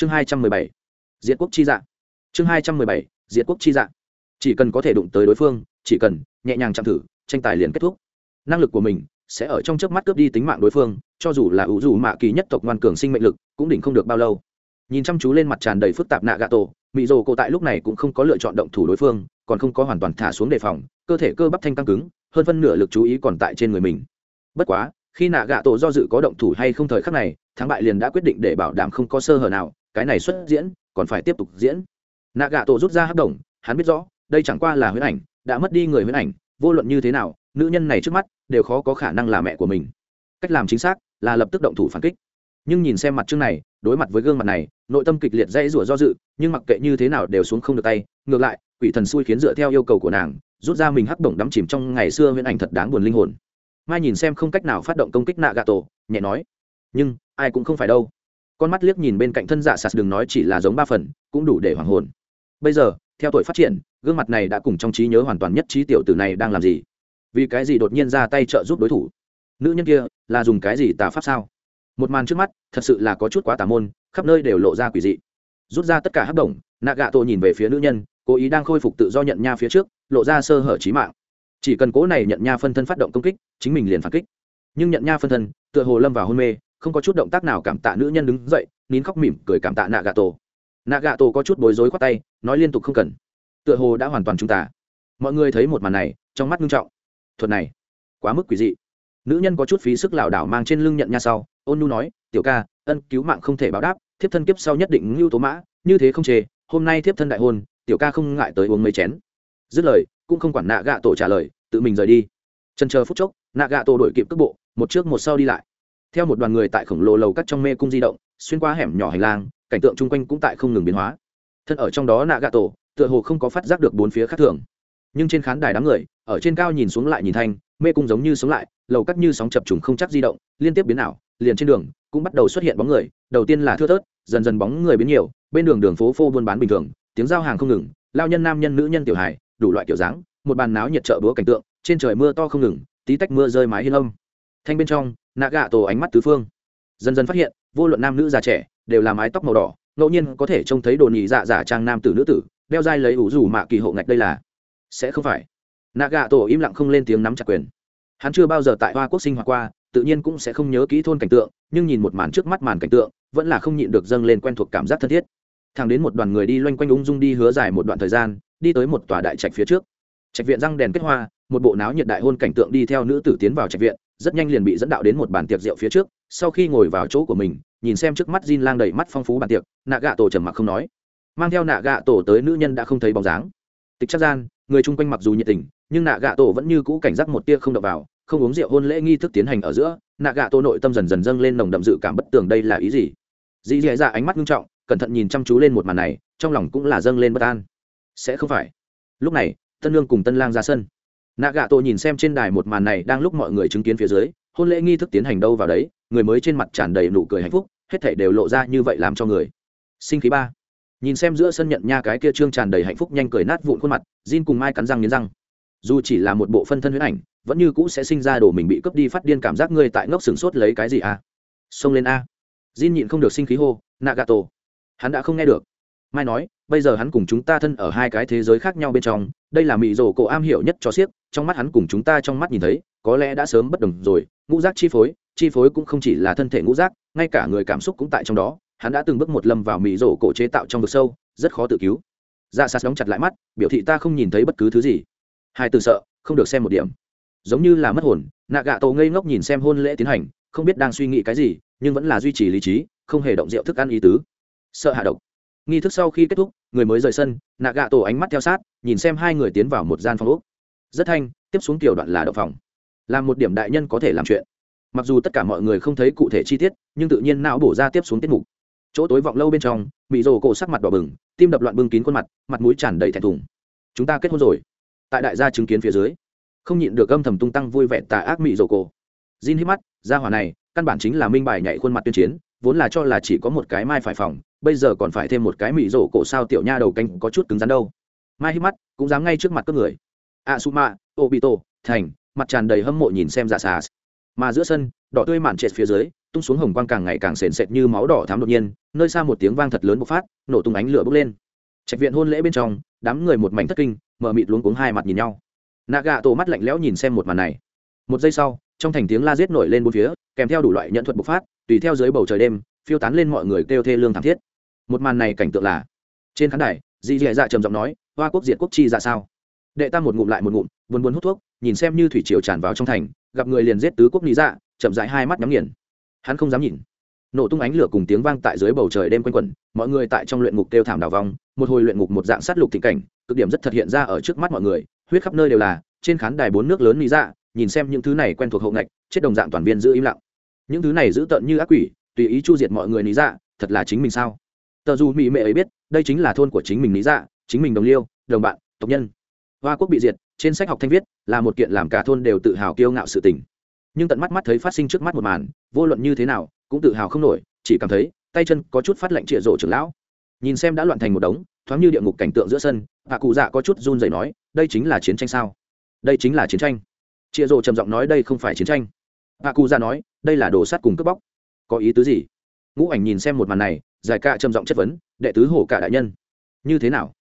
chương hai trăm mười bảy diện quốc chi dạng. chương hai trăm mười bảy diện quốc chi dạng chỉ cần có thể đụng tới đối phương, chỉ cần nhẹ nhàng chạm thử, tranh tài liền kết thúc. Năng lực của mình sẽ ở trong chớp mắt cướp đi tính mạng đối phương, cho dù là ủ dù mạ kỳ nhất tộc ngoan cường sinh mệnh lực, cũng đỉnh không được bao lâu. Nhìn chăm chú lên mặt tràn đầy phức tạp nạ gà tổ mỹ rồ cổ tại lúc này cũng không có lựa chọn động thủ đối phương, còn không có hoàn toàn thả xuống đề phòng, cơ thể cơ bắp thanh căng cứng, hơn phân nửa lực chú ý còn tại trên người mình. Bất quá, khi nạ gạ tổ do dự có động thủ hay không thời khắc này, thắng bại liền đã quyết định để bảo đảm không có sơ hở nào cái này xuất diễn, còn phải tiếp tục diễn. Nạ gạ tổ rút ra hấp đồng hắn biết rõ, đây chẳng qua là huyễn ảnh, đã mất đi người huyễn ảnh, vô luận như thế nào, nữ nhân này trước mắt đều khó có khả năng là mẹ của mình. Cách làm chính xác là lập tức động thủ phản kích. Nhưng nhìn xem mặt chương này, đối mặt với gương mặt này, nội tâm kịch liệt dãy rủa do dự, nhưng mặc kệ như thế nào đều xuống không được tay, ngược lại, quỷ thần xui khiến dựa theo yêu cầu của nàng, rút ra mình hắc động đắm chìm trong ngày xưa huyễn ảnh thật đáng buồn linh hồn. Mai nhìn xem không cách nào phát động công kích nạ gà tổ nhẹ nói, nhưng, ai cũng không phải đâu con mắt liếc nhìn bên cạnh thân dạ sạt đừng nói chỉ là giống ba phần, cũng đủ để hoàng hồn. Bây giờ, theo tuổi phát triển, gương mặt này đã cùng trong trí nhớ hoàn toàn nhất trí tiểu tử này đang làm gì? Vì cái gì đột nhiên ra tay trợ giúp đối thủ? Nữ nhân kia là dùng cái gì tà pháp sao? Một màn trước mắt, thật sự là có chút quá tà môn, khắp nơi đều lộ ra quỷ dị. Rút ra tất cả hắc đồng nạ gạ tổ nhìn về phía nữ nhân, cố ý đang khôi phục tự do nhận nha phía trước, lộ ra sơ hở trí mạng. Chỉ cần cố này nhận nha phân thân phát động công kích, chính mình liền phản kích. Nhưng nhận nha phân thân, tựa hồ lâm vào hôn mê không có chút động tác nào cảm tạ nữ nhân đứng dậy, nín khóc mỉm cười cảm tạ nạ gạ tổ nạ gạ tổ có chút bối rối khoát tay, nói liên tục không cần. Tựa hồ đã hoàn toàn chúng ta. Mọi người thấy một màn này, trong mắt nghiêm trọng. Thuật này, quá mức quỷ dị. Nữ nhân có chút phí sức lảo đảo mang trên lưng nhận nha sau, ôn nu nói, tiểu ca, ân cứu mạng không thể báo đáp, thiếp thân kiếp sau nhất định ngưu tố mã, như thế không chê, hôm nay thiếp thân đại hôn, tiểu ca không ngại tới uống mấy chén. Dứt lời, cũng không quản nạ gạ tổ trả lời, tự mình rời đi. Trần chờ phút chốc nạ gạ tổ đổi kịp cước bộ, một trước một sau đi lại theo một đoàn người tại khổng lồ lầu cắt trong mê cung di động, xuyên qua hẻm nhỏ hành lang, cảnh tượng chung quanh cũng tại không ngừng biến hóa. Thân ở trong đó nạ gà tổ tựa hồ không có phát giác được bốn phía khác thường. Nhưng trên khán đài đám người, ở trên cao nhìn xuống lại nhìn thanh, mê cung giống như sống lại, lầu cắt như sóng chập trùng không chắc di động, liên tiếp biến ảo, liền trên đường, cũng bắt đầu xuất hiện bóng người, đầu tiên là thưa thớt, dần dần bóng người biến nhiều, bên đường đường phố phô buôn bán bình thường, tiếng giao hàng không ngừng, lao nhân nam nhân nữ nhân tiểu hài, đủ loại kiểu dáng, một bàn náo nhiệt chợ búa cảnh tượng, trên trời mưa to không ngừng, tí tách mưa rơi mái hiên âm thanh bên trong nạ gạ tổ ánh mắt tứ phương. Dần dần phát hiện, vô luận nam nữ già trẻ đều là mái tóc màu đỏ, ngẫu nhiên có thể trông thấy đồ nhì dạ giả trang nam tử nữ tử, đeo dai lấy ủ rủ mạ kỳ hộ ngạch đây là. Sẽ không phải. Nạ gạ tổ im lặng không lên tiếng nắm chặt quyền. Hắn chưa bao giờ tại hoa quốc sinh hoạt qua, tự nhiên cũng sẽ không nhớ kỹ thôn cảnh tượng, nhưng nhìn một màn trước mắt màn cảnh tượng, vẫn là không nhịn được dâng lên quen thuộc cảm giác thân thiết. Thằng đến một đoàn người đi loanh quanh ung dung đi hứa dài một đoạn thời gian, đi tới một tòa đại trạch phía trước. Trạch viện răng đèn kết hoa, một bộ náo nhiệt đại hôn cảnh tượng đi theo nữ tử tiến vào trạch viện rất nhanh liền bị dẫn đạo đến một bàn tiệc rượu phía trước, sau khi ngồi vào chỗ của mình, nhìn xem trước mắt Jin lang đầy mắt phong phú bàn tiệc nạ gạ tổ trầm mặc không nói. Mang theo nạ gạ tổ tới nữ nhân đã không thấy bóng dáng. Tịch chắc gian, người chung quanh mặc dù nhiệt tình, nhưng nạ gạ tổ vẫn như cũ cảnh giác một tia không đập vào, không uống rượu hôn lễ nghi thức tiến hành ở giữa nạ gạ tổ nội tâm dần dần dâng lên nồng đậm dự cảm bất tường đây là ý gì? Dĩ dì dạ ánh mắt nghiêm trọng, cẩn thận nhìn chăm chú lên một màn này, trong lòng cũng là dâng lên bất an. Sẽ không phải. Lúc này, tân lương cùng tân lang ra sân nạ gạ tổ nhìn xem trên đài một màn này đang lúc mọi người chứng kiến phía dưới, hôn lễ nghi thức tiến hành đâu vào đấy, người mới trên mặt tràn đầy nụ cười hạnh phúc, hết thảy đều lộ ra như vậy làm cho người sinh khí ba. Nhìn xem giữa sân nhận nha cái kia trương tràn đầy hạnh phúc nhanh cười nát vụn khuôn mặt, Jin cùng mai cắn răng nghiến răng. Dù chỉ là một bộ phân thân huyết ảnh, vẫn như cũ sẽ sinh ra đồ mình bị cướp đi phát điên cảm giác ngươi tại ngốc sừng sốt lấy cái gì à? Xông lên a. Jin nhịn không được sinh khí hô nagato hắn đã không nghe được mai nói, bây giờ hắn cùng chúng ta thân ở hai cái thế giới khác nhau bên trong, đây là mị rổ cổ am hiểu nhất cho siếc, trong mắt hắn cùng chúng ta trong mắt nhìn thấy, có lẽ đã sớm bất đồng rồi, ngũ giác chi phối chi phối cũng không chỉ là thân thể ngũ giác, ngay cả người cảm xúc cũng tại trong đó, hắn đã từng bước một lâm vào mị rổ cổ chế tạo trong vực sâu, rất khó tự cứu. Dạ sạt đóng chặt lại mắt, biểu thị ta không nhìn thấy bất cứ thứ gì. Hai từ sợ, không được xem một điểm. Giống như là mất hồn, nạ gạ tổ ngây ngốc nhìn xem hôn lễ tiến hành, không biết đang suy nghĩ cái gì, nhưng vẫn là duy trì lý trí, không hề động rượu thức ăn ý tứ. Sợ hạ độc nghi thức sau khi kết thúc, người mới rời sân nạ gạ tổ ánh mắt theo sát, nhìn xem hai người tiến vào một gian phòng úc rất thanh, tiếp xuống tiểu đoạn là đậu phòng. Làm một điểm đại nhân có thể làm chuyện. Mặc dù tất cả mọi người không thấy cụ thể chi tiết, nhưng tự nhiên não bổ ra tiếp xuống tiết mục. Chỗ tối vọng lâu bên trong bị rồ cổ sắc mặt đỏ bừng, tim đập loạn bưng kín khuôn mặt mặt mũi tràn đầy thẹn thùng. Chúng ta kết hôn rồi. Tại đại gia chứng kiến phía dưới, không nhịn được âm thầm tung tăng vui vẻ tà ác Mị rồ cổ. Jin hít mắt gia hỏa này, căn bản chính là minh bài nhảy khuôn mặt tuyên chiến vốn là cho là chỉ có một cái mai phải phòng, bây giờ còn phải thêm một cái mỹ rổ cổ sao tiểu nha đầu canh có chút cứng rắn đâu. Mai hít mắt cũng dám ngay trước mặt các người. À, A su ma, obito, thành, mặt tràn đầy hâm mộ nhìn xem dạ xà. Mà giữa sân, đỏ tươi màn trệt phía dưới, tung xuống hồng quang càng ngày càng sền sệt như máu đỏ thám đột nhiên, nơi xa một tiếng vang thật lớn bộc phát, nổ tung ánh lửa bốc lên. Trạch viện hôn lễ bên trong, đám người một mảnh thất kinh, mở mịt luống cuống hai mặt nhìn nhau. Nạ gạ tổ mắt lạnh lẽo nhìn xem một màn này. Một giây sau, trong thành tiếng la giết nổi lên bốn phía, kèm theo đủ loại nhận thuật bộc phát tùy theo dưới bầu trời đêm, phiêu tán lên mọi người kêu thê lương thảm thiết. Một màn này cảnh tượng là, trên khán đài, dì dì dạ trầm giọng nói, hoa quốc diệt quốc chi ra sao? Đệ tam một ngụm lại một ngụm, buồn buồn hút thuốc, nhìn xem như thủy triều tràn vào trong thành, gặp người liền giết tứ quốc lý dạ chậm rãi hai mắt nhắm nghiền. Hắn không dám nhìn. Nổ tung ánh lửa cùng tiếng vang tại dưới bầu trời đêm quanh quẩn, mọi người tại trong luyện ngục kêu thảm đào vong, một hồi luyện ngục một dạng sát lục thị cảnh, cực điểm rất thật hiện ra ở trước mắt mọi người, huyết khắp nơi đều là, trên khán đài bốn nước lớn lý dạ nhìn xem những thứ này quen thuộc hậu ngạch, chết đồng dạng toàn viên giữ im lặng những thứ này giữ tận như ác quỷ, tùy ý chu diệt mọi người lý dạ thật là chính mình sao? Tờ dù mỹ mệ ấy biết, đây chính là thôn của chính mình lý dạ chính mình đồng liêu, đồng bạn, tộc nhân. Hoa quốc bị diệt, trên sách học thanh viết, là một kiện làm cả thôn đều tự hào kiêu ngạo sự tình. Nhưng tận mắt mắt thấy phát sinh trước mắt một màn, vô luận như thế nào, cũng tự hào không nổi, chỉ cảm thấy, tay chân có chút phát lệnh trịa rổ trưởng lão. Nhìn xem đã loạn thành một đống, thoáng như địa ngục cảnh tượng giữa sân, hạ cụ dạ có chút run rẩy nói, đây chính là chiến tranh sao? Đây chính là chiến tranh. Trịa rổ trầm giọng nói, đây không phải chiến tranh hạ cụ ra nói, đây là đồ sắt cùng cướp bóc. Có ý tứ gì? Ngũ ảnh nhìn xem một màn này, giải ca trầm giọng chất vấn, đệ tứ hổ cả đại nhân, như thế nào?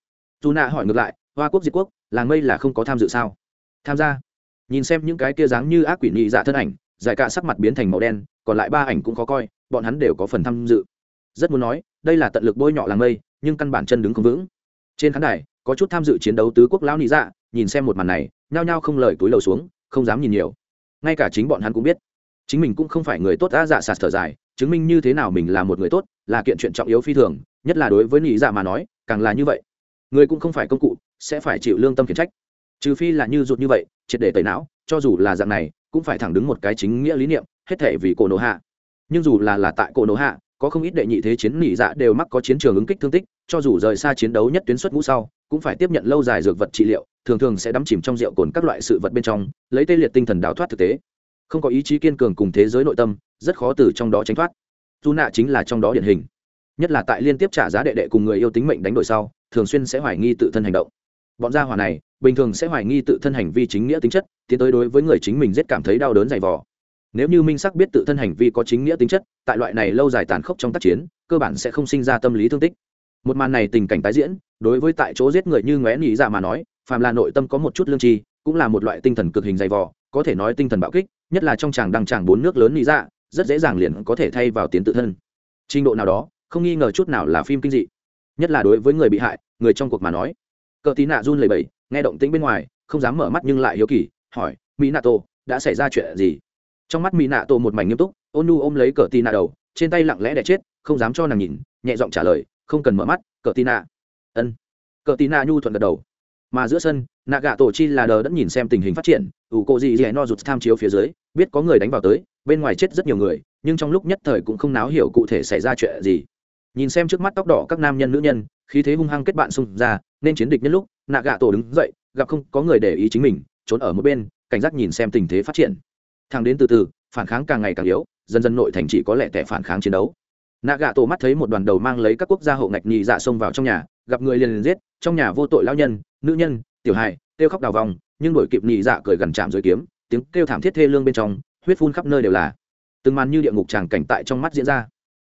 Dù nạ hỏi ngược lại, hoa quốc, diệt quốc, làng mây là không có tham dự sao? Tham gia. Nhìn xem những cái kia dáng như ác quỷ nhị dạ thân ảnh, giải ca sắc mặt biến thành màu đen, còn lại ba ảnh cũng khó coi, bọn hắn đều có phần tham dự. Rất muốn nói, đây là tận lực bôi nhọ làng mây, nhưng căn bản chân đứng không vững. Trên khán đài, có chút tham dự chiến đấu tứ quốc lão nhị dạ nhìn xem một màn này, nhao nhao không lời túi lầu xuống, không dám nhìn nhiều ngay cả chính bọn hắn cũng biết. Chính mình cũng không phải người tốt đã dạ sạt thở dài, chứng minh như thế nào mình là một người tốt, là kiện chuyện trọng yếu phi thường, nhất là đối với nhị dạ mà nói, càng là như vậy. Người cũng không phải công cụ, sẽ phải chịu lương tâm khiển trách. Trừ phi là như rụt như vậy, triệt để tẩy não, cho dù là dạng này, cũng phải thẳng đứng một cái chính nghĩa lý niệm, hết thể vì cổ nổ hạ. Nhưng dù là là tại cổ nổ hạ, có không ít đệ nhị thế chiến nỉ dạ đều mắc có chiến trường ứng kích thương tích, cho dù rời xa chiến đấu nhất tuyến xuất ngũ sau, cũng phải tiếp nhận lâu dài dược vật trị liệu thường thường sẽ đắm chìm trong rượu cồn các loại sự vật bên trong, lấy tê liệt tinh thần đào thoát thực tế. Không có ý chí kiên cường cùng thế giới nội tâm, rất khó từ trong đó tránh thoát. Dù nạ chính là trong đó điển hình. Nhất là tại liên tiếp trả giá đệ đệ cùng người yêu tính mệnh đánh đổi sau, thường xuyên sẽ hoài nghi tự thân hành động. Bọn gia hỏa này, bình thường sẽ hoài nghi tự thân hành vi chính nghĩa tính chất, tiến tới đối với người chính mình rất cảm thấy đau đớn dày vò. Nếu như minh sắc biết tự thân hành vi có chính nghĩa tính chất, tại loại này lâu dài tàn khốc trong tác chiến, cơ bản sẽ không sinh ra tâm lý thương tích. Một màn này tình cảnh tái diễn, đối với tại chỗ giết người như ngóe nhị dạ mà nói phàm là nội tâm có một chút lương tri, cũng là một loại tinh thần cực hình dày vò, có thể nói tinh thần bạo kích, nhất là trong tràng đăng tràng bốn nước lớn lý dạ rất dễ dàng liền có thể thay vào tiến tự thân. Trình độ nào đó, không nghi ngờ chút nào là phim kinh dị. Nhất là đối với người bị hại, người trong cuộc mà nói. Cờ tí nạ run lầy bẩy, nghe động tĩnh bên ngoài, không dám mở mắt nhưng lại hiếu kỳ, hỏi, mỹ nạ tổ, đã xảy ra chuyện gì? Trong mắt mỹ nạ tổ một mảnh nghiêm túc, ôn nu ôm lấy cờ tí nạ đầu, trên tay lặng lẽ đẻ chết, không dám cho nàng nhìn, nhẹ giọng trả lời, không cần mở mắt, cờ tí nạ. Ân. Cờ tí nạ nhu thuận gật đầu mà giữa sân nạ gạ tổ chi là đờ đẫn nhìn xem tình hình phát triển ủ cộ gì dì no rụt tham chiếu phía dưới, biết có người đánh vào tới, bên ngoài chết rất nhiều người, nhưng trong lúc nhất thời cũng không náo hiểu cụ thể xảy ra chuyện gì. Nhìn xem trước mắt tóc đỏ các nam nhân nữ nhân, khí thế hung hăng kết bạn xung ra, nên chiến địch nhân lúc nạ gạ tổ đứng dậy, gặp không có người để ý chính mình, trốn ở một bên, cảnh giác nhìn xem tình thế phát triển. Thang đến từ từ, phản kháng càng ngày càng yếu, dần dần nội thành chỉ có lẽ tẻ phản kháng chiến đấu nạ gạ tổ mắt thấy một đoàn đầu mang lấy các quốc gia hậu ngạch nhị dạ xông vào trong nhà, gặp người liền liền giết, trong nhà vô tội lao nhân, nữ nhân, tiểu hài, kêu khóc đào vòng, nhưng đổi kịp nhị dạ cười gần chạm dưới kiếm, tiếng kêu thảm thiết thê lương bên trong, huyết phun khắp nơi đều là. Từng màn như địa ngục tràng cảnh tại trong mắt diễn ra.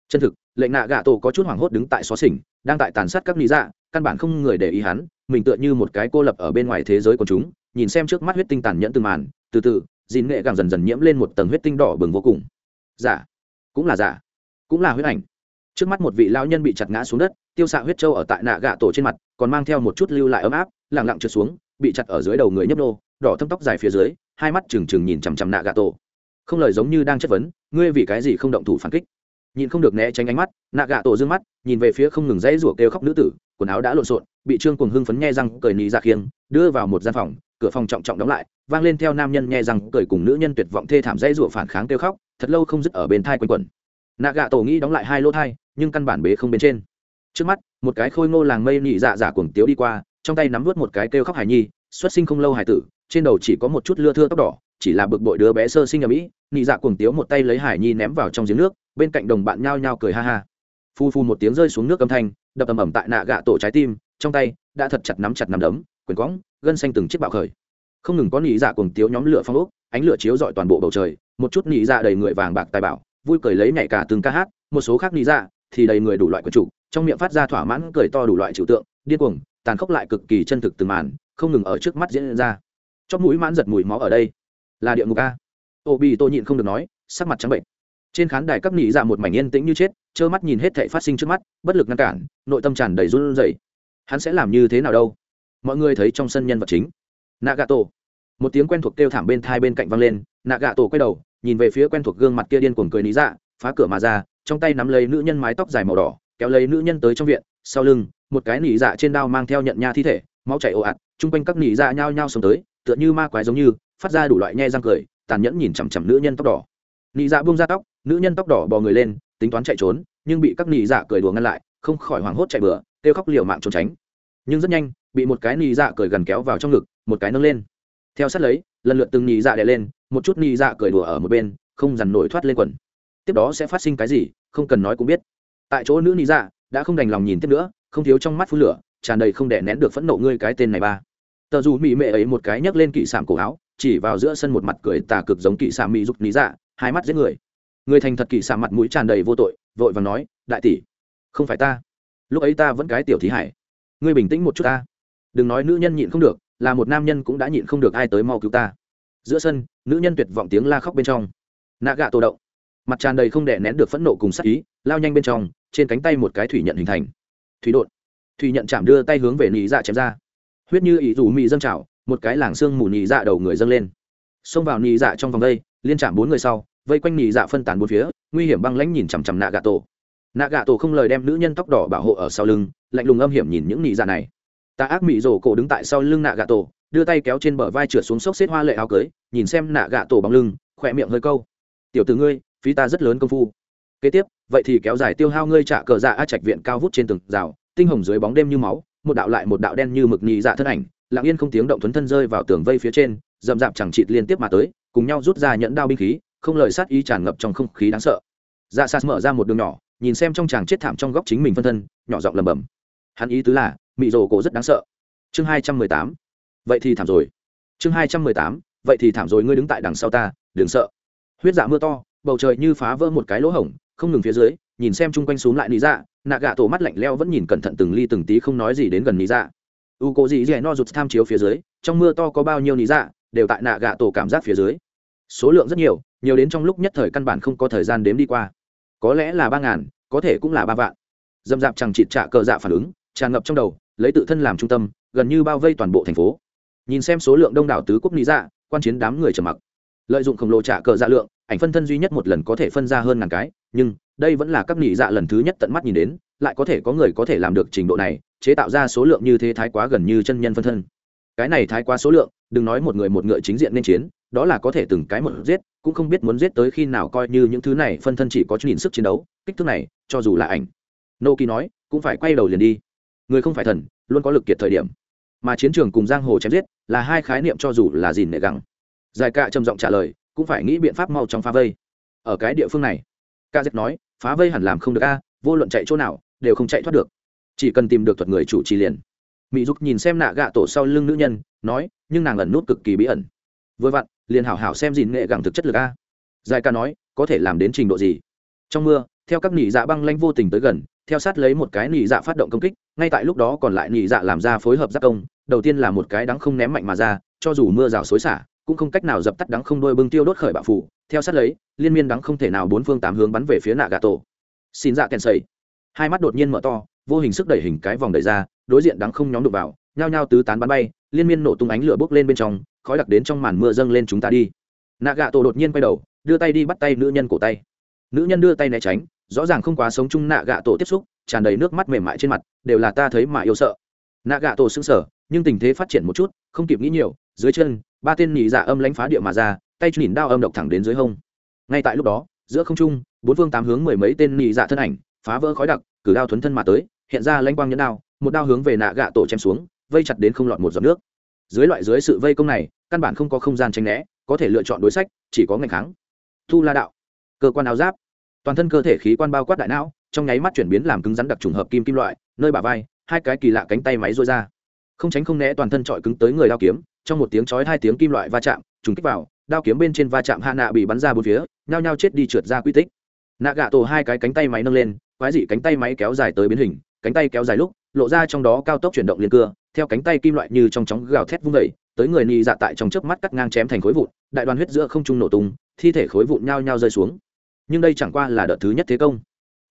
Chân thực, lệnh nạ gạ tổ có chút hoảng hốt đứng tại xó xỉnh, đang tại tàn sát các lý dạ căn bản không người để ý hắn, mình tựa như một cái cô lập ở bên ngoài thế giới của chúng, nhìn xem trước mắt huyết tinh tàn nhẫn từng màn, từ từ, dìn nghệ càng dần dần nhiễm lên một tầng huyết tinh đỏ bừng vô cùng. Giả cũng là giả cũng là huyết ảnh. Trước mắt một vị lao nhân bị chặt ngã xuống đất, tiêu xạ huyết trâu ở tại nạ gạ tổ trên mặt, còn mang theo một chút lưu lại ấm áp lẳng lặng trượt xuống, bị chặt ở dưới đầu người nhấp nô, đỏ thâm tóc dài phía dưới, hai mắt trừng trừng nhìn chằm chằm nạ gạ tổ. Không lời giống như đang chất vấn, ngươi vì cái gì không động thủ phản kích? Nhìn không được né tránh ánh mắt, nạ gạ tổ dương mắt, nhìn về phía không ngừng dãy rủa kêu khóc nữ tử, quần áo đã lộn xộn, bị trương cùng hưng phấn nghe răng cười nị ra dạ khiêng, đưa vào một gian phòng, cửa phòng trọng trọng đóng lại, vang lên theo nam nhân nghe răng cười cùng nữ nhân tuyệt vọng thê thảm dãy rủa phản kháng kêu khóc, thật lâu không dứt ở bên thai quanh quẩn nạ gạ tổ nghĩ đóng lại hai lỗ thai nhưng căn bản bế không bên trên. Trước mắt một cái khôi ngô làng mây nhị dạ dạ cuồng tiếu đi qua trong tay nắm vớt một cái kêu khóc Hải nhi xuất sinh không lâu Hải tử trên đầu chỉ có một chút lưa thưa tóc đỏ chỉ là bực bội đứa bé sơ sinh ở mỹ Nhị dạ cuồng tiếu một tay lấy hải nhi ném vào trong giếng nước bên cạnh đồng bạn nhao nhao cười ha ha. Phu phu một tiếng rơi xuống nước âm thanh đập ầm ầm tại nạ gạ tổ trái tim trong tay đã thật chặt nắm chặt nắm đấm quyền quõng, gân xanh từng chiếc bạo khởi. Không ngừng có nhị dạ cuồng tiếu nhóm lửa phong ốc ánh lửa chiếu dọi toàn bộ bầu trời một chút nhị dạ đầy người vàng bạc tài bảo vui cười lấy nhảy cả từng ca hát, một số khác lý dạ thì đầy người đủ loại quần chủ, trong miệng phát ra thỏa mãn cười to đủ loại trừu tượng, điên cuồng, tàn khốc lại cực kỳ chân thực từng màn, không ngừng ở trước mắt diễn ra. Chóp mũi mãn giật mùi máu ở đây. Là địa ngục a. Ô bị tô nhịn không được nói, sắc mặt trắng bệnh. Trên khán đài các nị dạ một mảnh yên tĩnh như chết, trơ mắt nhìn hết thảy phát sinh trước mắt, bất lực ngăn cản, nội tâm tràn đầy run rẩy. Hắn sẽ làm như thế nào đâu? Mọi người thấy trong sân nhân vật chính. Nagato. Một tiếng quen thuộc kêu thảm bên thai bên cạnh vang lên, nagato quay đầu nhìn về phía quen thuộc gương mặt kia điên cuồng cười lý dạ phá cửa mà ra, trong tay nắm lấy nữ nhân mái tóc dài màu đỏ, kéo lấy nữ nhân tới trong viện, sau lưng, một cái nỉ dạ trên đao mang theo nhận nha thi thể, máu chảy ồ ạt, chung quanh các nỉ dạ nhao nhao sống tới, tựa như ma quái giống như, phát ra đủ loại nhe răng cười, tàn nhẫn nhìn chằm chằm nữ nhân tóc đỏ. Nỉ dạ buông ra tóc, nữ nhân tóc đỏ bò người lên, tính toán chạy trốn, nhưng bị các nỉ dạ cười đùa ngăn lại, không khỏi hoảng hốt chạy bừa, kêu khóc liều mạng trốn tránh. Nhưng rất nhanh, bị một cái nỉ dạ cười gần kéo vào trong ngực, một cái nâng lên. Theo sát lấy lần lượt từng nhị dạ đè lên, một chút nhị dạ cười đùa ở một bên, không dằn nổi thoát lên quần. Tiếp đó sẽ phát sinh cái gì, không cần nói cũng biết. Tại chỗ nữ nhị dạ đã không đành lòng nhìn tiếp nữa, không thiếu trong mắt phun lửa, tràn đầy không đè nén được phẫn nộ ngươi cái tên này ba. Tờ dù mỹ mệ ấy một cái nhấc lên kỵ sảm cổ áo, chỉ vào giữa sân một mặt cười tà cực giống kỵ sảm mỹ dục lý dạ hai mắt giết người. Người thành thật kỵ sảm mặt mũi tràn đầy vô tội, vội và nói, đại tỷ, không phải ta. Lúc ấy ta vẫn cái tiểu thí hải. Ngươi bình tĩnh một chút ta. Đừng nói nữ nhân nhịn không được là một nam nhân cũng đã nhịn không được ai tới mau cứu ta. Giữa sân, nữ nhân tuyệt vọng tiếng la khóc bên trong. Nạ gạ tổ động. Mặt tràn đầy không đè nén được phẫn nộ cùng sắc ý, lao nhanh bên trong, trên cánh tay một cái thủy nhận hình thành. Thủy đột. Thủy nhận chạm đưa tay hướng về nị dạ chém ra. Huyết như ý rủ mị dâng trào, một cái làng xương mù nị dạ đầu người dâng lên. Xông vào nị dạ trong vòng đây, liên chạm bốn người sau, vây quanh nị dạ phân tán bốn phía, nguy hiểm băng lãnh nhìn chằm chằm nạ gạ tổ. Nạ gạ tổ không lời đem nữ nhân tóc đỏ bảo hộ ở sau lưng, lạnh lùng âm hiểm nhìn những nị dạ này ta ác mị rổ cổ đứng tại sau lưng nạ gà tổ, đưa tay kéo trên bờ vai trượt xuống xốc xếp hoa lệ áo cưới, nhìn xem nạ gà tổ bóng lưng, khỏe miệng hơi câu. Tiểu từ ngươi, phí ta rất lớn công phu. Kế tiếp, vậy thì kéo dài tiêu hao ngươi trả cờ dạ a trạch viện cao vút trên tường rào, tinh hồng dưới bóng đêm như máu, một đạo lại một đạo đen như mực nhị dạ thân ảnh, lặng yên không tiếng động thuấn thân rơi vào tường vây phía trên rậm rạp chẳng chịt liên tiếp mà tới, cùng nhau rút ra nhẫn đao binh khí, không lời sát ý tràn ngập trong không khí đáng sợ. Dạ sas mở ra một đường nhỏ, nhìn xem trong chàng chết thảm trong góc chính mình phân thân, nhỏ giọng lầm bầm hắn ý tứ là mị rồ cổ rất đáng sợ. Chương hai trăm mười tám. Vậy thì thảm rồi. Chương hai trăm mười tám, vậy thì thảm rồi, ngươi đứng tại đằng sau ta, đừng sợ. Huyết dạ mưa to, bầu trời như phá vỡ một cái lỗ hổng, không ngừng phía dưới, nhìn xem chung quanh xuống lại lý dạ nạ gạ tổ mắt lạnh leo vẫn nhìn cẩn thận từng ly từng tí không nói gì đến gần lý dạ. U cố gì dẻ no rụt tham chiếu phía dưới, trong mưa to có bao nhiêu lý dạ đều tại nạ gạ tổ cảm giác phía dưới. Số lượng rất nhiều nhiều đến trong lúc nhất thời căn bản không có thời gian đếm đi qua. Có lẽ là ba ngàn, có thể cũng là ba vạn. Dâm dạp chẳng chịt trạ cờ dạ phản ứng, tràn ngập trong đầu lấy tự thân làm trung tâm, gần như bao vây toàn bộ thành phố. Nhìn xem số lượng đông đảo tứ quốc lý dạ quan chiến đám người trầm mặc. Lợi dụng khổng lồ trả cờ dạ lượng, ảnh phân thân duy nhất một lần có thể phân ra hơn ngàn cái, nhưng đây vẫn là các nghỉ dạ lần thứ nhất tận mắt nhìn đến, lại có thể có người có thể làm được trình độ này, chế tạo ra số lượng như thế thái quá gần như chân nhân phân thân. Cái này thái quá số lượng, đừng nói một người một ngựa chính diện nên chiến, đó là có thể từng cái một giết, cũng không biết muốn giết tới khi nào coi như những thứ này phân thân chỉ có nhìn sức chiến đấu, kích thước này, cho dù là ảnh. Noki nói, cũng phải quay đầu liền đi người không phải thần, luôn có lực kiệt thời điểm. Mà chiến trường cùng giang hồ chém giết là hai khái niệm cho dù là gì nệ gắng dài cạ trầm giọng trả lời, cũng phải nghĩ biện pháp mau trong phá vây. Ở cái địa phương này ca dết nói, phá vây hẳn làm không được a, vô luận chạy chỗ nào, đều không chạy thoát được. Chỉ cần tìm được thuật người chủ trì liền. Mỹ dục nhìn xem nạ gạ tổ sau lưng nữ nhân, nói, nhưng nàng ẩn nút cực kỳ bí ẩn. Vừa vặn, liền hảo hảo xem gìn nghệ gẳng thực chất lực a. Dài ca nói, có thể làm đến trình độ gì? Trong mưa, theo các nỉ dạ băng lanh vô tình tới gần, theo sát lấy một cái nỉ dạ phát động công kích ngay tại lúc đó còn lại nhị dạ làm ra phối hợp giác công, đầu tiên là một cái đắng không ném mạnh mà ra, cho dù mưa rào xối xả, cũng không cách nào dập tắt đắng không đôi bưng tiêu đốt khởi bạo phủ. Theo sát lấy, liên miên đắng không thể nào bốn phương tám hướng bắn về phía nạ gà tổ xin dạ kèn sầy. Hai mắt đột nhiên mở to, vô hình sức đẩy hình cái vòng đẩy ra, đối diện đắng không nhóm đục vào, nhao nhao tứ tán bắn bay, liên miên nổ tung ánh lửa bốc lên bên trong, khói đặc đến trong màn mưa dâng lên chúng ta đi. Nạ gà tổ đột nhiên quay đầu, đưa tay đi bắt tay nữ nhân cổ tay. Nữ nhân đưa tay né tránh, rõ ràng không quá sống chung nạ gà tổ tiếp xúc tràn đầy nước mắt mềm mại trên mặt, đều là ta thấy mà yêu sợ. Nạ gạ tổ sững sờ, nhưng tình thế phát triển một chút, không kịp nghĩ nhiều, dưới chân, ba tên nhị dạ âm lãnh phá địa mà ra, tay nhìn đao âm độc thẳng đến dưới hông. Ngay tại lúc đó, giữa không trung, bốn phương tám hướng mười mấy tên nhị dạ thân ảnh, phá vỡ khói đặc, cử đao thuấn thân mà tới, hiện ra lãnh quang nhẫn đao, một đao hướng về nạ gạ tổ chém xuống, vây chặt đến không lọt một giọt nước. Dưới loại dưới sự vây công này, căn bản không có không gian tranh né, có thể lựa chọn đối sách, chỉ có ngày kháng. Thu la đạo, cơ quan áo giáp. Toàn thân cơ thể khí quan bao quát đại não trong nháy mắt chuyển biến làm cứng rắn đặc trùng hợp kim kim loại, nơi bả vai, hai cái kỳ lạ cánh tay máy rối ra. Không tránh không né toàn thân trọi cứng tới người đao kiếm, trong một tiếng chói hai tiếng kim loại va chạm, trùng kích vào, đao kiếm bên trên va chạm hạ nạ bị bắn ra bốn phía, nhao nhao chết đi trượt ra quy tích. Nạ gạ tổ hai cái cánh tay máy nâng lên, quái dị cánh tay máy kéo dài tới biến hình, cánh tay kéo dài lúc, lộ ra trong đó cao tốc chuyển động liên cưa, theo cánh tay kim loại như trong chóng gào thét vung vẩy tới người nhị dạ tại trong chớp mắt cắt ngang chém thành khối vụn, đại đoàn huyết giữa không trung nổ tung, thi thể khối vụn nhao nhao rơi xuống. Nhưng đây chẳng qua là đợt thứ nhất thế công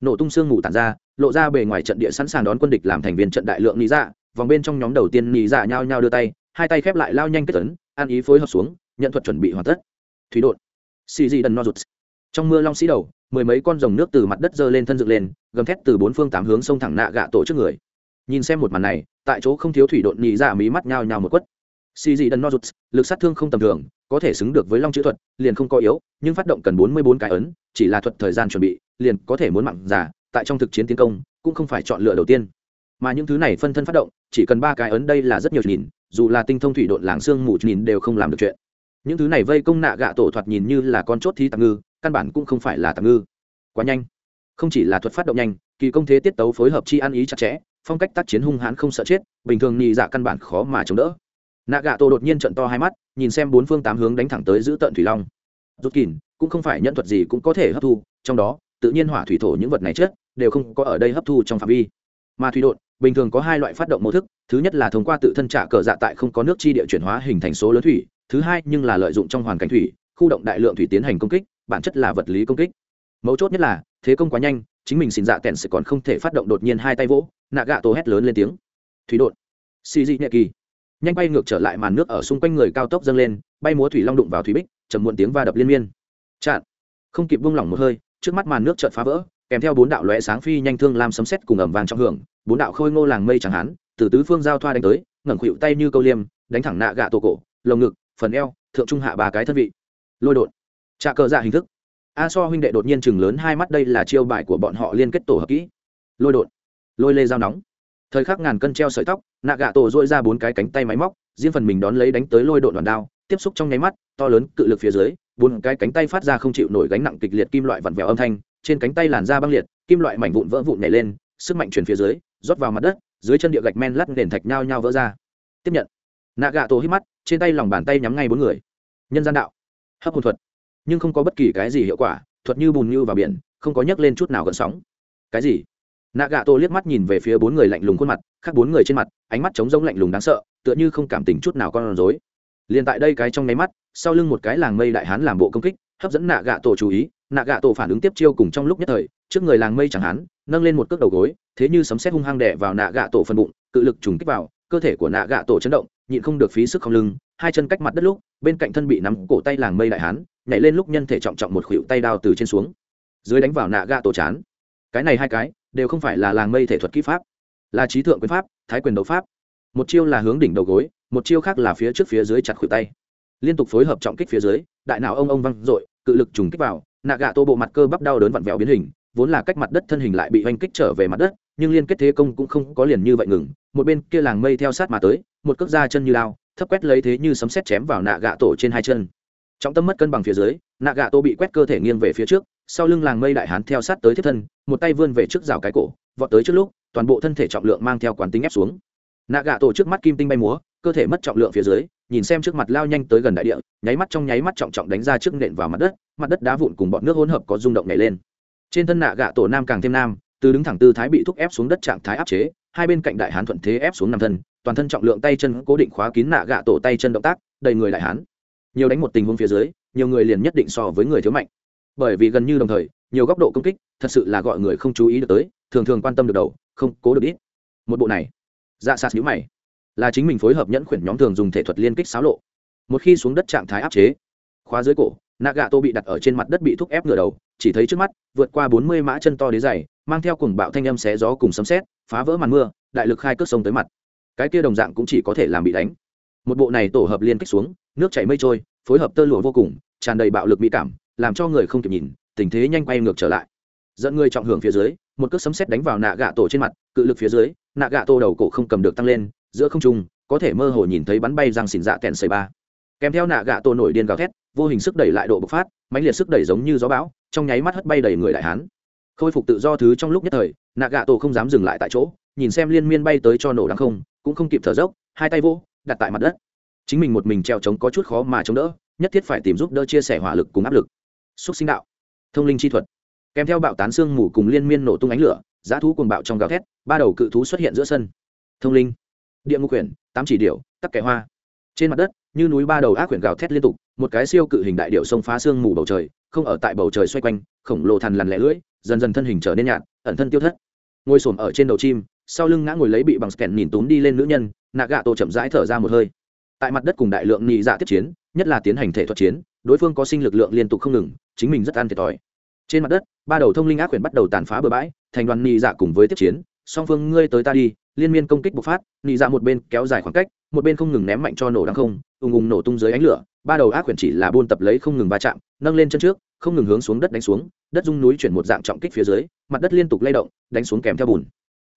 nổ tung xương ngủ tản ra, lộ ra bề ngoài trận địa sẵn sàng đón quân địch làm thành viên trận đại lượng nhị dạ. Vòng bên trong nhóm đầu tiên nhị dạ nhao nhao đưa tay, hai tay khép lại lao nhanh kết tấn ăn ý phối hợp xuống, nhận thuật chuẩn bị hoàn tất. Thủy đột. Xì dị đần no rụt. Trong mưa long sĩ đầu, mười mấy con rồng nước từ mặt đất dơ lên thân dựng lên, gầm thét từ bốn phương tám hướng sông thẳng nạ gạ tổ trước người. Nhìn xem một màn này, tại chỗ không thiếu thủy đột nhị dạ mí mắt nhao nhao một quất. Xì dị đần no rụt, lực sát thương không tầm thường, có thể xứng được với long chữ thuật, liền không có yếu, nhưng phát động cần bốn mươi bốn cái ấn, chỉ là thuật thời gian chuẩn bị liền có thể muốn mạng giả tại trong thực chiến tiến công, cũng không phải chọn lựa đầu tiên. Mà những thứ này phân thân phát động, chỉ cần ba cái ấn đây là rất nhiều nhìn, dù là tinh thông thủy đội làng xương mù nhìn đều không làm được chuyện. Những thứ này vây công nạ gạ tổ thoạt nhìn như là con chốt thi tạm ngư, căn bản cũng không phải là tạm ngư. Quá nhanh. Không chỉ là thuật phát động nhanh, kỳ công thế tiết tấu phối hợp chi ăn ý chặt chẽ, phong cách tác chiến hung hãn không sợ chết, bình thường nhị dạ căn bản khó mà chống đỡ. Nạ gạ tổ đột nhiên trận to hai mắt, nhìn xem bốn phương tám hướng đánh thẳng tới giữ tận thủy long. Rút kìn cũng không phải nhận thuật gì cũng có thể hấp thu, trong đó tự nhiên hỏa thủy thổ những vật này chết, đều không có ở đây hấp thu trong phạm vi. Mà thủy đột bình thường có hai loại phát động mô thức, thứ nhất là thông qua tự thân trả cờ dạ tại không có nước chi địa chuyển hóa hình thành số lớn thủy, thứ hai nhưng là lợi dụng trong hoàn cảnh thủy, khu động đại lượng thủy tiến hành công kích, bản chất là vật lý công kích. Mấu chốt nhất là, thế công quá nhanh, chính mình xin dạ kèn sẽ còn không thể phát động đột nhiên hai tay vỗ, nạ gạ tổ hét lớn lên tiếng. Thủy đột xì dị nhẹ kỳ. Nhanh bay ngược trở lại màn nước ở xung quanh người cao tốc dâng lên, bay múa thủy long đụng vào thủy bích chầm muộn tiếng va đập liên miên. Chặn không kịp buông lỏng một hơi trước mắt màn nước chợt phá vỡ, kèm theo bốn đạo lóe sáng phi nhanh thương lam sấm sét cùng ẩm vàng trong hưởng, bốn đạo khôi ngô làng mây chẳng hán, từ tứ phương giao thoa đánh tới, ngẩng khuỵu tay như câu liêm, đánh thẳng nạ gạ tổ cổ, lồng ngực, phần eo, thượng trung hạ ba cái thân vị. Lôi đột. Trà cờ dạ hình thức. A so huynh đệ đột nhiên chừng lớn hai mắt đây là chiêu bài của bọn họ liên kết tổ hợp kỹ. Lôi đột. Lôi lê dao nóng. Thời khắc ngàn cân treo sợi tóc, nạ gạ tổ dội ra bốn cái cánh tay máy móc, riêng phần mình đón lấy đánh tới lôi đột đoàn đao tiếp xúc trong nháy mắt, to lớn cự lực phía dưới, bốn cái cánh tay phát ra không chịu nổi gánh nặng kịch liệt kim loại vặn vẹo âm thanh, trên cánh tay làn da băng liệt, kim loại mảnh vụn vỡ vụn nhảy lên, sức mạnh chuyển phía dưới, rót vào mặt đất, dưới chân địa gạch men lắt nền thạch nhao nhao vỡ ra. Tiếp nhận. Nạ gạ tổ hít mắt, trên tay lòng bàn tay nhắm ngay bốn người. Nhân gian đạo. Hấp hồn thuật. Nhưng không có bất kỳ cái gì hiệu quả, thuật như bùn như vào biển, không có nhấc lên chút nào gần sóng. Cái gì? Nạ gạ tổ liếc mắt nhìn về phía bốn người lạnh lùng khuôn mặt, khác bốn người trên mặt, ánh mắt trống rỗng lạnh lùng đáng sợ, tựa như không cảm tình chút nào con rối liền tại đây cái trong nháy mắt, sau lưng một cái làng mây đại hán làm bộ công kích, hấp dẫn nạ gạ tổ chú ý, nạ gạ tổ phản ứng tiếp chiêu cùng trong lúc nhất thời, trước người làng mây chẳng hán, nâng lên một cước đầu gối, thế như sấm sét hung hăng đẻ vào nạ gạ tổ phần bụng, cự lực trùng kích vào, cơ thể của nạ gạ tổ chấn động, nhịn không được phí sức không lưng, hai chân cách mặt đất lúc, bên cạnh thân bị nắm cổ tay làng mây đại hán, nhảy lên lúc nhân thể trọng trọng một khuỷu tay đao từ trên xuống. Dưới đánh vào nạ gạ tổ chán. Cái này hai cái, đều không phải là làng mây thể thuật kỹ pháp, là trí thượng quyền pháp, thái quyền đấu pháp. Một chiêu là hướng đỉnh đầu gối một chiêu khác là phía trước phía dưới chặt khuỷu tay. Liên tục phối hợp trọng kích phía dưới, đại não ông ông văng dội, cự lực trùng kích vào nạ gạ tô bộ mặt cơ bắp đau đớn vặn vẹo biến hình, vốn là cách mặt đất thân hình lại bị oanh kích trở về mặt đất, nhưng liên kết thế công cũng không có liền như vậy ngừng, một bên kia làng mây theo sát mà tới, một cước da chân như lao, thấp quét lấy thế như sấm sét chém vào nạ gạ tổ trên hai chân. Trọng tâm mất cân bằng phía dưới nạ gạ tô bị quét cơ thể nghiêng về phía trước, sau lưng làng mây đại hán theo sát tới thiết thân, một tay vươn về trước rào cái cổ, vọt tới trước lúc, toàn bộ thân thể trọng lượng mang theo quán tính ép xuống. Nạ gạ tổ trước mắt kim tinh bay múa cơ thể mất trọng lượng phía dưới, nhìn xem trước mặt lao nhanh tới gần đại địa, nháy mắt trong nháy mắt trọng trọng đánh ra trước nện vào mặt đất mặt đất đá vụn cùng bọn nước hỗn hợp có rung động nhảy lên. Trên thân nạ gạ tổ nam càng thêm nam, từ đứng thẳng tư thái bị thúc ép xuống đất trạng thái áp chế, hai bên cạnh đại hán thuận thế ép xuống nằm thân, toàn thân trọng lượng tay chân cố định khóa kín nạ gạ tổ tay chân động tác, đầy người đại hán. Nhiều đánh một tình huống phía dưới, nhiều người liền nhất định so với người thiếu mạnh. Bởi vì gần như đồng thời, nhiều góc độ công kích, thật sự là gọi người không chú ý được tới, thường thường quan tâm được đầu, không cố được ít. Một bộ này. Dạ sạt nhữ mày là chính mình phối hợp nhẫn khuyển nhóm thường dùng thể thuật liên kích xáo lộ. Một khi xuống đất trạng thái áp chế, khóa dưới cổ nạ gạ tô bị đặt ở trên mặt đất bị thúc ép ngửa đầu, chỉ thấy trước mắt, vượt qua bốn mươi mã chân to đế dày mang theo cùng bạo thanh âm xé gió cùng sấm xét phá vỡ màn mưa, đại lực khai cước sông tới mặt. Cái kia đồng dạng cũng chỉ có thể làm bị đánh. Một bộ này tổ hợp liên kích xuống, nước chảy mây trôi, phối hợp tơ lụa vô cùng, tràn đầy bạo lực mỹ cảm, làm cho người không kịp nhìn, tình thế nhanh quay ngược trở lại. Dẫn người trọng hưởng phía dưới, một cước sấm xét đánh vào nạ gạ tổ trên mặt, cự lực phía dưới nạ gạ tô đầu cổ không cầm được tăng lên giữa không trung, có thể mơ hồ nhìn thấy bắn bay răng xỉn dạ kèn sầy ba. Kèm theo nạ gạ tổ nổi điên gào thét, vô hình sức đẩy lại độ bộc phát, mãnh liệt sức đẩy giống như gió bão, trong nháy mắt hất bay đầy người đại hán. Khôi phục tự do thứ trong lúc nhất thời, nạ gạ tổ không dám dừng lại tại chỗ, nhìn xem liên miên bay tới cho nổ đáng không, cũng không kịp thở dốc, hai tay vô đặt tại mặt đất. Chính mình một mình treo trống có chút khó mà chống đỡ, nhất thiết phải tìm giúp đỡ chia sẻ hỏa lực cùng áp lực. Xúc sinh đạo, thông linh chi thuật. Kèm theo bạo tán xương mù cùng liên miên nổ tung ánh lửa, giá thú cuồng bạo trong gào thét, ba đầu cự thú xuất hiện giữa sân. Thông linh địa ngục quyển, tám chỉ điệu tắc kẻ hoa. Trên mặt đất, như núi ba đầu ác quyển gào thét liên tục, một cái siêu cự hình đại điệu sông phá xương mù bầu trời, không ở tại bầu trời xoay quanh, khổng lồ thằn lằn lẻ lưỡi, dần dần thân hình trở nên nhạt, ẩn thân tiêu thất. Ngồi xổm ở trên đầu chim, sau lưng ngã ngồi lấy bị bằng scan nhìn túm đi lên nữ nhân, nạ gạ tổ chậm rãi thở ra một hơi. Tại mặt đất cùng đại lượng nhị dạ tiếp chiến, nhất là tiến hành thể thuật chiến, đối phương có sinh lực lượng liên tục không ngừng, chính mình rất an thiệt thòi. Trên mặt đất, ba đầu thông linh ác quyển bắt đầu tàn phá bừa bãi, thành đoàn nhị dạ cùng với tiếp chiến song phương ngươi tới ta đi, liên miên công kích bộc phát, nị dạ một bên kéo dài khoảng cách, một bên không ngừng ném mạnh cho nổ đáng không, ùng ùng nổ tung dưới ánh lửa, ba đầu ác quyển chỉ là buôn tập lấy không ngừng va chạm, nâng lên chân trước, không ngừng hướng xuống đất đánh xuống, đất rung núi chuyển một dạng trọng kích phía dưới, mặt đất liên tục lay động, đánh xuống kèm theo bùn.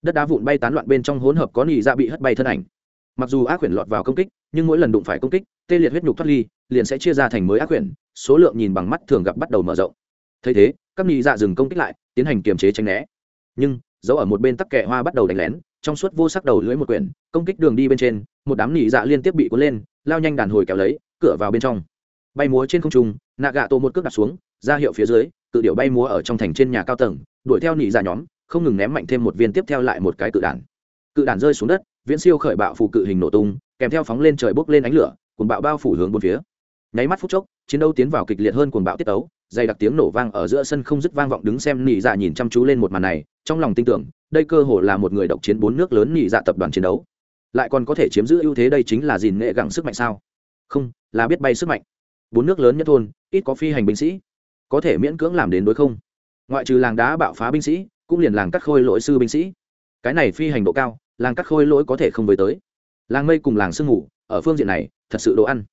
Đất đá vụn bay tán loạn bên trong hỗn hợp có nị dạ bị hất bay thân ảnh. Mặc dù ác quyển lọt vào công kích, nhưng mỗi lần đụng phải công kích, tê liệt huyết nhục thoát ly, liền sẽ chia ra thành mới ác quyển số lượng nhìn bằng mắt thường gặp bắt đầu mở rộng. Thấy thế, các nị dạ dừng công kích lại, tiến hành kiềm chế tranh né. Nhưng dấu ở một bên tắc kẹ hoa bắt đầu đánh lén, trong suốt vô sắc đầu lưỡi một quyển, công kích đường đi bên trên, một đám nị dạ liên tiếp bị cuốn lên, lao nhanh đàn hồi kéo lấy, cửa vào bên trong. Bay múa trên không trung nạ gạ tổ một cước đặt xuống, ra hiệu phía dưới tự điệu bay múa ở trong thành trên nhà cao tầng, đuổi theo nị dạ nhóm, không ngừng ném mạnh thêm một viên tiếp theo lại một cái cự đản cự đản rơi xuống đất, viễn siêu khởi bạo phụ cự hình nổ tung, kèm theo phóng lên trời bốc lên ánh lửa, cuồng bạo bao phủ hướng bốn phía. Nháy mắt phút chốc, chiến đấu tiến vào kịch liệt hơn cuồng bạo tiết tấu, dày đặc tiếng nổ vang ở giữa sân không dứt vang vọng đứng xem nị dạ nhìn chăm chú lên một màn này trong lòng tin tưởng, đây cơ hồ là một người độc chiến bốn nước lớn nhị dạ tập đoàn chiến đấu. Lại còn có thể chiếm giữ ưu thế đây chính là gìn nghệ gẳng sức mạnh sao? Không, là biết bay sức mạnh. Bốn nước lớn nhất thôn, ít có phi hành binh sĩ. Có thể miễn cưỡng làm đến đối không? Ngoại trừ làng đá bạo phá binh sĩ, cũng liền làng cắt khôi lỗi sư binh sĩ. Cái này phi hành độ cao, làng cắt khôi lỗi có thể không với tới. Làng mây cùng làng sương ngủ ở phương diện này, thật sự đồ ăn.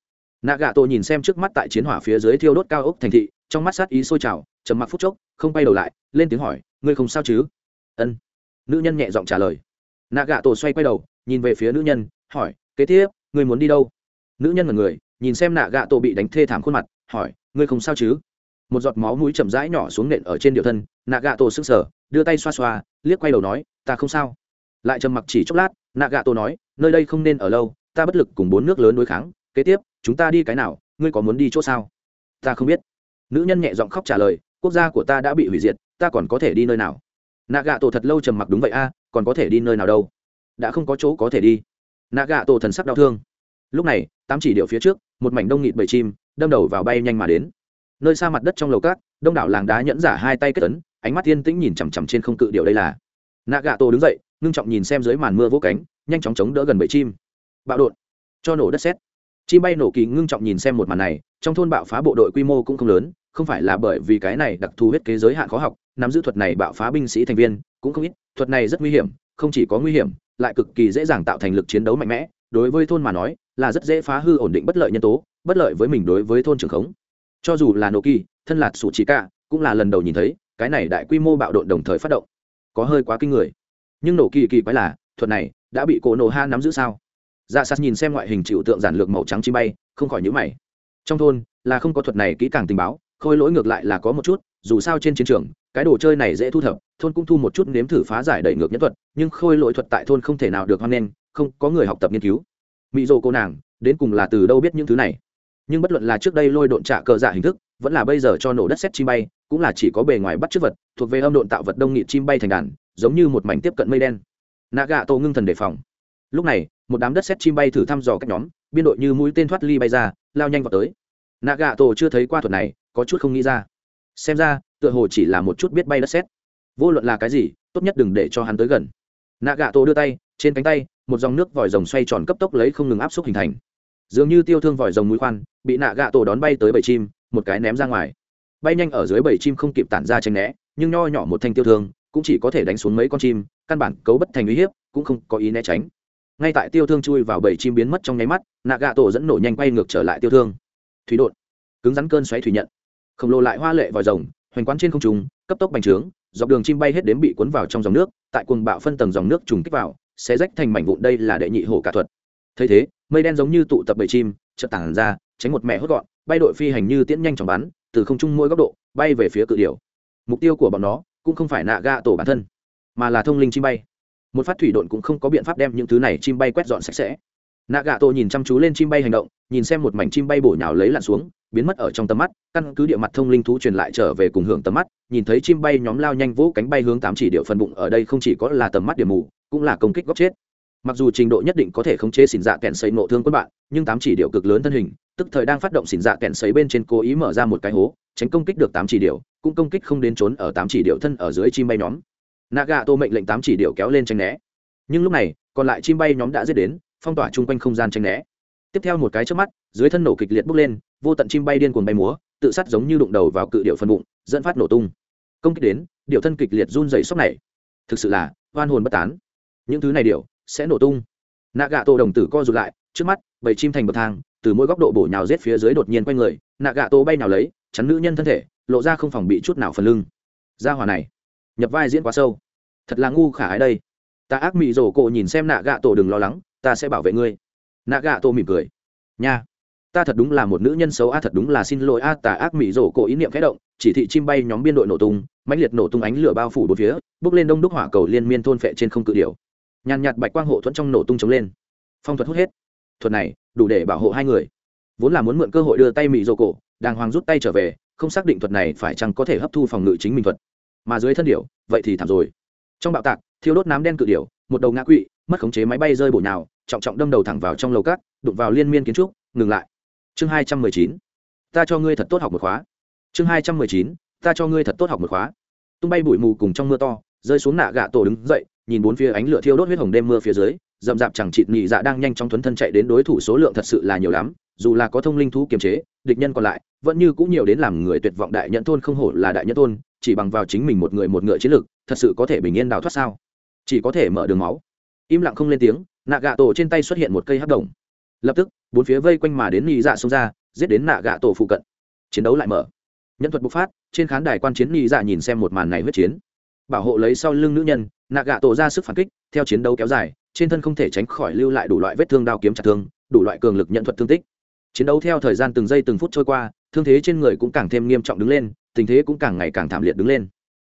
Nạ gạ tổ nhìn xem trước mắt tại chiến hỏa phía dưới thiêu đốt cao ốc thành thị, trong mắt sát ý sôi trào, trầm mặc phút chốc, không bay đầu lại, lên tiếng hỏi, ngươi không sao chứ? Ân nữ nhân nhẹ giọng trả lời nạ gạ tổ xoay quay đầu nhìn về phía nữ nhân hỏi kế tiếp ngươi muốn đi đâu nữ nhân là người nhìn xem nạ gạ tổ bị đánh thê thảm khuôn mặt hỏi ngươi không sao chứ một giọt máu mũi chậm rãi nhỏ xuống nện ở trên điệu thân nạ gạ tổ sức sở đưa tay xoa xoa, liếc quay đầu nói, ta không sao. Lại trầm mặc chỉ chốc lát, nạ gạ tổ nói, nơi đây không nên ở lâu, ta bất lực cùng bốn nước lớn đối kháng, kế tiếp, chúng ta đi cái nào, ngươi có muốn đi chỗ sao? Ta không biết. Nữ nhân nhẹ giọng khóc trả lời, quốc gia của ta đã bị hủy diệt, ta còn có thể đi nơi nào? Nạ gạ tổ thật lâu trầm mặc đúng vậy a, còn có thể đi nơi nào đâu? Đã không có chỗ có thể đi. Nạ gạ tổ thần sắc đau thương. Lúc này, tám chỉ điệu phía trước, một mảnh đông nghịt bầy chim, đâm đầu vào bay nhanh mà đến. Nơi xa mặt đất trong lầu cát đông đảo làng đá nhẫn giả hai tay kết tấn ánh mắt yên tĩnh nhìn chằm chằm trên không cự điệu đây là. Nạ gạ tổ đứng dậy, ngưng trọng nhìn xem dưới màn mưa vỗ cánh, nhanh chóng chống đỡ gần bầy chim. Bạo đột. Cho nổ đất xét chim bay nổ kỳ ngưng trọng nhìn xem một màn này, trong thôn bạo phá bộ đội quy mô cũng không lớn không phải là bởi vì cái này đặc thù huyết kế giới hạn khó học, nắm giữ thuật này bạo phá binh sĩ thành viên, cũng không ít, thuật này rất nguy hiểm, không chỉ có nguy hiểm, lại cực kỳ dễ dàng tạo thành lực chiến đấu mạnh mẽ, đối với thôn mà nói, là rất dễ phá hư ổn định bất lợi nhân tố, bất lợi với mình đối với thôn trường khống. Cho dù là nổ kỳ thân lạt sủ chỉ cả cũng là lần đầu nhìn thấy, cái này đại quy mô bạo độn đồng thời phát động. Có hơi quá kinh người. Nhưng nổ kỳ kỳ quái là, thuật này đã bị cổ nổ ha nắm giữ sao? Dạ sát nhìn xem ngoại hình chịu tượng giản lược màu trắng chi bay, không khỏi nhữ mày. Trong thôn, là không có thuật này kỹ càng tình báo khôi lỗi ngược lại là có một chút, dù sao trên chiến trường, cái đồ chơi này dễ thu thập, thôn cũng thu một chút nếm thử phá giải đẩy ngược nhất thuật, nhưng khôi lỗi thuật tại thôn không thể nào được hoan nghênh, không có người học tập nghiên cứu. Mỹ dô cô nàng, đến cùng là từ đâu biết những thứ này? Nhưng bất luận là trước đây lôi độn trả cờ dạ hình thức, vẫn là bây giờ cho nổ đất xét chim bay, cũng là chỉ có bề ngoài bắt chước vật, thuộc về âm độn tạo vật đông nghị chim bay thành đàn, giống như một mảnh tiếp cận mây đen. Nạ gạ tổ ngưng thần đề phòng. Lúc này, một đám đất xét chim bay thử thăm dò các nhóm, biên đội như mũi tên thoát ly bay ra, lao nhanh vào tới. Nạ gạ tổ chưa thấy qua thuật này có chút không nghĩ ra. Xem ra, tựa hồ chỉ là một chút biết bay đất xét vô luận là cái gì, tốt nhất đừng để cho hắn tới gần. Nạ gạ tổ đưa tay, trên cánh tay, một dòng nước vòi rồng xoay tròn cấp tốc lấy không ngừng áp suất hình thành. Dường như tiêu thương vòi rồng mũi khoan, bị nạ gạ tổ đón bay tới bầy chim, một cái ném ra ngoài. Bay nhanh ở dưới bầy chim không kịp tản ra tranh né, nhưng nho nhỏ một thanh tiêu thương, cũng chỉ có thể đánh xuống mấy con chim, căn bản cấu bất thành uy hiếp, cũng không có ý né tránh. Ngay tại tiêu thương chui vào bầy chim biến mất trong nháy mắt nạ gạ tổ dẫn nổ nhanh quay ngược trở lại tiêu thương. Thủy đột. Cứng rắn cơn xoáy thủy nhận khổng lồ lại hoa lệ vòi rồng, hoành quán trên không trùng cấp tốc bành trướng, dọc đường chim bay hết đến bị cuốn vào trong dòng nước, tại cuồng bạo phân tầng dòng nước trùng kích vào sẽ rách thành mảnh vụn đây là đệ nhị hổ cả thuật. Thấy thế, mây đen giống như tụ tập bầy chim, chợt tản ra, tránh một mẹ hốt gọn, bay đội phi hành như tiễn nhanh chóng bắn, từ không trung mỗi góc độ, bay về phía cự điểu. Mục tiêu của bọn nó cũng không phải nạ gạ tổ bản thân, mà là thông linh chim bay. Một phát thủy độn cũng không có biện pháp đem những thứ này chim bay quét dọn sạch sẽ. Nạ gạ tổ nhìn chăm chú lên chim bay hành động, nhìn xem một mảnh chim bay bổ nhào lấy lặn xuống biến mất ở trong tầm mắt, căn cứ địa mặt thông linh thú truyền lại trở về cùng hưởng tầm mắt, nhìn thấy chim bay nhóm lao nhanh vỗ cánh bay hướng tám chỉ điệu phần bụng ở đây không chỉ có là tầm mắt điểm mù, cũng là công kích góc chết. Mặc dù trình độ nhất định có thể khống chế xỉn dạ kẹn sấy nộ thương quân bạn, nhưng tám chỉ điệu cực lớn thân hình, tức thời đang phát động xỉn dạ kẹn sấy bên trên cố ý mở ra một cái hố, tránh công kích được tám chỉ điệu, cũng công kích không đến trốn ở tám chỉ điệu thân ở dưới chim bay nhóm. Naga tô mệnh lệnh tám chỉ điệu kéo lên tranh né. Nhưng lúc này, còn lại chim bay nhóm đã giết đến, phong tỏa chung quanh không gian tranh né. Tiếp theo một cái trước mắt, dưới thân nổ kịch liệt bốc lên vô tận chim bay điên cuồng bay múa, tự sát giống như đụng đầu vào cự điệu phân bụng, dẫn phát nổ tung. Công kích đến điệu thân kịch liệt run dày sốc này. Thực sự là, oan hồn bất tán. Những thứ này điệu sẽ nổ tung. Nạ gạ tổ đồng tử co rụt lại, trước mắt bầy chim thành bậc thang, từ mỗi góc độ bổ nhào rết phía dưới đột nhiên quay người nạ gạ tổ bay nào lấy, chắn nữ nhân thân thể, lộ ra không phòng bị chút nào phần lưng. Ra hòa này, nhập vai diễn quá sâu. Thật là ngu khả ái đây. Ta ác mị rổ cổ nhìn xem nạ gạ tổ đừng lo lắng, ta sẽ bảo vệ ngươi. Nạ gạ tổ mỉm cười. Nha ta thật đúng là một nữ nhân xấu, a, thật đúng là xin lỗi, a, tà ác mỹ rổ cổ ý niệm khẽ động, chỉ thị chim bay nhóm biên đội nổ tung, mãnh liệt nổ tung ánh lửa bao phủ bốn phía, bước lên đông đúc hỏa cầu liên miên thôn phệ trên không cự điều nhàn nhạt bạch quang hộ thuẫn trong nổ tung chống lên. Phong thuật hút hết. Thuật này, đủ để bảo hộ hai người. Vốn là muốn mượn cơ hội đưa tay mỹ rổ cổ, đàng hoàng rút tay trở về, không xác định thuật này phải chăng có thể hấp thu phòng ngự chính mình thuật. Mà dưới thân điểu, vậy thì thảm rồi. Trong bạo tạc, thiêu đốt nám đen cự điệu một đầu ngã quỵ, mất khống chế máy bay rơi bổ nhào, trọng trọng đâm đầu thẳng vào trong lầu cát, đụng vào liên miên kiến trúc, ngừng lại chương hai trăm mười chín. Ta cho ngươi thật tốt học một khóa. Chương hai trăm mười chín. Ta cho ngươi thật tốt học một khóa. Tung bay bụi mù cùng trong mưa to, rơi xuống nạ gạ tổ đứng dậy, nhìn bốn phía ánh lửa thiêu đốt huyết hồng đêm mưa phía dưới, rậm rạp chẳng chịt nhị dạ đang nhanh chóng thuấn thân chạy đến đối thủ số lượng thật sự là nhiều lắm, dù là có thông linh thú kiềm chế, địch nhân còn lại, vẫn như cũng nhiều đến làm người tuyệt vọng đại nhận thôn không hổ là đại nhẫn thôn, chỉ bằng vào chính mình một người một ngựa chiến lược, thật sự có thể bình yên đào thoát sao? Chỉ có thể mở đường máu. Im lặng không lên tiếng, nạ gạ tổ trên tay xuất hiện một cây hắc đồng lập tức bốn phía vây quanh mà đến nhị dạ xông ra giết đến nạ gạ tổ phụ cận chiến đấu lại mở nhân thuật bộc phát trên khán đài quan chiến nhị dạ nhìn xem một màn này huyết chiến bảo hộ lấy sau lưng nữ nhân nạ gạ tổ ra sức phản kích theo chiến đấu kéo dài trên thân không thể tránh khỏi lưu lại đủ loại vết thương đao kiếm chặt thương đủ loại cường lực nhận thuật thương tích chiến đấu theo thời gian từng giây từng phút trôi qua thương thế trên người cũng càng thêm nghiêm trọng đứng lên tình thế cũng càng ngày càng thảm liệt đứng lên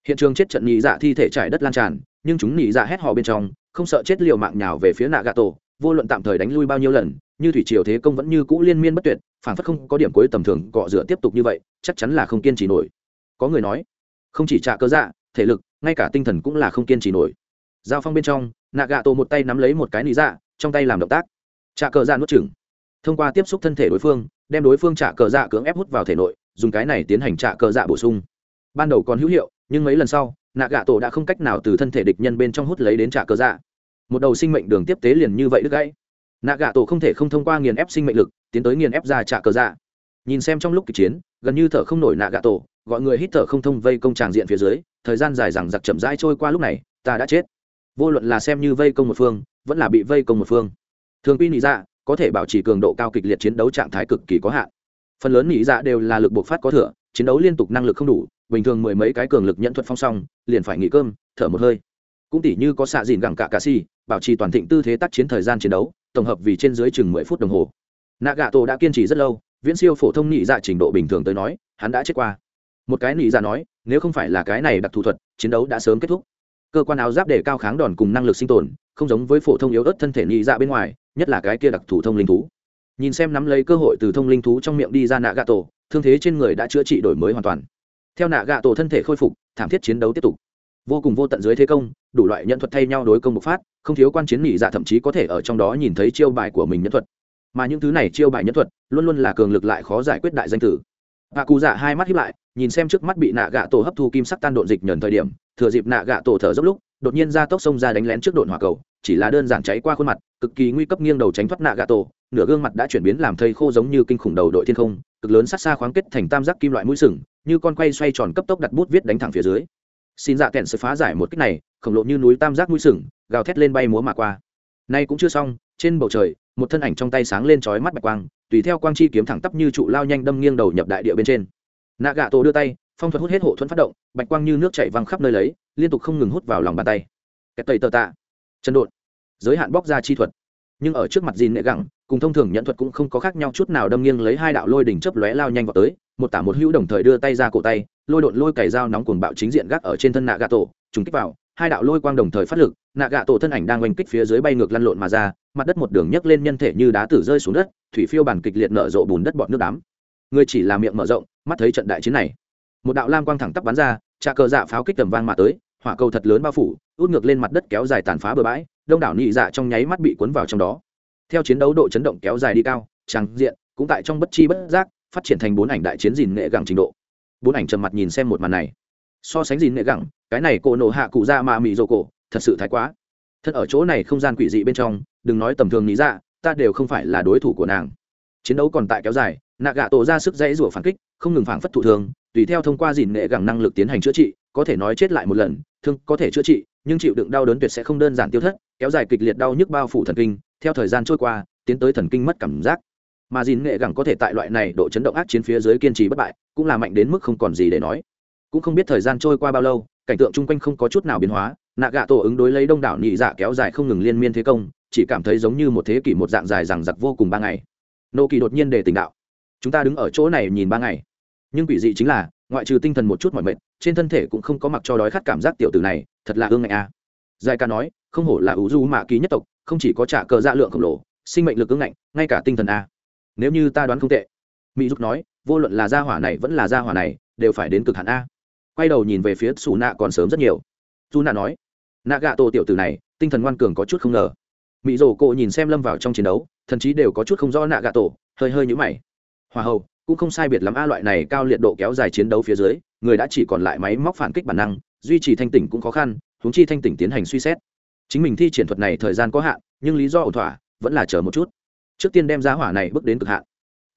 hiện trường chết trận nhị dạ thi thể trải đất lan tràn nhưng chúng nhị dạ hét hò bên trong không sợ chết liều mạng nhào về phía nạ gà tổ vô luận tạm thời đánh lui bao nhiêu lần như thủy triều thế công vẫn như cũ liên miên bất tuyệt phản phất không có điểm cuối tầm thường, cọ rửa tiếp tục như vậy, chắc chắn là không kiên trì nổi. Có người nói, không chỉ trả cơ dạ thể lực, ngay cả tinh thần cũng là không kiên trì nổi. Giao phong bên trong nạ gạ tổ một tay nắm lấy một cái nị dạ trong tay làm động tác. Trả cờ dạ nuốt chừng thông qua tiếp xúc thân thể đối phương, đem đối phương trả cờ dạ cưỡng ép hút vào thể nội, dùng cái này tiến hành trả cờ dạ bổ sung. Ban đầu còn hữu hiệu, nhưng mấy lần sau nạ gạ tổ đã không cách nào từ thân thể địch nhân bên trong hút lấy đến trả cờ dạ. Một đầu sinh mệnh đường tiếp tế liền như vậy đứt gãy nạ gạ tổ không thể không thông qua nghiền ép sinh mệnh lực, tiến tới nghiền ép ra trả cờ dạ. Nhìn xem trong lúc kịch chiến, gần như thở không nổi nạ gạ tổ, gọi người hít thở không thông vây công tràng diện phía dưới, thời gian dài rằng giặc chậm rãi trôi qua lúc này, ta đã chết. Vô luận là xem như vây công một phương, vẫn là bị vây công một phương. Thường quy nghĩ ra dạ, có thể bảo trì cường độ cao kịch liệt chiến đấu trạng thái cực kỳ có hạn. Phần lớn nghĩ dạ đều là lực bộc phát có thừa, chiến đấu liên tục năng lực không đủ, bình thường mười mấy cái cường lực nhận thuật phong song liền phải nghỉ cơm, thở một hơi. Cũng tỉ như có xạ dìn gẳng cả cà si bảo trì toàn thịnh tư thế tác chiến thời gian chiến đấu tổng hợp vì trên dưới chừng mười phút đồng hồ. Nạ gà tổ đã kiên trì rất lâu, viễn siêu phổ thông nhị dạ trình độ bình thường tới nói, hắn đã chết qua. Một cái nhị dạ nói, nếu không phải là cái này đặc thù thuật, chiến đấu đã sớm kết thúc. Cơ quan áo giáp để cao kháng đòn cùng năng lực sinh tồn, không giống với phổ thông yếu ớt thân thể nhị dạ bên ngoài, nhất là cái kia đặc thù thông linh thú. Nhìn xem nắm lấy cơ hội từ thông linh thú trong miệng đi ra nạ gà tổ thương thế trên người đã chữa trị đổi mới hoàn toàn. Theo nạ gà tổ thân thể khôi phục, thảm thiết chiến đấu tiếp tục vô cùng vô tận dưới thế công, đủ loại nhận thuật thay nhau đối công bộc phát, không thiếu quan chiến nhị dạ thậm chí có thể ở trong đó nhìn thấy chiêu bài của mình nhân thuật. Mà những thứ này chiêu bài nhân thuật, luôn luôn là cường lực lại khó giải quyết đại danh tử. Bà cụ dạ hai mắt hiếp lại, nhìn xem trước mắt bị nạ gạ tổ hấp thu kim sắc tan độn dịch nhờn thời điểm, thừa dịp nạ gạ tổ thở dốc lúc, đột nhiên ra tốc sông ra đánh lén trước độn hỏa cầu, chỉ là đơn giản cháy qua khuôn mặt, cực kỳ nguy cấp nghiêng đầu tránh thoát nạ gạ tổ, nửa gương mặt đã chuyển biến làm thây khô giống như kinh khủng đầu đội thiên không, cực lớn sát xa khoáng kết thành tam giác kim loại mũi sừng, như con quay xoay tròn cấp tốc đặt bút viết đánh thẳng phía dưới xin dạ kẹn sẽ phá giải một cách này, khổng lồ như núi tam giác mũi sừng, gào thét lên bay múa mà qua. Nay cũng chưa xong, trên bầu trời, một thân ảnh trong tay sáng lên chói mắt bạch quang, tùy theo quang chi kiếm thẳng tắp như trụ lao nhanh đâm nghiêng đầu nhập đại địa bên trên. Nạ gạ tổ đưa tay, phong thuật hút hết hộ thuẫn phát động, bạch quang như nước chảy văng khắp nơi lấy, liên tục không ngừng hút vào lòng bàn tay. Cái tây tơ tạ. Chân đột. Giới hạn bóc ra chi thuật. Nhưng ở trước mặt dìn nệ gẳng, cùng thông thường nhận thuật cũng không có khác nhau chút nào đâm nghiêng lấy hai đạo lôi đỉnh chớp lóe lao nhanh vào tới một tả một hữu đồng thời đưa tay ra cổ tay, lôi đột lôi cày dao nóng cuồng bạo chính diện gác ở trên thân nạ gà tổ trùng kích vào, hai đạo lôi quang đồng thời phát lực nạ gà tổ thân ảnh đang oanh kích phía dưới bay ngược lăn lộn mà ra, mặt đất một đường nhấc lên nhân thể như đá tử rơi xuống đất, thủy phiêu bản kịch liệt nở rộ bùn đất bọt nước đám. Người chỉ là miệng mở rộng, mắt thấy trận đại chiến này. Một đạo lam quang thẳng tắp bắn ra trà cờ dạ pháo kích tầm vang mà tới, hỏa cầu thật lớn bao phủ, út ngược lên mặt đất kéo dài tàn phá bờ bãi, đông đảo nhị dạ trong nháy mắt bị cuốn vào trong đó. Theo chiến đấu độ chấn động kéo dài đi cao, tràng diện, cũng tại trong bất chi bất giác phát triển thành bốn ảnh đại chiến dìn nghệ gẳng trình độ. Bốn ảnh trầm mặt nhìn xem một màn này. So sánh dìn nghệ gẳng, cái này cổ nổ hạ cụ ra mà mị rồ cổ, thật sự thái quá. Thật ở chỗ này không gian quỷ dị bên trong, đừng nói tầm thường lý dạ ta đều không phải là đối thủ của nàng. Chiến đấu còn tại kéo dài, nạ gạ tổ ra sức dãy rủa phản kích, không ngừng phản phất thụ thường tùy theo thông qua dìn nghệ gẳng năng lực tiến hành chữa trị, có thể nói chết lại một lần, thương có thể chữa trị, nhưng chịu đựng đau đớn tuyệt sẽ không đơn giản tiêu thất, kéo dài kịch liệt đau nhức bao phủ thần kinh, theo thời gian trôi qua, tiến tới thần kinh mất cảm giác mà dìn nghệ gẳng có thể tại loại này độ chấn động ác chiến phía dưới kiên trì bất bại, cũng là mạnh đến mức không còn gì để nói. Cũng không biết thời gian trôi qua bao lâu, cảnh tượng chung quanh không có chút nào biến hóa nạ gạ tổ ứng đối lấy đông đảo nhị dạ kéo dài không ngừng liên miên thế công, chỉ cảm thấy giống như một thế kỷ một dạng dài rằng giặc vô cùng ba ngày. Nô kỳ đột nhiên để tình đạo, chúng ta đứng ở chỗ này nhìn ba ngày. Nhưng quỷ dị chính là, ngoại trừ tinh thần một chút mọi mệt, trên thân thể cũng không có mặc cho đói khát cảm giác tiểu tử này, thật là ương ngạnh a. À. giai ca nói, không hổ là ủ du mạ ký nhất tộc, không chỉ có trả cờ dạ lượng khổng lồ, sinh mệnh lực ương ngạnh, ngay cả tinh thần a nếu như ta đoán không tệ. Mỹ dục nói, vô luận là gia hỏa này vẫn là gia hỏa này, đều phải đến cực hạn a. Quay đầu nhìn về phía xù nạ còn sớm rất nhiều. Dù nạ nói nạ gạ tổ tiểu tử này, tinh thần ngoan cường có chút không ngờ. Mỹ rổ cộ nhìn xem lâm vào trong chiến đấu thậm chí đều có chút không rõ nạ gạ tổ hơi hơi nhũ mày. Hòa hậu, cũng không sai biệt lắm a loại này cao liệt độ kéo dài chiến đấu phía dưới, người đã chỉ còn lại máy móc phản kích bản năng, duy trì thanh tỉnh cũng khó khăn, huống chi thanh tỉnh tiến hành suy xét. Chính mình thi triển thuật này thời gian có hạn, nhưng lý do ổn thỏa, vẫn là chờ một chút trước tiên đem giá hỏa này bước đến cực hạn.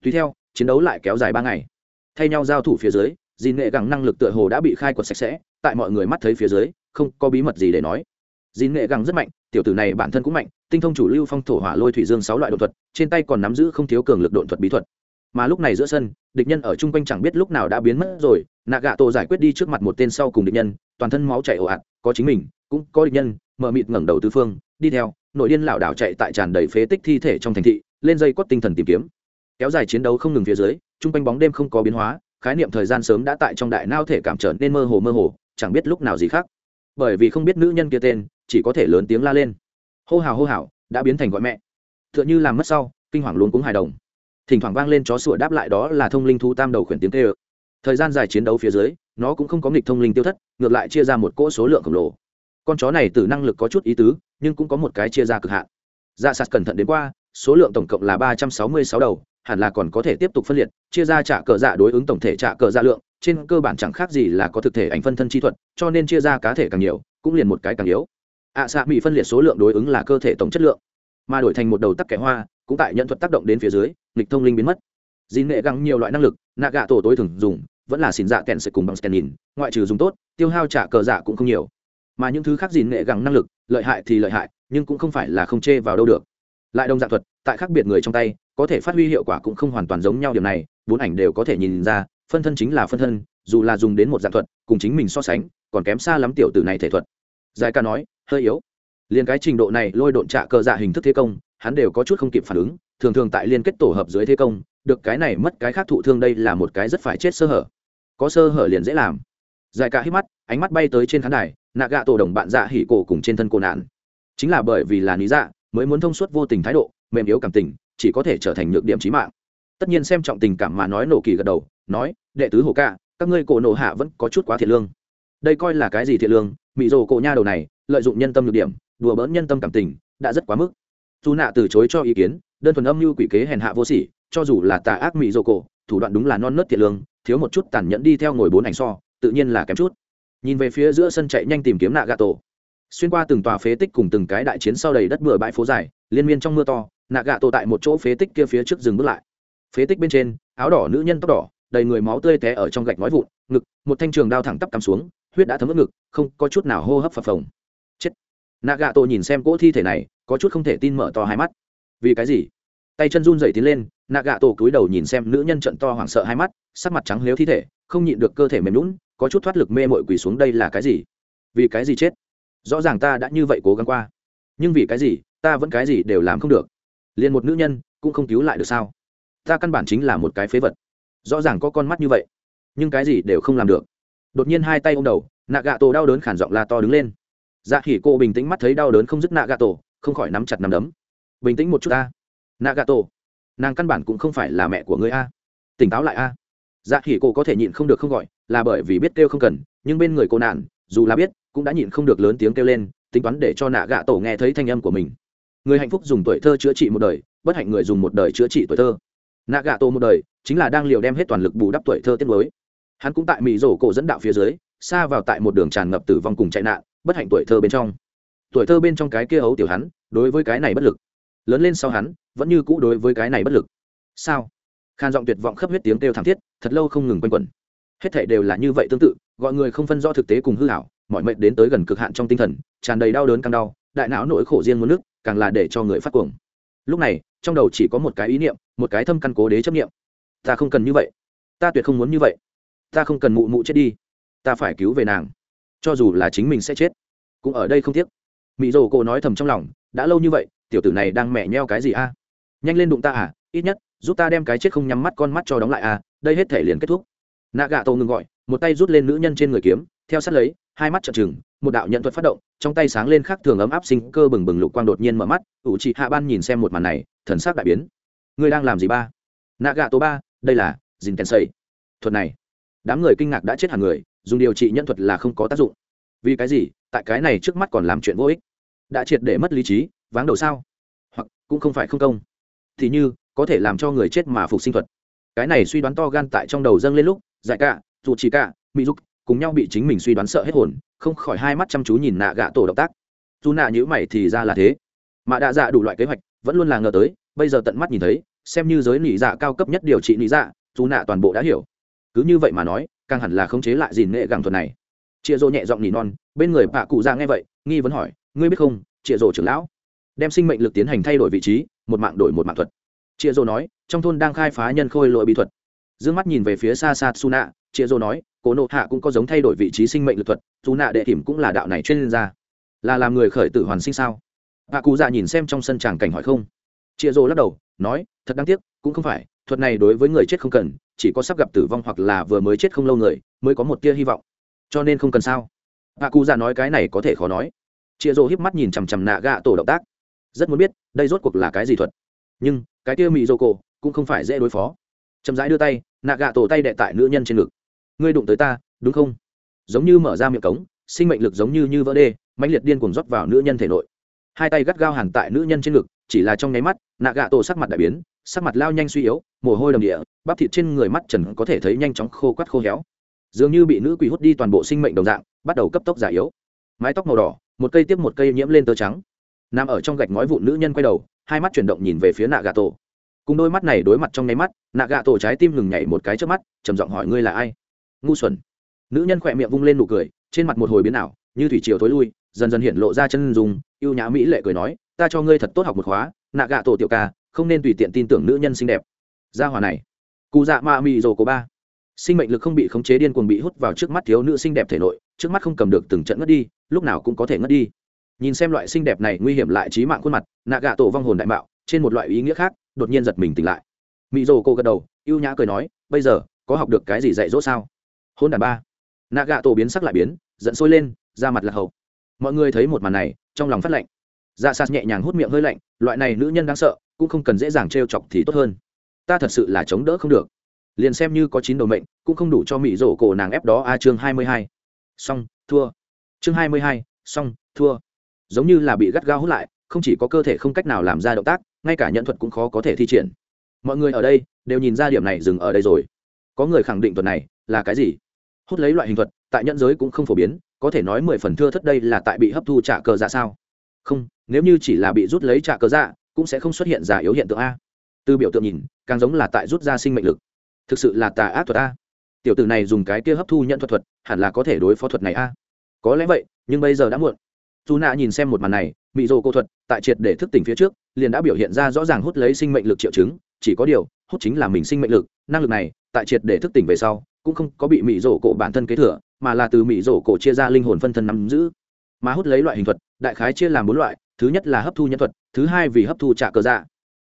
Tùy theo, chiến đấu lại kéo dài ba ngày. Thay nhau giao thủ phía dưới dì nghệ gẳng năng lực tựa hồ đã bị khai quật sạch sẽ, tại mọi người mắt thấy phía dưới, không có bí mật gì để nói. Dì nghệ gẳng rất mạnh, tiểu tử này bản thân cũng mạnh, tinh thông chủ lưu phong thổ hỏa lôi thủy dương sáu loại đột thuật, trên tay còn nắm giữ không thiếu cường lực đột thuật bí thuật. Mà lúc này giữa sân, địch nhân ở chung quanh chẳng biết lúc nào đã biến mất rồi nạ gạ tổ giải quyết đi trước mặt một tên sau cùng địch nhân, toàn thân máu chảy ồ ạt, có chính mình, cũng có địch nhân mờ mịt ngẩng đầu tứ phương, đi theo nội điên lảo đảo chạy tại tràn đầy phế tích thi thể trong thành thị, lên dây quất tinh thần tìm kiếm. Kéo dài chiến đấu không ngừng phía dưới, chung quanh bóng đêm không có biến hóa, khái niệm thời gian sớm đã tại trong đại nao thể cảm trở nên mơ hồ mơ hồ, chẳng biết lúc nào gì khác. Bởi vì không biết nữ nhân kia tên, chỉ có thể lớn tiếng la lên. Hô hào hô hào, đã biến thành gọi mẹ. T h ư ợ n h ư làm mất sau, kinh hoàng luôn cúng hài đồng. Thỉnh thoảng vang lên chó sủa đáp lại đó là thông linh thu tam đầu khuyển tiếng tê ơ thời gian dài chiến đấu phía dưới, nó cũng không có nghịch thông linh tiêu thất, ngược lại chia ra một cỗ số lượng khổng lồ. Con chó này từ năng lực có chút ý tứ nhưng cũng có một cái chia ra cực hạn. Dạ sạt cẩn thận đến qua số lượng tổng cộng là ba trăm sáu mươi sáu đầu hẳn là còn có thể tiếp tục phân liệt chia ra trả cờ dạ đối ứng tổng thể trả cờ dạ lượng trên cơ bản chẳng khác gì là có thực thể ảnh phân thân chi thuật cho nên chia ra cá thể càng nhiều cũng liền một cái càng yếu. Ạ à, xạ bị phân liệt số lượng đối ứng là cơ thể tổng chất lượng mà đổi thành một đầu tắc kẻ hoa cũng tại nhận thuật tác động đến phía dưới lịch thông linh biến mất. Dì nghệ găng nhiều loại năng lực nạ gạ tổ tối thường dùng vẫn là xin dạ kèn sẽ cùng bằng scanin ngoại trừ dùng tốt tiêu hao trả cờ dạ cũng không nhiều. Mà những thứ khác dì nghệ găng năng lực lợi hại thì lợi hại, nhưng cũng không phải là không chê vào đâu được. Lại đồng dạng thuật, tại khác biệt người trong tay, có thể phát huy hiệu quả cũng không hoàn toàn giống nhau điều này, bốn ảnh đều có thể nhìn ra, phân thân chính là phân thân, dù là dùng đến một dạng thuật, cùng chính mình so sánh, còn kém xa lắm tiểu tử này thể thuật. Giải ca nói, hơi yếu. Liền cái trình độ này lôi độn trạ cờ dạ hình thức thế công, hắn đều có chút không kịp phản ứng, thường thường tại liên kết tổ hợp dưới thế công, được cái này mất cái khác thụ thương đây là một cái rất phải chết sơ hở. Có sơ hở liền dễ làm. Giải ca hít mắt, ánh mắt bay tới trên khán đài nạ gạ tổ đồng bạn dạ hỉ cổ cùng trên thân cô nạn. Chính là bởi vì là lý dạ mới muốn thông suốt vô tình thái độ, mềm yếu cảm tình, chỉ có thể trở thành nhược điểm trí mạng. Tất nhiên xem trọng tình cảm mà nói nổ kỳ gật đầu, nói, đệ tứ hồ ca, các ngươi cổ nổ hạ vẫn có chút quá thiệt lương. Đây coi là cái gì thiệt lương? Mị rồ cổ nha đầu này, lợi dụng nhân tâm nhược điểm, đùa bỡn nhân tâm cảm tình, đã rất quá mức. Dù nạ từ chối cho ý kiến, đơn thuần âm mưu quỷ kế hèn hạ vô sỉ, cho dù là tà ác mị rồ cổ, thủ đoạn đúng là non nớt thiệt lương, thiếu một chút tàn nhẫn đi theo ngồi bốn ảnh so, tự nhiên là kém chút nhìn về phía giữa sân chạy nhanh tìm kiếm nạ gà tổ xuyên qua từng tòa phế tích cùng từng cái đại chiến sau đầy đất bừa bãi phố dài, liên miên trong mưa to nạ gà tổ tại một chỗ phế tích kia phía trước dừng bước lại. Phế tích bên trên, áo đỏ nữ nhân tóc đỏ, đầy người máu tươi té ở trong gạch nói vụn, ngực, một thanh trường đao thẳng tắp cắm xuống, huyết đã thấm ướt ngực, không có chút nào hô hấp phập phồng. Chết. Nạ gà tổ nhìn xem cỗ thi thể này, có chút không thể tin mở to hai mắt. Vì cái gì? Tay chân run dậy tiến lên nạ gà tổ cúi đầu nhìn xem nữ nhân trận to hoảng sợ hai mắt, sắc mặt trắng lếu thi thể, không nhịn được cơ thể mềm lún có chút thoát lực mê mội quỳ xuống đây là cái gì? Vì cái gì chết? Rõ ràng ta đã như vậy cố gắng qua. Nhưng vì cái gì, ta vẫn cái gì đều làm không được. Liền một nữ nhân cũng không cứu lại được sao? Ta căn bản chính là một cái phế vật. Rõ ràng có con mắt như vậy, nhưng cái gì đều không làm được. Đột nhiên hai tay ô m đầu nạ gạ tổ đau đớn khản giọng la to đứng lên. Dạ khỉ cô bình tĩnh mắt thấy đau đớn không dứt nạ gạ tổ không khỏi nắm chặt nắm đấm. Bình tĩnh một chút ta. Nạ gạ tổ nàng căn bản cũng không phải là mẹ của ngươi a. Tỉnh táo lại a dạ khỉ cổ có thể nhịn không được không gọi, là bởi vì biết kêu không cần, nhưng bên người cô nạn, dù là biết, cũng đã nhịn không được lớn tiếng kêu lên, tính toán để cho nạ gạ tổ nghe thấy thanh âm của mình. Người hạnh phúc dùng tuổi thơ chữa trị một đời, bất hạnh người dùng một đời chữa trị tuổi thơ. Nạ gạ tổ một đời, chính là đang liều đem hết toàn lực bù đắp tuổi thơ tiết mới. Hắn cũng tại mỹ rổ cổ dẫn đạo phía dưới, xa vào tại một đường tràn ngập tử vong cùng chạy nạn, bất hạnh tuổi thơ bên trong. Tuổi thơ bên trong cái kia ấu tiểu hắn, đối với cái này bất lực. Lớn lên sau hắn, vẫn như cũ đối với cái này bất lực. Sao? Khan giọng tuyệt vọng khắp huyết tiếng kêu thảm thiết, thật lâu không ngừng quanh quẩn. Hết thể đều là như vậy tương tự, gọi người không phân rõ thực tế cùng hư hảo mọi mệnh đến tới gần cực hạn trong tinh thần, tràn đầy đau đớn căng đau, đại não nỗi khổ riêng muốn nước, càng là để cho người phát cuồng. Lúc này, trong đầu chỉ có một cái ý niệm, một cái thâm căn cố đế chấp niệm. Ta không cần như vậy. Ta tuyệt không muốn như vậy. Ta không cần mụ mụ chết đi. Ta phải cứu về nàng. Cho dù là chính mình sẽ chết. Cũng ở đây không tiếc. Mỹ rồ cô nói thầm trong lòng, đã lâu như vậy, tiểu tử này đang mẹ nheo cái gì a? Nhanh lên đụng ta à ít nhất giúp ta đem cái chết không nhắm mắt con mắt cho đóng lại à đây hết thể liền kết thúc. Nạ gà tô ngừng gọi, một tay rút lên nữ nhân trên người kiếm, theo sát lấy, hai mắt trợn trừng, một đạo nhận thuật phát động, trong tay sáng lên khác thường ấm áp sinh cơ bừng bừng lục quang đột nhiên mở mắt, ủ chị hạ ban nhìn xem một màn này, thần sắc đại biến. Ngươi đang làm gì ba? Nạ gà tô ba, đây là, dìn tèn xây thuật này, đám người kinh ngạc đã chết hẳn người, dùng điều trị nhân thuật là không có tác dụng. Vì cái gì, tại cái này trước mắt còn làm chuyện vô ích? Đã triệt để mất lý trí, váng đầu sao? Hoặc, cũng không phải không công. Thì như có thể làm cho người chết mà phục sinh thuật. Cái này suy đoán to gan tại trong đầu dâng lên lúc, giải cả dù chỉ cả mỹ dục cùng nhau bị chính mình suy đoán sợ hết hồn, không khỏi hai mắt chăm chú nhìn nạ gạ tổ động tác. Dù nạ nhữ mày thì ra là thế. Mà đã dạ đủ loại kế hoạch, vẫn luôn là ngờ tới, bây giờ tận mắt nhìn thấy, xem như giới nỉ dạ cao cấp nhất điều trị nỉ dạ dù nạ toàn bộ đã hiểu. Cứ như vậy mà nói, càng hẳn là khống chế lại gìn nghệ gẳng thuật này. Chịa rỗ nhẹ giọng nỉ non, bên người bạ cụ ra nghe vậy, nghi vấn hỏi, ngươi biết không, chịa rỗ trưởng lão, đem sinh mệnh lực tiến hành thay đổi vị trí, một mạng đổi một mạng thuật chịa Dô nói, trong thôn đang khai phá nhân khôi lội bí thuật. D mắt nhìn về phía xa xa su nạ chịa Dô nói, cố nộ hạ cũng có giống thay đổi vị trí sinh mệnh lực thuật dù nạ đệ thỉm cũng là đạo này chuyên gia. Là làm người khởi tử hoàn sinh sao? Hạ cụ dạ nhìn xem trong sân tràng cảnh hỏi không. Chịa Dô lắc đầu, nói, thật đáng tiếc, cũng không phải, thuật này đối với người chết không cần, chỉ có sắp gặp tử vong hoặc là vừa mới chết không lâu người, mới có một tia hy vọng. Cho nên không cần sao? Hạ cụ dạ nói cái này có thể khó nói. Chịa Dô híp mắt nhìn chằm chằm nạ gạ tổ động tác. Rất muốn biết, đây rốt cuộc là cái gì thuật? Nhưng cái kia mị dô cổ cũng không phải dễ đối phó. Chậm rãi đưa tay nạ gạ tổ tay đệ tại nữ nhân trên ngực. Ngươi đụng tới ta, đúng không? Giống như mở ra miệng cống, sinh mệnh lực giống như như vỡ đê, mãnh liệt điên cuồng rót vào nữ nhân thể nội. Hai tay gắt gao hẳn tại nữ nhân trên ngực, chỉ là trong nháy mắt nạ gạ tổ sắc mặt đại biến, sắc mặt lao nhanh suy yếu, mồ hôi đầm địa, bắp thịt trên người mắt trần có thể thấy nhanh chóng khô quắt khô héo. Dường như bị nữ quỷ hút đi toàn bộ sinh mệnh đồng dạng, bắt đầu cấp tốc giả yếu. Mái tóc màu đỏ, một cây tiếp một cây nhiễm lên tơ trắng. Nằm ở trong gạch ngói vụn nữ nhân quay đầu hai mắt chuyển động nhìn về phía nạ gà tổ cùng đôi mắt này đối mặt trong nháy mắt nạ gà tổ trái tim ngừng nhảy một cái trước mắt, trầm giọng hỏi ngươi là ai? Ngu xuẩn. Nữ nhân khỏe miệng vung lên nụ cười, trên mặt một hồi biến ảo, như thủy triều thối lui, dần dần hiện lộ ra chân dùng yêu nhã mỹ lệ cười nói, ta cho ngươi thật tốt học một khóa nạ gà tổ tiểu ca, không nên tùy tiện tin tưởng nữ nhân xinh đẹp. Gia hòa này. Cụ dạ ma mị rồ của ba sinh mệnh lực không bị khống chế điên cuồng bị hút vào trước mắt thiếu nữ xinh đẹp thể nội, trước mắt không cầm được từng trận ngất đi, lúc nào cũng có thể ngất đi nhìn xem loại xinh đẹp này nguy hiểm lại trí mạng khuôn mặt, nạ gạ tổ vong hồn đại mạo, trên một loại ý nghĩa khác, đột nhiên giật mình tỉnh lại. Mỹ rồ cô gật đầu, ưu nhã cười nói, bây giờ, có học được cái gì dạy dỗ sao? Hôn đàn ba. Nạ gạ tổ biến sắc lại biến, giận sôi lên ra mặt là hậu. Mọi người thấy một màn này, trong lòng phát lạnh. Dạ sạt nhẹ nhàng hút miệng hơi lạnh, loại này nữ nhân đáng sợ, cũng không cần dễ dàng trêu chọc thì tốt hơn. Ta thật sự là chống đỡ không được. Liền xem như có chín đầu mệnh, cũng không đủ cho mỹ rổ cổ nàng ép đó a chương hai mươi hai. Xong, thua. Chương hai mươi hai, xong, thua giống như là bị gắt gao hút lại, không chỉ có cơ thể không cách nào làm ra động tác, ngay cả nhận thuật cũng khó có thể thi triển. Mọi người ở đây đều nhìn ra điểm này dừng ở đây rồi. Có người khẳng định thuật này là cái gì? Hút lấy loại hình thuật, tại nhận giới cũng không phổ biến, có thể nói mười phần thưa thất đây là tại bị hấp thu trả cờ dạ sao? Không, nếu như chỉ là bị rút lấy trả cờ dạ cũng sẽ không xuất hiện giả yếu hiện tượng a. Từ biểu tượng nhìn, càng giống là tại rút ra sinh mệnh lực. Thực sự là tà ác thuật a. Tiểu tử này dùng cái kia hấp thu nhận thuật thuật, hẳn là có thể đối phó thuật này a. Có lẽ vậy, nhưng bây giờ đã muộn dù nạ nhìn xem một màn này mỹ dô cô thuật, tại triệt để thức tỉnh phía trước, liền đã biểu hiện ra rõ ràng hút lấy sinh mệnh lực triệu chứng, chỉ có điều, hút chính là mình sinh mệnh lực, năng lực này, tại triệt để thức tỉnh về sau, cũng không có bị mỹ dỗ cổ bản thân kế thừa, mà là từ mỹ dỗ cổ chia ra linh hồn phân thân nắm giữ. Mà hút lấy loại hình thuật, đại khái chia làm bốn loại, thứ nhất là hấp thu nhân thuật, thứ hai vì hấp thu trả cờ dạ.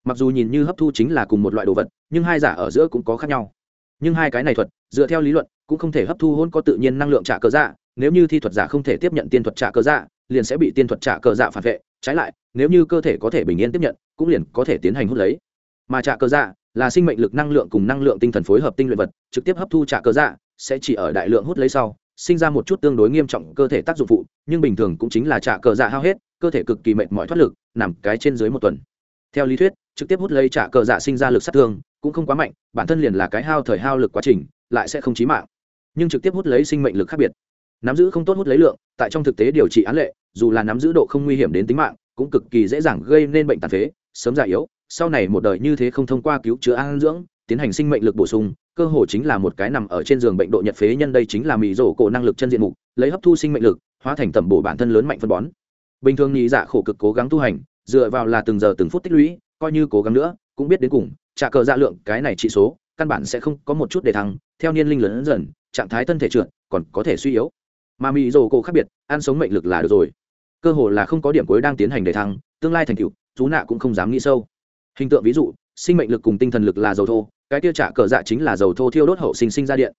Mặc dù nhìn như hấp thu chính là cùng một loại đồ vật, nhưng hai giả ở giữa cũng có khác nhau. Nhưng hai cái này thuật, dựa theo lý luận, cũng không thể hấp thu hôn có tự nhiên năng lượng trả cờ dạ nếu như thi thuật giả không thể tiếp nhận tiên thuật trả cờ dạ liền sẽ bị tiên thuật trả cờ dạ phản vệ, trái lại, nếu như cơ thể có thể bình yên tiếp nhận, cũng liền có thể tiến hành hút lấy. Mà trả cờ dạ là sinh mệnh lực năng lượng cùng năng lượng tinh thần phối hợp tinh luyện vật, trực tiếp hấp thu trả cơ dạ sẽ chỉ ở đại lượng hút lấy sau, sinh ra một chút tương đối nghiêm trọng cơ thể tác dụng phụ, nhưng bình thường cũng chính là trả cờ dạ hao hết, cơ thể cực kỳ mệt mỏi thoát lực, nằm cái trên dưới một tuần. Theo lý thuyết, trực tiếp hút lấy trả cờ dạ sinh ra lực sát thương cũng không quá mạnh, bản thân liền là cái hao thời hao lực quá trình, lại sẽ không chí mạng. Nhưng trực tiếp hút lấy sinh mệnh lực khác biệt nắm giữ không tốt hút lấy lượng, tại trong thực tế điều trị án lệ, dù là nắm giữ độ không nguy hiểm đến tính mạng, cũng cực kỳ dễ dàng gây nên bệnh tàn phế, sớm già yếu. Sau này một đời như thế không thông qua cứu chữa an dưỡng, tiến hành sinh mệnh lực bổ sung, cơ hồ chính là một cái nằm ở trên giường bệnh độ nhật phế nhân đây chính là mì rổ cổ năng lực chân diện mục, lấy hấp thu sinh mệnh lực, hóa thành tẩm bổ bản thân lớn mạnh phân bón. Bình thường nhị dạ khổ cực cố gắng tu hành, dựa vào là từng giờ từng phút tích lũy, coi như cố gắng nữa, cũng biết đến cùng, trả cờ dạ lượng cái này trị số, căn bản sẽ không có một chút để thăng, theo niên linh lớn dần, trạng thái thân thể trượt, còn có thể suy yếu mà mỹ rổ cổ khác biệt, ăn sống mệnh lực là được rồi. Cơ hồ là không có điểm cuối đang tiến hành để thăng, tương lai thành cựu chú nạ cũng không dám nghĩ sâu. Hình tượng ví dụ, sinh mệnh lực cùng tinh thần lực là dầu thô, cái tiêu trả cờ dạ chính là dầu thô thiêu đốt hậu sinh sinh ra điện.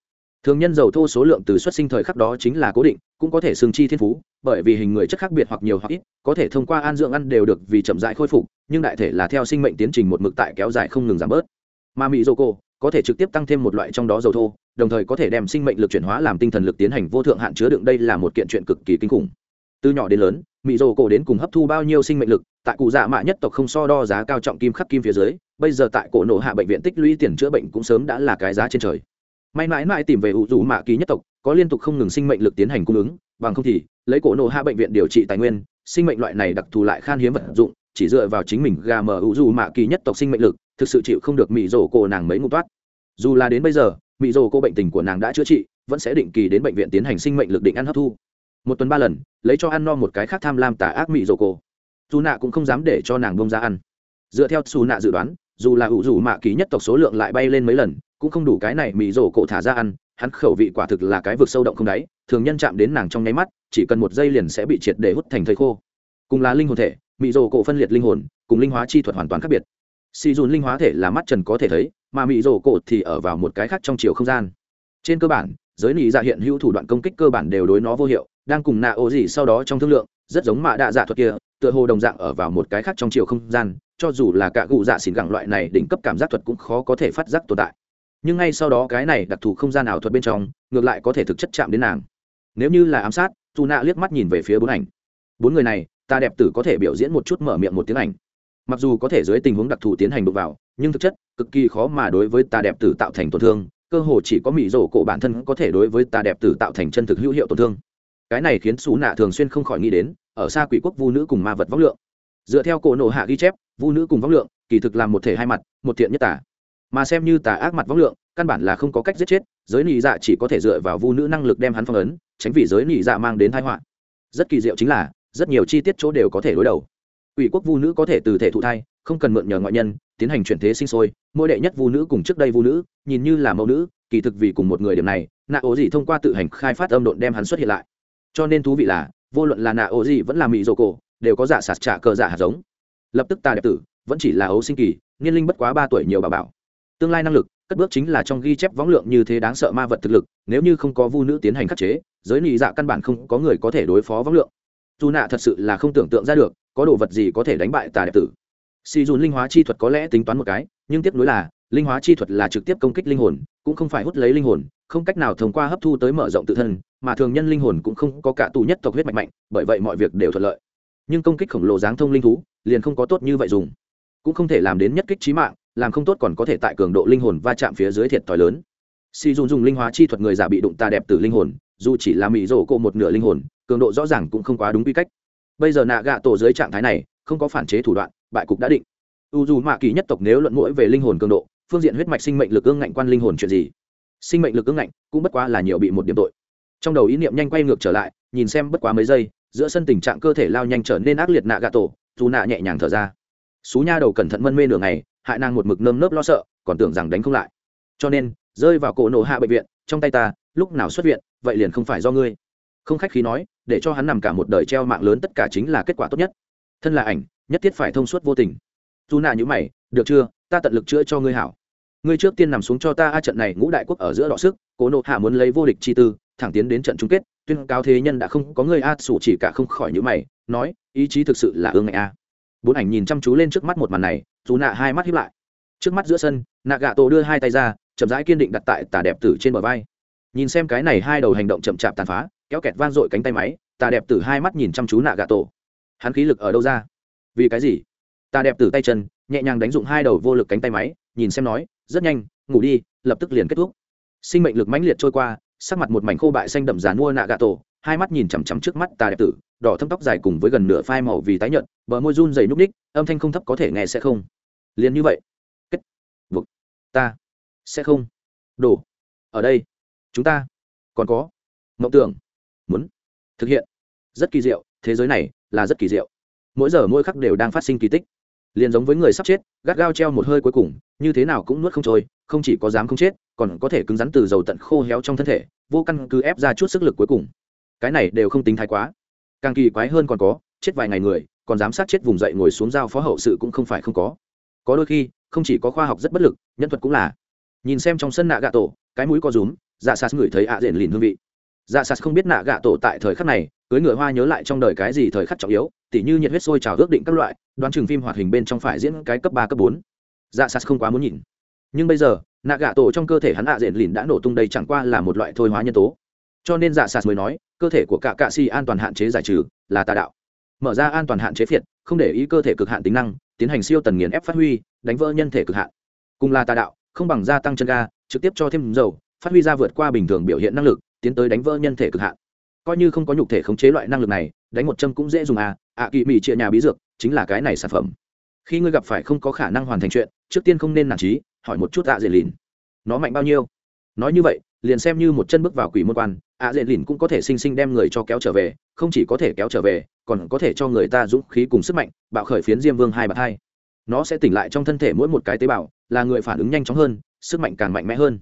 Thường nhân dầu thô số lượng từ xuất sinh thời khắc đó chính là cố định, cũng có thể xương chi thiên phú, bởi vì hình người chất khác biệt hoặc nhiều hoặc ít, có thể thông qua an dưỡng ăn đều được vì chậm dại khôi phục, nhưng đại thể là theo sinh mệnh tiến trình một mực tại kéo dài không ngừng giảm bớt. Mà mỹ dô cô có thể trực tiếp tăng thêm một loại trong đó dầu thô, đồng thời có thể đem sinh mệnh lực chuyển hóa làm tinh thần lực tiến hành vô thượng hạn chứa đựng. Đây là một kiện chuyện cực kỳ kinh khủng. Từ nhỏ đến lớn mỹ dô cổ đến cùng hấp thu bao nhiêu sinh mệnh lực, tại cụ dạ mạ nhất tộc không so đo giá cao trọng kim khắc kim phía dưới, bây giờ tại cổ nổ hạ bệnh viện tích lũy tiền chữa bệnh cũng sớm đã là cái giá trên trời. May mãi mãi tìm về ủ rủ mạ ký nhất tộc, có liên tục không ngừng sinh mệnh lực tiến hành cung ứng, bằng không thì, lấy cổ nổ hạ bệnh viện điều trị tài nguyên, sinh mệnh loại này đặc thù lại khan hiếm vật dụng chỉ dựa vào chính mình gà mờ ủ dù mạ kỳ nhất tộc sinh mệnh lực, thực sự chịu không được mỹ rổ cổ nàng mấy ngụ toát. Dù là đến bây giờ mỹ rổ cô bệnh tình của nàng đã chữa trị, vẫn sẽ định kỳ đến bệnh viện tiến hành sinh mệnh lực định ăn hấp thu. Một tuần ba lần, lấy cho ăn no một cái khác tham lam tà ác mỹ rổ cổ. Dù nạ cũng không dám để cho nàng bông ra ăn. Dựa theo xù nạ dự đoán, dù là ủ dù mạ kỳ nhất tộc số lượng lại bay lên mấy lần, cũng không đủ cái này mỹ rổ cổ thả ra ăn, hắn khẩu vị quả thực là cái vực sâu động không đáy, thường nhân chạm đến nàng trong nháy mắt, chỉ cần một giây liền sẽ bị triệt để hút thành thây khô. Cùng là linh hồn thể mị rồ cổ phân liệt linh hồn, cùng linh hóa chi thuật hoàn toàn khác biệt. Si dùn linh hóa thể là mắt trần có thể thấy, mà mị rồ cổ thì ở vào một cái khác trong chiều không gian. Trên cơ bản, giới nị dạ hiện hữu thủ đoạn công kích cơ bản đều đối nó vô hiệu, đang cùng nạ ô gì sau đó trong thương lượng, rất giống mạ đạ dạ thuật kia, tựa hồ đồng dạng ở vào một cái khác trong chiều không gian, cho dù là cả cụ dạ xỉn gẳng loại này đỉnh cấp cảm giác thuật cũng khó có thể phát giác tồn tại. Nhưng ngay sau đó cái này đặc thù không gian ảo thuật bên trong, ngược lại có thể thực chất chạm đến nàng. Nếu như là ám sát dù nạ liếc mắt nhìn về phía bốn ảnh. Bốn người này ta đẹp tử có thể biểu diễn một chút mở miệng một tiếng ảnh mặc dù có thể dưới tình huống đặc thù tiến hành đụng vào, nhưng thực chất, cực kỳ khó mà đối với ta đẹp tử tạo thành tổn thương, cơ hồ chỉ có mỹ rổ cổ bản thân có thể đối với ta đẹp tử tạo thành chân thực hữu hiệu tổn thương. Cái này khiến xú nạ thường xuyên không khỏi nghĩ đến, ở xa quỷ quốc vu nữ cùng ma vật vóc lượng. Dựa theo cổ nổ hạ ghi chép, vu nữ cùng vóc lượng, kỳ thực làm một thể hai mặt, một thiện nhất tả mà xem như tà ác mặt vóc lượng, căn bản là không có cách giết chết, giới nị dạ chỉ có thể dựa vào vu nữ năng lực đem hắn phong ấn, tránh vì giới nị dạ mang đến thái họa. Rất kỳ diệu chính là rất nhiều chi tiết chỗ đều có thể đối đầu. Ủy quốc vu nữ có thể từ thể thụ thai, không cần mượn nhờ ngoại nhân, tiến hành chuyển thế sinh sôi, mỗi đệ nhất vu nữ cùng trước đây vu nữ, nhìn như là mẫu nữ, kỳ thực vì cùng một người điểm này, nạ ố gì thông qua tự hành khai phát âm độn đem hắn xuất hiện lại. Cho nên thú vị là, vô luận là nạ ố gì vẫn là mỹ dô cổ, đều có giả sạt trả cờ giả hạt giống. Lập tức ta đẹp tử, vẫn chỉ là ấu sinh kỳ, niên linh bất quá ba tuổi nhiều bà bảo. Tương lai năng lực, cất bước chính là trong ghi chép võng lượng như thế đáng sợ ma vật thực lực, nếu như không có vu nữ tiến hành khắc chế, giới nị dạ căn bản không có người có thể đối phó võng lượng dù nạ thật sự là không tưởng tượng ra được, có đồ vật gì có thể đánh bại tà đẹp tử. Si dùn linh hóa chi thuật có lẽ tính toán một cái, nhưng tiếp nối là, linh hóa chi thuật là trực tiếp công kích linh hồn, cũng không phải hút lấy linh hồn, không cách nào thông qua hấp thu tới mở rộng tự thân, mà thường nhân linh hồn cũng không có cả tù nhất tộc huyết mạnh mạnh, bởi vậy mọi việc đều thuận lợi. Nhưng công kích khổng lồ dáng thông linh thú, liền không có tốt như vậy dùng. Cũng không thể làm đến nhất kích trí mạng, làm không tốt còn có thể tại cường độ linh hồn va chạm phía dưới thiệt thòi lớn. Si dùng dùng linh hóa chi thuật người giả bị đụng tà đẹp từ linh hồn, dù chỉ là mỹ rổ cộ một nửa linh hồn cường độ rõ ràng cũng không quá đúng quy cách. Bây giờ nạ gạ tổ dưới trạng thái này, không có phản chế thủ đoạn, bại cục đã định. U dù mạ kỳ nhất tộc nếu luận mũi về linh hồn cường độ, phương diện huyết mạch sinh mệnh lực ương ngạnh quan linh hồn chuyện gì? Sinh mệnh lực ương ngạnh cũng bất quá là nhiều bị một điểm tội. Trong đầu ý niệm nhanh quay ngược trở lại, nhìn xem bất quá mấy giây, giữa sân tình trạng cơ thể lao nhanh trở nên ác liệt nạ gạ tổ, dù nạ nhẹ nhàng thở ra. Xú nha đầu cẩn thận mân mê nửa ngày, hại nàng một mực nơm nớp lo sợ, còn tưởng rằng đánh không lại. Cho nên, rơi vào cổ nổ hạ bệnh viện, trong tay ta, lúc nào xuất viện, vậy liền không phải do ngươi không khách khí nói, để cho hắn nằm cả một đời treo mạng lớn tất cả chính là kết quả tốt nhất. Thân là ảnh, nhất thiết phải thông suốt vô tình. Dù nạ nhữ mày, được chưa, ta tận lực chữa cho ngươi hảo. Ngươi trước tiên nằm xuống cho ta a trận này ngũ đại quốc ở giữa đọ sức, cố nộ hạ muốn lấy vô địch chi tư, thẳng tiến đến trận chung kết, tuyên cao thế nhân đã không có người a, sủ chỉ cả không khỏi nhữ mày, nói, ý chí thực sự là ương ngạnh a. Bốn ảnh nhìn chăm chú lên trước mắt một màn này, dù nạ hai mắt hiếp lại. Trước mắt giữa sân, nạ gạ tổ đưa hai tay ra, chậm rãi kiên định đặt tại tà đẹp tử trên bờ vai. Nhìn xem cái này hai đầu hành động chậm chạp tàn phá kéo kẹt van dội cánh tay máy, tà đẹp tử hai mắt nhìn chăm chú nạ gà tổ hắn khí lực ở đâu ra? Vì cái gì? Tà đẹp tử tay chân, nhẹ nhàng đánh dụng hai đầu vô lực cánh tay máy, nhìn xem nói, rất nhanh, ngủ đi, lập tức liền kết thúc. Sinh mệnh lực mãnh liệt trôi qua, sắc mặt một mảnh khô bại xanh đậm dàn mua nạ gà tổ hai mắt nhìn chằm chằm trước mắt tà đẹp tử, đỏ thâm tóc dài cùng với gần nửa phai màu vì tái nhợt, bờ môi run dày núp ních, âm thanh không thấp có thể nghe sẽ không. Liền như vậy, kết vực ta sẽ không. Đổ ở đây, chúng ta còn có mộng tưởng thực hiện. Rất kỳ diệu, thế giới này là rất kỳ diệu. Mỗi giờ mỗi khắc đều đang phát sinh kỳ tích. Liền giống với người sắp chết, gắt gao treo một hơi cuối cùng, như thế nào cũng nuốt không trôi, không chỉ có dám không chết, còn có thể cứng rắn từ dầu tận khô héo trong thân thể, vô căn cứ ép ra chút sức lực cuối cùng. Cái này đều không tính thái quá. Càng kỳ quái hơn còn có, chết vài ngày người, còn dám sát chết vùng dậy ngồi xuống giao phó hậu sự cũng không phải không có. Có đôi khi, không chỉ có khoa học rất bất lực, nhân thuật cũng là. Nhìn xem trong sân nạ gạ tổ, cái mũi có rúm dạ sát ngửi thấy ạ à rền lìn hương vị dạ sas không biết nạ gạ tổ tại thời khắc này, cưới ngựa hoa nhớ lại trong đời cái gì thời khắc trọng yếu, tỉ như nhiệt huyết sôi trào ước định các loại, đoán chừng phim hoạt hình bên trong phải diễn cái cấp ba, cấp bốn. Dạ sas không quá muốn nhìn. Nhưng bây giờ, nạ gạ tổ trong cơ thể hắn ạ à rền lìn đã nổ tung đây chẳng qua là một loại thôi hóa nhân tố. Cho nên dạ sas mới nói, cơ thể của cả cạ si an toàn hạn chế giải trừ, là tà đạo. Mở ra an toàn hạn chế phiệt, không để ý cơ thể cực hạn tính năng, tiến hành siêu tần nghiền ép phát huy, đánh vỡ nhân thể cực hạn. Cùng là tà đạo, không bằng gia tăng chân ga, trực tiếp cho thêm dầu, phát huy ra vượt qua bình thường biểu hiện năng lực tiến tới đánh vỡ nhân thể cực hạn. Coi như không có nhục thể khống chế loại năng lực này, đánh một châm cũng dễ dùng à ạ kỳ mỹ chia nhà bí dược, chính là cái này sản phẩm. Khi ngươi gặp phải không có khả năng hoàn thành chuyện, trước tiên không nên nản trí, hỏi một chút ạ dễ lìn. Nó mạnh bao nhiêu? Nói như vậy, liền xem như một chân bước vào quỷ môn quan, ạ dễ lìn cũng có thể sinh sinh đem người cho kéo trở về, không chỉ có thể kéo trở về, còn có thể cho người ta dũng khí cùng sức mạnh, bạo khởi phiến diêm vương hai bạc hai. Nó sẽ tỉnh lại trong thân thể mỗi một cái tế bào, là người phản ứng nhanh chóng hơn, sức mạnh càng mạnh mẽ hơn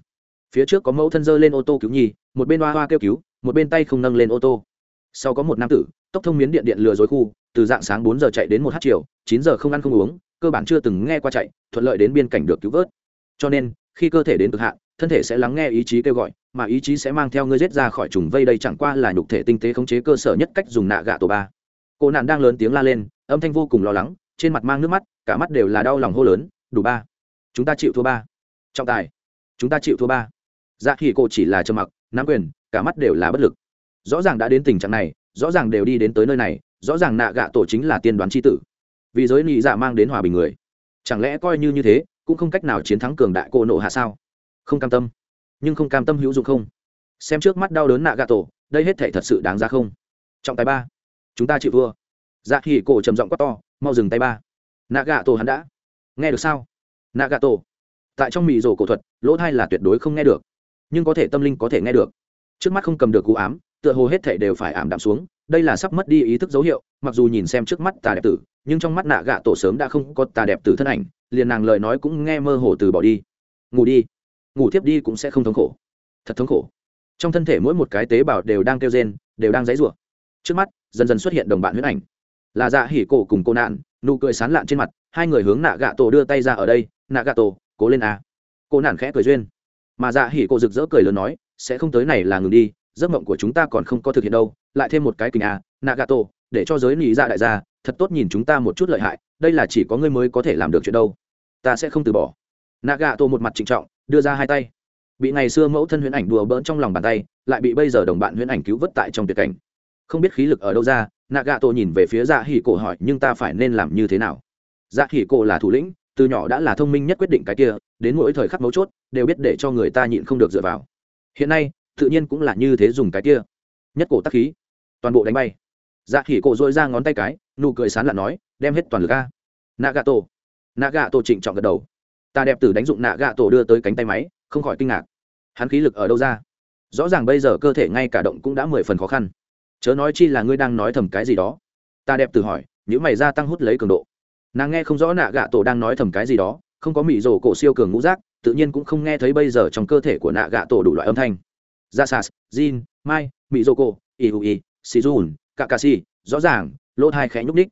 phía trước có mẫu thân dơ lên ô tô cứu nhi, một bên hoa hoa kêu cứu, một bên tay không nâng lên ô tô. Sau có một nam tử, tốc thông miến điện điện lừa dối khu, từ dạng sáng bốn giờ chạy đến một h chiều, chín giờ không ăn không uống, cơ bản chưa từng nghe qua chạy, thuận lợi đến biên cảnh được cứu vớt. Cho nên, khi cơ thể đến cực hạn, thân thể sẽ lắng nghe ý chí kêu gọi, mà ý chí sẽ mang theo ngươi rết ra khỏi trùng vây đây chẳng qua là nhục thể tinh tế khống chế cơ sở nhất cách dùng nạ gạ tổ ba. Cô nạn đang lớn tiếng la lên, âm thanh vô cùng lo lắng, trên mặt mang nước mắt, cả mắt đều là đau lòng hô lớn, đủ ba, chúng ta chịu thua ba. Trọng tài, chúng ta chịu thua ba dạ khi cô chỉ là trầm mặc, nắm quyền, cả mắt đều là bất lực. Rõ ràng đã đến tình trạng này, rõ ràng đều đi đến tới nơi này, rõ ràng nạ gạ tổ chính là tiên đoán c h i tử. Vì giới nị dạ mang đến hòa bình người. Chẳng lẽ coi như như thế, cũng không cách nào chiến thắng cường đại cô nộ hạ sao? Không cam tâm. Nhưng không cam tâm hữu dụng không? Xem trước mắt đau đớn nạ gạ tổ, đây hết thể thật sự đáng ra không? Trọng tài ba. Chúng ta chịu thua. Dạ khi cổ trầm giọng quát to, mau dừng tay ba. Nạ gạ tổ hắn đã. Nghe được sao? Nạ gạ tổ. Tại trong mì rổ cổ thuật, lỗ thai là tuyệt đối không nghe được nhưng có thể tâm linh có thể nghe được. Trước mắt không cầm được cú ám tựa hồ hết thể đều phải ảm đạm xuống đây là sắp mất đi ý thức dấu hiệu mặc dù nhìn xem trước mắt tà đẹp tử nhưng trong mắt nạ gạ tổ sớm đã không có tà đẹp tử thân ảnh liền nàng lời nói cũng nghe mơ hồ từ bỏ đi. Ngủ đi. Ngủ tiếp đi cũng sẽ không thống khổ. Thật thống khổ. Trong thân thể mỗi một cái tế bào đều đang kêu rên đều đang dãy rủa trước mắt dần dần xuất hiện đồng bạn huyết ảnh. Là dạ hỉ cổ cùng cô nạn nụ cười sán lạn trên mặt hai người hướng nạ gạ tổ đưa tay ra ở đây nạ gạ tổ cố lên à, cô nạn khẽ cười duyên mà dạ hỉ cô rực rỡ cười lớn nói, sẽ không tới này là ngừng đi, giấc mộng của chúng ta còn không có thực hiện đâu, lại thêm một cái kình à nagato, để cho giới lý dạ đại gia, thật tốt nhìn chúng ta một chút lợi hại, đây là chỉ có ngươi mới có thể làm được chuyện đâu. Ta sẽ không từ bỏ. Nagato một mặt trịnh trọng, đưa ra hai tay. Bị ngày xưa mẫu thân huyễn ảnh đùa bỡn trong lòng bàn tay, lại bị bây giờ đồng bạn huyễn ảnh cứu vớt tại trong tuyệt cảnh. Không biết khí lực ở đâu ra, nagato nhìn về phía dạ hỉ cổ hỏi, nhưng ta phải nên làm như thế nào? Dạ hỉ cổ là thủ lĩnh từ nhỏ đã là thông minh nhất quyết định cái kia, đến mỗi thời khắc mấu chốt, đều biết để cho người ta nhịn không được dựa vào. Hiện nay, tự nhiên cũng là như thế dùng cái kia. Nhất cổ tắc khí. Toàn bộ đánh bay. Dạ khỉ cổ dội ra ngón tay cái, nụ cười sán lặn nói, đem hết toàn lực ga nạ gạ tổ nạ gạ tổ trịnh trọng gật đầu. Ta đẹp tử đánh dụng nạ gạ tổ đưa tới cánh tay máy, không khỏi kinh ngạc. Hắn khí lực ở đâu ra? Rõ ràng bây giờ cơ thể ngay cả động cũng đã mười phần khó khăn. Chớ nói chi là ngươi đang nói thầm cái gì đó. Ta đẹp từ hỏi những mày gia tăng hút lấy cường độ nàng nghe không rõ nạ gạ tổ đang nói thầm cái gì đó, không có mị rổ cổ siêu cường ngũ rác tự nhiên cũng không nghe thấy bây giờ trong cơ thể của nạ gạ tổ đủ loại âm thanh. Dạ Ra sas jin, mai mỹ rổ cổ, iui jun kakasi rõ ràng, lỗ thai khẽ nhúc ních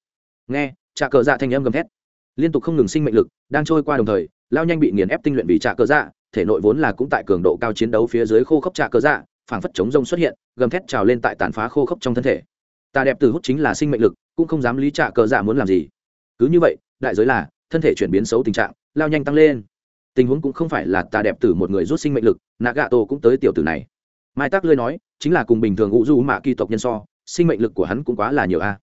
nghe trà cờ dạ thanh âm gầm thét. Liên tục không ngừng sinh mệnh lực đang trôi qua đồng thời, lao nhanh bị nghiền ép tinh luyện vì trà cờ dạ thể nội vốn là cũng tại cường độ cao chiến đấu phía dưới khô khốc trà cờ dạ phảng phất chống rông xuất hiện, gầm thét trào lên tại tàn phá khô khốc trong thân thể. Ta đẹp từ hút chính là sinh mệnh lực, cũng không dám lý trà cờ dạ muốn làm gì cứ như vậy, đại giới là, thân thể chuyển biến xấu tình trạng, lao nhanh tăng lên. Tình huống cũng không phải là tà đẹp tử một người rút sinh mệnh lực nạ gạ tổ cũng tới tiểu tử này. Mai tác lơi nói, chính là cùng bình thường ngụ du mạ kỳ tộc nhân so, sinh mệnh lực của hắn cũng quá là nhiều a.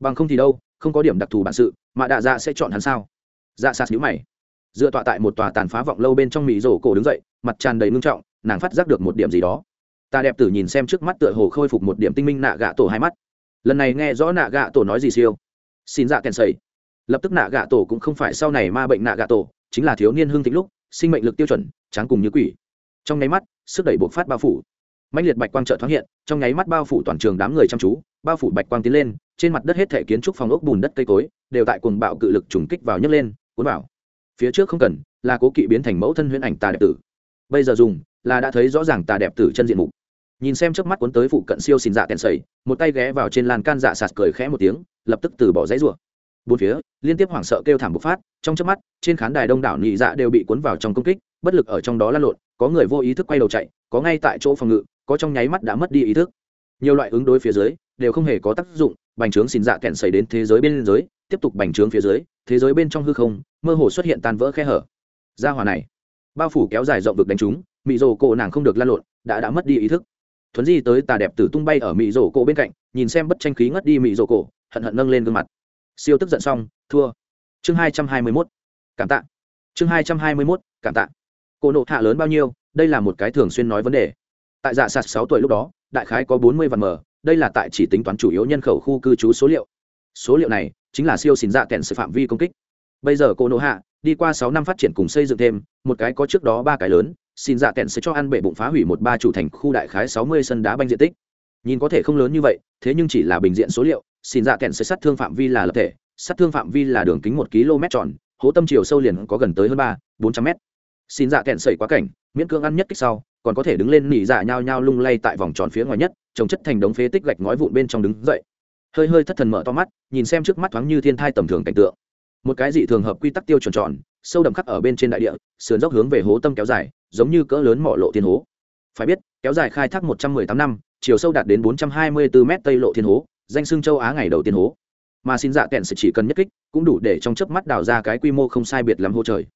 Bằng không thì đâu, không có điểm đặc thù bản sự, mà đạ dạ sẽ chọn hắn sao? Dạ sạt nhữ mày. Dựa tọa tại một tòa tàn phá vọng lâu bên trong mỹ rổ cổ đứng dậy, mặt tràn đầy ngưng trọng, nàng phát giác được một điểm gì đó. Ta đẹp tử nhìn xem trước mắt tựa hồ khôi phục một điểm tinh minh nạ gạ tổ hai mắt. Lần này nghe rõ nạ gạ tổ nói gì siêu? Xin dạ kèn sầy lập tức nạ gạ tổ cũng không phải sau này ma bệnh nạ gạ tổ, chính là thiếu niên hương thịnh lúc, sinh mệnh lực tiêu chuẩn, tráng cùng như quỷ. Trong nháy mắt, sức đẩy buộc phát bao phủ. Mạnh liệt bạch quang trợ thoáng hiện, trong nháy mắt bao phủ toàn trường đám người chăm chú, bao phủ bạch quang tiến lên, trên mặt đất hết thể kiến trúc phòng ốc bùn đất cây cối, đều tại cuồng bạo cự lực trùng kích vào nhấc lên, cuốn vào. Phía trước không cần, là cố kỵ biến thành mẫu thân huyễn ảnh tà đẹp tử. Bây giờ dùng, là đã thấy rõ ràng tà đẹp tử chân diện mục. Nhìn xem trước mắt cuốn tới phụ cận siêu xin dạ tèn sầy một tay ghé vào trên lan can dạ sạt cười khẽ một tiếng, lập tức từ bỏ dãy rủa bốn phía, liên tiếp hoảng sợ kêu thảm bộc phát, trong chớp mắt, trên khán đài đông đảo nhị dạ đều bị cuốn vào trong công kích, bất lực ở trong đó lăn lộn, có người vô ý thức quay đầu chạy, có ngay tại chỗ phòng ngự, có trong nháy mắt đã mất đi ý thức. Nhiều loại ứng đối phía dưới, đều không hề có tác dụng, bành trướng xin dạ kẹn xảy đến thế giới bên dưới, tiếp tục bành trướng phía dưới, thế giới bên trong hư không, mơ hồ xuất hiện tan vỡ khe hở. Ra hòa này, bao phủ kéo dài rộng vực đánh trúng mị rồ cổ nàng không được lan lộn, đã đã mất đi ý thức. Thuấn di tới tà đẹp tử tung bay ở mị rồ cổ bên cạnh, nhìn xem bất tranh khí ngất đi mị rồ cổ, hận hận nâng lên gương mặt siêu tức giận xong, thua. Chương hai trăm hai mươi mốt. Cảm tạ. Chương hai trăm hai mươi mốt, cảm tạ. Cô nộ hạ lớn bao nhiêu, đây là một cái thường xuyên nói vấn đề. Tại dạ sạt sáu tuổi lúc đó, đại khái có bốn mươi vạn mờ, đây là tại chỉ tính toán chủ yếu nhân khẩu khu cư trú số liệu. Số liệu này chính là siêu xin dạ kèn sự phạm vi công kích. Bây giờ cô nộ hạ, đi qua sáu năm phát triển cùng xây dựng thêm, một cái có trước đó ba cái lớn xin dạ kèn sẽ cho ăn bể bụng phá hủy một ba chủ thành khu đại khái sáu mươi sân đá banh diện tích. Nhìn có thể không lớn như vậy, thế nhưng chỉ là bình diện số liệu xin dạ kẹn sợi sát thương phạm vi là lập thể, sát thương phạm vi là đường kính một km tròn, hố tâm chiều sâu liền có gần tới hơn ba, bốn trăm mét. Xin dạ kẹn sẩy quá cảnh, miễn cưỡng ăn nhất kích sau, còn có thể đứng lên nỉ dạ nhao nhao lung lay tại vòng tròn phía ngoài nhất, trồng chất thành đống phế tích gạch ngói vụn bên trong đứng dậy. Hơi hơi thất thần mở to mắt, nhìn xem trước mắt thoáng như thiên thai tầm thường cảnh tượng. Một cái dị thường hợp quy tắc tiêu chuẩn tròn, sâu đậm khắc ở bên trên đại địa, sườn dốc hướng về hố tâm kéo dài, giống như cỡ lớn mỏ lộ thiên hố. Phải biết, kéo dài khai thác một trăm mười tám năm, chiều sâu đạt đến bốn trăm hai mươi bốn m tây lộ thiên hố danh xưng châu á ngày đầu tiên hố. Mà xin dạ kẹn sẽ chỉ cần nhất kích, cũng đủ để trong chớp mắt đào ra cái quy mô không sai biệt lắm hô trời.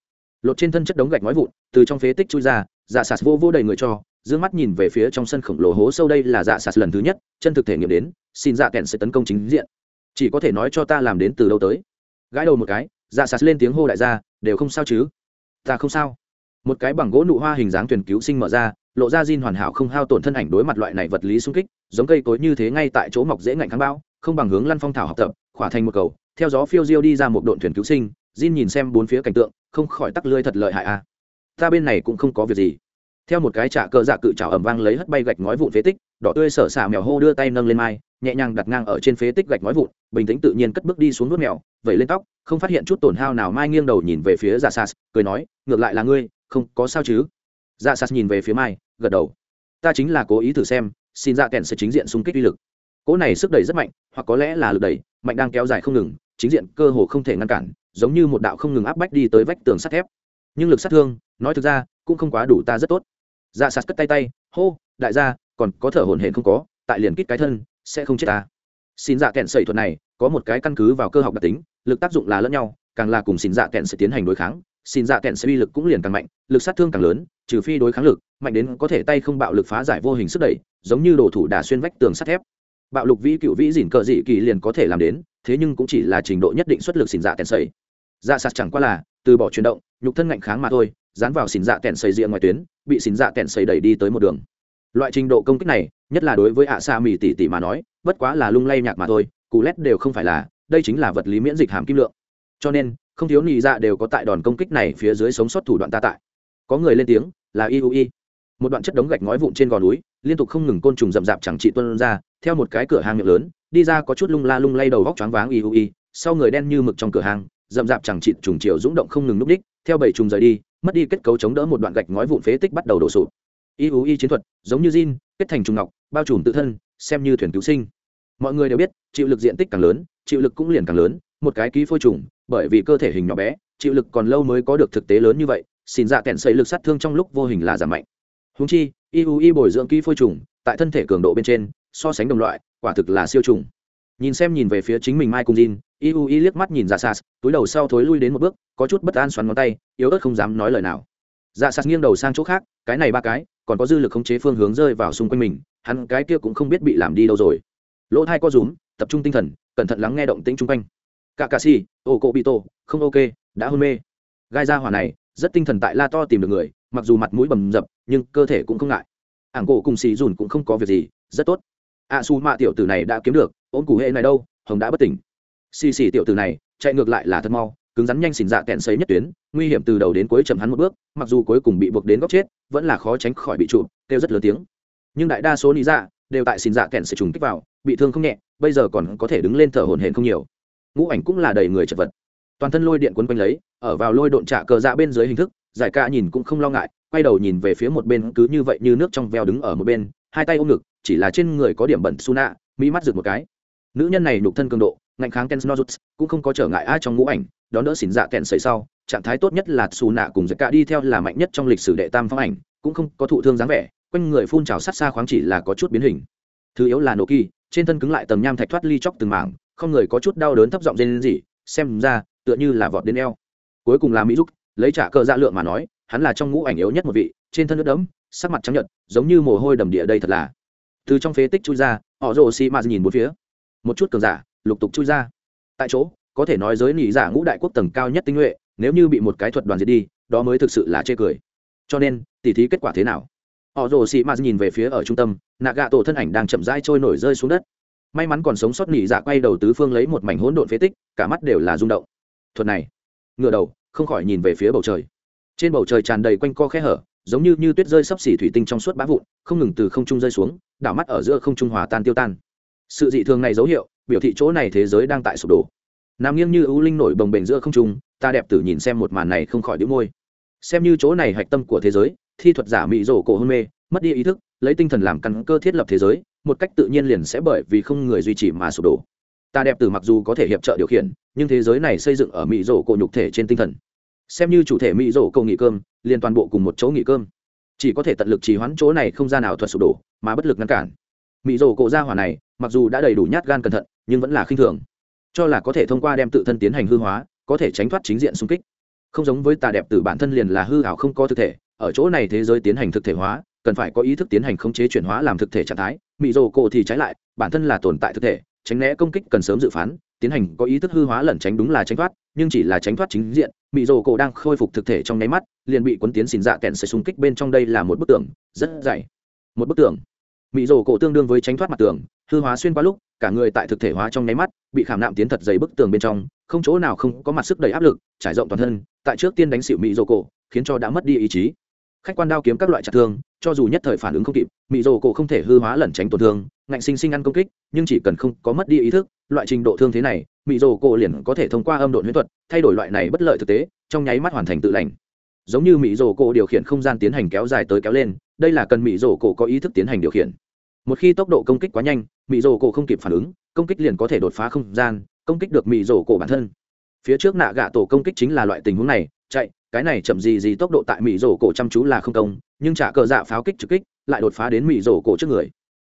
Lột trên thân chất đống gạch nói vụn, từ trong phế tích chui ra dạ sạt vô vô đầy người cho d mắt nhìn về phía trong sân khổng lồ hố sâu đây là dạ sạt lần thứ nhất, chân thực thể nghiệm đến, xin dạ kẹn sẽ tấn công chính diện. Chỉ có thể nói cho ta làm đến từ đâu tới. Gãi đầu một cái dạ sạt lên tiếng hô đại gia, đều không sao chứ? Ta không sao một cái bằng gỗ nụ hoa hình dáng thuyền cứu sinh mở ra lộ ra Jin hoàn hảo không hao tổn thân ảnh đối mặt loại này vật lý xung kích giống cây cối như thế ngay tại chỗ mọc dễ ngạnh kháng bão, không bằng hướng lăn phong thảo học tập khỏa thành một cầu theo gió phiêu diêu đi ra một đội thuyền cứu sinh Jin nhìn xem bốn phía cảnh tượng không khỏi tắc lưới thật lợi hại a à. ta bên này cũng không có việc gì theo một cái trả cờ dạ cự trào ẩm vang lấy hất bay gạch ngói vụn phế tích đỏ tươi sở xả mèo hô đưa tay nâng lên mai nhẹ nhàng đặt ngang ở trên phế tích gạch ngói vụn bình tĩnh tự nhiên cất bước đi xuống nuốt mèo vẩy lên tóc không phát hiện chút tổn hao nào mai nghiêng đầu nhìn về phía giả sas cười nói ngược lại là ngươi không có sao chứ? Dạ sas nhìn về phía mai, gật đầu. Ta chính là cố ý thử xem, xin dạ kèn sẽ chính diện xung kích uy lực. Cỗ này sức đẩy rất mạnh, hoặc có lẽ là lực đẩy, mạnh đang kéo dài không ngừng, chính diện cơ hồ không thể ngăn cản, giống như một đạo không ngừng áp bách đi tới vách tường sắt thép. Nhưng lực sát thương, nói thực ra, cũng không quá đủ ta rất tốt. Dạ sạt cất tay tay, hô, đại gia, còn có thở hổn hển không có, tại liền kít cái thân, sẽ không chết ta. Xin dạ kẹn sẩy thuật này, có một cái căn cứ vào cơ học đặc tính, lực tác dụng là lẫn nhau, càng là cùng xin dạ kẹn sẽ tiến hành đối kháng xin dạ kẹn sẽ uy lực cũng liền càng mạnh, lực sát thương càng lớn, trừ phi đối kháng lực, mạnh đến có thể tay không bạo lực phá giải vô hình sức đẩy, giống như đồ thủ đả xuyên vách tường sắt thép. Bạo lục vĩ cựu vĩ dỉn cờ dị kỳ liền có thể làm đến, thế nhưng cũng chỉ là trình độ nhất định xuất lực xin dạ kẹn sẩy dạ sạt chẳng qua là, từ bỏ chuyển động, nhục thân ngạnh kháng mà thôi, dán vào xin dạ kẹn sẩy diện ngoài tuyến, bị xin dạ kẹn sẩy đẩy đi tới một đường. Loại trình độ công kích này, nhất là đối với ạ sa mì tỷ tỷ mà nói, bất quá là lung lay nhạc mà thôi cù lét đều không phải là, đây chính là vật lý miễn dịch hàm kim lượng cho nên, không thiếu nị dạ đều có tại đòn công kích này phía dưới sống sót thủ đoạn ta tại. Có người lên tiếng, là iui. Một đoạn chất đống gạch ngói vụn trên gò núi, liên tục không ngừng côn trùng rậm rạp chẳng chị tuân ra, theo một cái cửa hàng miệng lớn, đi ra có chút lung la lung lay đầu vóc choáng váng iui, sau người đen như mực trong cửa hàng, rậm rạp chẳng chị trùng chiều rúng động không ngừng núp đích, theo bảy trùng rời đi, mất đi kết cấu chống đỡ một đoạn gạch ngói vụn phế tích bắt đầu đổ sụp. Iui chiến thuật, giống như zin kết thành trùng ngọc, bao trùm tự thân, xem như thuyền cứu sinh. Mọi người đều biết, chịu lực diện tích càng lớn, chịu lực cũng liền càng lớn, một cái ký phôi trùng bởi vì cơ thể hình nhỏ bé, chịu lực còn lâu mới có được thực tế lớn như vậy, xin dạ kẹn xây lực sát thương trong lúc vô hình là giảm mạnh. Húng chi iui bồi dưỡng ký phôi trùng, tại thân thể cường độ bên trên, so sánh đồng loại, quả thực là siêu trùng. Nhìn xem nhìn về phía chính mình mai cung jin iui liếc mắt nhìn dạ ra sas túi đầu sau thối lui đến một bước, có chút bất an xoắn ngón tay, yếu ớt không dám nói lời nào. Dạ ra sas nghiêng đầu sang chỗ khác, cái này ba cái, còn có dư lực khống chế phương hướng rơi vào xung quanh mình, hắn cái kia cũng không biết bị làm đi đâu rồi. Lỗ thai co rúm, tập trung tinh thần, cẩn thận lắng nghe động tĩnh chung quanh cả cà si ô cộ bị tổ không ok, đã hôn mê. Gai ra hỏa này, rất tinh thần tại la to tìm được người, mặc dù mặt mũi bầm dập, nhưng cơ thể cũng không ngại. Ảng cổ cùng xì dùn cũng không có việc gì, rất tốt. A su mạ tiểu tử này đã kiếm được ôm củ hệ này đâu, hồng đã bất tỉnh. Xì xì tiểu tử này, chạy ngược lại là thật mau, cứng rắn nhanh xỉn dạ kẹn sấy nhất tuyến, nguy hiểm từ đầu đến cuối chậm hắn một bước, mặc dù cuối cùng bị buộc đến góc chết, vẫn là khó tránh khỏi bị trụ, kêu rất lớn tiếng. Nhưng đại đa số lý dạ đều tại xỉn dạ kẹn sẽ trùng kích vào, bị thương không nhẹ, bây giờ còn có thể đứng lên thở hổn hển không nhiều ngũ ảnh cũng là đầy người chật vật. Toàn thân lôi điện quấn quanh lấy, ở vào lôi độn trả cờ dạ bên dưới hình thức, giải ca nhìn cũng không lo ngại, quay đầu nhìn về phía một bên cứ như vậy như nước trong veo đứng ở một bên, hai tay ôm ngực, chỉ là trên người có điểm bẩn su nạ mỹ mắt rực một cái. Nữ nhân này nhục thân cường độ, ngạnh kháng ken snozuts cũng không có trở ngại ai trong ngũ ảnh, đón đỡ xỉn dạ kẹn sợi sau, trạng thái tốt nhất là xù nạ cùng giải ca đi theo là mạnh nhất trong lịch sử đệ tam phong ảnh, cũng không có thụ thương dáng vẻ, quanh người phun trào sát xa khoáng chỉ là có chút biến hình. Thứ yếu là nổ kỳ trên thân cứng lại tầm nham thạch thoát ly chóc từng mảng không người có chút đau đớn thấp giọng rên gì xem ra, tựa như là vọt đến eo. Cuối cùng là mỹ giúp lấy trả cờ dạ lượng mà nói, hắn là trong ngũ ảnh yếu nhất một vị, trên thân nước đấm sắc mặt trắng nhợt, giống như mồ hôi đầm địa đây thật là. Từ trong phế tích chui ra, họ rồ xi mạt nhìn bốn phía. Một chút cường giả, lục tục chui ra. Tại chỗ, có thể nói giới nỉ giả ngũ đại quốc tầng cao nhất tinh nhuệ, nếu như bị một cái thuật đoàn diệt đi, đó mới thực sự là chê cười. Cho nên, tỉ thí kết quả thế nào? Họ rồ xị mạt nhìn về phía ở trung tâm nạ gạ tổ thân ảnh đang chậm rãi trôi nổi rơi xuống đất may mắn còn sống sót nỉ dạ quay đầu tứ phương lấy một mảnh hỗn độn phế tích, cả mắt đều là rung động. Thuật này ngựa đầu, không khỏi nhìn về phía bầu trời. Trên bầu trời tràn đầy quanh co khe hở, giống như như tuyết rơi sấp xỉ thủy tinh trong suốt bá vụn, không ngừng từ không trung rơi xuống, đảo mắt ở giữa không trung hòa tan tiêu tan. Sự dị thường này dấu hiệu, biểu thị chỗ này thế giới đang tại sụp đổ. Nằm nghiêng như ưu linh nổi bồng bềnh giữa không trung, ta đẹp tử nhìn xem một màn này không khỏi đĩu môi. Xem như chỗ này hạch tâm của thế giới, thi thuật giả mị rổ cổ hôn mê, mất đi ý thức, lấy tinh thần làm căn cơ thiết lập thế giới một cách tự nhiên liền sẽ bởi vì không người duy trì mà sụp đổ. Ta đẹp tử mặc dù có thể hiệp trợ điều khiển, nhưng thế giới này xây dựng ở mỹ rổ cổ nhục thể trên tinh thần. Xem như chủ thể mỹ rổ cổ nghỉ cơm, liền toàn bộ cùng một chỗ nghỉ cơm. Chỉ có thể tận lực trì hoãn chỗ này không ra nào thuật sụp đổ, mà bất lực ngăn cản. Mỹ rổ cổ ra hỏa này, mặc dù đã đầy đủ nhát gan cẩn thận, nhưng vẫn là khinh thường. Cho là có thể thông qua đem tự thân tiến hành hư hóa, có thể tránh thoát chính diện xung kích. Không giống với tà đẹp tử bản thân liền là hư ảo không có thực thể, ở chỗ này thế giới tiến hành thực thể hóa, cần phải có ý thức tiến hành khống chế chuyển hóa làm thực thể trạng thái mỹ rồ cổ thì trái lại, bản thân là tồn tại thực thể, tránh né công kích cần sớm dự phán, tiến hành có ý thức hư hóa lẩn tránh đúng là tránh thoát, nhưng chỉ là tránh thoát chính diện mỹ rồ cổ đang khôi phục thực thể trong nháy mắt, liền bị quấn tiến xìn dạ kẹn sẽ xung kích bên trong đây là một bức tường rất dày. Một bức tường. Mỹ rồ cổ tương đương với tránh thoát mặt tường, hư hóa xuyên qua lúc, cả người tại thực thể hóa trong nháy mắt, bị khảm nạm tiến thật dày bức tường bên trong, không chỗ nào không có mặt sức đầy áp lực, trải rộng toàn thân, tại trước tiên đánh xịu mỹ rồ cổ, khiến cho đã mất đi ý chí khách quan đao kiếm các loại chặt thương, cho dù nhất thời phản ứng không kịp, Mị rồ cổ không thể hư hóa lẩn tránh tổn thương, ngạnh sinh sinh ăn công kích, nhưng chỉ cần không có mất đi ý thức, loại trình độ thương thế này, Mị rồ cổ liền có thể thông qua âm độ huyễn thuật, thay đổi loại này bất lợi thực tế, trong nháy mắt hoàn thành tự lành. Giống như Mị rồ cổ điều khiển không gian tiến hành kéo dài tới kéo lên, đây là cần Mị rồ cổ có ý thức tiến hành điều khiển. Một khi tốc độ công kích quá nhanh, Mị rồ cổ không kịp phản ứng, công kích liền có thể đột phá không gian, công kích được Mị rồ cổ bản thân. Phía trước nạ gạ tổ công kích chính là loại tình huống này, chạy cái này chậm gì gì tốc độ tại mỹ rổ cổ chăm chú là không công nhưng trả cờ dạ pháo kích trực kích lại đột phá đến mỹ rổ cổ trước người.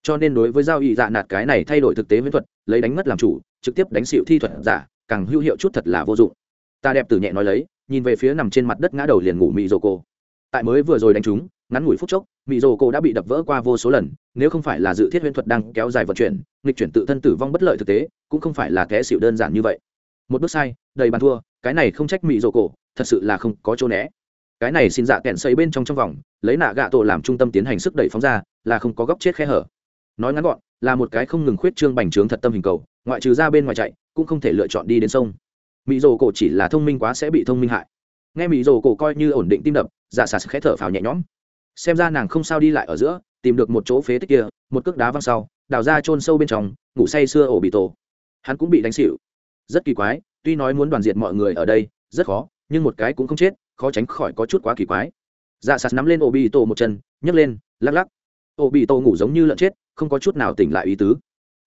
Cho nên đối với giao ý dạ nạt cái này thay đổi thực tế viễn thuật lấy đánh mất làm chủ trực tiếp đánh xịu thi thuật giả càng hữu hiệu chút thật là vô dụng. Ta đẹp tử nhẹ nói lấy nhìn về phía nằm trên mặt đất ngã đầu liền ngủ mỹ rổ cổ. Tại mới vừa rồi đánh chúng, ngắn ngủi phút chốc mỹ rổ cổ đã bị đập vỡ qua vô số lần nếu không phải là dự thiết huyễn thuật đang kéo dài vận chuyển nghịch chuyển tự thân tử vong bất lợi thực tế cũng không phải là té xịu đơn giản như vậy. Một bước sai đầy bàn thua cái này không trách mỹ rổ cổ thật sự là không có chỗ né. Cái này xin dạ kẹn xây bên trong trong vòng, lấy nạ gạ tổ làm trung tâm tiến hành sức đẩy phóng ra, là không có góc chết khe hở. Nói ngắn gọn, là một cái không ngừng khuyết trương bành trướng thật tâm hình cầu, ngoại trừ ra bên ngoài chạy, cũng không thể lựa chọn đi đến sông. Mỹ rồ cổ chỉ là thông minh quá sẽ bị thông minh hại. Nghe mỹ rồ cổ coi như ổn định tim đập dạ giả sạt khẽ thở phào nhẹ nhõm. Xem ra nàng không sao đi lại ở giữa, tìm được một chỗ phế tích kia, một cước đá văng sau, đào ra chôn sâu bên trong, ngủ say xưa ổ bị tổ. Hắn cũng bị đánh xỉu. Rất kỳ quái, tuy nói muốn đoàn diệt mọi người ở đây, rất khó nhưng một cái cũng không chết, khó tránh khỏi có chút quá kỳ quái. Dạ sạt nắm lên ổ bị tổ một chân, nhấc lên, lắc lắc. Ổ bị tổ ngủ giống như lợn chết, không có chút nào tỉnh lại ý tứ.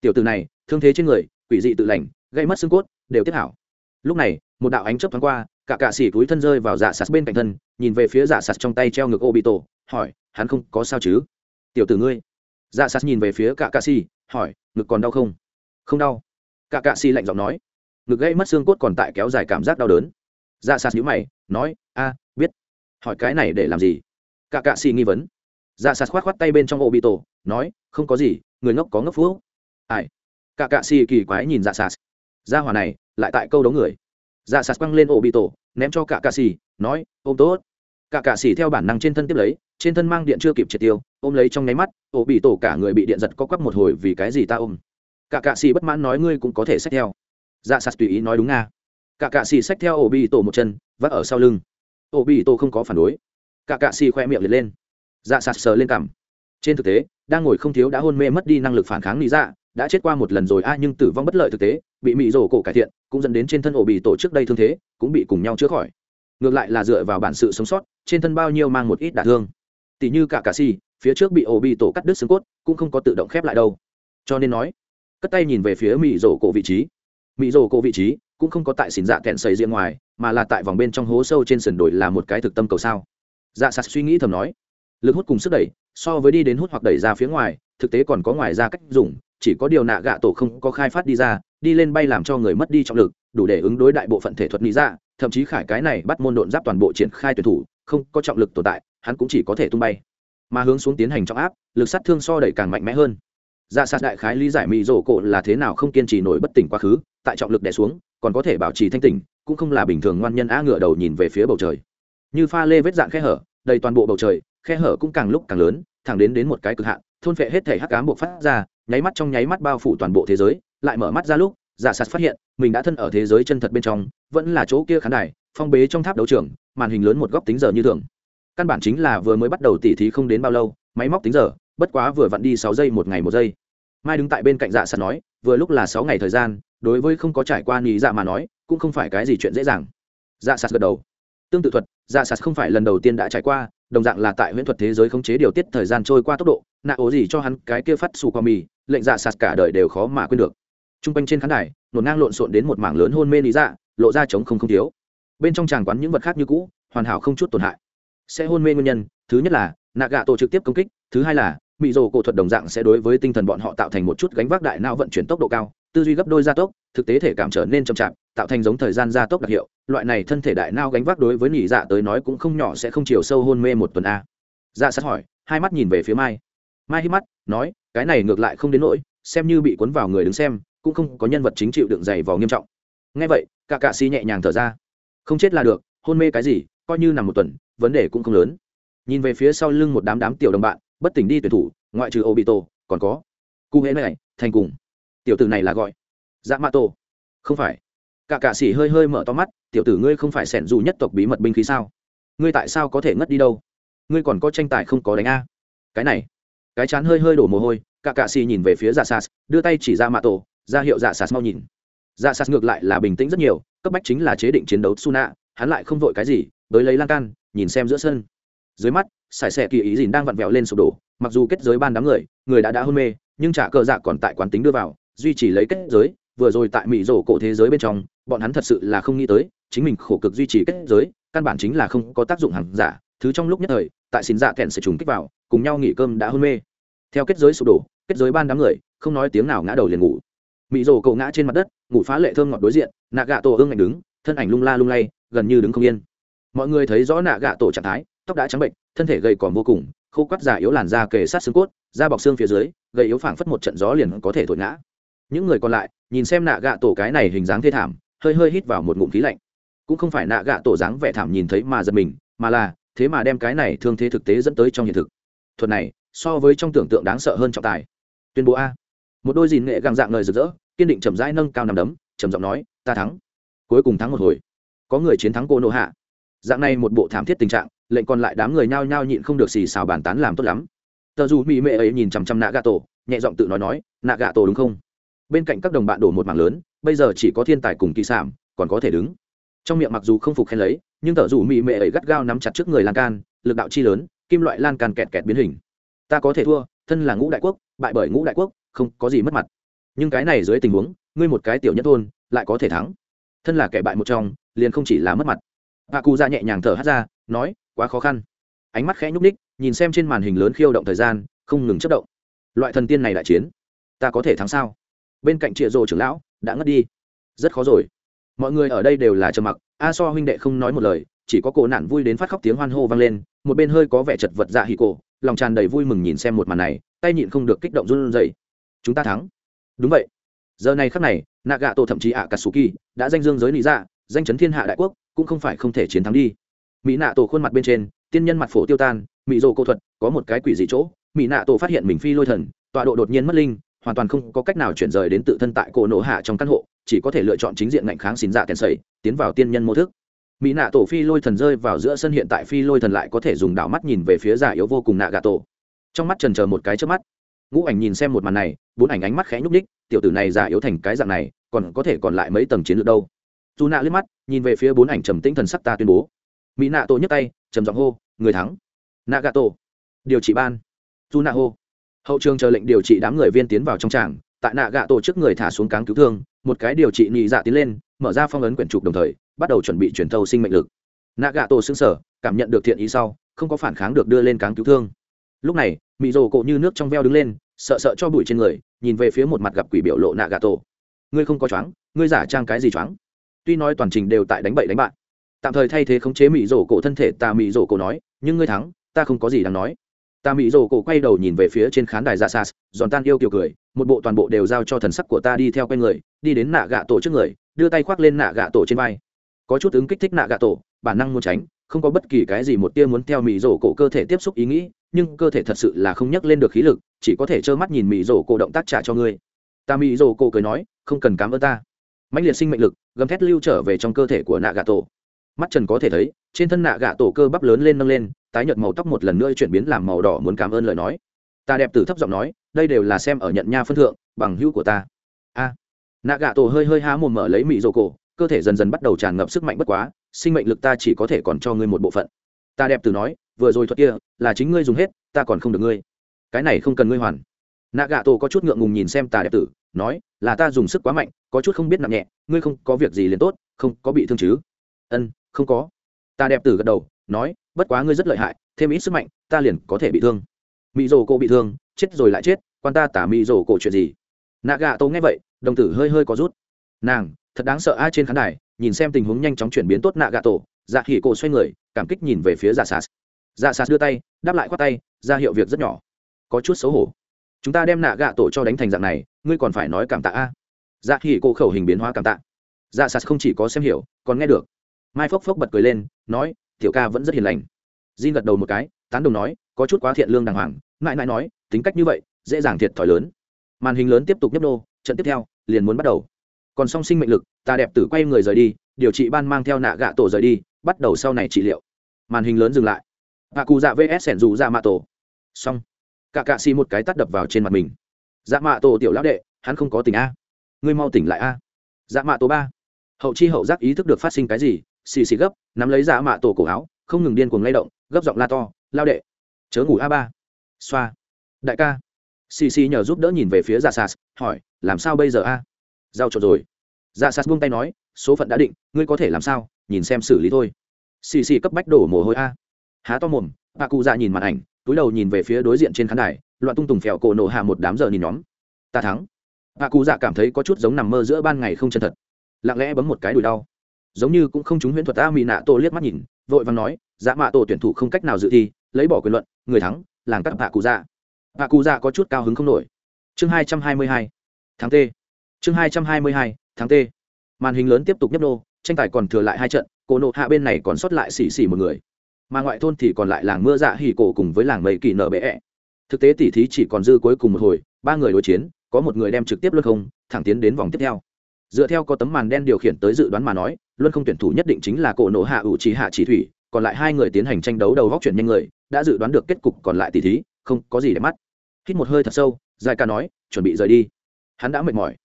Tiểu từ này, thương thế trên người, quỷ dị tự lành gây mất xương cốt, đều tiếp hảo. Lúc này, một đạo ánh chớp thoáng qua, cả cạ xỉ túi thân rơi vào dạ sạt bên cạnh thân, nhìn về phía dạ sạt trong tay treo ngực ô bị tổ hỏi, hắn không có sao chứ? Tiểu tử ngươi. Dạ sạt nhìn về phía cả cạ xỉ hỏi, ngực còn đau không? Không đau. Cả cạ xỉ lạnh giọng nói, ngực gây mất xương cốt còn tại kéo dài cảm giác đau đớn dạ sạt nhíu mày, nói, a, biết. Hỏi cái này để làm gì? Cả cạ xì nghi vấn. Dạ sạt khoát khoát tay bên trong ô bị tổ nói, không có gì, người ngốc có ngốc phú ai? Cả cạ xì kỳ quái nhìn dạ sạt. Ra hỏa này, lại tại câu đấu người. Dạ sạt quăng lên ô bị tổ ném cho cả cạ xì, nói, ôm tốt. Cả cạ xì theo bản năng trên thân tiếp lấy, trên thân mang điện chưa kịp triệt tiêu, ôm lấy trong nháy mắt ô bị tổ cả người bị điện giật có quắp một hồi vì cái gì ta ôm? Cả cạ xì bất mãn nói, ngươi cũng có thể xách theo. Dạ sạt tùy ý nói, đúng nga cả cạ xì xách theo ổ bị tổ một chân, vắt ở sau lưng. Ổ bị tổ không có phản đối. Cả cạ xì khoe miệng liệt lên. Dạ sạt sờ lên cằm. Trên thực tế, đang ngồi không thiếu đã hôn mê mất đi năng lực phản kháng lý dạ đã chết qua một lần rồi, a, nhưng tử vong bất lợi thực tế, bị mị rổ cổ cải thiện, cũng dẫn đến trên thân ổ bị tổ trước đây thương thế, cũng bị cùng nhau chữa khỏi. Ngược lại là dựa vào bản sự sống sót, trên thân bao nhiêu mang một ít đả thương. Tỷ như cả cà si phía trước bị ổ bị tổ cắt đứt xương cốt, cũng không có tự động khép lại đâu. Cho nên nói, cất tay nhìn về phía mị rổ cổ vị trí. Mị rổ cổ vị trí cũng không có tại xỉn dạ kẹn xây riêng ngoài, mà là tại vòng bên trong hố sâu trên sườn đồi là một cái thực tâm cầu sao. Dạ sạt suy nghĩ thầm nói, lực hút cùng sức đẩy, so với đi đến hút hoặc đẩy ra phía ngoài, thực tế còn có ngoài ra cách dùng, chỉ có điều nạ gạ tổ không có khai phát đi ra, đi lên bay làm cho người mất đi trọng lực, đủ để ứng đối đại bộ phận thể thuật lý ra dạ, thậm chí khải cái này bắt môn độn giáp toàn bộ triển khai tuyển thủ, không có trọng lực tồn tại, hắn cũng chỉ có thể tung bay. Mà hướng xuống tiến hành trọng áp, lực sát thương so đẩy càng mạnh mẽ hơn. Dạ sát đại khái lý giải mỹ rổ cổ là thế nào không kiên trì nổi bất tỉnh quá khứ, tại trọng lực đè xuống còn có thể bảo trì thanh tỉnh, cũng không là bình thường ngoan nhân á ngựa đầu nhìn về phía bầu trời. Như pha lê vết dạng khe hở, đầy toàn bộ bầu trời, khe hở cũng càng lúc càng lớn, thẳng đến đến một cái cực hạn, thôn phệ hết thể hắc ám buộc phát ra, nháy mắt trong nháy mắt bao phủ toàn bộ thế giới, lại mở mắt ra lúc, giả sạt phát hiện, mình đã thân ở thế giới chân thật bên trong, vẫn là chỗ kia khán đài, phong bế trong tháp đấu trường, màn hình lớn một góc tính giờ như thường. Căn bản chính là vừa mới bắt đầu tỉ thí không đến bao lâu, máy móc tính giờ, bất quá vừa vặn đi sáu giây một ngày một giây. Mai đứng tại bên cạnh dạ sạt nói vừa lúc là sáu ngày thời gian, đối với không có trải qua nghĩ dạ mà nói, cũng không phải cái gì chuyện dễ dàng. Dạ sạt gật đầu. Tương tự thuật dạ sạt không phải lần đầu tiên đã trải qua, đồng dạng là tại huyễn thuật thế giới khống chế điều tiết thời gian trôi qua tốc độ, nạ ố gì cho hắn cái kia phát xù qua mì, lệnh dạ sạt cả đời đều khó mà quên được. T r u n g quanh trên khán đài, nổn ngang lộn xộn đến một mảng lớn hôn mê lý dạ lộ ra trống không không thiếu. Bên trong tràng quán những vật khác như cũ, hoàn hảo không chút tổn hại. Sẽ hôn mê nguyên nhân, thứ nhất là, nạ gạ tổ trực tiếp công kích, thứ hai là mỹ rồ cổ thuật đồng dạng sẽ đối với tinh thần bọn họ tạo thành một chút gánh vác đại não vận chuyển tốc độ cao, tư duy gấp đôi gia tốc, thực tế thể cảm trở nên chậm chạp, tạo thành giống thời gian gia tốc đặc hiệu. Loại này thân thể đại não gánh vác đối với nhị dạ tới nói cũng không nhỏ, sẽ không chiều sâu hôn mê một tuần a. Dạ sát hỏi, hai mắt nhìn về phía mai. Mai hít mắt, nói, cái này ngược lại không đến nỗi, xem như bị cuốn vào người đứng xem, cũng không có nhân vật chính chịu đựng dày vò nghiêm trọng. Ngay vậy cả cạ xi nhẹ nhàng thở ra. Không chết là được, hôn mê cái gì, coi như nằm một tuần, vấn đề cũng không lớn. Nhìn về phía sau lưng một đám đám tiểu đồng bạn bất tỉnh đi tuyển thủ, ngoại trừ obito, còn có cụ hễ này, thành cùng. Tiểu tử này là gọi dạ mã tổ không phải. Cả cạ sĩ hơi hơi mở to mắt, tiểu tử ngươi không phải sẻn dù nhất tộc bí mật binh khí sao? Ngươi tại sao có thể ngất đi đâu? Ngươi còn có tranh tài không có đánh a. Cái này. Cái chán hơi hơi đổ mồ hôi, cả cạ sĩ nhìn về phía dạ sas đưa tay chỉ ra mạ tổ ra hiệu dạ sas mau nhìn. Dạ sas ngược lại là bình tĩnh rất nhiều, cấp bách chính là chế định chiến đấu suna, hắn lại không vội cái gì, tới lấy lan can, nhìn xem giữa sân dưới mắt, sải xẻ kỳ ý dìn đang vặn vẹo lên sụp đổ, mặc dù kết giới ban đám người người đã đã hôn mê, nhưng trả cờ dạ còn tại quán tính đưa vào, duy trì lấy kết giới, vừa rồi tại mỹ rổ cổ thế giới bên trong, bọn hắn thật sự là không nghĩ tới, chính mình khổ cực duy trì kết giới, căn bản chính là không có tác dụng hàng giả, thứ trong lúc nhất thời, tại xin dạ kẹn sẽ trùng kích vào, cùng nhau nghỉ cơm đã hôn mê. Theo kết giới sụp đổ, kết giới ban đám người, không nói tiếng nào ngã đầu liền ngủ. Mỹ rổ cổ ngã trên mặt đất, ngủ phá lệ thơm ngọt đối diện, nạ gạ tổ ương ngạnh đứng, thân ảnh lung la lung lay, gần như đứng không yên. Mọi người thấy rõ nạ gạ tổ trạng thái tóc đã trắng bệnh, thân thể gầy còm vô cùng, khô quắt già yếu làn da kề sát xương cốt, da bọc xương phía dưới, gầy yếu phảng phất một trận gió liền có thể thổi ngã. Những người còn lại, nhìn xem nạ gạ tổ cái này hình dáng thê thảm, hơi hơi hít vào một ngụm khí lạnh. Cũng không phải nạ gạ tổ dáng vẻ thảm nhìn thấy mà giật mình, mà là, thế mà đem cái này thương thế thực tế dẫn tới trong hiện thực. Thuật này, so với trong tưởng tượng đáng sợ hơn trọng tài. Tuyên bố a. Một đôi dìn nghệ gàng dạng lời rực rỡ, kiên định chậm rãi nâng cao nằm đấm, trầm giọng nói, ta thắng. Cuối cùng thắng một hồi. Có người chiến thắng cô nộ hạ. Dạng này một bộ thảm thiết tình trạng lệnh còn lại đám người nhao nhao nhịn không được xì xào bàn tán làm tốt lắm. Tờ dù mỹ mệ ấy nhìn chằm chằm nạ gà tổ nhẹ giọng tự nói nói nạ gà tổ đúng không? Bên cạnh các đồng bạn đổ một mảng lớn, bây giờ chỉ có thiên tài cùng kỳ sản còn có thể đứng. Trong miệng mặc dù không phục khen lấy, nhưng tờ dù mỹ mệ ấy gắt gao nắm chặt trước người lan can, lực đạo chi lớn, kim loại lan can kẹt kẹt biến hình. Ta có thể thua, thân là ngũ đại quốc, bại bởi ngũ đại quốc, không có gì mất mặt. Nhưng cái này dưới tình huống, ngươi một cái tiểu nhất thôn, lại có thể thắng. Thân là kẻ bại một trong, liền không chỉ là mất mặt. Hạ cụ ra nhẹ nhàng thở hát ra, nói quá khó khăn. Ánh mắt khẽ nhúc ních nhìn xem trên màn hình lớn khiêu động thời gian, không ngừng chất động. Loại thần tiên này đại chiến, ta có thể thắng sao? Bên cạnh trịa rồ trưởng lão, đã ngất đi. Rất khó rồi. Mọi người ở đây đều là trầm mặc, a so huynh đệ không nói một lời, chỉ có cổ nạn vui đến phát khóc tiếng hoan hô vang lên, một bên hơi có vẻ chật vật dạ hỉ cổ, lòng tràn đầy vui mừng nhìn xem một màn này, tay nhịn không được kích động run rẩy. Chúng ta thắng. Đúng vậy. Giờ này khắc này nạ gạ tổ thậm chí ạ katsuki đã danh dương giới lý dạ danh chấn thiên hạ đại quốc, cũng không phải không thể chiến thắng đi mỹ nạ tổ khuôn mặt bên trên, tiên nhân mặt phổ tiêu tan, mỹ rồ cô thuật, có một cái quỷ dị chỗ, mỹ nạ tổ phát hiện mình phi lôi thần, tọa độ đột nhiên mất linh, hoàn toàn không có cách nào chuyển rời đến tự thân tại cổ nổ hạ trong căn hộ, chỉ có thể lựa chọn chính diện ngạnh kháng xin dạ kèn sầy tiến vào tiên nhân mô thức. Mỹ nạ tổ phi lôi thần rơi vào giữa sân hiện tại phi lôi thần lại có thể dùng đảo mắt nhìn về phía giả yếu vô cùng nạ gà tổ. Trong mắt trần chờ một cái trước mắt. Ngũ ảnh nhìn xem một màn này, bốn ảnh ánh mắt khẽ nhúc ních tiểu tử này giả yếu thành cái dạng này, còn có thể còn lại mấy tầng chiến lược đâu? Dù nạ liếc mắt, nhìn về phía bốn ảnh trầm tĩnh thần sắc ta tuyên bố mỹ nạ tổ nhấc tay, trầm giọng hô, người thắng. Nạ gà tổ điều trị ban. Dù nạ hô hậu trường chờ lệnh điều trị đám người viên tiến vào trong tràng, tại nạ gạ tổ trước người thả xuống cáng cứu thương, một cái điều trị nhị dạ tiến lên, mở ra phong ấn quyển trục đồng thời, bắt đầu chuẩn bị truyền thâu sinh mệnh lực. Nạ gạ tổ xưng sở cảm nhận được thiện ý sau, không có phản kháng được đưa lên cáng cứu thương. Lúc này mỹ rồ cộ như nước trong veo đứng lên, sợ sợ cho bụi trên người, nhìn về phía một mặt gặp quỷ biểu lộ nạ gạ tổ ngươi không có choáng, ngươi giả trang cái gì choáng? Tuy nói toàn trình đều tại đánh bậy đánh bạn tạm thời thay thế khống chế mỹ rổ cổ thân thể ta mỹ rổ cổ nói, nhưng ngươi thắng, ta không có gì đáng nói. Ta mỹ rổ cổ quay đầu nhìn về phía trên khán đài ra sas, giòn tan yêu kiều cười, một bộ toàn bộ đều giao cho thần sắc của ta đi theo quanh người, đi đến nạ gạ tổ trước người, đưa tay khoác lên nạ gạ tổ trên vai. Có chút ứng kích thích nạ gạ tổ, bản năng muốn tránh, không có bất kỳ cái gì một tia muốn theo mỹ rổ cổ cơ thể tiếp xúc ý nghĩ, nhưng cơ thể thật sự là không nhắc lên được khí lực, chỉ có thể trơ mắt nhìn mỹ rổ cổ động tác trả cho ngươi. Ta mỹ rổ cổ cười nói, không cần cám ơn ta. Mạnh liệt sinh mệnh lực, gầm thét lưu trở về trong cơ thể của nạ gạ tổ mắt trần có thể thấy, trên thân nạ gạ tổ cơ bắp lớn lên nâng lên, tái nhợt màu tóc một lần nữa chuyển biến làm màu đỏ muốn cảm ơn lời nói. Ta đẹp tử thấp giọng nói, đây đều là xem ở nhận nha phân thượng, bằng hữu của ta. A. Nạ gạ tổ hơi hơi há mồm mở lấy mị rô cổ, cơ thể dần dần bắt đầu tràn ngập sức mạnh bất quá, sinh mệnh lực ta chỉ có thể còn cho ngươi một bộ phận. Ta đẹp tử nói, vừa rồi thuật kia, là chính ngươi dùng hết, ta còn không được ngươi. Cái này không cần ngươi hoàn. Nạ gạ tổ có chút ngượng ngùng nhìn xem ta đẹp tử, nói, là ta dùng sức quá mạnh, có chút không biết nặng nhẹ, ngươi không có việc gì liền tốt, không có bị thương chứ ân, không có. Ta đẹp tử gật đầu, nói, bất quá ngươi rất lợi hại, thêm ít sức mạnh, ta liền có thể bị thương. Mỹ rồ cổ bị thương, chết rồi lại chết, quan ta tả mỹ rồ cổ chuyện gì? Nạ gà tô nghe vậy, đồng tử hơi hơi có rút. Nàng, thật đáng sợ ai trên khán đài, nhìn xem tình huống nhanh chóng chuyển biến tốt nạ gà tổ dạ khỉ cổ xoay người, cảm kích nhìn về phía dạ sạt. Dạ sạt đưa tay, đáp lại khoát tay, ra hiệu việc rất nhỏ. Có chút xấu hổ. Chúng ta đem nạ gà tổ cho đánh thành dạng này, ngươi còn phải nói cảm tạ a. Dạ khỉ cổ khẩu hình biến hóa cảm tạ. Dạ sạt không chỉ có xem hiểu, còn nghe được mai phốc phốc bật cười lên, nói, tiểu ca vẫn rất hiền lành. Jin gật đầu một cái, tán đồng nói, có chút quá thiện lương đàng hoàng. Mãi mãi nói, tính cách như vậy, dễ dàng thiệt thòi lớn. Màn hình lớn tiếp tục nhấp đô trận tiếp theo, liền muốn bắt đầu. Còn song sinh mệnh lực, ta đẹp tử quay người rời đi, điều trị ban mang theo nạ gạ tổ rời đi, bắt đầu sau này trị liệu. Màn hình lớn dừng lại. Hạ cụ dạ vs sẻn dù dạ mạ tổ xong. Cả cạ xì một cái tắt đập vào trên mặt mình. Dạ mạ tổ tiểu lão đệ, hắn không có tỉnh a. Ngươi mau tỉnh lại a. Dạ mạ tổ ba. Hậu chi hậu giác ý thức được phát sinh cái gì xì xì gấp, nắm lấy dạ mạ tổ cổ áo, không ngừng điên cuồng lay động, gấp giọng la to, lao đệ, chớ ngủ a ba. Xoa. Đại ca. Xì xì nhờ giúp đỡ nhìn về phía dạ sas hỏi, làm sao bây giờ a? Giao trộn rồi. Dạ sas buông tay nói, số phận đã định, ngươi có thể làm sao, nhìn xem xử lý thôi. Xì xì cấp bách đổ mồ hôi a. Há to mồm, bà cụ dạ nhìn màn ảnh, túi đầu nhìn về phía đối diện trên khán đài, loạn tung tùng phèo cổ nổ hạ một đám giờ nhìn nhóm. Ta thắng. Bà cụ dạ cảm thấy có chút giống nằm mơ giữa ban ngày không chân thật. Lặng lẽ bấm một cái đùi đau giống như cũng không trúng huyễn thuật a mỹ nạ tổ liếc mắt nhìn, vội vàng nói dạ mạ tổ tuyển thủ không cách nào dự thi, lấy bỏ quyền luận, người thắng, làng các bạ cụ dạ bạ cụ dạ có chút cao hứng không nổi. Chương hai trăm hai mươi hai tháng t chương hai trăm hai mươi hai tháng t màn hình lớn tiếp tục nhấp nô, tranh tài còn thừa lại hai trận, cổ nộ hạ bên này còn sót lại xỉ xỉ một người. Mà ngoại thôn thì còn lại làng mưa dạ hỉ cổ cùng với làng mây kỳ nở bệ thực tế tỉ thí chỉ còn dư cuối cùng một hồi, ba người đối chiến, có một người đem trực tiếp luân không, thẳng tiến đến vòng tiếp theo dựa theo có tấm màn đen điều khiển tới dự đoán mà nói, luân không tuyển thủ nhất định chính là cổ nộ hạ ủ trì hạ chỉ thủy, còn lại hai người tiến hành tranh đấu đầu góc chuyển nhanh người, đã dự đoán được kết cục còn lại tỷ thí, không có gì để mắt. Hít một hơi thật sâu dài ca nói, chuẩn bị rời đi. Hắn đã mệt mỏi.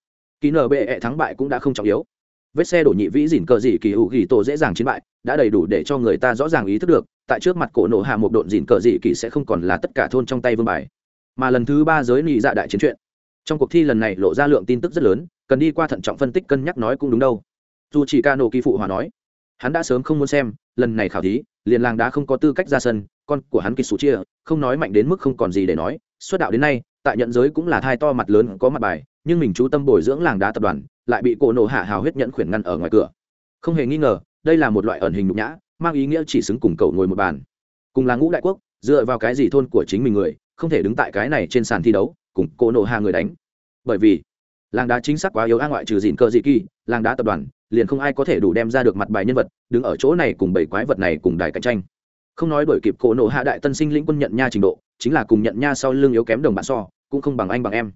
Kỳ nở bệ -E thắng bại cũng đã không trọng yếu. Vết xe đổ nhị vĩ dỉn cờ dị kỳ hữu ghi tổ dễ dàng chiến bại, đã đầy đủ để cho người ta rõ ràng ý thức được, tại trước mặt cổ nộ hạ một độn dỉn cờ dị kỳ sẽ không còn là tất cả thôn trong tay vương bài. Mà lần thứ ba giới nghị dạ đại chiến chuyện. Trong cuộc thi lần này lộ ra lượng tin tức rất lớn cần đi qua thận trọng phân tích cân nhắc nói cũng đúng đâu. Dù chỉ ca nổ kỳ phụ hòa nói, hắn đã sớm không muốn xem, lần này khảo thí, liền làng đã không có tư cách ra sân, con của hắn kỳ số chia không nói mạnh đến mức không còn gì để nói, xuất đạo đến nay, tại nhận giới cũng là thai to mặt lớn, có mặt bài, nhưng mình chú tâm bồi dưỡng làng đá tập đoàn, lại bị cổ nổ hạ hào huyết nhận khuyển ngăn ở ngoài cửa. Không hề nghi ngờ, đây là một loại ẩn hình nhục nhã, mang ý nghĩa chỉ xứng cùng cậu ngồi một bàn. Cùng là ngũ đại quốc, dựa vào cái gì thôn của chính mình người, không thể đứng tại cái này trên sàn thi đấu, cùng cổ nổ hạ người đánh. Bởi vì làng đá chính xác quá yếu a ngoại trừ dìn cơ dị kỳ, làng đá tập đoàn, liền không ai có thể đủ đem ra được mặt bài nhân vật, đứng ở chỗ này cùng bảy quái vật này cùng đài cạnh tranh. Không nói đổi kịp cổ nộ hạ đại tân sinh lĩnh quân nhận nha trình độ, chính là cùng nhận nha sau lưng yếu kém đồng bạn so, cũng không bằng anh bằng em.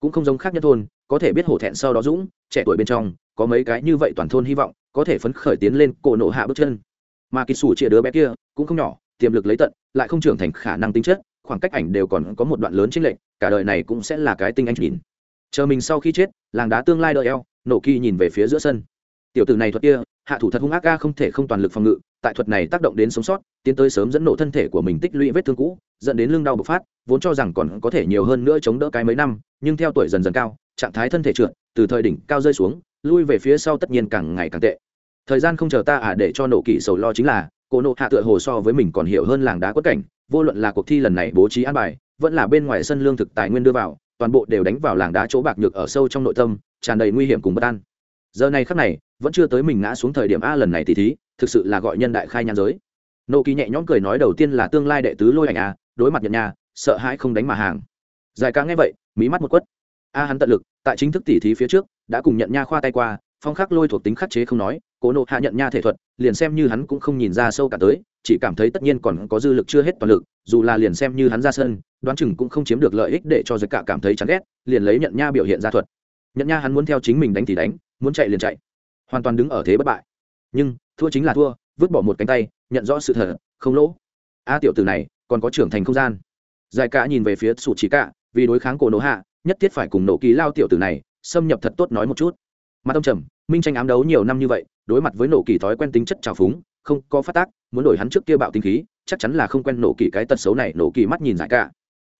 Cũng không giống khác nhất thôn, có thể biết hổ thẹn sau đó dũng, trẻ tuổi bên trong, có mấy cái như vậy toàn thôn hy vọng, có thể phấn khởi tiến lên cổ nộ hạ bước chân. Mà kỳ sủ chia đứa bé kia, cũng không nhỏ, tiềm lực lấy tận, lại không trưởng thành khả năng tính chất, khoảng cách ảnh đều còn có một đoạn lớn chênh lệch, cả đời này cũng sẽ là cái tinh anh nhìn chờ mình sau khi chết, làng đá tương lai đợi eo, nổ kỳ nhìn về phía giữa sân. Tiểu tử này thuật kia, hạ thủ thật hung ác ga không thể không toàn lực phòng ngự, tại thuật này tác động đến sống sót, tiến tới sớm dẫn nổ thân thể của mình tích lũy vết thương cũ, dẫn đến lưng đau bộc phát, vốn cho rằng còn có thể nhiều hơn nữa chống đỡ cái mấy năm, nhưng theo tuổi dần dần cao, trạng thái thân thể trượt, từ thời đỉnh cao rơi xuống, lui về phía sau tất nhiên càng ngày càng tệ. Thời gian không chờ ta à để cho nổ kỳ sầu lo chính là, cô nộ hạ tựa hồ so với mình còn hiểu hơn làng đá quất cảnh, vô luận là cuộc thi lần này bố trí an bài, vẫn là bên ngoài sân lương thực tài nguyên đưa vào toàn bộ đều đánh vào làng đá chỗ bạc nhược ở sâu trong nội tâm, tràn đầy nguy hiểm cùng bất an. Giờ này khắc này, vẫn chưa tới mình ngã xuống thời điểm a lần này thì thí, thực sự là gọi nhân đại khai nhan giới. Nô kỳ nhẹ nhõm cười nói đầu tiên là tương lai đệ tứ lôi ảnh a, đối mặt nhận nhà sợ hãi không đánh mà hàng. Dài ca nghe vậy, mí mắt một quất. A hắn tận lực, tại chính thức tỉ thí phía trước, đã cùng nhận nha khoa tay qua, phong khắc lôi thuộc tính khắc chế không nói, cố nộ hạ nhận nha thể thuật, liền xem như hắn cũng không nhìn ra sâu cả tới chỉ cảm thấy tất nhiên còn có dư lực chưa hết toàn lực, dù là liền xem như hắn ra sân, đoán chừng cũng không chiếm được lợi ích để cho giới cả cảm thấy chán ghét, liền lấy nhận nha biểu hiện ra thuật. Nhận nha hắn muốn theo chính mình đánh thì đánh, muốn chạy liền chạy. Hoàn toàn đứng ở thế bất bại. Nhưng, thua chính là thua, vứt bỏ một cánh tay, nhận rõ sự thật, không lỗ. A tiểu tử này, còn có trưởng thành không gian. Giải cả nhìn về phía sụt chỉ cả, vì đối kháng cổ nổ hạ, nhất thiết phải cùng nổ ký lao tiểu tử này, xâm nhập thật tốt nói một chút. Mặt ông trầm, minh tranh ám đấu nhiều năm như vậy, đối mặt với nổ kỳ thói quen tính chất trào phúng không có phát tác, muốn đổi hắn trước kia bạo tinh khí, chắc chắn là không quen nổ kỳ cái tật xấu này, nổ kỳ mắt nhìn giải cả.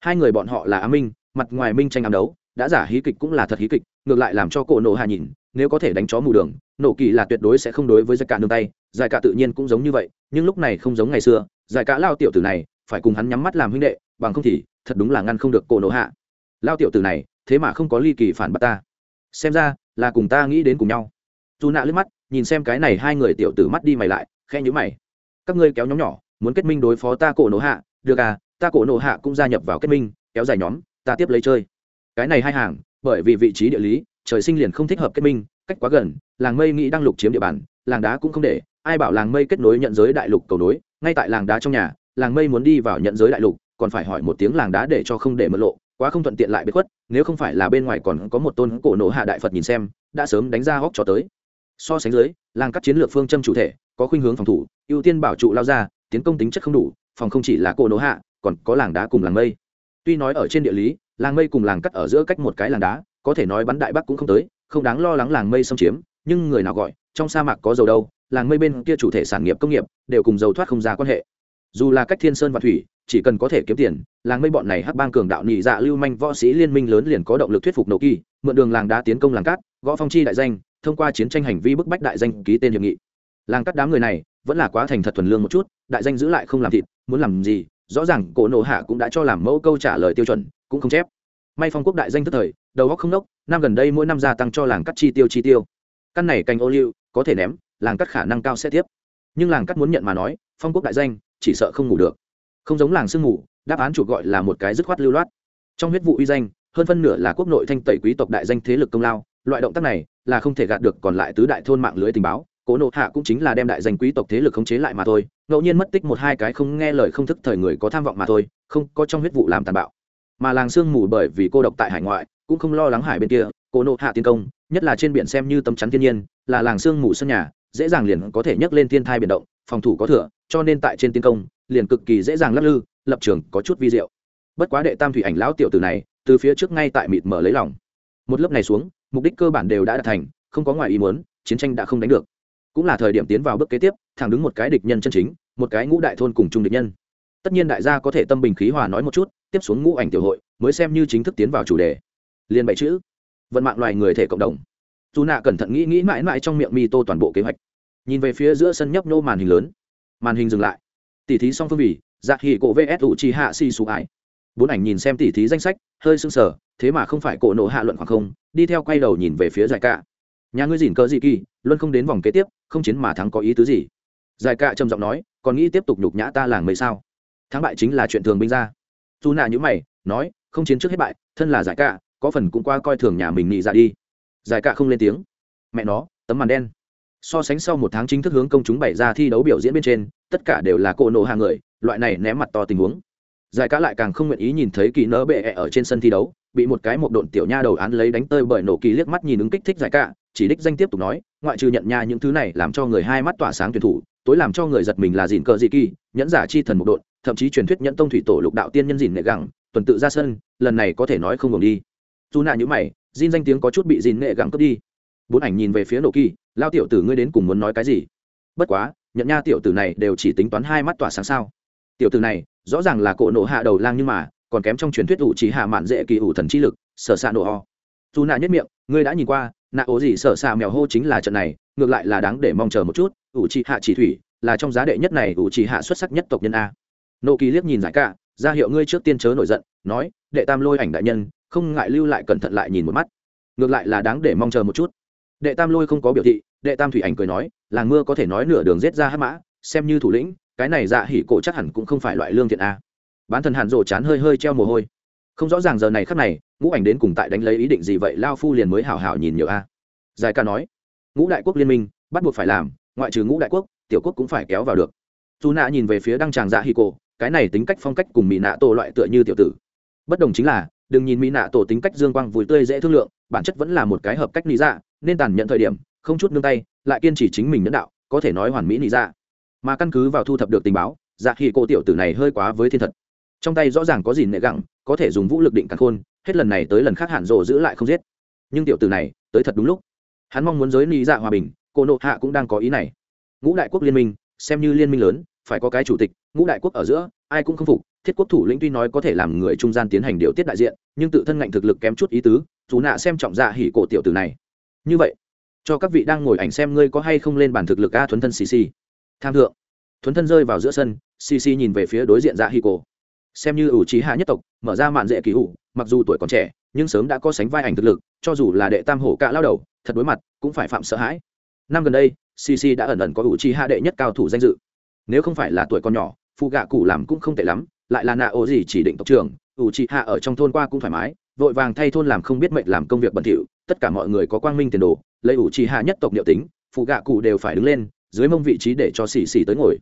Hai người bọn họ là á minh, mặt ngoài minh tranh ám đấu, đã giả hí kịch cũng là thật hí kịch, ngược lại làm cho cổ nổ hạ nhìn, nếu có thể đánh chó mù đường, nổ kỳ là tuyệt đối sẽ không đối với giải cả nương tay, giải cả tự nhiên cũng giống như vậy, nhưng lúc này không giống ngày xưa, giải cả lao tiểu tử này, phải cùng hắn nhắm mắt làm huynh đệ, bằng không thì, thật đúng là ngăn không được cổ nổ hạ lao tiểu tử này, thế mà không có ly kỳ phản bắt ta. Xem ra, là cùng ta nghĩ đến cùng nhau. Dù nạ lướt mắt, nhìn xem cái này hai người tiểu tử mắt đi mày lại khe nhữ mày. Các ngươi kéo nhóm nhỏ, muốn kết minh đối phó ta cổ nổ hạ, được à ta cổ nổ hạ cũng gia nhập vào kết minh, kéo dài nhóm, ta tiếp lấy chơi. Cái này hai hàng, bởi vì vị trí địa lý, trời sinh liền không thích hợp kết minh, cách quá gần, làng mây nghĩ đang lục chiếm địa bàn, làng đá cũng không để, ai bảo làng mây kết nối nhận giới đại lục cầu nối, ngay tại làng đá trong nhà, làng mây muốn đi vào nhận giới đại lục, còn phải hỏi một tiếng làng đá để cho không để mật lộ, quá không thuận tiện lại bị khuất, nếu không phải là bên ngoài còn có một tôn cổ nổ hạ đại phật nhìn xem, đã sớm đánh ra hóc cho tới so sánh dưới, làng các chiến lược phương châm chủ thể, có khuynh hướng phòng thủ, ưu tiên bảo trụ lao ra, tiến công tính chất không đủ, phòng không chỉ là cổ nổ hạ, còn có làng đá cùng làng mây. Tuy nói ở trên địa lý, làng mây cùng làng cắt ở giữa cách một cái làng đá, có thể nói bắn đại bắc cũng không tới, không đáng lo lắng làng mây xâm chiếm, nhưng người nào gọi, trong sa mạc có dầu đâu, làng mây bên kia chủ thể sản nghiệp công nghiệp, đều cùng dầu thoát không ra quan hệ. Dù là cách thiên sơn và thủy, chỉ cần có thể kiếm tiền, làng mây bọn này hắc bang cường đạo nhị dạ lưu manh võ sĩ liên minh lớn liền có động lực thuyết phục nổ kỳ, mượn đường làng đá tiến công làng cát gõ phong chi đại danh thông qua chiến tranh hành vi bức bách đại danh ký tên hiệp nghị. Làng Cắt đám người này vẫn là quá thành thật thuần lương một chút, đại danh giữ lại không làm thịt, muốn làm gì, rõ ràng cổ nổ hạ cũng đã cho làm mẫu câu trả lời tiêu chuẩn, cũng không chép. May phong quốc đại danh tức thời, đầu góc không đốc, năm gần đây mỗi năm gia tăng cho làng cắt chi tiêu chi tiêu. Căn này cành ô liu, có thể ném, làng cắt khả năng cao sẽ tiếp. Nhưng làng cắt muốn nhận mà nói, phong quốc đại danh, chỉ sợ không ngủ được. Không giống làng sương ngủ, đáp án chuột gọi là một cái dứt khoát lưu loát. Trong huyết vụ uy danh, hơn phân nửa là quốc nội thanh tẩy quý tộc đại danh thế lực công lao, loại động tác này là không thể gạt được còn lại tứ đại thôn mạng lưới tình báo, cố nộ hạ cũng chính là đem đại danh quý tộc thế lực khống chế lại mà thôi, ngẫu nhiên mất tích một hai cái không nghe lời không thức thời người có tham vọng mà thôi, không có trong huyết vụ làm tàn bạo. Mà làng sương mù bởi vì cô độc tại hải ngoại, cũng không lo lắng hải bên kia, cố nộ hạ tiến công, nhất là trên biển xem như tấm chắn thiên nhiên, là làng sương mù sân nhà, dễ dàng liền có thể nhấc lên thiên thai biển động, phòng thủ có thừa, cho nên tại trên tiến công, liền cực kỳ dễ dàng lắc lư, lập trường có chút vi diệu. Bất quá đệ tam thủy ảnh lão tiểu tử này, từ phía trước ngay tại mịt mở lấy lòng. Một lớp này xuống mục đích cơ bản đều đã đạt thành, không có ngoài ý muốn, chiến tranh đã không đánh được. Cũng là thời điểm tiến vào bước kế tiếp, thẳng đứng một cái địch nhân chân chính, một cái ngũ đại thôn cùng chung địch nhân. Tất nhiên đại gia có thể tâm bình khí hòa nói một chút, tiếp xuống ngũ ảnh tiểu hội, mới xem như chính thức tiến vào chủ đề. Liên bảy chữ. Vận mạng loài người thể cộng đồng. Dù nạ cẩn thận nghĩ nghĩ mãi mãi trong miệng mi tô toàn bộ kế hoạch. Nhìn về phía giữa sân nhấp nhô màn hình lớn. Màn hình dừng lại. Tỉ thí song phương vì dạ hỉ cổ vs u chi hạ si su ải bốn ảnh nhìn xem tỉ thí danh sách, hơi sưng sờ, thế mà không phải cổ nộ hạ luận khoảng không, đi theo quay đầu nhìn về phía giải cạ. nhà ngươi dỉn cờ gì kỳ luôn không đến vòng kế tiếp, không chiến mà thắng có ý tứ gì? Giải cạ trầm giọng nói, còn nghĩ tiếp tục nhục nhã ta làng mấy sao? Thắng bại chính là chuyện thường binh ra. Dù nạ nhữ mày, nói, không chiến trước hết bại, thân là giải cạ, có phần cũng qua coi thường nhà mình nị ra đi. Giải cạ không lên tiếng. Mẹ nó, tấm màn đen. So sánh sau một tháng chính thức hướng công chúng bày ra thi đấu biểu diễn bên trên, tất cả đều là cỗ nổ hàng người, loại này ném mặt to tình huống giải cá lại càng không nguyện ý nhìn thấy kỳ nỡ bệ ở trên sân thi đấu, bị một cái một độn tiểu nha đầu án lấy đánh tơi bởi nổ kỳ liếc mắt nhìn ứng kích thích giải cả chỉ đích danh tiếp tục nói, ngoại trừ nhận nha những thứ này làm cho người hai mắt tỏa sáng tuyển thủ, tối làm cho người giật mình là dìn cờ dị kỳ, nhẫn giả chi thần một độn, thậm chí truyền thuyết nhẫn tông thủy tổ lục đạo tiên nhân dìn nệ gẳng, tuần tự ra sân, lần này có thể nói không ngừng đi. Dù nạ như mày dìn danh tiếng có chút bị dìn nệ gẳng cướp đi. Bốn ảnh nhìn về phía nổ kỳ, lao tiểu tử ngươi đến cùng muốn nói cái gì? Bất quá, nhận nha tiểu tử này đều chỉ tính toán hai mắt tỏa sáng sao? Tiểu tử này, rõ ràng là cỗ nổ hạ đầu lang nhưng mà, còn kém trong truyền thuyết ủ chỉ hạ mạn dễ kỳ ủ thần chi lực, sở xạ nổ ho dù nạ nhất miệng, ngươi đã nhìn qua, nạ ố gì sở xạ mèo hô chính là trận này, ngược lại là đáng để mong chờ một chút, ủ chỉ hạ chỉ thủy, là trong giá đệ nhất này ủ chỉ hạ xuất sắc nhất tộc nhân a. Nộ kỳ liếc nhìn giải cả ra hiệu ngươi trước tiên chớ nổi giận, nói, đệ tam lôi ảnh đại nhân, không ngại lưu lại cẩn thận lại nhìn một mắt. Ngược lại là đáng để mong chờ một chút. Đệ tam lôi không có biểu thị, đệ tam thủy ảnh cười nói, làng mưa có thể nói nửa đường rết ra hát mã, xem như thủ lĩnh cái này dạ hỉ cổ chắc hẳn cũng không phải loại lương thiện a. Bán thần hàn rồ chán hơi hơi treo mồ hôi. Không rõ ràng giờ này khắc này, ngũ ảnh đến cùng tại đánh lấy ý định gì vậy, lao phu liền mới hào hào nhìn nhiều a. Giải ca nói, ngũ đại quốc liên minh, bắt buộc phải làm, ngoại trừ ngũ đại quốc, tiểu quốc cũng phải kéo vào được. Dù nạ nhìn về phía đăng tràng dạ hỉ cổ, cái này tính cách phong cách cùng mỹ nạ tổ loại tựa như tiểu tử. Bất đồng chính là, đừng nhìn mỹ nạ tổ tính cách dương quang vui tươi dễ thương lượng, bản chất vẫn là một cái hợp cách lý dạ nên tàn nhận thời điểm, không chút nương tay, lại kiên trì chính mình nhân đạo, có thể nói hoàn mỹ lý dạ mà căn cứ vào thu thập được tình báo dạ khi cô tiểu tử này hơi quá với thiên thật. Trong tay rõ ràng có gì nệ gẳng có thể dùng vũ lực định cắn khôn, hết lần này tới lần khác hạn rộ giữ lại không giết. Nhưng tiểu tử này, tới thật đúng lúc. Hắn mong muốn giới lý dạ hòa bình cô nộ hạ cũng đang có ý này. Ngũ đại quốc liên minh, xem như liên minh lớn, phải có cái chủ tịch, ngũ đại quốc ở giữa, ai cũng không phục, thiết quốc thủ lĩnh tuy nói có thể làm người trung gian tiến hành điều tiết đại diện, nhưng tự thân ngạnh thực lực kém chút ý tứ, dù nạ xem trọng dạ hỉ cổ tiểu tử này. Như vậy, cho các vị đang ngồi ảnh xem ngươi có hay không lên bản thực lực a thuấn thân xì xì tham thượng. Thuấn thân rơi vào giữa sân xì xì nhìn về phía đối diện dạ hi cổ xem như ủ trí hạ nhất tộc, mở ra mạn dễ kỳ ủ. mặc dù tuổi còn trẻ, nhưng sớm đã có sánh vai ảnh thực lực, cho dù là đệ tam hổ cạ lao đầu, thật đối mặt, cũng phải phạm sợ hãi. Năm gần đây cc đã ẩn ẩn có ủ trí hạ đệ nhất cao thủ danh dự. Nếu không phải là tuổi còn nhỏ, phụ gạ cụ làm cũng không tệ lắm, lại là nạ ô gì chỉ định tộc trưởng, ủ trí hạ ở trong thôn qua cũng thoải mái, vội vàng thay thôn làm không biết mệnh làm công việc bẩn thỉu, tất cả mọi người có quang minh tiền đồ, lấy ủ trí hạ nhất tộc liệu tính, phụ gạ cụ đều phải đứng lên dưới mông vị trí để cho xì xì tới ngồi.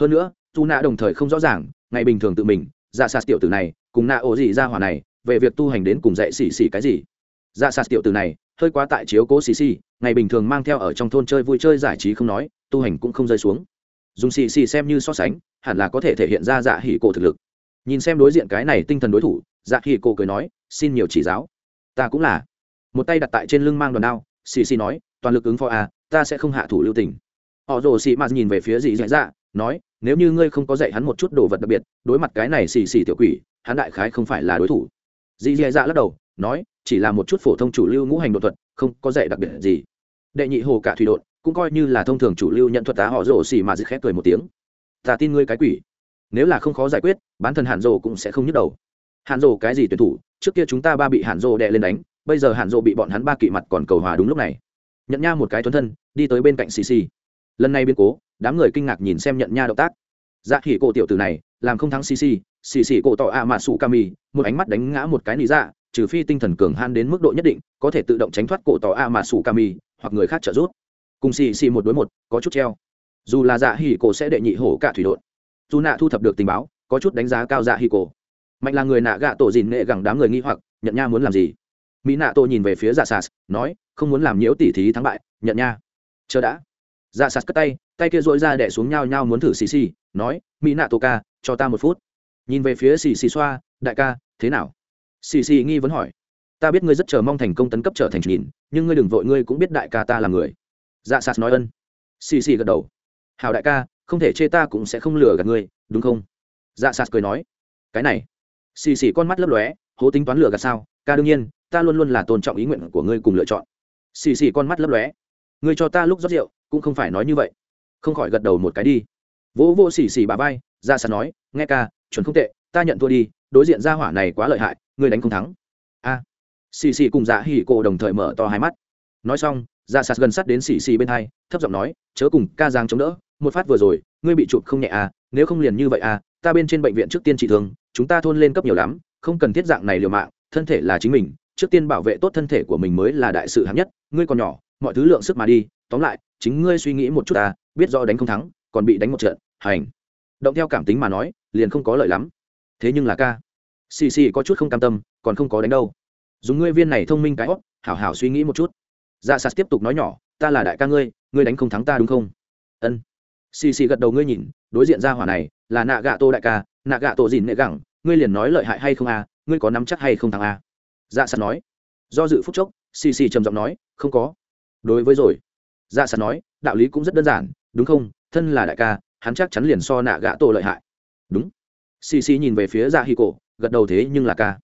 Hơn nữa dù nạ đồng thời không rõ ràng, ngày bình thường tự mình dạ sạt tiểu tử này, cùng nạ ổ gì ra hỏa này, về việc tu hành đến cùng dạy xì xì cái gì? Dạ sạt tiểu tử này, hơi quá tại chiếu cố xì xì, ngày bình thường mang theo ở trong thôn chơi vui chơi giải trí không nói, tu hành cũng không rơi xuống. Dùng xì xì xem như so sánh, hẳn là có thể thể hiện ra dạ hỉ cổ thực lực. Nhìn xem đối diện cái này tinh thần đối thủ dạ hỉ cổ cười nói, xin nhiều chỉ giáo. Ta cũng là. Một tay đặt tại trên lưng mang đoàn đao, xì xì nói, toàn lực ứng phó à ta sẽ không hạ thủ lưu tình họ rồ xì mạt nhìn về phía dì dạ dạ nói, nếu như ngươi không có dạy hắn một chút đồ vật đặc biệt, đối mặt cái này xì xì tiểu quỷ, hắn đại khái không phải là đối thủ. Dì dì dạ lắc đầu, nói, chỉ là một chút phổ thông chủ lưu ngũ hành đột thuật, không có dạy đặc biệt gì. Đệ nhị hồ cả thủy đột cũng coi như là thông thường chủ lưu nhận thuật tá họ rồ xì mà dì khép cười một tiếng. Ta tin ngươi cái quỷ. Nếu là không khó giải quyết, bán thần hàn rồ cũng sẽ không nhức đầu. Hàn rồ cái gì tuyển thủ? Trước kia chúng ta ba bị hàn rồ đè lên đánh, bây giờ hàn rồ bị bọn hắn ba kỵ mặt còn cầu hòa đúng lúc này. Nhận nha một cái thuấn thân, đi tới bên cạnh xì xì lần này biến cố, đám người kinh ngạc nhìn xem nhận nha động tác. Dạ khỉ cổ tiểu tử này, làm không thắng cc xì xì cổ tỏ a mạ sụ mì, một ánh mắt đánh ngã một cái lý dạ trừ phi tinh thần cường han đến mức độ nhất định, có thể tự động tránh thoát cổ tỏ a mạ sụ mì, hoặc người khác trợ giúp. Cùng xì xì một đối một, có chút treo. Dù là dạ hỉ cổ sẽ đệ nhị hổ cả thủy đội dù nạ thu thập được tình báo, có chút đánh giá cao dạ hỉ cổ. Mạnh là người nạ gạ tổ dìn nghệ gẳng đám người nghi hoặc, nhận nha muốn làm gì? Mỹ nạ tô nhìn về phía dạ sas, nói, không muốn làm nhiễu tỉ thí thắng bại, nhận nha. Chờ đã dạ sạt cất tay tay kia dội ra đẻ xuống nhau nhau muốn thử xì xì, nói, mỹ nạ Tô ca, cho ta một phút. Nhìn về phía xì xì xoa, đại ca, thế nào? Xì xì nghi vấn hỏi, ta biết ngươi rất chờ mong thành công tấn cấp trở thành nhìn nhưng ngươi đừng vội, ngươi cũng biết đại ca ta là người. Dạ sạt nói ân. Xì xì gật đầu hào đại ca, không thể chê ta cũng sẽ không lừa gạt ngươi, đúng không? Dạ sạt cười nói, cái này. Xì xì con mắt lấp lóe, hố tính toán lừa gạt sao? Ca đương nhiên, ta luôn luôn là tôn trọng ý nguyện của ngươi cùng lựa chọn. Xì xì con mắt lấp lóe, ngươi cho ta lúc rót rượu cũng không phải nói như vậy. Không khỏi gật đầu một cái đi. Vỗ vô xì xì bà vai, ra sàn nói, nghe ca, chuẩn không tệ, ta nhận thua đi, đối diện ra hỏa này quá lợi hại, ngươi đánh không thắng. A. Xì xì cùng dạ hỉ cổ đồng thời mở to hai mắt. Nói xong, ra sạt gần sát đến xì xì bên hai, thấp giọng nói, chớ cùng ca giang chống đỡ, một phát vừa rồi, ngươi bị chụp không nhẹ à nếu không liền như vậy à ta bên trên bệnh viện trước tiên trị thương, chúng ta thôn lên cấp nhiều lắm, không cần thiết dạng này liều mạng, thân thể là chính mình, trước tiên bảo vệ tốt thân thể của mình mới là đại sự hạng nhất, ngươi còn nhỏ mọi thứ lượng sức mà đi, tóm lại, chính ngươi suy nghĩ một chút ta, biết rõ đánh không thắng, còn bị đánh một trận, hành. Động theo cảm tính mà nói, liền không có lợi lắm. Thế nhưng là ca. Xì xì có chút không cam tâm, còn không có đánh đâu. Dùng ngươi viên này thông minh cái hót hảo hảo suy nghĩ một chút. Dạ sạt tiếp tục nói nhỏ, ta là đại ca ngươi ngươi đánh không thắng ta đúng không? Ân. Xì xì gật đầu ngươi nhìn, đối diện ra hỏa này, là nạ gạ tô đại ca, nạ gạ tổ dìn nệ gẳng, ngươi liền nói lợi hại hay không à ngươi có nắm chắc hay không thắng à dạ sạt nói. Do dự phúc chốc, xì xì trầm giọng nói, không có đối với rồi. Dạ sạt nói, đạo lý cũng rất đơn giản, đúng không? Thân là đại ca, hắn chắc chắn liền so nạ gã tổ lợi hại. Đúng. Xì xì nhìn về phía dạ hi cổ, gật đầu thế nhưng là ca.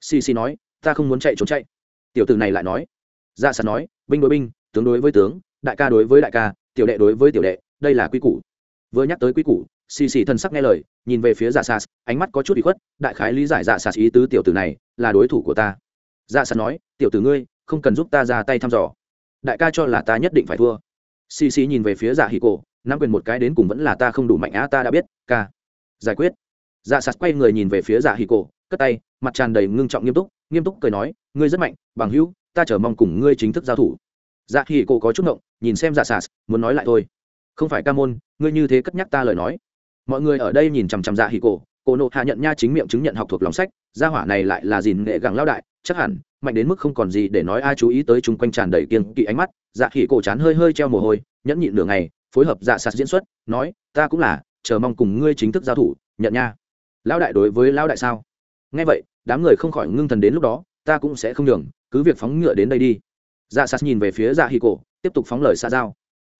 Xì xì nói, ta không muốn chạy trốn chạy. Tiểu tử này lại nói. Dạ sạt nói, binh đối binh, tướng đối với tướng, đại ca đối với đại ca, tiểu đệ đối với tiểu đệ, đây là quy củ. Vừa nhắc tới quy củ, xì xì thân sắc nghe lời, nhìn về phía dạ sạt ánh mắt có chút bị khuất, đại khái lý giải dạ sạt ý tứ tiểu tử này là đối thủ của ta. Dạ sạt nói, tiểu tử ngươi, không cần giúp ta ra tay thăm dò đại ca cho là ta nhất định phải thua. Xì xì nhìn về phía dạ hì cổ, nắm quyền một cái đến cùng vẫn là ta không đủ mạnh á, ta đã biết, ca. Giải quyết. Dạ sạt quay người nhìn về phía dạ hì cổ, cất tay, mặt tràn đầy ngưng trọng nghiêm túc nghiêm túc cười nói, ngươi rất mạnh, bằng hữu, ta chờ mong cùng ngươi chính thức giao thủ. Dạ hì cổ có chút ngộng, nhìn xem dạ sạt, muốn nói lại thôi. Không phải ca môn, ngươi như thế cất nhắc ta lời nói. Mọi người ở đây nhìn chằm chằm dạ hì cổ Cô nộ hạ nhận nha chính miệng chứng nhận học thuộc lòng sách, gia hỏa này lại là dìn nghệ gẳng lao đại, chắc hẳn, mạnh đến mức không còn gì để nói ai chú ý tới chung quanh tràn đầy kiên kỵ ánh mắt. Dạ khỉ cổ chán hơi hơi treo mồ hôi, nhẫn nhịn nửa ngày, phối hợp dạ sạt diễn xuất, nói, ta cũng là, chờ mong cùng ngươi chính thức giao thủ, nhận nha. Lão đại đối với lão đại sao? Nghe vậy, đám người không khỏi ngưng thần đến lúc đó, ta cũng sẽ không nhường, cứ việc phóng ngựa đến đây đi. Dạ sạt nhìn về phía dạ hỉ cổ, tiếp tục phóng lời xa giao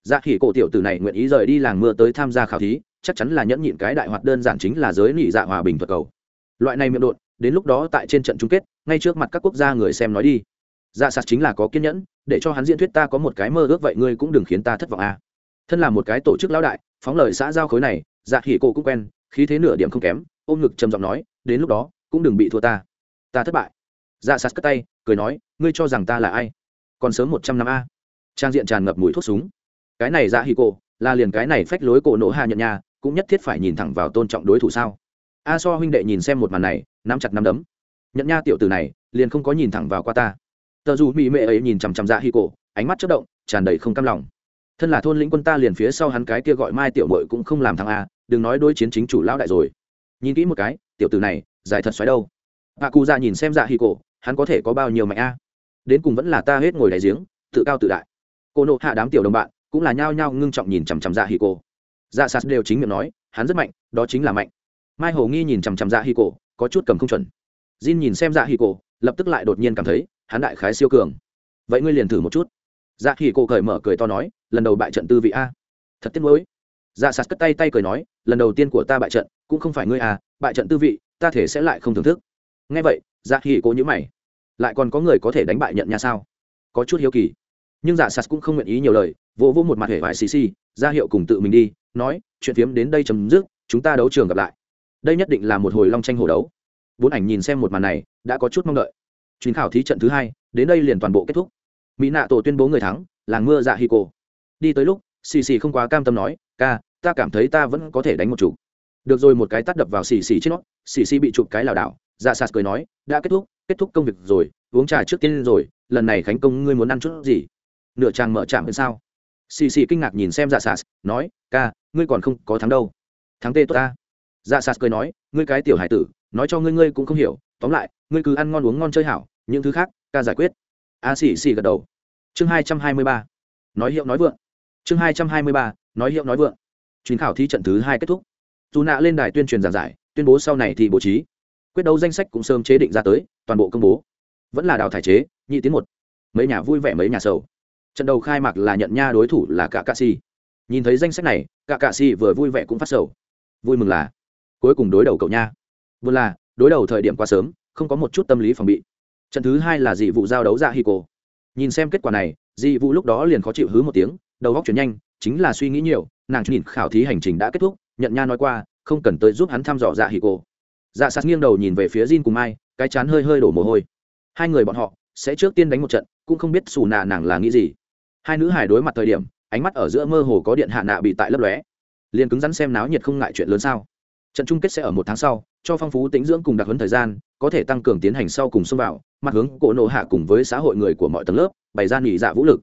dạ hỉ cổ tiểu tử này nguyện ý rời đi làng mưa tới tham gia khảo thí, chắc chắn là nhẫn nhịn cái đại hoạt đơn giản chính là giới nỉ dạ hòa bình thuật cầu. Loại này miệng đột đến lúc đó tại trên trận chung kết, ngay trước mặt các quốc gia người xem nói đi. Dạ sạt chính là có kiên nhẫn, để cho hắn diễn thuyết ta có một cái mơ ước vậy ngươi cũng đừng khiến ta thất vọng a à. thân là một cái tổ chức lão đại, phóng lời xã giao khối này dạ hỉ cổ cũng quen, khí thế nửa điểm không kém, ôm ngực trầm giọng nói, đến lúc đó, cũng đừng bị thua ta. Ta thất bại. Dạ sạt cất tay, cười nói, ngươi cho rằng ta là ai? Còn sớm một trăm năm a. Trang diện tràn ngập mùi thuốc súng cái này dạ hỉ cổ, là liền cái này phách lối cổ nổ hạ nhận nhà, cũng nhất thiết phải nhìn thẳng vào tôn trọng đối thủ sao? A so huynh đệ nhìn xem một màn này, nắm chặt nắm đấm. Nhận nha tiểu tử này, liền không có nhìn thẳng vào qua ta. Tờ dù mỹ mệ ấy nhìn chằm chằm dạ hi cổ, ánh mắt chất động, tràn đầy không cam lòng. Thân là thôn lĩnh quân ta liền phía sau hắn cái kia gọi mai tiểu mội cũng không làm thằng a, đừng nói đối chiến chính chủ lão đại rồi. Nhìn kỹ một cái, tiểu tử này giải thật xoáy đâu. Bà cụ ra nhìn xem dạ hi cổ, hắn có thể có bao nhiêu mạnh a? Đến cùng vẫn là ta hết ngồi đáy giếng, tự cao tự đại. Cô nộ hạ đám tiểu đồng bạn cũng là nhao nhao ngưng trọng nhìn chằm chằm dạ hi cổ. Dạ sạt đều chính miệng nói, hắn rất mạnh, đó chính là mạnh. Mai hồ nghi nhìn chằm chằm dạ hi cổ, có chút cầm không chuẩn. Jin nhìn xem dạ hi cổ, lập tức lại đột nhiên cảm thấy, hắn đại khái siêu cường. Vậy ngươi liền thử một chút. Dạ hi cổ cởi mở cười to nói, lần đầu bại trận tư vị a. Thật tiếc nuối. Dạ sạt cất tay tay cười nói, lần đầu tiên của ta bại trận, cũng không phải ngươi à bại trận tư vị, ta thể sẽ lại không thưởng thức. Ngay vậy dạ hi cổ nhữ mày. Lại còn có người có thể đánh bại nhận nha sao? Có chút hiếu kỳ nhưng dạ sạt cũng không nguyện ý nhiều lời, vỗ vỗ một mặt hệ vải xì xì, ra hiệu cùng tự mình đi, nói, chuyện phiếm đến đây chấm dứt, chúng ta đấu trường gặp lại. Đây nhất định là một hồi long tranh hổ đấu. Bốn ảnh nhìn xem một màn này, đã có chút mong đợi. Chuyến khảo thí trận thứ hai, đến đây liền toàn bộ kết thúc. Mỹ nạ tổ tuyên bố người thắng làng mưa dạ hi cô đi tới lúc, xì xì không quá cam tâm nói, ca, ta cảm thấy ta vẫn có thể đánh một chủ. Được rồi, một cái tắt đập vào xì xì trên nó, xì xì bị chụp cái lảo đảo. Dạ sạt cười nói, đã kết thúc kết thúc công việc rồi, uống trà trước tiên rồi, lần này khánh công ngươi muốn ăn chút gì? Nửa trang mở trạm hơn sao? Xì xì kinh ngạc nhìn xem dạ sạt, nói, ca, ngươi còn không có thắng đâu. Thắng tê tốt ta. Dạ sạt cười nói, ngươi cái tiểu hải tử, nói cho ngươi ngươi cũng không hiểu, tóm lại, ngươi cứ ăn ngon uống ngon chơi hảo, những thứ khác, ca giải quyết. A xì xì gật đầu. Chương hai trăm hai mươi ba. Nói hiệu nói vượng. Chương hai trăm hai mươi ba, nói hiệu nói vượng. Chuyến khảo thi trận thứ hai kết thúc. Dù nạ lên đài tuyên truyền giảng giải, tuyên bố sau này thì bố trí. Quyết đấu danh sách cũng sớm chế định ra tới, toàn bộ công bố. Vẫn là đào thải chế, nhị tiến một. Mấy nhà vui vẻ mấy nhà sầu trận đầu khai mạc là nhận nha đối thủ là cả cạ si. Nhìn thấy danh sách này, cả cạ si vừa vui vẻ cũng phát sầu. Vui mừng là, cuối cùng đối đầu cậu nha. Vừa là, đối đầu thời điểm quá sớm, không có một chút tâm lý phòng bị. Trận thứ hai là dị vụ giao đấu ra hi cô nhìn xem kết quả này, dị vụ lúc đó liền khó chịu hứ một tiếng, đầu góc chuyển nhanh, chính là suy nghĩ nhiều, nàng nhìn khảo thí hành trình đã kết thúc, nhận nha nói qua, không cần tới giúp hắn thăm dò dạ hi cô dạ sát nghiêng đầu nhìn về phía Jin cùng mai, cái chán hơi hơi đổ mồ hôi. Hai người bọn họ sẽ trước tiên đánh một trận, cũng không biết xù nà nàng là nghĩ gì hai nữ hài đối mặt thời điểm, ánh mắt ở giữa mơ hồ có điện hạ nạ bị tại lấp lóe. Liền cứng rắn xem náo nhiệt không ngại chuyện lớn sao. Trận chung kết sẽ ở một tháng sau, cho phong phú tính dưỡng cùng đặc huấn thời gian, có thể tăng cường tiến hành sau cùng xông vào, mặt hướng cổ nộ hạ cùng với xã hội người của mọi tầng lớp, bày ra nỉ dạ vũ lực.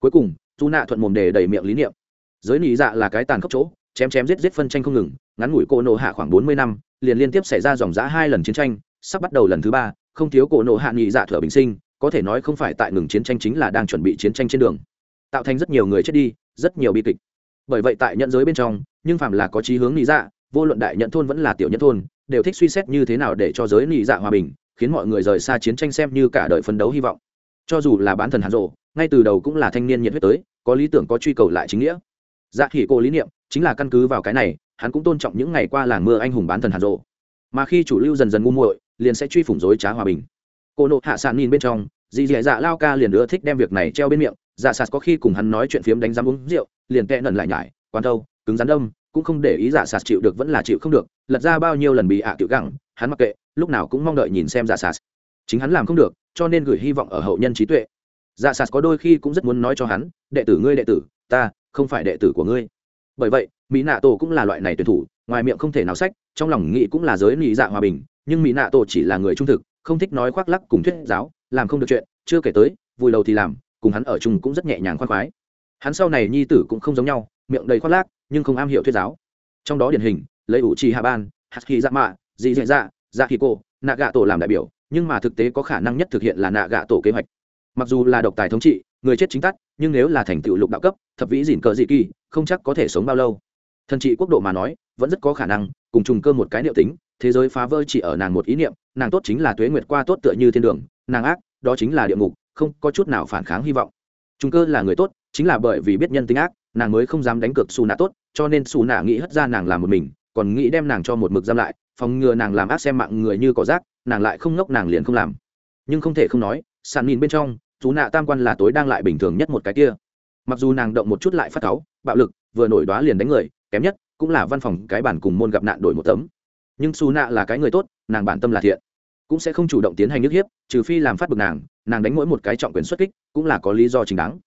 Cuối cùng dù nạ thuận mồm đề đầy miệng lý niệm. Giới nỉ dạ là cái tàn khốc chỗ, chém chém giết giết phân tranh không ngừng, ngắn ngủi cổ nộ hạ khoảng bốn mươi năm, liền liên tiếp xảy ra dòng giã hai lần chiến tranh, sắp bắt đầu lần thứ ba, không thiếu cổ nộ hạ nỉ dạ thừa bình sinh, có thể nói không phải tại ngừng chiến tranh chính là đang chuẩn bị chiến tranh trên đường tạo thành rất nhiều người chết đi, rất nhiều bi kịch. Bởi vậy tại nhận giới bên trong, nhưng phạm là có chí hướng lý dạ vô luận đại nhận thôn vẫn là tiểu nhận thôn, đều thích suy xét như thế nào để cho giới lý dạ hòa bình, khiến mọi người rời xa chiến tranh xem như cả đời phấn đấu hy vọng. Cho dù là bán thần hàn rộ ngay từ đầu cũng là thanh niên nhiệt huyết tới, có lý tưởng có truy cầu lại chính nghĩa. Dạ khỉ cô lý niệm, chính là căn cứ vào cái này, hắn cũng tôn trọng những ngày qua làng mưa anh hùng bán thần hàn rộ mà khi chủ lưu dần dần ngu muội, liền sẽ truy phủng dối trá hòa bình. Cô nộ hạ sàn nhìn bên trong, dì dì dạ lao ca liền ưa thích đem việc này treo bên miệng dạ sạt có khi cùng hắn nói chuyện phiếm đánh giám uống rượu, liền tệ nần lại nhải, quán thâu, cứng rắn đông, cũng không để ý dạ sạt chịu được vẫn là chịu không được, lật ra bao nhiêu lần bị ạ à tiểu gẳng, hắn mặc kệ, lúc nào cũng mong đợi nhìn xem dạ sạt. Chính hắn làm không được, cho nên gửi hy vọng ở hậu nhân trí tuệ. Dạ sạt có đôi khi cũng rất muốn nói cho hắn, đệ tử ngươi đệ tử, ta không phải đệ tử của ngươi. Bởi vậy, mỹ nạ tổ cũng là loại này tuyển thủ, ngoài miệng không thể nào sách, trong lòng nghĩ cũng là giới lý dạ hòa bình, nhưng mỹ nạ tổ chỉ là người trung thực, không thích nói khoác lắc cùng thuyết giáo, làm không được chuyện, chưa kể tới vui đầu thì làm cùng hắn ở chung cũng rất nhẹ nhàng khoan khoái. Hắn sau này nhi tử cũng không giống nhau, miệng đầy khoác lác, nhưng không am hiểu thuyết giáo. Trong đó điển hình, lấy ủ trì hạ ban hạt khí dạ mạ, dị dạ dạ dạ khí cô nạ gạ tổ làm đại biểu, nhưng mà thực tế có khả năng nhất thực hiện là nạ gạ tổ kế hoạch. Mặc dù là độc tài thống trị, người chết chính tắt, nhưng nếu là thành tựu lục đạo cấp, thập vĩ dìn cờ dị kỳ, không chắc có thể sống bao lâu. Thần trị quốc độ mà nói, vẫn rất có khả năng, cùng trùng cơ một cái niệm tính, thế giới phá vỡ chỉ ở nàng một ý niệm, nàng tốt chính là tuế nguyệt qua tốt tựa như thiên đường, nàng ác, đó chính là địa ngục không có chút nào phản kháng hy vọng. Chúng cơ là người tốt, chính là bởi vì biết nhân tính ác, nàng mới không dám đánh cược xù nạ tốt, cho nên xù nạ nghĩ hất ra nàng làm một mình, còn nghĩ đem nàng cho một mực giam lại, phòng ngừa nàng làm ác xem mạng người như cỏ rác, nàng lại không ngốc nàng liền không làm. Nhưng không thể không nói, sàn nhìn bên trong chú nạ tam quan là tối đang lại bình thường nhất một cái kia. Mặc dù nàng động một chút lại phát cáu, bạo lực, vừa nổi đoá liền đánh người, kém nhất cũng là văn phòng cái bản cùng môn gặp nạn đổi một tấm. Nhưng xù nạ là cái người tốt, nàng bản tâm là thiện cũng sẽ không chủ động tiến hành nhức hiếp, trừ phi làm phát bực nàng nàng đánh mỗi một cái trọng quyền xuất kích cũng là có lý do chính đáng.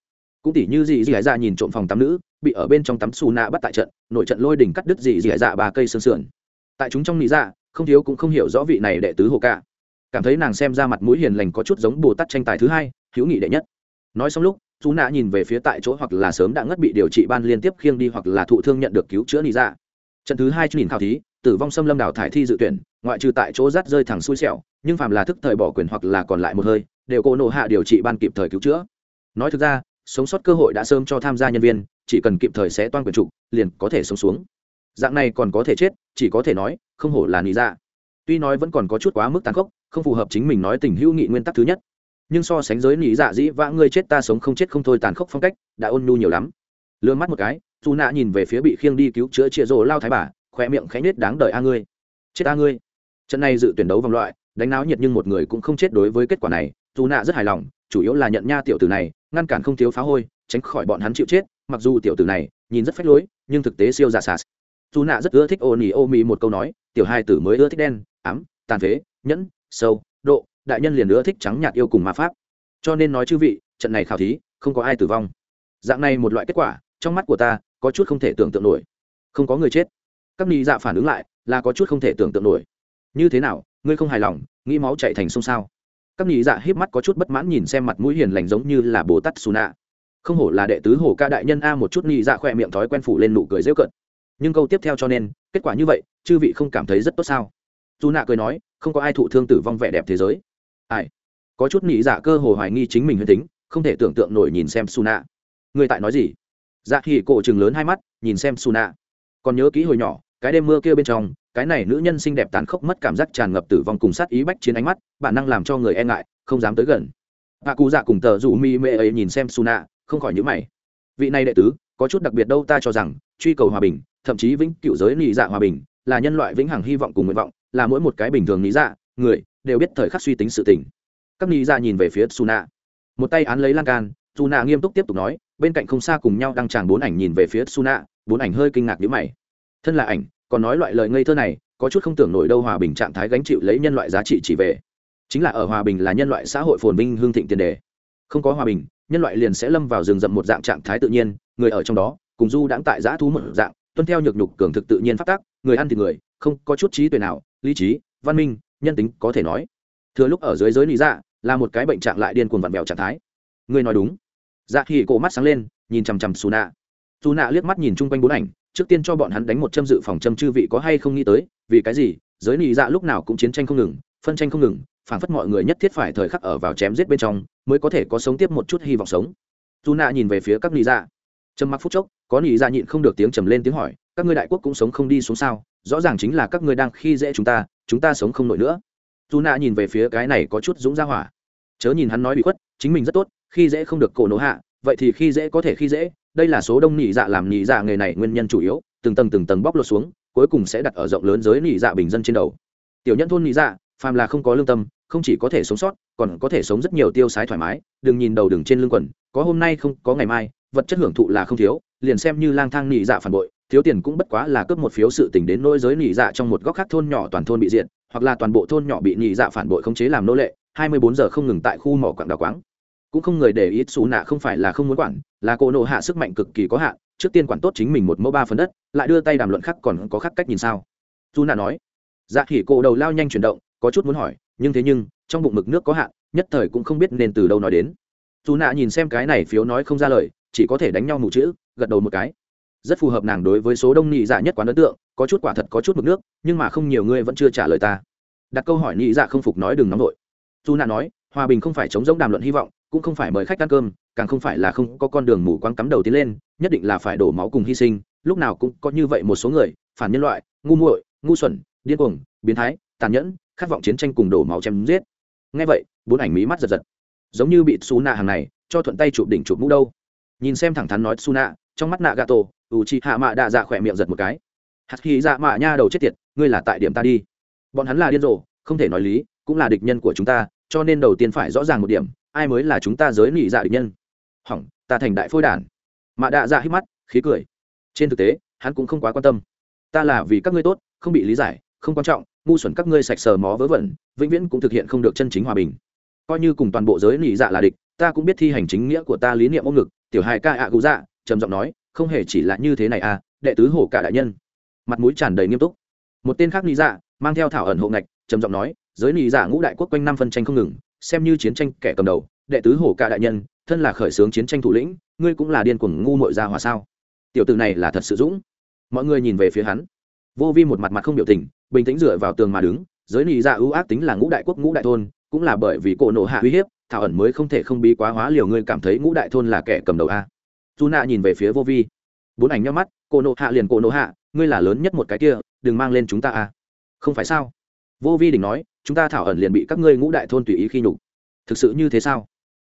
Cũng tỉ như gì dì hải dạ nhìn trộm phòng tắm nữ, bị ở bên trong tắm xù nạ bắt tại trận, nội trận lôi đỉnh cắt đứt gì dì hải dạ ba cây sơn sườn. Tại chúng trong lý dạ không thiếu cũng không hiểu rõ vị này đệ tứ hồ ca. Cảm thấy nàng xem ra mặt mũi hiền lành có chút giống bồ tát tranh tài thứ hai, hữu nghị đệ nhất. Nói xong lúc dù nạ nhìn về phía tại chỗ hoặc là sớm đã ngất bị điều trị ban liên tiếp khiêng đi hoặc là thụ thương nhận được cứu chữa lý dạ. Trận thứ hai nhìn khảo thí tử vong xâm lâm đào thải thi dự tuyển, ngoại trừ tại chỗ rát rơi thẳng xui xẻo, nhưng phàm là thức thời bỏ quyền hoặc là còn lại một hơi, đều cô nộ hạ điều trị ban kịp thời cứu chữa. Nói thực ra, sống sót cơ hội đã sớm cho tham gia nhân viên, chỉ cần kịp thời sẽ toan quyền trục, liền có thể sống xuống. Dạng này còn có thể chết, chỉ có thể nói, không hổ là lý dạ. Tuy nói vẫn còn có chút quá mức tàn khốc, không phù hợp chính mình nói tình hữu nghị nguyên tắc thứ nhất. Nhưng so sánh giới lý dạ dĩ vã ngươi chết ta sống không chết không thôi tàn khốc phong cách, đã ôn nhu nhiều lắm. Lương mắt một cái dù nạ nhìn về phía bị khiêng đi cứu chữa chia rồ lao thái bà khoe miệng khẽ nết đáng đời a ngươi. Chết a ngươi. Trận này dự tuyển đấu vòng loại, đánh náo nhiệt nhưng một người cũng không chết đối với kết quả này, dù nạ rất hài lòng, chủ yếu là nhận nha tiểu tử này, ngăn cản không thiếu phá hôi, tránh khỏi bọn hắn chịu chết, mặc dù tiểu tử này nhìn rất phách lối, nhưng thực tế siêu giả sạt. Dù nạ rất ưa thích ô nỉ ô một câu nói, tiểu hai tử mới ưa thích đen, ám, tàn phế, nhẫn, sâu, độ, đại nhân liền ưa thích trắng nhạt yêu cùng ma pháp. Cho nên nói chư vị, trận này khảo thí, không có ai tử vong. Dạng này một loại kết quả, trong mắt của ta, có chút không thể tưởng tượng nổi. Không có người chết các ni dạ phản ứng lại, là có chút không thể tưởng tượng nổi. Như thế nào, ngươi không hài lòng, nghĩ máu chạy thành sông sao? Các nhị dạ híp mắt có chút bất mãn nhìn xem mặt mũi hiền lành giống như là bồ tát xù nạ. Không hổ là đệ tứ hổ ca đại nhân a một chút nhị dạ khỏe miệng thói quen phủ lên nụ cười dễu cận nhưng câu tiếp theo cho nên, kết quả như vậy, chư vị không cảm thấy rất tốt sao? Dù nạ cười nói, không có ai thụ thương tử vong vẻ đẹp thế giới. Ai? Có chút nhị dạ cơ hồ hoài nghi chính mình huyền tính, không thể tưởng tượng nổi nhìn xem su nạ. Người tại nói gì? Dạ thì cổ chừng lớn hai mắt, nhìn xem su nạ. Còn nhớ kỹ hồi nhỏ cái đêm mưa kia bên trong cái này nữ nhân xinh đẹp tàn khốc mất cảm giác tràn ngập tử vong cùng sát ý bách chiến ánh mắt bản năng làm cho người e ngại không dám tới gần. Hạ cụ dạ cùng tờ rủ mi mê ấy nhìn xem Suna, không khỏi nhữ mày. Vị này đệ tứ có chút đặc biệt đâu ta cho rằng truy cầu hòa bình thậm chí vĩnh cựu giới nị dạ hòa bình là nhân loại vĩnh hằng hy vọng cùng nguyện vọng là mỗi một cái bình thường nị dạ người đều biết thời khắc suy tính sự tình. Các nị dạ nhìn về phía Suna, một tay án lấy lan can Suna nghiêm túc tiếp tục nói bên cạnh không xa cùng nhau đang tràn bốn ảnh nhìn về phía Suna, bốn ảnh hơi kinh ngạc nhữ mày. Thân là ảnh còn nói loại lời ngây thơ này, có chút không tưởng nổi đâu hòa bình trạng thái gánh chịu lấy nhân loại giá trị chỉ về. Chính là ở hòa bình là nhân loại xã hội phồn vinh hương thịnh tiền đề. Không có hòa bình, nhân loại liền sẽ lâm vào rừng rậm một dạng trạng thái tự nhiên, người ở trong đó, cùng du đãng tại giã thú một dạng, tuân theo nhược nhục cường thực tự nhiên phát tác người ăn thì người, không có chút trí tuệ nào, lý trí, văn minh, nhân tính có thể nói. Thừa lúc ở dưới giới lý dạ là một cái bệnh trạng lại điên cuồng vặn vẹo trạng thái. Người nói đúng. Dạ khi cổ mắt sáng lên, nhìn chằm chằm xù nạ xù nạ liếc mắt nhìn chung quanh bốn ảnh trước tiên cho bọn hắn đánh một châm dự phòng châm chư vị có hay không nghĩ tới, vì cái gì, giới nị dạ lúc nào cũng chiến tranh không ngừng, phân tranh không ngừng phảng phất mọi người nhất thiết phải thời khắc ở vào chém giết bên trong, mới có thể có sống tiếp một chút hy vọng sống. Dù nạ nhìn về phía các nị dạ. Trầm mặc phút chốc, có nị dạ nhịn không được tiếng trầm lên tiếng hỏi, các ngươi đại quốc cũng sống không đi xuống sao, rõ ràng chính là các ngươi đang khi dễ chúng ta chúng ta sống không nổi nữa. Dù nạ nhìn về phía cái này có chút dũng ra hỏa. Chớ nhìn hắn nói bị khuất, chính mình rất tốt, khi dễ không được cổ nổ hạ vậy thì khi dễ có thể khi dễ, đây là số đông nhị dạ làm nhị dạ nghề này nguyên nhân chủ yếu, từng tầng từng tầng bóc lột xuống, cuối cùng sẽ đặt ở rộng lớn giới nhị dạ bình dân trên đầu. Tiểu nhân thôn nhị dạ phàm là không có lương tâm, không chỉ có thể sống sót, còn có thể sống rất nhiều tiêu sái thoải mái, đừng nhìn đầu đừng trên lưng quần, có hôm nay không có ngày mai, vật chất hưởng thụ là không thiếu, liền xem như lang thang nhị dạ phản bội, thiếu tiền cũng bất quá là cướp một phiếu sự tình đến nỗi giới nhị dạ trong một góc khác thôn nhỏ toàn thôn bị diện hoặc là toàn bộ thôn nhỏ bị nhị dạ phản bội khống chế làm nô lệ, hai mươi bốn giờ không ngừng tại khu mỏ quặng đào quáng cũng không người để ít xù nạ không phải là không muốn quản, là cô nộ hạ sức mạnh cực kỳ có hạn, trước tiên quản tốt chính mình một mẫu ba phần đất, lại đưa tay đàm luận khác còn có khác cách nhìn sao. Dù nạ nói. Dạ khỉ cổ đầu lao nhanh chuyển động, có chút muốn hỏi, nhưng thế nhưng, trong bụng mực nước có hạn, nhất thời cũng không biết nên từ đâu nói đến. Dù nạ nhìn xem cái này phiếu nói không ra lời, chỉ có thể đánh nhau mù chữ, gật đầu một cái. Rất phù hợp nàng đối với số đông nhị dạ nhất quán ấn tượng, có chút quả thật có chút mực nước, nhưng mà không nhiều người vẫn chưa trả lời ta. Đặt câu hỏi nhị dạ không phục nói đừng nóng vội. Dù nạ nói, hòa bình không phải chống giống đàm luận hy vọng cũng không phải mời khách ăn cơm, càng không phải là không có con đường mù quáng cắm đầu tiến lên, nhất định là phải đổ máu cùng hy sinh, lúc nào cũng có như vậy một số người, phản nhân loại, ngu muội, ngu xuẩn, điên cuồng, biến thái, tàn nhẫn, khát vọng chiến tranh cùng đổ máu chém giết. Ngay vậy, bốn ảnh mí mắt giật giật. Giống như bị xú nạ hàng này, cho thuận tay chụp đỉnh chụp mũ đâu. Nhìn xem thẳng thắn nói xú nạ trong mắt nạ gà tổ ủ chị hạ mạ đạ dạ khỏe miệng giật một cái. Hạt khi dạ mạ nha đầu chết tiệt, ngươi là tại điểm ta đi. Bọn hắn là điên rồ, không thể nói lý, cũng là địch nhân của chúng ta, cho nên đầu tiên phải rõ ràng một điểm ai mới là chúng ta giới nị dạ địch nhân? Hỏng, ta thành đại phôi đản. Mạ đạ dạ hít mắt, khí cười. Trên thực tế, hắn cũng không quá quan tâm. Ta là vì các ngươi tốt, không bị lý giải, không quan trọng, ngu xuẩn các ngươi sạch sờ mó vớ vẩn, vĩnh viễn cũng thực hiện không được chân chính hòa bình. Coi như cùng toàn bộ giới nị dạ là địch, ta cũng biết thi hành chính nghĩa của ta lý niệm ôm ngực, tiểu hài ca ạ à dạ trầm giọng nói, không hề chỉ là như thế này à đệ tứ hổ cả đại nhân. Mặt mũi tràn đầy nghiêm túc. Một tên khác nị dạ mang theo thảo ẩn hộ ngạch, trầm giọng nói, giới nị dạ ngũ đại quốc quanh năm phân tranh không ngừng xem như chiến tranh kẻ cầm đầu, đệ tứ hổ cả đại nhân, thân là khởi xướng chiến tranh thủ lĩnh, ngươi cũng là điên cuồng ngu mội ra hòa sao? Tiểu tử này là thật sự dũng. Mọi người nhìn về phía hắn. Vô vi một mặt mặt không biểu tình, bình tĩnh dựa vào tường mà đứng, giới nị dạ ưu ác tính là ngũ đại quốc, ngũ đại thôn, cũng là bởi vì cổ nổ hạ uy hiếp, thảo ẩn mới không thể không bí quá hóa liều ngươi cảm thấy ngũ đại thôn là kẻ cầm đầu a. Dù nạ nhìn về phía vô vi. Bốn ảnh nhau mắt, cổ nổ hạ liền cổ nổ hạ, ngươi là lớn nhất một cái kia, đừng mang lên chúng ta a. Không phải sao? Vô vi đỉnh nói, chúng ta thảo ẩn liền bị các ngươi ngũ đại thôn tùy ý khi nhục. Thực sự như thế sao?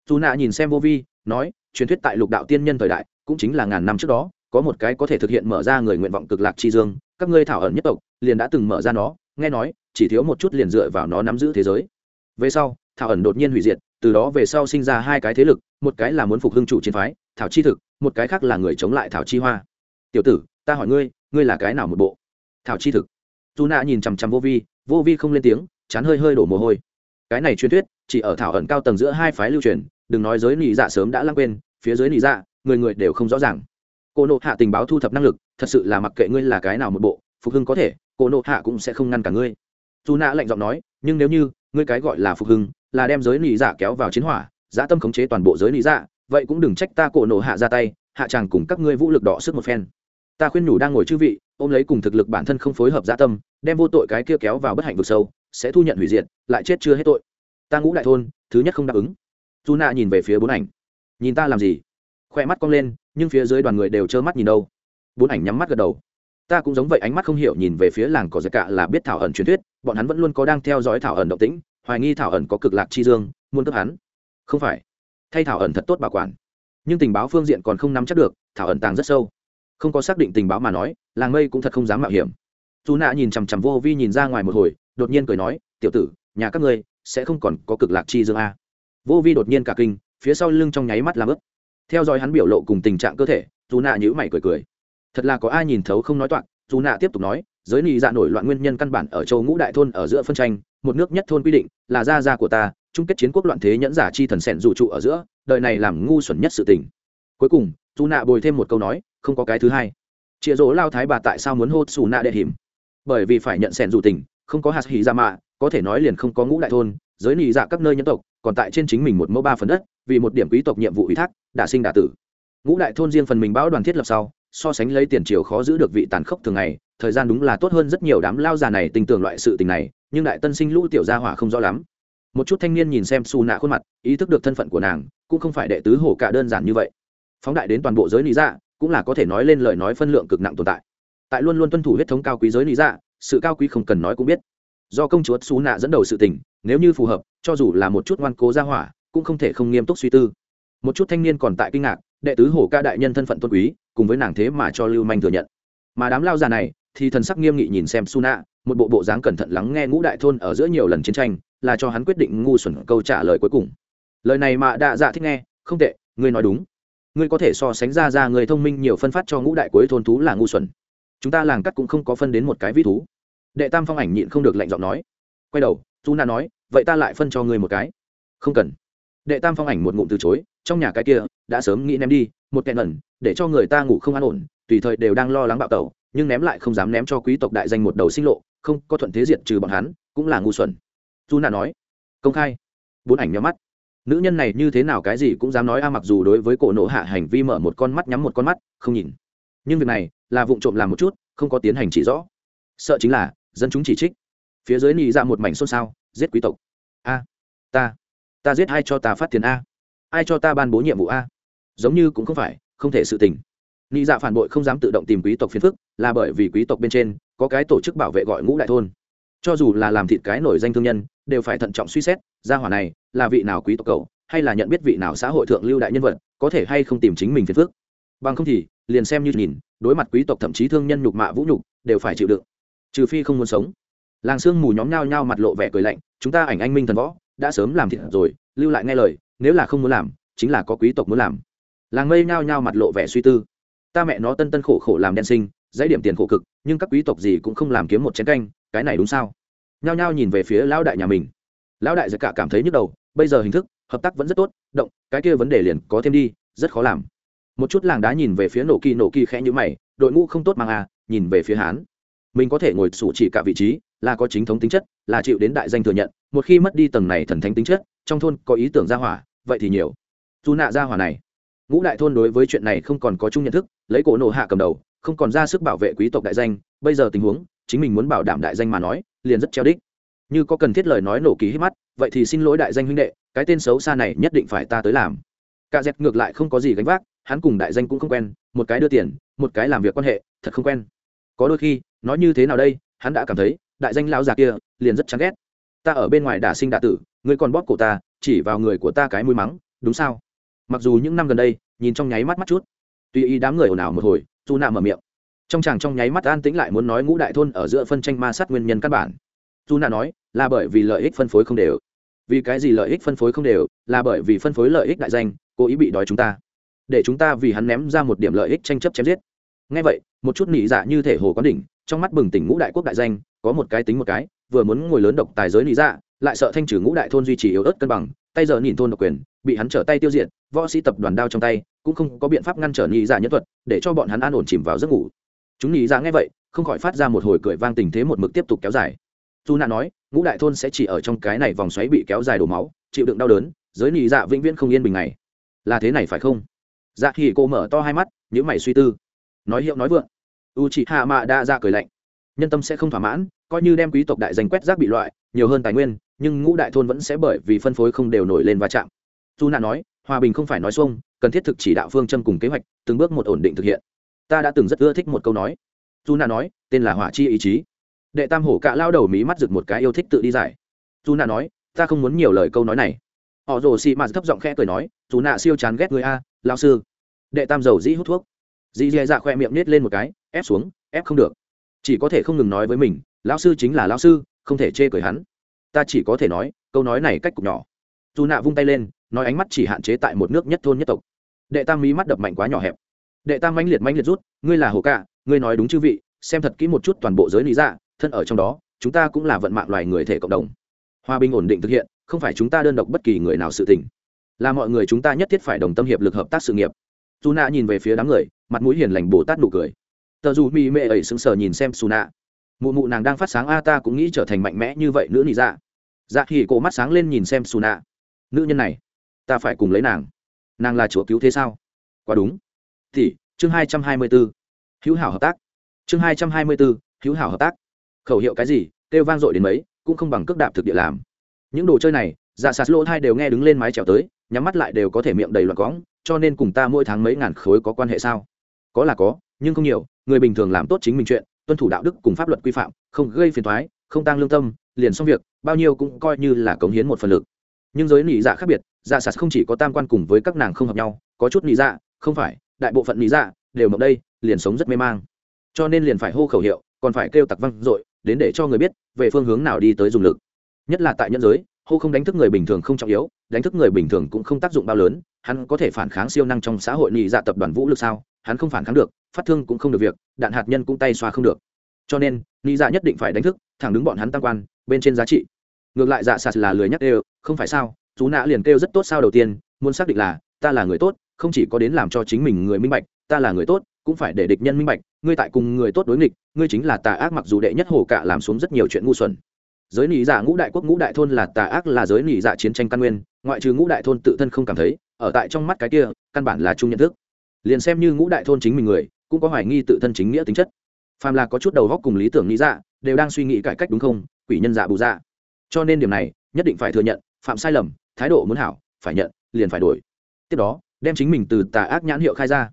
Dù nạ nhìn xem vô vi, nói, truyền thuyết tại lục đạo tiên nhân thời đại, cũng chính là ngàn năm trước đó, có một cái có thể thực hiện mở ra người nguyện vọng cực lạc chi dương, các ngươi thảo ẩn nhất tộc, liền đã từng mở ra nó, nghe nói, chỉ thiếu một chút liền dựa vào nó nắm giữ thế giới. Về sau, thảo ẩn đột nhiên hủy diệt, từ đó về sau sinh ra hai cái thế lực, một cái là muốn phục hưng chủ chiến phái, thảo chi thực, một cái khác là người chống lại thảo chi hoa. Tiểu tử, ta hỏi ngươi ngươi là cái nào một bộ? Thảo chi thực dù nạ nhìn chằm chằm vô vi vô vi không lên tiếng, chán hơi hơi đổ mồ hôi. Cái này truyền thuyết, chỉ ở thảo ẩn cao tầng giữa hai phái lưu truyền, đừng nói giới nị dạ sớm đã lãng quên, phía dưới nị dạ người người đều không rõ ràng. Cô nộ hạ tình báo thu thập năng lực, thật sự là mặc kệ ngươi là cái nào một bộ, phục hưng có thể, cô nộ hạ cũng sẽ không ngăn cả ngươi. Dù nạ lạnh giọng nói, nhưng nếu như, ngươi cái gọi là phục hưng, là đem giới nị dạ kéo vào chiến hỏa, dã tâm khống chế toàn bộ giới nị dạ vậy cũng đừng trách ta cổ nộ hạ ra tay, hạ chàng cùng các ngươi vũ lực đỏ sức một phen ta khuyên nhủ đang ngồi chư vị, ôm lấy cùng thực lực bản thân không phối hợp gia tâm, đem vô tội cái kia kéo vào bất hạnh vực sâu, sẽ thu nhận hủy diệt, lại chết chưa hết tội. Ta ngũ đại thôn, thứ nhất không đáp ứng. Dù nạ nhìn về phía bốn ảnh. Nhìn ta làm gì? Khoe mắt cong lên, nhưng phía dưới đoàn người đều trơ mắt nhìn đâu. Bốn ảnh nhắm mắt gật đầu. Ta cũng giống vậy, ánh mắt không hiểu nhìn về phía làng cỏ giặc cạ là biết thảo ẩn truyền thuyết, bọn hắn vẫn luôn có đang theo dõi thảo ẩn động tĩnh, hoài nghi thảo ẩn có cực lạc chi dương, muốn cướp hắn. Không phải. Thay thảo ẩn thật tốt bảo quản. Nhưng tình báo phương diện còn không nắm chắc được, thảo ẩn tàng rất sâu không có xác định tình báo mà nói, làng mây cũng thật không dám mạo hiểm. Dù nạ nhìn chằm chằm vô vi nhìn ra ngoài một hồi, đột nhiên cười nói, tiểu tử, nhà các ngươi sẽ không còn có cực lạc chi dương a? Vô vi đột nhiên cả kinh, phía sau lưng trong nháy mắt làm ướp theo dõi hắn biểu lộ cùng tình trạng cơ thể dù nạ nhữ mày cười cười. Thật là có ai nhìn thấu không nói toạc dù nạ tiếp tục nói, giới nị dạ nổi loạn nguyên nhân căn bản ở châu ngũ đại thôn ở giữa phân tranh, một nước nhất thôn quy định là gia gia của ta, chung kết chiến quốc loạn thế nhẫn giả chi thần sẻn dù trụ ở giữa, đời này làm ngu xuẩn nhất sự tình. Cuối cùng dù nạ bồi thêm một câu nói không có cái thứ hai. Chịa rỗ lao thái bà tại sao muốn hô xù nạ đệ hiểm? Bởi vì phải nhận sẻn dù tình, không có hạt hỉ ra mạ, có thể nói liền không có ngũ đại thôn, giới nị dạ các nơi nhân tộc, còn tại trên chính mình một mẫu ba phần đất, vì một điểm quý tộc nhiệm vụ ủy thác, đả sinh đả tử. Ngũ đại thôn riêng phần mình báo đoàn thiết lập sau, so sánh lấy tiền triều khó giữ được vị tàn khốc thường ngày, thời gian đúng là tốt hơn rất nhiều đám lao già này tình tưởng loại sự tình này, nhưng đại tân sinh lũ tiểu gia hỏa không rõ lắm. Một chút thanh niên nhìn xem xù nạ khuôn mặt, ý thức được thân phận của nàng, cũng không phải đệ tứ hổ cả đơn giản như vậy. Phóng đại đến toàn bộ giới lý dạ cũng là có thể nói lên lời nói phân lượng cực nặng tồn tại. Tại luôn luôn tuân thủ huyết thống cao quý giới lý dạ sự cao quý không cần nói cũng biết. Do công chúa xú nạ dẫn đầu sự tình, nếu như phù hợp, cho dù là một chút ngoan cố gia hỏa, cũng không thể không nghiêm túc suy tư. Một chút thanh niên còn tại kinh ngạc, đệ tứ hổ ca đại nhân thân phận tôn quý, cùng với nàng thế mà cho lưu manh thừa nhận. Mà đám lao già này, thì thần sắc nghiêm nghị nhìn xem su nạ một bộ bộ dáng cẩn thận lắng nghe ngũ đại thôn ở giữa nhiều lần chiến tranh, là cho hắn quyết định ngu xuẩn câu trả lời cuối cùng. Lời này mà đạ dạ thích nghe, không tệ, ngươi nói đúng ngươi có thể so sánh ra ra người thông minh nhiều phân phát cho ngũ đại cuối thôn thú là ngu xuẩn. Chúng ta làng cắt cũng không có phân đến một cái vi thú. Đệ tam phong ảnh nhịn không được lạnh giọng nói. Quay đầu su na nói, vậy ta lại phân cho ngươi một cái. Không cần. Đệ tam phong ảnh một ngụm từ chối, trong nhà cái kia, đã sớm nghĩ ném đi, một kẹn ẩn, để cho người ta ngủ không an ổn, tùy thời đều đang lo lắng bạo tẩu, nhưng ném lại không dám ném cho quý tộc đại danh một đầu sinh lộ, không có thuận thế diện trừ bọn hắn, cũng là ngu xuẩn. Dù nà nói. Công khai. Bốn ảnh nhắm mắt nữ nhân này như thế nào cái gì cũng dám nói, a, mặc dù đối với cổ nộ hạ hành vi mở một con mắt, nhắm một con mắt, không nhìn. Nhưng việc này là vụ trộm làm một chút, không có tiến hành chỉ rõ. Sợ chính là, dân chúng chỉ trích. Phía dưới nị ra một mảnh xôn xao, giết quý tộc. A, ta ta giết ai cho ta phát tiền a? Ai cho ta ban bố nhiệm vụ a? Giống như cũng không phải, không thể sự tình. Nị dạ phản bội không dám tự động tìm quý tộc phiền phức, là bởi vì quý tộc bên trên có cái tổ chức bảo vệ gọi ngũ đại thôn cho dù là làm thịt cái nổi danh thương nhân, đều phải thận trọng suy xét gia hỏa này là vị nào quý tộc cầu hay là nhận biết vị nào xã hội thượng lưu đại nhân vật, có thể hay không tìm chính mình phiền phước bằng không thì, liền xem như nhìn, đối mặt quý tộc thậm chí thương nhân nhục mạ vũ nhục, đều phải chịu đựng. Trừ phi không muốn sống. Làng sương mù nhóm nhao nhao mặt lộ vẻ cười lạnh, chúng ta ảnh anh minh thần võ, đã sớm làm thịt rồi, lưu lại nghe lời, nếu là không muốn làm, chính là có quý tộc muốn làm. Làng mây nhao nhao mặt lộ vẻ suy tư. Ta mẹ nó tân tân khổ khổ làm đen sinh, dãy điểm tiền khổ cực, nhưng các quý tộc gì cũng không làm kiếm một chén canh, cái này đúng sao? Nhao nhao nhìn về phía lão đại nhà mình. Lão đại giật cả cảm thấy nhức đầu, bây giờ hình thức, hợp tác vẫn rất tốt, động, cái kia vấn đề liền có thêm đi, rất khó làm. Một chút làng đá nhìn về phía nổ kỳ nổ kỳ khẽ như mày, đội ngũ không tốt mang à nhìn về phía hán mình có thể ngồi sủ chỉ cả vị trí, là có chính thống tính chất, là chịu đến đại danh thừa nhận, một khi mất đi tầng này thần thánh tính chất, trong thôn có ý tưởng ra hỏa, vậy thì nhiều. Dù nạ ra hỏa này, ngũ đại thôn đối với chuyện này không còn có chung nhận thức, lấy cổ nổ hạ cầm đầu, không còn ra sức bảo vệ quý tộc đại danh, bây giờ tình huống, chính mình muốn bảo đảm đại danh mà nói liền rất treo đích. Như có cần thiết lời nói nổ ký hít mắt, vậy thì xin lỗi đại danh huynh đệ, cái tên xấu xa này nhất định phải ta tới làm. Cả dẹp ngược lại không có gì gánh vác, hắn cùng đại danh cũng không quen, một cái đưa tiền, một cái làm việc quan hệ, thật không quen. Có đôi khi, nói như thế nào đây, hắn đã cảm thấy, đại danh lão già kia, liền rất chán ghét. Ta ở bên ngoài đả sinh đả tử, ngươi còn bóp cổ ta, chỉ vào người của ta cái mũi mắng, đúng sao? Mặc dù những năm gần đây, nhìn trong nháy mắt mắt chút tuy ý đám người ồn ào một hồi, dù nạ mở miệng trong chàng trong nháy mắt an tĩnh lại muốn nói ngũ đại thôn ở giữa phân tranh ma sát nguyên nhân căn bản. Dù nà nói, là bởi vì lợi ích phân phối không đều. Vì cái gì lợi ích phân phối không đều? Là bởi vì phân phối lợi ích đại danh, cố ý bị đói chúng ta. Để chúng ta vì hắn ném ra một điểm lợi ích tranh chấp chém giết. Ngay vậy, một chút nỉ dạ như thể hồ quán đỉnh, trong mắt bừng tỉnh ngũ đại quốc đại danh, có một cái tính một cái, vừa muốn ngồi lớn độc tài giới nỉ dạ lại sợ thanh trừ ngũ đại thôn duy trì yếu ớt cân bằng, tay giờ nhìn thôn độc quyền, bị hắn trở tay tiêu diệt, võ sĩ tập đoàn đao trong tay, cũng không có biện pháp ngăn trở nị dạ nhân thuật, để cho bọn hắn an ổn chìm vào giấc ngủ chúng nhị dạ nghe vậy, không khỏi phát ra một hồi cười vang tình thế một mực tiếp tục kéo dài. Dù nạn nói, ngũ đại thôn sẽ chỉ ở trong cái này vòng xoáy bị kéo dài đổ máu, chịu đựng đau đớn, giới nhị dạ vĩnh viễn không yên bình này. Là thế này phải không? Dạ thì cô mở to hai mắt nhữ mày suy tư. Nói hiệu nói vượng. U chị hạ mạ đã ra dạ cười lạnh. Nhân tâm sẽ không thỏa mãn, coi như đem quý tộc đại danh quét rác bị loại, nhiều hơn tài nguyên, nhưng ngũ đại thôn vẫn sẽ bởi vì phân phối không đều nổi lên va chạm. Dù nạn nói, hòa bình không phải nói xuông, cần thiết thực chỉ đạo phương châm cùng kế hoạch, từng bước một ổn định thực hiện ta đã từng rất ưa thích một câu nói. Dù nạn nói, tên là hỏa chi ý chí. Đệ tam hổ cạ lao đầu mí mắt rực một cái yêu thích tự đi giải. Dù nạn nói, ta không muốn nhiều lời câu nói này. Họ rồ xị mạt thấp giọng khẽ cười nói dù nạ siêu chán ghét người a lao sư. Đệ tam dầu dĩ hút thuốc. Dì dì dạ khoe miệng nết lên một cái, ép xuống, ép không được. Chỉ có thể không ngừng nói với mình, lão sư chính là lão sư, không thể chê cười hắn. Ta chỉ có thể nói, câu nói này cách cục nhỏ. Dù nạ vung tay lên, nói ánh mắt chỉ hạn chế tại một nước nhất thôn nhất tộc. Đệ tam mí mắt đập mạnh quá nhỏ hẹp đệ tam mãnh liệt mãnh liệt rút, ngươi là hồ cạ, ngươi nói đúng chư vị, xem thật kỹ một chút toàn bộ giới lý dạ thân ở trong đó, chúng ta cũng là vận mạng loài người thể cộng đồng. Hòa bình ổn định thực hiện, không phải chúng ta đơn độc bất kỳ người nào sự tình. Là mọi người chúng ta nhất thiết phải đồng tâm hiệp lực hợp tác sự nghiệp. Dù nạ nhìn về phía đám người, mặt mũi hiền lành bồ tát nụ cười. Tờ dù mỹ mệ ấy sững sờ nhìn xem xù nạ mụ mụ nàng đang phát sáng a ta cũng nghĩ trở thành mạnh mẽ như vậy nữ nị dạ. Dạ thì cổ mắt sáng lên nhìn xem xù nạ nữ nhân này, ta phải cùng lấy nàng. Nàng là chúa cứu thế sao? Quá đúng tỷ, chương hai trăm hai mươi b ố hữu hảo hợp tác. Chương hai trăm hai mươi b ố hữu hảo hợp tác. Khẩu hiệu cái gì, kêu vang dội đến mấy, cũng không bằng cước đạp thực địa làm. Những đồ chơi này dạ sạt lỗ thai đều nghe đứng lên mái trèo tới, nhắm mắt lại đều có thể miệng đầy loạt cõng, cho nên cùng ta mỗi tháng mấy ngàn khối có quan hệ sao? Có là có, nhưng không nhiều, người bình thường làm tốt chính mình chuyện, tuân thủ đạo đức cùng pháp luật quy phạm, không gây phiền thoái không tăng lương tâm, liền xong việc, bao nhiêu cũng coi như là cống hiến một phần lực. Nhưng giới nị dạ khác biệt dạ sạt không chỉ có tam quan cùng với các nàng không hợp nhau, có chút nị dạ không phải đại bộ phận nị dạ đều mộng đây, liền sống rất mê mang. Cho nên liền phải hô khẩu hiệu, còn phải kêu tặc văng dội, đến để cho người biết về phương hướng nào đi tới dùng lực. Nhất là tại nhân giới, hô không đánh thức người bình thường không trọng yếu, đánh thức người bình thường cũng không tác dụng bao lớn, hắn có thể phản kháng siêu năng trong xã hội nhị dạ tập đoàn vũ lực sao? Hắn không phản kháng được, phát thương cũng không được việc, đạn hạt nhân cũng tay xoa không được. Cho nên nhị dạ nhất định phải đánh thức, thẳng đứng bọn hắn tăng quan, bên trên giá trị. Ngược lại dạ sạt là lười nhắc đều không phải sao? Chú nã liền kêu rất tốt sao đầu tiên, muốn xác định là, ta là người tốt không chỉ có đến làm cho chính mình người minh bạch, ta là người tốt, cũng phải để địch nhân minh bạch, ngươi tại cùng người tốt đối nghịch, ngươi chính là tà ác mặc dù đệ nhất hồ cạ làm xuống rất nhiều chuyện ngu xuẩn. Giới nỉ dạ ngũ đại quốc ngũ đại thôn là tà ác là giới nỉ dạ chiến tranh căn nguyên, ngoại trừ ngũ đại thôn tự thân không cảm thấy, ở tại trong mắt cái kia, căn bản là chung nhận thức. Liền xem như ngũ đại thôn chính mình người, cũng có hoài nghi tự thân chính nghĩa tính chất. Phàm là có chút đầu góc cùng lý tưởng nghĩ dạ đều đang suy nghĩ cải cách đúng không, quỷ nhân dạ bù dạ. Cho nên điểm này, nhất định phải thừa nhận, phạm sai lầm, thái độ muốn hảo, phải nhận, liền phải đổi. Tiếp đó đem chính mình từ tà ác nhãn hiệu khai ra.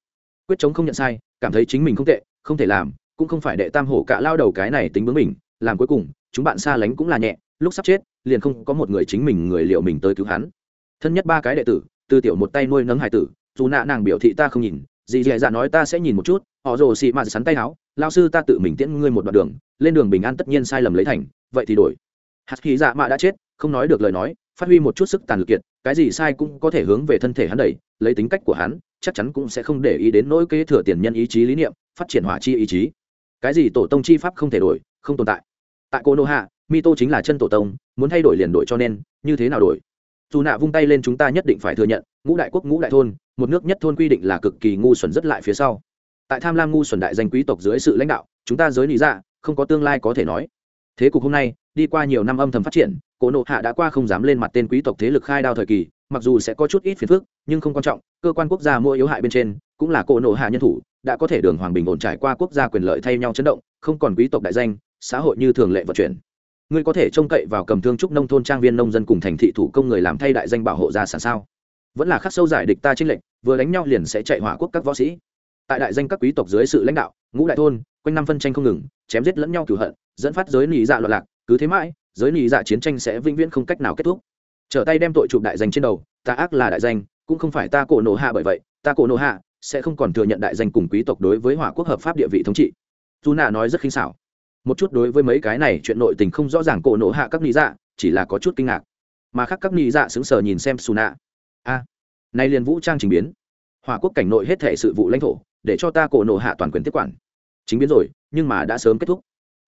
Quyết chống không nhận sai, cảm thấy chính mình không tệ, không thể làm, cũng không phải đệ tam hổ cả lao đầu cái này tính bướng mình làm cuối cùng, chúng bạn xa lánh cũng là nhẹ, lúc sắp chết, liền không có một người chính mình người liệu mình tới cứu hắn. Thân nhất ba cái đệ tử, từ tiểu một tay nuôi nấng hải tử, dù nạ nàng biểu thị ta không nhìn, dì dì dạ nói ta sẽ nhìn một chút, họ rồ xị mạt sắn tay áo lao sư ta tự mình tiễn ngươi một đoạn đường, lên đường bình an tất nhiên sai lầm lấy thành, vậy thì đổi. Hạt khí dạ mạ đã chết, không nói được lời nói, phát huy một chút sức tàn lực kiệt, cái gì sai cũng có thể hướng về thân thể hắn đẩy lấy tính cách của hắn, chắc chắn cũng sẽ không để ý đến nỗi kế thừa tiền nhân ý chí lý niệm, phát triển hỏa chi ý chí. Cái gì tổ tông chi pháp không thể đổi, không tồn tại. Tại cô nô hạ mi tô chính là chân tổ tông, muốn thay đổi liền đổi cho nên, như thế nào đổi? Dù nạ vung tay lên chúng ta nhất định phải thừa nhận, ngũ đại quốc, ngũ đại thôn, một nước nhất thôn quy định là cực kỳ ngu xuẩn rất lại phía sau. Tại tham lam ngu xuẩn đại danh quý tộc dưới sự lãnh đạo, chúng ta giới lý ra dạ, không có tương lai có thể nói. Thế cục hôm nay, đi qua nhiều năm âm thầm phát triển cổ nộ hạ đã qua không dám lên mặt tên quý tộc thế lực khai đao thời kỳ mặc dù sẽ có chút ít phiền phức, nhưng không quan trọng, cơ quan quốc gia mua yếu hại bên trên, cũng là cổ nổ hạ nhân thủ, đã có thể đường hoàng bình ổn trải qua quốc gia quyền lợi thay nhau chấn động, không còn quý tộc đại danh, xã hội như thường lệ vận chuyển. Ngươi có thể trông cậy vào cầm thương trúc nông thôn trang viên nông dân cùng thành thị thủ công người làm thay đại danh bảo hộ gia sản sao? Vẫn là khắc sâu giải địch ta trên lệnh vừa đánh nhau liền sẽ chạy hỏa quốc các võ sĩ. Tại đại danh các quý tộc dưới sự lãnh đạo, ngũ đại thôn, quanh năm phân tranh không ngừng, chém giết lẫn nhau cửu hận, dẫn phát giới nỉ dạ loạn lạc, cứ thế mãi, giới nỉ dạ chiến tranh sẽ vĩnh viễn không cách nào kết thúc trở tay đem tội chụp đại danh trên đầu, ta ác là đại danh, cũng không phải ta cổ nổ hạ bởi vậy, ta cổ nổ hạ sẽ không còn thừa nhận đại danh cùng quý tộc đối với hỏa quốc hợp pháp địa vị thống trị. Dù nạ nói rất khinh xảo. Một chút đối với mấy cái này chuyện nội tình không rõ ràng cổ nổ hạ các lý dạ chỉ là có chút kinh ngạc. Mà khác các lý dạ sững sờ nhìn xem xù nạ. A, nay liền vũ trang trình biến. Hỏa quốc cảnh nội hết thể sự vụ lãnh thổ, để cho ta cổ nổ hạ toàn quyền tiếp quản. Chính biến rồi, nhưng mà đã sớm kết thúc.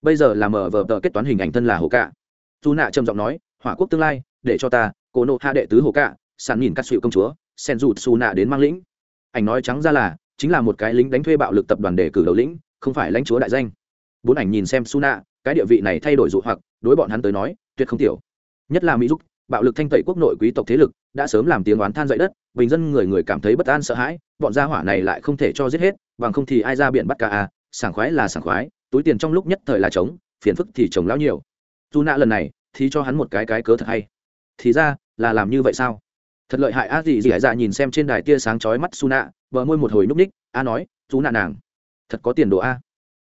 Bây giờ là mở vờ tờ kết toán hình ảnh thân là hồ cạ. Dù nạ trầm giọng nói, hỏa quốc tương lai để cho ta cô nộ hạ đệ tứ hồ cạ, sàn nhìn các sự công chúa, sen rụt xù nạ đến mang lĩnh. Ảnh nói trắng ra là, chính là một cái lính đánh thuê bạo lực tập đoàn để cử đầu lĩnh, không phải lãnh chúa đại danh. Bốn ảnh nhìn xem su nạ, cái địa vị này thay đổi dụ hoặc, đối bọn hắn tới nói, tuyệt không tiểu. Nhất là mỹ giúp bạo lực thanh tẩy quốc nội quý tộc thế lực, đã sớm làm tiếng oán than dậy đất, bình dân người người cảm thấy bất an sợ hãi, bọn gia hỏa này lại không thể cho giết hết, bằng không thì ai ra biển bắt cả à sảng khoái là sảng khoái, túi tiền trong lúc nhất thời là trống, phiền phức thì chồng lão nhiều. Su nạ lần này, thì cho hắn một cái cái cớ thật hay thì ra là làm như vậy sao? Thật lợi hại a gì gì hải dạ nhìn xem trên đài tia sáng chói mắt su nạ vợ môi một hồi núp ních a nói, chú nạ nàng, thật có tiền đồ a.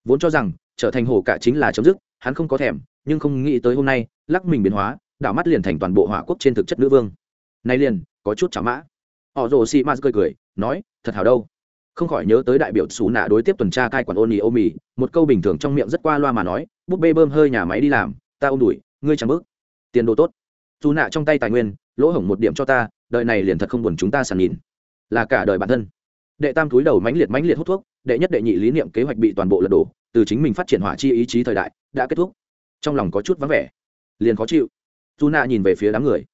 Vốn cho rằng, trở thành hổ cả chính là chấm dứt, hắn không có thèm, nhưng không nghĩ tới hôm nay, lắc mình biến hóa, đảo mắt liền thành toàn bộ hỏa quốc trên thực chất nữ vương. Nay liền, có chút chả mã. Họ rồ xì ma cười cười, nói, thật hào đâu. Không khỏi nhớ tới đại biểu xù nạ đối tiếp tuần tra cai quản ôn mì ô mì một câu bình thường trong miệng rất qua loa mà nói, búp bê bơm hơi nhà máy đi làm, ta ôm đuổi, ngươi chẳng bước. Tiền đồ tốt dù nạ trong tay tài nguyên, lỗ hổng một điểm cho ta đợi này liền thật không buồn chúng ta sàn nhìn. Là cả đời bản thân. Đệ tam túi đầu mãnh liệt mãnh liệt hút thuốc, đệ nhất đệ nhị lý niệm kế hoạch bị toàn bộ lật đổ, từ chính mình phát triển hỏa chi ý chí thời đại, đã kết thúc. Trong lòng có chút vắng vẻ, liền khó chịu. Dù nạ nhìn về phía đám người.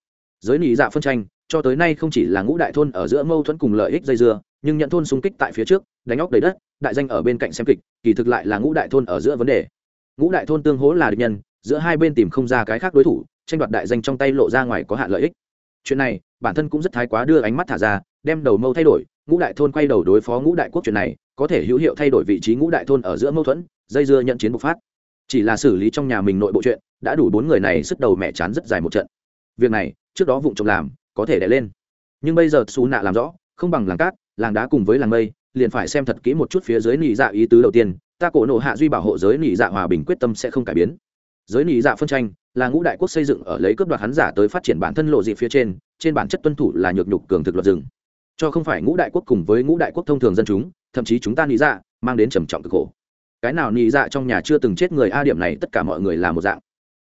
Giới nị dạ phân tranh, cho tới nay không chỉ là ngũ đại thôn ở giữa mâu thuẫn cùng lợi ích dây dưa, nhưng nhận thôn xung kích tại phía trước, đánh óc đầy đất, đại danh ở bên cạnh xem kịch, kỳ thực lại là ngũ đại thôn ở giữa vấn đề. Ngũ đại thôn tương hỗ là địch nhân, giữa hai bên tìm không ra cái khác đối thủ tranh đoạt đại danh trong tay lộ ra ngoài có hạn lợi ích. Chuyện này, bản thân cũng rất thái quá đưa ánh mắt thả ra, đem đầu mâu thay đổi, ngũ đại thôn quay đầu đối phó ngũ đại quốc chuyện này, có thể hữu hiệu thay đổi vị trí ngũ đại thôn ở giữa mâu thuẫn, dây dưa nhận chiến bộc phát. Chỉ là xử lý trong nhà mình nội bộ chuyện, đã đủ bốn người này sức đầu mẹ chán rất dài một trận. Việc này, trước đó vụng trộm làm, có thể đẻ lên. Nhưng bây giờ xù nạ làm rõ, không bằng làng cát, làng đá cùng với làng mây, liền phải xem thật kỹ một chút phía dưới nỉ dạ ý tứ đầu tiên, ta cổ nộ hạ duy bảo hộ giới nỉ dạ hòa bình quyết tâm sẽ không cải biến. Giới nỉ dạ phân tranh là ngũ đại quốc xây dựng ở lấy cướp đoạt hắn giả tới phát triển bản thân lộ dị phía trên trên bản chất tuân thủ là nhược nhục cường thực luật rừng. Cho không phải ngũ đại quốc cùng với ngũ đại quốc thông thường dân chúng, thậm chí chúng ta nghĩ dạ mang đến trầm trọng cực khổ. Cái nào nghĩ dạ trong nhà chưa từng chết người a điểm này tất cả mọi người là một dạng.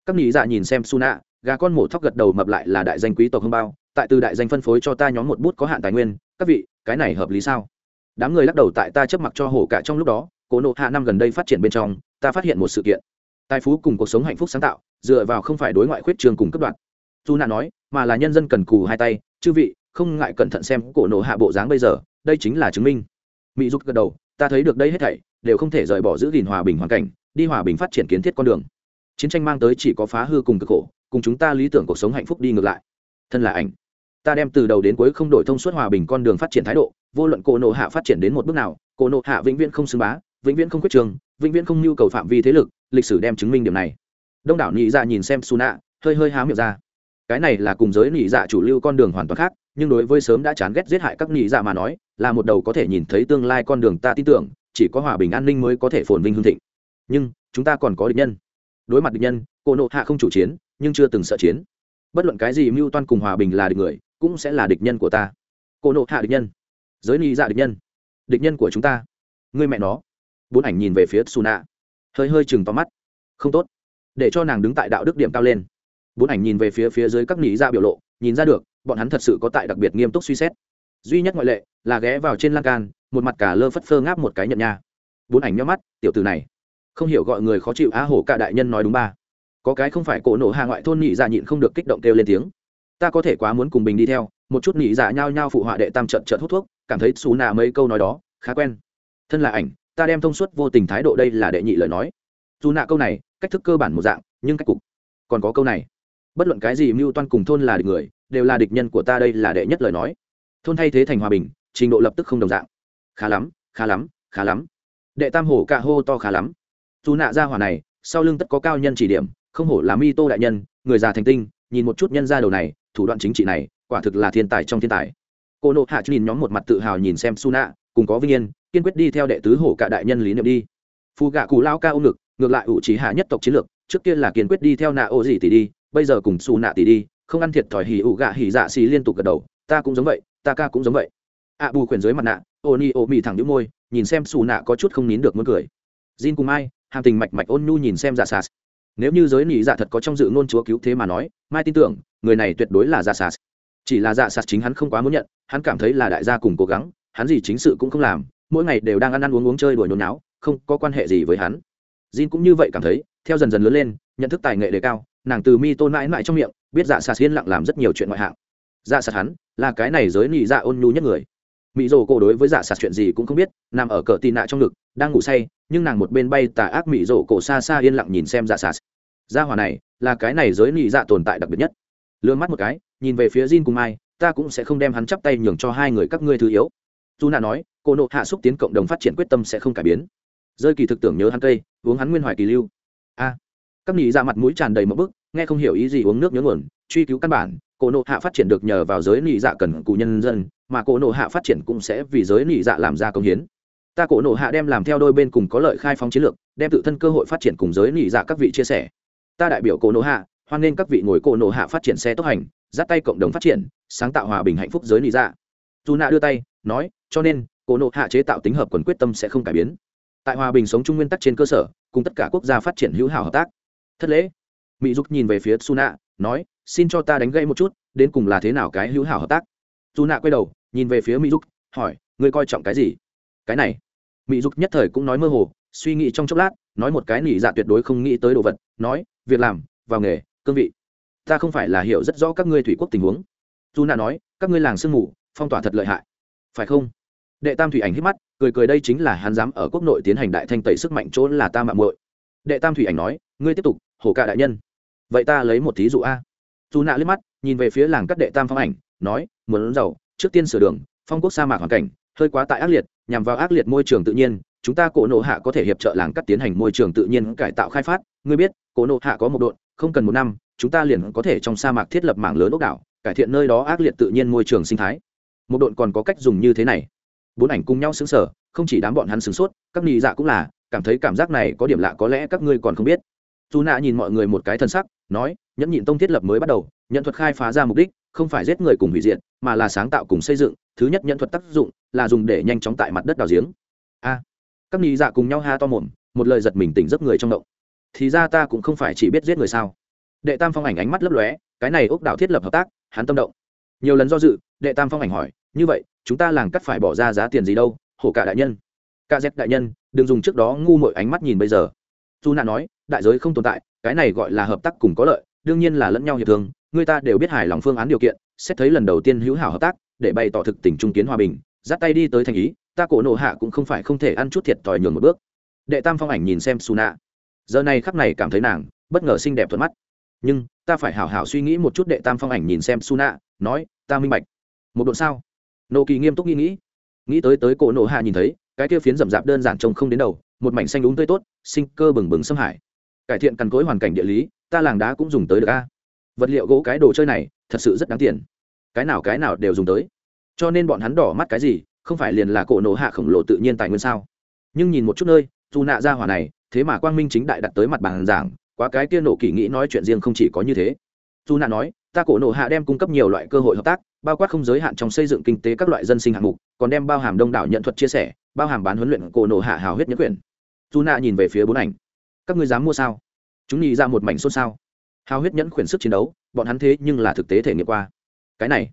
Các nghĩ dạ nhìn xem suna gà con mổ thóc gật đầu mập lại là đại danh quý tộc hương bao, tại từ đại danh phân phối cho ta nhóm một bút có hạn tài nguyên, các vị, cái này hợp lý sao? Đám người lắc đầu tại ta chấp mặc cho hổ cả trong lúc đó, cố nộ hạ năm gần đây phát triển bên trong, ta phát hiện một sự kiện tài phú cùng cuộc sống hạnh phúc sáng tạo, dựa vào không phải đối ngoại khuyết trường cùng cấp đoạn. Dù nạ nói, mà là nhân dân cần cù hai tay, chư vị, không ngại cẩn thận xem cổ nổ hạ bộ dáng bây giờ, đây chính là chứng minh. Mỹ giúp gật đầu, ta thấy được đây hết thảy, đều không thể rời bỏ giữ gìn hòa bình hoàn cảnh, đi hòa bình phát triển kiến thiết con đường. Chiến tranh mang tới chỉ có phá hư cùng cực khổ, cùng chúng ta lý tưởng cuộc sống hạnh phúc đi ngược lại. Thân là ảnh, ta đem từ đầu đến cuối không đổi thông suốt hòa bình con đường phát triển thái độ, vô luận cổ nộ hạ phát triển đến một bước nào, cổ nộ hạ vĩnh viễn không xưng bá, vĩnh viễn không quyết trường, vĩnh viễn không nhu cầu phạm vi thế lực lịch sử đem chứng minh điểm này. Đông đảo nhị dạ nhìn xem su nạ hơi hơi há miệng ra. Cái này là cùng giới nhị dạ chủ lưu con đường hoàn toàn khác, nhưng đối với sớm đã chán ghét giết hại các nhị dạ mà nói, là một đầu có thể nhìn thấy tương lai con đường ta tin tưởng, chỉ có hòa bình an ninh mới có thể phồn vinh hương thịnh. Nhưng, chúng ta còn có địch nhân. Đối mặt địch nhân, cô nộ hạ không chủ chiến, nhưng chưa từng sợ chiến. Bất luận cái gì mưu toan cùng hòa bình là địch người, cũng sẽ là địch nhân của ta. Cô nộ hạ địch nhân. Giới ni dạ địch nhân. Địch nhân của chúng ta. Người mẹ nó. Bốn ảnh nhìn về phía suna hơi hơi chừng to mắt. Không tốt. Để cho nàng đứng tại đạo đức điểm cao lên. Bốn ảnh nhìn về phía phía dưới các nỉ ra dạ biểu lộ, nhìn ra được, bọn hắn thật sự có tại đặc biệt nghiêm túc suy xét. Duy nhất ngoại lệ là ghé vào trên lan can, một mặt cả lơ phất phơ ngáp một cái nhận nha. Bốn ảnh nhắm mắt, tiểu từ này. Không hiểu gọi người khó chịu á hổ cả đại nhân nói đúng ba. Có cái không phải cổ nổ hạ ngoại thôn nhị dạ nhịn không được kích động kêu lên tiếng. Ta có thể quá muốn cùng bình đi theo, một chút nhị dạ nhao nhao phụ họa đệ tam trận trận hút thuốc, cảm thấy xù nà mấy câu nói đó, khá quen. Thân là ảnh ta đem thông suốt vô tình thái độ đây là đệ nhị lời nói. Dù nạ câu này, cách thức cơ bản một dạng, nhưng cách cục còn có câu này. Bất luận cái gì mưu toan cùng thôn là địch người, đều là địch nhân của ta đây là đệ nhất lời nói. Thôn thay thế thành hòa bình, trình độ lập tức không đồng dạng. Khá lắm khá lắm khá lắm. Đệ tam hổ ca hô to khá lắm. Dù nạ ra hỏa này, sau lưng tất có cao nhân chỉ điểm, không hổ là mi tô đại nhân, người già thành tinh, nhìn một chút nhân ra đầu này, thủ đoạn chính trị này, quả thực là thiên tài trong thiên tài. Cô nộ hạ nhìn nhóm một mặt tự hào nhìn xem su nạ cùng có vinh yên kiên quyết đi theo đệ tứ hổ cả đại nhân lý niệm đi. Phù gạ cù lao ca ôm ngực, ngược lại ủ trí hạ nhất tộc chiến lược, trước kia là kiên quyết đi theo nạ ô gì tỷ đi, bây giờ cùng xù nạ tỷ đi, không ăn thiệt thòi hì ủ gạ hỉ dạ xì liên tục gật đầu, ta cũng giống vậy, ta ca cũng giống vậy. Ạ bù khuyển dưới mặt nạ, ô ni ô mì thẳng đĩu môi, nhìn xem xù nạ có chút không nín được muốn cười. Jin cùng ai hàm tình mạch mạch ôn nhu nhìn xem dạ sas nếu như giới nỉ dạ thật có trong dự ngôn chúa cứu thế mà nói, mai tin tưởng, người này tuyệt đối là dạ sas chỉ là dạ sas chính hắn không quá muốn nhận, hắn cảm thấy là đại gia cùng cố gắng, hắn gì chính sự cũng không làm mỗi ngày đều đang ăn ăn uống uống chơi đùa nhốn náo không có quan hệ gì với hắn. Jin cũng như vậy cảm thấy theo dần dần lớn lên nhận thức tài nghệ đề cao nàng từ mi tôn mãi mãi trong miệng biết dạ sạt yên lặng làm rất nhiều chuyện ngoại hạng. Dạ sạt hắn là cái này giới nhị dạ ôn nhu nhất người. Mỹ rồ cổ đối với dạ sạt chuyện gì cũng không biết nằm ở cờ tì nạ trong ngực đang ngủ say nhưng nàng một bên bay tà ác mỹ rồ cổ xa xa yên lặng nhìn xem dạ sạt gia hòa này là cái này giới nhị dạ tồn tại đặc biệt nhất. Lương mắt một cái nhìn về phía Jin cùng Mai, ta cũng sẽ không đem hắn chắp tay nhường cho hai người các ngươi thứ yếu. Tu nạ nói, cô nộ hạ xúc tiến cộng đồng phát triển quyết tâm sẽ không cải biến. Rơi kỳ thực tưởng nhớ hắn cây, uống hắn nguyên hoài kỳ lưu. A. các nhị dạ mặt mũi tràn đầy mẫu bức, nghe không hiểu ý gì uống nước nhớ nguồn, truy cứu căn bản, cô nộ hạ phát triển được nhờ vào giới nị dạ cần cù nhân dân, mà cổ nộ hạ phát triển cũng sẽ vì giới nị dạ làm ra công hiến ta cổ nộ hạ đem làm theo đôi bên cùng có lợi khai phóng chiến lược đem tự thân cơ hội phát triển cùng giới nị dạ các vị chia sẻ ta đại biểu cổ nộ hạ hoan nghênh các vị ngồi cổ nộ hạ phát triển xe tốc hành dắt tay cộng đồng phát triển sáng tạo hòa bình hạnh phúc giới nị dạ dù nạ đưa tay nói cho nên cổ nộ hạ chế tạo tính hợp quần quyết tâm sẽ không cải biến tại hòa bình sống chung nguyên tắc trên cơ sở cùng tất cả quốc gia phát triển hữu hảo hợp tác thất lễ mỹ dục nhìn về phía su nạ nói xin cho ta đánh gây một chút đến cùng là thế nào cái hữu hảo hợp tác su nạ quay đầu nhìn về phía mỹ dục hỏi ngươi coi trọng cái gì cái này mỹ dục nhất thời cũng nói mơ hồ suy nghĩ trong chốc lát nói một cái nỉ dạ tuyệt đối không nghĩ tới đồ vật nói việc làm vào nghề cương vị ta không phải là hiểu rất rõ các ngươi thủy quốc tình huống dù nạ nói các ngươi làng sương mù phong tỏa thật lợi hại phải không đệ tam thủy ảnh hít mắt, cười cười đây chính là hắn dám ở quốc nội tiến hành đại thanh tẩy sức mạnh chỗ là ta mạng muội. Đệ tam thủy ảnh nói, ngươi tiếp tục hổ cả đại nhân. Vậy ta lấy một thí dụ a. Dù nạ liếc mắt, nhìn về phía làng cắt đệ tam phong ảnh, nói, muốn giàu, trước tiên sửa đường, phong quốc sa mạc hoàn cảnh, hơi quá tại ác liệt, nhằm vào ác liệt môi trường tự nhiên, chúng ta cổ nộ hạ có thể hiệp trợ làng cắt tiến hành môi trường tự nhiên cải tạo khai phát, ngươi biết, cổ nộ hạ có một đội không cần một năm, chúng ta liền có thể trong sa mạc thiết lập mảng lớn ốc đảo, cải thiện nơi đó ác liệt tự nhiên môi trường sinh thái. Một đội còn có cách dùng như thế này bốn ảnh cùng nhau xứng sở không chỉ đám bọn hắn sửng sốt, các nị dạ cũng là, cảm thấy cảm giác này có điểm lạ, có lẽ các ngươi còn không biết. Dù nạ nhìn mọi người một cái thân sắc, nói, nhẫn nhịn tông thiết lập mới bắt đầu, nhận thuật khai phá ra mục đích, không phải giết người cùng hủy diệt, mà là sáng tạo cùng xây dựng, thứ nhất nhận thuật tác dụng là dùng để nhanh chóng tại mặt đất đào giếng. A. À, các nị dạ cùng nhau ha to mồm, một lời giật mình tỉnh giấc người trong động. Thì ra ta cũng không phải chỉ biết giết người sao? Đệ tam phong ảnh ánh mắt lấp lóe, cái này ốc đảo thiết lập hợp tác, hắn tâm động. Nhiều lần do dự đệ tam phong ảnh hỏi, như vậy, chúng ta làng cắt phải bỏ ra giá tiền gì đâu? Hổ cả đại nhân. Ca dép đại nhân, đừng dùng trước đó ngu mội ánh mắt nhìn bây giờ. Dù nạ nói, đại giới không tồn tại, cái này gọi là hợp tác cùng có lợi, đương nhiên là lẫn nhau hiệp thương, người ta đều biết hài lòng phương án điều kiện, xét thấy lần đầu tiên hữu hảo hợp tác, để bày tỏ thực tình trung kiến hòa bình, dắt tay đi tới thành ý, ta cổ nộ hạ cũng không phải không thể ăn chút thiệt thòi nhường một bước. Đệ tam phong ảnh nhìn xem su nạ giờ này khắp này cảm thấy nàng, bất ngờ xinh đẹp thuận mắt. Nhưng, ta phải hảo hảo suy nghĩ một chút. Đệ tam phong ảnh nhìn xem su nạ nói, ta minh bạch một độ sao? Nộ kỳ nghiêm túc nghĩ nghĩ. Nghĩ tới tới cổ nộ hạ nhìn thấy, cái kia phiến rậm rạp đơn giản trông không đến đầu, một mảnh xanh đúng tươi tốt, sinh cơ bừng bừng xâm hải cải thiện cằn cối hoàn cảnh địa lý, ta làng đá cũng dùng tới được a. Vật liệu gỗ cái đồ chơi này, thật sự rất đáng tiền. Cái nào cái nào đều dùng tới. Cho nên bọn hắn đỏ mắt cái gì, không phải liền là cổ nổ hạ khổng lồ tự nhiên tài nguyên sao? Nhưng nhìn một chút nơi, dù nạ ra hỏa này, thế mà quang minh chính đại đặt tới mặt bàn giảng quá cái kia nổ kỳ nghĩ nói chuyện riêng không chỉ có như thế. Dù nạ nói, ta cổ nổ hạ đem cung cấp nhiều loại cơ hội hợp tác bao quát không giới hạn trong xây dựng kinh tế các loại dân sinh hạng mục, còn đem bao hàm đông đảo nhận thuật chia sẻ, bao hàm bán huấn luyện cổ nổ hạ hào huyết nhất quyền. Dù nạ nhìn về phía bốn ảnh. Các ngươi dám mua sao? Chúng nhị ra một mảnh xôn xao. Hào huyết nhẫn khuyển sức chiến đấu, bọn hắn thế nhưng là thực tế thể nghiệm qua. Cái này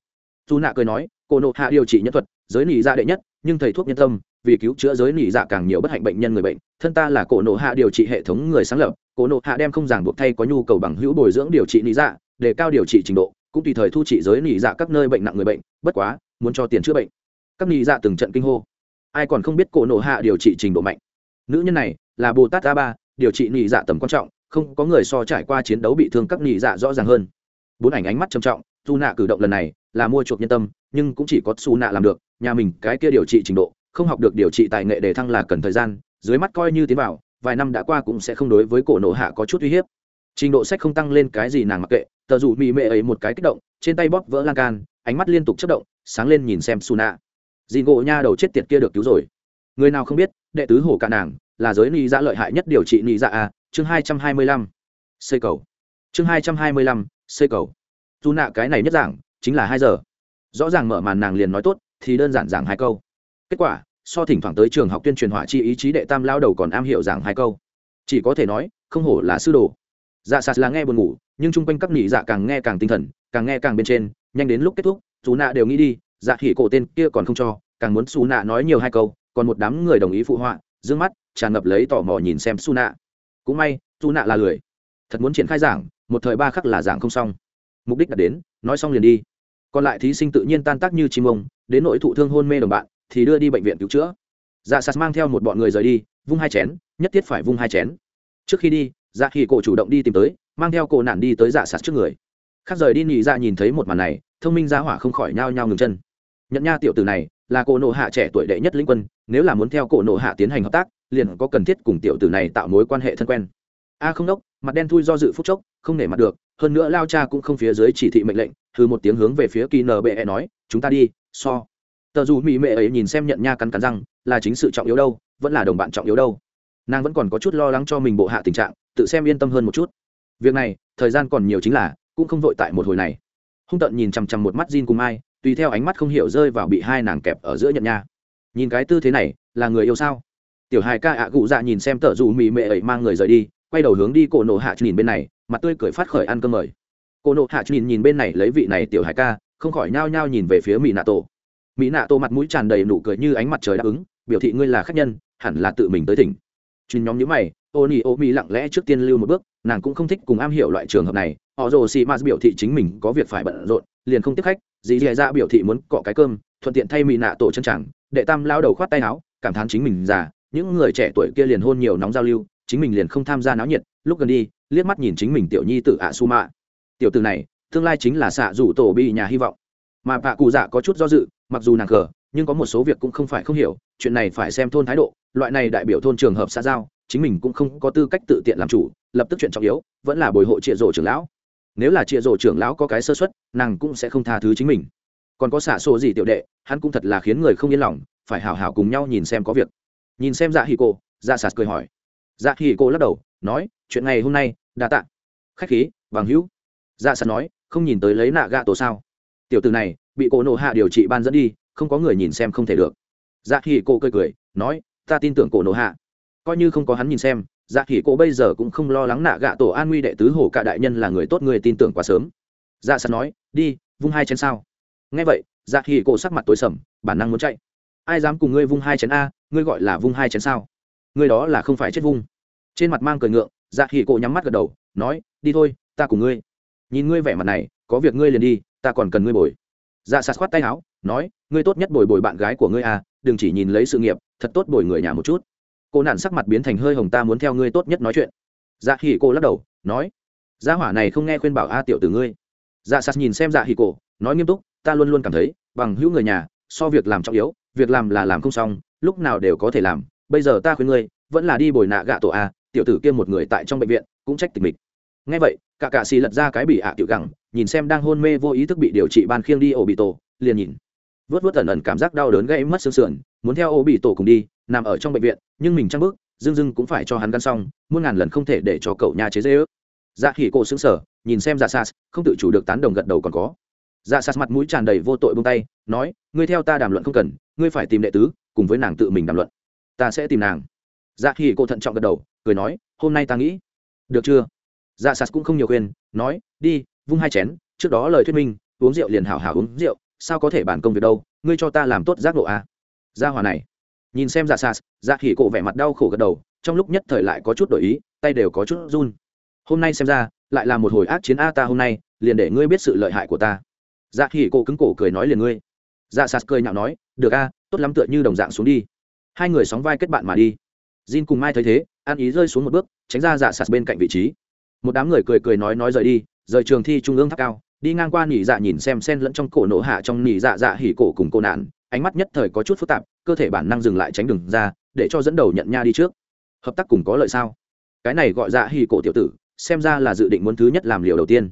dù nạ cười nói, cổ nộ hạ điều trị nhân thuật, giới nỉ dạ đệ nhất, nhưng thầy thuốc nhân tâm, vì cứu chữa giới nỉ dạ càng nhiều bất hạnh bệnh nhân người bệnh, thân ta là cổ nộ hạ điều trị hệ thống người sáng lập, cổ nộ hạ đem không giảng buộc thay có nhu cầu bằng hữu bồi dưỡng điều trị nỉ dạ để cao điều trị trình độ cũng tùy thời thu trị giới nỉ dạ các nơi bệnh nặng người bệnh, bất quá, muốn cho tiền chữa bệnh. Các nỉ dạ từng trận kinh hô. Ai còn không biết cổ nổ hạ điều trị trình độ mạnh. Nữ nhân này là bồ tát a ba, điều trị nỉ dạ tầm quan trọng, không có người so trải qua chiến đấu bị thương các nỉ dạ rõ ràng hơn. Bốn ảnh ánh mắt trầm trọng dù nạ cử động lần này là mua chuộc nhân tâm, nhưng cũng chỉ có xù nạ làm được, nhà mình cái kia điều trị trình độ, không học được điều trị tài nghệ để thăng là cần thời gian, dưới mắt coi như tiến vào, vài năm đã qua cũng sẽ không đối với cổ nổ hạ có chút uy hiếp trình độ sách không tăng lên cái gì nàng mặc kệ, tờ dù mỹ mệ ấy một cái kích động, trên tay bóp vỡ lan can, ánh mắt liên tục chất động, sáng lên nhìn xem su nạ dì ngộ nha đầu chết tiệt kia được cứu rồi. Người nào không biết, đệ tứ hổ cả nàng, là giới ni dạ lợi hại nhất điều trị ni dạ a chương hai trăm hai mươi lăm. Xây cầu. Chương hai trăm hai mươi lăm, xây cầu. Dù nạ cái này nhất giảng chính là hai giờ. Rõ ràng mở màn nàng liền nói tốt, thì đơn giản giảng hai câu. Kết quả, so thỉnh thoảng tới trường học tuyên truyền hỏa chi ý chí đệ tam lao đầu còn am hiểu giảng hai câu. Chỉ có thể nói, không hổ là sư đồ dạ sạt là nghe buồn ngủ, nhưng chung quanh các nỉ dạ càng nghe càng tinh thần, càng nghe càng bên trên, nhanh đến lúc kết thúc dù nạ đều nghĩ đi dạ khỉ cổ tên kia còn không cho, càng muốn xù nạ nói nhiều hai câu, còn một đám người đồng ý phụ họa d mắt, tràn ngập lấy tò mò nhìn xem su nạ. Cũng may su nạ là lười. Thật muốn triển khai giảng, một thời ba khắc là giảng không xong. Mục đích đã đến, nói xong liền đi. Còn lại thí sinh tự nhiên tan tác như chim ông, đến nội thụ thương hôn mê đồng bạn, thì đưa đi bệnh viện cứu chữa. Dạ sạt mang theo một bọn người rời đi, vung hai chén, nhất thiết phải vung hai chén. Trước khi đi dạ khi cổ chủ động đi tìm tới, mang theo cổ nạn đi tới dạ sạt trước người. Khác rời đi nhị dạ nhìn thấy một màn này, thông minh ra hỏa không khỏi nhao nhao ngừng chân. Nhận nha tiểu tử này, là cổ nộ hạ trẻ tuổi đệ nhất lĩnh quân, nếu là muốn theo cổ nộ hạ tiến hành hợp tác, liền có cần thiết cùng tiểu tử này tạo mối quan hệ thân quen. A à không đốc, mặt đen thui do dự phúc chốc, không nể mặt được, hơn nữa lao cha cũng không phía dưới chỉ thị mệnh lệnh thư một tiếng hướng về phía kỳ nbe nói, chúng ta đi, so. Tờ dù mỹ mệ ấy nhìn xem nhận nha cắn cắn răng, là chính sự trọng yếu đâu, vẫn là đồng bạn trọng yếu đâu. Nàng vẫn còn có chút lo lắng cho mình bộ hạ tình trạng tự xem yên tâm hơn một chút. Việc này, thời gian còn nhiều chính là, cũng không vội tại một hồi này. Hung tận nhìn chằm chằm một mắt Jin cùng ai tùy theo ánh mắt không hiểu rơi vào bị hai nàng kẹp ở giữa nhận nha. Nhìn cái tư thế này, là người yêu sao? Tiểu hài ca ạ à gụ dạ nhìn xem tờ dù mỹ mệ ấy mang người rời đi, quay đầu hướng đi cổ nộ hạ nhìn bên này, mặt tươi cười phát khởi ăn cơm mời. Cổ nộ hạ nhìn nhìn bên này lấy vị này tiểu hài ca, không khỏi nhao nhao nhìn về phía mỹ nạ tổ. Mỹ nạ tổ mặt mũi tràn đầy nụ cười như ánh mặt trời đáp ứng, biểu thị ngươi là khách nhân, hẳn là tự mình tới tỉnh chuyên nhóm nhữ mày ô nhi ô mi lặng lẽ trước tiên lưu một bước, nàng cũng không thích cùng am hiểu loại trường hợp này. Họ rồ xì m biểu thị chính mình có việc phải bận rộn, liền không tiếp khách, dì dì ra biểu thị muốn cọ cái cơm, thuận tiện thay mị nạ tổ chân chẳng, đệ tam lao đầu khoát tay áo, cảm thán chính mình già, những người trẻ tuổi kia liền hôn nhiều nóng giao lưu, chính mình liền không tham gia náo nhiệt, lúc gần đi, liếc mắt nhìn chính mình tiểu nhi tử ạ su mạ tiểu tử này, tương lai chính là xạ rủ tổ bị nhà hy vọng. Mà bà cụ dạ có chút do dự, mặc dù nàng cờ, nhưng có một số việc cũng không phải không hiểu, chuyện này phải xem thôn thái độ, loại này đại biểu thôn trường hợp xã giao chính mình cũng không có tư cách tự tiện làm chủ, lập tức chuyện trọng yếu, vẫn là bồi hộ trịa rổ trưởng lão. Nếu là trịa rổ trưởng lão có cái sơ xuất nàng cũng sẽ không tha thứ chính mình. Còn có xả sổ gì tiểu đệ, hắn cũng thật là khiến người không yên lòng, phải hảo hảo cùng nhau nhìn xem có việc. Nhìn xem dạ hì cô dạ sạt cười hỏi. Dạ hì cô lắc đầu, nói, chuyện ngày hôm nay, đa tạ. Khách khí, bằng hữu. Dạ sạt nói, không nhìn tới lấy nạ gạ tổ sao? Tiểu từ này, bị cô nộ hạ điều trị ban dẫn đi, không có người nhìn xem không thể được. Dạ hì cô cười cười, nói, ta tin tưởng cổ nộ hạ coi như không có hắn nhìn xem dạ khỉ cô bây giờ cũng không lo lắng nạ gạ tổ an nguy đệ tứ hổ cả đại nhân là người tốt, người tin tưởng quá sớm. Dạ sạt nói, đi, vung hai chén sao? Nghe vậy dạ khỉ cô sắc mặt tối sầm, bản năng muốn chạy. Ai dám cùng ngươi vung hai chén a, ngươi gọi là vung hai chén sao? Ngươi đó là không phải chết vung. Trên mặt mang cười ngượng dạ khỉ cô nhắm mắt gật đầu, nói, đi thôi, ta cùng ngươi. Nhìn ngươi vẻ mặt này, có việc ngươi liền đi, ta còn cần ngươi bồi. Dạ sạt khoát tay áo, nói, ngươi tốt nhất bồi bồi bạn gái của ngươi à đừng chỉ nhìn lấy sự nghiệp, thật tốt bồi người nhà một chút cô nạn sắc mặt biến thành hơi hồng, ta muốn theo ngươi tốt nhất nói chuyện. Dạ hỉ cô lắc đầu, nói, gia hỏa này không nghe khuyên bảo a tiểu từ ngươi. Dạ sạt nhìn xem dạ hỉ cô nói nghiêm túc, ta luôn luôn cảm thấy, bằng hữu người nhà, so việc làm trọng yếu, việc làm là làm không xong, lúc nào đều có thể làm. Bây giờ ta khuyên ngươi, vẫn là đi bồi nạ gạ tổ a, tiểu tử kia một người tại trong bệnh viện, cũng trách tình mình ngay vậy, cả cạ xì lật ra cái bị ạ tiểu gẳng, nhìn xem đang hôn mê vô ý thức bị điều trị ban khiêng đi ổ bị tổ, liền nhìn. Vớt vớt ẩn ẩn cảm giác đau đớn gây mất xương sườn, muốn theo ổ bị tổ cùng đi nằm ở trong bệnh viện, nhưng mình trăng bước dưng dưng cũng phải cho hắn gắn xong, muôn ngàn lần không thể để cho cậu nhà chế dễ ước. Dạ khỉ cổ xứng sở nhìn xem dạ sas, không tự chủ được tán đồng gật đầu còn có. Dạ sas mặt mũi tràn đầy vô tội bông tay, nói, ngươi theo ta đàm luận không cần, ngươi phải tìm đệ tứ, cùng với nàng tự mình đàm luận. Ta sẽ tìm nàng. Dạ khỉ cổ thận trọng gật đầu, cười nói, hôm nay ta nghĩ. Được chưa? Dạ sas cũng không nhiều khuyên, nói, đi, vung hai chén, trước đó lời thuyết minh, uống rượu liền hảo hảo uống rượu, sao có thể bàn công việc đâu, ngươi cho ta làm tốt giác độ à? gia hòa này nhìn xem dạ sas dạ khỉ cổ vẻ mặt đau khổ gật đầu trong lúc nhất thời lại có chút đổi ý tay đều có chút run. Hôm nay xem ra lại là một hồi ác chiến a ta hôm nay liền để ngươi biết sự lợi hại của ta. Dạ khỉ cổ cứng cổ cười nói liền ngươi. Dạ sas cười nhạo nói được a tốt lắm tựa như đồng dạng xuống đi. Hai người sóng vai kết bạn mà đi. Jin cùng Mai thấy thế, an ý rơi xuống một bước, tránh ra dạ sạt bên cạnh vị trí. Một đám người cười cười nói nói rời đi, rời trường thi trung ương tháp cao, đi ngang qua nỉ dạ nhìn xem sen lẫn trong cổ nổ hạ trong nỉ dạ dạ hỉ cổ cùng cô nạn, ánh mắt nhất thời có chút phức tạp, cơ thể bản năng dừng lại tránh đường ra, để cho dẫn đầu nhận nha đi trước. Hợp tác cùng có lợi sao? Cái này gọi dạ hì cổ tiểu tử, xem ra là dự định muốn thứ nhất làm liều đầu tiên.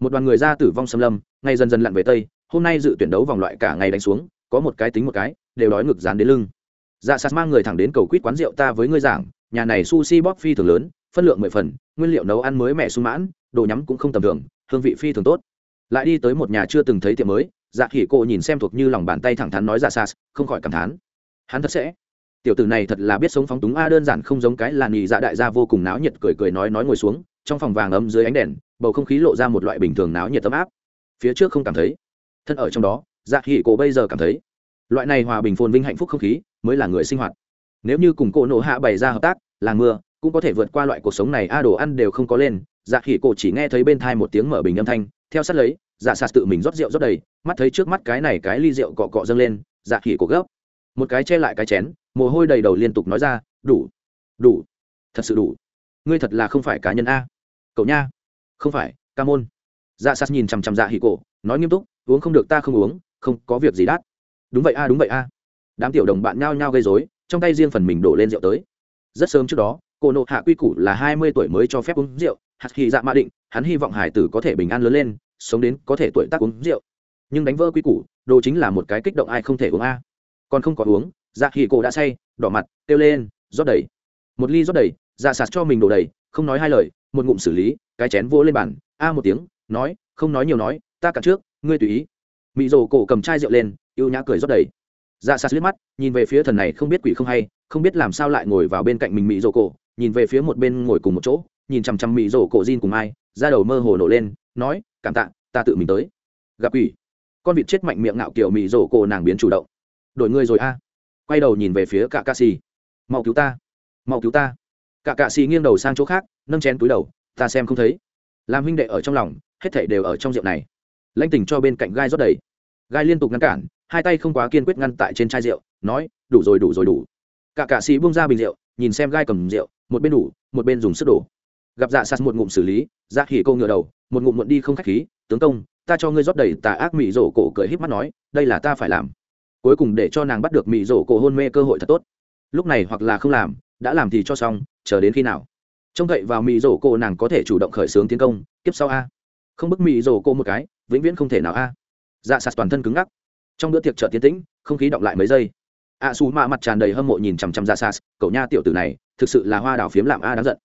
Một đoàn người ra tử vong xâm lâm, ngay dần dần lặn về tây, hôm nay dự tuyển đấu vòng loại cả ngày đánh xuống, có một cái tính một cái, đều đói ngực dán đến lưng dạ sạt mang người thẳng đến cầu quýt quán rượu ta với ngươi giảng nhà này sushi bóp phi thường lớn phân lượng mười phần nguyên liệu nấu ăn mới mẻ sung mãn đồ nhắm cũng không tầm thường hương vị phi thường tốt lại đi tới một nhà chưa từng thấy tiệm mới dạ khỉ cô nhìn xem thuộc như lòng bàn tay thẳng thắn nói ra sas không khỏi cảm thán. Hắn thật sẽ. Tiểu tử này thật là biết sống phóng túng a, đơn giản không giống cái làn nhì dạ đại gia vô cùng náo nhiệt cười cười nói nói ngồi xuống, trong phòng vàng ấm dưới ánh đèn, bầu không khí lộ ra một loại bình thường náo nhiệt ấm áp. Phía trước không cảm thấy. Thân ở trong đó dạ khỉ cô bây giờ cảm thấy, loại này hòa bình phồn vinh hạnh phúc không khí mới là người sinh hoạt. Nếu như cùng cô nổ hạ bày ra hợp tác làng mưa, cũng có thể vượt qua loại cuộc sống này, a đồ ăn đều không có lên. Dạ khỉ cô chỉ nghe thấy bên thai một tiếng mở bình âm thanh, theo sát lấy dạ sạt tự mình rót rượu rót đầy, mắt thấy trước mắt cái này cái ly rượu cọ cọ dâng lên dạ khỉ cổ gấp. Một cái che lại cái chén, mồ hôi đầy đầu liên tục nói ra, đủ đủ, thật sự đủ. Ngươi thật là không phải cá nhân a. Cậu nha. Không phải, ca môn. Dạ sạt nhìn chằm chằm dạ hỉ cổ, nói nghiêm túc, uống không được ta không uống, không có việc gì đắt. Đúng vậy a, đúng vậy a. Đám tiểu đồng bạn nhao nhao gây dối trong tay riêng phần mình đổ lên rượu tới. Rất sớm trước đó, cô nộ hạ quy củ là hai mươi tuổi mới cho phép uống rượu, hạt hy dạ mã định, hắn hy vọng hải tử có thể bình an lớn lên sống đến có thể tuổi tác uống rượu. Nhưng đánh vỡ quy củ, đồ chính là một cái kích động ai không thể uống a. Còn không có uống dạ hì cổ đã say, đỏ mặt, kêu lên, rót đầy. Một ly rót đầy dạ sạt cho mình đổ đầy, không nói hai lời, một ngụm xử lý, cái chén vỗ lên bàn, a một tiếng, nói, không nói nhiều nói, ta cả trước, ngươi tùy ý. Mị rồ cổ cầm chai rượu lên y ê u nhã cười rót đầy. Dạ sạt liếc mắt, nhìn về phía thần này không biết quỷ không hay, không biết làm sao lại ngồi vào bên cạnh mình mị rồ cổ, nhìn về phía một bên ngồi cùng một chỗ, nhìn chằm chằm mị rồ cổ Jin cùng ai ra đầu mơ hồ nổ lên nói, cảm tạ, ta tự mình tới. Gặp ủy con vịt chết mạnh miệng ngạo kiểu mì rổ cổ nàng biến chủ động. Đổi người rồi a. Quay đầu nhìn về phía cả ca xì. Mau cứu ta, mau cứu ta. Cả cạ xì nghiêng đầu sang chỗ khác, nâng chén túi đầu. Ta xem không thấy. Làm huynh đệ ở trong lòng, hết thảy đều ở trong rượu này. Lãnh tình cho bên cạnh gai rót đầy. Gai liên tục ngăn cản, hai tay không quá kiên quyết ngăn tại trên chai rượu, nói, đủ rồi đủ rồi, đủ. Cả cạ sĩ buông ra bình rượu, nhìn xem gai cầm rượu, một bên đủ, một bên dùng sức đổ gặp dạ sạt một ngụm xử lý dạ khỉ câu ngựa đầu, một ngụm muộn đi không khách khí, tướng công, ta cho ngươi rót đầy tà ác mị rổ cổ cười híp mắt nói, đây là ta phải làm. Cuối cùng để cho nàng bắt được mị rổ cổ hôn mê cơ hội thật tốt. Lúc này hoặc là không làm, đã làm thì cho xong, chờ đến khi nào? Trông cậy vào mị rổ cổ nàng có thể chủ động khởi xướng tiến công, tiếp sau a. Không bức mị rổ cổ một cái, vĩnh viễn không thể nào a. Dạ sạt toàn thân cứng ngắc. Trong bữa tiệc chợ tiến tĩnh, không khí động lại mấy giây. A su mạ mặt tràn đầy hâm mộ nhìn chằm chằm dạ sạt, cậu nha tiểu tử này, thực sự là hoa đào phiếm làm a đáng giận.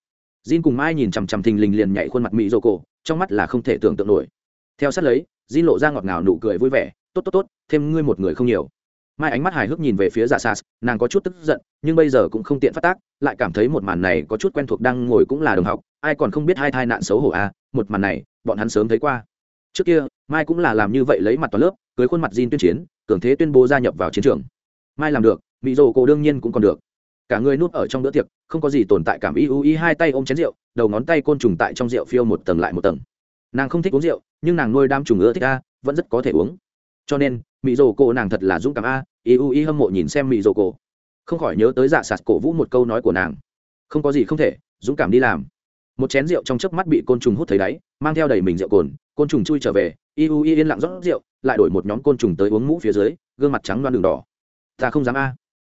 Jin cùng Mai nhìn chằm chằm thình lình liền nhảy khuôn mặt mỹ rồ cổ, trong mắt là không thể tưởng tượng nổi. Theo sát lấy, Jin lộ ra ngọt ngào nụ cười vui vẻ, "Tốt tốt tốt, thêm ngươi một người không nhiều." Mai ánh mắt hài hước nhìn về phía Dạ Sas, nàng có chút tức giận, nhưng bây giờ cũng không tiện phát tác, lại cảm thấy một màn này có chút quen thuộc đang ngồi cũng là đồng học, ai còn không biết hai thai nạn xấu hổ a, à, một màn này, bọn hắn sớm thấy qua. Trước kia, Mai cũng là làm như vậy lấy mặt toàn lớp, cưới khuôn mặt Jin tuyên chiến, cường thế tuyên bố gia nhập vào chiến trường. Mai làm được, Mị Dụ cô đương nhiên cũng còn được cả người nuốt ở trong bữa tiệc, không có gì tồn tại cảm. Y u y hai tay ôm chén rượu, đầu ngón tay côn trùng tại trong rượu phiêu một tầng lại một tầng. Nàng không thích uống rượu, nhưng nàng nuôi đam trùng ưa thích a, vẫn rất có thể uống. Cho nên mỹ rồ cổ nàng thật là dũng cảm a. Y u y hâm mộ nhìn xem mỹ rồ cổ. Không khỏi nhớ tới dạ sạt cổ vũ một câu nói của nàng. Không có gì không thể, dũng cảm đi làm. Một chén rượu trong chớp mắt bị côn trùng hút thấy đáy, mang theo đầy mình rượu cồn, côn trùng chui trở về. Y u y yên lặng rót rượu, lại đổi một nhóm côn trùng tới uống mũ phía dưới, gương mặt trắng loan đường đỏ. Ta không dám a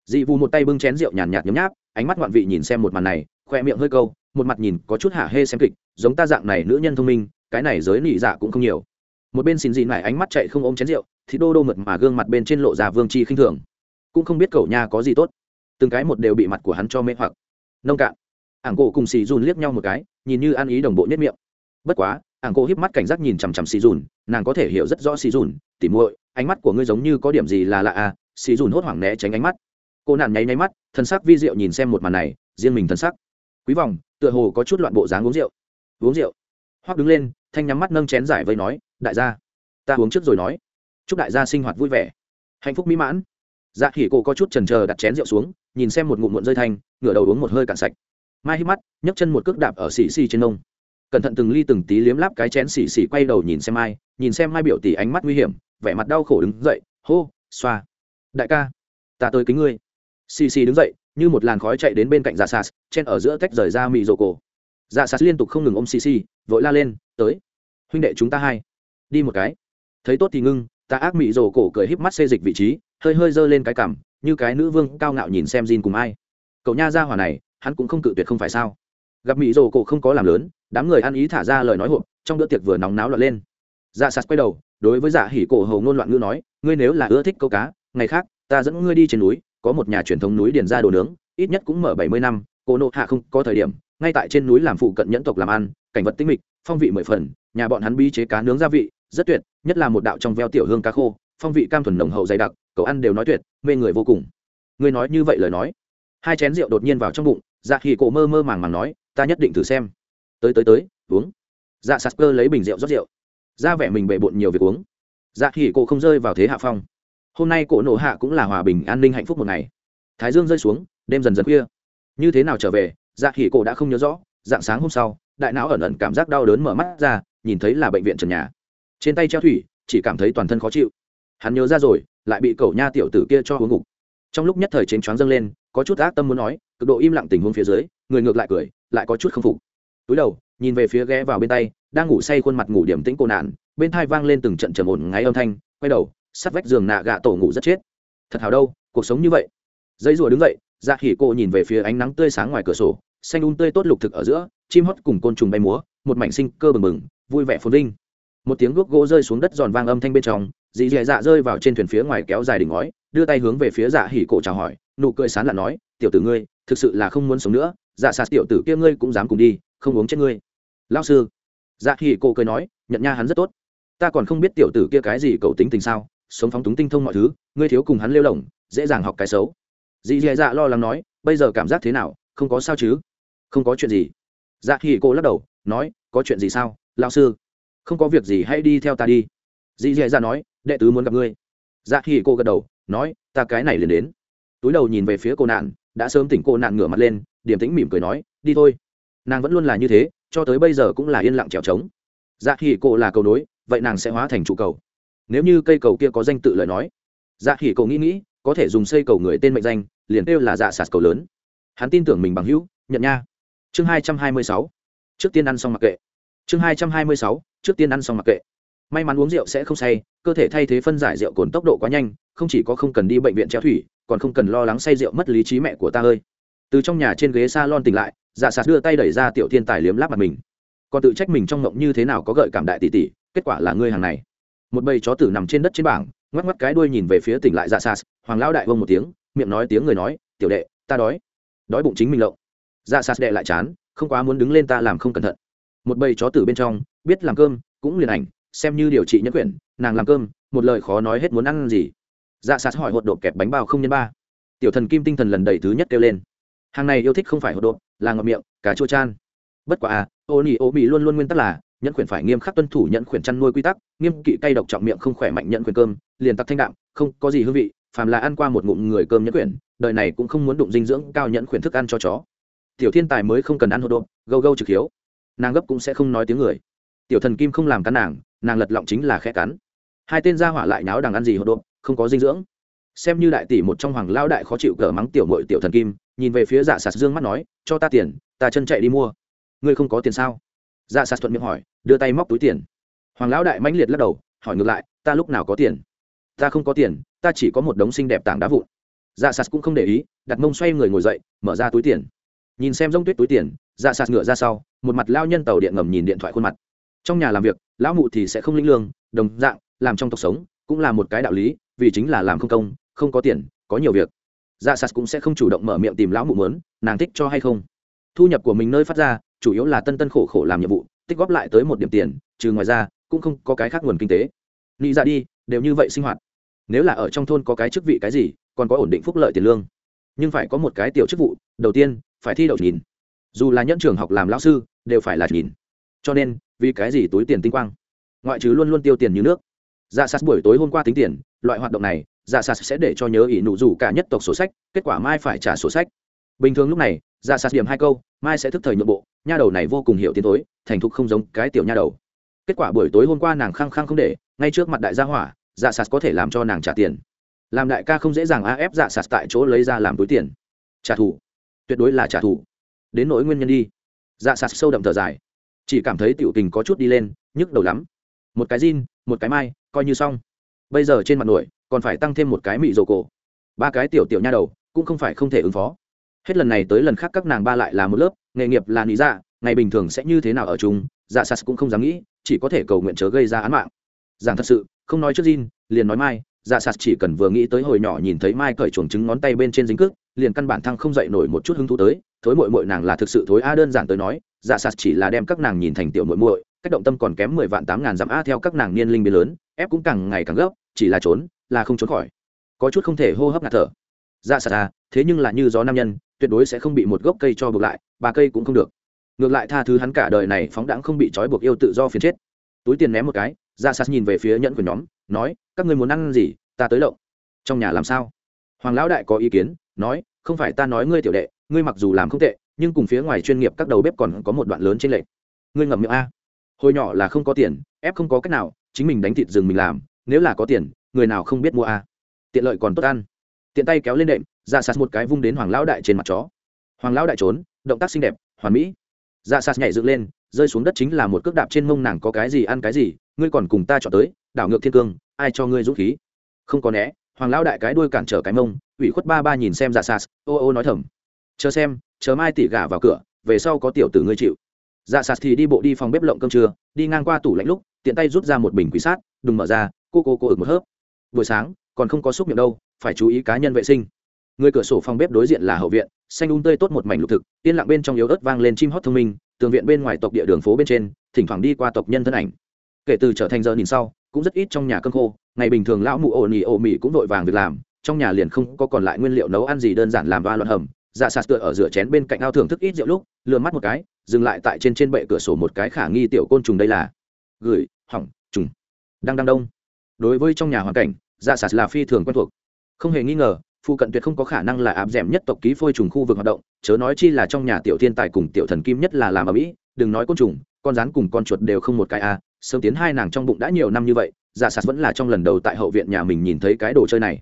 dị vụ một tay bưng chén rượu nhàn nhạt nhấm nháp, ánh mắt ngoạn vị nhìn xem một màn này, khoe miệng hơi câu, một mặt nhìn có chút hạ hê xem kịch, giống ta dạng này nữ nhân thông minh, cái này giới nị dạ cũng không nhiều. Một bên xin dị lại ánh mắt chạy không ôm chén rượu, thì đô đô mượt mà gương mặt bên trên lộ ra vương chi khinh thường. Cũng không biết cậu nha có gì tốt. Từng cái một đều bị mặt của hắn cho mê hoặc. Nông cạn. Ảng cổ cùng xì dùn liếc nhau một cái, nhìn như ăn ý đồng bộ nhất miệng. Bất quá, ảng cổ híp mắt cảnh giác nhìn chằm chằm xì dùn, nàng có thể hiểu rất rõ xì dùn, tỉ muội, ánh mắt của ngươi giống như có điểm gì là lạ à? Xì dùn hốt hoảng né tránh ánh mắt cô nạn nháy nháy mắt thân sắc vi rượu nhìn xem một màn này, riêng mình thân sắc. Quý vòng, tựa hồ có chút loạn bộ dáng uống rượu. Uống rượu. Hoắc đứng lên, thanh nhắm mắt nâng chén giải vây nói, đại gia, ta uống trước rồi nói. Chúc đại gia sinh hoạt vui vẻ. Hạnh phúc mỹ mãn. Dạ khỉ cô có chút trần trờ đặt chén rượu xuống, nhìn xem một ngụm muộn rơi thanh, ngửa đầu uống một hơi cạn sạch. Mai hít mắt, nhấc chân một cước đạp ở xì xì trên nông. Cẩn thận từng ly từng tí liếm láp cái chén xì xì quay đầu nhìn xem mai, nhìn xem mai biểu tỷ ánh mắt nguy hiểm, vẻ mặt đau khổ đứng dậy, hô, xoa. Đại ca, ta tới kính ngươi xì xì đứng dậy, như một làn khói chạy đến bên cạnh dạ sas chen ở giữa tách rời ra mị rồ cổ. Dạ sas liên tục không ngừng ôm xì xì, vội la lên, tới, huynh đệ chúng ta hai, đi một cái. Thấy tốt thì ngưng, ta ác mị rồ cổ cười híp mắt xê dịch vị trí, hơi hơi giơ lên cái cằm, như cái nữ vương cao ngạo nhìn xem Jin cùng ai. Cậu nha ra hỏa này, hắn cũng không cự tuyệt không phải sao? Gặp mị rồ cổ không có làm lớn, đám người ăn ý thả ra lời nói hộp trong bữa tiệc vừa nóng náo loạn lên. Dạ Sát quay đầu, đối với dạ hỉ cổ hầu ngôn loạn ngữ nói, ngươi nếu là ưa thích câu cá, ngày khác, ta dẫn ngươi đi trên núi có một nhà truyền thống núi điền ra đồ nướng, ít nhất cũng mở bảy mươi năm, cô nộ hạ không có thời điểm, ngay tại trên núi làm phụ cận nhẫn tộc làm ăn, cảnh vật tinh mịch, phong vị mười phần, nhà bọn hắn bi chế cá nướng gia vị, rất tuyệt, nhất là một đạo trong veo tiểu hương cá khô, phong vị cam thuần nồng hậu dày đặc, cậu ăn đều nói tuyệt, mê người vô cùng. Ngươi nói như vậy lời nói. Hai chén rượu đột nhiên vào trong bụng dạ khi cổ mơ mơ màng màng nói, ta nhất định thử xem. Tới tới tới, uống. Dạ sạt cơ lấy bình rượu rót rượu. Ra vẻ mình bề bộn nhiều việc uống. Dạ khi cổ không rơi vào thế hạ phong hôm nay cổ nổ hạ cũng là hòa bình an ninh hạnh phúc một ngày. Thái dương rơi xuống, đêm dần dần khuya. Như thế nào trở về dạ khỉ cổ đã không nhớ rõ, dạng sáng hôm sau, đại não ẩn ẩn cảm giác đau đớn mở mắt ra, nhìn thấy là bệnh viện trần nhà. Trên tay treo thủy, chỉ cảm thấy toàn thân khó chịu. Hắn nhớ ra rồi, lại bị cậu nha tiểu tử kia cho uống ngục. Trong lúc nhất thời chênh choáng dâng lên, có chút ác tâm muốn nói, cực độ im lặng tình huống phía dưới, người ngược lại cười, lại có chút không phục. Túi đầu, nhìn về phía ghé vào bên tay, đang ngủ say khuôn mặt ngủ điểm tĩnh cô nạn, bên thai vang lên từng trận trầm ổn ngáy âm thanh, quay đầu sắt vách giường nạ gạ tổ ngủ rất chết. Thật hào đâu, cuộc sống như vậy. Dây rùa đứng dậy dạ khỉ cô nhìn về phía ánh nắng tươi sáng ngoài cửa sổ, xanh un tươi tốt lục thực ở giữa, chim hót cùng côn trùng bay múa, một mảnh sinh cơ bừng bừng, vui vẻ phồn vinh. Một tiếng guốc gỗ rơi xuống đất giòn vang âm thanh bên trong, dì dì dạ rơi vào trên thuyền phía ngoài kéo dài đỉnh ngói, đưa tay hướng về phía dạ hỉ cổ chào hỏi, nụ cười sán là nói, tiểu tử ngươi, thực sự là không muốn sống nữa dạ sạt tiểu tử kia ngươi cũng dám cùng đi, không uống chết ngươi. Lao sư dạ hỉ cổ cười nói, nhận nha hắn rất tốt. Ta còn không biết tiểu tử kia cái gì cậu tính tình sao sống phóng túng tinh thông mọi thứ, ngươi thiếu cùng hắn lêu lỏng, dễ dàng học cái xấu. Dì dì dạ lo lắng nói, bây giờ cảm giác thế nào, không có sao chứ? Không có chuyện gì. Dạ khi cô lắc đầu, nói, có chuyện gì sao lao sư? Không có việc gì hãy đi theo ta đi. Dì dì dạ nói, đệ tứ muốn gặp ngươi. Dạ khi cô gật đầu, nói, ta cái này liền đến. Túi đầu nhìn về phía cô nạn, đã sớm tỉnh cô nạn ngửa mặt lên, điềm tĩnh mỉm cười nói, đi thôi. Nàng vẫn luôn là như thế, cho tới bây giờ cũng là yên lặng trèo trống. Dạ khi cô là cầu nối, vậy nàng sẽ hóa thành trụ cầu nếu như cây cầu kia có danh tự lời nói dạ khỉ cầu nghĩ nghĩ, có thể dùng xây cầu người tên mệnh danh, liền kêu là dạ sạt cầu lớn. Hắn tin tưởng mình bằng hữu, nhận nha. Chương hai trăm hai mươi sáu. Trước tiên ăn xong mặc kệ. Chương hai trăm hai mươi sáu, trước tiên ăn xong mặc kệ. May mắn uống rượu sẽ không say, cơ thể thay thế phân giải rượu cồn tốc độ quá nhanh, không chỉ có không cần đi bệnh viện treo thủy, còn không cần lo lắng say rượu mất lý trí mẹ của ta ơi. Từ trong nhà trên ghế s a lon tỉnh lại dạ sạt đưa tay đẩy ra tiểu thiên tài liếm láp mặt mình. Còn tự trách mình trong ngộng như thế nào có gợi cảm đại tỷ tỷ, kết quả là ngươi hàng này một bầy chó tử nằm trên đất trên bảng ngoắc ngoắc cái đuôi nhìn về phía tỉnh lại dạ sas hoàng lão đại vông một tiếng miệng nói tiếng người nói tiểu đệ ta đói. Đói bụng chính mình lộng. Dạ sas đệ lại chán không quá muốn đứng lên ta làm không cẩn thận. Một bầy chó tử bên trong biết làm cơm cũng liền ảnh xem như điều trị nhất quyển nàng làm cơm một lời khó nói hết muốn ăn gì. Dạ sạt hỏi hột độ kẹp bánh bao không nhân ba. Tiểu thần kim tinh thần lần đầy thứ nhất kêu lên. Hàng này yêu thích không phải hột độ, là ngậm miệng cà chua chan. Bất quả à ô nỉ ô bị luôn luôn nguyên tắc là nhẫn khuyển phải nghiêm khắc tuân thủ nhẫn khuyển chăn nuôi quy tắc, nghiêm kỵ cay độc trọng miệng không khỏe mạnh nhẫn khuyển cơm, liền tắc thanh đạm, không có gì hương vị, phàm là ăn qua một ngụm người cơm nhẫn khuyển, đời này cũng không muốn đụng dinh dưỡng cao nhẫn khuyển thức ăn cho chó. Tiểu thiên tài mới không cần ăn hột độp gâu gâu trực hiếu. Nàng gấp cũng sẽ không nói tiếng người. Tiểu thần kim không làm cắn nàng nàng lật lọng chính là khẽ cắn. Hai tên gia hỏa lại náo đằng ăn gì hột độp không có dinh dưỡng. Xem như đại tỷ một trong hoàng lao đại khó chịu cờ mắng tiểu mội tiểu thần kim, nhìn về phía dạ sạt dương mắt nói, cho ta tiền, ta chân chạy đi mua. Ngươi không có tiền sao? Dạ sạt thuận miệng hỏi, đưa tay móc túi tiền. Hoàng lão đại mãnh liệt lắc đầu, hỏi ngược lại, ta lúc nào có tiền? Ta không có tiền, ta chỉ có một đống xinh đẹp tảng đá vụn. Dạ sạt cũng không để ý, đặt mông xoay người ngồi dậy, mở ra túi tiền. Nhìn xem rông tuyết túi tiền dạ sạt ngựa ra sau, một mặt lao nhân tàu điện ngầm nhìn điện thoại khuôn mặt. Trong nhà làm việc, lão mụ thì sẽ không linh lương, đồng dạng, làm trong tộc sống, cũng là một cái đạo lý, vì chính là làm không công, không có tiền, có nhiều việc. Dạ sạt cũng sẽ không chủ động mở miệng tìm lão mụ mớn nàng thích cho hay không? Thu nhập của mình nơi phát ra chủ yếu là tân tân khổ khổ làm nhiệm vụ, tích góp lại tới một điểm tiền, trừ ngoài ra, cũng không có cái khác nguồn kinh tế. Nghĩ ra đi, đều như vậy sinh hoạt. Nếu là ở trong thôn có cái chức vị cái gì, còn có ổn định phúc lợi tiền lương. Nhưng phải có một cái tiểu chức vụ, đầu tiên, phải thi đậu nhìn. Dù là nhẫn trường học làm lão sư, đều phải là nhìn. Cho nên, vì cái gì túi tiền tinh quang? Ngoại trừ luôn luôn tiêu tiền như nước. Dạ sạt buổi tối hôm qua tính tiền, loại hoạt động này dạ sạt sẽ để cho nhớ ỷ nụ rủ cả nhất tộc sổ sách, kết quả mai phải trả sổ sách. Bình thường lúc này dạ sạt điểm hai câu, mai sẽ thức thời nhượng bộ nha đầu này vô cùng hiểu tiến tối thành thục không giống cái tiểu nha đầu. Kết quả buổi tối hôm qua nàng khăng khăng không để, ngay trước mặt đại gia hỏa dạ sạt có thể làm cho nàng trả tiền. Làm đại ca không dễ dàng a ép dạ sạt tại chỗ lấy ra làm túi tiền. Trả thù. Tuyệt đối là trả thù. Đến nỗi nguyên nhân đi. Dạ sạt sâu đậm thở dài. Chỉ cảm thấy tiểu tình có chút đi lên, nhức đầu lắm. Một cái jean, một cái mai, coi như xong. Bây giờ trên mặt nổi, còn phải tăng thêm một cái mị rổ cổ. Ba cái tiểu tiểu nha đầu, cũng không phải không thể ứng phó hết lần này tới lần khác các nàng ba lại là một lớp nghề nghiệp là lý dạ ngày bình thường sẽ như thế nào ở chung dạ sas cũng không dám nghĩ chỉ có thể cầu nguyện chớ gây ra án mạng. Giảng thật sự không nói trước Jin, liền nói mai dạ sas chỉ cần vừa nghĩ tới hồi nhỏ nhìn thấy mai cởi chuồng trứng ngón tay bên trên dính cước liền căn bản thăng không dậy nổi một chút hứng thú tới thối mội mội nàng là thực sự thối a đơn giản tới nói dạ sas chỉ là đem các nàng nhìn thành tiểu mội mội cách động tâm còn kém mười vạn tám ngàn dặm a theo các nàng niên linh biến lớn ép cũng càng ngày càng gấp chỉ là trốn là không trốn khỏi. Có chút không thể hô hấp ngạt thở. Dạ sas à thế nhưng là như gió nam nhân tuyệt đối sẽ không bị một gốc cây cho buộc lại ba cây cũng không được. Ngược lại tha thứ hắn cả đời này phóng đãng không bị trói buộc yêu tự do phiền chết. Túi tiền ném một cái, ra sát nhìn về phía nhẫn của nhóm, nói, các người muốn ăn gì, ta tới lộng. Trong nhà làm sao? Hoàng lão đại có ý kiến, nói, không phải ta nói ngươi tiểu đệ, ngươi mặc dù làm không tệ, nhưng cùng phía ngoài chuyên nghiệp các đầu bếp còn có một đoạn lớn trên lệch. Ngươi ngậm miệng a. Hồi nhỏ là không có tiền, ép không có cách nào, chính mình đánh thịt rừng mình làm, nếu là có tiền, người nào không biết mua a? Tiện lợi còn tốt ăn. Tiện tay kéo lên đệm dạ sát một cái vung đến hoàng lão đại trên mặt chó. Hoàng lão đại trốn, động tác xinh đẹp, hoàn mỹ. Dạ sạt nhảy dựng lên, rơi xuống đất chính là một cước đạp trên mông nàng có cái gì ăn cái gì, ngươi còn cùng ta chọn tới, đảo ngược thiên cương, ai cho ngươi dũng khí? Không có né, hoàng lão đại cái đuôi cản trở cái mông, ủy khuất ba ba nhìn xem dạ sạt ô ô nói thầm. Chờ xem, chờ mai tỉ gà vào cửa, về sau có tiểu tử ngươi chịu. Dạ sạt thì đi bộ đi phòng bếp lộng cơm trưa, đi ngang qua tủ lạnh lúc, tiện tay rút ra một bình quý sát đừng mở ra, cô cô cô ực một hớp. Buổi sáng, còn không có xúc miệng đâu, phải chú ý cá nhân vệ sinh người cửa sổ phòng bếp đối diện là hậu viện, xanh un tươi tốt một mảnh lục thực, yên lặng bên trong yếu ớt vang lên chim hót thông minh, tường viện bên ngoài tộc địa đường phố bên trên, thỉnh thoảng đi qua tộc nhân thân ảnh. Kể từ trở thành giờ nhìn sau, cũng rất ít trong nhà cơm khô, ngày bình thường lão mụ ổ nỉ ổ mỉ cũng vội vàng việc làm, trong nhà liền không có còn lại nguyên liệu nấu ăn gì đơn giản làm và loạn hầm. Dạ sạt tựa ở rửa chén bên cạnh ao thưởng thức ít rượu lúc lừa mắt một cái, dừng lại tại trên trên bệ cửa sổ một cái khả nghi tiểu côn trùng đây là gửi, hỏng, trùng. Đang đang đông. Đối với trong nhà hoàn cảnh dạ sạt là phi thường quen thuộc. Không hề nghi ngờ phụ cận tuyệt không có khả năng là áp d nhất tộc ký phôi trùng khu vực hoạt động, chớ nói chi là trong nhà tiểu thiên tài cùng tiểu thần kim nhất là làm ở mỹ, đừng nói côn trùng, con rắn cùng con chuột đều không một cái a sớm tiến hai nàng trong bụng đã nhiều năm như vậy, giả sạt vẫn là trong lần đầu tại hậu viện nhà mình nhìn thấy cái đồ chơi này.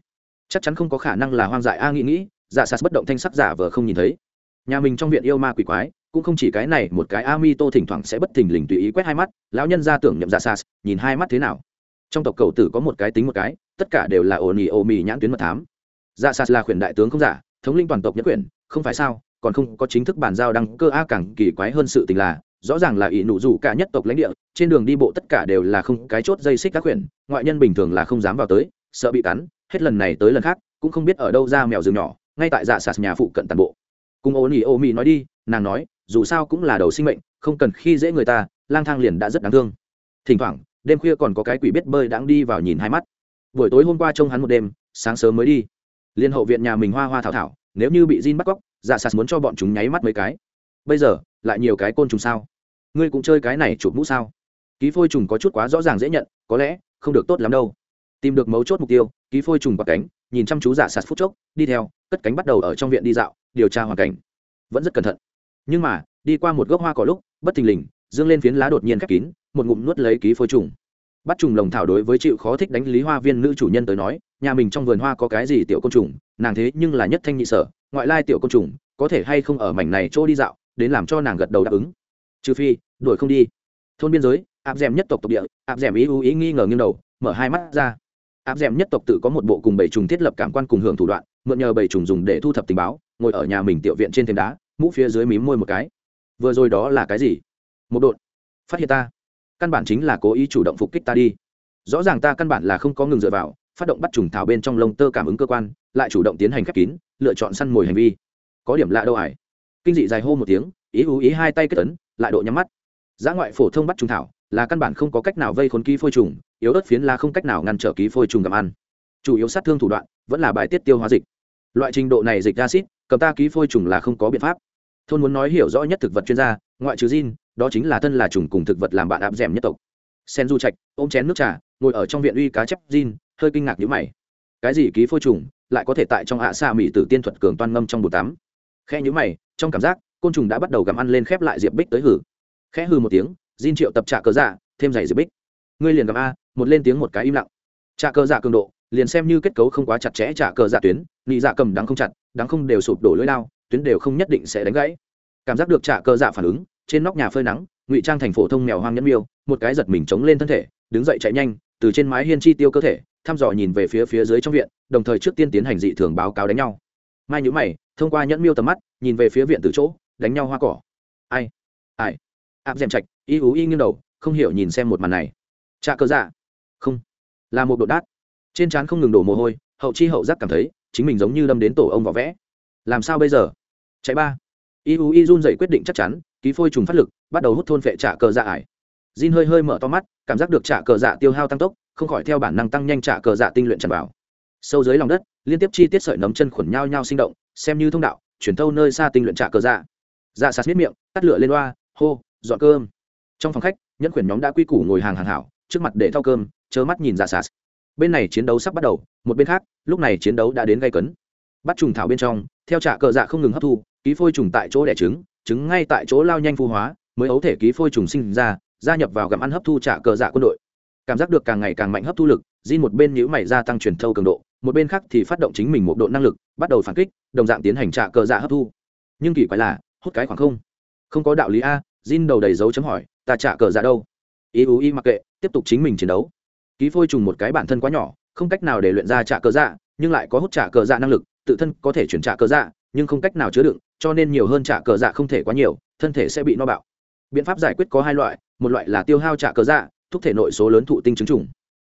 Chắc chắn không có khả năng là hoang dại a nghĩ nghĩ dạ sạt bất động thanh sắc giả vờ không nhìn thấy. Nhà mình trong viện yêu ma quỷ quái, cũng không chỉ cái này, một cái a mi tô thỉnh thoảng sẽ bất thình lình tùy ý quét hai mắt, lão nhân ra tưởng nhậm dạ sas nhìn hai mắt thế nào. Trong tộc cầu tử có một cái tính một cái, tất cả đều là ồn ì ồ mì nhãn tuyến mật thám dạ sạt là khuyển đại tướng không giả, thống linh toàn tộc nhất quyển không phải sao, còn không có chính thức bàn giao đăng cơ a càng kỳ quái hơn sự tình là, rõ ràng là ỷ nụ rủ cả nhất tộc lãnh địa, trên đường đi bộ tất cả đều là không cái chốt dây xích các quyển ngoại nhân bình thường là không dám vào tới, sợ bị cắn, hết lần này tới lần khác, cũng không biết ở đâu ra mèo rừng nhỏ, ngay tại dạ sạt nhà phụ cận tàn bộ. Cùng ô nỉ ô mỹ nói đi, nàng nói, dù sao cũng là đầu sinh mệnh, không cần khi dễ người ta, lang thang liền đã rất đáng thương. Thỉnh thoảng, đêm khuya còn có cái quỷ biết bơi đang đi vào nhìn hai mắt. Buổi tối hôm qua trông hắn một đêm, sáng sớm mới đi liên hậu viện nhà mình hoa hoa thảo thảo, nếu như bị Jin bắt cóc dạ sạt muốn cho bọn chúng nháy mắt mấy cái. Bây giờ, lại nhiều cái côn trùng sao? Ngươi cũng chơi cái này chụp mũ sao? Ký phôi trùng có chút quá rõ ràng dễ nhận, có lẽ, không được tốt lắm đâu. Tìm được mấu chốt mục tiêu, ký phôi trùng qua cánh, nhìn chăm chú dạ giả sạt phút chốc, đi theo, cất cánh bắt đầu ở trong viện đi dạo, điều tra hoàn cảnh. Vẫn rất cẩn thận. Nhưng mà, đi qua một gốc hoa cỏ lúc, bất thình lình, dương lên phiến lá đột nhiên khép kín, một ngụm nuốt lấy ký phôi trùng. Bắt trùng lồng thảo đối với chịu khó thích đánh lý hoa viên nữ chủ nhân tới nói nhà mình trong vườn hoa có cái gì tiểu côn trùng, nàng thế nhưng là nhất thanh nhị sở, ngoại lai tiểu côn trùng, có thể hay không ở mảnh này chỗ đi dạo, đến làm cho nàng gật đầu đáp ứng. Trừ phi, đuổi không đi. Thôn biên giới, áp d nhất tộc tộc địa, áp d ý ưu ý nghi ngờ nghiêng đầu, mở hai mắt ra. Áp d nhất tộc tự có một bộ cùng bảy trùng thiết lập cảm quan cùng hưởng thủ đoạn, mượn nhờ bảy trùng dùng để thu thập tình báo, ngồi ở nhà mình tiểu viện trên thềm đá, mũ phía dưới mím môi một cái. Vừa rồi đó là cái gì? Một đột. Phát hiện ta. Căn bản chính là cố ý chủ động phục kích ta đi. Rõ ràng ta căn bản là không có ngừng dựa vào phát động bắt trùng thảo bên trong lông tơ cảm ứng cơ quan lại chủ động tiến hành khép kín lựa chọn săn mồi hành vi. Có điểm lạ đâu ải. Kinh dị dài hô một tiếng ý ú ý hai tay kết tấn lại độ nhắm mắt. Giá ngoại phổ thông bắt trùng thảo là căn bản không có cách nào vây khốn ký phôi trùng yếu ớt phiến là không cách nào ngăn trở ký phôi trùng gặm ăn. Chủ yếu sát thương thủ đoạn vẫn là bài tiết tiêu hóa dịch. Loại trình độ này dịch acid cầm ta ký phôi trùng là không có biện pháp. Thôn muốn nói hiểu rõ nhất thực vật chuyên gia ngoại trừ Jin, đó chính là thân là trùng cùng thực vật làm bạn áp dẻm nhất tộc. Sen du trạch ôm chén nước trà ngồi ở trong viện uy cá chép Jin, hơi kinh ngạc nhíu mày. Cái gì ký phôi trùng, lại có thể tại trong ạ xa mỹ tử tiên thuật cường toan ngâm trong bồn tắm? Khe nhíu mày, trong cảm giác, côn trùng đã bắt đầu gặm ăn lên khép lại diệp bích tới hử. Khẽ hư một tiếng, Jin triệu tập trả cờ dạ thêm giày diệp bích. Ngươi liền gặp a, một lên tiếng một cái im lặng. Trả cờ dạ cường độ, liền xem như kết cấu không quá chặt chẽ trả cờ dạ tuyến nhị dạ cầm đắng không chặt, đắng không đều sụp đổ lưỡi lao, tuyến đều không nhất định sẽ đánh gãy. Cảm giác được trả cờ dạ phản ứng, trên nóc nhà phơi nắng, ngụy trang thành phổ thông mèo hoang nhẫn miêu, một cái giật mình chống lên thân thể, đứng dậy chạy nhanh, từ trên mái hiên chi tiêu cơ thể thăm dò nhìn về phía phía dưới trong viện, đồng thời trước tiên tiến hành dị thường báo cáo đánh nhau. Mai nhữ mày, thông qua nhẫn miêu tầm mắt, nhìn về phía viện từ chỗ, đánh nhau hoa cỏ. Ai? Ai? Áp d trạch y ú y nghiêng đầu, không hiểu nhìn xem một màn này. Trà cơ dạ. Không. Là một độ đát. Trên trán không ngừng đổ mồ hôi, hậu chi hậu giác cảm thấy, chính mình giống như đâm đến tổ ông vỏ vẽ. Làm sao bây giờ? Chạy ba. Y ú y run dậy quyết định chắc chắn, ký phôi trùng phát lực, bắt đầu hút thôn vệ trả cờ dạ ải. Jin hơi hơi mở to mắt, cảm giác được trả cờ dạ tiêu hao tăng tốc không khỏi theo bản năng tăng nhanh trả cờ dạ tinh luyện tràn vào. Sâu dưới lòng đất, liên tiếp chi tiết sợi nấm chân khuẩn nhau nhau sinh động, xem như thông đạo, chuyển thâu nơi xa tinh luyện trả cờ dạ. Dạ sạt miết miệng, tắt lửa lên loa, hô, dọn cơm. Trong phòng khách, nhẫn khuyển nhóm đã quy củ ngồi hàng hàng hảo, trước mặt để thao cơm, chớ mắt nhìn dạ sạt. Bên này chiến đấu sắp bắt đầu, một bên khác, lúc này chiến đấu đã đến gây cấn. Bắt trùng thảo bên trong, theo trả cờ dạ không ngừng hấp thu, ký phôi trùng tại chỗ đẻ trứng trứng ngay tại chỗ lao nhanh phu hóa, mới ấu thể ký phôi trùng sinh ra, gia nhập vào gặm ăn hấp thu trả cờ dạ quân đội cảm giác được càng ngày càng mạnh hấp thu lực, Jin một bên nhữ mày gia tăng truyền thâu cường độ, một bên khác thì phát động chính mình một độ năng lực, bắt đầu phản kích, đồng dạng tiến hành trả cờ dạ hấp thu. Nhưng kỳ quái là, hút cái khoảng không. Không có đạo lý a, Jin đầu đầy dấu chấm hỏi, ta trả cờ dạ đâu? Ý ú y mặc kệ, tiếp tục chính mình chiến đấu. Ký phôi trùng một cái bản thân quá nhỏ, không cách nào để luyện ra trả cờ dạ nhưng lại có hút trả cờ dạ năng lực, tự thân có thể chuyển trả cờ dạ nhưng không cách nào chứa đựng, cho nên nhiều hơn trả cờ dạ không thể quá nhiều, thân thể sẽ bị no bạo. Biện pháp giải quyết có hai loại, một loại là tiêu hao trả cờ dạ thúc thể nội số lớn thụ tinh chứng trùng.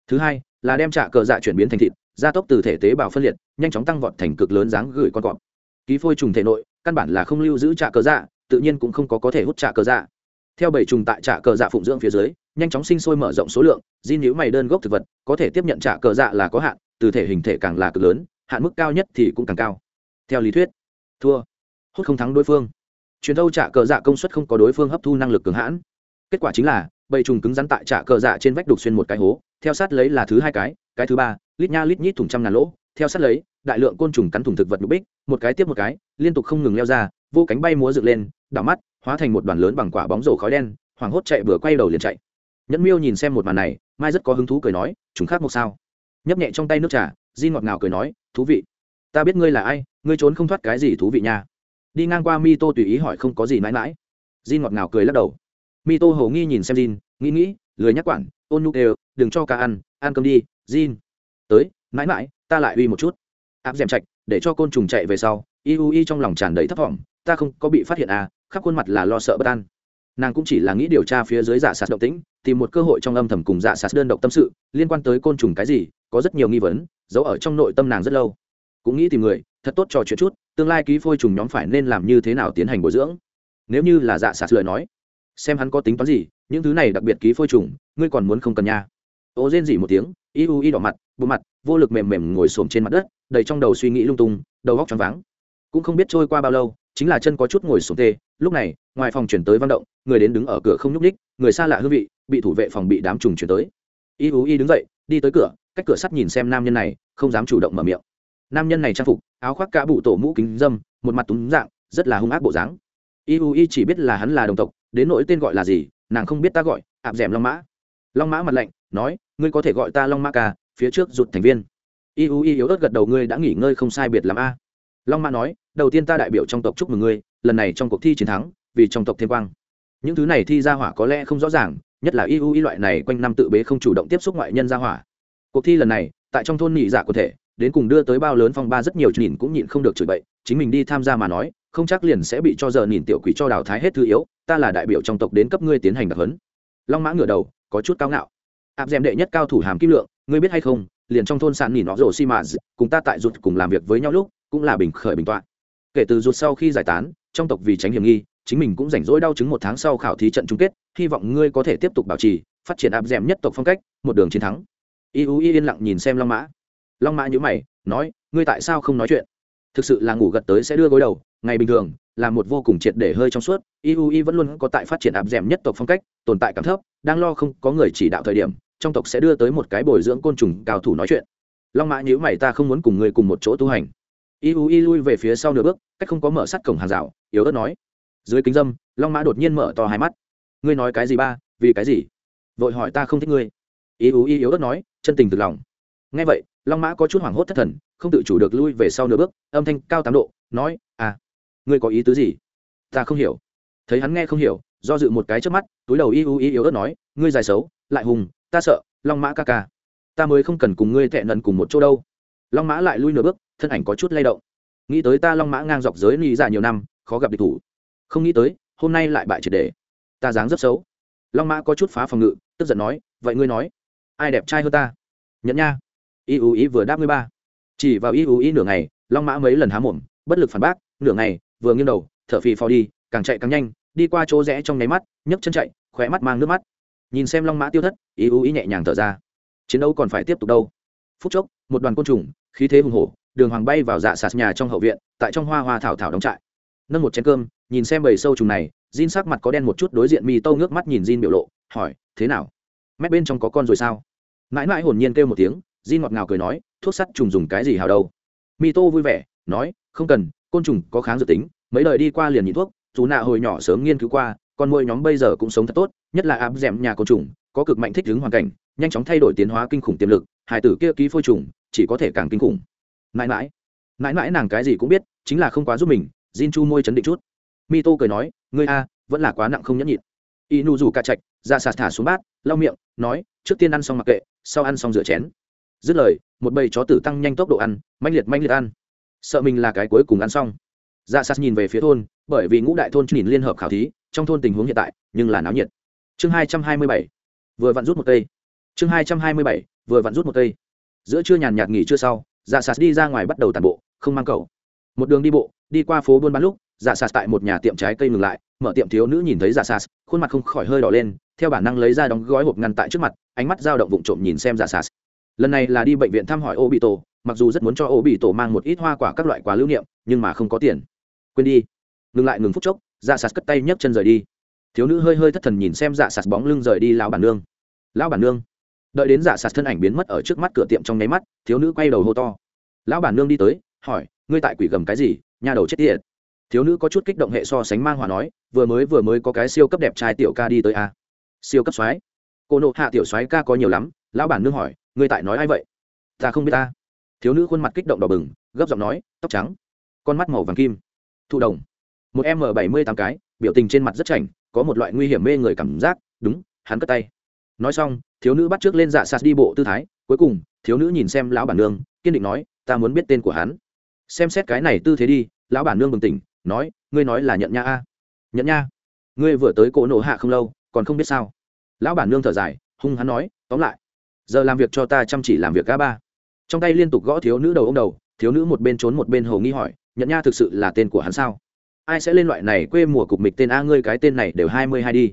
Thứ hai, là đem trả cờ dạ chuyển biến thành thịt, gia tốc từ thể tế bào phân liệt, nhanh chóng tăng vọt thành cực lớn dáng gửi con cọp. Ký phôi trùng thể nội, căn bản là không lưu giữ trả cờ dạ tự nhiên cũng không có có thể hút trả cờ dạ. Theo bảy trùng tại trả cờ dạ phụng dưỡng phía dưới, nhanh chóng sinh sôi mở rộng số lượng, di nhữ mày đơn gốc thực vật, có thể tiếp nhận trả cờ dạ là có hạn, từ thể hình thể càng là cực lớn, hạn mức cao nhất thì cũng càng cao. Theo lý thuyết, thua, hút không thắng đối phương. Truyền thâu trả cờ dạ công suất không có đối phương hấp thu năng lực cường hãn. Kết quả chính là bầy trùng cứng rắn tại trả cờ dạ trên vách đục xuyên một cái hố, theo sát lấy là thứ hai cái cái thứ ba, lít nha lít nhít thùng trăm ngàn lỗ, theo sát lấy, đại lượng côn trùng cắn thùng thực vật đục bích, một cái tiếp một cái, liên tục không ngừng leo ra, vô cánh bay múa dựng lên, đảo mắt, hóa thành một đoàn lớn bằng quả bóng rổ khói đen, hoảng hốt chạy vừa quay đầu liền chạy. Nhẫn miêu nhìn xem một màn này, mai rất có hứng thú cười nói, chúng khác một sao? Nhấp nhẹ trong tay nước trà, di ngọt ngào cười nói, thú vị. Ta biết ngươi là ai, ngươi trốn không thoát cái gì thú vị nha. Đi ngang qua mi tô tùy ý hỏi không có gì mãi mãi. Di ngọt ngào cười lắc đầu mi tô hầu nghi nhìn xem Jin, nghĩ nghĩ lười nhắc quản ôn nụ đều đừng cho ca ăn ăn cơm đi Jin. tới mãi mãi ta lại uy một chút. Áp d chạch để cho côn trùng chạy về sau y u y trong lòng tràn đầy thấp thỏm ta không có bị phát hiện à khắp khuôn mặt là lo sợ bất an. Nàng cũng chỉ là nghĩ điều tra phía dưới dạ giả sạt động tĩnh tìm một cơ hội trong âm thầm cùng dạ giả sạt đơn độc tâm sự liên quan tới côn trùng cái gì có rất nhiều nghi vấn giấu ở trong nội tâm nàng rất lâu. Cũng nghĩ tìm người thật tốt trò chuyện chút tương lai ký phôi trùng nhóm phải nên làm như thế nào tiến hành bồi dưỡng. Nếu như là dạ sạt lời nói xem hắn có tính toán gì, những thứ này đặc biệt ký phôi trùng, ngươi còn muốn không cần nha. Ô rên dỉ một tiếng, y u y đỏ mặt, bộ mặt, vô lực mềm mềm ngồi xổm trên mặt đất, đầy trong đầu suy nghĩ lung tung, đầu góc choáng váng. Cũng không biết trôi qua bao lâu, chính là chân có chút ngồi xuống tê, lúc này, ngoài phòng chuyển tới văn động, người đến đứng ở cửa không nhúc ních người xa lạ hương vị, bị thủ vệ phòng bị đám trùng chuyển tới. Y u y đứng dậy, đi tới cửa, cách cửa sắt nhìn xem nam nhân này, không dám chủ động mở miệng. Nam nhân này trang phục, áo khoác cả bụ tổ mũ kính dâm, một mặt túng dạng, rất là hung ác bộ dáng. Y u y chỉ biết là hắn là đồng tộc đến nỗi tên gọi là gì, nàng không biết ta gọi, ạp d ẻ m long mã. Long mã mặt lạnh, nói, ngươi có thể gọi ta long mã ca, phía trước rụt thành viên. Y u y yếu ớt gật đầu, ngươi đã nghỉ ngơi không sai biệt làm a. Long mã nói, đầu tiên ta đại biểu trong tộc chúc mừng ngươi, lần này trong cuộc thi chiến thắng, vì trong tộc thêm quang. Những thứ này thi ra hỏa có lẽ không rõ ràng, nhất là y u y loại này quanh năm tự bế không chủ động tiếp xúc ngoại nhân ra hỏa. Cuộc thi lần này, tại trong thôn nhị dạ có thể, đến cùng đưa tới bao lớn phong ba rất nhiều nhìn cũng nhịn không được chửi bậy, chính mình đi tham gia mà nói không chắc liền sẽ bị cho giờ nhìn tiểu quỷ cho đào thái hết thứ yếu, ta là đại biểu trong tộc đến cấp ngươi tiến hành đặc huấn. Long mã ngửa đầu, có chút cao ngạo. Áp dèm đệ nhất cao thủ hàm kim lượng, ngươi biết hay không, liền trong thôn sạn nhìn nó rổ xi mà cùng ta tại rụt cùng làm việc với nhau lúc, cũng là bình khởi bình tọa kể từ rụt sau khi giải tán, trong tộc vì tránh hiểm nghi, chính mình cũng rảnh rỗi đau chứng một tháng sau khảo thí trận chung kết, hy vọng ngươi có thể tiếp tục bảo trì, phát triển áp dèm nhất tộc phong cách, một đường chiến thắng. Y u y yên lặng nhìn xem long mã. Long mã nhữ mày, nói, ngươi tại sao không nói chuyện? Thực sự là ngủ gật tới sẽ đưa gối đầu ngày bình thường, là một vô cùng triệt để hơi trong suốt iui vẫn luôn có tại phát triển áp d m nhất tộc phong cách, tồn tại cảm thấp, đang lo không có người chỉ đạo thời điểm, trong tộc sẽ đưa tới một cái bồi dưỡng côn trùng cao thủ nói chuyện. Long mã nhữ mày, ta không muốn cùng người cùng một chỗ tu hành. Iui lui về phía sau nửa bước, cách không có mở sắt cổng hàng rào, yếu ớt nói. Dưới kính dâm, long mã đột nhiên mở to hai mắt. Ngươi nói cái gì ba? Vì cái gì? Vội hỏi ta không thích ngươi. Iui yếu ớt nói, chân tình từ lòng. Nghe vậy, long mã có chút hoảng hốt thất thần, không tự chủ được lui về sau nửa bước, âm thanh cao tám độ, nói ngươi có ý tứ gì? Ta không hiểu. Thấy hắn nghe không hiểu, do dự một cái trước mắt, túi đầu y u y yếu ớt nói, ngươi dài xấu, lại hùng, ta sợ, long mã ca ca. Ta mới không cần cùng ngươi tệ nần cùng một chỗ đâu. Long mã lại lui nửa bước, thân ảnh có chút lay động. Nghĩ tới ta long mã ngang dọc giới ly ra dạ nhiều năm, khó gặp địch thủ. Không nghĩ tới, hôm nay lại bại triệt đề ta dáng rất xấu. Long mã có chút phá phòng ngự, tức giận nói, vậy ngươi nói, ai đẹp trai hơn ta? Nhẫn nha. Y u ý vừa đáp ngươi ba. Chỉ vào y u ý nửa ngày, long mã mấy lần há mồm, bất lực phản bác, nửa ngày vừa nghiêng đầu, thở phì phò đi, càng chạy càng nhanh, đi qua chỗ rẽ trong nháy mắt, nhấc chân chạy, khóe mắt mang nước mắt. Nhìn xem long mã tiêu thất, ý u ý nhẹ nhàng thở ra. Chiến đấu còn phải tiếp tục đâu? Phút chốc, một đoàn côn trùng, khí thế hùng hổ, đường hoàng bay vào dạ sạt nhà trong hậu viện, tại trong hoa hoa thảo thảo đóng trại. Nâng một chén cơm, nhìn xem bầy sâu trùng này, Jin sắc mặt có đen một chút đối diện mi tâu nước mắt nhìn Jin biểu lộ, hỏi, thế nào? Mép bên trong có con rồi sao? Mãi mãi hồn nhiên kêu một tiếng, Jin ngọt ngào cười nói, thuốc sắt trùng dùng cái gì hào đâu? Mi tô vui vẻ, nói, không cần côn trùng có kháng dự tính, mấy đời đi qua liền nhịn thuốc, dù nạ hồi nhỏ sớm nghiên cứu qua, con môi nhóm bây giờ cũng sống thật tốt, nhất là áp d nhà côn trùng, có cực mạnh thích ứng hoàn cảnh, nhanh chóng thay đổi tiến hóa kinh khủng tiềm lực hải tử kia ký phôi trùng, chỉ có thể càng kinh khủng. Mãi mãi mãi mãi nàng cái gì cũng biết, chính là không quá giúp mình, Jin chu môi chấn định chút. Mi tô cười nói, ngươi a, vẫn là quá nặng không nhẫn nhịn. Inu rủ cà chạch ra sạt thả xuống bát, lau miệng, nói, trước tiên ăn xong mặc kệ, sau ăn xong rửa chén. Dứt lời, một bầy chó tử tăng nhanh tốc độ ăn manh liệt manh liệt ăn sợ mình là cái cuối cùng ăn xong. Dạ sạt nhìn về phía thôn, bởi vì ngũ đại thôn nhìn liên hợp khảo thí, trong thôn tình huống hiện tại, nhưng là náo nhiệt. Chương hai trăm hai mươi bảy, vừa vặn rút một cây. Chương hai trăm hai mươi bảy, vừa vặn rút một cây. Giữa trưa nhàn nhạt nghỉ trưa sau dạ sạt đi ra ngoài bắt đầu tàn bộ, không mang cầu. Một đường đi bộ, đi qua phố buôn bán lúc dạ sạt tại một nhà tiệm trái cây ngừng lại, mở tiệm thiếu nữ nhìn thấy dạ sạt khuôn mặt không khỏi hơi đỏ lên, theo bản năng lấy ra đóng gói hộp ngăn tại trước mặt, ánh mắt dao động vụng trộm nhìn xem dạ sạt lần này là đi bệnh viện thăm hỏi ô bị tổ mặc dù rất muốn cho ô bị tổ mang một ít hoa quả các loại quà lưu niệm, nhưng mà không có tiền. Quên đi. Ngừng lại ngừng phút chốc dạ sạt cất tay nhấc chân rời đi. Thiếu nữ hơi hơi thất thần nhìn xem dạ sạt bóng lưng rời đi lão bản nương. Lão bản nương? Đợi đến dạ sạt thân ảnh biến mất ở trước mắt cửa tiệm trong nháy mắt, thiếu nữ quay đầu hô to. Lão bản nương đi tới, hỏi, ngươi tại quỷ gầm cái gì? Nhà đầu chết tiệt. Thiếu nữ có chút kích động hệ so sánh mang hòa nói, vừa mới vừa mới có cái siêu cấp đẹp trai tiểu ca đi tới a à? siêu cấp soái. Cô nộ hạ tiểu soái ca có nhiều lắm, lão bản nương hỏi ngươi tại nói ai vậy? Ta không biết ta. Thiếu nữ khuôn mặt kích động đỏ bừng, gấp giọng nói, tóc trắng, con mắt màu vàng kim. Thụ đồng. Một m bảy mươi tám cái, biểu tình trên mặt rất chảnh, có một loại nguy hiểm mê người cảm giác, đúng, hắn cất tay. Nói xong, thiếu nữ bắt trước lên dạ sạt đi bộ tư thái, cuối cùng, thiếu nữ nhìn xem lão bản nương, kiên định nói, ta muốn biết tên của hắn. Xem xét cái này tư thế đi, lão bản nương bừng tỉnh, nói, ngươi nói là nhận nha a. Nhận nha, ngươi vừa tới cỗ nổ hạ không lâu, còn không biết sao. Lão bản nương thở dài, hung hắn nói, tóm lại giờ làm việc cho ta chăm chỉ làm việc ca ba. Trong tay liên tục gõ thiếu nữ đầu ông đầu, thiếu nữ một bên trốn một bên hồ nghi hỏi nhận nha thực sự là tên của hắn sao? Ai sẽ lên loại này quê mùa cục mịch tên a, ngươi cái tên này đều hai mươi hai đi.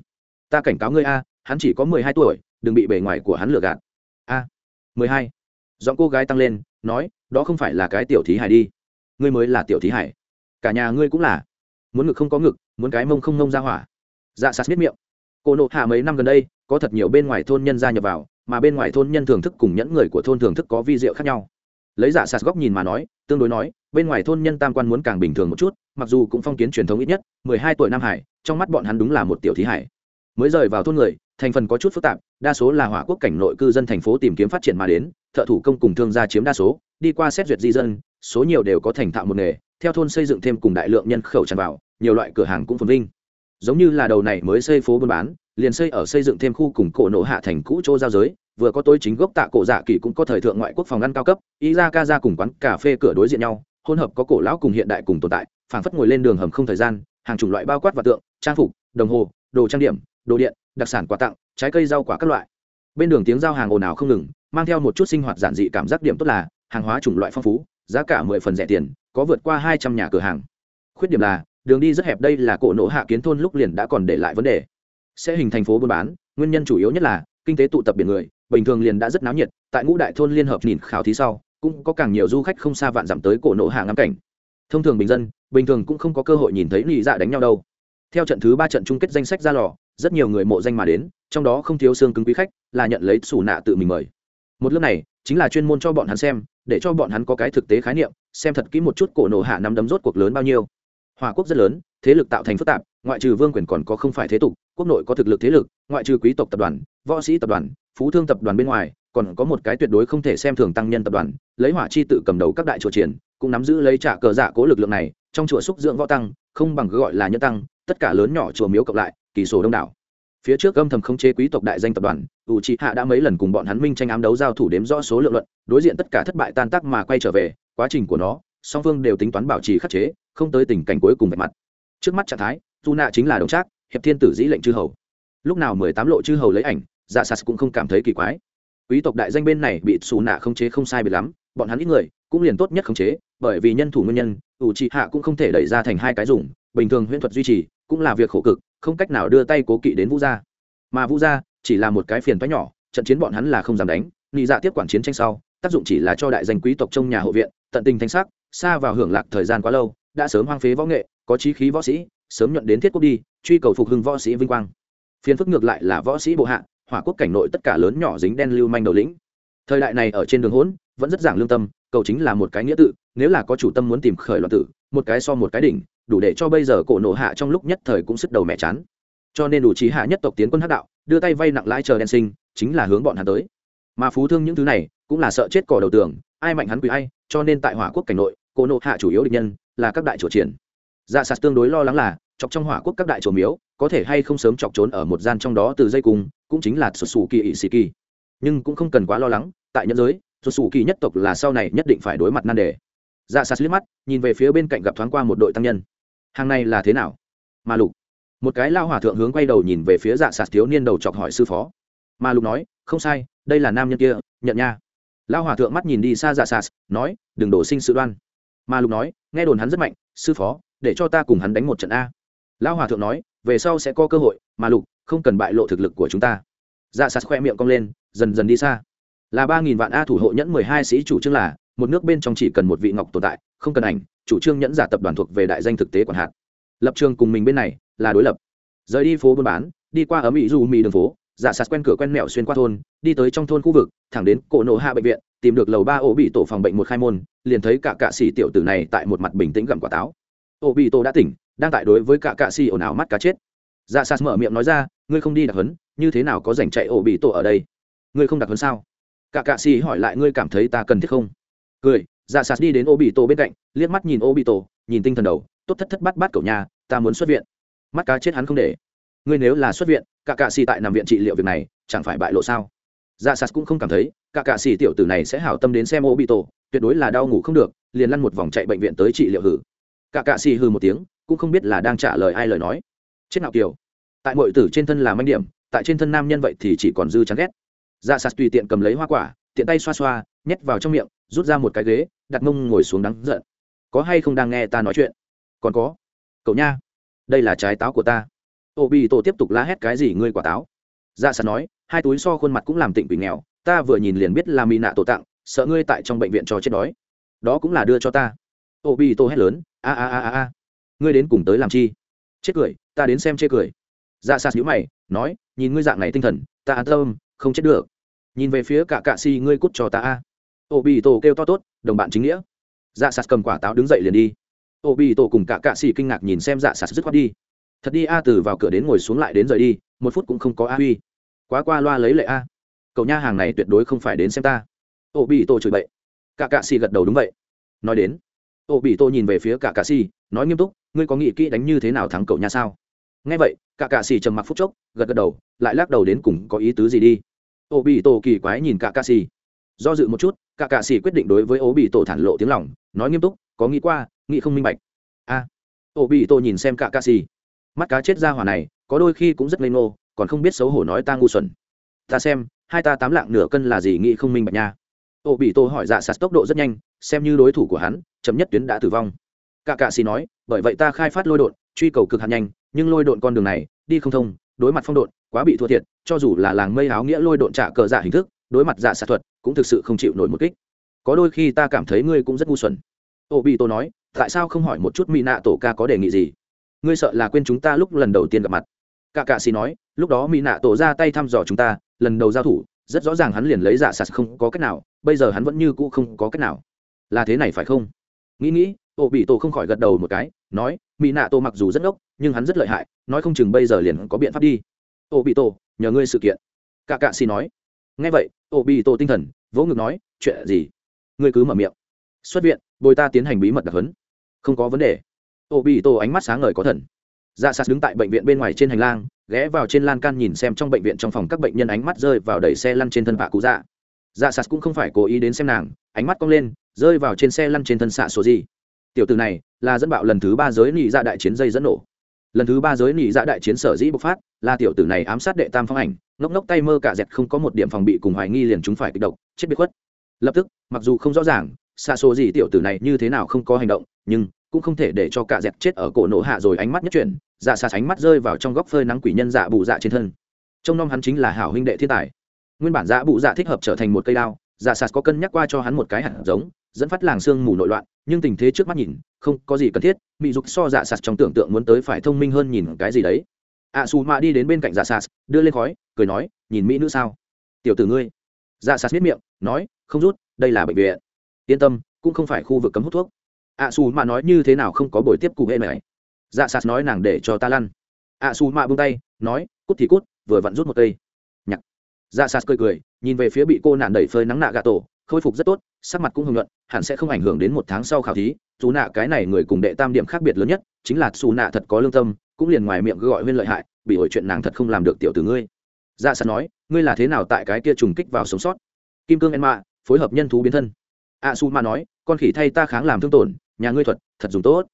Ta cảnh cáo ngươi a, hắn chỉ có mười hai tuổi, đừng bị bề ngoài của hắn lừa gạt. A, mười hai? Giọng cô gái tăng lên, nói, đó không phải là cái tiểu thí hải đi. Ngươi mới là tiểu thí hải. Cả nhà ngươi cũng là. Muốn ngực không có ngực, muốn cái mông không mông ra hỏa. Dạ sạt biết miệng. Cô nộ hạ mấy năm gần đây, có thật nhiều bên ngoài thôn nhân gia nhập vào mà bên ngoài thôn nhân thưởng thức cùng nhẫn người của thôn thưởng thức có vi diệu khác nhau. Lấy giả sạt góc nhìn mà nói, tương đối nói, bên ngoài thôn nhân tam quan muốn càng bình thường một chút, mặc dù cũng phong kiến truyền thống ít nhất, mười hai tuổi nam hải, trong mắt bọn hắn đúng là một tiểu thí hải. Mới rời vào thôn người, thành phần có chút phức tạp, đa số là hỏa quốc cảnh nội cư dân thành phố tìm kiếm phát triển mà đến, thợ thủ công cùng thương gia chiếm đa số, đi qua xét duyệt di dân, số nhiều đều có thành thạo một nghề, theo thôn xây dựng thêm cùng đại lượng nhân khẩu tràn vào, nhiều loại cửa hàng cũng phồn vinh. Giống như là đầu này mới xây phố buôn bán liền xây ở xây dựng thêm khu cùng cổ nổ hạ thành cũ chỗ giao giới, vừa có tối chính gốc tạ cổ dạ kỳ cũng có thời thượng ngoại quốc phòng ngăn cao cấp ý ra ca ra cùng quán cà phê cửa đối diện nhau hôn hợp có cổ lão cùng hiện đại cùng tồn tại, phảng phất ngồi lên đường hầm không thời gian, hàng chủng loại bao quát và tượng, trang phục, đồng hồ, đồ trang điểm, đồ điện, đặc sản quà tặng, trái cây rau quả các loại. Bên đường tiếng giao hàng ồn ào không ngừng, mang theo một chút sinh hoạt giản dị cảm giác điểm tốt là, hàng hóa chủng loại phong phú, giá cả mười phần rẻ tiền, có vượt qua hai trăm nhà cửa hàng. Khuyết điểm là, đường đi rất hẹp, đây là cổ nổ hạ kiến thôn lúc liền đã còn để lại vấn đề sẽ hình thành phố buôn bán, nguyên nhân chủ yếu nhất là kinh tế tụ tập biển người, bình thường liền đã rất náo nhiệt, tại ngũ đại thôn liên hợp nhìn khảo thí sau, cũng có càng nhiều du khách không xa vạn dặm tới cổ nộ hạ ngắm cảnh. Thông thường bình dân, bình thường cũng không có cơ hội nhìn thấy lì dạ đánh nhau đâu. Theo trận thứ ba trận chung kết danh sách ra lò, rất nhiều người mộ danh mà đến, trong đó không thiếu xương cứng quý khách, là nhận lấy sủ nạ tự mình mời. Một lớp này, chính là chuyên môn cho bọn hắn xem, để cho bọn hắn có cái thực tế khái niệm, xem thật kỹ một chút cổ nổ hạ nắm đấm rốt cuộc lớn bao nhiêu. Hòa quốc rất lớn, thế lực tạo thành phức tạp ngoại trừ vương quyền còn có không phải thế tục, quốc nội có thực lực thế lực, ngoại trừ quý tộc tập đoàn, võ sĩ tập đoàn, phú thương tập đoàn bên ngoài, còn có một cái tuyệt đối không thể xem thường tăng nhân tập đoàn, lấy hỏa chi tự cầm đầu các đại chùa triển, cũng nắm giữ lấy trả cờ dạ cố lực lượng này, trong chùa xúc dưỡng võ tăng, không bằng gọi là nhân tăng, tất cả lớn nhỏ chùa miếu cộng lại, kỳ sổ đông đảo. Phía trước âm thầm không chế quý tộc đại danh tập đoàn, ủ trị hạ đã mấy lần cùng bọn hắn minh tranh ám đấu giao thủ đếm rõ số lượng luận, đối diện tất cả thất bại tan tác mà quay trở về, quá trình của nó, song phương đều tính toán bảo trì khắc chế, không tới tình cảnh cuối cùng vạch mặt. Trước mắt trạng thái dù nạ chính là đồng trác, hiệp thiên tử dĩ lệnh chư hầu. Lúc nào mười tám lộ chư hầu lấy ảnh dạ sas cũng không cảm thấy kỳ quái. Quý tộc đại danh bên này bị xù nạ không chế không sai biệt lắm, bọn hắn ít người cũng liền tốt nhất khống chế, bởi vì nhân thủ nguyên nhân, ủ trị hạ cũng không thể đẩy ra thành hai cái dùng, bình thường huyễn thuật duy trì cũng là việc khổ cực, không cách nào đưa tay cố kỵ đến vũ gia. Mà vũ gia chỉ là một cái phiền toái nhỏ, trận chiến bọn hắn là không dám đánh nghị dạ tiếp quản chiến tranh sau, tác dụng chỉ là cho đại danh quý tộc trong nhà hộ viện, tận tình thanh sắc, xa vào hưởng lạc thời gian quá lâu, đã sớm hoang phế võ nghệ, có trí khí võ sĩ sớm nhận đến thiết quốc đi, truy cầu phục hưng võ sĩ vinh quang. Phiền phức ngược lại là võ sĩ bộ hạ, hỏa quốc cảnh nội tất cả lớn nhỏ dính đen lưu manh đầu lĩnh. Thời đại này ở trên đường hỗn, vẫn rất giảng lương tâm, cầu chính là một cái nghĩa tự, nếu là có chủ tâm muốn tìm khởi loạn tử, một cái so một cái đỉnh, đủ để cho bây giờ cổ nổ hạ trong lúc nhất thời cũng sức đầu mẹ chán. Cho nên đủ trí hạ nhất tộc tiến quân hắc đạo, đưa tay vay nặng lãi chờ đen sinh, chính là hướng bọn hắn tới. Mà phú thương những thứ này, cũng là sợ chết cỏ đầu tường, ai mạnh hắn quỷ ai, cho nên tại hỏa quốc cảnh nội, cổ nộ hạ chủ yếu địch nhân là các đại chủ triển dạ sạt tương đối lo lắng là, chọc trong hỏa quốc các đại trổ miếu, có thể hay không sớm chọc trốn ở một gian trong đó từ dây cung, cũng chính là sụt sù kỳ ỵ sĩ kỳ nhưng cũng không cần quá lo lắng, tại nhân giới sụt sù kỳ nhất tộc là sau này nhất định phải đối mặt nan đề. Dạ sạt liếc mắt, nhìn về phía bên cạnh gặp thoáng qua một đội tăng nhân. Hàng này là thế nào? Mà lục. Một cái lao hỏa thượng hướng quay đầu nhìn về phía dạ sạt thiếu niên đầu chọc hỏi sư phó. Mà lục nói, không sai, đây là nam nhân kia, nhận nha. Lao hòa thượng mắt nhìn đi xa dạ sạt, nói, đừng đổ sinh sự đoan. Mà lục nói, nghe đồn hắn rất mạnh, sư phó để cho ta cùng hắn đánh một trận a. Lão hòa thượng nói, về sau sẽ có cơ hội, mà lục, không cần bại lộ thực lực của chúng ta. Dạ sạt khoe miệng cong lên, dần dần đi xa. Là ba nghìn vạn a thủ hộ nhẫn mười hai sĩ chủ trương là, một nước bên trong chỉ cần một vị ngọc tồn tại, không cần ảnh, chủ trương nhẫn giả tập đoàn thuộc về đại danh thực tế quản hạt. Lập trường cùng mình bên này, là đối lập. Rời đi phố buôn bán, đi qua ấm ỉ du mì đường phố giả sạt quen cửa quen mẹo xuyên qua thôn, đi tới trong thôn khu vực, thẳng đến cổ nổ hạ bệnh viện, tìm được lầu ba ổ bị tổ phòng bệnh một khai môn, liền thấy cả cạ xỉ tiểu tử này tại một mặt bình tĩnh gặm quả táo ô bị tổ đã tỉnh, đang tại đối với cả cạ xì ồn ào mắt cá chết. Dạ sạt mở miệng nói ra, ngươi không đi đặc hấn như thế nào có rảnh chạy ô bị tổ ở đây? Ngươi không đặc hấn sao? Cả cạ xì hỏi lại, ngươi cảm thấy ta cần thiết không? Cười. Dạ sạt đi đến ô bị tổ bên cạnh, liếc mắt nhìn ô bị tổ nhìn tinh thần đầu, tốt thất thất bắt bắt cậu nhà ta muốn xuất viện. Mắt cá chết hắn không để. Ngươi nếu là xuất viện, cả cạ xì tại nằm viện trị liệu việc này, chẳng phải bại lộ sao? Dạ sạt cũng không cảm thấy, cả cạ xì tiểu tử này sẽ hảo tâm đến xem ô bị tổ tuyệt đối là đau ngủ không được, liền lăn một vòng chạy bệnh viện tới trị liệu hử cả cạ xì hừ một tiếng, cũng không biết là đang trả lời ai lời nói. Chết nào kiều tại mọi tử trên thân là manh điểm, tại trên thân nam nhân vậy thì chỉ còn dư chán ghét. Dạ sạt tùy tiện cầm lấy hoa quả, tiện tay xoa xoa, nhét vào trong miệng, rút ra một cái ghế, đặt mông ngồi xuống đắng giận. Có hay không đang nghe ta nói chuyện? Còn có. Cậu nha, đây là trái táo của ta. Ô bị tổ tiếp tục la hét cái gì ngươi quả táo? Dạ sạt nói, hai túi so khuôn mặt cũng làm tịnh quỷ nghèo, ta vừa nhìn liền biết là mỹ nạ tổ tặng, sợ ngươi tại trong bệnh viện cho chết đói. Đó cũng là đưa cho ta. Ô bị tổ hét lớn a a a a a. Ngươi đến cùng tới làm chi? Chết cười, ta đến xem chê cười. Dạ sạt nhữ mày, nói, nhìn ngươi dạng này tinh thần, ta an tâm, không chết được. Nhìn về phía cả cạ si, ngươi cút cho ta a. Ô bị tổ kêu to tốt, đồng bạn chính nghĩa. Dạ sạt cầm quả táo đứng dậy liền đi. Ô bị tổ cùng cả cạ si kinh ngạc nhìn xem dạ sạt dứt khoát đi. Thật đi a, từ vào cửa đến ngồi xuống lại đến rời đi, một phút cũng không có a uy quá qua loa lấy lệ a. Cậu nha hàng này tuyệt đối không phải đến xem ta. Ô bị tổ chửi bậy. Cả cạ si gật đầu đúng vậy. Nói đến ô bị tôi nhìn về phía cả cà xì, nói nghiêm túc, ngươi có nghĩ kỹ đánh như thế nào thắng cậu nha sao? Nghe vậy, cả cà xì trầm mặc phút chốc, gật gật đầu, lại lắc đầu đến cùng có ý tứ gì đi. Ô bị tổ kỳ quái nhìn cả cà xì. Do dự một chút, cả cà xì quyết định đối với ô bị tổ thản lộ tiếng lòng, nói nghiêm túc, có nghĩ qua, nghĩ không minh bạch. A. Ô bị tổ nhìn xem cả cà xì. Mắt cá chết ra hỏa này, có đôi khi cũng rất ngây ngô, còn không biết xấu hổ nói ta ngu xuẩn. Ta xem, hai ta tám lạng nửa cân là gì nghĩ không minh bạch nha. Ô bị tô hỏi dạ sạt tốc độ rất nhanh xem như đối thủ của hắn chấm nhất tuyến đã tử vong. Cả cạ xì nói, bởi vậy ta khai phát lôi đột truy cầu cực hạt nhanh, nhưng lôi đột con đường này, đi không thông, đối mặt phong độn, quá bị thua thiệt, cho dù là làng mây áo nghĩa lôi độn trả cờ giả hình thức, đối mặt giả xạ thuật, cũng thực sự không chịu nổi một kích. Có đôi khi ta cảm thấy ngươi cũng rất ngu xuẩn. Ô bị tô nói, tại sao không hỏi một chút mỹ nạ tổ ca có đề nghị gì? Ngươi sợ là quên chúng ta lúc lần đầu tiên gặp mặt. Cả cạ xì nói, lúc đó mỹ nạ tổ ra tay thăm dò chúng ta, lần đầu giao thủ, rất rõ ràng hắn liền lấy dạ giả sạt không có cách nào, bây giờ hắn vẫn như cũ không có cách nào là thế này phải không? Nghĩ nghĩ ô bị tổ không khỏi gật đầu một cái, nói mỹ nạ tổ mặc dù rất ngốc, nhưng hắn rất lợi hại, nói không chừng bây giờ liền có biện pháp đi. Ô bị tổ nhờ ngươi sự kiện. Cả cạ xì nói. Nghe vậy ô bị tổ tinh thần, vỗ ngực nói, chuyện gì? Ngươi cứ mở miệng. Xuất viện, bồi ta tiến hành bí mật đặc hấn không có vấn đề. Ô bị tổ ánh mắt sáng ngời có thần. Dạ sạt đứng tại bệnh viện bên ngoài trên hành lang, ghé vào trên lan can nhìn xem trong bệnh viện trong phòng các bệnh nhân ánh mắt rơi vào đẩy xe lăn trên thân vạ cụ dạ. Dạ sạt cũng không phải cố ý đến xem nàng, ánh mắt cong lên rơi vào trên xe lăn trên thân xạ số gì. Tiểu từ này là dẫn bạo lần thứ ba giới nị dạ đại chiến dây dẫn nổ. Lần thứ ba giới nị dạ đại chiến sở dĩ bộc phát là tiểu tử này ám sát đệ tam phong ảnh, ngốc ngốc tay mơ cả dẹt không có một điểm phòng bị cùng hoài nghi liền chúng phải kích động chết biệt khuất. Lập tức, mặc dù không rõ ràng xạ số gì tiểu tử này như thế nào không có hành động, nhưng cũng không thể để cho cả dẹt chết ở cổ nổ hạ rồi ánh mắt nhất chuyển dạ xa ánh mắt rơi vào trong góc phơi nắng quỷ nhân dạ bụ dạ trên thân. Trong nom hắn chính là hảo huynh đệ thiên tài. Nguyên bản dạ bụ dạ thích hợp trở thành một cây đao dạ xà có cân nhắc qua cho hắn một cái hạt giống dẫn phát làng xương mù nội loạn nhưng tình thế trước mắt nhìn không có gì cần thiết mỹ dục so dạ sạt trong tưởng tượng muốn tới phải thông minh hơn nhìn cái gì đấy. Ạ à, xù mạ đi đến bên cạnh dạ sạt đưa lên khói cười nói nhìn mỹ nữ sao? Tiểu tử ngươi. Dạ sạt biết miệng nói không rút đây là bệnh viện. Yên tâm cũng không phải khu vực cấm hút thuốc. Ạ xù mạ nói như thế nào không có buổi tiếp cụ hệ này? Dạ sạt nói nàng để cho ta lăn. Ạ xù mạ buông tay nói cút thì cút vừa vặn rút một cây. Nhặt dạ sạt cười cười nhìn về phía bị cô nạn đẩy phơi nắng nạ gà tổ khôi phục rất tốt, sắc mặt cũng hưng luận hẳn sẽ không ảnh hưởng đến một tháng sau khảo thí. Dù nạ cái này người cùng đệ tam điểm khác biệt lớn nhất, chính là xù nạ thật có lương tâm, cũng liền ngoài miệng gọi huyên lợi hại, bị ổi chuyện nàng thật không làm được tiểu từ ngươi. Dạ sẵn nói, ngươi là thế nào tại cái kia trùng kích vào sống sót? Kim cương en mạ phối hợp nhân thú biến thân. A su ma nói, con khỉ thay ta kháng làm thương tổn, nhà ngươi thuật, thật dùng tốt.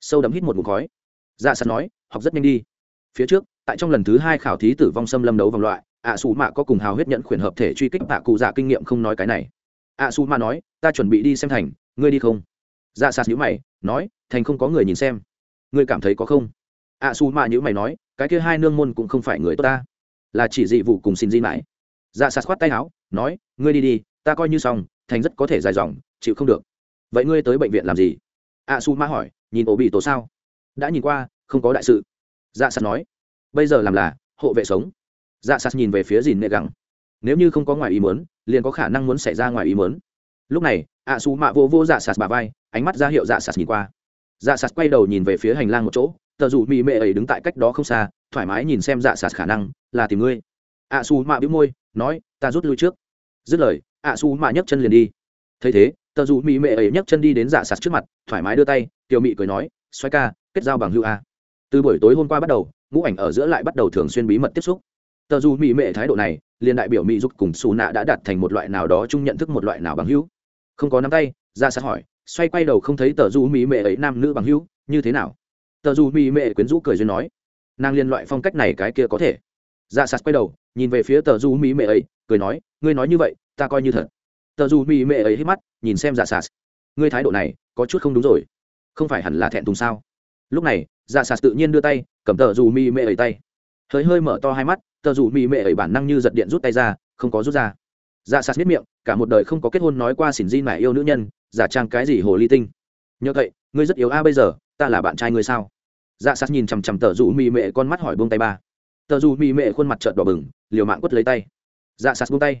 Sâu đấm hít một mục khói. Dạ sẵn nói, học rất nhanh đi. Phía trước, tại trong lần thứ hai khảo thí tử vong xâm lâm đấu vòng loại ạ xù mạ có cùng hào huyết nhận khuyển hợp thể truy kích bạ cụ dạ kinh nghiệm không nói cái này a su ma nói, ta chuẩn bị đi xem thành, ngươi đi không? Dạ sạt nhữ mày, nói, thành không có người nhìn xem. Ngươi cảm thấy có không? A su ma nhữ mày nói, cái kia hai nương môn cũng không phải người tốt ta. Là chỉ dị vụ cùng xin di mãi. Dạ sạt khoát tay áo, nói, ngươi đi đi, ta coi như xong, thành rất có thể dài dòng, chịu không được. Vậy ngươi tới bệnh viện làm gì? A su ma hỏi, nhìn ổ bị tổ sao? Đã nhìn qua, không có đại sự. Dạ sạt nói, bây giờ làm là, hộ vệ sống. Dạ sạt nhìn về phía dìn nệ gẳng nếu như không có ngoài ý muốn, liền có khả năng muốn xảy ra ngoài ý muốn. Lúc này a su mạ vô vô dạ sạt bà vai, ánh mắt ra hiệu dạ sạt nhìn qua. Dạ sạt quay đầu nhìn về phía hành lang một chỗ, tờ dù mỹ mệ ấy đứng tại cách đó không xa, thoải mái nhìn xem dạ sạt khả năng, là tìm ngươi. A su mạ bĩu môi, nói, ta rút lui trước. Dứt lời a su mạ nhấc chân liền đi. Thấy thế, tờ dù mỹ mệ ấy nhấc chân đi đến dạ sạt trước mặt, thoải mái đưa tay, tiểu mị cười nói xoay ca, kết giao bằng hữu a. Từ buổi tối hôm qua bắt đầu, ngũ ảnh ở giữa lại bắt đầu thường xuyên bí mật tiếp xúc tờ dù mỹ mệ thái độ này, liền đại biểu mỹ giúp cùng xù nạ đã đạt thành một loại nào đó chung nhận thức một loại nào bằng hữu. Không có nắm tay, ra sát hỏi, xoay quay đầu không thấy tờ dù mỹ mệ ấy nam nữ bằng hữu, như thế nào? Tờ dù mỹ mệ quyến rũ cười duyên nói, nàng liên loại phong cách này cái kia có thể. Ra sát quay đầu, nhìn về phía tờ dù mỹ mệ ấy, cười nói, ngươi nói như vậy, ta coi như thật. Tờ dù mỹ mệ ấy hít mắt, nhìn xem dạ sạt ngươi thái độ này, có chút không đúng rồi. Không phải hẳn là thẹn thùng sao? Lúc này dạ sạt tự nhiên đưa tay, cầm tờ dù mỹ mệ ấy tay. Hơi hơi mở to hai mắt tờ dù mỹ mệ ấy bản năng như giật điện rút tay ra, không có rút ra. Dạ sạt biết miệng, cả một đời không có kết hôn nói qua xỉn di mà yêu nữ nhân, giả trang cái gì hồ ly tinh. Nhờ vậy ngươi rất yếu a, bây giờ, ta là bạn trai ngươi sao? Dạ sạt nhìn chằm chằm tờ dù mỹ mệ con mắt hỏi buông tay ba. Tờ dù mỹ mệ khuôn mặt trợn đỏ bừng, liều mạng quất lấy tay. Dạ sạt buông tay.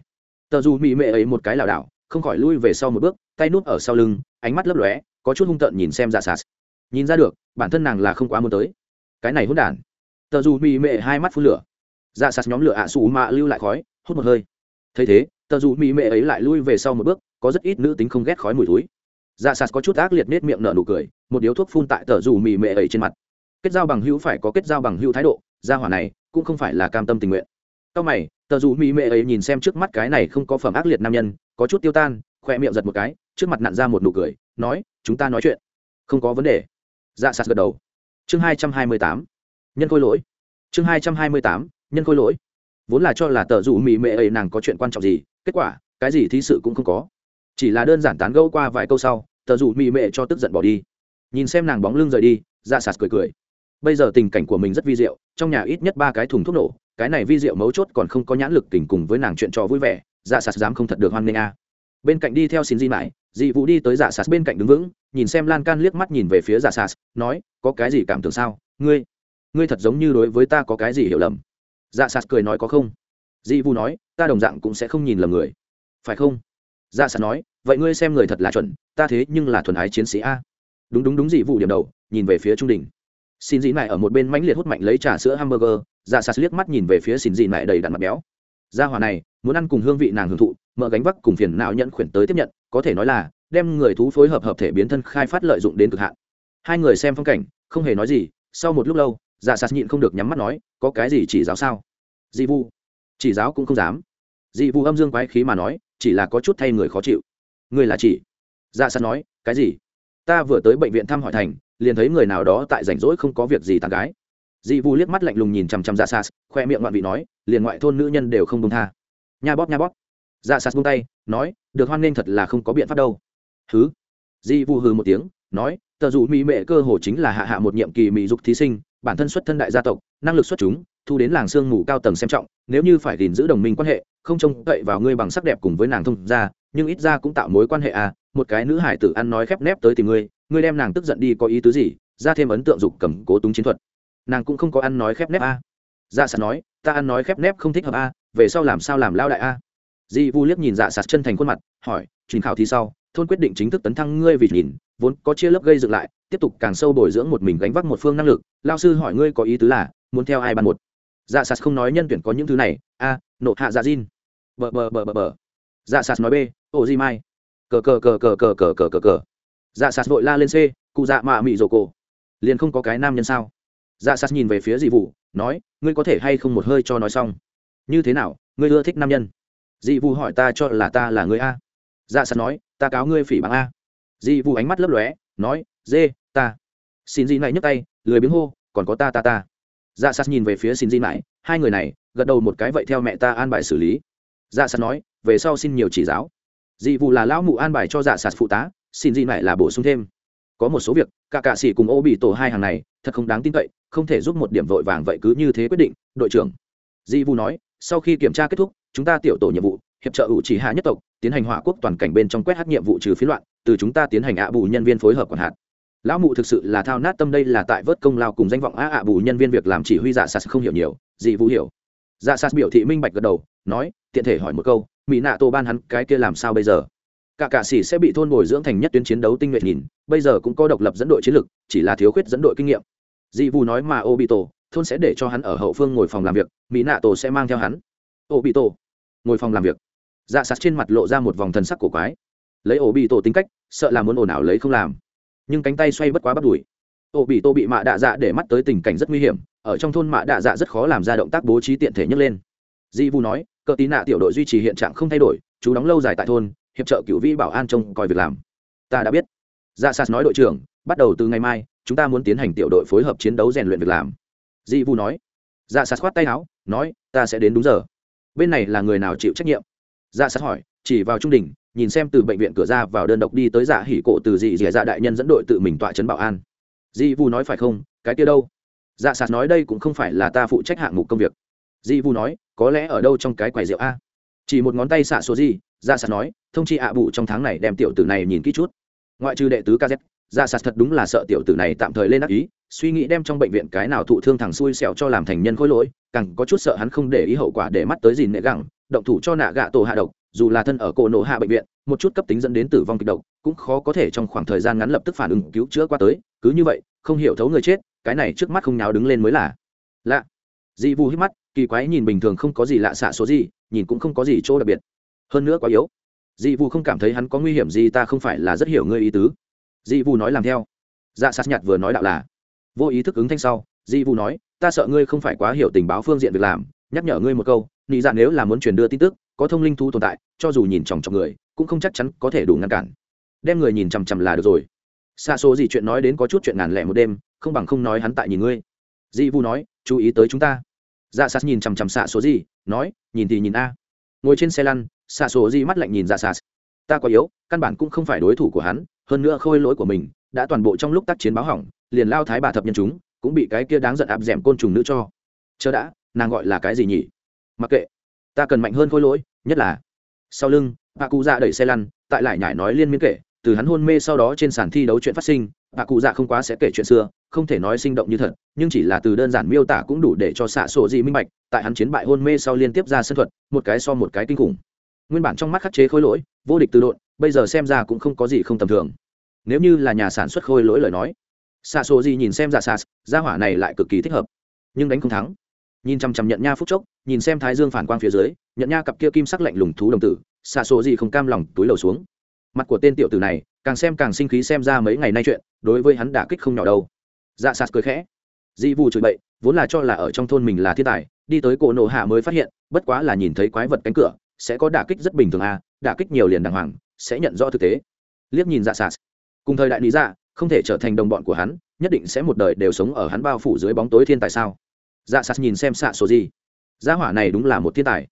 Tờ dù mỹ mệ ấy một cái lảo đảo, không khỏi lui về sau một bước, tay núp ở sau lưng, ánh mắt lấp lóe, có chút hung tợn nhìn xem dạ sạt. Nhìn ra được, bản thân nàng là không quá muốn tới. Cái này hôn đản. Tờ dù mỹ mệ hai mắt phun lửa dạ sạt nhóm lửa ạ à xù mạ lưu lại khói, hút một hơi. Thấy thế, tờ dù mỹ mệ ấy lại lui về sau một bước, có rất ít nữ tính không ghét khói mùi túi dạ sạt có chút ác liệt nết miệng nở nụ cười, một điếu thuốc phun tại tờ dù mỹ mệ ấy trên mặt. Kết giao bằng hữu phải có kết giao bằng hữu thái độ, gia hỏa này cũng không phải là cam tâm tình nguyện. Sau mày, tờ dù mỹ mệ ấy nhìn xem trước mắt cái này không có phẩm ác liệt nam nhân, có chút tiêu tan khoe miệng giật một cái, trước mặt nặn ra một nụ cười, nói, chúng ta nói chuyện. Không có vấn đề. Dạ sạt gật đầu. Chương hai trăm hai mươi tám. Nhân khôi lỗi. Chương hai trăm hai mươi tám nhân khôi lỗi. Vốn là cho là tờ rủ mỹ mệ ấy nàng có chuyện quan trọng gì, kết quả, cái gì thí sự cũng không có. Chỉ là đơn giản tán gẫu qua vài câu sau, tờ rủ mỹ mệ cho tức giận bỏ đi. Nhìn xem nàng bóng lưng rời đi ra sạt cười cười. Bây giờ tình cảnh của mình rất vi diệu, trong nhà ít nhất ba cái thùng thuốc nổ, cái này vi diệu mấu chốt còn không có nhãn lực tình cùng với nàng chuyện trò vui vẻ dạ sạt dám không thật được hoan nghênh a. Bên cạnh đi theo xin di mãi, dị vũ đi tới dạ sạt bên cạnh đứng vững, nhìn xem lan can liếc mắt nhìn về phía dạ sạt, nói, có cái gì cảm tưởng sao? Ngươi ngươi thật giống như đối với ta có cái gì hiểu lầm dạ sạt cười nói có không? Dị Vu nói, ta đồng dạng cũng sẽ không nhìn lầm người. Phải không? Dạ sạt nói, vậy ngươi xem người thật là chuẩn, ta thế nhưng là thuần ái chiến sĩ a. Đúng đúng đúng dị Vu điểm đầu, nhìn về phía trung đình. Xin dị mại ở một bên mãnh liệt hút mạnh lấy trà sữa hamburger dạ sạt liếc mắt nhìn về phía xin dị mại đầy đặn mặt béo. Gia hòa này, muốn ăn cùng hương vị nàng hưởng thụ, mợ gánh vác cùng phiền não nhận khuyển tới tiếp nhận, có thể nói là, đem người thú phối hợp hợp thể biến thân khai phát lợi dụng đến cực hạn. Hai người xem phong cảnh, không hề nói gì, sau một lúc lâu dạ sạt nhịn không được nhắm mắt nói, có cái gì chỉ giáo sao? Dị vu. Chỉ giáo cũng không dám. Dị vu âm dương quái khí mà nói, chỉ là có chút thay người khó chịu. Người là chỉ? Dạ sạt nói, cái gì? Ta vừa tới bệnh viện thăm hỏi thành, liền thấy người nào đó tại rảnh rỗi không có việc gì tàn gái. Dị vu liếc mắt lạnh lùng nhìn chằm chằm dạ sạt, khoe miệng ngoạn vị nói, liền ngoại thôn nữ nhân đều không buông tha. Nha bóp nha bóp. Dạ sạt buông tay, nói, được hoan nghênh thật là không có biện pháp đâu. Hứ? Dị vu hừ một tiếng, nói, tờ dù mỹ mệ cơ hồ chính là hạ hạ một nhiệm kỳ mỹ dục thí sinh bản thân xuất thân đại gia tộc năng lực xuất chúng thu đến làng sương mù cao tầng xem trọng nếu như phải gìn giữ đồng minh quan hệ không trông cậy vào ngươi bằng sắc đẹp cùng với nàng thông ra nhưng ít ra cũng tạo mối quan hệ à một cái nữ hải tử ăn nói khép nép tới tìm ngươi ngươi đem nàng tức giận đi có ý tứ gì ra thêm ấn tượng dục cầm cố túng chiến thuật nàng cũng không có ăn nói khép nép à. dạ sạt nói ta ăn nói khép nép không thích hợp à, về sau làm sao làm lao đại à, di vu liếc nhìn dạ sạt chân thành khuôn mặt hỏi truyền khảo thì sau thôn quyết định chính thức tấn thăng ngươi vì nhìn, vốn có chia lớp gây dựng lại, tiếp tục càng sâu bồi dưỡng một mình gánh vác một phương năng lực. Lao sư hỏi ngươi có ý tứ là, muốn theo ai ban một? Dạ sạt không nói nhân tuyển có những thứ này. A nộ hạ dạ diên bờ bờ bờ bờ bờ. Dạ sạt nói b, ô di mai. Cờ cờ cờ cờ cờ cờ cờ cờ cờ. Dạ sạt vội la lên c, cụ dạ mạ mị rồ cổ. Liền không có cái nam nhân sao? Dạ sạt nhìn về phía dị vụ, nói, ngươi có thể hay không một hơi cho nói xong? Như thế nào, ngươi ưa thích nam nhân? Dị vụ hỏi ta cho là ta là người a dạ sạt nói, ta cáo ngươi phỉ bằng a. Di vụ ánh mắt lấp lóe, nói, dê, ta. Xin di này nhấc tay, lười biếng hô, còn có ta ta ta. Dạ sạt nhìn về phía xin di này hai người này, gật đầu một cái vậy theo mẹ ta an bài xử lý. Dạ sạt nói, về sau xin nhiều chỉ giáo. Dị vụ là lão mụ an bài cho dạ sạt phụ tá, xin dị này là bổ sung thêm. Có một số việc, cả cạ sĩ cùng ô bị tổ hai hàng này, thật không đáng tin cậy, không thể giúp một điểm vội vàng vậy cứ như thế quyết định, đội trưởng. Di vu nói, sau khi kiểm tra kết thúc, chúng ta tiểu tổ nhiệm vụ hiệp trợ ủ chỉ hạ nhất tộc, tiến hành hỏa quốc toàn cảnh bên trong quét hát nhiệm vụ trừ phiến loạn, từ chúng ta tiến hành ạ bù nhân viên phối hợp còn hạt. Lão mụ thực sự là thao nát tâm đây là tại vớt công lao cùng danh vọng á ạ bù nhân viên việc làm chỉ huy dạ sas không hiểu nhiều, dị vũ hiểu. Dạ sas biểu thị minh bạch gật đầu, nói, tiện thể hỏi một câu mỹ nạ tô ban hắn, cái kia làm sao bây giờ? Cả cạ sĩ sẽ bị thôn bồi dưỡng thành nhất tuyến chiến đấu tinh nhuệ nhìn, bây giờ cũng có độc lập dẫn đội chiến lược chỉ là thiếu khuyết dẫn đội kinh nghiệm. Dị vũ nói mà ô bị tổ thôn sẽ để cho hắn ở hậu phương ngồi phòng làm việc mỹ nạ tổ sẽ mang theo hắn. Ô bị tổ ngồi phòng làm việc dạ sạt trên mặt lộ ra một vòng thần sắc cổ quái. Lấy ổ bị tổ tính cách, sợ là muốn ồn ào lấy không làm. Nhưng cánh tay xoay bất quá bắt đùi. Ổ bị tổ bị mạ đạ dạ để mắt tới tình cảnh rất nguy hiểm, ở trong thôn mạ đạ dạ rất khó làm ra động tác bố trí tiện thể nhấc lên. Di vu nói, cờ tí nạ tiểu đội duy trì hiện trạng không thay đổi, chú đóng lâu dài tại thôn, hiệp trợ cựu vĩ bảo an trông coi việc làm. Ta đã biết. Dạ sạt nói đội trưởng, bắt đầu từ ngày mai, chúng ta muốn tiến hành tiểu đội phối hợp chiến đấu rèn luyện việc làm. Di vu nói. Dạ sạt khoát tay áo, nói, ta sẽ đến đúng giờ. Bên này là người nào chịu trách nhiệm? Dạ sát hỏi, chỉ vào trung đình, nhìn xem từ bệnh viện cửa ra vào đơn độc đi tới dạ hỉ cổ từ dị dì dạ đại nhân dẫn đội tự mình tọa trấn bảo an. Di vu nói phải không, cái kia đâu? Dạ sạt nói đây cũng không phải là ta phụ trách hạng mục công việc. Di vu nói, có lẽ ở đâu trong cái quầy rượu a? Chỉ một ngón tay xạ số gì dạ sạt nói, thông chi ạ à bụ trong tháng này đem tiểu tử này nhìn kỹ chút. Ngoại trừ đệ tứ kz dạ sạt thật đúng là sợ tiểu tử này tạm thời lên ác ý, suy nghĩ đem trong bệnh viện cái nào thụ thương thằng xui xẻo cho làm thành nhân khối lỗi, càng có chút sợ hắn không để ý hậu quả để mắt tới gì nệ gẳng động thủ cho nạ gạ tổ hạ độc, dù là thân ở cổ nổ hạ bệnh viện, một chút cấp tính dẫn đến tử vong kịch độc, cũng khó có thể trong khoảng thời gian ngắn lập tức phản ứng cứu chữa qua tới, cứ như vậy, không hiểu thấu người chết, cái này trước mắt không nháo đứng lên mới là lạ. Dị vu hít mắt, kỳ quái nhìn bình thường không có gì lạ xạ số gì, nhìn cũng không có gì chỗ đặc biệt. Hơn nữa quá yếu. Dị vu không cảm thấy hắn có nguy hiểm gì, ta không phải là rất hiểu ngươi ý tứ. Dị vu nói làm theo. Dạ sát nhạt vừa nói đạo là, vô ý thức ứng thanh sau, dị vu nói, ta sợ ngươi không phải quá hiểu tình báo phương diện việc làm, nhắc nhở ngươi một câu nị dạ nếu là muốn truyền đưa tin tức, có thông linh thú tồn tại, cho dù nhìn chòng chọc người, cũng không chắc chắn có thể đủ ngăn cản. Đem người nhìn chằm chằm là được rồi. Xa số gì chuyện nói đến có chút chuyện ngàn lẻ một đêm, không bằng không nói hắn tại nhìn ngươi. Dị vu nói, chú ý tới chúng ta. Dạ sas nhìn chằm chằm xạ số gì nói, nhìn thì nhìn a. Ngồi trên xe lăn, xạ số gì mắt lạnh nhìn dạ sas. Ta quá yếu, căn bản cũng không phải đối thủ của hắn, hơn nữa khôi lỗi của mình đã toàn bộ trong lúc tác chiến báo hỏng, liền lao thái bà thập nhân chúng cũng bị cái kia đáng giận áp d côn trùng nữ cho. Chờ đã, nàng gọi là cái gì nhỉ? Mặc kệ, ta cần mạnh hơn khôi lỗi, nhất là sau lưng bà cụ dạ đẩy xe lăn, tại lại nhải nói liên miên kể, từ hắn hôn mê sau đó trên sàn thi đấu chuyện phát sinh bà cụ dạ không quá sẽ kể chuyện xưa, không thể nói sinh động như thật, nhưng chỉ là từ đơn giản miêu tả cũng đủ để cho xạ sổ gì minh bạch, tại hắn chiến bại hôn mê sau liên tiếp ra sân thuật, một cái so một cái kinh khủng. Nguyên bản trong mắt khắc chế khôi lỗi, vô địch tự độn, bây giờ xem ra cũng không có gì không tầm thường. Nếu như là nhà sản xuất khôi lỗi lời nói, xạ sổ gì nhìn xem ra sas gia hỏa này lại cực kỳ thích hợp, nhưng đánh không thắng nhìn chằm chằm nhận nha phúc chốc, nhìn xem thái dương phản quang phía dưới, nhận nha cặp kia kim sắc lạnh lùng thú đồng tử, xạ sổ gì không cam lòng túi lầu xuống. Mặt của tên tiểu tử này, càng xem càng sinh khí xem ra mấy ngày nay chuyện, đối với hắn đả kích không nhỏ đâu. Dạ sạt cười khẽ. Dị vụ chửi bậy, vốn là cho là ở trong thôn mình là thiên tài, đi tới cổ nộ hạ mới phát hiện, bất quá là nhìn thấy quái vật cánh cửa, sẽ có đả kích rất bình thường à đả kích nhiều liền đàng hoàng, sẽ nhận rõ thực tế. Liếc nhìn dạ sạt. Cùng thời đại lý dạ không thể trở thành đồng bọn của hắn, nhất định sẽ một đời đều sống ở hắn bao phủ dưới bóng tối thiên tài sao? Dạ sạt nhìn xem xạ số gì gia hỏa này đúng là một thiên tài.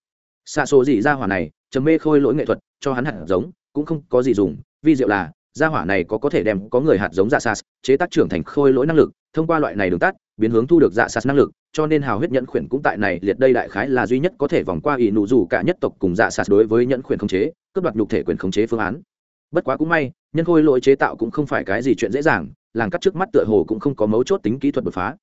Xạ số gì gia hỏa này chấm mê khôi lỗi nghệ thuật, cho hắn hạt giống, cũng không có gì dùng. Vi diệu là, gia hỏa này có có thể đem có người hạt giống dạ sạt chế tác trưởng thành khôi lỗi năng lực, thông qua loại này đường tắt, biến hướng thu được dạ sạt năng lực, cho nên hào huyết nhẫn khuyển cũng tại này liệt đây đại khái là duy nhất có thể vòng qua ỷ nụ dù cả nhất tộc cùng dạ sạt đối với nhẫn khuyển khống chế, cướp đoạt nhục thể quyền khống chế phương án. Bất quá cũng may, nhân khôi lỗi chế tạo cũng không phải cái gì chuyện dễ dàng, làng cắt trước mắt tựa hồ cũng không có mấu chốt tính kỹ thuật đột phá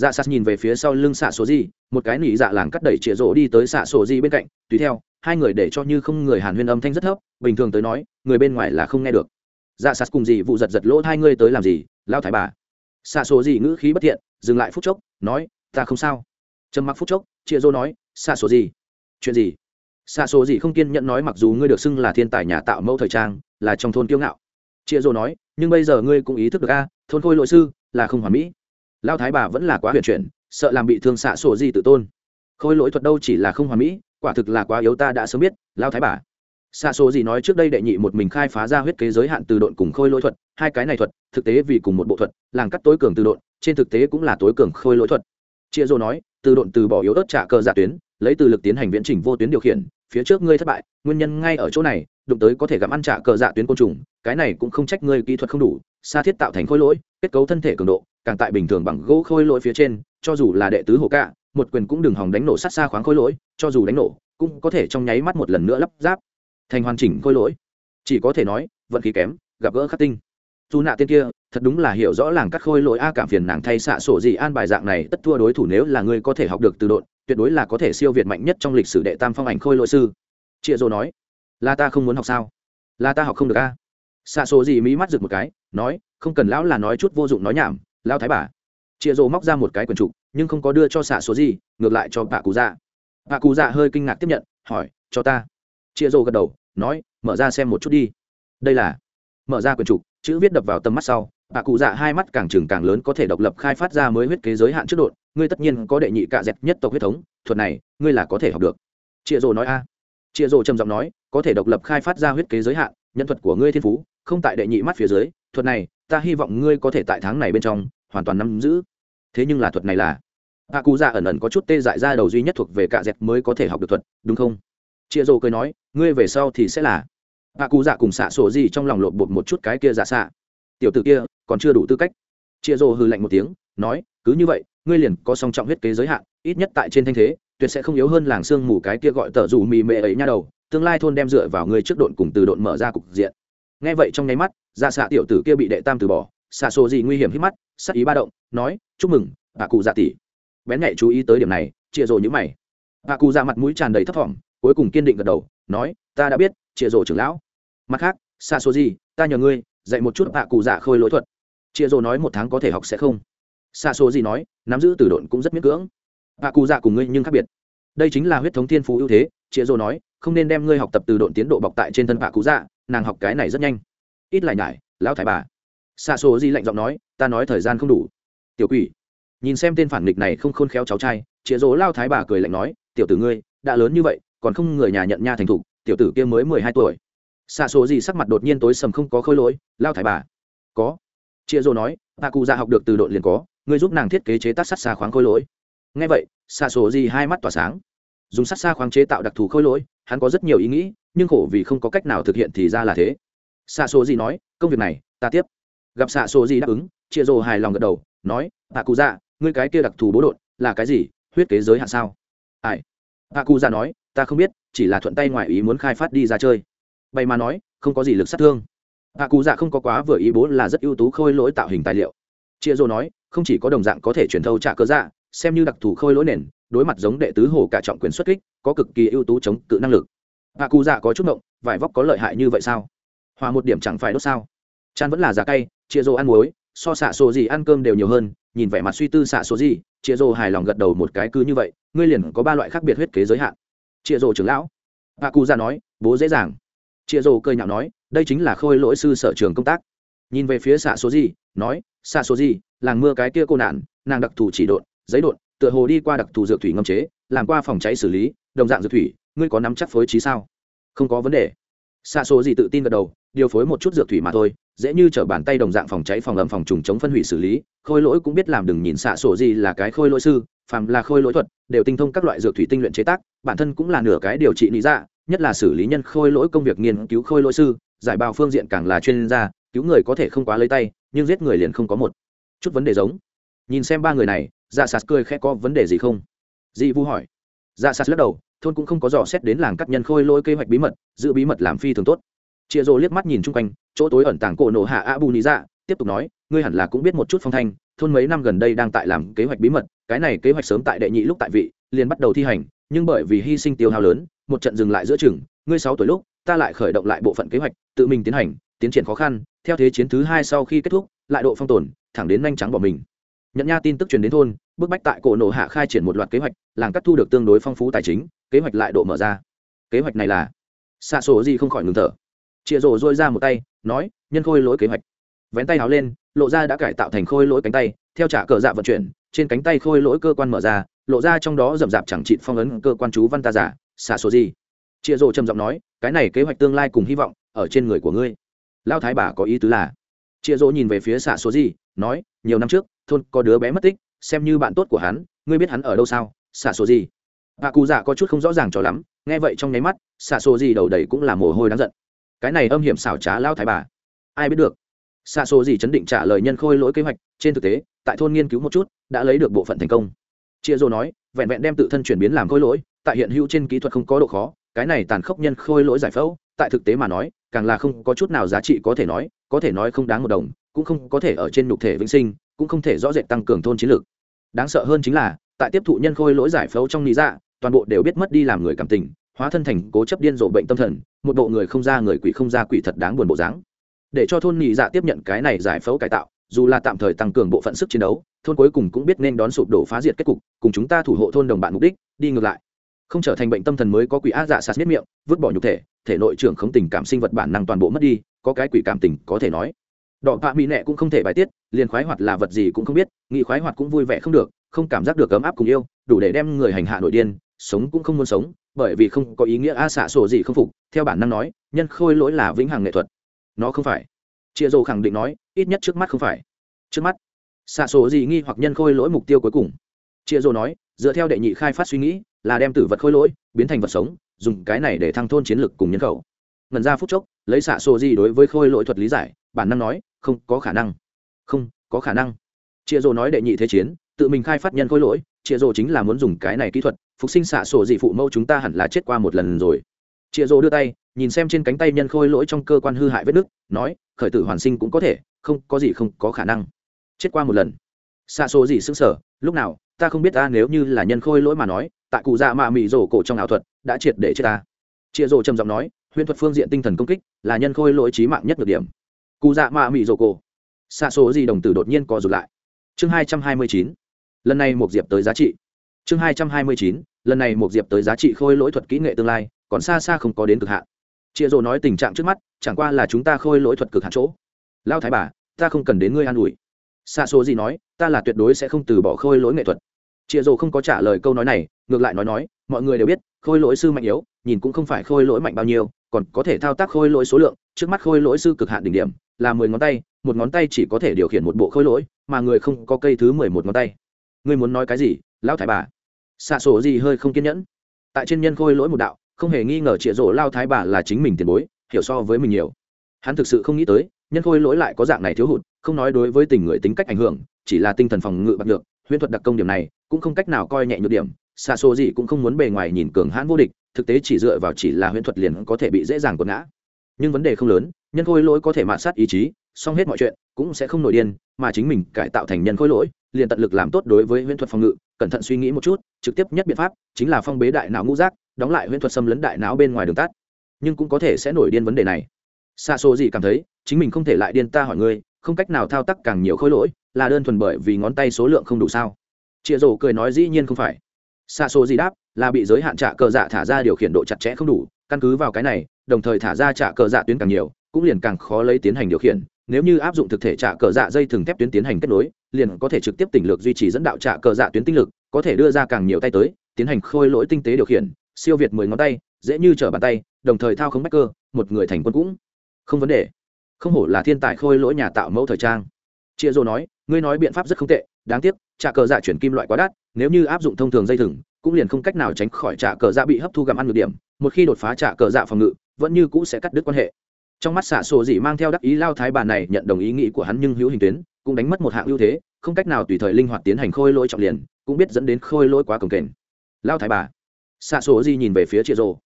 dạ sạt nhìn về phía sau lưng xạ số gì một cái nỉ dạ làng cắt đẩy chĩa rỗ đi tới xạ số gì bên cạnh. Tùy theo, hai người để cho như không người hàn huyên âm thanh rất thấp, bình thường tới nói, người bên ngoài là không nghe được. Dạ sạt cùng gì vụ giật giật lỗ hai người tới làm gì lao thái bà? Xạ số gì ngữ khí bất thiện, dừng lại phút chốc, nói, ta không sao. Trầm mặc phút chốc chĩa rỗ nói xạ số gì chuyện gì? Xạ số gì không kiên nhẫn nói mặc dù ngươi được xưng là thiên tài nhà tạo mẫu thời trang, là trong thôn kiêu ngạo. Chĩa rỗ nói, nhưng bây giờ ngươi cũng ý thức được a, thôn khôi lội sư, là không hoàn mỹ lao thái bà vẫn là quá huyền chuyển, sợ làm bị thương xạ sổ gì tự tôn. Khôi lỗi thuật đâu chỉ là không hoàn mỹ, quả thực là quá yếu ta đã sớm biết, lao thái bà. Xạ sổ gì nói trước đây đệ nhị một mình khai phá ra huyết kế giới hạn từ độn cùng khôi lỗi thuật, hai cái này thuật, thực tế vì cùng một bộ thuật, làng cắt tối cường từ độn, trên thực tế cũng là tối cường khôi lỗi thuật. Chia rô nói, từ độn từ bỏ yếu ớt trả cờ giả tuyến, lấy từ lực tiến hành viễn trình vô tuyến điều khiển, phía trước ngươi thất bại, nguyên nhân ngay ở chỗ này, đụng tới có thể gặm ăn trả cờ dạ tuyến côn trùng, cái này cũng không trách ngươi kỹ thuật không đủ, xa thiết tạo thành khối lỗi, kết cấu thân thể cường độ càng tại bình thường bằng gỗ khôi lỗi phía trên, cho dù là đệ tứ hồ cạ, một quyền cũng đừng hòng đánh nổ sát xa khoáng khôi lỗi, cho dù đánh nổ, cũng có thể trong nháy mắt một lần nữa lắp ráp. Thành hoàn chỉnh khôi lỗi. Chỉ có thể nói, vận khí kém, gặp gỡ khắc tinh. Dù nạ tiên kia, thật đúng là hiểu rõ làng cắt khôi lỗi a cảm phiền nàng thay xạ sổ gì an bài dạng này, tất thua đối thủ nếu là ngươi có thể học được từ độn, tuyệt đối là có thể siêu việt mạnh nhất trong lịch sử đệ tam phong ảnh khôi lỗi sư. Chịa dô nói, là ta không muốn học sao? Là ta học không được a? Xạ sổ gì mỹ mắt rực một cái, nói, không cần lão là nói chút vô dụng nói nhảm lao thái bà. Chịa rô móc ra một cái quần trục, nhưng không có đưa cho xạ số gì, ngược lại cho bà cụ dạ. Bà cụ dạ hơi kinh ngạc tiếp nhận, hỏi, cho ta. Chịa rô gật đầu, nói, mở ra xem một chút đi. Đây là, mở ra quyển trục, chữ viết đập vào tầm mắt sau bà cụ dạ hai mắt càng trừng càng lớn có thể độc lập khai phát ra mới huyết kế giới hạn trước đột ngươi tất nhiên có đệ nhị cạ dẹt nhất tộc huyết thống, thuật này, ngươi là có thể học được. Chịa rồ nói a. À. chịa rồ trầm giọng nói, có thể độc lập khai phát ra huyết kế giới hạn, nhân thuật của ngươi thiên phú, không tại đệ nhị mắt phía dưới, thuật này, ta hy vọng ngươi có thể tại tháng này bên trong hoàn toàn nắm giữ. Thế nhưng là thuật này là hạ cụ dạ ẩn ẩn có chút tê dại ra đầu duy nhất thuộc về cạ dẹp mới có thể học được thuật, đúng không? Chia rồ cười nói, ngươi về sau thì sẽ là. Hạ cụ dạ cùng xạ sổ gì trong lòng lộn bột một chút cái kia dạ xạ. Tiểu t ử kia, còn chưa đủ tư cách. Chia rô hư lạnh một tiếng, nói, cứ như vậy, ngươi liền có song trọng huyết kế giới hạn, ít nhất tại trên thanh thế, tuyệt sẽ không yếu hơn làng sương mù cái kia gọi tờ dù mì mệ ấy nha đầu, tương lai thôn đem dựa vào ngươi trước độn cùng từ độn mở ra cục diện. Nghe vậy trong nháy mắt ra xạ tiểu tử kia bị đệ tam từ bỏ xạ sổ gì nguy hiểm hít mắt, sắc ý ba động, nói, chúc mừng, bà cụ dạ tỷ. Bén nhạy chú ý tới điểm này chia rồ nhữ mày. Bà cụ dạ mặt mũi tràn đầy thấp thỏm, cuối cùng kiên định gật đầu, nói, ta đã biết chia rồ trưởng lão. Mặt khác, xạ sổ gì ta nhờ ngươi, dạy một chút bà cụ dạ khôi lỗi thuật. Chia rồ nói một tháng có thể học sẽ không. Xa số gì nói, nắm giữ từ độn cũng rất miễn cưỡng. Bà cụ dạ cùng ngươi nhưng khác biệt. Đây chính là huyết thống thiên phú ưu thế. Chia rồ nói, không nên đem ngươi học tập từ độn tiến độ bọc tại trên thân bà cụ dạ nàng học cái này rất nhanh. Ít lại nhải, lão thải bà xa số di lạnh giọng nói, ta nói thời gian không đủ. Tiểu quỷ. Nhìn xem tên phản nghịch này không khôn khéo cháu trai, chĩa rỗ lao thái bà cười lạnh nói, tiểu tử ngươi, đã lớn như vậy, còn không người nhà nhận nha thành thục, tiểu tử kia mới mười hai tuổi. Xa số gì sắc mặt đột nhiên tối sầm không có khôi lỗi, lao thái bà. Có. Chĩa rỗ nói, ta cụ ra học được từ đội liền có, ngươi giúp nàng thiết kế chế tác sắt xa khoáng khôi lỗi. Ngay vậy xa số gì hai mắt tỏa sáng. Dùng sắt xa khoáng chế tạo đặc thù khôi lỗi, hắn có rất nhiều ý nghĩ, nhưng khổ vì không có cách nào thực hiện thì ra là thế. Xa số gì nói, công việc này, ta tiếp gặp xạ số gì đáp ứng, chia rô hài lòng gật đầu, nói bà cụ dạ ngươi cái kia đặc thù bố đột là cái gì? Huyết kế giới hạn sao? Ai? Bà cụ dạ nói, ta không biết, chỉ là thuận tay ngoài ý muốn khai phát đi ra chơi. Bay mà nói, không có gì lực sát thương. Hạ cụ dạ không có quá vừa ý bố là rất ưu tú khôi lỗi tạo hình tài liệu. Chia rô nói, không chỉ có đồng dạng có thể truyền thâu trả cơ dạ xem như đặc thù khôi lỗi nền, đối mặt giống đệ tứ hồ cả trọng quyền xuất kích, có cực kỳ ưu tú chống cự năng lực. Hạ cụ dạ có chút động vải vóc có lợi hại như vậy sao? Hòa một điểm chẳng phải đốt sao? Chan vẫn là giả cay, chia rô ăn muối, so xạ số gì ăn cơm đều nhiều hơn, nhìn vẻ mặt suy tư xạ số gì, chia rô hài lòng gật đầu một cái cứ như vậy, ngươi liền có ba loại khác biệt huyết kế giới hạn. Chia rô trưởng lão. Bà cụ ra nói, bố dễ dàng. Chia rô cơi nhạo nói, đây chính là khôi lỗi sư sở trường công tác. Nhìn về phía xạ số gì, nói, xạ số gì, làng mưa cái kia cô nạn, nàng đặc thù chỉ đột giấy đột tựa hồ đi qua đặc thù dược thủy ngâm chế, làm qua phòng cháy xử lý, đồng dạng dược thủy, ngươi có nắm chắc phối trí sao? Không có vấn đề. Xạ số gì tự tin gật đầu điều phối một chút dược thủy mà thôi, dễ như t bàn tay đồng dạng phòng cháy phòng ẩm phòng trùng chống phân hủy xử lý, khôi lỗi cũng biết làm đừng nhìn xạ sổ gì là cái khôi lỗi sư, phàm là khôi lỗi thuật, đều tinh thông các loại dược thủy tinh luyện chế tác, bản thân cũng là nửa cái điều trị lý dạ nhất là xử lý nhân khôi lỗi công việc nghiên cứu khôi lỗi sư, giải bào phương diện càng là chuyên gia, cứu người có thể không quá lấy tay, nhưng giết người liền không có một chút vấn đề giống. Nhìn xem ba người này dạ sạt cười khẽ có vấn đề gì không? Dị vu hỏi. Dạ sạt lắc đầu, thôn cũng không có dò xét đến làng cắt nhân khôi lỗi kế hoạch bí mật, giữ bí mật làm phi thường tốt chia rô liếc mắt nhìn chung quanh, chỗ tối ẩn tàng cổ nổ hạ a bù lý dạ tiếp tục nói, ngươi hẳn là cũng biết một chút phong thanh, thôn mấy năm gần đây đang tại làm kế hoạch bí mật, cái này kế hoạch sớm tại đệ nhị lúc tại vị, liền bắt đầu thi hành, nhưng bởi vì hy sinh tiêu hao lớn, một trận dừng lại giữa chừng, ngươi sáu tuổi lúc, ta lại khởi động lại bộ phận kế hoạch, tự mình tiến hành, tiến triển khó khăn, theo thế chiến thứ hai sau khi kết thúc, lại độ phong tồn, thẳng đến nhanh trắng bỏ mình. Nhận nha tin tức truyền đến thôn, bức bách tại cổ nổ hạ khai triển một loạt kế hoạch, làng cắt thu được tương đối phong phú tài chính, kế hoạch lại độ mở ra. Kế hoạch này là xạ sổ gì không khỏi ngừng thở chịa rổ dôi ra một tay, nói, nhân khôi lỗi kế hoạch. Vén tay áo lên, lộ ra đã cải tạo thành khôi lỗi cánh tay, theo trả cờ dạ vận chuyển, trên cánh tay khôi lỗi cơ quan mở ra, lộ ra trong đó rậm rạp chẳng trị phong ấn cơ quan chú văn ta giả xả số gì. Chịa rổ trầm giọng nói, cái này kế hoạch tương lai cùng hy vọng ở trên người của ngươi. Lao thái bà có ý tứ là chia rỗ nhìn về phía xạ số gì, nói, nhiều năm trước, thôn có đứa bé mất tích, xem như bạn tốt của hắn, ngươi biết hắn ở đâu sao, xạ số gì? Bà cụ dạ có chút không rõ ràng cho lắm, nghe vậy trong nháy mắt, xạ số gì đầu đầy cũng là mồ hôi đáng giận cái này âm hiểm xảo trá lao thái bà. Ai biết được? Xa số gì chấn định trả lời nhân khôi lỗi kế hoạch, trên thực tế, tại thôn nghiên cứu một chút, đã lấy được bộ phận thành công. Chia rồi nói, vẹn vẹn đem tự thân chuyển biến làm khôi lỗi, tại hiện hữu trên kỹ thuật không có độ khó, cái này tàn khốc nhân khôi lỗi giải phẫu, tại thực tế mà nói, càng là không có chút nào giá trị có thể nói, có thể nói không đáng một đồng, cũng không có thể ở trên nhục thể vĩnh sinh, cũng không thể rõ rệt tăng cường thôn chiến lược. Đáng sợ hơn chính là, tại tiếp thụ nhân khôi lỗi giải phẫu trong lý dạ toàn bộ đều biết mất đi làm người cảm tình hóa thân thành cố chấp điên rồ bệnh tâm thần, một bộ người không ra người quỷ không ra quỷ thật đáng buồn bộ dáng. Để cho thôn nhị dạ tiếp nhận cái này giải phẫu cải tạo, dù là tạm thời tăng cường bộ phận sức chiến đấu, thôn cuối cùng cũng biết nên đón sụp đổ phá diệt kết cục, cùng chúng ta thủ hộ thôn đồng bạn mục đích, đi ngược lại. Không trở thành bệnh tâm thần mới có quỷ á dạ sạt miết miệng, vứt bỏ nhục thể thể nội trưởng không tình cảm sinh vật bản năng toàn bộ mất đi, có cái quỷ cảm tình có thể nói. Đỏ bạ mỹ nẹ cũng không thể bài tiết, liền khoái hoạt là vật gì cũng không biết nghị khoái hoạt cũng vui vẻ không được, không cảm giác được ấm áp cùng yêu, đủ để đem người hành hạ nội điên, sống cũng không muốn sống bởi vì không có ý nghĩa a xạ sổ gì không phục, theo bản năng nói, nhân khôi lỗi là vĩnh hằng nghệ thuật. Nó không phải. Chia rồ khẳng định nói, ít nhất trước mắt không phải. Trước mắt, xạ sổ gì nghi hoặc nhân khôi lỗi mục tiêu cuối cùng. Chia rồ nói, dựa theo đệ nhị khai phát suy nghĩ, là đem tử vật khôi lỗi biến thành vật sống, dùng cái này để thăng thôn chiến lược cùng nhân khẩu. Ngần ra phút chốc, lấy xạ sổ gì đối với khôi lỗi thuật lý giải, bản năng nói, không có khả năng. Không, có khả năng. Chia rồ nói đệ nhị thế chiến, tự mình khai phát nhân khôi lỗi, chia rồ chính là muốn dùng cái này kỹ thuật phục sinh xạ sổ dị phụ mẫu chúng ta hẳn là chết qua một lần rồi. Chịa rỗ đưa tay, nhìn xem trên cánh tay nhân khôi lỗi trong cơ quan hư hại vết nứt, nói, khởi tử hoàn sinh cũng có thể, không, có gì không, có khả năng. Chết qua một lần. Xạ sổ dị xứng sở lúc nào, ta không biết ta nếu như là nhân khôi lỗi mà nói tại cụ dạ mạ mị rổ cổ trong ảo thuật, đã triệt để chết ta. Chịa rỗ trầm giọng nói huyền thuật phương diện tinh thần công kích, là nhân khôi lỗi trí mạng nhất được điểm. Cụ dạ mạ mị rổ cổ. Xạ sổ dị đồng tử đột nhiên co rụt lại. Chương hai trăm hai mươi chín. Lần này một diệp tới giá trị chương hai trăm hai mươi chín, lần này một diệp tới giá trị khôi lỗi thuật kỹ nghệ tương lai, còn xa xa không có đến cực hạn. Chịa rồ nói tình trạng trước mắt, chẳng qua là chúng ta khôi lỗi thuật cực hạn chỗ. Lao thái bà, ta không cần đến ngươi an ủi. Xa số gì nói, ta là tuyệt đối sẽ không từ bỏ khôi lỗi nghệ thuật. Chịa rồ không có trả lời câu nói này, ngược lại nói nói, mọi người đều biết, khôi lỗi sư mạnh yếu, nhìn cũng không phải khôi lỗi mạnh bao nhiêu, còn có thể thao tác khôi lỗi số lượng, trước mắt khôi lỗi sư cực hạn đỉnh điểm là mười ngón tay, một ngón tay chỉ có thể điều khiển một bộ khôi lỗi, mà người không có cây thứ mười một ngón tay. Ngươi muốn nói cái gì lão thái bà? Xạ sổ gì hơi không kiên nhẫn. Tại trên nhân khôi lỗi một đạo, không hề nghi ngờ trịa rổ lao thái bà là chính mình tiền bối, hiểu so với mình nhiều. Hắn thực sự không nghĩ tới, nhân khôi lỗi lại có dạng này thiếu hụt, không nói đối với tình người tính cách ảnh hưởng, chỉ là tinh thần phòng ngự bạc được huyễn thuật đặc công điểm này, cũng không cách nào coi nhẹ nhược điểm. Xa xô gì cũng không muốn bề ngoài nhìn cường hãn vô địch, thực tế chỉ dựa vào chỉ là huyễn thuật liền có thể bị dễ dàng quật ngã. Nhưng vấn đề không lớn, nhân khôi lỗi có thể mạn sát ý chí, xong hết mọi chuyện, cũng sẽ không nổi điên, mà chính mình cải tạo thành nhân khôi lỗi, liền tận lực làm tốt đối với huyễn thuật phòng ngự cẩn thận suy nghĩ một chút, trực tiếp nhất biện pháp chính là phong bế đại não ngũ giác, đóng lại huyễn thuật xâm lấn đại não bên ngoài đường tắt. Nhưng cũng có thể sẽ nổi điên vấn đề này. Xa số gì cảm thấy, chính mình không thể lại điên ta hỏi ngươi, không cách nào thao tác càng nhiều khối lỗi, là đơn thuần bởi vì ngón tay số lượng không đủ sao? Chịa rổ cười nói dĩ nhiên không phải. Xa số gì đáp, là bị giới hạn trả cờ dạ thả ra điều khiển độ chặt chẽ không đủ, căn cứ vào cái này, đồng thời thả ra trả cờ dạ tuyến càng nhiều, cũng liền càng khó lấy tiến hành điều khiển nếu như áp dụng thực thể trả cờ dạ dây thường thép tuyến tiến hành kết nối, liền có thể trực tiếp tỉnh lược duy trì dẫn đạo trả cờ dạ tuyến tinh lực, có thể đưa ra càng nhiều tay tới, tiến hành khôi lỗi tinh tế điều khiển, siêu việt mười ngón tay, dễ như trở bàn tay, đồng thời thao không bách cơ, một người thành quân cũng không vấn đề. Không hổ là thiên tài khôi lỗi nhà tạo mẫu thời trang. Chia rô nói, ngươi nói biện pháp rất không tệ, đáng tiếc, trả cờ dạ chuyển kim loại quá đắt, nếu như áp dụng thông thường dây thừng, cũng liền không cách nào tránh khỏi trả cờ dạ bị hấp thu gặm ăn được điểm, một khi đột phá trả cờ dạ phòng ngự, vẫn như cũ sẽ cắt đứt quan hệ trong mắt xạ sổ dị mang theo đắc ý lao thái bà này nhận đồng ý nghĩ của hắn nhưng hữu hình tuyến, cũng đánh mất một hạng ưu thế, không cách nào tùy thời linh hoạt tiến hành khôi lỗi trọng liền, cũng biết dẫn đến khôi lỗi quá cồng kềnh. Lao thái bà. Xạ sổ dị nhìn về phía chia rồ.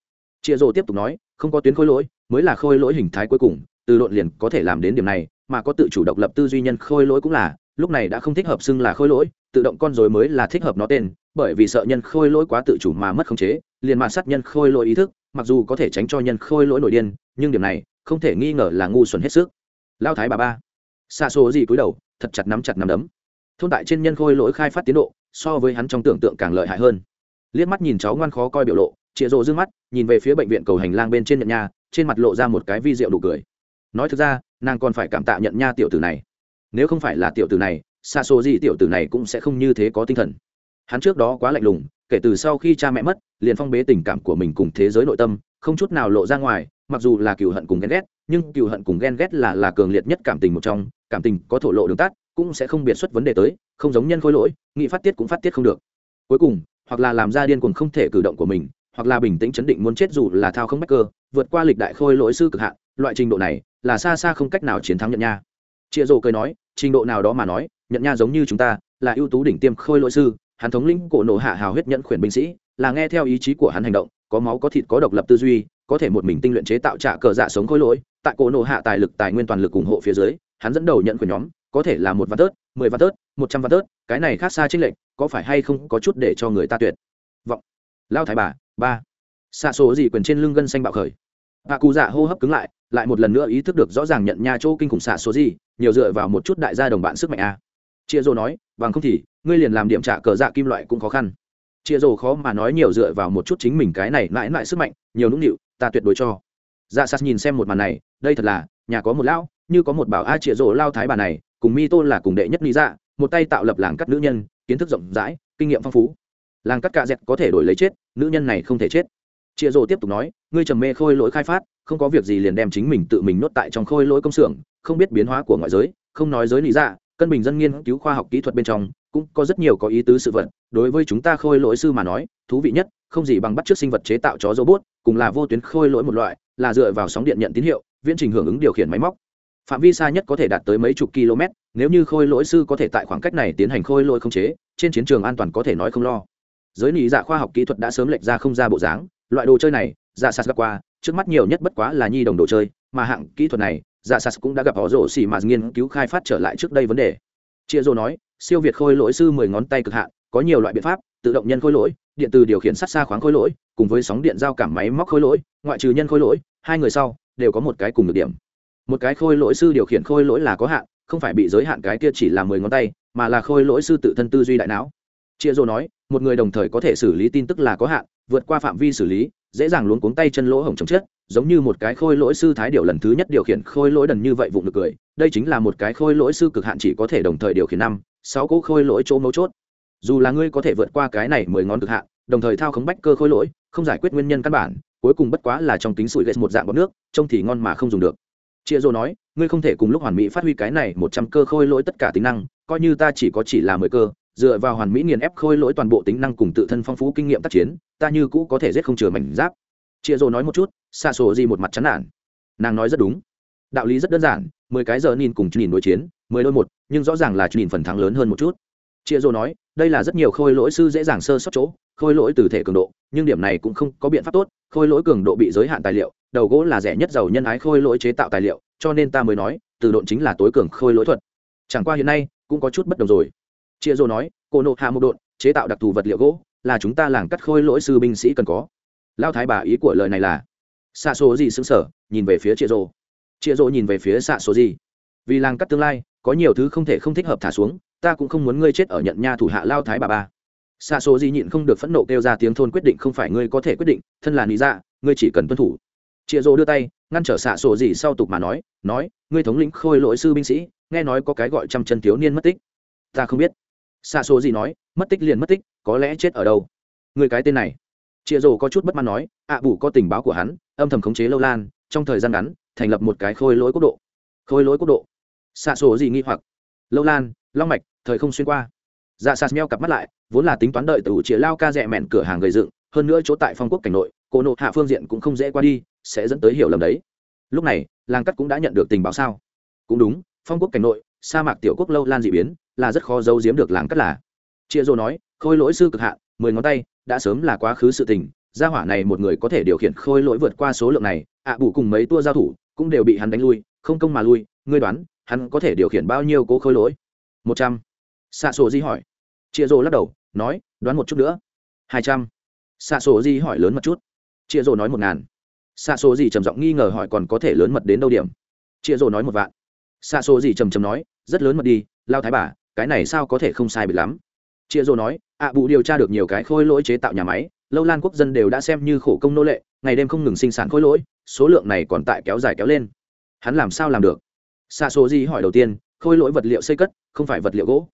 Chia rồ tiếp tục nói, không có tuyến khôi lỗi, mới là khôi lỗi hình thái cuối cùng, từ lộn liền có thể làm đến điểm này, mà có tự chủ độc lập tư duy nhân khôi lỗi cũng là, lúc này đã không thích hợp xưng là khôi lỗi, tự động con rồi mới là thích hợp nó tên, bởi vì sợ nhân khôi lỗi quá tự chủ mà mất khống chế, liền mà sát nhân khôi lỗi ý thức mặc dù có thể tránh cho nhân khôi lỗi nội điên, nhưng điểm này không thể nghi ngờ là ngu xuẩn hết sức. Lao thái bà ba. Xa số gì cúi đầu, thật chặt nắm chặt nắm đấm. Thôn tại trên nhân khôi lỗi khai phát tiến độ, so với hắn trong tưởng tượng càng lợi hại hơn. Liếc mắt nhìn cháu ngoan khó coi biểu lộ chịa rộ d mắt, nhìn về phía bệnh viện cầu hành lang bên trên nhận nha, trên mặt lộ ra một cái vi rượu đủ cười. Nói thực ra, nàng còn phải cảm tạ nhận nha tiểu tử này. Nếu không phải là tiểu tử này xa số gì tiểu tử này cũng sẽ không như thế có tinh thần. Hắn trước đó quá lạnh lùng kể từ sau khi cha mẹ mất, liền phong bế tình cảm của mình cùng thế giới nội tâm, không chút nào lộ ra ngoài, mặc dù là cựu hận cùng ghen ghét, nhưng cựu hận cùng ghen ghét là là cường liệt nhất cảm tình một trong, cảm tình có thổ lộ đường tắt, cũng sẽ không biệt xuất vấn đề tới, không giống nhân khối lỗi, nghị phát tiết cũng phát tiết không được. Cuối cùng, hoặc là làm ra điên cuồng không thể cử động của mình, hoặc là bình tĩnh chấn định muốn chết dù là thao không bách cơ, vượt qua lịch đại khôi lỗi sư cực hạn, loại trình độ này là xa xa không cách nào chiến thắng nhận nha. Chia rồ cười nói, trình độ nào đó mà nói nhận nha giống như chúng ta, là ưu tú đỉnh tiêm khôi lỗi sư hắn thống lĩnh cổ nổ hạ hào huyết nhẫn khuyển binh sĩ, là nghe theo ý chí của hắn hành động, có máu có thịt có độc lập tư duy, có thể một mình tinh luyện chế tạo trả cờ dạ sống khối lỗi, tại cổ nổ hạ tài lực, tài nguyên toàn lực ủng hộ phía dưới, hắn dẫn đầu nhận khuyển nhóm, có thể là một vạn tớt, mười vạn tớt, một trăm vạn tớt, cái này khác xa trích lệnh có phải hay không có chút để cho người ta tuyệt vọng. Lao thái bà, ba. Xạ số gì quyền trên lưng gân xanh bạo khởi. Bà cụ dạ hô hấp cứng lại lại một lần nữa ý thức được rõ ràng nhận nha chỗ kinh khủng xạ số gì, nhiều dựa vào một chút đại gia đồng bạn sức mạnh a. Chia rô nói, bằng không thì ngươi liền làm điểm trả cờ dạ kim loại cũng khó khăn. Chia rồ khó mà nói nhiều dựa vào một chút chính mình cái này mãi mãi sức mạnh, nhiều nũng nịu, ta tuyệt đối cho. Dạ sas nhìn xem một màn này, đây thật là, nhà có một lão, như có một bảo a chia rổ lao thái bà này, cùng mi tô là cùng đệ nhất lý dạ một tay tạo lập làng cắt nữ nhân, kiến thức rộng rãi, kinh nghiệm phong phú. Làng cắt cạ dẹt có thể đổi lấy chết, nữ nhân này không thể chết. Chia rồ tiếp tục nói, ngươi trầm mê khôi lỗi khai phát, không có việc gì liền đem chính mình tự mình nuốt tại trong khôi lỗi công xưởng, không biết biến hóa của ngoại giới, không nói giới lý dạ cân bình dân nghiên cứu khoa học kỹ thuật bên trong cũng có rất nhiều có ý tứ sự vật, đối với chúng ta khôi lỗi sư mà nói, thú vị nhất, không gì bằng bắt chước sinh vật chế tạo chó robot, cùng là vô tuyến khôi lỗi một loại, là dựa vào sóng điện nhận tín hiệu, viễn trình hưởng ứng điều khiển máy móc. Phạm vi xa nhất có thể đạt tới mấy chục km, nếu như khôi lỗi sư có thể tại khoảng cách này tiến hành khôi lỗi không chế, trên chiến trường an toàn có thể nói không lo. Giới nị dạ khoa học kỹ thuật đã sớm lệch ra không ra bộ dáng, loại đồ chơi này dạ sạt gặp qua, trước mắt nhiều nhất bất quá là nhi đồng đồ chơi, mà hạng kỹ thuật này dạ sạt cũng đã gặp họ rổ xỉ mà nghiên cứu khai phát trở lại trước đây vấn đề. Chia rô nói siêu việt khôi lỗi sư mười ngón tay cực hạn, có nhiều loại biện pháp, tự động nhân khôi lỗi, điện từ điều khiển sát xa khoáng khôi lỗi, cùng với sóng điện giao cảm máy móc khôi lỗi, ngoại trừ nhân khôi lỗi, hai người sau, đều có một cái cùng được điểm. Một cái khôi lỗi sư điều khiển khôi lỗi là có hạn, không phải bị giới hạn cái kia chỉ là mười ngón tay, mà là khôi lỗi sư tự thân tư duy đại não. Chia rô nói, một người đồng thời có thể xử lý tin tức là có hạn, vượt qua phạm vi xử lý, dễ dàng luống cuống tay chân lỗ hổng chồng chết, giống như một cái khôi lỗi sư thái điều lần thứ nhất điều khiển khôi lỗi đần như vậy vụng được cười. Đây chính là một cái khôi lỗi sư cực hạn chỉ có thể đồng thời điều khiển năm sáu cỗ khôi lỗi chỗ mấu chốt. Dù là ngươi có thể vượt qua cái này mười ngón cực hạn, đồng thời thao khống bách cơ khôi lỗi, không giải quyết nguyên nhân căn bản, cuối cùng bất quá là trong tính sủi ghét một dạng bọc nước, trông thì ngon mà không dùng được. Chia rô nói, ngươi không thể cùng lúc hoàn mỹ phát huy cái này một trăm cơ khôi lỗi tất cả tính năng, coi như ta chỉ có chỉ là mười cơ, dựa vào hoàn mỹ nghiền ép khôi lỗi toàn bộ tính năng cùng tự thân phong phú kinh nghiệm tác chiến, ta như cũ có thể giết không chừa mảnh giáp. Chia rô nói một chút xa sổ gì một mặt chán nản. Nàng nói rất đúng. Đạo lý rất đơn giản, mười cái giờ nhìn cùng nhìn đối chiến mười đôi một, nhưng rõ ràng là nhìn phần thắng lớn hơn một chút. Chia rô nói, đây là rất nhiều khôi lỗi sư dễ dàng sơ sót chỗ, khôi lỗi từ thể cường độ, nhưng điểm này cũng không có biện pháp tốt, khôi lỗi cường độ bị giới hạn tài liệu, đầu gỗ là rẻ nhất giàu nhân ái khôi lỗi chế tạo tài liệu, cho nên ta mới nói, từ độn chính là tối cường khôi lỗi thuật. Chẳng qua hiện nay, cũng có chút bất đồng rồi. Chia rô nói, cô nộ hạ một độn, chế tạo đặc thù vật liệu gỗ, là chúng ta làng cắt khôi lỗi sư binh sĩ cần có. Lao thái bà ý của lời này là xạ số gì xứng sở nhìn về phía chia rô chia rô nhìn về phía xạ số gì vì làng cắt tương lai có nhiều thứ không thể không thích hợp thả xuống ta cũng không muốn ngươi chết ở nhận nha thủ hạ lao thái bà ba. Xa số di nhịn không được phẫn nộ kêu ra tiếng thôn quyết định không phải ngươi có thể quyết định thân là lý dạ ngươi chỉ cần tuân thủ. Chịa rô đưa tay ngăn trở xạ sổ gì sau tục mà nói nói ngươi thống lĩnh khôi lỗi sư binh sĩ nghe nói có cái gọi trăm chân thiếu niên mất tích. Ta không biết. Xạ sổ gì nói mất tích liền mất tích có lẽ chết ở đâu? Người cái tên này. Chịa rô có chút bất mãn nói ạ à, bù có tình báo của hắn âm thầm khống chế lâu lan trong thời gian ngắn thành lập một cái khôi lỗi quốc độ. Khôi lỗi quốc độ xạ sổ gì nghi hoặc. Lâu lan, long mạch, thời không xuyên qua. Dạ sạt meo cặp mắt lại, vốn là tính toán đợi từ chĩa lao ca rẽ mẹn cửa hàng gầy dựng, hơn nữa chỗ tại phong quốc cảnh nội, cô nộ hạ phương diện cũng không dễ qua đi, sẽ dẫn tới hiểu lầm đấy. Lúc này, làng cắt cũng đã nhận được tình báo sao? Cũng đúng, phong quốc cảnh nội, sa mạc tiểu quốc lâu lan d ị biến, là rất khó giấu giếm được làng cắt là. Chia rô nói, khôi lỗi sư cực hạ mười ngón tay, đã sớm là quá khứ sự tình, gia hỏa này một người có thể điều khiển khôi lỗi vượt qua số lượng này, ạ bù cùng mấy tua giao thủ, cũng đều bị hắn đánh lui, không công mà lui, ngươi đoán hắn có thể điều khiển bao nhiêu cố khôi lỗi? Một trăm. Xạ sổ di hỏi. Chia rồ lắc đầu nói đoán một chút nữa. Hai trăm. Xạ sổ di hỏi lớn một chút. Chia rồ nói một ngàn. Xạ số gì trầm giọng nghi ngờ hỏi còn có thể lớn mật đến đâu điểm? Chia rồ nói một vạn. Xạ số gì trầm trầm nói rất lớn mật đi lao thái bà cái này sao có thể không sai bị lắm? Chia rồ nói ạ à, bụ điều tra được nhiều cái khôi lỗi chế tạo nhà máy lâu lan quốc dân đều đã xem như khổ công nô lệ ngày đêm không ngừng sinh sản khôi lỗi số lượng này còn tại kéo dài kéo lên. Hắn làm sao làm được? Xa số gì hỏi đầu tiên, khôi lỗi vật liệu xây cất, không phải vật liệu gỗ.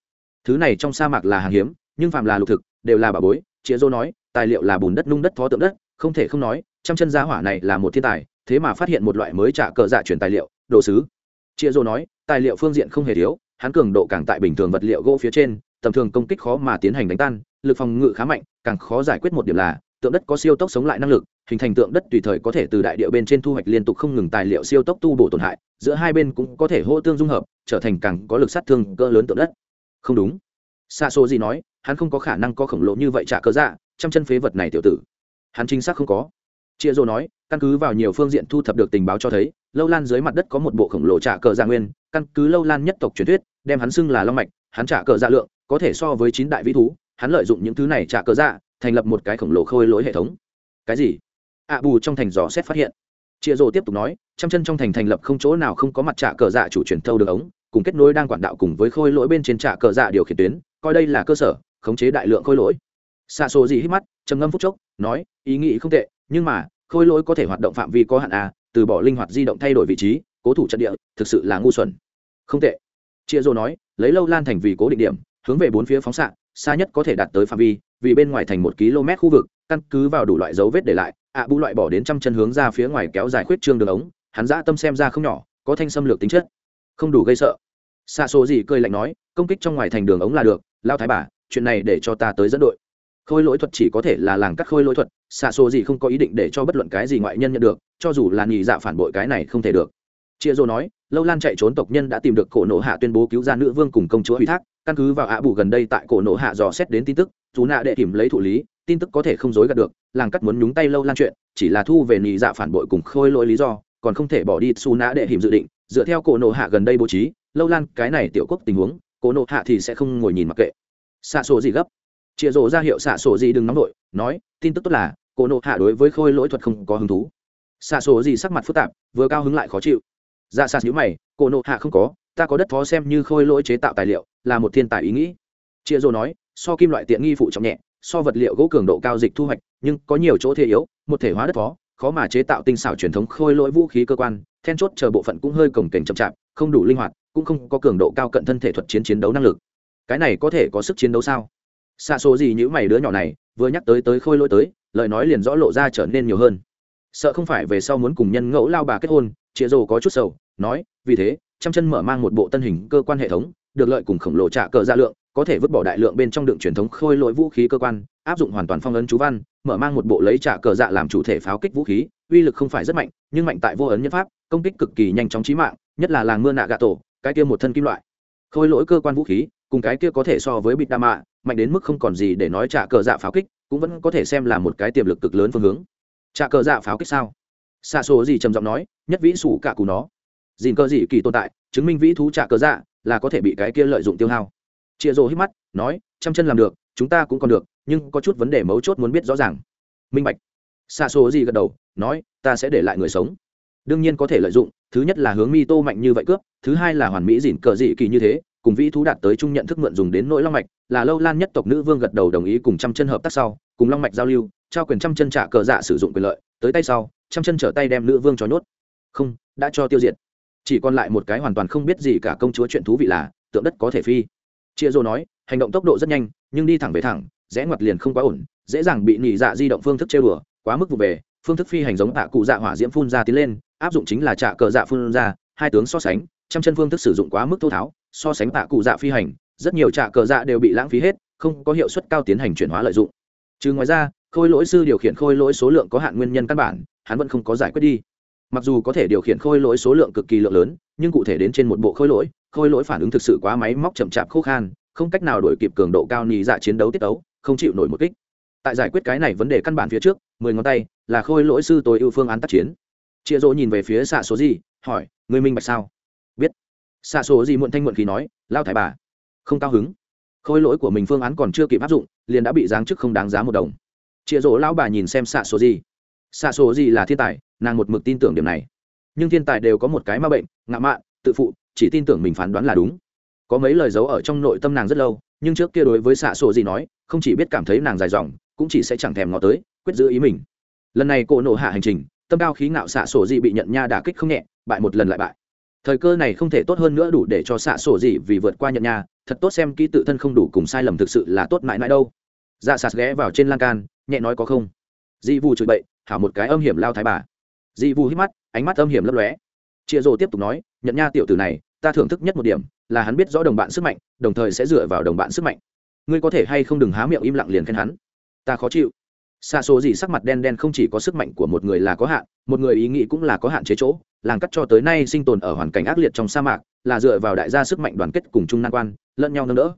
Thứ này trong sa mạc là hàng hiếm, nhưng phạm là lục thực, đều là bà bối. Chia dô nói, tài liệu là bùn đất nung đất phó tượng đất, không thể không nói, trăm chân gia hỏa này là một thiên tài, thế mà phát hiện một loại mới trả cờ dạ chuyển tài liệu, đồ sứ. Chia dô nói, tài liệu phương diện không hề thiếu, hắn cường độ càng tại bình thường vật liệu gỗ phía trên, tầm thường công kích khó mà tiến hành đánh tan, lực phòng ngự khá mạnh, càng khó giải quyết một điểm là tượng đất có siêu tốc sống lại năng lực, hình thành tượng đất tùy thời có thể từ đại địa bên trên thu hoạch liên tục không ngừng tài liệu siêu tốc tu bổ tổn hại, giữa hai bên cũng có thể hô tương dung hợp, trở thành càng có lực sát thương cỡ lớn tượng đất. Không đúng. Xa số gì nói, hắn không có khả năng có khổng lồ như vậy trả cớ dạ trăm chân phế vật này tiểu tử. Hắn chính xác không có. Chia rô nói, căn cứ vào nhiều phương diện thu thập được tình báo cho thấy, lâu lan dưới mặt đất có một bộ khổng lồ trả cờ dạ nguyên, căn cứ lâu lan nhất tộc truyền thuyết, đem hắn xưng là long mạch, hắn trả cờ dạ lượng có thể so với chín đại vĩ thú, hắn lợi dụng những thứ này trả cờ dạ thành lập một cái khổng lồ khôi lỗi hệ thống. Cái gì? Ạ bù trong thành dò xét phát hiện. Chia rô tiếp tục nói, trăm chân trong thành thành lập không chỗ nào không có mặt trạ cờ dạ chủ truyền thâu đường ống, cùng kết nối đang quản đạo cùng với khôi lỗi bên trên trạ cờ dạ điều khiển tuyến, coi đây là cơ sở, khống chế đại lượng khôi lỗi. Xa số gì hít mắt, trầm ngâm phút chốc, nói, ý nghĩ không tệ, nhưng mà, khôi lỗi có thể hoạt động phạm vi có hạn à từ bỏ linh hoạt di động thay đổi vị trí, cố thủ trận địa, thực sự là ngu xuẩn. Không tệ. Chia rô nói, lấy lâu lan thành vì cố định điểm, hướng về bốn phía phóng xạ, xa nhất có thể đạt tới phạm vi vì bên ngoài thành một km khu vực căn cứ vào đủ loại dấu vết để lại ạ à, bù loại bỏ đến trăm chân hướng ra phía ngoài kéo dài khuyết trương đường ống hắn dã tâm xem ra không nhỏ có thanh xâm lược tính chất. Không đủ gây sợ. Xa số gì cười lạnh nói công kích trong ngoài thành đường ống là được lao thái bà chuyện này để cho ta tới dẫn đội. Khôi lỗi thuật chỉ có thể là làng cắt khôi lỗi thuật xa số gì không có ý định để cho bất luận cái gì ngoại nhân nhận được cho dù là nhị dạ phản bội cái này không thể được. Chia rô nói lâu lan chạy trốn tộc nhân đã tìm được cổ nổ hạ tuyên bố cứu ra nữ vương cùng công chúa ủy thác căn cứ vào ạ bù gần đây tại cổ nộ hạ dò xét đến tin tức chú nạ đệ tìm lấy thụ lý, tin tức có thể không dối gạt được, làng cắt muốn nhúng tay lâu lan chuyện, chỉ là thu về nị dạ phản bội cùng khôi lỗi lý do, còn không thể bỏ đi xu nạ đệ hiểm dự định, dựa theo cổ nộ hạ gần đây bố trí, lâu lan cái này tiểu quốc tình huống, cổ nộ hạ thì sẽ không ngồi nhìn mặc kệ. Xạ sổ gì gấp? Chịa rổ ra hiệu xạ sổ gì đừng nóng nổi nói, tin tức tốt là, cổ nộ hạ đối với khôi lỗi thuật không có hứng thú. Xạ sổ gì sắc mặt phức tạp, vừa cao hứng lại khó chịu. Dạ xạ nhữ mày, cổ nộ hạ không có ta có đất phó xem như khôi lỗi chế tạo tài liệu, là một thiên tài ý nghĩ. Chia rô nói, so kim loại tiện nghi phụ trọng nhẹ, so vật liệu gỗ cường độ cao dịch thu hoạch, nhưng có nhiều chỗ thế yếu, một thể hóa đất phó, khó mà chế tạo tinh xảo truyền thống khôi lỗi vũ khí cơ quan, then chốt chờ bộ phận cũng hơi cổng kềnh chậm chạp, không đủ linh hoạt, cũng không có cường độ cao cận thân thể thuật chiến chiến đấu năng lực. Cái này có thể có sức chiến đấu sao? Xa số gì những mày đứa nhỏ này, vừa nhắc tới tới khôi lỗi tới, lời nói liền rõ lộ ra trở nên nhiều hơn. Sợ không phải về sau muốn cùng nhân ngẫu lao bà kết hôn chĩa rồ có chút sầu, nói, vì thế trăm chân mở mang một bộ tân hình cơ quan hệ thống, được lợi cùng khổng lồ trả cờ dạ lượng, có thể vứt bỏ đại lượng bên trong đường truyền thống khôi lỗi vũ khí cơ quan, áp dụng hoàn toàn phong ấn chú văn, mở mang một bộ lấy trả cờ dạ làm chủ thể pháo kích vũ khí, uy lực không phải rất mạnh, nhưng mạnh tại vô ấn nhân pháp, công kích cực kỳ nhanh chóng trí mạng, nhất là làng mưa nạ gà tổ, cái kia một thân kim loại. Khôi lỗi cơ quan vũ khí, cùng cái kia có thể so với bịt đa mạ, mạnh đến mức không còn gì để nói trả cờ dạ pháo kích, cũng vẫn có thể xem là một cái tiềm lực cực lớn phương hướng. Trả cờ dạ pháo kích sao? Xa số gì trầm giọng nói, nhất vĩ sủ cả cù nó dìn cơ dị kỳ tồn tại, chứng minh vĩ thú trả cờ dạ là có thể bị cái kia lợi dụng tiêu hao. Chia rô hít mắt, nói, trăm chân làm được, chúng ta cũng còn được, nhưng có chút vấn đề mấu chốt muốn biết rõ ràng. Minh bạch. Xa số gì gật đầu, nói, ta sẽ để lại người sống. Đương nhiên có thể lợi dụng, thứ nhất là hướng mi tô mạnh như vậy cướp, thứ hai là hoàn mỹ dìn cờ dị kỳ như thế, cùng vĩ thú đạt tới trung nhận thức mượn dùng đến nỗi long mạch, là lâu lan nhất tộc nữ vương gật đầu đồng ý cùng trăm chân hợp tác sau, cùng long mạch giao lưu, trao quyền trăm chân trả cờ dạ sử dụng quyền lợi, tới tay sau, trăm chân trở tay đem nữ vương cho nhốt. Không, đã cho tiêu diệt chỉ còn lại một cái hoàn toàn không biết gì cả công chúa chuyện thú vị là, tượng đất có thể phi. Chia rô nói, hành động tốc độ rất nhanh, nhưng đi thẳng về thẳng, rẽ ngoặt liền không quá ổn, dễ dàng bị nhị dạ di động phương thức chơi bừa quá mức vụ về, phương thức phi hành giống tạ cụ dạ hỏa diễm phun ra tiến lên, áp dụng chính là trạ cờ dạ phun ra, hai tướng so sánh, trăm chân phương thức sử dụng quá mức thô tháo, so sánh tạ cụ dạ phi hành, rất nhiều trạ cờ dạ đều bị lãng phí hết, không có hiệu suất cao tiến hành chuyển hóa lợi dụng. Trừ ngoài ra, khôi lỗi sư điều khiển khôi lỗi số lượng có hạn nguyên nhân căn bản, hắn vẫn không có giải quyết đi mặc dù có thể điều khiển khôi lỗi số lượng cực kỳ lượng lớn, nhưng cụ thể đến trên một bộ khôi lỗi khôi lỗi phản ứng thực sự quá máy móc chậm chạp khô khan, không cách nào đổi kịp cường độ cao nhì dạ chiến đấu tiết tấu, không chịu nổi một kích. Tại giải quyết cái này vấn đề căn bản phía trước, mười ngón tay là khôi lỗi sư tối ưu phương án tác chiến. Chịa rỗ nhìn về phía xạ số gì hỏi người minh bạch sao? Biết. Xạ số gì muộn thanh muộn khí nói, lao thải bà, không cao hứng. Khôi lỗi của mình phương án còn chưa kịp áp dụng, liền đã bị giáng chức không đáng giá một đồng. Chịa rỗ lão bà nhìn xem xạ số gì xạ số gì là thiên tài nàng một mực tin tưởng điểm này. Nhưng thiên tài đều có một cái ma bệnh, ngạo mạn, tự phụ, chỉ tin tưởng mình phán đoán là đúng. Có mấy lời giấu ở trong nội tâm nàng rất lâu, nhưng trước kia đối với xạ sổ gì nói, không chỉ biết cảm thấy nàng dài dòng, cũng chỉ sẽ chẳng thèm ngó tới, quyết giữ ý mình. Lần này cô nổ hạ hành trình, tâm cao khí ngạo xạ sổ gì bị nhận nha đà kích không nhẹ, bại một lần lại bại. Thời cơ này không thể tốt hơn nữa đủ để cho xạ sổ gì vì vượt qua nhận nha, thật tốt xem kỹ tự thân không đủ cùng sai lầm thực sự là tốt mãi mãi đâu. Dạ sạt ghé vào trên lan can, nhẹ nói có không? Dị vù chửi bậy, hảo một cái âm hiểm lao thái bà dị vù hít mắt, ánh mắt âm hiểm lấp lóe. Chịa rồ tiếp tục nói, nhận nha tiểu tử này, ta thưởng thức nhất một điểm, là hắn biết rõ đồng bạn sức mạnh, đồng thời sẽ dựa vào đồng bạn sức mạnh. Ngươi có thể hay không đừng há miệng im lặng liền khen hắn? Ta khó chịu. Xa số gì sắc mặt đen đen không chỉ có sức mạnh của một người là có hạn, một người ý nghĩ cũng là có hạn chế chỗ, làng cắt cho tới nay sinh tồn ở hoàn cảnh ác liệt trong sa mạc, là dựa vào đại gia sức mạnh đoàn kết cùng chung nan quan, lẫn nhau nâng đỡ.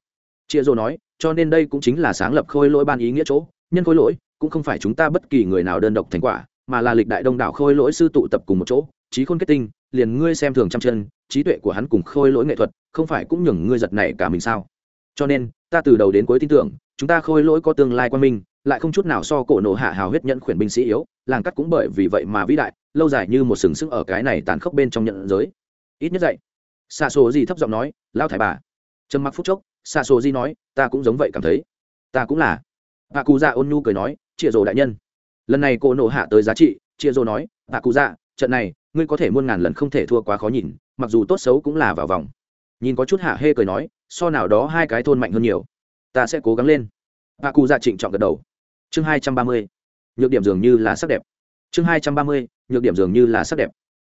Chia rồ nói, cho nên đây cũng chính là sáng lập khôi lỗi ban ý nghĩa chỗ, nhân khôi lỗi, cũng không phải chúng ta bất kỳ người nào đơn độc thành quả mà là lịch đại đông đảo khôi lỗi sư tụ tập cùng một chỗ trí khôn kết tinh, liền ngươi xem thường trăm chân, trí tuệ của hắn cùng khôi lỗi nghệ thuật, không phải cũng nhường ngươi giật này cả mình sao? Cho nên, ta từ đầu đến cuối tin tưởng, chúng ta khôi lỗi có tương lai quan minh, lại không chút nào so cổ nổ hạ hào huyết nhẫn khuyển binh sĩ yếu, làng cắt cũng bởi vì vậy mà vĩ đại, lâu dài như một sừng sững ở cái này tàn khốc bên trong nhận giới. Ít nhất vậy xa số gì thấp giọng nói lao thải bà. Trầm mặc phút chốc xa số gì nói, ta cũng giống vậy cảm thấy. Ta cũng là. Bà cụ già ôn nhu cười nói, chịa rồ đại nhân lần này cô nộ hạ tới giá trị, chia rô nói bà cụ dạ trận này, ngươi có thể muôn ngàn lần không thể thua quá khó nhìn, mặc dù tốt xấu cũng là vào vòng. Nhìn có chút hạ hê cười nói, so nào đó hai cái thôn mạnh hơn nhiều, ta sẽ cố gắng lên. Bà cụ dạ trịnh trọng gật đầu. Chương hai trăm ba mươi, nhược điểm dường như là sắc đẹp. Chương hai trăm ba mươi, nhược điểm dường như là sắc đẹp.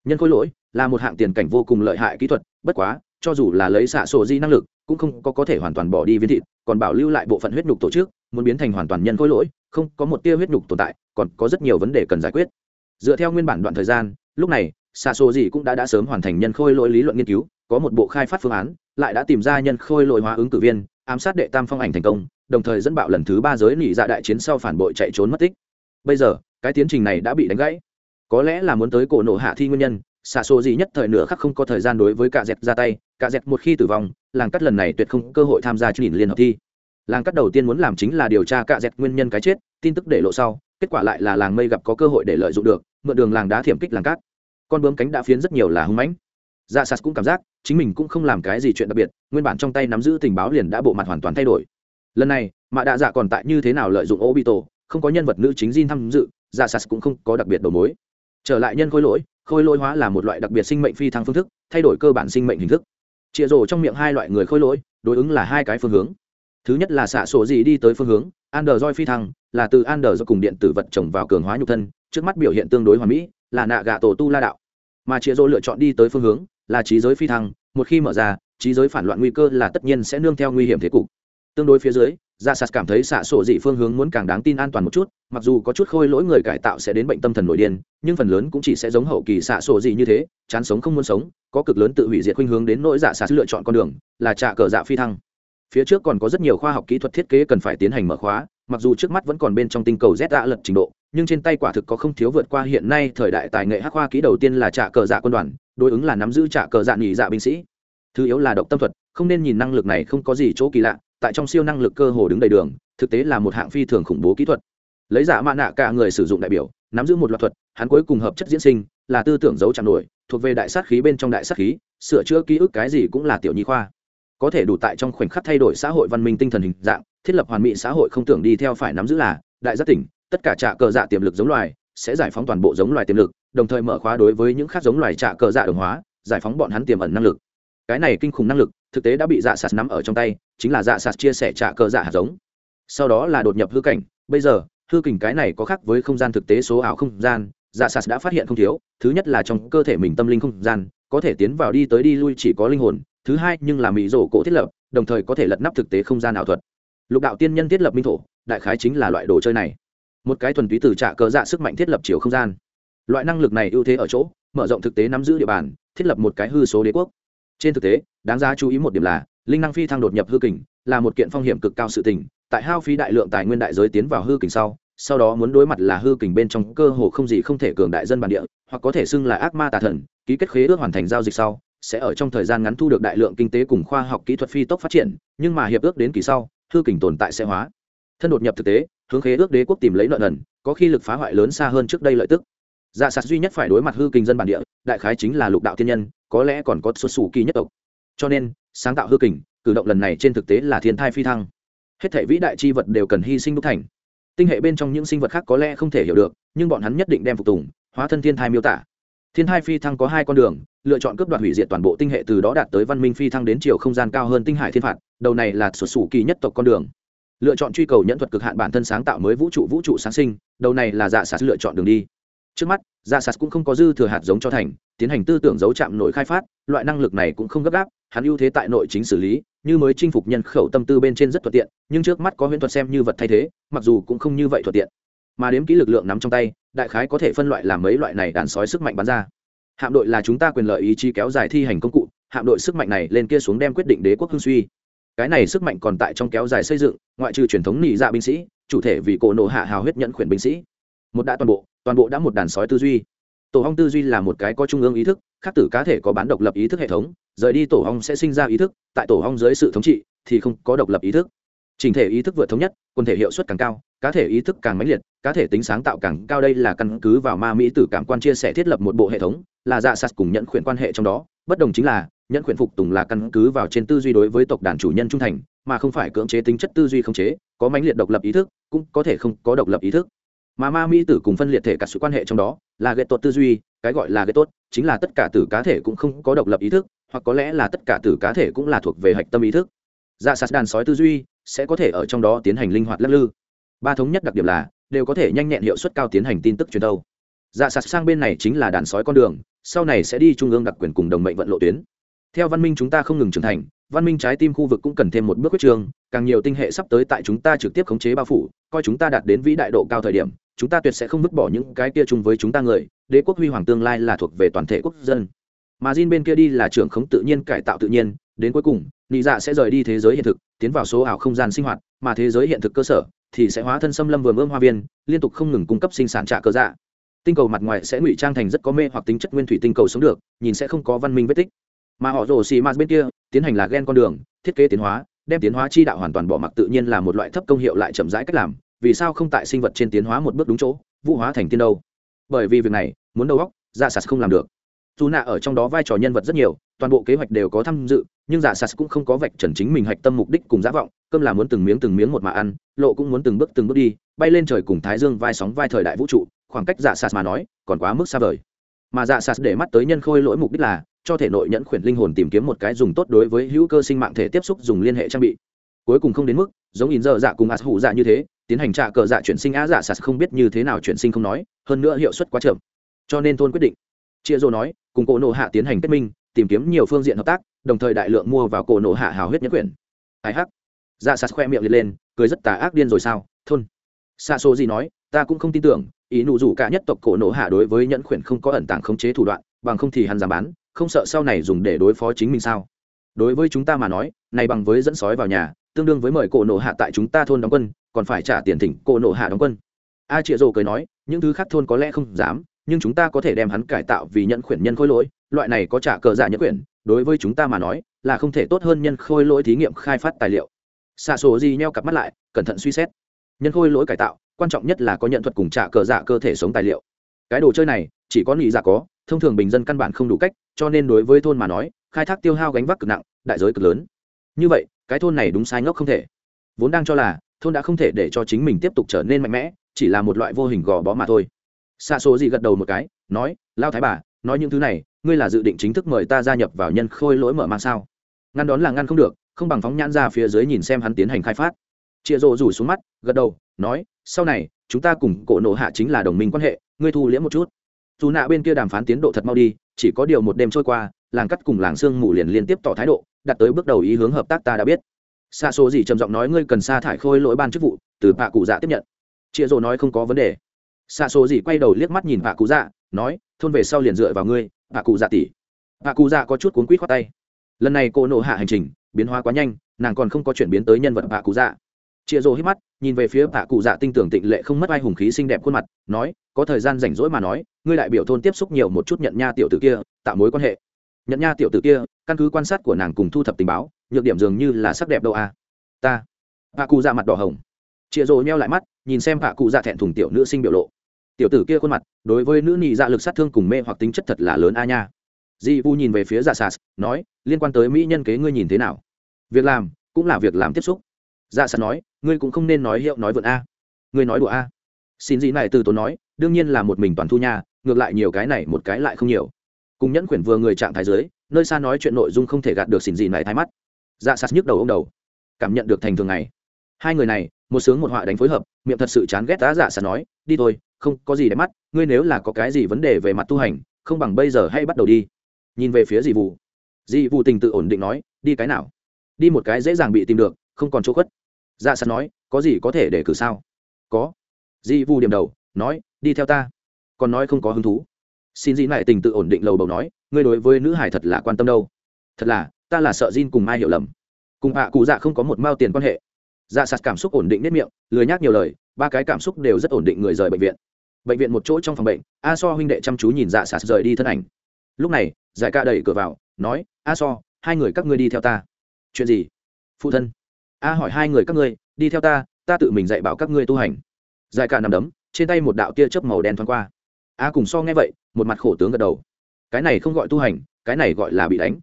Nhân khối lỗi, là một hạng tiền cảnh vô cùng lợi hại kỹ thuật, bất quá, cho dù là lấy xạ sổ di năng lực, cũng không có có thể hoàn toàn bỏ đi viên thịt, còn bảo lưu lại bộ phận huyết nhục tổ chức, muốn biến thành hoàn toàn nhân khối lỗi, không có một tia huyết nhục tồn tại còn có rất nhiều vấn đề cần giải quyết. Dựa theo nguyên bản đoạn thời gian, lúc này xạ sổ di cũng đã đã sớm hoàn thành nhân khôi lỗi lý luận nghiên cứu, có một bộ khai phát phương án, lại đã tìm ra nhân khôi lỗi hóa ứng cử viên, ám sát đệ tam phong ảnh thành công, đồng thời dẫn bạo lần thứ ba giới nỉ dạ đại chiến sau phản bội chạy trốn mất tích. Bây giờ, cái tiến trình này đã bị đánh gãy. Có lẽ là muốn tới cổ nổ hạ thi nguyên nhân xạ số gì nhất thời nửa khắc không có thời gian đối với cả dẹt ra tay cả dẹt một khi tử vong, làng cắt lần này tuyệt không cơ hội tham gia chương trình liên hợp thi. Làng cắt đầu tiên muốn làm chính là điều tra cả dẹt nguyên nhân cái chết, tin tức để lộ sau kết quả lại là làng mây gặp có cơ hội để lợi dụng được, mượn đường làng đá thiểm kích làng cát. Con bướm cánh đã phiến rất nhiều là hung mãnh. Dạ sạt cũng cảm giác, chính mình cũng không làm cái gì chuyện đặc biệt, nguyên bản trong tay nắm giữ tình báo liền đã bộ mặt hoàn toàn thay đổi. Lần này mạ đạ dạ còn tại như thế nào lợi dụng obito, không có nhân vật nữ chính Jin tham dự dạ sạt cũng không có đặc biệt đầu mối. Trở lại nhân khôi lỗi khôi lỗi hóa là một loại đặc biệt sinh mệnh phi thăng phương thức, thay đổi cơ bản sinh mệnh hình thức. Chịa rổ trong miệng hai loại người khôi lỗi, đối ứng là hai cái phương hướng. Thứ nhất là xạ sổ gì đi tới phương hướng Ander phi thăng là từ Ander do cùng điện tử vật trồng vào cường hóa nhục thân, trước mắt biểu hiện tương đối hoàn mỹ, là nạ gạ tổ tu la đạo. Mà chĩa Dỗ lựa chọn đi tới phương hướng, là trí giới phi thăng, một khi mở ra, trí giới phản loạn nguy cơ là tất nhiên sẽ nương theo nguy hiểm thế cục. Tương đối phía dưới, ra Sạt cảm thấy xạ sổ dị phương hướng muốn càng đáng tin an toàn một chút, mặc dù có chút khôi lỗi người cải tạo sẽ đến bệnh tâm thần nội điên, nhưng phần lớn cũng chỉ sẽ giống hậu kỳ xạ sổ dị như thế, chán sống không muốn sống, có cực lớn tự hủy diệt khuynh hướng đến nỗi Dạ Sạt lựa chọn con đường, là trả cờ dạ phi thăng phía trước còn có rất nhiều khoa học kỹ thuật thiết kế cần phải tiến hành mở khóa mặc dù trước mắt vẫn còn bên trong tinh cầu z đã lật trình độ, nhưng trên tay quả thực có không thiếu vượt qua hiện nay thời đại tài nghệ hắc hoa kỹ đầu tiên là trả cờ dạ quân đoàn, đối ứng là nắm giữ trả cờ dạ nghỉ dạ binh sĩ. Thứ yếu là độc tâm thuật, không nên nhìn năng lực này không có gì chỗ kỳ lạ, tại trong siêu năng lực cơ hồ đứng đầy đường, thực tế là một hạng phi thường khủng bố kỹ thuật. Lấy giả mạ nạ cả người sử dụng đại biểu, nắm giữ một loạt thuật, hắn cuối cùng hợp chất diễn sinh, là tư tưởng giấu chạm nổi, thuộc về đại sát khí bên trong đại sát khí, sửa chữa ký ức cái gì cũng là tiểu nhi khoa có thể đủ tại trong khoảnh khắc thay đổi xã hội văn minh tinh thần hình dạng, thiết lập hoàn mỹ xã hội không tưởng đi theo phải nắm giữ là đại giác tỉnh, tất cả trạ cờ dạ tiềm lực giống loài sẽ giải phóng toàn bộ giống loài tiềm lực, đồng thời mở khóa đối với những khác giống loài trạ cờ dạ đồng hóa, giải phóng bọn hắn tiềm ẩn năng lực. Cái này kinh khủng năng lực, thực tế đã bị dạ sạt nắm ở trong tay, chính là dạ sạt chia sẻ trạ cờ dạ hạt giống. Sau đó là đột nhập hư cảnh, bây giờ, hư kình cái này có khác với không gian thực tế số ảo không gian dạ sạt đã phát hiện không thiếu, thứ nhất là trong cơ thể mình tâm linh không gian, có thể tiến vào đi tới đi lui chỉ có linh hồn thứ hai, nhưng là mỹ rổ cổ thiết lập, đồng thời có thể lật nắp thực tế không gian ảo thuật. Lục đạo tiên nhân thiết lập minh thổ, đại khái chính là loại đồ chơi này. Một cái thuần túy từ trả cờ dạ sức mạnh thiết lập chiều không gian. Loại năng lực này ưu thế ở chỗ, mở rộng thực tế nắm giữ địa bàn, thiết lập một cái hư số đế quốc. Trên thực tế, đáng ra chú ý một điểm là, linh năng phi thăng đột nhập hư kình, là một kiện phong hiểm cực cao sự tình, tại hao phí đại lượng tài nguyên đại giới tiến vào hư kình sau sau đó muốn đối mặt là hư kình bên trong cơ hồ không gì không thể cường đại dân bản địa, hoặc có thể xưng là ác ma tà thần, ký kết khế ước hoàn thành giao dịch sau sẽ ở trong thời gian ngắn thu được đại lượng kinh tế cùng khoa học kỹ thuật phi tốc phát triển, nhưng mà hiệp ước đến kỳ sau hư kình tồn tại sẽ hóa. Thân đột nhập thực tế, hướng khế ước đế quốc tìm lấy nợ nần, có khi lực phá hoại lớn xa hơn trước đây lợi tức. Dạ sạt duy nhất phải đối mặt hư kình dân bản địa, đại khái chính là lục đạo thiên nhân, có lẽ còn có xuất xù kỳ nhất tộc. Cho nên, sáng tạo hư kình, cử động lần này trên thực tế là thiên thai phi thăng. Hết thể vĩ đại chi vật đều cần hy sinh đúc thành. Tinh hệ bên trong những sinh vật khác có lẽ không thể hiểu được, nhưng bọn hắn nhất định đem phục tùng, hóa thân thiên thai miêu tả thiên thai phi thăng có hai con đường, lựa chọn cướp đoạt hủy diệt toàn bộ tinh hệ từ đó đạt tới văn minh phi thăng đến chiều không gian cao hơn tinh hải thiên phạt, đầu này là sụt sủ kỳ nhất tộc con đường. Lựa chọn truy cầu nhẫn thuật cực hạn bản thân sáng tạo mới vũ trụ vũ trụ sáng sinh, đầu này là dạ sạt lựa chọn đường đi. Trước mắt dạ sạt cũng không có dư thừa hạt giống cho thành, tiến hành tư tưởng giấu chạm nội khai phát, loại năng lực này cũng không gấp gáp, hắn ưu thế tại nội chính xử lý, như mới chinh phục nhân khẩu tâm tư bên trên rất thuận tiện, nhưng trước mắt có huyễn thuật xem như vật thay thế, mặc dù cũng không như vậy thuận tiện. Mà đếm kỹ lực lượng nắm trong tay đại khái có thể phân loại làm mấy loại này đàn sói sức mạnh bắn ra. Hạm đội là chúng ta quyền lợi ý chí kéo dài thi hành công cụ, hạm đội sức mạnh này lên kia xuống đem quyết định đế quốc hưng suy. Cái này sức mạnh còn tại trong kéo dài xây dựng, ngoại trừ truyền thống nị dạ binh sĩ, chủ thể vì cổ nộ hạ hào huyết nhận khuyển binh sĩ. Một đã toàn bộ toàn bộ đã một đàn sói tư duy. Tổ hong tư duy là một cái có trung ương ý thức, khác tử cá thể có bán độc lập ý thức hệ thống, rời đi tổ hong sẽ sinh ra ý thức, tại tổ hong dưới sự thống trị thì không có độc lập ý thức trình thể ý thức vượt thống nhất, quần thể hiệu suất càng cao, cá thể ý thức càng mãnh liệt, cá thể tính sáng tạo càng cao. Đây là căn cứ vào ma mỹ tử cảm quan chia sẻ thiết lập một bộ hệ thống, là dạ sạt cùng nhận khuyển quan hệ trong đó. Bất đồng chính là nhận khuyển phục tùng là căn cứ vào trên tư duy đối với tộc đàn chủ nhân trung thành, mà không phải cưỡng chế tính chất tư duy không chế, có mãnh liệt độc lập ý thức, cũng có thể không có độc lập ý thức. Mà ma mỹ tử cùng phân liệt thể cả sự quan hệ trong đó, là ghệ tốt tư duy, cái gọi là ghệ tốt, chính là tất cả tử cá thể cũng không có độc lập ý thức, hoặc có lẽ là tất cả tử cá thể cũng là thuộc về hạch tâm ý thức. Dạ sạt đàn sói tư duy sẽ có thể ở trong đó tiến hành linh hoạt lắc lư. Ba thống nhất đặc điểm là, đều có thể nhanh nhẹn hiệu suất cao tiến hành tin tức truyền thâu dạ sạt sang bên này chính là đàn sói con đường, sau này sẽ đi trung ương đặc quyền cùng đồng mệnh vận lộ tuyến. Theo văn minh chúng ta không ngừng trưởng thành, văn minh trái tim khu vực cũng cần thêm một bước quyết trường, càng nhiều tinh hệ sắp tới tại chúng ta trực tiếp khống chế bao phủ, coi chúng ta đạt đến vĩ đại độ cao thời điểm, chúng ta tuyệt sẽ không vứt bỏ những cái kia chung với chúng ta người, đế quốc huy hoàng tương lai là thuộc về toàn thể quốc dân. Mà Jin bên kia đi là trưởng khống tự nhiên, cải tạo tự nhiên, đến cuối cùng, nị dạ sẽ rời đi thế giới hiện thực tiến vào số ảo không gian sinh hoạt, mà thế giới hiện thực cơ sở, thì sẽ hóa thân xâm lâm vườn ươm hoa viên, liên tục không ngừng cung cấp sinh sản trả cơ dạ. Tinh cầu mặt ngoài sẽ ngụy trang thành rất có mê hoặc tính chất nguyên thủy tinh cầu sống được, nhìn sẽ không có văn minh vết tích. Mà họ rồ xì mạt bên kia, tiến hành là ghen con đường, thiết kế tiến hóa, đem tiến hóa chi đạo hoàn toàn bỏ mặc tự nhiên là một loại thấp công hiệu lại chậm rãi cách làm, vì sao không tại sinh vật trên tiến hóa một bước đúng chỗ, vũ hóa thành tiên đâu? Bởi vì việc này, muốn đầu óc ra sạt không làm được. Dù nạ ở trong đó vai trò nhân vật rất nhiều toàn bộ kế hoạch đều có tham dự, nhưng giả sạt cũng không có vạch trần chính mình hạch tâm mục đích cùng giả vọng, cơm là muốn từng miếng từng miếng một mà ăn, lộ cũng muốn từng bước từng bước đi, bay lên trời cùng thái dương vai sóng vai thời đại vũ trụ, khoảng cách giả sạt mà nói, còn quá mức xa vời. Mà giả sạt để mắt tới nhân khôi lỗi mục đích là, cho thể nội nhẫn khuyển linh hồn tìm kiếm một cái dùng tốt đối với hữu cơ sinh mạng thể tiếp xúc dùng liên hệ trang bị. Cuối cùng không đến mức, giống in dơ dạ cùng ạt hủ dạ như thế, tiến hành trạ cờ dạ chuyển sinh á dạ sạt không biết như thế nào chuyển sinh không nói, hơn nữa hiệu suất quá chậm. Cho nên thôn quyết định, chia rô nói, cùng cổ nộ hạ tiến hành kết minh tìm kiếm nhiều phương diện hợp tác, đồng thời đại lượng mua vào cổ nổ hạ hào huyết nhẫn quyển. Ai hắc. Dạ sạt khoe miệng liệt lên, cười rất tà ác điên rồi sao, thôn. Xa số gì nói, ta cũng không tin tưởng, ý nụ rủ cả nhất tộc cổ nổ hạ đối với nhẫn quyển không có ẩn tàng khống chế thủ đoạn, bằng không thì hắn giảm bán, không sợ sau này dùng để đối phó chính mình sao. Đối với chúng ta mà nói, này bằng với dẫn sói vào nhà, tương đương với mời cổ nổ hạ tại chúng ta thôn đóng quân, còn phải trả tiền thỉnh cổ nổ hạ đóng quân. A triệu rồ cười nói, những thứ khác thôn có lẽ không dám, nhưng chúng ta có thể đem hắn cải tạo vì nhận khuyển nhân khôi lỗi loại này có trả cờ giả nhẫn quyển, đối với chúng ta mà nói, là không thể tốt hơn nhân khôi lỗi thí nghiệm khai phát tài liệu. Xa số gì nheo cặp mắt lại, cẩn thận suy xét. Nhân khôi lỗi cải tạo, quan trọng nhất là có nhận thuật cùng trả cờ giả cơ thể sống tài liệu. Cái đồ chơi này, chỉ có nghĩ giả có, thông thường bình dân căn bản không đủ cách, cho nên đối với thôn mà nói, khai thác tiêu hao gánh vác cực nặng, đại giới cực lớn. Như vậy, cái thôn này đúng sai ngốc không thể. Vốn đang cho là, thôn đã không thể để cho chính mình tiếp tục trở nên mạnh mẽ, chỉ là một loại vô hình gò bó mà thôi. Xa số gì gật đầu một cái, nói, lao thái bà, nói những thứ này ngươi là dự định chính thức mời ta gia nhập vào nhân khôi lỗi mở mang sao? Ngăn đón là ngăn không được, không bằng phóng nhãn ra phía dưới nhìn xem hắn tiến hành khai phát. Chịa rộ rủ xuống mắt, gật đầu, nói, sau này, chúng ta cùng cổ nộ hạ chính là đồng minh quan hệ, ngươi thu liễm một chút. Dù nạ bên kia đàm phán tiến độ thật mau đi, chỉ có điều một đêm trôi qua, làng cắt cùng làng sương mù liền liên tiếp tỏ thái độ, đặt tới bước đầu ý hướng hợp tác ta đã biết. Xa số gì trầm giọng nói, ngươi cần sa thải khôi lỗi ban chức vụ, từ bạ cụ dạ tiếp nhận. Chịa rộ nói không có vấn đề. Xa số gì quay đầu liếc mắt nhìn bạ cụ dạ nói, thôn về sau liền dựa vào ngươi Bà cụ dạ tỷ. Bà cụ dạ có chút cuốn quýt khoát tay. Lần này cô nộ hạ hành trình biến hóa quá nhanh, nàng còn không có chuyển biến tới nhân vật bà cụ dạ. Chịa rồ hít mắt, nhìn về phía bà cụ dạ tinh tưởng tịnh lệ không mất ai hùng khí xinh đẹp khuôn mặt, nói, có thời gian rảnh rỗi mà nói, ngươi đại biểu thôn tiếp xúc nhiều một chút nhận nha tiểu tử kia, tạo mối quan hệ. Nhận nha tiểu tử kia, căn cứ quan sát của nàng cùng thu thập tình báo, nhược điểm dường như là sắc đẹp đâu à. ta. Bà cụ dạ mặt đỏ hồng. Chịa rồ nheo lại mắt, nhìn xem bà cụ dạ thẹn thùng tiểu nữ sinh biểu lộ tiểu tử kia khuôn mặt, đối với nữ nhị dạ lực sát thương cùng mê hoặc tính chất thật là lớn a nha. Di vu nhìn về phía dạ sas nói, liên quan tới mỹ nhân kế ngươi nhìn thế nào? Việc làm, cũng là việc làm tiếp xúc. Dạ sas nói, ngươi cũng không nên nói hiệu nói vượn a. Ngươi nói đùa a. Xin gì này từ tốn nói, đương nhiên là một mình toàn thu nha, ngược lại nhiều cái này một cái lại không nhiều. Cùng nhẫn quyển vừa người trạng thái dưới, nơi xa nói chuyện nội dung không thể gạt được xỉn gì này thái mắt. Dạ sạt nhức đầu ông đầu. Cảm nhận được thành thường ngày. Hai người này, một sướng một họa đánh phối hợp, miệng thật sự chán ghét tá dạ sạt nói, đi thôi không có gì để mắt, ngươi nếu là có cái gì vấn đề về mặt tu hành, không bằng bây giờ hay bắt đầu đi. Nhìn về phía dì vụ. Dì vụ tình tự ổn định nói, đi cái nào? Đi một cái dễ dàng bị tìm được, không còn chỗ khuất. Dạ sạt nói, có gì có thể để cử sao? Có. Dì vụ điểm đầu, nói, đi theo ta. Còn nói không có hứng thú. Xin dì lại tình tự ổn định lầu bầu nói, ngươi đối với nữ hải thật là quan tâm đâu. Thật là, ta là sợ Jin cùng ai hiểu lầm. Cùng hạ cụ dạ không có một mao tiền quan hệ. Dạ sạt cảm xúc ổn định nết miệng, lười nhác nhiều lời, ba cái cảm xúc đều rất ổn định người rời bệnh viện bệnh viện một chỗ trong phòng bệnh, a so huynh đệ chăm chú nhìn dạ xà rời đi thân ảnh. Lúc này, giải ca đẩy cửa vào, nói, a so, hai người các ngươi đi theo ta. Chuyện gì? Phụ thân. A hỏi hai người các ngươi, đi theo ta ta tự mình dạy bảo các ngươi tu hành. Giải ca nằm đấm, trên tay một đạo tia chớp màu đen thoáng qua. A cùng so nghe vậy, một mặt khổ tướng gật đầu. Cái này không gọi tu hành, cái này gọi là bị đánh.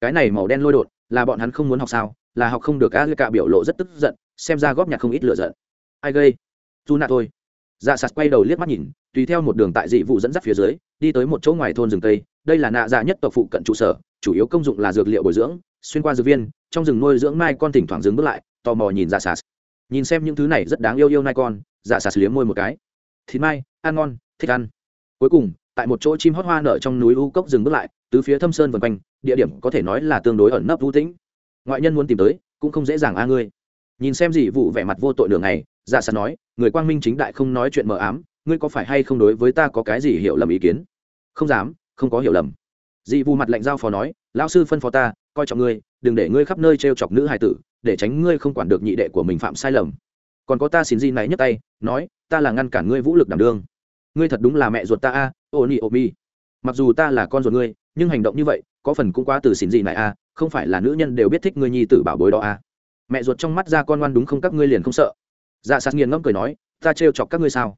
Cái này màu đen lôi đột, là bọn hắn không muốn học sao, là học không được a cả biểu lộ rất tức giận, xem ra góp nhặt không ít lựa giận. Ai gây? Dù nạ thôi dạ sạt quay đầu liếc mắt nhìn, tùy theo một đường tại dị vụ dẫn dắt phía dưới, đi tới một chỗ ngoài thôn rừng tây đây là nạ dạ nhất tộc phụ cận trụ sở, chủ yếu công dụng là dược liệu bồi dưỡng, xuyên qua dược viên, trong rừng nuôi dưỡng mai con thỉnh thoảng dừng bước lại, tò mò nhìn dạ sạt. Nhìn xem những thứ này rất đáng yêu yêu nai con dạ sạt liếm môi một cái. Thịt mai, ăn ngon, thích ăn. Cuối cùng, tại một chỗ chim hót hoa nở trong núi u cốc dừng bước lại, tứ phía thâm sơn vân quanh, địa điểm có thể nói là tương đối ẩn nấp vũ tĩnh. Ngoại nhân muốn tìm tới, cũng không dễ dàng a ngươi. Nhìn xem dị vụ vẻ mặt vô tội đường này dạ sạt nói, người quang minh chính đại không nói chuyện mờ ám, ngươi có phải hay không đối với ta có cái gì hiểu lầm ý kiến? Không dám, không có hiểu lầm. Dị vụ mặt lạnh giao phó nói, lão sư phân phó ta, coi trọng ngươi, đừng để ngươi khắp nơi t r e o chọc nữ hài tử, để tránh ngươi không quản được nhị đệ của mình phạm sai lầm. Còn có ta xin gì này nhấc tay, nói, ta là ngăn cản ngươi vũ lực đảm đương. Ngươi thật đúng là mẹ ruột ta a, ô ni ô mi. Mặc dù ta là con ruột ngươi, nhưng hành động như vậy, có phần cũng quá từ xin gì này a, không phải là nữ nhân đều biết thích ngươi nhi tử bảo bối đó a. Mẹ ruột trong mắt ra con ngoan đúng không các ngươi liền không sợ dạ sát nghiền ngẫm cười nói, ta trêu chọc các ngươi sao?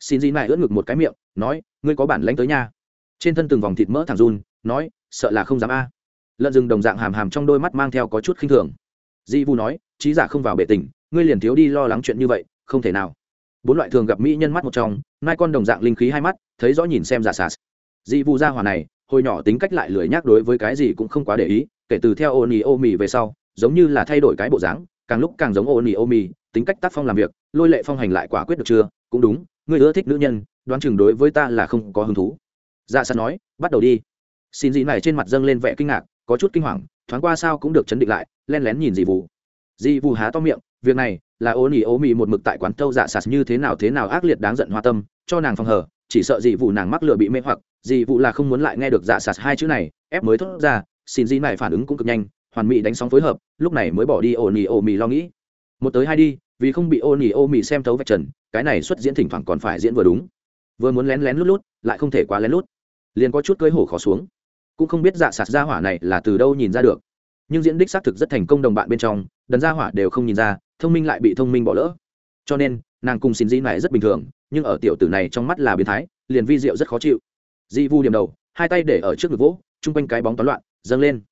Xin gì mãi ưỡn ngực một cái miệng, nói, ngươi có bản lãnh tới nha. Trên thân từng vòng thịt mỡ thẳng run, nói, sợ là không dám a. Lợn rừng đồng dạng hàm hàm trong đôi mắt mang theo có chút khinh thường. Di vu nói trí giả không vào bệ tình ngươi liền thiếu đi lo lắng chuyện như vậy, không thể nào. Bốn loại thường gặp mỹ nhân mắt một trong, nai con đồng dạng linh khí hai mắt, thấy rõ nhìn xem dạ giả sạt di vu ra hòa này, hồi nhỏ tính cách lại lười nhác đối với cái gì cũng không quá để ý, kể từ theo ô nì ô mì về sau, giống như là thay đổi cái bộ dáng càng lúc càng giống ô nì ô mì tính cách tác phong làm việc, lôi lệ phong hành lại quả quyết được chưa? Cũng đúng, ngươi ưa thích nữ nhân, đoán chừng đối với ta là không có hứng thú. Dạ sắt nói, bắt đầu đi. Xin dị này trên mặt dâng lên vẻ kinh ngạc, có chút kinh hoàng, thoáng qua sao cũng được chấn định lại, len lén nhìn dị vụ. Dị vụ há to miệng, việc này là ô nỉ ô mị một mực tại quán tâu dạ sạt như thế nào thế nào ác liệt đáng giận hoa tâm, cho nàng phòng hờ, chỉ sợ dị vụ nàng mắc lừa bị mê hoặc, dị vụ là không muốn lại nghe được dạ sạt hai chữ này, ép mới thốt ra, xin dị này phản ứng cũng cực nhanh hoàn mỹ đánh sóng phối hợp, lúc này mới bỏ đi ô nỉ ô mì lo nghĩ. Một tới hai đi, vì không bị ô nỉ ô mì xem thấu vạch trần, cái này xuất diễn thỉnh thoảng còn phải diễn vừa đúng. Vừa muốn lén lén lút lút, lại không thể quá lén lút. Liền có chút cưới hổ khó xuống. Cũng không biết dạ sạt ra hỏa này là từ đâu nhìn ra được. Nhưng diễn đích xác thực rất thành công đồng bạn bên trong, đần ra hỏa đều không nhìn ra, thông minh lại bị thông minh bỏ lỡ. Cho nên, nàng cùng xin dĩ này rất bình thường, nhưng ở tiểu tử này trong mắt là biến thái, liền vi diệu rất khó chịu. Dị vu điểm đầu, hai tay để ở trước ngực vỗ, chung quanh cái bóng toán loạn, dâng lên.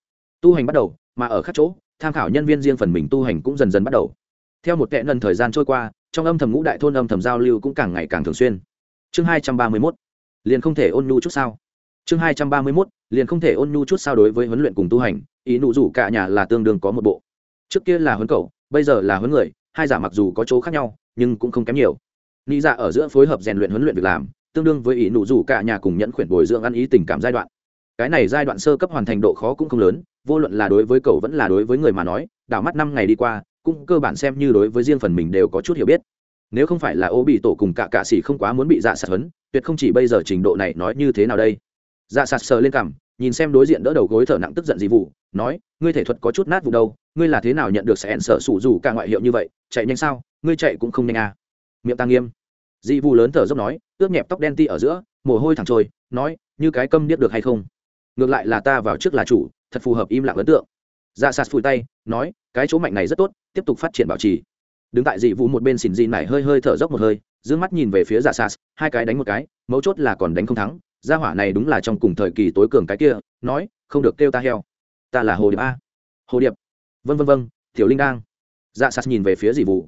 Tu hành bắt đầu mà ở các chỗ, tham khảo nhân viên riêng phần mình tu hành cũng dần dần bắt đầu. Theo một kẽ lần thời gian trôi qua, trong âm thầm ngũ đại thôn âm thầm giao lưu cũng càng ngày càng thường xuyên. Chương hai trăm ba mươi mốt, liền không thể ôn nhu chút sao. Chương hai trăm ba mươi mốt, liền không thể ôn nhu chút sao đối với huấn luyện cùng tu hành, ý nụ rủ cả nhà là tương đương có một bộ. Trước kia là huấn cầu bây giờ là huấn người, hai giả mặc dù có chỗ khác nhau, nhưng cũng không kém nhiều. Nghĩ giả dạ ở giữa phối hợp rèn luyện huấn luyện việc làm, tương đương với ý nụ rủ cả nhà cùng nhẫn khuyển bồi dưỡng ăn ý tình cảm giai đoạn. Cái này giai đoạn sơ cấp hoàn thành độ khó cũng không lớn vô luận là đối với cậu vẫn là đối với người mà nói, đảo mắt năm ngày đi qua, cũng cơ bản xem như đối với riêng phần mình đều có chút hiểu biết. Nếu không phải là ô bị tổ cùng cả cạ xỉ không quá muốn bị dạ sạt hấn tuyệt không chỉ bây giờ trình độ này nói như thế nào đây. Dạ sạt sờ lên cằm, nhìn xem đối diện đỡ đầu gối thở nặng tức giận gì vụ, nói, ngươi thể thuật có chút nát vụ đâu, ngươi là thế nào nhận được sẽ sợ sủ dù cả ngoại hiệu như vậy, chạy nhanh sao, ngươi chạy cũng không nhanh à? Miệng tăng nghiêm. Dị vụ lớn thở dốc nói, ướp nhẹp tóc đen ti ở giữa, mồ hôi thẳng trôi, nói, như cái câm điếc được hay không? Ngược lại là ta vào trước là chủ thật phù hợp im lặng ấn tượng. Dạ sạt phủi tay, nói, cái chỗ mạnh này rất tốt, tiếp tục phát triển bảo trì. Đứng tại dị vụ một bên xỉn dị này hơi hơi thở dốc một hơi d ư ơ n g mắt nhìn về phía dạ sạt, hai cái đánh một cái, mấu chốt là còn đánh không thắng, gia hỏa này đúng là trong cùng thời kỳ tối cường cái kia, nói, không được kêu ta heo, ta là hồ điệp a. Hồ điệp? Vân vân vân tiểu linh đang dạ sạt nhìn về phía dị vụ.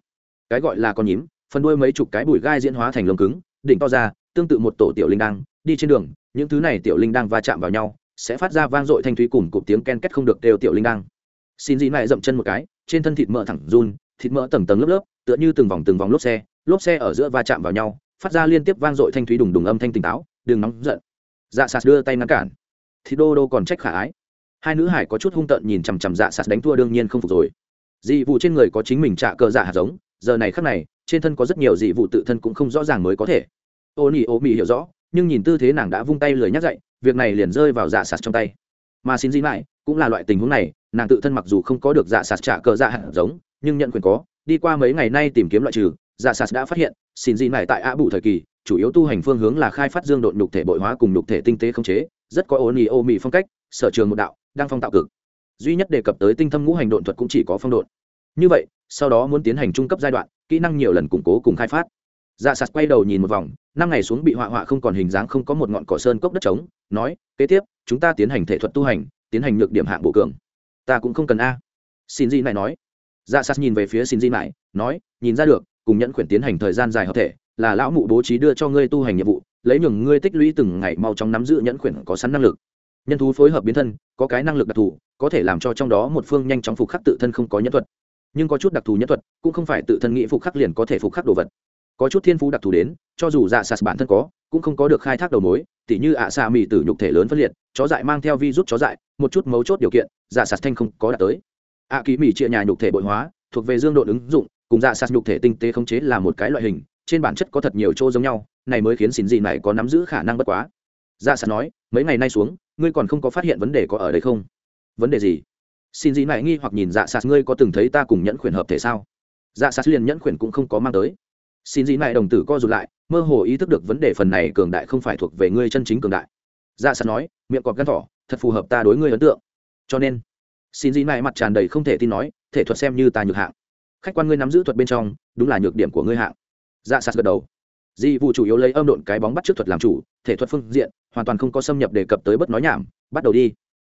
Cái gọi là con nhím, phần đuôi mấy chục cái bụi gai diễn hóa thành lông cứng, đỉnh to ra, tương tự một tổ tiểu linh đang đi trên đường, những thứ này tiểu linh đang va chạm vào nhau sẽ phát ra vang dội thanh thúy cùng cụp tiếng ken két không được đều tiểu linh đang xin dị này dậm chân một cái, trên thân thịt mỡ thẳng run, thịt mỡ tầng tầng lớp lớp, tựa như từng vòng từng vòng lốp xe lốp xe ở giữa va chạm vào nhau, phát ra liên tiếp vang dội thanh thúy đùng đùng âm thanh tỉnh táo, đừng nóng giận. Dạ sạt đưa tay ngăn cản. Thì đô đô còn trách khả ái. Hai nữ hải có chút hung tợn nhìn chằm chằm dạ sạt đánh thua đương nhiên không phục rồi. Dị vụ trên người có chính mình trả cờ dạ hạt giống, giờ này khắc này, trên thân có rất nhiều dị vụ tự thân cũng không rõ ràng mới có thể. Ô nỉ ô mị hiểu rõ nhưng nhìn tư thế nàng đã vung tay lười nhắc dậy, việc này liền rơi vào dạ sạt trong tay. Mà xin dị lại cũng là loại tình huống này, nàng tự thân mặc dù không có được dạ sạt trả cờ dạ hạt giống, nhưng nhận quyền có, đi qua mấy ngày nay tìm kiếm loại trừ dạ sạt đã phát hiện, xin gì lại tại ạ bù thời kỳ, chủ yếu tu hành phương hướng là khai phát dương độn nhục thể bội hóa cùng nhục thể tinh tế không chế, rất có ô ý ô mị phong cách, sở trường một đạo, đang phong tạo cực. Duy nhất đề cập tới tinh thâm ngũ hành độn thuật cũng chỉ có phong độn. Như vậy, sau đó muốn tiến hành trung cấp giai đoạn, kỹ năng nhiều lần củng cố cùng khai phát dạ sạt quay đầu nhìn một vòng, năm ngày xuống bị họa họa không còn hình dáng không có một ngọn cỏ sơn cốc đất trống, nói, kế tiếp, chúng ta tiến hành thể thuật tu hành, tiến hành nhược điểm hạng bộ cường. Ta cũng không cần a. Xin Di này nói. Dạ sạt nhìn về phía xin di này nói, nhìn ra được, cùng nhẫn khuyển tiến hành thời gian dài hợp thể, là lão mụ bố trí đưa cho ngươi tu hành nhiệm vụ, lấy nhường ngươi tích lũy từng ngày mau chóng nắm giữ nhẫn khuyển có sẵn năng lực. Nhân thú phối hợp biến thân, có cái năng lực đặc thù, có thể làm cho trong đó một phương nhanh chóng phục khắc tự thân không có nhân thuật. Nhưng có chút đặc thù nhân thuật, cũng không phải tự thân nghĩ phục khắc liền có thể phục khắc đồ vật có chút thiên phú đặc thù đến, cho dù dạ sạt bản thân có, cũng không có được khai thác đầu mối, tỉ như ạ à xạ mì tử nhục thể lớn phân liệt, chó dại mang theo vi rút chó dại, một chút mấu chốt điều kiện dạ sạt thanh không có đạt tới. Ạ à ký mì chia nhà nhục thể bội hóa, thuộc về dương độ ứng dụng, cùng dạ sạt nhục thể tinh tế khống chế là một cái loại hình, trên bản chất có thật nhiều chỗ giống nhau, này mới khiến xin gì này có nắm giữ khả năng bất quá. Dạ sạt nói, mấy ngày nay xuống, ngươi còn không có phát hiện vấn đề có ở đây không? Vấn đề gì? Xin gì này nghi hoặc nhìn dạ sạt, ngươi có từng thấy ta cùng nhẫn khuyển hợp thể sao? Dạ sạt liền nhẫn khuyển cũng không có mang tới xin dĩ mại đồng tử co rụt lại, mơ hồ ý thức được vấn đề phần này cường đại không phải thuộc về ngươi chân chính cường đại. Dạ sạt nói, miệng cọp gắn thỏ, thật phù hợp ta đối ngươi ấn tượng. Cho nên, xin dĩ mại mặt tràn đầy không thể tin nói, thể thuật xem như ta nhược hạng. Khách quan ngươi nắm giữ thuật bên trong, đúng là nhược điểm của ngươi hạng. Dạ sạt gật đầu. Di vụ chủ yếu lấy âm độn cái bóng bắt trước thuật làm chủ, thể thuật phương diện, hoàn toàn không có xâm nhập đề cập tới bất nói nhảm, bắt đầu đi.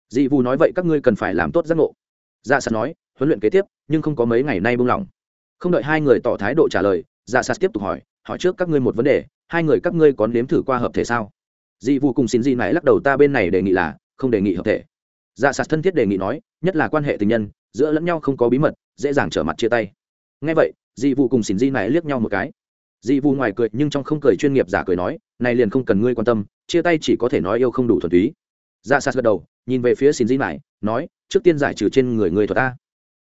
Dị vụ nói vậy các ngươi cần phải làm tốt giác ngộ. Dạ sạt nói, huấn luyện kế tiếp, nhưng không có mấy ngày nay buông lỏng. Không đợi hai người tỏ thái độ trả lời dạ sạt tiếp tục hỏi hỏi trước các ngươi một vấn đề, hai người các ngươi có nếm thử qua hợp thể sao? Dị vụ cùng xin dị mãi lắc đầu ta bên này đề nghị là không đề nghị hợp thể. Dạ sạt thân thiết đề nghị nói, nhất là quan hệ tình nhân, giữa lẫn nhau không có bí mật, dễ dàng trở mặt chia tay. Ngay vậy, dị vụ cùng xin dị mãi liếc nhau một cái. Dị vụ ngoài cười nhưng trong không cười chuyên nghiệp giả cười nói, này liền không cần ngươi quan tâm, chia tay chỉ có thể nói yêu không đủ thuần túy. Dạ sạt gật đầu, nhìn về phía xin dị mãi nói, trước tiên giải trừ trên người người thuật ta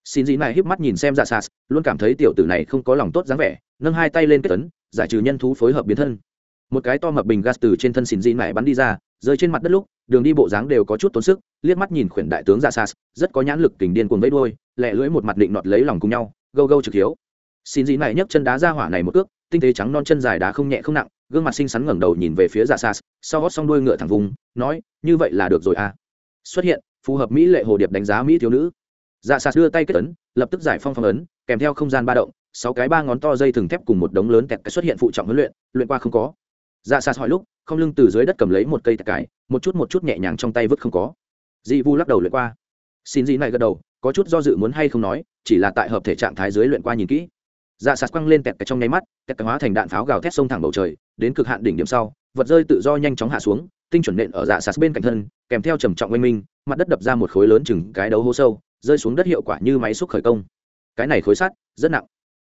xin dị mãi híp mắt nhìn xem dạ sas, luôn cảm thấy tiểu tử này không có lòng tốt dáng vẻ nâng hai tay lên kết tấn giải trừ nhân thú phối hợp biến thân. Một cái to mập bình gas từ trên thân xin dị mãi bắn đi ra rơi trên mặt đất lúc đường đi bộ dáng đều có chút tốn sức liếc mắt nhìn khuyển đại tướng dạ sas, rất có nhãn lực kình điên cuồng vẫy đuôi lẹ lưỡi một mặt định nọt lấy lòng cùng nhau gâu gâu trực hiếu. Xin dị mãi nhấc chân đá ra hỏa này một ước tinh tế trắng non chân dài đá không nhẹ không nặng gương mặt xinh xắn ngẩng đầu nhìn về phía dạ sas sau gót xong đuôi ngựa thẳng vùng nói như vậy là được rồi à. Xuất hiện phù hợp mỹ lệ hồ điệp đánh giá mỹ thiếu nữ dạ sạt đưa tay kết ấn, lập tức giải phong phong ấn, kèm theo không gian ba động, sáu cái ba ngón to dây thừng thép cùng một đống lớn tẹt cái xuất hiện phụ trọng huấn luyện luyện qua không có. Dạ sạt hỏi lúc, không lưng từ dưới đất cầm lấy một cây tẹt cái, một chút một chút nhẹ nhàng trong tay vứt không có. Dị vu lắc đầu luyện qua. Xin dị này gật đầu, có chút do dự muốn hay không nói, chỉ là tại hợp thể trạng thái dưới luyện qua nhìn kỹ. Dạ sạt quăng lên tẹt cái trong nháy mắt, tẹt cái hóa thành đạn pháo gào thét sông thẳng bầu trời, đến cực hạn đỉnh điểm sau, vật rơi tự do nhanh chóng hạ xuống, tinh chuẩn nện ở dạ sạt bên cạnh thân, kèm theo trầm trọng oanh minh, mặt đất đập ra một khối lớn chừng cái đấu hố sâu rơi xuống đất hiệu quả như máy xúc khởi công. Cái này khối sắt, rất nặng.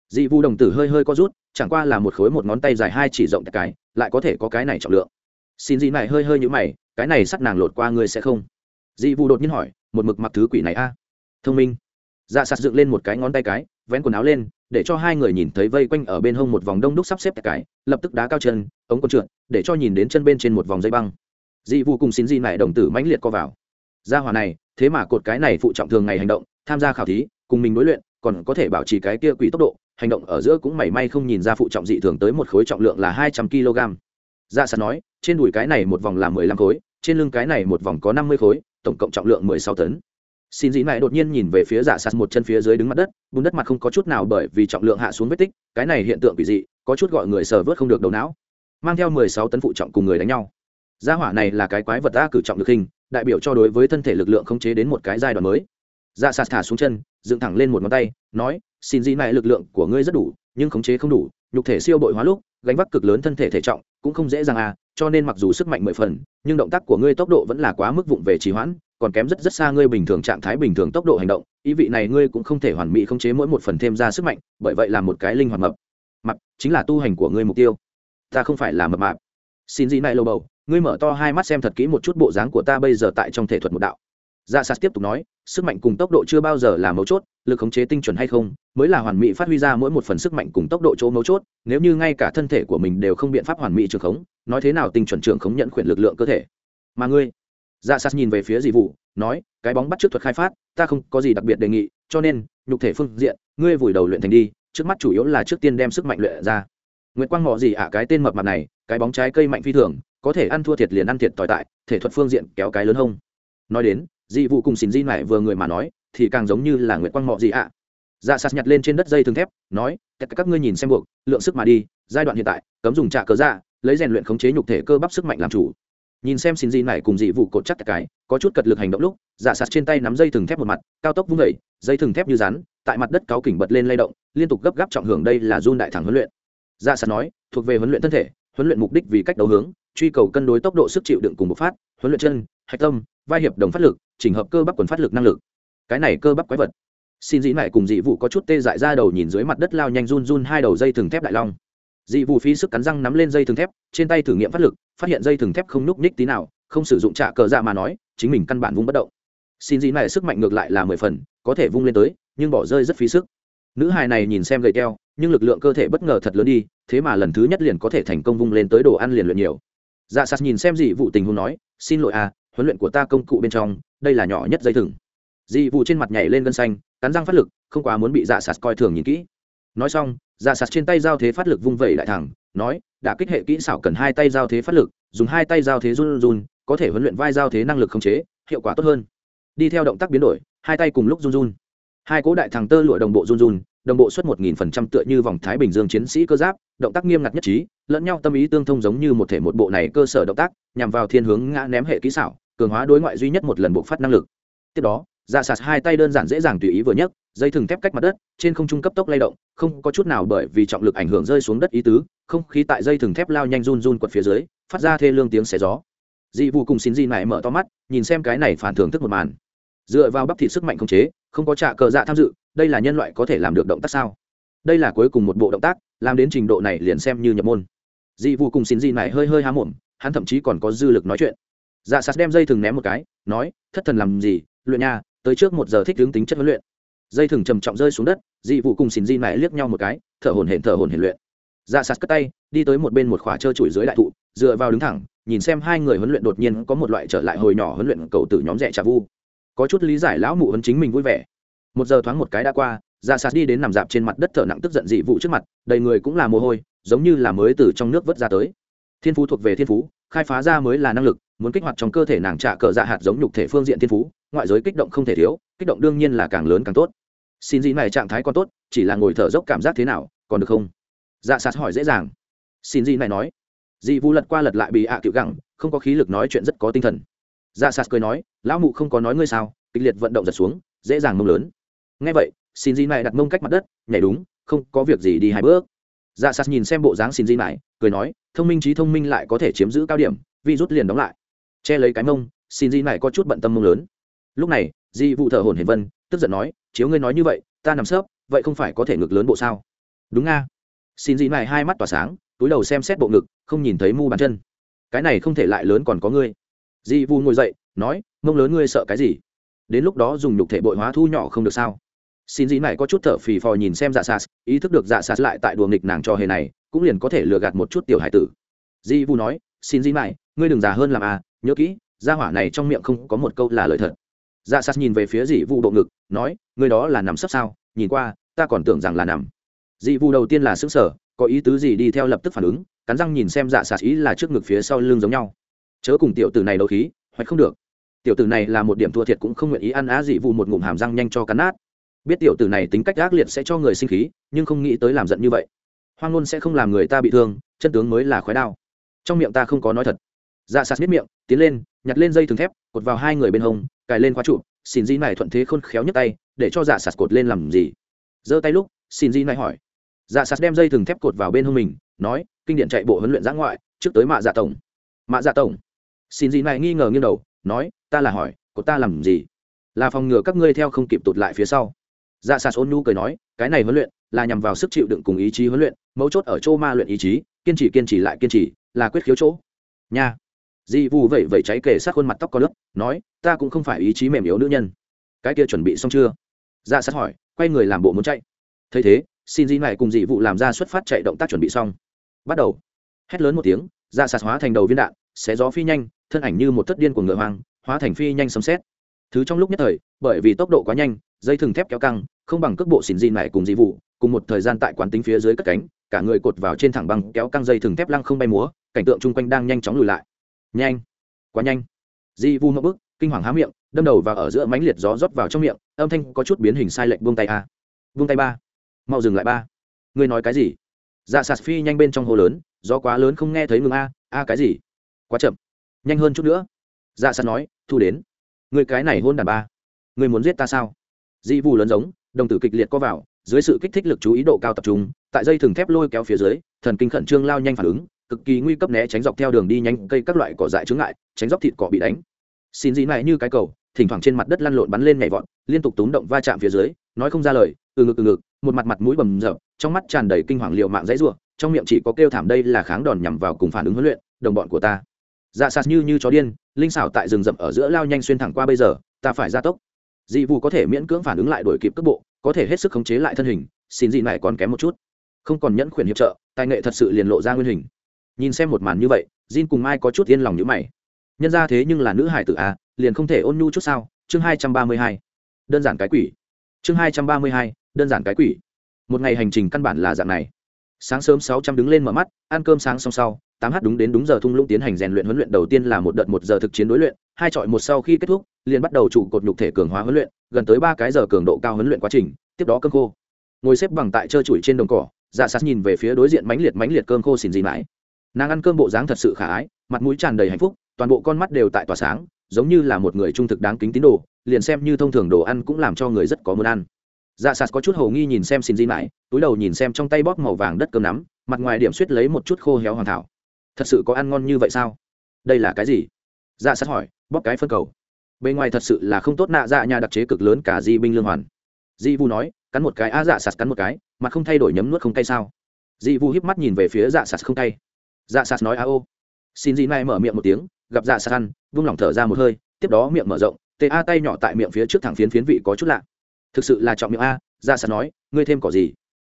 Dị vu đồng tử hơi hơi có rút, chẳng qua là một khối một ngón tay dài hai chỉ rộng cái, lại có thể có cái này trọng lượng. Xin dị này hơi hơi như mày, cái này sắt nàng lột qua ngươi sẽ không? Dị vu đột nhiên hỏi, một mực mặc thứ quỷ này a? Thông minh. Dạ sạt dựng lên một cái ngón tay cái, vén quần áo lên, để cho hai người nhìn thấy vây quanh ở bên hông một vòng đông đúc sắp xếp cái, lập tức đá cao chân, ống con trượt, để cho nhìn đến chân bên trên một vòng dây băng. Dị vu cùng xin dị này đồng tử mãnh liệt co vào gia hỏa này, thế mà cột cái này phụ trọng thường ngày hành động, tham gia khảo thí, cùng mình đối luyện, còn có thể bảo trì cái kia quỷ tốc độ, hành động ở giữa cũng mảy may không nhìn ra phụ trọng dị thường tới một khối trọng lượng là hai trăm kg. Dạ sạt nói, trên đùi cái này một vòng là mười lăm khối, trên lưng cái này một vòng có năm mươi khối, tổng cộng trọng lượng mười sáu tấn. Xin dĩ mãi đột nhiên nhìn về phía dạ sạt một chân phía dưới đứng mặt đất, bùn đất mặt không có chút nào bởi vì trọng lượng hạ xuống vết tích, cái này hiện tượng quỷ dị, có chút gọi người sờ vớt không được đầu não. Mang theo mười sáu tấn phụ trọng cùng người đánh nhau. Gia hỏa này là cái quái vật ta cử trọng được hình đại biểu cho đối với thân thể lực lượng khống chế đến một cái giai đoạn mới. Dạ sạt thả xuống chân, dựng thẳng lên một ngón tay, nói, xin gì này lực lượng của ngươi rất đủ, nhưng khống chế không đủ, nhục thể siêu bội hóa lúc, gánh vác cực lớn thân thể thể trọng, cũng không dễ dàng à cho nên mặc dù sức mạnh mười phần, nhưng động tác của ngươi tốc độ vẫn là quá mức vụng về trì hoãn, còn kém rất rất xa ngươi bình thường trạng thái bình thường tốc độ hành động, ý vị này ngươi cũng không thể hoàn mỹ khống chế mỗi một phần thêm ra sức mạnh, bởi vậy là một cái linh hoạt mập. Mập chính là tu hành của ngươi mục tiêu, ta không phải là mập mạp xin gì này lâu bầu ngươi mở to hai mắt xem thật kỹ một chút bộ dáng của ta bây giờ tại trong thể thuật một đạo Dạ Sạt tiếp tục nói, sức mạnh cùng tốc độ chưa bao giờ là mấu chốt, lực khống chế tinh chuẩn hay không, mới là hoàn mỹ phát huy ra mỗi một phần sức mạnh cùng tốc độ chỗ mấu chốt, nếu như ngay cả thân thể của mình đều không biện pháp hoàn mỹ trường khống, nói thế nào tinh chuẩn trường khống nhận khuyển lực lượng cơ thể. Mà ngươi, Dạ Sạt nhìn về phía dị vụ, nói, cái bóng bắt trước thuật khai phát, ta không có gì đặc biệt đề nghị, cho nên, nhục thể phương diện, ngươi vùi đầu luyện thành đi, trước mắt chủ yếu là trước tiên đem sức mạnh luyện ra. Nguyệt Quang ngọ gì ạ cái tên mập mạp này, cái bóng trái cây mạnh phi thường, có thể ăn thua thiệt liền ăn thiệt tỏi tại, thể thuật phương diện kéo cái lớn hông. Nói đến, dị vụ cùng xỉn di này vừa người mà nói thì càng giống như là nguyệt quang Ngọ gì ạ. Dạ sạt nhặt lên trên đất dây thường thép nói tất cả các ngươi nhìn xem buộc lượng sức mà đi giai đoạn hiện tại cấm dùng trả cớ dạ lấy rèn luyện khống chế nhục thể cơ bắp sức mạnh làm chủ. Nhìn xem xỉn di này cùng dị vụ cột chắc cái có chút cật lực hành động lúc dạ sạt trên tay nắm dây thường thép một mặt cao tốc vung dậy, dây thường thép như rắn tại mặt đất cáo kỉnh bật lên lay động liên tục gấp gáp trọng hưởng đây là run đại thẳng huấn luyện dạ sạt nói, thuộc về huấn luyện thân thể, huấn luyện mục đích vì cách đấu hướng, truy cầu cân đối tốc độ sức chịu đựng cùng bộc phát, huấn luyện chân, hạch tâm, vai hiệp đồng phát lực, chỉnh hợp cơ bắp quần phát lực năng lực. Cái này cơ bắp quái vật. Xin dĩ mại cùng dị vụ có chút tê dại ra đầu nhìn dưới mặt đất lao nhanh run run hai đầu dây thừng thép đại long. Dị vụ phí sức cắn răng nắm lên dây thừng thép, trên tay thử nghiệm phát lực, phát hiện dây thừng thép không nhúc nhích tí nào, không sử dụng trạ cờ dạ mà nói, chính mình căn bản vung bất động. Xin dĩ mại sức mạnh ngược lại là mười phần, có thể vung lên tới, nhưng bỏ rơi rất phí sức. Nữ hài này nhìn xem gầy teo nhưng lực lượng cơ thể bất ngờ thật lớn đi, thế mà lần thứ nhất liền có thể thành công vung lên tới đồ ăn liền luyện nhiều. Dạ sạt nhìn xem dị vụ tình huống nói, xin lỗi à huấn luyện của ta công cụ bên trong, đây là nhỏ nhất dây thừng. Dị vụ trên mặt nhảy lên gân xanh, cắn răng phát lực, không quá muốn bị dạ sạt coi thường nhìn kỹ. Nói xong dạ sạt trên tay giao thế phát lực vung vẩy lại thẳng, nói, đã kích hệ kỹ xảo cần hai tay giao thế phát lực, dùng hai tay giao thế run run có thể huấn luyện vai giao thế năng lực khống chế, hiệu quả tốt hơn. Đi theo động tác biến đổi, hai tay cùng lúc run run. Hai cố đại thằng tơ lụa đồng bộ run run đồng bộ suất một nghìn phần trăm tựa như vòng thái bình dương chiến sĩ cơ giáp, động tác nghiêm ngặt nhất trí, lẫn nhau tâm ý tương thông giống như một thể một bộ này cơ sở động tác, nhằm vào thiên hướng ngã ném hệ kỹ xảo, cường hóa đối ngoại duy nhất một lần bộ phát năng lực. Tiếp đó dạ sạt hai tay đơn giản dễ dàng tùy ý vừa nhấc, dây thừng thép cách mặt đất, trên không trung cấp tốc lay động, không có chút nào bởi vì trọng lực ảnh hưởng rơi xuống đất ý tứ, không khí tại dây thừng thép lao nhanh run run quật phía dưới, phát ra thê lương tiếng xé gió. Dị vụ cùng xin dị này mở to mắt, nhìn xem cái này phản thưởng thức một màn. Dựa vào bắp thịt sức mạnh không chế, không có trả cờ dạ tham dự đây là nhân loại có thể làm được động tác sao? Đây là cuối cùng một bộ động tác, làm đến trình độ này liền xem như nhập môn. Dị vụ cùng xin dị này hơi hơi há mồm, hắn thậm chí còn có dư lực nói chuyện. Dạ sạt đem dây thừng ném một cái, nói, thất thần làm gì? Luyện nha, tới trước một giờ thích hướng tính chất huấn luyện. Dây thừng trầm trọng rơi xuống đất, dị vụ cùng xin dị này liếc nhau một cái, thở hồn hển, thở hồn hển luyện. Dạ sạt cất tay, đi tới một bên một khỏa trơ trụi dưới đại thụ, dựa vào đứng thẳng, nhìn xem hai người huấn luyện đột nhiên có một loại trở lại hồi nhỏ huấn luyện cầu từ nhóm rẻ trà vu. Có chút lý giải lão mụ huấn chính mình vui vẻ một giờ thoáng một cái đã qua dạ sạt đi đến nằm dạp trên mặt đất thở nặng tức giận dị vụ trước mặt, đầy người cũng là mồ hôi, giống như là mới từ trong nước vớt ra tới. Thiên phú thuộc về thiên phú, khai phá ra mới là năng lực, muốn kích hoạt trong cơ thể nàng trả cờ dạ hạt giống nhục thể phương diện thiên phú, ngoại giới kích động không thể thiếu, kích động đương nhiên là càng lớn càng tốt. Xin dị này trạng thái còn tốt, chỉ là ngồi thở dốc cảm giác thế nào, còn được không? Dạ sạt hỏi dễ dàng. Xin dị này nói. Dị vụ lật qua lật lại bị ạ à gẳng, không có khí lực nói chuyện rất có tinh thần. Dạ sạt cười nói, lão mụ không có nói ngươi sao? Kịch liệt vận động giật xuống, dễ dàng mông lớn ngay vậy xin dị này đặt mông cách mặt đất, nhảy đúng, không có việc gì đi hai bước. Dạ sạt nhìn xem bộ dáng xin dị này cười nói, thông minh trí thông minh lại có thể chiếm giữ cao điểm, vi rút liền đóng lại. Che lấy cái mông xin dị này có chút bận tâm mông lớn. Lúc này, di vụ thở hồn hiền vân, tức giận nói, chiếu ngươi nói như vậy, ta nằm sấp, vậy không phải có thể ngực lớn bộ sao? Đúng nga. Xin dị này hai mắt tỏa sáng, túi đầu xem xét bộ ngực, không nhìn thấy mu bàn chân. Cái này không thể lại lớn còn có ngươi. Di vu ngồi dậy, nói, mông lớn ngươi sợ cái gì? Đến lúc đó dùng nhục thể bội hóa thu nhỏ không được sao? Xin dị này có chút thở phì phò nhìn xem dạ sas, ý thức được dạ sas lại tại đùa nghịch nàng cho hề này, cũng liền có thể lừa gạt một chút tiểu hải tử. Di vu nói, xin dị này ngươi đừng già hơn làm à nhớ kỹ, gia hỏa này trong miệng không có một câu là lời thật. Dạ sas nhìn về phía dị vu bộ ngực, nói, ngươi đó là nằm sấp sao? Nhìn qua, ta còn tưởng rằng là nằm. Dị vu đầu tiên là xứng sở có ý tứ gì đi theo lập tức phản ứng, cắn răng nhìn xem dạ sạt ý là trước ngực phía sau lưng giống nhau. Chớ cùng tiểu tử này đấu khí hoặc không được. Tiểu tử này là một điểm thua thiệt cũng không nguyện ý ăn á dị vụ một ngụm hàm răng nhanh cho cắn nát biết tiểu tử này tính cách ác liệt sẽ cho người sinh khí, nhưng không nghĩ tới làm giận như vậy. Hoang ngôn sẽ không làm người ta bị thương, chân tướng mới là khói đao. Trong miệng ta không có nói thật. Dạ sạt biết miệng, tiến lên, nhặt lên dây thừng thép, cột vào hai người bên hông, cài lên khóa trụ, xin di này thuận thế khôn khéo nhấc tay, để cho dạ sạt cột lên làm gì? Giơ tay lúc, xin di này hỏi. Dạ sạt đem dây thừng thép cột vào bên hông mình, nói, kinh điển chạy bộ huấn luyện giã ngoại, trước tới mạ dạ tổng. Mạ dạ tổng. Xin di này nghi ngờ nghiêng đầu, nói, ta là hỏi, cột ta làm gì? Là phòng ngừa các ngươi theo không kịp tụt lại phía sau dạ xà ôn nu cười nói, cái này huấn luyện là nhằm vào sức chịu đựng cùng ý chí huấn luyện, mấu chốt ở chỗ ma luyện ý chí, kiên trì kiên trì lại kiên trì, là quyết khiếu chỗ. Nha. Di vù vẩy vẩy cháy kể sát khuôn mặt tóc có nước nói, ta cũng không phải ý chí mềm yếu nữ nhân. Cái kia chuẩn bị xong chưa? Dạ sát hỏi, quay người làm bộ muốn chạy. Thấy thế, xin di này cùng dị vụ làm ra xuất phát chạy động tác chuẩn bị xong. Bắt đầu. Hét lớn một tiếng dạ sạt hóa thành đầu viên đạn, xé gió phi nhanh, thân ảnh như một thất điên của ngựa hoang, hóa thành phi nhanh sấm xét thứ trong lúc nhất thời, bởi vì tốc độ quá nhanh, dây thừng thép kéo căng, không bằng cước bộ xỉn di này cùng dị vụ, cùng một thời gian tại quán tính phía dưới cất cánh, cả người cột vào trên thẳng băng kéo căng dây thừng thép lăng không bay múa, cảnh tượng chung quanh đang nhanh chóng lùi lại. Nhanh! Quá nhanh! Dị vu ngậm bức, kinh hoàng há miệng, đâm đầu và ở giữa mánh liệt gió rót vào trong miệng, âm thanh có chút biến hình sai lệch buông tay a. Buông tay ba. Mau dừng lại ba. Ngươi nói cái gì? Dạ sạt phi nhanh bên trong hồ lớn, gió quá lớn không nghe thấy ngừng a a cái gì? Quá chậm. Nhanh hơn chút nữa. Dạ sạt nói, thu đến người cái này hôn đàn ba. Người muốn giết ta sao? Di vù lớn giống, đồng tử kịch liệt có vào, dưới sự kích thích lực chú ý độ cao tập trung, tại dây thừng thép lôi kéo phía dưới, thần kinh khẩn trương lao nhanh phản ứng, cực kỳ nguy cấp né tránh dọc theo đường đi nhanh cây các loại cỏ dại chướng ngại, tránh dốc thịt cỏ bị đánh. Xin gì này như cái cầu, thỉnh thoảng trên mặt đất lăn lộn bắn lên nhảy vọt, liên tục túng động va chạm phía dưới, nói không ra lời, từ ngực từ ngực, một mặt mặt mũi bầm rợp trong mắt tràn đầy kinh hoàng liệu mạng dãy rủa, trong miệng chỉ có kêu thảm đây là kháng đòn nhằm vào cùng phản ứng huấn luyện, đồng bọn của ta dạ sạt như như chó điên linh xảo tại rừng rậm ở giữa lao nhanh xuyên thẳng qua bây giờ ta phải gia tốc dị vụ có thể miễn cưỡng phản ứng lại đổi kịp cước bộ có thể hết sức khống chế lại thân hình xin dị này còn kém một chút không còn nhẫn khuyển hiệp trợ tài nghệ thật sự liền lộ ra nguyên hình nhìn xem một màn như vậy Jin cùng Mai có chút yên lòng như mày. Nhân ra thế nhưng là nữ hải tử a, liền không thể ôn nhu chút sao? Chương hai trăm ba mươi hai, Đơn giản cái quỷ. Chương hai trăm ba mươi hai, Đơn giản cái quỷ. Một ngày hành trình căn bản là dạng này. Sáng sớm sáu trăm đứng lên mở mắt, ăn cơm sáng xong sau, tám h đúng đến đúng giờ thung lũng tiến hành rèn luyện huấn luyện đầu tiên là một đợt một giờ thực chiến đối luyện, hai trọi một sau khi kết thúc, liền bắt đầu trụ cột nhục thể cường hóa huấn luyện, gần tới ba cái giờ cường độ cao huấn luyện quá trình, tiếp đó cơm khô. Ngồi xếp bằng tại chơi chuỗi trên đồng cỏ, Dạ Sát nhìn về phía đối diện mánh liệt mánh liệt cơm khô xìn gì mãi. Nàng ăn cơm bộ dáng thật sự khả ái mặt mũi tràn đầy hạnh phúc toàn bộ con mắt đều tại tỏa sáng giống như là một người trung thực đáng kính tín đồ liền xem như thông thường đồ ăn cũng làm cho người rất có muốn ăn. Dạ sạt có chút hầu nghi nhìn xem xin di mãi túi đầu nhìn xem trong tay bóp màu vàng đất cơm nắm mặt ngoài điểm suýt lấy một chút khô héo hoàn thảo thật sự có ăn ngon như vậy sao? Đây là cái gì? Dạ sạt hỏi, bóp cái phân cầu. Bên ngoài thật sự là không tốt, nạ dạ nhà đặc chế cực lớn cả di binh lương hoàn. Di vu nói, cắn một cái a dạ sạt cắn một cái, mà không thay đổi nhấm nuốt không cay sao? Di vu híp mắt nhìn về phía dạ sạt không cay. Dạ sạt nói, a ô. Xin dị này mở miệng một tiếng, gặp dạ sạt ăn, vung lỏng thở ra một hơi, tiếp đó miệng mở rộng, tê a tay nhỏ tại miệng phía trước thẳng phiến phiến vị có chút lạ. Thực sự là trọng miệng a dạ sạt nói, ngươi thêm cỏ gì?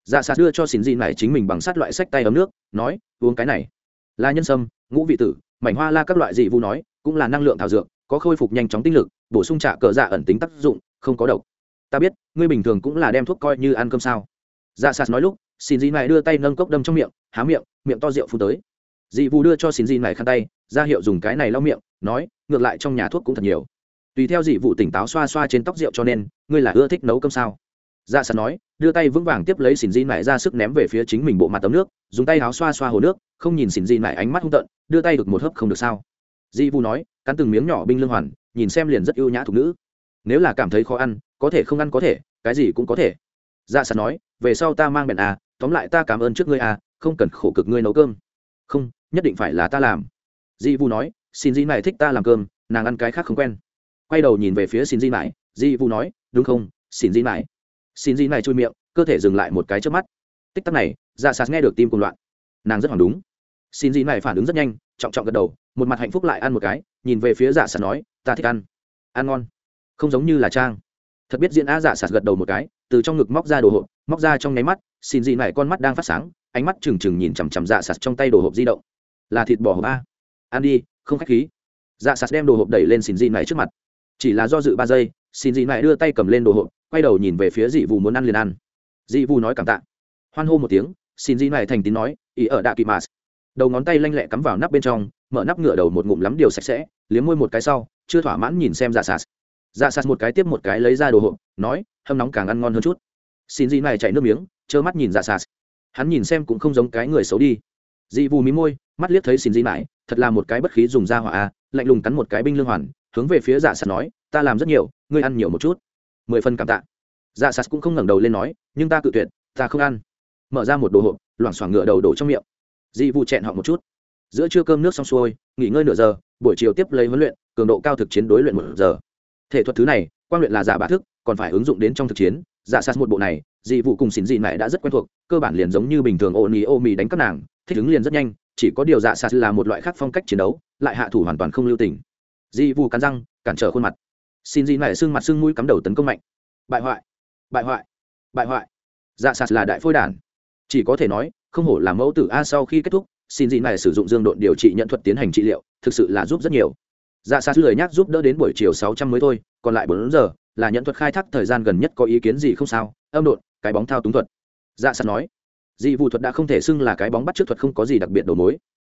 Dạ sạt đưa cho xin dị này chính mình bằng sát loại sách tay ấm nước, nói, uống cái này là nhân sâm, ngũ vị tử, mảnh hoa la các loại dị vu nói, cũng là năng lượng thảo dược, có khôi phục nhanh chóng tinh lực, bổ sung trả cờ dạ ẩn tính tác dụng, không có độc. Ta biết, ngươi bình thường cũng là đem thuốc coi như ăn cơm sao? Dạ sạt nói lúc, xin dị này đưa tay nâng cốc đâm trong miệng, há miệng miệng to rượu phun tới. Dị vu đưa cho xin dị này khăn tay, ra hiệu dùng cái này lau miệng, nói, ngược lại trong nhà thuốc cũng thật nhiều. Tùy theo dị vụ tỉnh táo xoa xoa trên tóc rượu cho nên, ngươi là ưa thích nấu cơm sao? Dạ sẵn nói, đưa tay vững vàng tiếp lấy xỉn di mải ra sức ném về phía chính mình bộ mặt tấm nước, dùng tay áo xoa xoa hồ nước, không nhìn xỉn di mải ánh mắt hung tợn, đưa tay được một hớp không được sao. Di vu nói, cắn từng miếng nhỏ binh lương hoàn, nhìn xem liền rất ưu nhã thục nữ. Nếu là cảm thấy khó ăn, có thể không ăn có thể, cái gì cũng có thể. Dạ sẵn nói, về sau ta mang bèn à tóm lại ta cảm ơn trước ngươi à không cần khổ cực ngươi nấu cơm. Không, nhất định phải là ta làm. Di vu nói xin di mải thích ta làm cơm, nàng ăn cái khác không quen. Quay đầu nhìn về phía xin di mải di vu nói, đúng không xin di mải xin di này chui miệng, cơ thể dừng lại một cái trước mắt. Tích tắc này ra sạt nghe được tim cùng loạn. Nàng rất hoảng đúng. Xin di này phản ứng rất nhanh, trọng trọng gật đầu, một mặt hạnh phúc lại ăn một cái, nhìn về phía dạ sạt nói, ta thích ăn. Ăn ngon. Không giống như là trang. Thật biết diễn á dạ sạt gật đầu một cái, từ trong ngực móc ra đồ hộp, móc ra trong nháy mắt, xin gì này con mắt đang phát sáng, ánh mắt trừng trừng nhìn chằm chằm dạ sạt trong tay đồ hộp di động. Là thịt bò hộp a. Ăn đi, không khách khí. Dạ sạt đem đồ hộp đẩy lên xin gì này trước mặt. Chỉ là do dự ba giây xin dị này đưa tay cầm lên đồ hộp, quay đầu nhìn về phía dị vù muốn ăn liền ăn. Dị vù nói cảm tạ. Hoan hô một tiếng, xin dị này thành tín nói, ý ở đạ kỳ mà. Đầu ngón tay lanh lẹ cắm vào nắp bên trong, mở nắp ngựa đầu một ngụm lắm điều sạch sẽ, liếm môi một cái sau, chưa thỏa mãn nhìn xem dạ sạt. Dạ sạt một cái tiếp một cái lấy ra đồ hộp, nói, hâm nóng càng ăn ngon hơn chút. Xin dị này chạy nước miếng, trơ mắt nhìn dạ sạt. Hắn nhìn xem cũng không giống cái người xấu đi. Dị vù mí môi, mắt liếc thấy xin dị mãi thật là một cái bất khí dùng da hỏa a, lạnh lùng cắn một cái binh lương hoàn. Hướng về phía dạ sạt nói ta làm rất nhiều, ngươi ăn nhiều một chút. Mười phần cảm tạ. Dạ sạt cũng không ngẩng đầu lên nói, nhưng ta cự tuyệt, ta không ăn. Mở ra một đồ hộp, loảng xoảng ngựa đầu đổ trong miệng. Dị vụ chẹn họ một chút. Giữa trưa cơm nước xong xuôi, nghỉ ngơi nửa giờ, buổi chiều tiếp lấy huấn luyện, cường độ cao thực chiến đối luyện một giờ. Thể thuật thứ này quan luyện là giả bạ thức, còn phải ứng dụng đến trong thực chiến. Dạ giả sát một bộ này, dị vụ cùng xỉn dị này đã rất quen thuộc, cơ bản liền giống như bình thường ô nỉ ô mì đánh các nàng, thích ứng liền rất nhanh, chỉ có điều dạ sát là một loại khác phong cách chiến đấu, lại hạ thủ hoàn toàn không lưu tình. Dị vụ cắn răng, cản trở khuôn mặt xin dị này xương mặt xương mũi cắm đầu tấn công mạnh. Bại hoại bại hoại bại hoại. Dạ sạt là đại phôi đản. Chỉ có thể nói, không hổ là mẫu tử a sau khi kết thúc, xin dị này sử dụng dương độn điều trị nhận thuật tiến hành trị liệu, thực sự là giúp rất nhiều. Dạ sạt lười nhắc giúp đỡ đến buổi chiều sáu trăm mới thôi, còn lại bốn giờ, là nhận thuật khai thác thời gian gần nhất có ý kiến gì không sao? Âm độn, cái bóng thao túng thuật. Dạ sạt nói, dị vụ thuật đã không thể xưng là cái bóng bắt trước thuật không có gì đặc biệt đầu mối.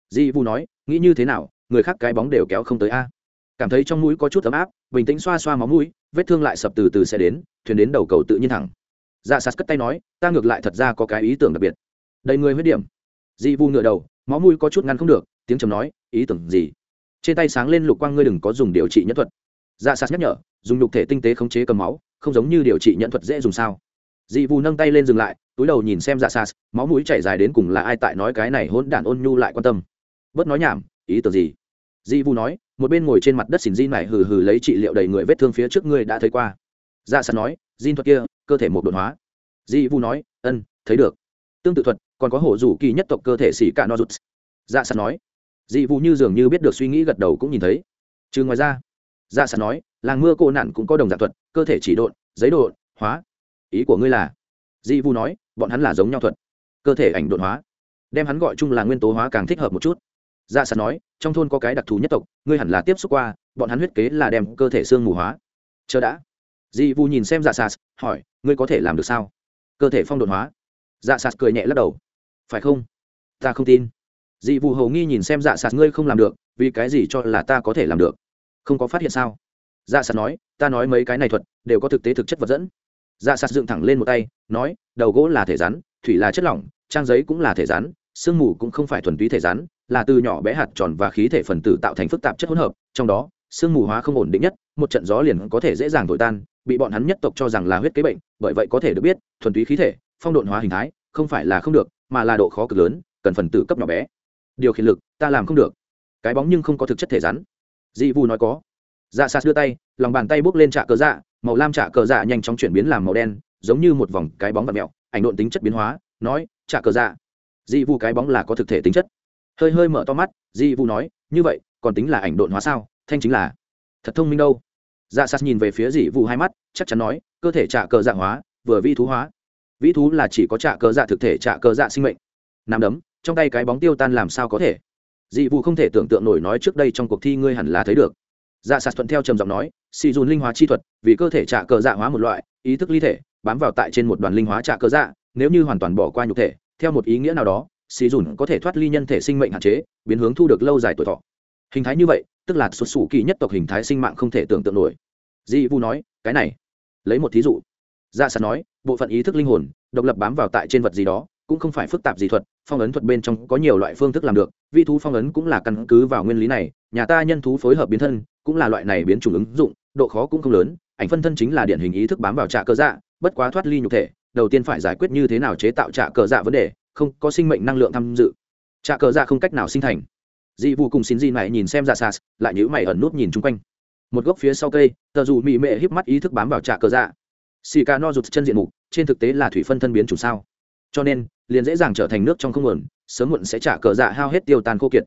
Dị vụ nói, nghĩ như thế nào, người khác cái bóng đều kéo không tới a cảm thấy trong mũi có chút ấm áp, bình tĩnh xoa xoa máu mũi, vết thương lại sập từ từ sẽ đến, thuyền đến đầu cầu tự nhiên thẳng. Dạ sạt cất tay nói, ta ngược lại thật ra có cái ý tưởng đặc biệt. Đầy người huyết điểm. Dị vu ngựa đầu, máu mũi có chút ngăn không được, tiếng trầm nói, ý tưởng gì? Trên tay sáng lên lục quang ngươi đừng có dùng điều trị nhẫn thuật. Dạ sạt nhắc nhở, dùng nhục thể tinh tế khống chế cầm máu, không giống như điều trị nhẫn thuật dễ dùng sao? Dị vu nâng tay lên dừng lại, túi đầu nhìn xem dạ sạt máu mũi chảy dài đến cùng là ai tại nói cái này hỗn đản ôn nhu lại quan tâm. Bớt nói nhảm, ý tưởng gì? Dị vu nói một bên ngồi trên mặt đất xỉn di mải hừ hừ lấy trị liệu đầy người vết thương phía trước ngươi đã thấy qua. Dạ sas nói diên thuật kia, cơ thể một đột hóa. Di vu nói, ân, thấy được. Tương tự thuật, còn có hổ rủ kỳ nhất tộc cơ thể xỉ cả no rụt. dạ sas nói Di vu như dường như biết được suy nghĩ gật đầu cũng nhìn thấy. Trừ ngoài ra dạ sas nói, làng mưa cô nạn cũng có đồng dạng thuật, cơ thể chỉ độn, giấy độn, hóa. Ý của ngươi là? Di vu nói, bọn hắn là giống nhau thuật, cơ thể ảnh đột hóa. Đem hắn gọi chung là nguyên tố hóa càng thích hợp một chút dạ sạt nói, trong thôn có cái đặc thù nhất tộc, ngươi hẳn là tiếp xúc qua, bọn hắn huyết kế là đem cơ thể xương mù hóa. Chờ đã. Dị vu nhìn xem dạ sạt hỏi, ngươi có thể làm được sao? Cơ thể phong đột hóa. Dạ sạt cười nhẹ lắc đầu. Phải không? Ta không tin. Dị vu hầu nghi nhìn xem dạ sạt ngươi không làm được, vì cái gì cho là ta có thể làm được? Không có phát hiện sao? Dạ sạt nói, ta nói mấy cái này thuật, đều có thực tế thực chất vật dẫn. Dạ sạt dựng thẳng lên một tay, nói, đầu gỗ là thể rắn, thủy là chất lỏng, trang giấy cũng là thể rắn sương mù cũng không phải thuần túy thể rắn là từ nhỏ bé hạt tròn và khí thể phần tử tạo thành phức tạp chất hỗn hợp, trong đó sương mù hóa không ổn định nhất, một trận gió liền có thể dễ dàng thổi tan, bị bọn hắn nhất tộc cho rằng là huyết kế bệnh, bởi vậy có thể được biết, thuần túy khí thể, phong độn hóa hình thái, không phải là không được, mà là độ khó cực lớn, cần phần tử cấp nhỏ bé. Điều khiển lực, ta làm không được. Cái bóng nhưng không có thực chất thể rắn. Dị vu nói có. Dạ sạt đưa tay, lòng bàn tay bốc lên trạ cờ dạ màu lam trạ cờ dạ nhanh chóng chuyển biến làm màu đen, giống như một vòng cái bóng vật mẹo ảnh độn tính chất biến hóa, nói, trạ cờ dạ. Dị vu cái bóng là có thực thể tính chất hơi hơi mở to mắt dị vu nói, như vậy, còn tính là ảnh độn hóa sao? Thanh chính là thật thông minh đâu. Dạ sạt nhìn về phía dị vu hai mắt, chắc chắn nói, cơ thể trả cờ dạ hóa, vừa vi thú hóa. Vĩ thú là chỉ có trả cờ dạ thực thể trả cờ dạ sinh mệnh. Nằm đấm, trong tay cái bóng tiêu tan làm sao có thể? Dị vụ không thể tưởng tượng nổi nói trước đây trong cuộc thi ngươi hẳn là thấy được. Dạ sạt thuận theo trầm giọng nói, xì dùn linh hóa chi thuật, vì cơ thể trả cờ dạ hóa một loại, ý thức ly thể, bám vào tại trên một đoàn linh hóa trả cờ dạ nếu như hoàn toàn bỏ qua nhục thể, theo một ý nghĩa nào đó xì dùn có thể thoát ly nhân thể sinh mệnh hạn chế, biến hướng thu được lâu dài tuổi thọ. Hình thái như vậy, tức là xuất xù kỳ nhất tộc hình thái sinh mạng không thể tưởng tượng nổi. Dị vu nói, cái này, lấy một thí dụ. Dạ sạt nói, bộ phận ý thức linh hồn, độc lập bám vào tại trên vật gì đó, cũng không phải phức tạp gì thuật, phong ấn thuật bên trong có nhiều loại phương thức làm được, vi thú phong ấn cũng là căn cứ vào nguyên lý này, nhà ta nhân thú phối hợp biến thân, cũng là loại này biến chủng ứng dụng, độ khó cũng không lớn, ảnh phân thân chính là điển hình ý thức bám vào trạ cơ dạ bất quá thoát ly nhục thể, đầu tiên phải giải quyết như thế nào chế tạo trạ cờ dạ vấn đề không có sinh mệnh năng lượng tham dự. Trà cờ dạ không cách nào sinh thành. Dị vụ cùng xin dị này nhìn xem dạ ra xa lại nhữ mày ẩn nút nhìn chung quanh. Một gốc phía sau cây, tờ dù mị mệ híp mắt ý thức bám vào trà cờ dạ. Xì ca no rụt chân diện mục, trên thực tế là thủy phân thân biến chủ sao. Cho nên, liền dễ dàng trở thành nước trong không nguồn, sớm muộn sẽ trả cờ dạ hao hết tiêu tan khô kiệt.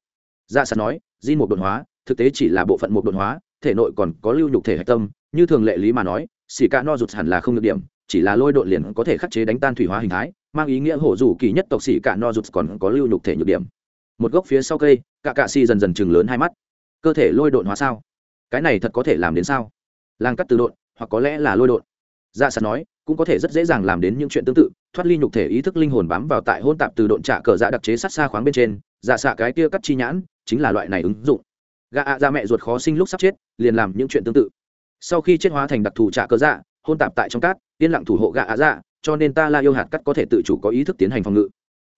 Dạ sạt nói, di một đột hóa, thực tế chỉ là bộ phận một đột hóa, thể nội còn có lưu nhục thể hạch tâm, như thường lệ lý mà nói, xì ca no rụt hẳn là không được điểm, chỉ là lôi đột liền có thể khắc chế đánh tan thủy hóa hình thái mang ý nghĩa hổ rủ kỳ nhất tộc sĩ cả no rụt còn có lưu nhục thể nhược điểm. Một gốc phía sau cây, cả cạ xì dần dần chừng lớn hai mắt. Cơ thể lôi đột hóa sao? Cái này thật có thể làm đến sao? Lang cắt từ đột hoặc có lẽ là lôi đột dạ sạt nói, cũng có thể rất dễ dàng làm đến những chuyện tương tự, thoát ly nhục thể ý thức linh hồn bám vào tại hôn tạp từ độn trả cờ dạ đặc chế sát xa khoáng bên trên. Dạ xạ cái kia cắt chi nhãn, chính là loại này ứng dụng. Gạ ạ ra mẹ ruột khó sinh lúc sắp chết, liền làm những chuyện tương tự. Sau khi chết hóa thành đặc thù trả cờ dạ hôn tạp tại trong cát, yên lặng thủ hộ gạ ạ dạ cho nên ta la yêu hạt cắt có thể tự chủ có ý thức tiến hành phòng ngự.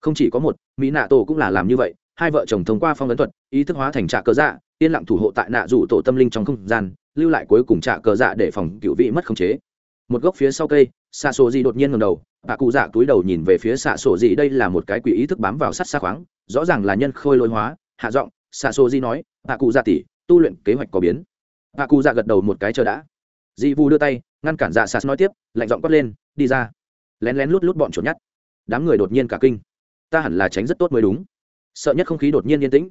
Không chỉ có một mỹ nạ tổ cũng là làm như vậy. Hai vợ chồng thông qua phong ấn thuật ý thức hóa thành trạ cờ dạ yên lặng thủ hộ tại nạ rủ tổ tâm linh trong không gian lưu lại cuối cùng trạ cờ dạ để phòng cựu vị mất khống chế. Một gốc phía sau cây xạ sổ Di đột nhiên ngầm đầu bà cụ dạ túi đầu nhìn về phía xạ sổ Di, đây là một cái quỷ ý thức bám vào sắt xa khoáng rõ ràng là nhân khôi lôi hóa hạ giọng xạ sổ Di nói bà cụ dạ tỉ tu luyện kế hoạch có biến. Bà cụ dạ gật đầu một cái chờ đã. Dị vu đưa tay ngăn cản dạ sạt nói tiếp lạnh giọng quát lên đi ra lén lén lút lút bọn chuột nhắt. Đám người đột nhiên cả kinh. Ta hẳn là tránh rất tốt mới đúng. Sợ nhất không khí đột nhiên yên tĩnh.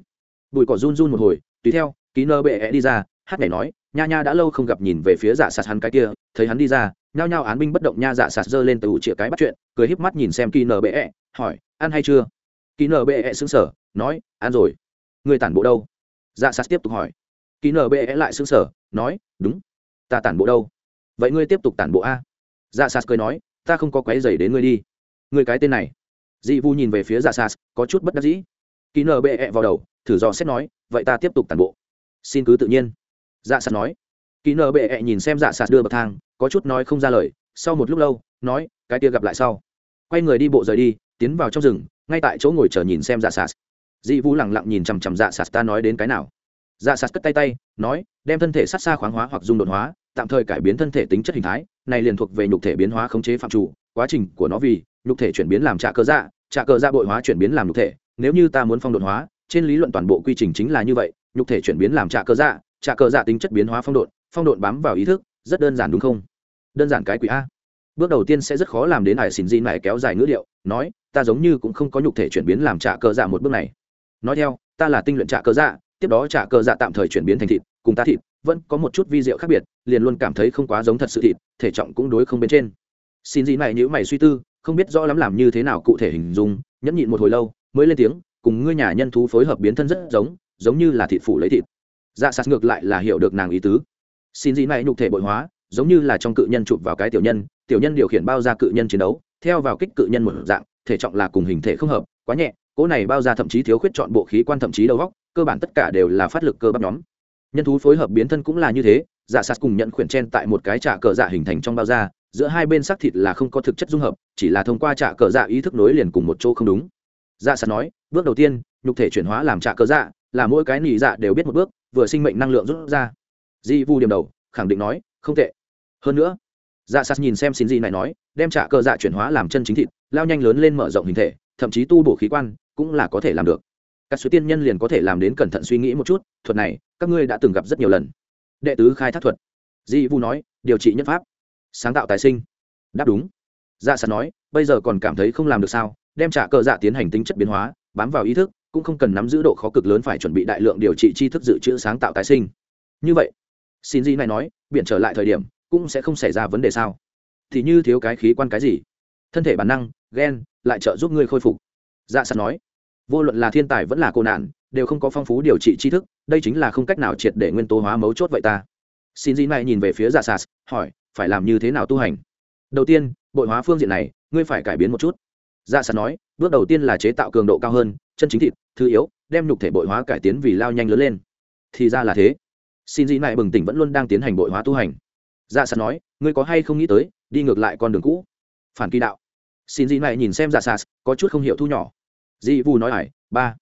Bụi cỏ run run một hồi, tùy theo, ký nơ bệ đi ra, hát này nói, nha nha, đã lâu không gặp nhìn về phía dạ sạt hắn cái kia, thấy hắn đi ra, nhao nhao án binh bất động nha dạ sạt giơ lên từ chĩa cái bắt chuyện, cười híp mắt nhìn xem kỳ nở bệ hỏi, ăn hay chưa? Kỳ nở bệ sững xứng sở nói, ăn rồi. Người tản bộ đâu? Dạ sạt tiếp tục hỏi. Kỳ nở bệ lại xứng sở nói, đúng, ta tản bộ đâu? Vậy ngươi tiếp tục tản bộ a. Dạ sạt cười nói ta không có quấy dày đến ngươi đi. Ngươi cái tên này. Dị vu nhìn về phía dạ sạt có chút bất đắc dĩ. Kỳ nở bệ ẹ vào đầu, thử dò xét nói, vậy ta tiếp tục tản bộ. Xin cứ tự nhiên. Dạ sạt nói. Kỳ nở bệ ẹ nhìn xem dạ sạt đưa bậc thang, có chút nói không ra lời, sau một lúc lâu, nói, cái kia gặp lại sau. Quay người đi bộ rời đi, tiến vào trong rừng, ngay tại chỗ ngồi chờ nhìn xem dạ sạt dị vũ lẳng lặng nhìn chằm chằm dạ sạt ta nói đến cái nào? Dạ sạt cất tay tay, nói, đem thân thể sát xa khoáng hóa hoặc dung đột hóa, tạm thời cải biến thân thể tính chất hình thái này liền thuộc về nhục thể biến hóa khống chế phạm chủ, quá trình của nó vì nhục thể chuyển biến làm trạ cơ dạ trạ cơ dạ bội hóa chuyển biến làm nhục thể. Nếu như ta muốn phong độn hóa, trên lý luận toàn bộ quy trình chính là như vậy, nhục thể chuyển biến làm trạ cơ dạ trạ cơ dạ tính chất biến hóa phong độn phong độn bám vào ý thức, rất đơn giản đúng không? Đơn giản cái quỷ a. Bước đầu tiên sẽ rất khó làm đến ải xỉn di này kéo dài ngữ điệu nói, ta giống như cũng không có nhục thể chuyển biến làm trạ cơ dạ một bước này. Nói theo, ta là tinh luyện trạ cơ dạ tiếp đó trạ cơ dạ tạm thời chuyển biến thành thịt, cùng ta thịt, vẫn có một chút vi diệu khác biệt liền luôn cảm thấy không quá giống thật sự thịt, thể trọng cũng đối không bên trên. Xin gì này nếu mày suy tư, không biết rõ lắm làm như thế nào cụ thể hình dung, nhẫn nhịn một hồi lâu, mới lên tiếng, cùng ngươi nhà nhân thú phối hợp biến thân rất giống giống như là thịt phủ lấy thịt. Dạ sạt ngược lại là hiểu được nàng ý tứ. Xin gì này nhục thể bội hóa, giống như là trong cự nhân chụp vào cái tiểu nhân tiểu nhân điều khiển bao ra cự nhân chiến đấu, theo vào kích cự nhân một dạng, thể trọng là cùng hình thể không hợp, quá nhẹ, cỗ này bao ra thậm chí thiếu khuyết chọn bộ khí quan thậm chí đầu góc, cơ bản tất cả đều là phát lực cơ bắp nhóm. Nhân thú phối hợp biến thân cũng là như thế dạ sạt cùng nhận khuyển chen tại một cái trả cờ dạ hình thành trong bao da, giữa hai bên xác thịt là không có thực chất dung hợp, chỉ là thông qua trả cờ dạ ý thức nối liền cùng một chỗ không đúng. Dạ sạt nói, bước đầu tiên, nhục thể chuyển hóa làm trả cờ dạ là mỗi cái nỉ dạ đều biết một bước, vừa sinh mệnh năng lượng rút ra. Di vu điểm đầu, khẳng định nói, không tệ. Hơn nữa dạ sạt nhìn xem xin gì này nói, đem trả cờ dạ chuyển hóa làm chân chính thịt, lao nhanh lớn lên mở rộng hình thể, thậm chí tu bổ khí quan, cũng là có thể làm được. Các suy tiên nhân liền có thể làm đến cẩn thận suy nghĩ một chút, thuật này, các ngươi đã từng gặp rất nhiều lần đệ tứ khai thác thuật. Di vu nói, điều trị nhân pháp. Sáng tạo tài sinh. Đáp đúng. Dạ sạt nói, bây giờ còn cảm thấy không làm được sao, đem trả cờ dạ tiến hành tính chất biến hóa, bám vào ý thức, cũng không cần nắm giữ độ khó cực lớn phải chuẩn bị đại lượng điều trị tri thức dự trữ sáng tạo tái sinh. Như vậy, xin di này nói biện trở lại thời điểm, cũng sẽ không xảy ra vấn đề sao? Thì như thiếu cái khí quan cái gì? Thân thể bản năng ghen lại trợ giúp ngươi khôi phục. Dạ sạt nói, vô luận là thiên tài vẫn là cô nạn đều không có phong phú điều trị tri thức, đây chính là không cách nào triệt để nguyên tố hóa mấu chốt vậy ta. Xin gì này nhìn về phía dạ sạt, hỏi, phải làm như thế nào tu hành? Đầu tiên, bội hóa phương diện này, ngươi phải cải biến một chút. Dạ sạt nói, bước đầu tiên là chế tạo cường độ cao hơn, chân chính thịt, thứ yếu, đem nhục thể bội hóa cải tiến vì lao nhanh lớn lên. Thì ra là thế. Xin gì này bừng tỉnh vẫn luôn đang tiến hành bội hóa tu hành. Dạ sạt nói, ngươi có hay không nghĩ tới, đi ngược lại con đường cũ? Phản kỳ đạo. Xin gì này nhìn xem dạ sạt, có chút không hiểu thu nhỏ. Dị vù nói ải, ba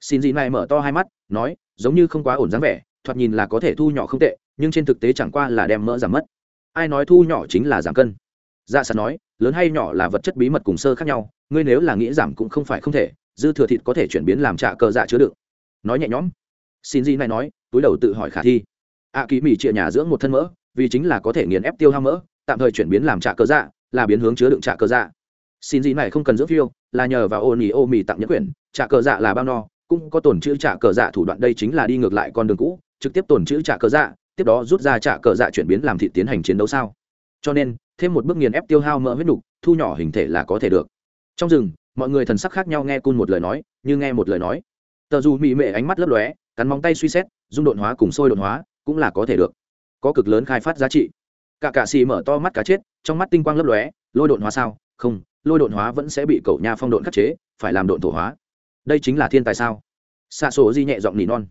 xin gì này mở to hai mắt nói giống như không quá ổn dáng vẻ thoạt nhìn là có thể thu nhỏ không tệ nhưng trên thực tế chẳng qua là đem mỡ giảm mất. Ai nói thu nhỏ chính là giảm cân? Dạ sạt nói lớn hay nhỏ là vật chất bí mật cùng sơ khác nhau ngươi nếu là nghĩ giảm cũng không phải không thể dư thừa thịt có thể chuyển biến làm trạ cờ dạ chứa đựng. Nói nhẹ nhõm. Xin gì này nói túi đầu tự hỏi khả thi. Ạ à, kỳ mỹ trịa nhà dưỡng một thân mỡ vì chính là có thể nghiền ép tiêu hao mỡ tạm thời chuyển biến làm trạ cờ dạ là biến hướng chứa đựng trạ cờ dạ. Xin gì này không cần dưỡng phiêu là nhờ vào ô nỉ ô mì tặng nhất quyển trạ cờ dạ là bao no cũng có tổn chữ trả cờ dạ thủ đoạn đây chính là đi ngược lại con đường cũ, trực tiếp tổn chữ trả cờ dạ tiếp đó rút ra trả cờ dạ chuyển biến làm thị tiến hành chiến đấu sao? Cho nên, thêm một bước nghiền ép tiêu hao mỡ huyết nục, thu nhỏ hình thể là có thể được. Trong rừng, mọi người thần sắc khác nhau nghe cun một lời nói, như nghe một lời nói. Tờ dù mị mệ ánh mắt lấp lóe, cắn móng tay suy xét dung đột hóa cùng sôi đột hóa, cũng là có thể được. Có cực lớn khai phát giá trị. Cả cạ xì mở to mắt cá chết, trong mắt tinh quang lấp lóe, lôi đột hóa sao? Không, lôi đột hóa vẫn sẽ bị cậu nha phong độn khắc chế, phải làm độn thổ hóa đây chính là thiên tài sao? Xạ số di nhẹ giọng nỉ non.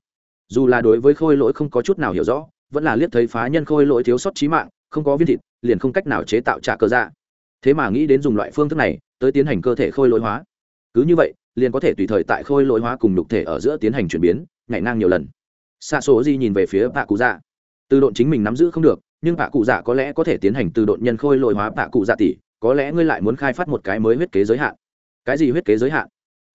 Dù là đối với khôi lỗi không có chút nào hiểu rõ, vẫn là liếc thấy phá nhân khôi lỗi thiếu sót trí mạng, không có viên thịt, liền không cách nào chế tạo trả cơ dạ. Thế mà nghĩ đến dùng loại phương thức này, tới tiến hành cơ thể khôi lỗi hóa. Cứ như vậy, liền có thể tùy thời tại khôi lỗi hóa cùng lục thể ở giữa tiến hành chuyển biến, nhảy ngang nhiều lần. Xạ số di nhìn về phía bạ cụ dạ. Từ độn chính mình nắm giữ không được, nhưng bạ cụ dạ có lẽ có thể tiến hành từ độn nhân khôi lỗi hóa bạ cụ dạ tỷ, có lẽ ngươi lại muốn khai phát một cái mới huyết kế giới hạn. Cái gì huyết kế giới hạn?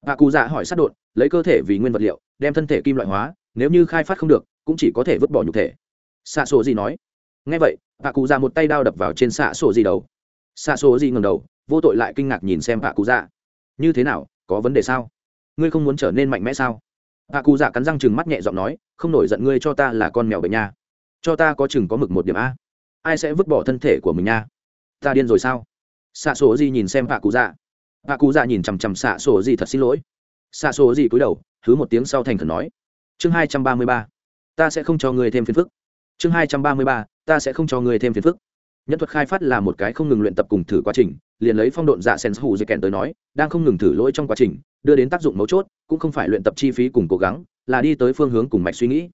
Bạ cụ dạ hỏi sát đột, lấy cơ thể vì nguyên vật liệu đem thân thể kim loại hóa nếu như khai phát không được cũng chỉ có thể vứt bỏ nhục thể. Xạ sổ gì nói. Ngay vậy bà cụ già một tay đao đập vào trên xạ sổ gì đầu. Xạ sổ gì ngầm đầu vô tội lại kinh ngạc nhìn xem bà cụ già như thế nào có vấn đề sao? Ngươi không muốn trở nên mạnh mẽ sao? Bà cụ già cắn răng chừng mắt nhẹ giọng nói không nổi giận ngươi cho ta là con mèo bệnh nha. Cho ta có chừng có mực một điểm a. Ai sẽ vứt bỏ thân thể của mình nha? Ta điên rồi sao? Xạ sổ gì nhìn xem bà cụ già bà cụ già nhìn chằm chằm xạ sổ gì thật xin lỗi. Xạ sổ gì cúi đầu thứ một tiếng sau thành khẩn nói, chương hai trăm ba mươi ba, ta sẽ không cho người thêm phiền phức. Chương hai trăm ba mươi ba, ta sẽ không cho người thêm phiền phức. Nhân thuật khai phát là một cái không ngừng luyện tập cùng thử quá trình, liền lấy phong độn dạ sen hù dây kèn tới nói, đang không ngừng thử lỗi trong quá trình, đưa đến tác dụng mấu chốt, cũng không phải luyện tập chi phí cùng cố gắng, là đi tới phương hướng cùng mạch suy nghĩ.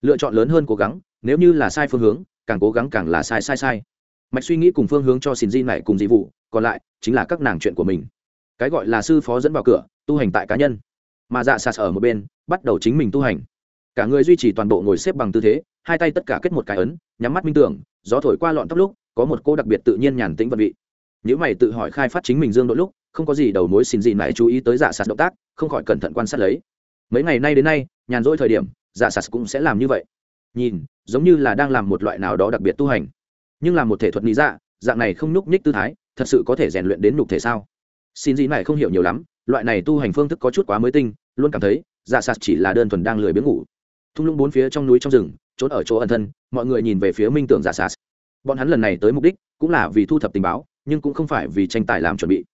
Lựa chọn lớn hơn cố gắng, nếu như là sai phương hướng, càng cố gắng càng là sai sai sai. Mạch suy nghĩ cùng phương hướng cho xin di này cùng dị vụ, còn lại chính là các nàng chuyện của mình cái gọi là sư phó dẫn vào cửa, tu hành tại cá nhân. Mà dạ sạt ở một bên, bắt đầu chính mình tu hành. Cả người duy trì toàn bộ ngồi xếp bằng tư thế, hai tay tất cả kết một cái ấn, nhắm mắt minh tưởng, gió thổi qua lọn tóc lúc, có một cô đặc biệt tự nhiên nhàn tĩnh vật vị. Nếu mày tự hỏi khai phát chính mình dương đôi lúc, không có gì đầu mối xin gì mà chú ý tới dạ sạt động tác, không khỏi cẩn thận quan sát lấy. Mấy ngày nay đến nay, nhàn rỗi thời điểm dạ sạt cũng sẽ làm như vậy. Nhìn, giống như là đang làm một loại nào đó đặc biệt tu hành. Nhưng là một thể thuật lý dạ dạng này không nhúc nhích tư thái, thật sự có thể rèn luyện đến nhục thể sao? Xin gì này không hiểu nhiều lắm, loại này tu hành phương thức có chút quá mới tinh, luôn cảm thấy dạ sạt chỉ là đơn thuần đang lười biếng ngủ. Thung lũng bốn phía trong núi trong rừng, trốn ở chỗ ẩn thân, mọi người nhìn về phía minh tưởng dạ sạt. Bọn hắn lần này tới mục đích, cũng là vì thu thập tình báo, nhưng cũng không phải vì tranh tài làm chuẩn bị.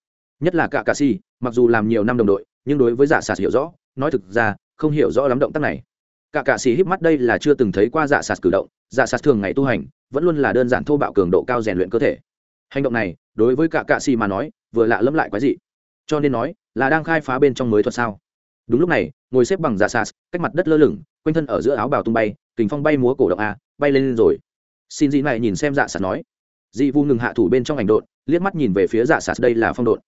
Nhất là cả cà si, mặc dù làm nhiều năm đồng đội, nhưng đối với dạ sạt hiểu rõ, nói thực ra, không hiểu rõ lắm động tác này. Cả cạ si híp mắt đây là chưa từng thấy qua dạ sạt cử động dạ sạt thường ngày tu hành, vẫn luôn là đơn giản thô bạo cường độ cao rèn luyện cơ thể. Hành động này, đối với cả cạ xì mà nói vừa lạ lẫm lại quái dị. Cho nên nói là đang khai phá bên trong mới thuật sao? Đúng lúc này ngồi xếp bằng giả sạt cách mặt đất lơ lửng quanh thân ở giữa áo bào tung bay kình phong bay múa cổ động a bay lên, lên rồi. Xin dị này nhìn xem dạ sạt nói. Dị vu ngừng hạ thủ bên trong ảnh độn liếc mắt nhìn về phía dạ sạt đây là phong độn.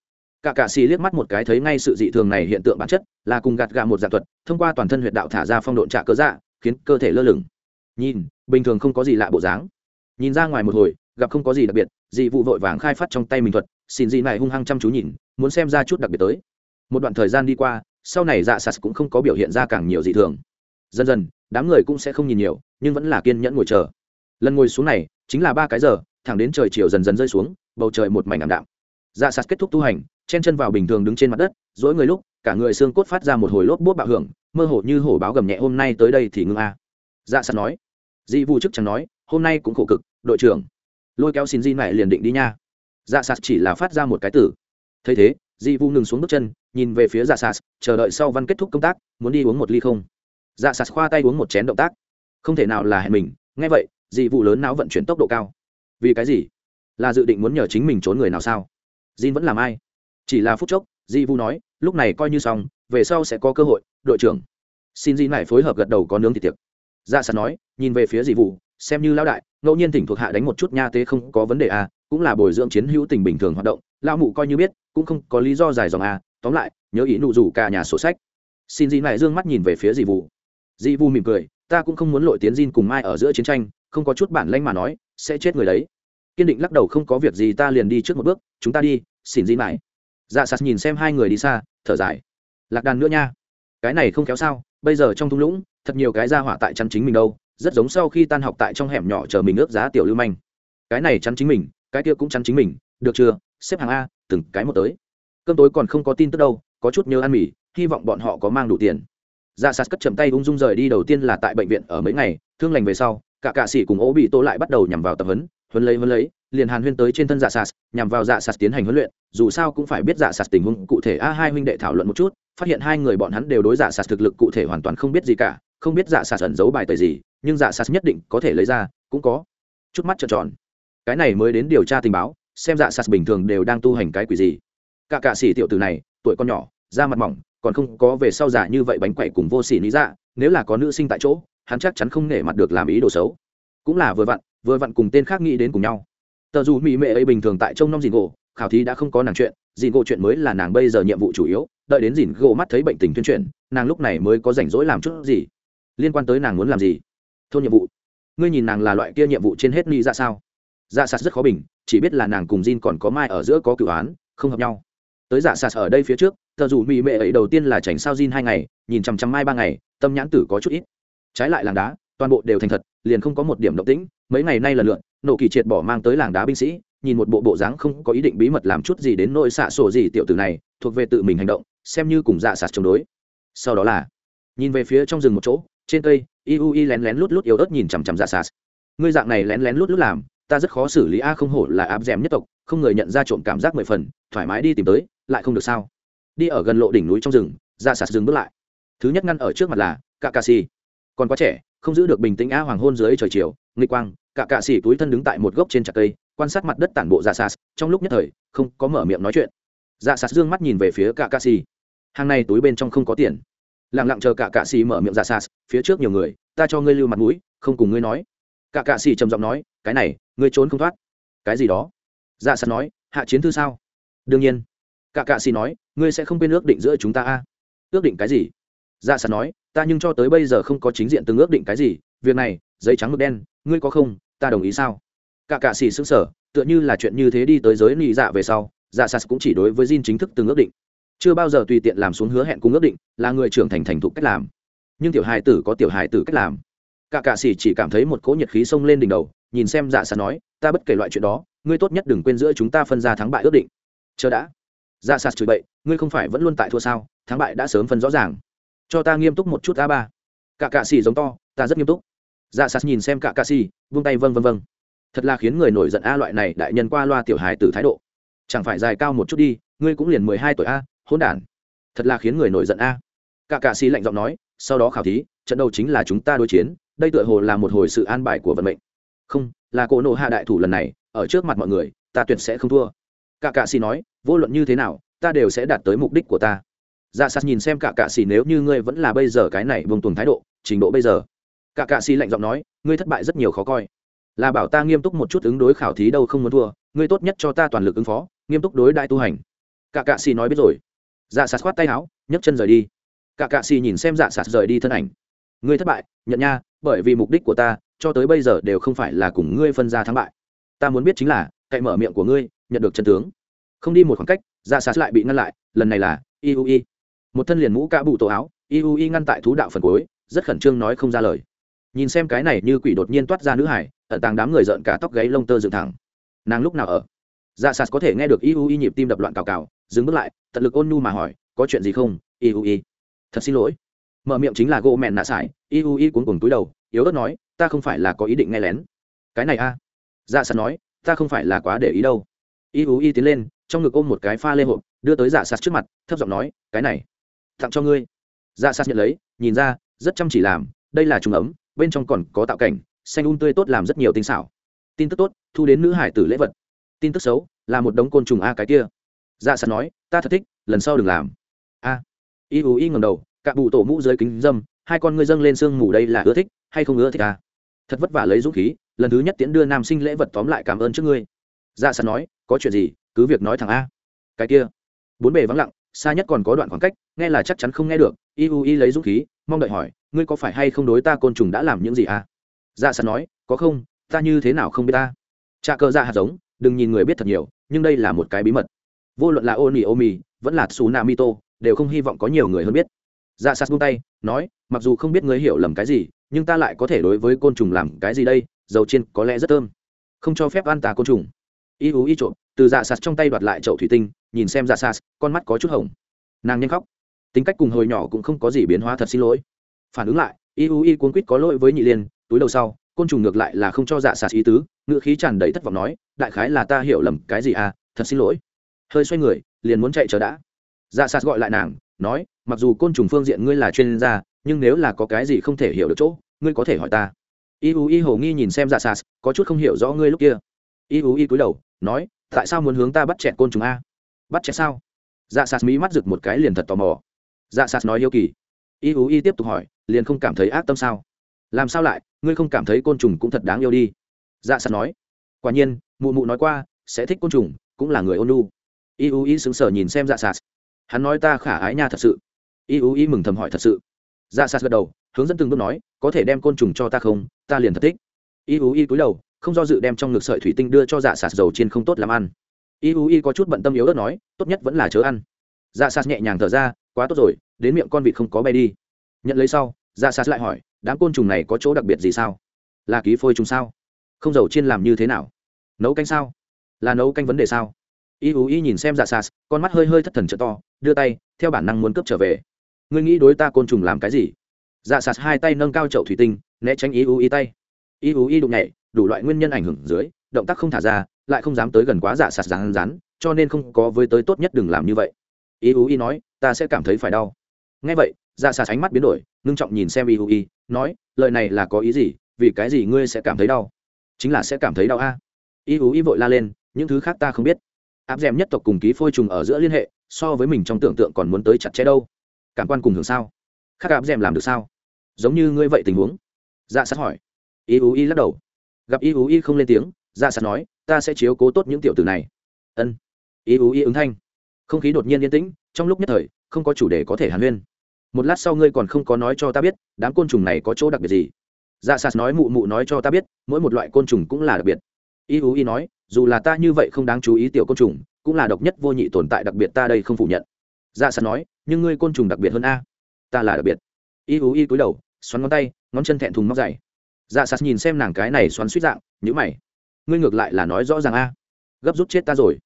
Cả cạ xì liếc mắt một cái thấy ngay sự dị thường này hiện tượng bản chất là cùng gạt gà một dạng thuật thông qua toàn thân huyệt đạo thả ra phong độn trả cơ dạ khiến cơ thể lơ lửng. Nhìn bình thường không có gì lạ bộ dáng. Nhìn ra ngoài một hồi gặp không có gì đặc biệt dị vụ vội vàng khai phát trong tay mình thuật xin gì này hung hăng chăm chú nhìn, muốn xem ra chút đặc biệt tới. Một đoạn thời gian đi qua, sau này dạ sạt cũng không có biểu hiện ra càng nhiều dị thường. Dần dần, đám người cũng sẽ không nhìn nhiều, nhưng vẫn là kiên nhẫn ngồi chờ. Lần ngồi xuống này, chính là ba cái giờ, thẳng đến trời chiều dần dần rơi xuống, bầu trời một mảnh ảm đạm. Dạ sạt kết thúc tu hành, chen chân vào bình thường đứng trên mặt đất, dỗi người lúc, cả người xương cốt phát ra một hồi lốp bút bạo hưởng, mơ hồ như hổ báo gầm nhẹ hôm nay tới đây thì ngưng a. Dạ sạt nói. Dị vụ chức chẳng nói, hôm nay cũng khổ cực, đội trưởng. Lôi kéo xin di này liền định đi nha dạ sạt chỉ là phát ra một cái tử thấy thế, Di Vu ngừng xuống bước chân, nhìn về phía dạ sạt, chờ đợi sau văn kết thúc công tác, muốn đi uống một ly không? Dạ sạt khoa tay uống một chén động tác. Không thể nào là hẹn mình. Nghe vậy, Di Vu lớn não vận chuyển tốc độ cao. Vì cái gì? Là dự định muốn nhờ chính mình trốn người nào sao? Jin vẫn làm ai? Chỉ là phút chốc, di vu nói, lúc này coi như xong, về sau sẽ có cơ hội, đội trưởng. Xin di này phối hợp gật đầu có nướng thịt tiệc. Dạ sẵn nói, nhìn về phía di vu, xem như lão đại, ngẫu nhiên thỉnh thuộc hạ đánh một chút nha tế không có vấn đề à cũng là bồi dưỡng chiến hữu tình bình thường hoạt động, lão mụ coi như biết, cũng không có lý do dài dòng à tóm lại, nhớ ý nụ rủ cả nhà sổ sách. Xin dị này d ư ơ n g mắt nhìn về phía di vụ di vụ mỉm cười, ta cũng không muốn lội tiến Jin cùng mai ở giữa chiến tranh, không có chút bản lanh mà nói, sẽ chết người đấy. Kiên định lắc đầu không có việc gì, ta liền đi trước một bước, chúng ta đi, xin dị này dạ sạt nhìn xem hai người đi xa, thở dài. Lạc đàn nữa nha. Cái này không kéo sao, bây giờ trong thung lũng, thật nhiều cái ra hỏa tại chắn chính mình đâu, rất giống sau khi tan học tại trong hẻm nhỏ chờ mình ước giá tiểu lưu manh. Cái này chắn chính mình cái kia cũng chắn chính mình, được chưa? Xếp hàng a, từng cái một tới. Cơm tối còn không có tin tức đâu, có chút nhớ ăn mì, hy vọng bọn họ có mang đủ tiền. Dạ sạt cất chậm tay ung dung rời đi đầu tiên là tại bệnh viện ở mấy ngày, thương lành về sau, cả cạ sĩ cùng ố bị tô lại bắt đầu nhằm vào tập huấn huấn lấy huấn lấy, liền hàn huyên tới trên thân dạ sạt nhằm vào dạ sạt tiến hành huấn luyện, dù sao cũng phải biết dạ sạt tình huống cụ thể a hai huynh đệ thảo luận một chút, phát hiện hai người bọn hắn đều đối dạ sạt thực lực cụ thể hoàn toàn không biết gì cả, không biết dạ sạt ẩn giấu bài tời gì, nhưng dạ sạt nhất định có thể lấy ra, cũng có. Chút mắt trợn tròn cái này mới đến điều tra tình báo, xem dạ sạt bình thường đều đang tu hành cái quỷ gì. Cả cạ sĩ tiểu tử này, tuổi con nhỏ, da mặt mỏng, còn không có về sau giả như vậy bánh quậy cùng vô xỉ lý dạ nếu là có nữ sinh tại chỗ, hắn chắc chắn không nể mặt được làm ý đồ xấu. Cũng là vừa vặn vừa vặn cùng tên khác nghĩ đến cùng nhau. Tờ dù mỹ mệ ấy bình thường tại trông nom dìn gỗ, khảo thí đã không có nàng chuyện, dìn gỗ chuyện mới là nàng bây giờ nhiệm vụ chủ yếu, đợi đến dìn gỗ mắt thấy bệnh tình tuyên truyền, nàng lúc này mới có rảnh rỗi làm chút gì. Liên quan tới nàng muốn làm gì? Thôn nhiệm vụ. Ngươi nhìn nàng là loại kia nhiệm vụ trên hết ni ra sao? Dạ sạt rất khó bình, chỉ biết là nàng cùng Jin còn có mai ở giữa có cựu án, không hợp nhau. Tới dạ sạt ở đây phía trước thợ dù mỹ mệ ấy đầu tiên là tránh sao Jin hai ngày, nhìn chằm chằm mai ba ngày, tâm nhãn tử có chút ít. Trái lại làng đá, toàn bộ đều thành thật, liền không có một điểm động tĩnh, mấy ngày nay lần lượn, nổ kỳ triệt bỏ mang tới làng đá binh sĩ, nhìn một bộ bộ dáng không có ý định bí mật làm chút gì đến nỗi xạ sổ gì tiểu tử này, thuộc về tự mình hành động, xem như cùng dạ sạt chống đối. Sau đó là, nhìn về phía trong rừng một chỗ, trên cây iui lén lén lút lút yếu ớt nhìn chằm chằm dạ sạt. Ngươi dạng này lén lén lút lút làm ta rất khó xử lý a không hổ là áp d nhất tộc không người nhận ra trộm cảm giác mười phần thoải mái đi tìm tới lại không được sao? Đi ở gần lộ đỉnh núi trong rừng ra sạt rừng bước lại. Thứ nhất ngăn ở trước mặt là cạ cà xì còn quá trẻ không giữ được bình tĩnh a hoàng hôn dưới trời chiều nghịch quang cạ cạ xì túi thân đứng tại một gốc trên chặt cây quan sát mặt đất tản bộ ra sạt, trong lúc nhất thời không có mở miệng nói chuyện. Ra sạt dương mắt nhìn về phía cạ cạ xì hàng này túi bên trong không có tiền. Lẳng lặng chờ cạ cạ xì mở miệng ra sạt, phía trước nhiều người ta cho ngươi lưu mặt mũi không cùng ngươi nói cả cạ xì trầm giọng nói, cái này, ngươi trốn không thoát. Cái gì đó? Dạ sas nói, hạ chiến thư sao? Đương nhiên. Cả cạ xì nói, ngươi sẽ không quên ước định giữa chúng ta a. Ước định cái gì? Dạ sas nói, ta nhưng cho tới bây giờ không có chính diện từng ước định cái gì, việc này, giấy trắng mực đen, ngươi có không, ta đồng ý sao? Cả cạ xì xứng sở tựa như là chuyện như thế đi tới giới nị dạ về sau dạ sas cũng chỉ đối với Jin chính thức từng ước định. Chưa bao giờ tùy tiện làm xuống hứa hẹn cùng ước định, là người trưởng thành thành thục cách làm. Nhưng tiểu hài tử có tiểu hài tử cách làm cả cạ sĩ chỉ cảm thấy một cỗ nhiệt khí xông lên đỉnh đầu, nhìn xem dạ Sạt nói, ta bất kể loại chuyện đó, ngươi tốt nhất đừng quên giữa chúng ta phân ra thắng bại ước định. Chờ đã. Dạ Sạt chửi bậy, ngươi không phải vẫn luôn tại thua sao? Thắng bại đã sớm phân rõ ràng. Cho ta nghiêm túc một chút a ba. Cả cạ sĩ giống to, ta rất nghiêm túc. Dạ Sạt nhìn xem cả cạ sĩ, vung tay vâng vâng vâng. Thật là khiến người nổi giận a loại này đại nhân qua loa tiểu hài tử thái độ. Chẳng phải dài cao một chút đi, ngươi cũng liền mười hai tuổi a, hỗn đản. Thật là khiến người nổi giận a. Cả cạ sĩ lạnh giọng nói, sau đó khảo thí, trận đầu chính là chúng ta đối chiến đây tựa hồ là một hồi sự an bài của vận mệnh. Không, là cổ nộ hạ đại thủ lần này, ở trước mặt mọi người, ta tuyệt sẽ không thua. Cả cạ xì nói, vô luận như thế nào, ta đều sẽ đạt tới mục đích của ta. Dạ sạt nhìn xem cả cạ xì nếu như ngươi vẫn là bây giờ cái này vùng tuần thái độ, trình độ bây giờ. Cả cạ xì lạnh giọng nói, ngươi thất bại rất nhiều khó coi. Là bảo ta nghiêm túc một chút ứng đối khảo thí đâu không muốn thua, ngươi tốt nhất cho ta toàn lực ứng phó, nghiêm túc đối đại tu hành. Cả cạ xì nói biết rồi. Dạ sạt khoát tay áo, nhấc chân rời đi. Cả cạ xì nhìn xem dạ sạt rời đi thân ảnh. Ngươi thất bại, nhận nha bởi vì mục đích của ta, cho tới bây giờ đều không phải là cùng ngươi phân ra thắng bại. Ta muốn biết chính là, cậy mở miệng của ngươi, nhận được chân tướng. Không đi một khoảng cách dạ xa lại bị ngăn lại, lần này là iui. Một thân liền mũ cạ bụ tổ áo, iui ngăn tại thú đạo phần cuối, rất khẩn trương nói không ra lời. Nhìn xem cái này như quỷ đột nhiên toát ra nữ hải ẩn tàng đám người rợn cả tóc gáy lông tơ dựng thẳng. Nàng lúc nào ở? Dạ sạt có thể nghe được iui nhịp tim đập loạn cào cào, dừng bước lại, tận lực ôn nhu mà hỏi, có chuyện gì không, iui? Thật xin lỗi mở miệng chính là gỗ mẹn nạ sải y cuốn cùng túi đầu, yếu ớt nói, ta không phải là có ý định nghe lén. Cái này a? Dạ sạt nói, ta không phải là quá để ý đâu. iui tiến lên, trong ngực ôm một cái pha lê hộp, đưa tới dạ sạt trước mặt, thấp giọng nói, cái này, tặng cho ngươi. Dạ sạt nhận lấy, nhìn ra, rất chăm chỉ làm, đây là trùng ấm, bên trong còn có tạo cảnh, xanh un tươi tốt làm rất nhiều tinh xảo. Tin tức tốt, thu đến nữ hải tử lễ vật. Tin tức xấu, là một đống côn trùng a cái kia. Dạ sạt nói, ta thật thích, lần sau đừng làm. A. y u y ngầm đầu cạ bụ tổ mũ dưới kính dâm, hai con ngươi dâng lên sương mù đây là ưa thích hay không ưa thích à? thật vất vả lấy dũng khí, lần thứ nhất tiễn đưa nam sinh lễ vật tóm lại cảm ơn trước ngươi. Dạ sạt nói, có chuyện gì, cứ việc nói thẳng a. Cái kia. Bốn bề vắng lặng, xa nhất còn có đoạn khoảng cách, nghe là chắc chắn không nghe được. Y u y lấy dũng khí, mong đợi hỏi, ngươi có phải hay không đối ta côn trùng đã làm những gì à? Dạ sạt nói, có không, ta như thế nào không biết ta? Trà cơ dạ hạt giống, đừng nhìn người biết thật nhiều, nhưng đây là một cái bí mật. Vô luận là ô nỉ ô mì vẫn là xù nà mito đều không hy vọng có nhiều người hơn biết dạ sạt buông tay, nói, mặc dù không biết ngươi hiểu lầm cái gì, nhưng ta lại có thể đối với côn trùng làm cái gì đây? Dầu chiên có lẽ rất thơm. Không cho phép ăn tà côn trùng. Y ú y trộm, từ dạ sạt trong tay đoạt lại chậu thủy tinh, nhìn xem dạ sạt con mắt có chút hồng. Nàng nhanh khóc. Tính cách cùng hồi nhỏ cũng không có gì biến hóa thật xin lỗi. Phản ứng lại, y ú y cuốn quýt có lỗi với nhị liên, túi đầu sau, côn trùng ngược lại là không cho dạ sạt ý tứ, ngữ khí tràn đầy thất vọng nói, đại khái là ta hiểu lầm cái gì à thật xin lỗi. Hơi xoay người, liền muốn chạy chờ đã. Dạ sạt gọi lại nàng, nói mặc dù côn trùng phương diện ngươi là chuyên gia, nhưng nếu là có cái gì không thể hiểu được chỗ, ngươi có thể hỏi ta. Y u y hồ nghi nhìn xem dạ sạt có chút không hiểu rõ ngươi lúc kia. Y u y cúi đầu, nói, tại sao muốn hướng ta bắt chẹt côn trùng a? Bắt chẹt sao? Dạ sạt mỹ mắt rực một cái liền thật tò mò. Dạ sạt nói yêu kỳ. Y u y tiếp tục hỏi, liền không cảm thấy ác tâm sao? Làm sao lại, ngươi không cảm thấy côn trùng cũng thật đáng yêu đi? Dạ sạt nói. Quả nhiên, mụ mụ nói qua, sẽ thích côn trùng, cũng là người ôn lu y u y sững sờ nhìn xem dạ sạt hắn nói ta khả ái nha thật sự y u y mừng thầm hỏi thật sự. Dạ sạt gật đầu, hướng dẫn từng bước nói, có thể đem côn trùng cho ta không? Ta liền thật thích. Y u y cúi đầu, không do dự đem trong ngực sợi thủy tinh đưa cho dạ sạt dầu chiên không tốt làm ăn. Y u y có chút bận tâm yếu đất nói, tốt nhất vẫn là chớ ăn. Dạ sạt nhẹ nhàng thở ra, quá tốt rồi, đến miệng con vịt không có bay đi. Nhận lấy sau dạ sạt lại hỏi, đám côn trùng này có chỗ đặc biệt gì sao? Là ký phôi trùng sao? Không dầu chiên làm như thế nào? Nấu canh sao? Là nấu canh vấn đề sao? Y u y nhìn xem dạ sạt, con mắt hơi hơi thất thần trợ to, đưa tay, theo bản năng muốn cướp trở về ngươi nghĩ đối ta côn trùng làm cái gì? Dạ sạt hai tay nâng cao chậu thủy tinh, né tránh ý u ý tay. Ý u ý đụng nhảy đủ loại nguyên nhân ảnh hưởng dưới, động tác không thả ra, lại không dám tới gần quá dạ sạt rán rán, cho nên không có với tới tốt nhất đừng làm như vậy. Ý u ý nói, ta sẽ cảm thấy phải đau. Ngay vậy dạ sạt ánh mắt biến đổi, ngưng trọng nhìn xem ý u ý nói, lời này là có ý gì? Vì cái gì ngươi sẽ cảm thấy đau? Chính là sẽ cảm thấy đau a. Ý u ý vội la lên, những thứ khác ta không biết. Áp d nhất tộc cùng ký phôi trùng ở giữa liên hệ, so với mình trong tưởng tượng còn muốn tới chặt chẽ đâu cảm quan cùng hưởng sao? Khác gặp rèm làm được sao? Giống như ngươi vậy tình huống. Dạ sát hỏi. Y u y lắc đầu. Gặp y u y không lên tiếng dạ sát nói, ta sẽ chiếu cố tốt những tiểu tử này. Ân. Y u y ứng thanh. Không khí đột nhiên yên tĩnh, trong lúc nhất thời, không có chủ đề có thể hàn huyên. Một lát sau ngươi còn không có nói cho ta biết, đám côn trùng này có chỗ đặc biệt gì. Dạ sạt nói mụ mụ nói cho ta biết, mỗi một loại côn trùng cũng là đặc biệt. Y u y nói, dù là ta như vậy không đáng chú ý tiểu côn trùng, cũng là độc nhất vô nhị tồn tại, đặc biệt ta đây không phủ nhận. Dạ sạt nói nhưng ngươi côn trùng đặc biệt hơn a. Ta là đặc biệt. Y ú y cúi đầu, xoắn ngón tay, ngón chân thẹn thùng móc dày. Dạ sạt nhìn xem nàng cái này xoắn suýt dạng nhữ mày. Ngươi ngược lại là nói rõ ràng a. Gấp rút chết ta rồi.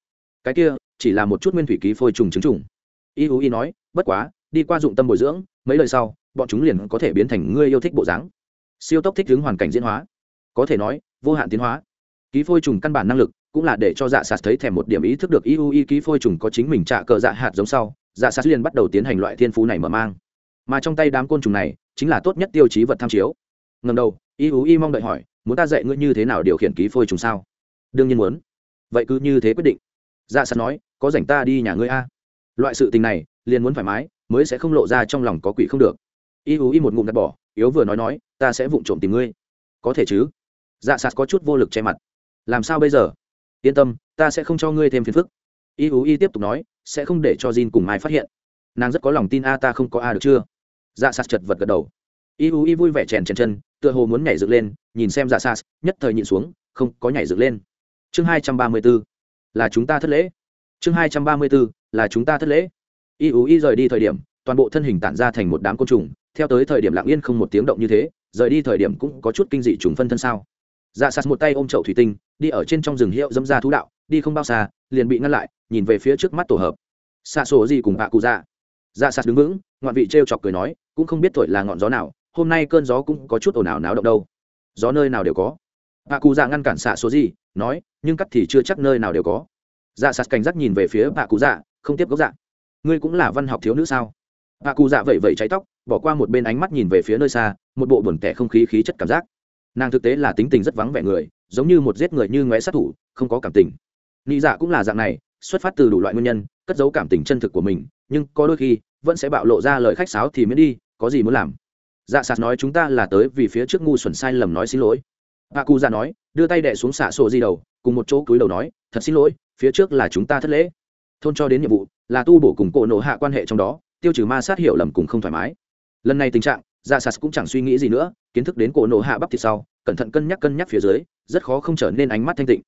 Cái kia, chỉ là một chút nguyên thủy ký phôi trùng trứng trùng. Y ú y nói, bất quá, đi qua dụng tâm bồi dưỡng, mấy lời sau, bọn chúng liền có thể biến thành ngươi yêu thích bộ dáng. Siêu tốc thích ứng hoàn cảnh diễn hóa. Có thể nói, vô hạn tiến hóa. Ký phôi trùng căn bản năng lực cũng là để cho dạ sạt thấy thèm một điểm ý thức được iuu y ký phôi trùng có chính mình trả cờ dạ hạt giống sau dạ sát liền bắt đầu tiến hành loại thiên phú này mở mang. Mà trong tay đám côn trùng này, chính là tốt nhất tiêu chí vật tham chiếu. Ngầm đầu, Y iu y mong đợi hỏi, muốn ta dạy ngươi như thế nào điều khiển ký phôi trùng sao? Đương nhiên muốn. Vậy cứ như thế quyết định. Dạ sát nói, có rảnh ta đi nhà ngươi a. Loại sự tình này, liền muốn thoải mái, mới sẽ không lộ ra trong lòng có quỷ không được. Y hú y một ngụm đặt bỏ, yếu vừa nói nói, ta sẽ vụng trộm tìm ngươi. Có thể chứ? Dạ sạt có chút vô lực che mặt. Làm sao bây giờ? Yên tâm, ta sẽ không cho ngươi thêm phiền phức y hú y tiếp tục nói, sẽ không để cho Jin cùng mai phát hiện. Nàng rất có lòng tin a ta không có a được chưa? Dạ sạt chật vật gật đầu. Y hú y vui vẻ chèn chèn chân, tựa hồ muốn nhảy dựng lên, nhìn xem dạ sạt nhất thời nhịn xuống, không có nhảy dựng lên. Chương hai trăm ba mươi b ố là chúng ta thất lễ. Chương hai trăm ba mươi b ố là chúng ta thất lễ. Y hú y rời đi thời điểm, toàn bộ thân hình tản ra thành một đám côn trùng, theo tới thời điểm lặng yên không một tiếng động như thế, rời đi thời điểm cũng có chút kinh dị trùng phân thân sao. Dạ sạt một tay ôm chậu thủy tinh, đi ở trên trong rừng hiệu dâm ra thú đạo đi không bao xa, liền bị ngăn lại, nhìn về phía trước mắt tổ hợp. Xa số gì cùng bạ cụ dạ. Dạ sạt đứng vững, ngoạn vị t r e o chọc cười nói, cũng không biết thổi là ngọn gió nào, hôm nay cơn gió cũng có chút ồn ào náo động đâu. Gió nơi nào đều có. Bạ cụ dạ ngăn cản xạ số gì, nói, nhưng cắt thì chưa chắc nơi nào đều có. Dạ sạt cảnh giác nhìn về phía bạ cụ dạ không tiếp gốc dạ. Ngươi cũng là văn học thiếu nữ sao? Bạ cụ dạ vẩy vẩy cháy tóc, bỏ qua một bên ánh mắt nhìn về phía nơi xa, một bộ buồn tẻ không khí khí chất cảm giác. Nàng thực tế là tính tình rất vắng vẻ người, giống như một giết người như ngoé sát thủ, không có cảm tình nghĩ dạ cũng là dạng này, xuất phát từ đủ loại nguyên nhân, cất giấu cảm tình chân thực của mình, nhưng có đôi khi, vẫn sẽ bạo lộ ra lời khách sáo thì miễn đi, có gì muốn làm. Dạ sạt nói chúng ta là tới vì phía trước ngu xuẩn sai lầm nói xin lỗi. Bà cụ dạ nói, đưa tay đẻ xuống xạ sổ di đầu, cùng một chỗ cúi đầu nói, thật xin lỗi, phía trước là chúng ta thất lễ. Thôn cho đến nhiệm vụ, là tu bổ cùng cổ nộ hạ quan hệ trong đó, tiêu trừ ma sát hiểu lầm cùng không thoải mái. Lần này tình trạng dạ sạt cũng chẳng suy nghĩ gì nữa, kiến thức đến cổ nộ hạ bắp thịt sau, cẩn thận cân nhắc cân nhắc phía dưới, rất khó không trở nên ánh mắt thanh tịnh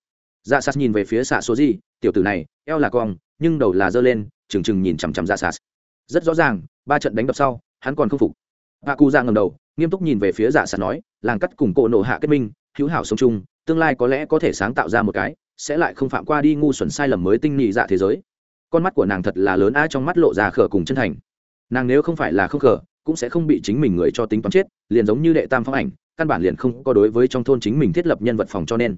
dạ sạt nhìn về phía xạ số gì tiểu tử này, eo là cong, nhưng đầu là giơ lên trừng trừng nhìn chằm chằm dạ sạt rất rõ ràng, ba trận đánh đập sau, hắn còn không phục. Hạ cụ ra ngầm đầu, nghiêm túc nhìn về phía dạ sạt nói, làng cắt cùng cổ nộ hạ kết minh, hữu hảo sống chung, tương lai có lẽ có thể sáng tạo ra một cái, sẽ lại không phạm qua đi ngu xuẩn sai lầm mới tinh nhị dạ thế giới. Con mắt của nàng thật là lớn a trong mắt lộ ra khở cùng chân thành. Nàng nếu không phải là không khở cũng sẽ không bị chính mình người cho tính toán chết, liền giống như đệ tam phong ảnh, căn bản liền không có đối với trong thôn chính mình thiết lập nhân vật phòng cho nên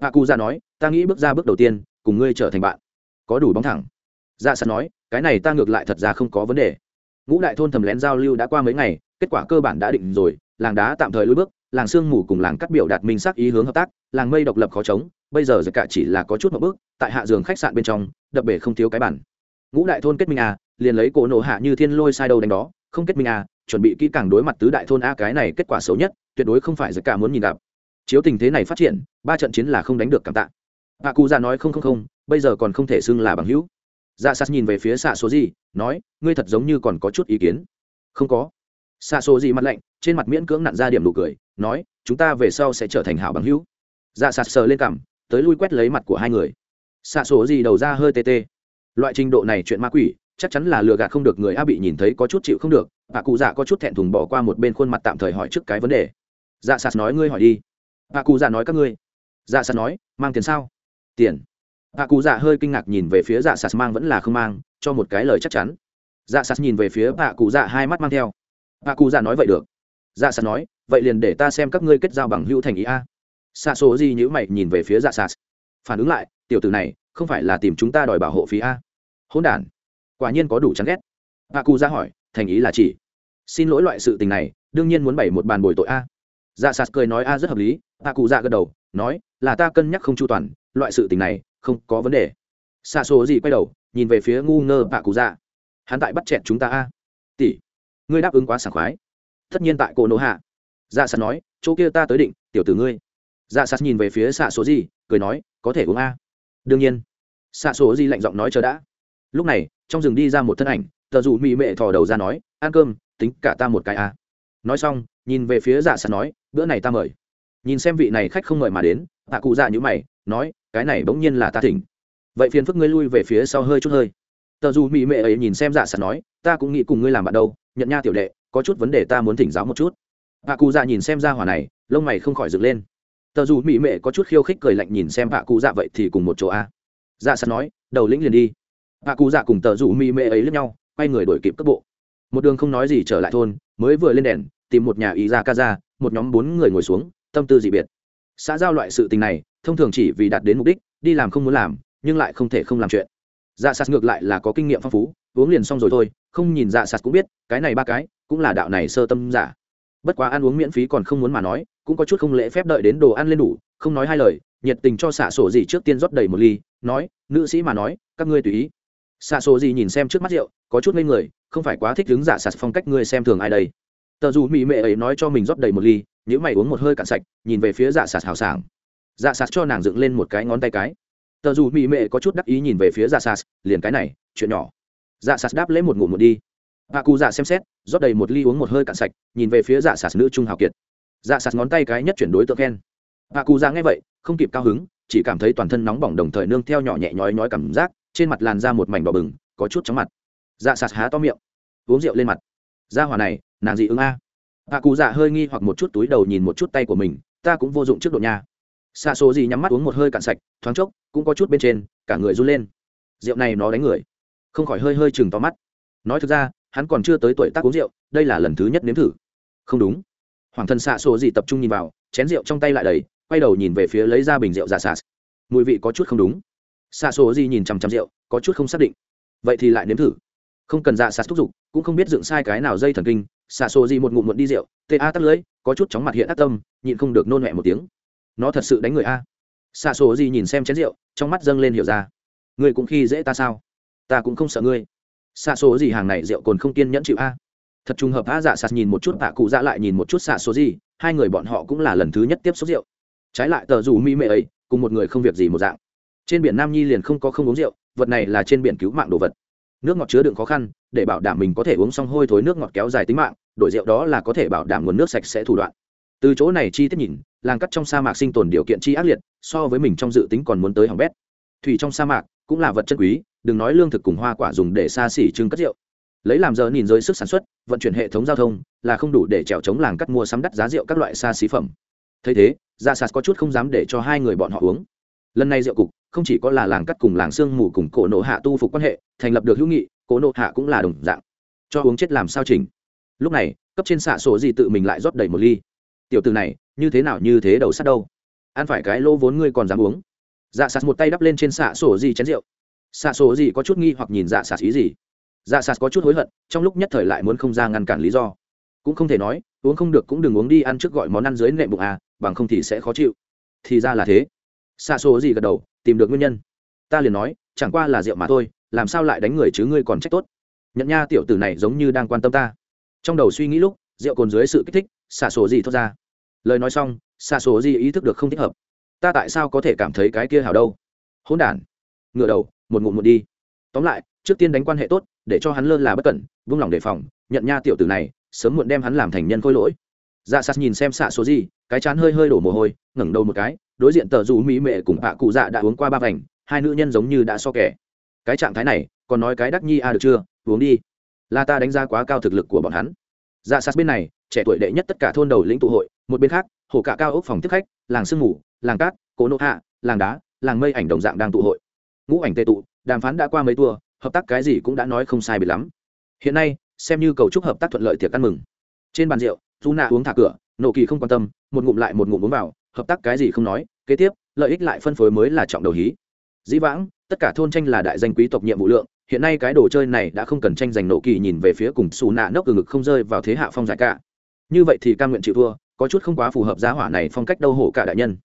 hạ cụ ra nói, ta nghĩ bước ra bước đầu tiên, cùng ngươi trở thành bạn. Có đủ bóng thẳng. Dạ sẵn nói, cái này ta ngược lại thật ra không có vấn đề. Ngũ đại thôn thầm lén giao lưu đã qua mấy ngày, kết quả cơ bản đã định rồi, làng đá tạm thời lùi bước, làng sương mù cùng làng cắt biểu đạt minh xác ý hướng hợp tác, làng mây độc lập khó chống, bây giờ giờ cả chỉ là có chút một bước, tại hạ giường khách sạn bên trong, đập bể không thiếu cái bản ngũ đại thôn kết minh à liền lấy cổ nổ hạ như thiên lôi sai đầu đánh đó, không kết minh à chuẩn bị kỹ càng đối mặt tứ đại thôn a, cái này kết quả xấu nhất, tuyệt đối không phải giờ cả muốn nhìn gặp chiếu tình thế này phát triển, ba trận chiến là không đánh được cảm tạ. Hạ cụ già nói không không không, bây giờ còn không thể xưng là bằng hữu. Dạ sas nhìn về phía xạ số gì nói, ngươi thật giống như còn có chút ý kiến. Không có. Xạ số gì mặt lạnh, trên mặt miễn cưỡng nặn ra điểm nụ cười, nói, chúng ta về sau sẽ trở thành hảo bằng hữu. Dạ sạt sờ lên cằm, tới lui quét lấy mặt của hai người. Xạ số gì đầu ra hơi tê tê. Loại trình độ này chuyện ma quỷ, chắc chắn là lừa gạt không được người a bị nhìn thấy có chút chịu không được bà cụ dạ có chút thẹn thùng bỏ qua một bên khuôn mặt tạm thời hỏi trước cái vấn đề. Dạ sạt nói, ngươi hỏi đi bà cụ dạ nói các ngươi. Dạ sạt nói, mang tiền sao? Tiền. Bà cụ dạ hơi kinh ngạc nhìn về phía dạ sạt mang vẫn là không mang, cho một cái lời chắc chắn. Dạ sạt nhìn về phía bà cụ dạ hai mắt mang theo. Bà cụ dạ nói, vậy được. Dạ sạt nói, vậy liền để ta xem các ngươi kết giao bằng hữu thành ý a. Xa số gì nhữ mày nhìn về phía dạ sạt. Phản ứng lại, tiểu tử này, không phải là tìm chúng ta đòi bảo hộ phí a? Hỗn đản. Quả nhiên có đủ chán ghét. Bà cụ ra hỏi, thành ý là chỉ? Xin lỗi loại sự tình này, đương nhiên muốn bày một bàn bồi tội a dạ sạt cười nói, a, rất hợp lý. Bà cụ dạ gật đầu, nói, là ta cân nhắc không chu toàn, loại sự tình này không có vấn đề. Xa số gì quay đầu, nhìn về phía ngu ngơ bà cụ dạ. Hắn tại bắt chẹn chúng ta a. Tỷ, ngươi đáp ứng quá sảng khoái. Tất nhiên tại cổ nổ hạ. Dạ sạt nói, chỗ kia ta tới định, tiểu tử ngươi. Dạ sạt nhìn về phía xạ số gì cười nói, có thể uống a. Đương nhiên. Xạ số gì lạnh giọng nói, chờ đã. Lúc này, trong rừng đi ra một thân ảnh, tờ dù mỹ mệ thò đầu ra nói, ăn cơm, tính cả ta một cái a. Nói xong nhìn về phía dạ sạt nói, bữa này ta mời. Nhìn xem vị này khách không mời mà đến, tạ cụ dạ như mày, nói, cái này bỗng nhiên là ta thỉnh. Vậy phiền phức ngươi lui về phía sau hơi chút hơi. Tờ dù mỹ mệ ấy nhìn xem dạ sạt nói, ta cũng nghĩ cùng ngươi làm bạn đâu, nhận nha tiểu đệ, có chút vấn đề ta muốn thỉnh giáo một chút. Bà cụ dạ nhìn xem ra hỏa này, lông mày không khỏi dựng lên. Tờ dù mỹ mệ có chút khiêu khích cười lạnh nhìn xem bà cụ dạ vậy thì cùng một chỗ a. Dạ sạt nói, đầu lĩnh liền đi. Bà cụ dạ cùng tờ dù mỹ mệ ấy lướt nhau, quay người đổi kịp cấp bộ. Một đường không nói gì trở lại thôn, mới vừa lên đèn tìm một nhà ý ra ca ra, một nhóm bốn người ngồi xuống, tâm tư dị biệt. Xã giao loại sự tình này, thông thường chỉ vì đạt đến mục đích, đi làm không muốn làm, nhưng lại không thể không làm chuyện. Dạ sạt ngược lại là có kinh nghiệm phong phú, uống liền xong rồi thôi, không nhìn dạ sạt cũng biết, cái này ba cái, cũng là đạo này sơ tâm giả. Bất quá ăn uống miễn phí còn không muốn mà nói, cũng có chút không lễ phép đợi đến đồ ăn lên đủ, không nói hai lời, nhiệt tình cho xạ sổ gì trước tiên rót đầy một ly, nói, nữ sĩ mà nói, các ngươi tùy ý. Xạ sổ gì nhìn xem trước mắt rượu, có chút ngây người, không phải quá thích đứng giả dạ sạt phong cách ngươi xem thường ai đây? Tờ dù mỹ mệ ấy nói cho mình rót đầy một ly nếu mày uống một hơi cạn sạch, nhìn về phía dạ sạt hào sảng. Dạ sạt cho nàng dựng lên một cái ngón tay cái. Tờ dù mỹ mệ có chút đắc ý nhìn về phía dạ sạt, liền cái này, chuyện nhỏ. Dạ sạt đáp lấy một ngụm một đi. Bà cụ dạ xem xét, rót đầy một ly uống một hơi cạn sạch, nhìn về phía dạ sạt nữ trung hào kiệt. Dạ sạt ngón tay cái nhất chuyển đối tượng khen. Bà cụ dạ nghe vậy, không kịp cao hứng, chỉ cảm thấy toàn thân nóng bỏng đồng thời nương theo nhỏ nhẹ nhói nhói cảm giác, trên mặt làn ra một mảnh đỏ bừng, có chút chóng mặt. Dạ sạt há to miệng, uống rượu lên mặt. Da hỏa này nàng dị ứng a. Hạ cụ dạ hơi nghi hoặc một chút túi đầu nhìn một chút tay của mình, ta cũng vô dụng trước độ nha. Xa số gì nhắm mắt uống một hơi cạn sạch, thoáng chốc, cũng có chút bên trên, cả người run lên. Rượu này nó đánh người. Không khỏi hơi hơi chừng to mắt. Nói thực ra, hắn còn chưa tới tuổi tác uống rượu, đây là lần thứ nhất nếm thử. Không đúng. Hoàng thân xạ số gì tập trung nhìn vào, chén rượu trong tay lại đầy, quay đầu nhìn về phía lấy ra bình rượu giả sạt mùi vị có chút không đúng. Xạ số gì nhìn chằm chằm rượu, có chút không xác định. Vậy thì lại nếm thử. Không cần dạ sạt thúc giục, cũng không biết dựng sai cái nào dây thần kinh xạ Xô gì một ngụm muộn đi rượu, tê a tắt lưới có chút chóng mặt hiện ác tâm, nhịn không được nôn mẹ một tiếng. Nó thật sự đánh người a. Xạ Xô gì nhìn xem chén rượu, trong mắt dâng lên hiểu ra. Ngươi cũng khi dễ ta sao? Ta cũng không sợ ngươi. Xạ Xô gì hàng này rượu còn không kiên nhẫn chịu a. Thật trùng hợp a dạ sạt nhìn một chút, tạ cụ dạ lại nhìn một chút xạ Xô gì hai người bọn họ cũng là lần thứ nhất tiếp xúc rượu. Trái lại tờ dù mỹ mệ ấy, cùng một người không việc gì một dạng. Trên biển nam nhi liền không có không uống rượu, vật này là trên biển cứu mạng đồ vật. Nước ngọt chứa đựng khó khăn, để bảo đảm mình có thể uống xong hôi thối nước ngọt kéo dài tính mạng đổi rượu đó là có thể bảo đảm nguồn nước sạch sẽ thủ đoạn. Từ chỗ này chi tiết nhìn, làng cắt trong sa mạc sinh tồn điều kiện chi ác liệt, so với mình trong dự tính còn muốn tới hỏng bét. Thủy trong sa mạc cũng là vật chân quý, đừng nói lương thực cùng hoa quả dùng để xa xỉ trưng cất rượu. Lấy làm giờ nhìn giới sức sản xuất, vận chuyển hệ thống giao thông là không đủ để trèo chống làng cắt mua sắm đắt giá rượu các loại xa xí phẩm. Thấy thế ra sạt có chút không dám để cho hai người bọn họ uống. Lần này rượu cục không chỉ có là làng cắt cùng làng sương mù cùng cổ nộ hạ tu phục quan hệ, thành lập được hữu nghị, cổ nộ hạ cũng là đồng dạng. Cho uống chết làm sao chỉnh? Lúc này, cấp trên xạ sổ gì tự mình lại rót đầy một ly. Tiểu từ này, như thế nào như thế đầu sắt đâu? Ăn phải cái lô vốn ngươi còn dám uống. Dạ sạt một tay đắp lên trên xạ sổ gì chén rượu. Xạ sổ gì có chút nghi hoặc nhìn dạ sạt ý gì? Dạ sạt có chút hối hận, trong lúc nhất thời lại muốn không ra ngăn cản lý do. Cũng không thể nói, uống không được cũng đừng uống đi ăn trước gọi món ăn dưới nệm bụng à bằng không thì sẽ khó chịu. Thì ra là thế. Xạ sổ gì gật đầu, tìm được nguyên nhân. Ta liền nói, chẳng qua là rượu mà thôi, làm sao lại đánh người chứ ngươi còn trách tốt? Nhận nha tiểu tử này giống như đang quan tâm ta trong đầu suy nghĩ lúc, rượu cồn dưới sự kích thích xạ sổ gì thốt ra. Lời nói xong xạ sổ gì ý thức được không thích hợp. Ta tại sao có thể cảm thấy cái kia hảo đâu? Hỗn đản. Ngựa đầu, một ngụm một đi. Tóm lại, trước tiên đánh quan hệ tốt, để cho hắn lơ là bất cẩn, vung lòng đề phòng, nhận nha tiểu tử này, sớm muộn đem hắn làm thành nhân khôi lỗi. Dạ sạt nhìn xem xạ số gì, cái chán hơi hơi đổ mồ hôi, ngẩng đầu một cái, đối diện tờ dù mỹ mệ cùng hạ cụ dạ đã uống qua ba vành, hai nữ nhân giống như đã so kẻ. Cái trạng thái này, còn nói cái đắc nhi a được chưa? Uống đi là ta đánh giá quá cao thực lực của bọn hắn. Dạ sạt bên này, trẻ tuổi đệ nhất tất cả thôn đầu lĩnh tụ hội, một bên khác, hồ cả cao ốc phòng tiếp khách, làng sương mù, làng cát cố nộ hạ, làng đá, làng mây ảnh đồng dạng đang tụ hội. Ngũ ảnh tệ tụ, đàm phán đã qua mấy tour, hợp tác cái gì cũng đã nói không sai biệt lắm. Hiện nay, xem như cầu chúc hợp tác thuận lợi tiệc ăn mừng. Trên bàn rượu dù nạ uống thả cửa, nộ kỳ không quan tâm, một ngụm lại một ngụm uống vào, hợp tác cái gì không nói, kế tiếp, lợi ích lại phân phối mới là trọng đầu hí. Dĩ vãng, tất cả thôn tranh là đại danh quý tộc nhiệm vụ lượng hiện nay cái đồ chơi này đã không cần tranh giành nộ kỳ nhìn về phía cùng xù nạ nốc từ ngực không rơi vào thế hạ phong giải cả. Như vậy thì cam nguyện chịu thua, có chút không quá phù hợp giá hỏa này phong cách đâu hổ cả đại nhân.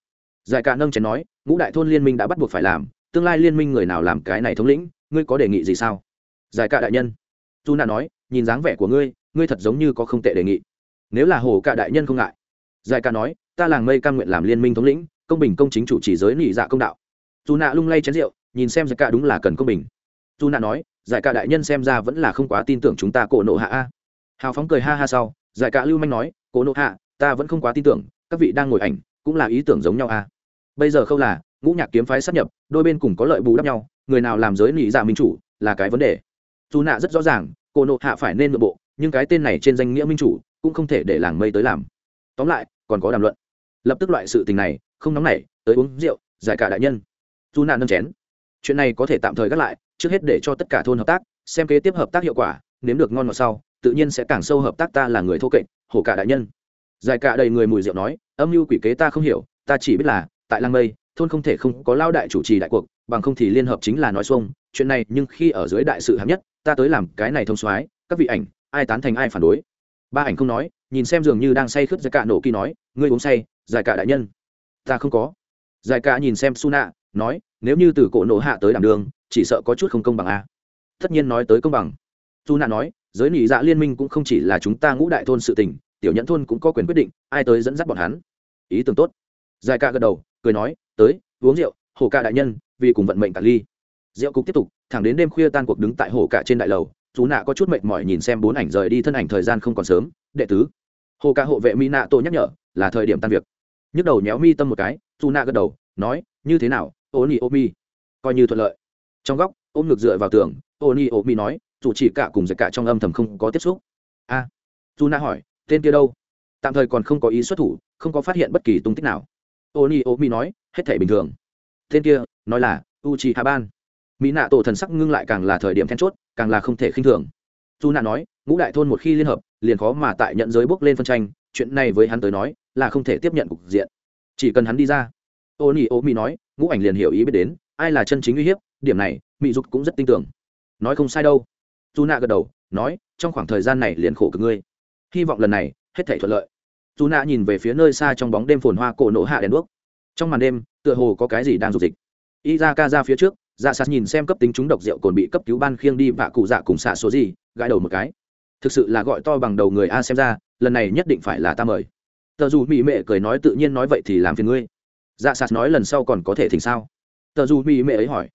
Giải cả nâng chén nói, ngũ đại thôn liên minh đã bắt buộc phải làm, tương lai liên minh người nào làm cái này thống lĩnh, ngươi có đề nghị gì sao? Giải cả đại nhân. Dù nạ nói, nhìn dáng vẻ của ngươi ngươi thật giống như có không tệ đề nghị. Nếu là hồ cả đại nhân không ngại. Giải cả nói, ta làng mây cam nguyện làm liên minh thống lĩnh, công bình công chính chủ chỉ giới nị dạ công đạo. Dù nạ lung lay chén rượu, nhìn xem giải cả đúng là cần công bình dù nạ nói, giải cả đại nhân xem ra vẫn là không quá tin tưởng chúng ta cổ nộ hạ a. Hào phóng cười ha ha sau, giải cả lưu manh nói, cổ nộ hạ, ta vẫn không quá tin tưởng, các vị đang ngồi ảnh, cũng là ý tưởng giống nhau a. Bây giờ không là, ngũ nhạc kiếm phái sát nhập, đôi bên cùng có lợi bù đắp nhau, người nào làm giới nị dạ minh chủ, là cái vấn đề. Dù nạ rất rõ ràng, cổ nộ hạ phải nên nội bộ, nhưng cái tên này trên danh nghĩa minh chủ, cũng không thể để làng mây tới làm. Tóm lại, còn có đàm luận. Lập tức loại sự tình này, không nóng nảy, tới uống rượu, giải cả đại nhân. Dù nạ nâng chén. Chuyện này có thể tạm thời gác lại trước hết để cho tất cả thôn hợp tác, xem kế tiếp hợp tác hiệu quả, nếm được ngon ngọt sau, tự nhiên sẽ càng sâu hợp tác ta là người thô kệch, hổ cả đại nhân. Dài cả đầy người mùi rượu nói, âm mưu quỷ kế ta không hiểu, ta chỉ biết là, tại làng mây, thôn không thể không có lao đại chủ trì đại cuộc, bằng không thì liên hợp chính là nói xuông, chuyện này nhưng khi ở dưới đại sự hạng nhất, ta tới làm cái này thông soái, các vị ảnh, ai tán thành ai phản đối? Ba ảnh không nói, nhìn xem dường như đang say khướt giải cả nổ kỳ nói, ngươi uống say, giải cả đại nhân. Ta không có. Giải cả nhìn xem su nạ nói, nếu như từ cổ nổ hạ tới đảm đường chỉ sợ có chút không công bằng a tất nhiên nói tới công bằng. Dù nạ nói, giới nỉ dạ liên minh cũng không chỉ là chúng ta ngũ đại thôn sự tình, tiểu nhẫn thôn cũng có quyền quyết định, ai tới dẫn dắt bọn hắn. Ý tưởng tốt. Giải ca gật đầu, cười nói, tới, uống rượu, hồ ca đại nhân, vì cùng vận mệnh cả ly. Rượu cục tiếp tục, thẳng đến đêm khuya tan cuộc đứng tại hồ cả trên đại lầu chú nạ có chút mệt mỏi nhìn xem bốn ảnh rời đi thân ảnh thời gian không còn sớm, đệ tứ. Hồ ca hộ vệ mỹ nạ tô nhắc nhở, là thời điểm tan việc. Nhức đầu nhéo mi tâm một cái chú nạ gật đầu, nói, như thế nào ô nhi ô mi coi như thuận lợi trong góc ôm ngực dựa vào tường ô ni ô mi nói dù chỉ cả cùng dạy cả trong âm thầm không có tiếp xúc. A à, chú hỏi tên kia đâu? Tạm thời còn không có ý xuất thủ không có phát hiện bất kỳ tung tích nào. Ô ni ô mi nói hết thể bình thường. Tên kia nói là u chi hà ban mỹ nạ tổ thần sắc ngưng lại càng là thời điểm then chốt càng là không thể khinh thường. Dù nạ nói ngũ đại thôn một khi liên hợp liền khó mà tại nhận giới bước lên phân tranh chuyện này với hắn tới nói là không thể tiếp nhận cục diện. Chỉ cần hắn đi ra. Ô nhi ô mi nói ngũ ảnh liền hiểu ý biết đến ai là chân chính uy hiếp điểm này mỹ dục cũng rất tin tưởng. Nói không sai đâu. Dù nạ gật đầu, nói, trong khoảng thời gian này liền khổ cực ngươi. Hy vọng lần này, hết thể thuận lợi. Dù nạ nhìn về phía nơi xa trong bóng đêm phồn hoa cổ nổ hạ đèn đuốc. Trong màn đêm, tựa hồ có cái gì đang dục dịch. Y ra ca ra phía trước dạ sạt nhìn xem cấp tính chúng độc rượu cồn bị cấp cứu ban khiêng đi vạ cụ dạ cùng xạ số gì, gãi đầu một cái. Thực sự là gọi to bằng đầu người a xem ra, lần này nhất định phải là ta mời. Tờ dù mỹ mệ cười nói tự nhiên nói vậy thì làm phiền ngươi. Dạ sạt nói lần sau còn có thể thỉnh sao? Tờ dù mỹ mệ ấy hỏi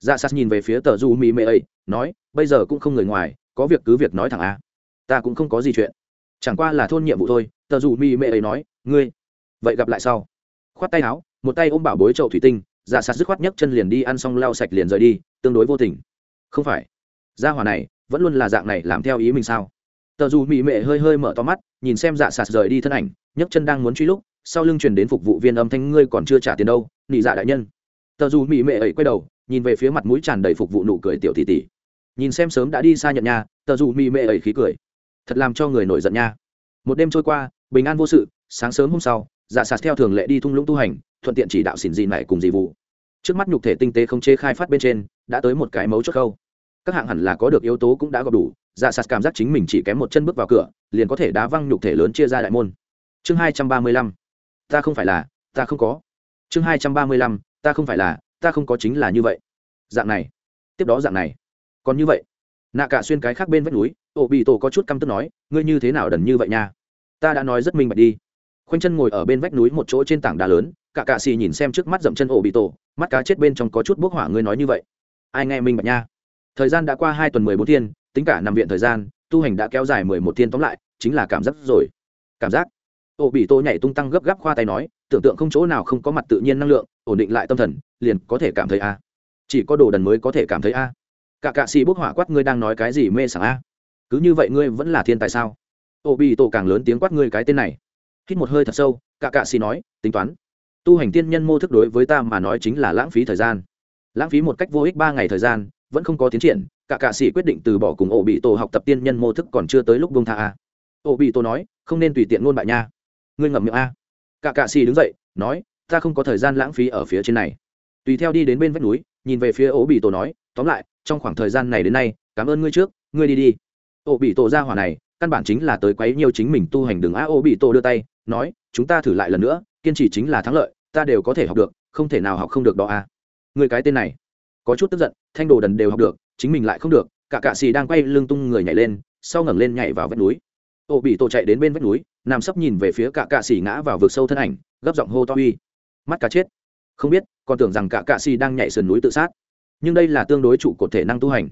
dạ Sát nhìn về phía tờ dù mỹ mệ ấy, nói, bây giờ cũng không người ngoài, có việc cứ việc nói thẳng a. Ta cũng không có gì chuyện. Chẳng qua là thôn nhiệm vụ thôi. Tờ dù mỹ mệ ấy nói, ngươi, vậy gặp lại sau. Khoát tay áo, một tay ôm bảo bối chậu thủy tinh dạ sạt dứt khoát nhấc chân liền đi ăn xong lau sạch liền rời đi, tương đối vô tình. Không phải. Gia hỏa này vẫn luôn là dạng này làm theo ý mình sao? Tờ dù Mị mệ hơi hơi mở to mắt, nhìn xem dạ sạt rời đi thân ảnh, nhấc chân đang muốn truy lúc, sau lưng truyền đến phục vụ viên âm thanh, ngươi còn chưa trả tiền đâu, nị dạ đại nhân. Tờ dù Mị mệ ấy quay đầu nhìn về phía mặt mũi tràn đầy phục vụ nụ cười tiểu tỷ tỷ. Nhìn xem sớm đã đi xa nhận nha, tờ dù mỹ mệ ấy khí cười. Thật làm cho người nổi giận nha. Một đêm trôi qua, bình an vô sự, sáng sớm hôm sau dạ sạt theo thường lệ đi thung lũng tu hành, thuận tiện chỉ đạo xỉn dị này cùng dị vụ. Trước mắt nhục thể tinh tế không chế khai phát bên trên, đã tới một cái mấu chốt khâu. Các hạng hẳn là có được yếu tố cũng đã gặp đủ dạ sạt cảm giác chính mình chỉ kém một chân bước vào cửa, liền có thể đá văng nhục thể lớn chia ra đại môn. Chương hai trăm ba mươi lăm. Ta không phải là, ta không có. Chương hai trăm ba mươi lăm. Ta không phải là ta không có chính là như vậy. Dạng này. Tiếp đó dạng này. Còn như vậy. Nạ cả xuyên cái khác bên vách núi, ổ bị tổ có chút căm tức nói, ngươi như thế nào đần như vậy nha? Ta đã nói rất minh bạch đi. Khoanh chân ngồi ở bên vách núi một chỗ trên tảng đá lớn, cả cạ xì nhìn xem trước mắt dậm chân ổ bị tổ, mắt cá chết bên trong có chút bốc hỏa ngươi nói như vậy. Ai nghe minh bạch nha? Thời gian đã qua hai tuần mười bốn thiên, tính cả nằm viện thời gian, tu hành đã kéo dài mười một thiên tóm lại, chính là cảm giác rồi. Cảm giác ổ bị tô nhảy tung tăng gấp gáp khoa tay nói, tưởng tượng không chỗ nào không có mặt tự nhiên năng lượng, ổn định lại tâm thần, liền có thể cảm thấy a. Chỉ có đồ đần mới có thể cảm thấy a. Cả cạ xì bốc hỏa quát ngươi đang nói cái gì mê sảng a? Cứ như vậy ngươi vẫn là thiên tài sao? Ổ bị tô càng lớn tiếng quát ngươi cái tên này. Hít một hơi thật sâu, cả cạ xì nói, tính toán. Tu hành tiên nhân mô thức đối với ta mà nói chính là lãng phí thời gian. Lãng phí một cách vô ích ba ngày thời gian, vẫn không có tiến triển, cả cạ sĩ quyết định từ bỏ cùng ổ bị tổ học tập tiên nhân mô thức còn chưa tới lúc bông tha a. Ổ bị tổ nói, không nên tùy tiện ngôn bại nha ngươi ngậm miệng a. Cả cạ xì đứng dậy, nói, ta không có thời gian lãng phí ở phía trên này. Tùy theo đi đến bên vách núi, nhìn về phía ố bị tổ nói, tóm lại, trong khoảng thời gian này đến nay, cảm ơn ngươi trước, ngươi đi đi. Ổ bị tổ ra hỏa này, căn bản chính là tới quấy nhiều chính mình tu hành đường a ổ bị tổ đưa tay, nói, chúng ta thử lại lần nữa, kiên trì chính là thắng lợi, ta đều có thể học được, không thể nào học không được đó à người cái tên này, có chút tức giận, thanh đồ đần đều học được, chính mình lại không được, cả cạ xì đang quay lưng tung người nhảy lên, sau ngẩng lên nhảy vào vách núi. Ô bị tổ chạy đến bên vách núi nằm sấp nhìn về phía cả cạ xì ngã vào vực sâu thân ảnh, gấp giọng hô to uy. Mắt cá chết. Không biết, còn tưởng rằng cả cạ xì đang nhảy sườn núi tự sát. Nhưng đây là tương đối trụ cột thể năng tu hành.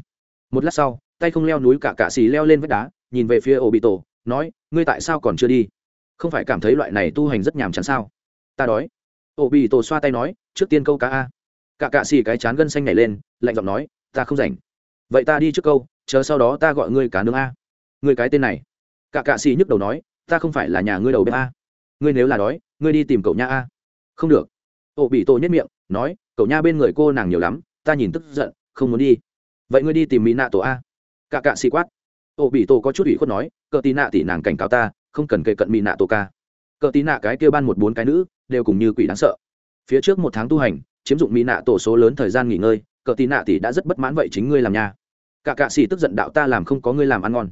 Một lát sau, tay không leo núi cả cạ xì leo lên vách đá, nhìn về phía ổ bị tổ nói, ngươi tại sao còn chưa đi? Không phải cảm thấy loại này tu hành rất nhàm chán sao? Ta đói. Ổ bị tổ xoa tay nói, trước tiên câu cá a. Cả cạ xì cái chán gân xanh nhảy lên, lạnh giọng nói, ta không rảnh. Vậy ta đi trước câu, chờ sau đó ta gọi ngươi cá nướng a. Ngươi cái tên này. Cả cạ xì nhức đầu nói ta không phải là nhà ngươi đầu bếp a. Ngươi nếu là đói, ngươi đi tìm cậu nha a. Không được. Ô bị tổ nhất miệng, nói, cậu nha bên người cô nàng nhiều lắm, ta nhìn tức giận, không muốn đi. Vậy ngươi đi tìm mỹ nạ tổ a. Cả cạ xì quát. Ô bị tổ có chút ủy khuất nói cờ tí nạ tỷ nàng cảnh cáo ta, không cần kề cận mỹ nạ tổ ca. Cờ tí nạ cái kia ban một bốn cái nữ, đều cùng như quỷ đáng sợ. Phía trước một tháng tu hành, chiếm dụng mỹ nạ tổ số lớn thời gian nghỉ ngơi cờ tí nạ tỷ đã rất bất mãn, vậy chính ngươi làm nha. Cả cạ xì tức giận đạo ta làm không có ngươi làm ăn ngon.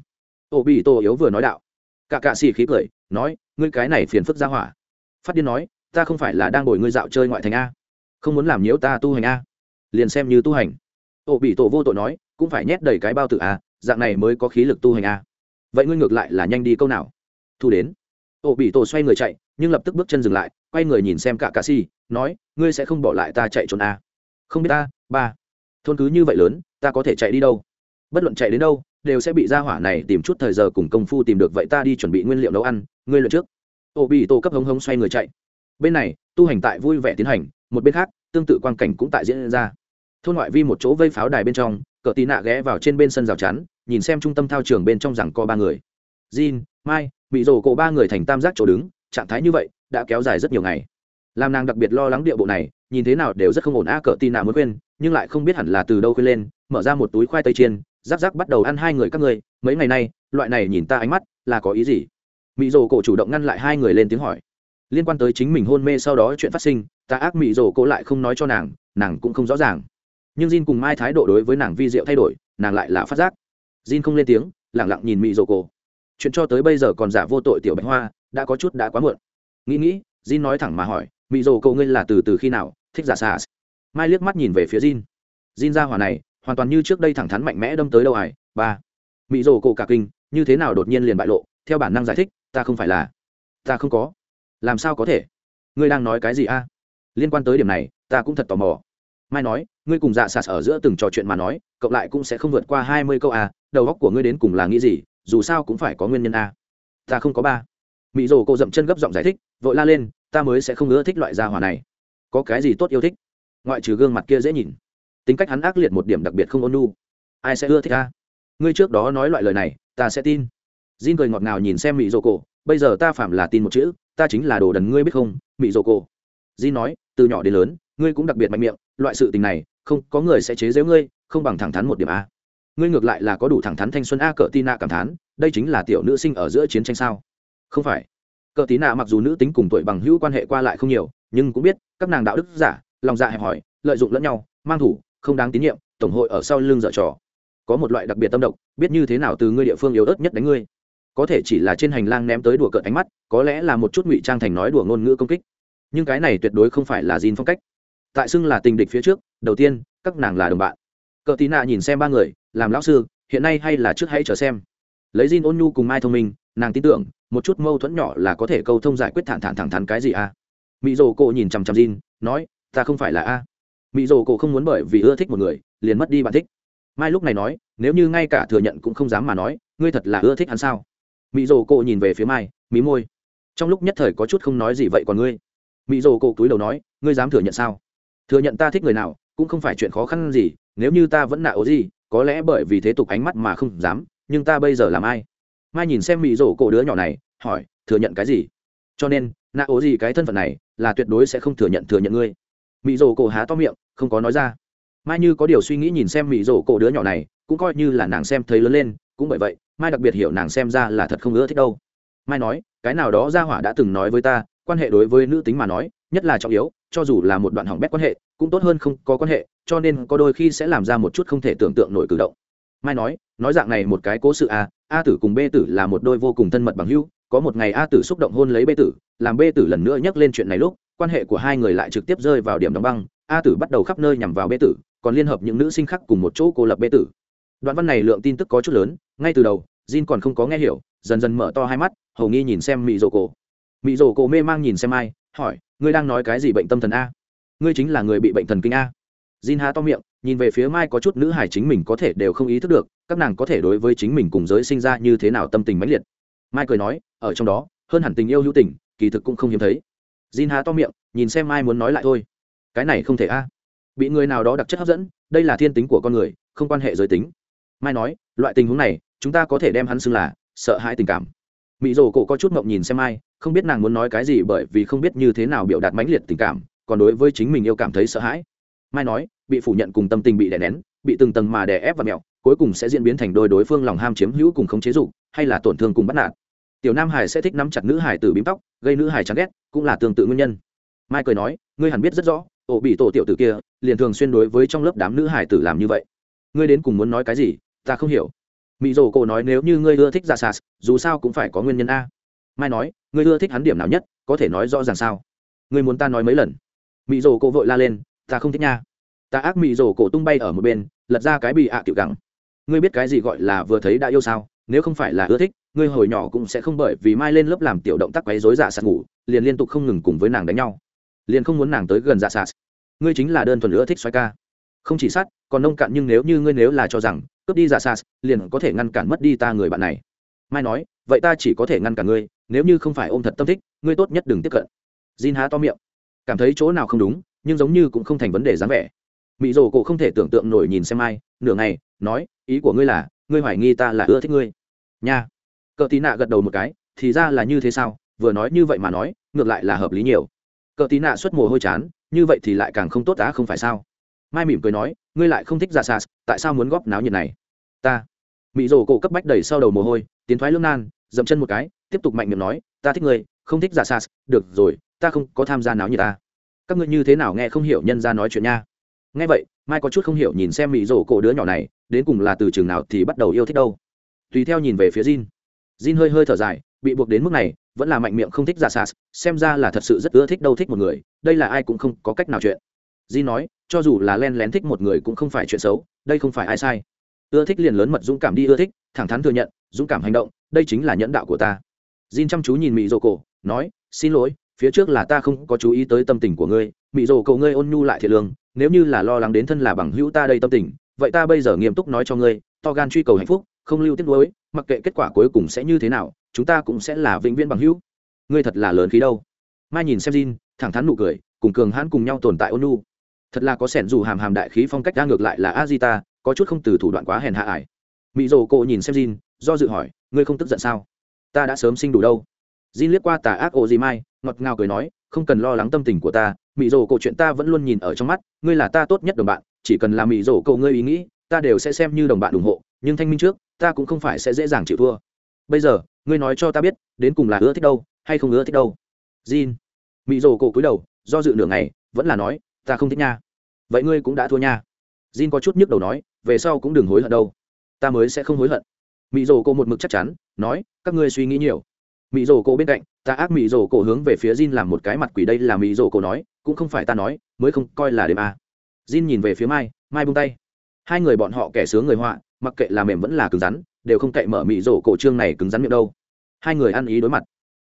Ô bị tổ yếu vừa nói đạo cả cạ xì khí cười, nói, ngươi cái này phiền phức ra hỏa. Phát điên nói, ta không phải là đang ngồi ngươi dạo chơi ngoại thành a. Không muốn làm nhiễu ta tu hành a. Liền xem như tu hành. Ổ bị tổ vô tội nói, cũng phải nhét đầy cái bao tử a, dạng này mới có khí lực tu hành a. Vậy ngươi ngược lại là nhanh đi câu nào? Thu đến. Ổ bị tổ xoay người chạy, nhưng lập tức bước chân dừng lại, quay người nhìn xem cả cà si nói, ngươi sẽ không bỏ lại ta chạy trốn a. Không biết ta, ba. Thôn cứ như vậy lớn, ta có thể chạy đi đâu? Bất luận chạy đến đâu đều sẽ bị gia hỏa này tìm chút thời giờ cùng công phu tìm được, vậy ta đi chuẩn bị nguyên liệu nấu ăn, ngươi lượt trước. Ô bị tô cấp hống hống xoay người chạy. Bên này, tu hành tại vui vẻ tiến hành, một bên khác, tương tự quan cảnh cũng tại diễn ra. Thôn ngoại vi một chỗ vây pháo đài bên trong, cờ tì nạ ghé vào trên bên sân rào chắn, nhìn xem trung tâm thao trường bên trong rằng có ba người. Jin, mai bị rổ cổ ba người thành tam giác chỗ đứng, trạng thái như vậy, đã kéo dài rất nhiều ngày. Làm nàng đặc biệt lo lắng địa bộ này, nhìn thế nào đều rất không ổn a cờ tì nạ mới quên nhưng lại không biết hẳn là từ đâu khuyên lên, mở ra một túi khoai tây chiên giáp giáp bắt đầu ăn hai người các ngươi. mấy ngày nay loại này nhìn ta ánh mắt là có ý gì mỹ rổ cổ chủ động ngăn lại hai người lên tiếng hỏi liên quan tới chính mình hôn mê sau đó chuyện phát sinh ta ác mỹ rổ cổ lại không nói cho nàng nàng cũng không rõ ràng nhưng Jin cùng Mai thái độ đối với nàng vi diệu thay đổi, nàng lại là phát giác. Jin không lên tiếng, lặng lặng nhìn Mị Dụ Cổ. Chuyện cho tới bây giờ còn giả vô tội tiểu Bạch Hoa, đã có chút đã quá muộn. Nghĩ nghĩ, Jin nói thẳng mà hỏi, Mị Dụ Cổ ngươi là từ từ khi nào, thích giả xà? Mai liếc mắt nhìn về phía Jin. Jin ra hỏa này, hoàn toàn như trước đây thẳng thắn mạnh mẽ đâm tới đâu ải. Ba. mỹ rồ Cổ cả kinh, như thế nào đột nhiên liền bại lộ, theo bản năng giải thích, ta không phải là, ta không có. Làm sao có thể? Ngươi đang nói cái gì a? Liên quan tới điểm này, ta cũng thật tò mò mai nói ngươi cùng dạ sạt ở giữa từng trò chuyện mà nói cộng lại cũng sẽ không vượt qua hai mươi câu à đầu góc của ngươi đến cùng là nghĩ gì dù sao cũng phải có nguyên nhân a ta không có ba mỹ rồ cô dậm chân gấp giọng giải thích vội la lên ta mới sẽ không ưa thích loại gia hỏa này có cái gì tốt yêu thích ngoại trừ gương mặt kia dễ nhìn tính cách hắn ác liệt một điểm đặc biệt không ôn nu ai sẽ ưa thích ta? Ngươi trước đó nói loại lời này, ta sẽ tin. Jin cười ngọt ngào nhìn xem mỹ rồ cổ bây giờ ta phạm là tin một chữ, ta chính là đồ đần ngươi biết không mỹ rồ cổ Jin nói, từ nhỏ đến lớn, ngươi cũng đặc biệt mạnh miệng, loại sự tình này, không, có người sẽ chế giễu ngươi, không bằng thẳng thắn một điểm a. Ngươi ngược lại là có đủ thẳng thắn thanh xuân a cỡ tina cảm thán, đây chính là tiểu nữ sinh ở giữa chiến tranh sao? Không phải. Cỡ tí nạ mặc dù nữ tính cùng tuổi bằng hữu quan hệ qua lại không nhiều, nhưng cũng biết, các nàng đạo đức giả, lòng dạ hẹp hòi, lợi dụng lẫn nhau, mang thủ không đáng tín nhiệm, tổng hội ở sau lưng dở trò. Có một loại đặc biệt tâm động biết như thế nào từ ngươi địa phương yếu ớt nhất đánh ngươi. Có thể chỉ là trên hành lang ném tới đùa cợt ánh mắt, có lẽ là một chút ngụy trang thành nói đùa ngôn ngữ công kích. Nhưng cái này tuyệt đối không phải là gìn phong cách. Tại xưng là tình địch phía trước, đầu tiên, các nàng là đồng bạn. Cờ tí nạ nhìn xem ba người, làm lão sư, hiện nay hay là trước hãy chờ xem. Lấy Jin ôn nhu cùng mai thông minh, nàng tin tưởng, một chút mâu thuẫn nhỏ là có thể câu thông giải quyết thẳng thẳng thẳng thắn cái gì à? Mỹ dồ cộ nhìn chằm chằm Jin, nói, ta không phải là a mỹ dồ cổ không muốn bởi vì ưa thích một người, liền mất đi bạn thích. Mai lúc này nói, nếu như ngay cả thừa nhận cũng không dám mà nói, ngươi thật là ưa thích hắn sao? Mỹ dồ cổ nhìn về phía mai, mí môi. Trong lúc nhất thời có chút không nói gì vậy còn ngươi? Mỹ dồ cổ túi đầu nói, ngươi dám thừa nhận sao? Thừa nhận ta thích người nào, cũng không phải chuyện khó khăn gì, nếu như ta vẫn nạ ố gì, có lẽ bởi vì thế tục ánh mắt mà không dám, nhưng ta bây giờ làm ai mai nhìn xem mỹ rổ cổ đứa nhỏ này, hỏi, thừa nhận cái gì? Cho nên, nạ ố gì cái thân phận này là tuyệt đối sẽ không thừa nhận thừa nhận ngươi. Mỹ rổ cổ há to miệng không có nói ra. Mai như có điều suy nghĩ nhìn xem mỹ rổ cổ đứa nhỏ này, cũng coi như là nàng xem thấy lớn lên, cũng bởi vậy, mai đặc biệt hiểu nàng xem ra là thật không ưa thích đâu. Mai nói, cái nào đó ra hỏa đã từng nói với ta, quan hệ đối với nữ tính mà nói, nhất là trọng yếu, cho dù là một đoạn hỏng bét quan hệ, cũng tốt hơn không có quan hệ, cho nên có đôi khi sẽ làm ra một chút không thể tưởng tượng nổi cử động. Mai nói nói dạng này một cái cố sự a a tử cùng b tử là một đôi vô cùng thân mật bằng hữu, có một ngày a tử xúc động hôn lấy b tử, làm b tử lần nữa nhắc lên chuyện này lúc, quan hệ của hai người lại trực tiếp rơi vào điểm đóng băng a tử bắt đầu khắp nơi nhằm vào bê tử, còn liên hợp những nữ sinh khác cùng một chỗ cô lập bê tử. Đoạn văn này lượng tin tức có chút lớn, ngay từ đầu, Jin còn không có nghe hiểu, dần dần mở to hai mắt, hầu nghi nhìn xem mỹ rổ cổ mỹ rổ cổ mê mang nhìn xem ai, hỏi, ngươi đang nói cái gì bệnh tâm thần a? Ngươi chính là người bị bệnh thần kinh a? Jin há to miệng, nhìn về phía mai có chút nữ hải chính mình có thể đều không ý thức được, các nàng có thể đối với chính mình cùng giới sinh ra như thế nào tâm tình mãnh liệt. Mai cười nói, ở trong đó, hơn hẳn tình yêu hữu tình, kỳ thực cũng không hiếm thấy. Jin há to miệng, nhìn xem ai muốn nói lại thôi cái này không thể a. Bị người nào đó đặc chất hấp dẫn, đây là thiên tính của con người, không quan hệ giới tính. Mai nói, loại tình huống này, chúng ta có thể đem hắn xưng là sợ hãi tình cảm. Mỹ rồ cổ có chút mộng nhìn xem ai không biết nàng muốn nói cái gì bởi vì không biết như thế nào biểu đạt mãnh liệt tình cảm, còn đối với chính mình yêu cảm thấy sợ hãi. Mai nói, bị phủ nhận cùng tâm tình bị đè nén, bị từng tầng mà đè ép và mẹo, cuối cùng sẽ diễn biến thành đôi đối phương lòng ham chiếm hữu cùng không chế dục, hay là tổn thương cùng bắt nạt. Tiểu nam hải sẽ thích nắm chặt nữ hải từ bím tóc, gây nữ hải chán ghét, cũng là tương tự nguyên nhân. Mai cười nói, ngươi hẳn biết rất rõ ổ bị tổ tiểu tử kia liền thường xuyên đối với trong lớp đám nữ hải tử làm như vậy. Ngươi đến cùng muốn nói cái gì, ta không hiểu. Mỹ rồ cổ nói nếu như ngươi ưa thích ra sas, dù sao cũng phải có nguyên nhân a. Mai nói, ngươi ưa thích hắn điểm nào nhất, có thể nói rõ ràng sao? Ngươi muốn ta nói mấy lần? Mỹ rồ cổ vội la lên, ta không thích nha. Ta ác mỹ rồ cổ tung bay ở một bên, lật ra cái bị ạ tiểu gắng ngươi biết cái gì gọi là vừa thấy đã yêu sao? Nếu không phải là ưa thích, ngươi hồi nhỏ cũng sẽ không bởi vì mai lên lớp làm tiểu động tác quấy rối dạ giả sạt ngủ, liền liên tục không ngừng cùng với nàng đánh nhau liền không muốn nàng tới gần dạ sạt ngươi chính là đơn thuần ưa thích xoay ca. Không chỉ sát, còn nông cạn nhưng nếu như ngươi nếu là cho rằng, cướp đi dạ sạt liền có thể ngăn cản mất đi ta người bạn này. Mai nói, vậy ta chỉ có thể ngăn cản ngươi, nếu như không phải ôm thật tâm thích, ngươi tốt nhất đừng tiếp cận. Jin há to miệng. Cảm thấy chỗ nào không đúng, nhưng giống như cũng không thành vấn đề dáng vẻ. Mỹ rồ cổ không thể tưởng tượng nổi nhìn xem ai nửa ngày, nói, ý của ngươi là, ngươi hoài nghi ta là ưa thích ngươi. Nha. Cờ tí nạ gật đầu một cái, thì ra là như thế sao, vừa nói như vậy mà nói, ngược lại là hợp lý nhiều cờ tí nạ xuất mồ hôi chán như vậy thì lại càng không tốt đã không phải sao? Mai mỉm cười nói ngươi lại không thích giả sas tại sao muốn góp náo nhiệt này? Ta. Mỹ rồ cổ cấp bách đẩy sau đầu mồ hôi tiến thoái lương nan dậm chân một cái tiếp tục mạnh miệng nói ta thích ngươi không thích giả sas được rồi ta không có tham gia náo nhiệt ta. Các ngươi như thế nào nghe không hiểu nhân ra nói chuyện nha? Nghe vậy mai có chút không hiểu nhìn xem mỹ rồ cổ đứa nhỏ này đến cùng là từ trường nào thì bắt đầu yêu thích đâu. Tùy theo nhìn về phía Jin. Jin hơi hơi thở dài, bị buộc đến mức này, vẫn là mạnh miệng không thích giả sas, xem ra là thật sự rất ưa thích đâu thích một người, đây là ai cũng không có cách nào chuyện. Jin nói, cho dù là len lén thích một người cũng không phải chuyện xấu, đây không phải ai sai. Ưa thích liền lớn mật dũng cảm đi ưa thích, thẳng thắn thừa nhận, dũng cảm hành động, đây chính là nhẫn đạo của ta. Jin chăm chú nhìn mỹ Dỗ Cổ, nói, xin lỗi, phía trước là ta không có chú ý tới tâm tình của ngươi, mỹ Dỗ Cổ ngươi ôn nhu lại thiệt lương, nếu như là lo lắng đến thân là bằng hữu ta đây tâm tình, vậy ta bây giờ nghiêm túc nói cho ngươi, to gan truy cầu hạnh phúc, không lưu tiết nuối mặc kệ kết quả cuối cùng sẽ như thế nào chúng ta cũng sẽ là vĩnh viễn bằng hữu. Ngươi thật là lớn khí đâu. Mai nhìn xem Jin, thẳng thắn nụ cười cùng cường hãn cùng nhau tồn tại ôn thật là có sẻn dù hàm hàm đại khí phong cách ra ngược lại là Azita, có chút không từ thủ đoạn quá hèn hạ ải. Mỹ rồ cô nhìn xem Jin, do dự hỏi ngươi không tức giận sao? Ta đã sớm sinh đủ đâu. Jin liếc qua tà ác ô gì mai ngọt ngào cười nói không cần lo lắng tâm tình của ta mỹ rồ cô chuyện ta vẫn luôn nhìn ở trong mắt ngươi là ta tốt nhất đồng bạn chỉ cần là mỹ rồ cộ ngươi ý nghĩ ta đều sẽ xem như đồng bạn ủng hộ nhưng thanh minh trước ta cũng không phải sẽ dễ dàng chịu thua. Bây giờ, ngươi nói cho ta biết, đến cùng là ưa thích đâu, hay không ưa thích đâu? Jin. Mỹ rồ cổ cúi đầu, do dự nửa ngày, vẫn là nói, ta không thích nha. Vậy ngươi cũng đã thua nha. Jin có chút nhức đầu nói, về sau cũng đừng hối hận đâu. Ta mới sẽ không hối hận. Mỹ rồ cổ một mực chắc chắn, nói, các ngươi suy nghĩ nhiều. Mỹ rồ cổ bên cạnh, ta ác mỹ rồ cổ hướng về phía jin làm một cái mặt quỷ đây là mỹ rồ cổ nói, cũng không phải ta nói, mới không coi là đêm à. jin nhìn về phía mai mai buông tay. Hai người bọn họ kẻ sướng người họa mặc kệ là mềm vẫn là cứng rắn, đều không cậy mở mỹ rổ cổ trương này cứng rắn miệng đâu. Hai người ăn ý đối mặt.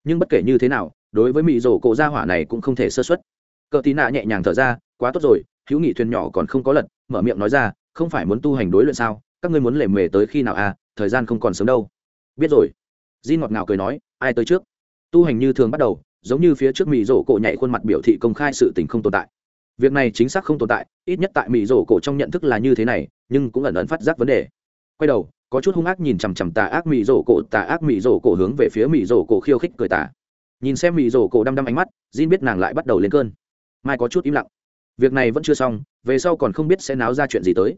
Nhưng bất kể như thế nào, đối với mỹ rổ cổ gia hỏa này cũng không thể sơ xuất cờ tí nạ nhẹ nhàng thở ra, quá tốt rồi, hữu nghị thuyền nhỏ còn không có lật, mở miệng nói ra, không phải muốn tu hành đối luyện sao? Các ngươi muốn lề mề tới khi nào à? Thời gian không còn sớm đâu. Biết rồi. Di ngọt ngào cười nói, ai tới trước? Tu hành như thường bắt đầu, giống như phía trước mỹ rổ cổ nhảy khuôn mặt biểu thị công khai sự tình không tồn tại. Việc này chính xác không tồn tại, ít nhất tại mỹ rổ cổ trong nhận thức là như thế này, nhưng cũng ẩn ẩn phát giác vấn đề quay đầu, có chút hung ác nhìn chằm chằm tà ác Mị rổ cổ, tà ác Mị rổ cổ hướng về phía Mị rổ cổ khiêu khích cười tà. Nhìn xem Mị rổ cổ đăm đăm ánh mắt, Jin biết nàng lại bắt đầu lên cơn. Mai có chút im lặng. Việc này vẫn chưa xong, về sau còn không biết sẽ náo ra chuyện gì tới.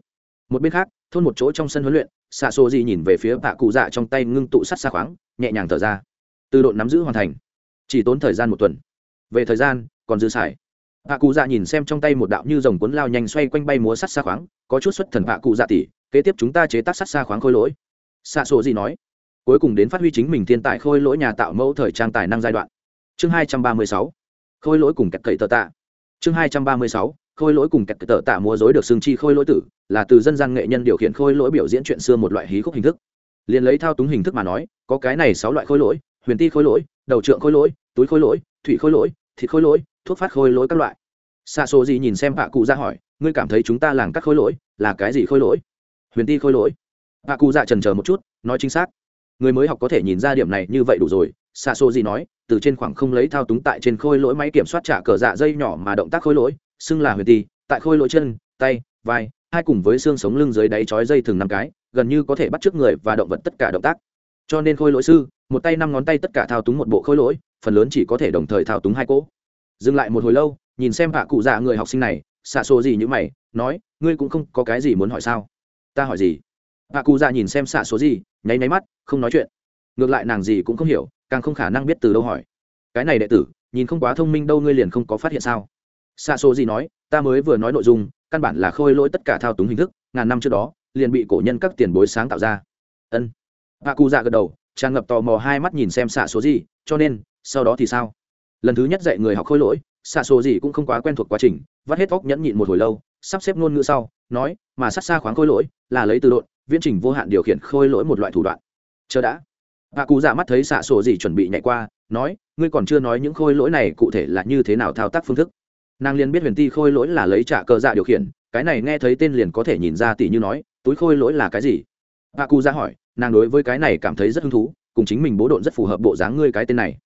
Một bên khác, thôn một chỗ trong sân huấn luyện xạ xô gì nhìn về phía bạ cụ dạ trong tay ngưng tụ sắt xa khoáng, nhẹ nhàng thở ra. Từ độ nắm giữ hoàn thành. Chỉ tốn thời gian một tuần. Về thời gian, còn dư xài. Bạ cụ dạ nhìn xem trong tay một đạo như dòng cuốn lao nhanh xoay quanh bay múa sắt xa khoáng, có chút xuất thần bạ cụ dạ tỉ kế tiếp chúng ta chế tác sát xa khoáng khôi lỗi. Xạ sổ gì nói. Cuối cùng đến phát huy chính mình thiên tài khôi lỗi nhà tạo mẫu thời trang tài năng giai đoạn. Chương hai trăm ba mươi sáu. Khôi lỗi cùng kẹt cậy tờ tạ. Chương hai trăm ba mươi sáu. Khôi lỗi cùng kẹt cậy tờ tạ múa dối được xương chi khôi lỗi tử, là từ dân gian nghệ nhân điều khiển khôi lỗi biểu diễn chuyện xưa một loại hí khúc hình thức. Liền lấy thao túng hình thức mà nói, có cái này sáu loại khôi lỗi, huyền ti khôi lỗi, đầu trượng khôi lỗi, túi khôi lỗi, thủy khôi lỗi, thịt khôi lỗi, thuốc phát khôi lỗi các loại. Xa số gì nhìn xem hạ cụ ra hỏi, ngươi cảm thấy chúng ta làng các khôi lỗi là cái gì khôi lỗi? Huyền ti khôi lỗi. Bà cụ dạ trần chờ một chút, nói chính xác. Người mới học có thể nhìn ra điểm này như vậy đủ rồi xa số gì nói, từ trên khoảng không lấy thao túng tại trên khôi lỗi máy kiểm soát trả cờ dạ dây nhỏ mà động tác khôi lỗi, xưng là huyền ti, tại khôi lỗi chân, tay, vai, hai cùng với xương sống lưng dưới đáy chói dây thường năm cái, gần như có thể bắt trước người và động vật tất cả động tác. Cho nên khôi lỗi sư, một tay năm ngón tay tất cả thao túng một bộ khôi lỗi, phần lớn chỉ có thể đồng thời thao túng hai cỗ. Dừng lại một hồi lâu, nhìn xem hạ cụ dạ người học sinh này xạ số gì như mày, nói, ngươi cũng không có cái gì muốn hỏi sao? Ta hỏi gì? Bà cụ dạ nhìn xem xạ số gì, nháy nháy mắt, không nói chuyện. Ngược lại nàng gì cũng không hiểu, càng không khả năng biết từ đâu hỏi. Cái này đệ tử, nhìn không quá thông minh đâu ngươi liền không có phát hiện sao? Xạ số gì nói, ta mới vừa nói nội dung, căn bản là khôi lỗi tất cả thao túng hình thức, ngàn năm trước đó, liền bị cổ nhân các tiền bối sáng tạo ra. Ân. Bà cụ dạ gật đầu, tràn ngập tò mò hai mắt nhìn xem xạ số gì, cho nên, sau đó thì sao? Lần thứ nhất dạy người học khôi lỗi, xạ số gì cũng không quá quen thuộc quá trình, vắt hết óc nhẫn nhịn một hồi lâu sắp xếp ngôn ngữ sau, nói, mà sát xa khoáng khôi lỗi, là lấy từ độn, viễn trình vô hạn điều khiển khôi lỗi một loại thủ đoạn. Chờ đã. Hạ cụ dạ mắt thấy xạ sổ gì chuẩn bị nhảy qua, nói, ngươi còn chưa nói những khôi lỗi này cụ thể là như thế nào thao tác phương thức. Nàng liền biết huyền ti khôi lỗi là lấy trả cờ dạ điều khiển, cái này nghe thấy tên liền có thể nhìn ra tỷ như nói, túi khôi lỗi là cái gì? Hạ cụ dạ hỏi, nàng đối với cái này cảm thấy rất hứng thú, cùng chính mình bố độn rất phù hợp bộ dáng ngươi cái tên này.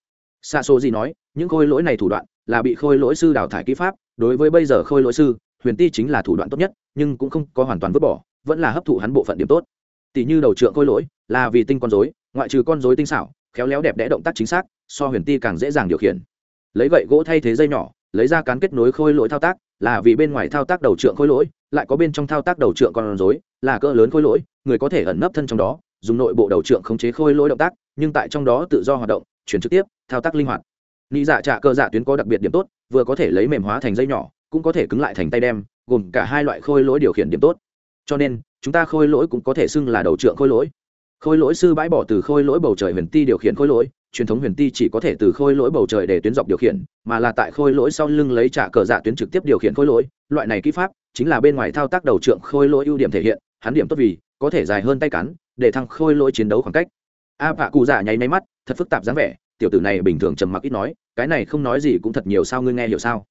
Xa xô gì nói, những khôi lỗi này thủ đoạn là bị khôi lỗi sư đào thải kỹ pháp, đối với bây giờ khôi lỗi sư huyền ti chính là thủ đoạn tốt nhất, nhưng cũng không có hoàn toàn vứt bỏ, vẫn là hấp thụ hắn bộ phận điểm tốt. Tỷ như đầu trượng khôi lỗi, là vì tinh con dối ngoại trừ con dối tinh xảo, khéo léo đẹp đẽ động tác chính xác, so huyền ti càng dễ dàng điều khiển. Lấy gậy gỗ thay thế dây nhỏ, lấy ra cán kết nối khôi lỗi thao tác, là vì bên ngoài thao tác đầu trượng khôi lỗi, lại có bên trong thao tác đầu trượng con dối là cỡ lớn khôi lỗi, người có thể ẩn nấp thân trong đó, dùng nội bộ đầu trượng khống chế khôi lỗi động tác, nhưng tại trong đó tự do hoạt động, chuyển trực tiếp, thao tác linh hoạt. Nghĩ dạ trạ cơ dạ tuyến có đặc biệt điểm tốt, vừa có thể lấy mềm hóa thành dây nhỏ cũng có thể cứng lại thành tay đem, gồm cả hai loại khôi lỗi điều khiển điểm tốt. Cho nên, chúng ta khôi lỗi cũng có thể xưng là đầu trượng khôi lỗi. Khôi lỗi sư bãi bỏ từ khôi lỗi bầu trời huyền ti điều khiển khôi lỗi, truyền thống huyền ti chỉ có thể từ khôi lỗi bầu trời để tuyến dọc điều khiển, mà là tại khôi lỗi sau lưng lấy trả cờ dạ tuyến trực tiếp điều khiển khôi lỗi. Loại này kỹ pháp chính là bên ngoài thao tác đầu trượng khôi lỗi ưu điểm thể hiện, hắn điểm tốt vì có thể dài hơn tay cắn để thăng khôi lỗi chiến đấu khoảng cách. A bạ cụ giả nháy máy mắt, thật phức tạp dáng vẻ, tiểu tử này bình thường trầm mặc ít nói, cái này không nói gì cũng thật nhiều sao ngươi nghe hiểu sao?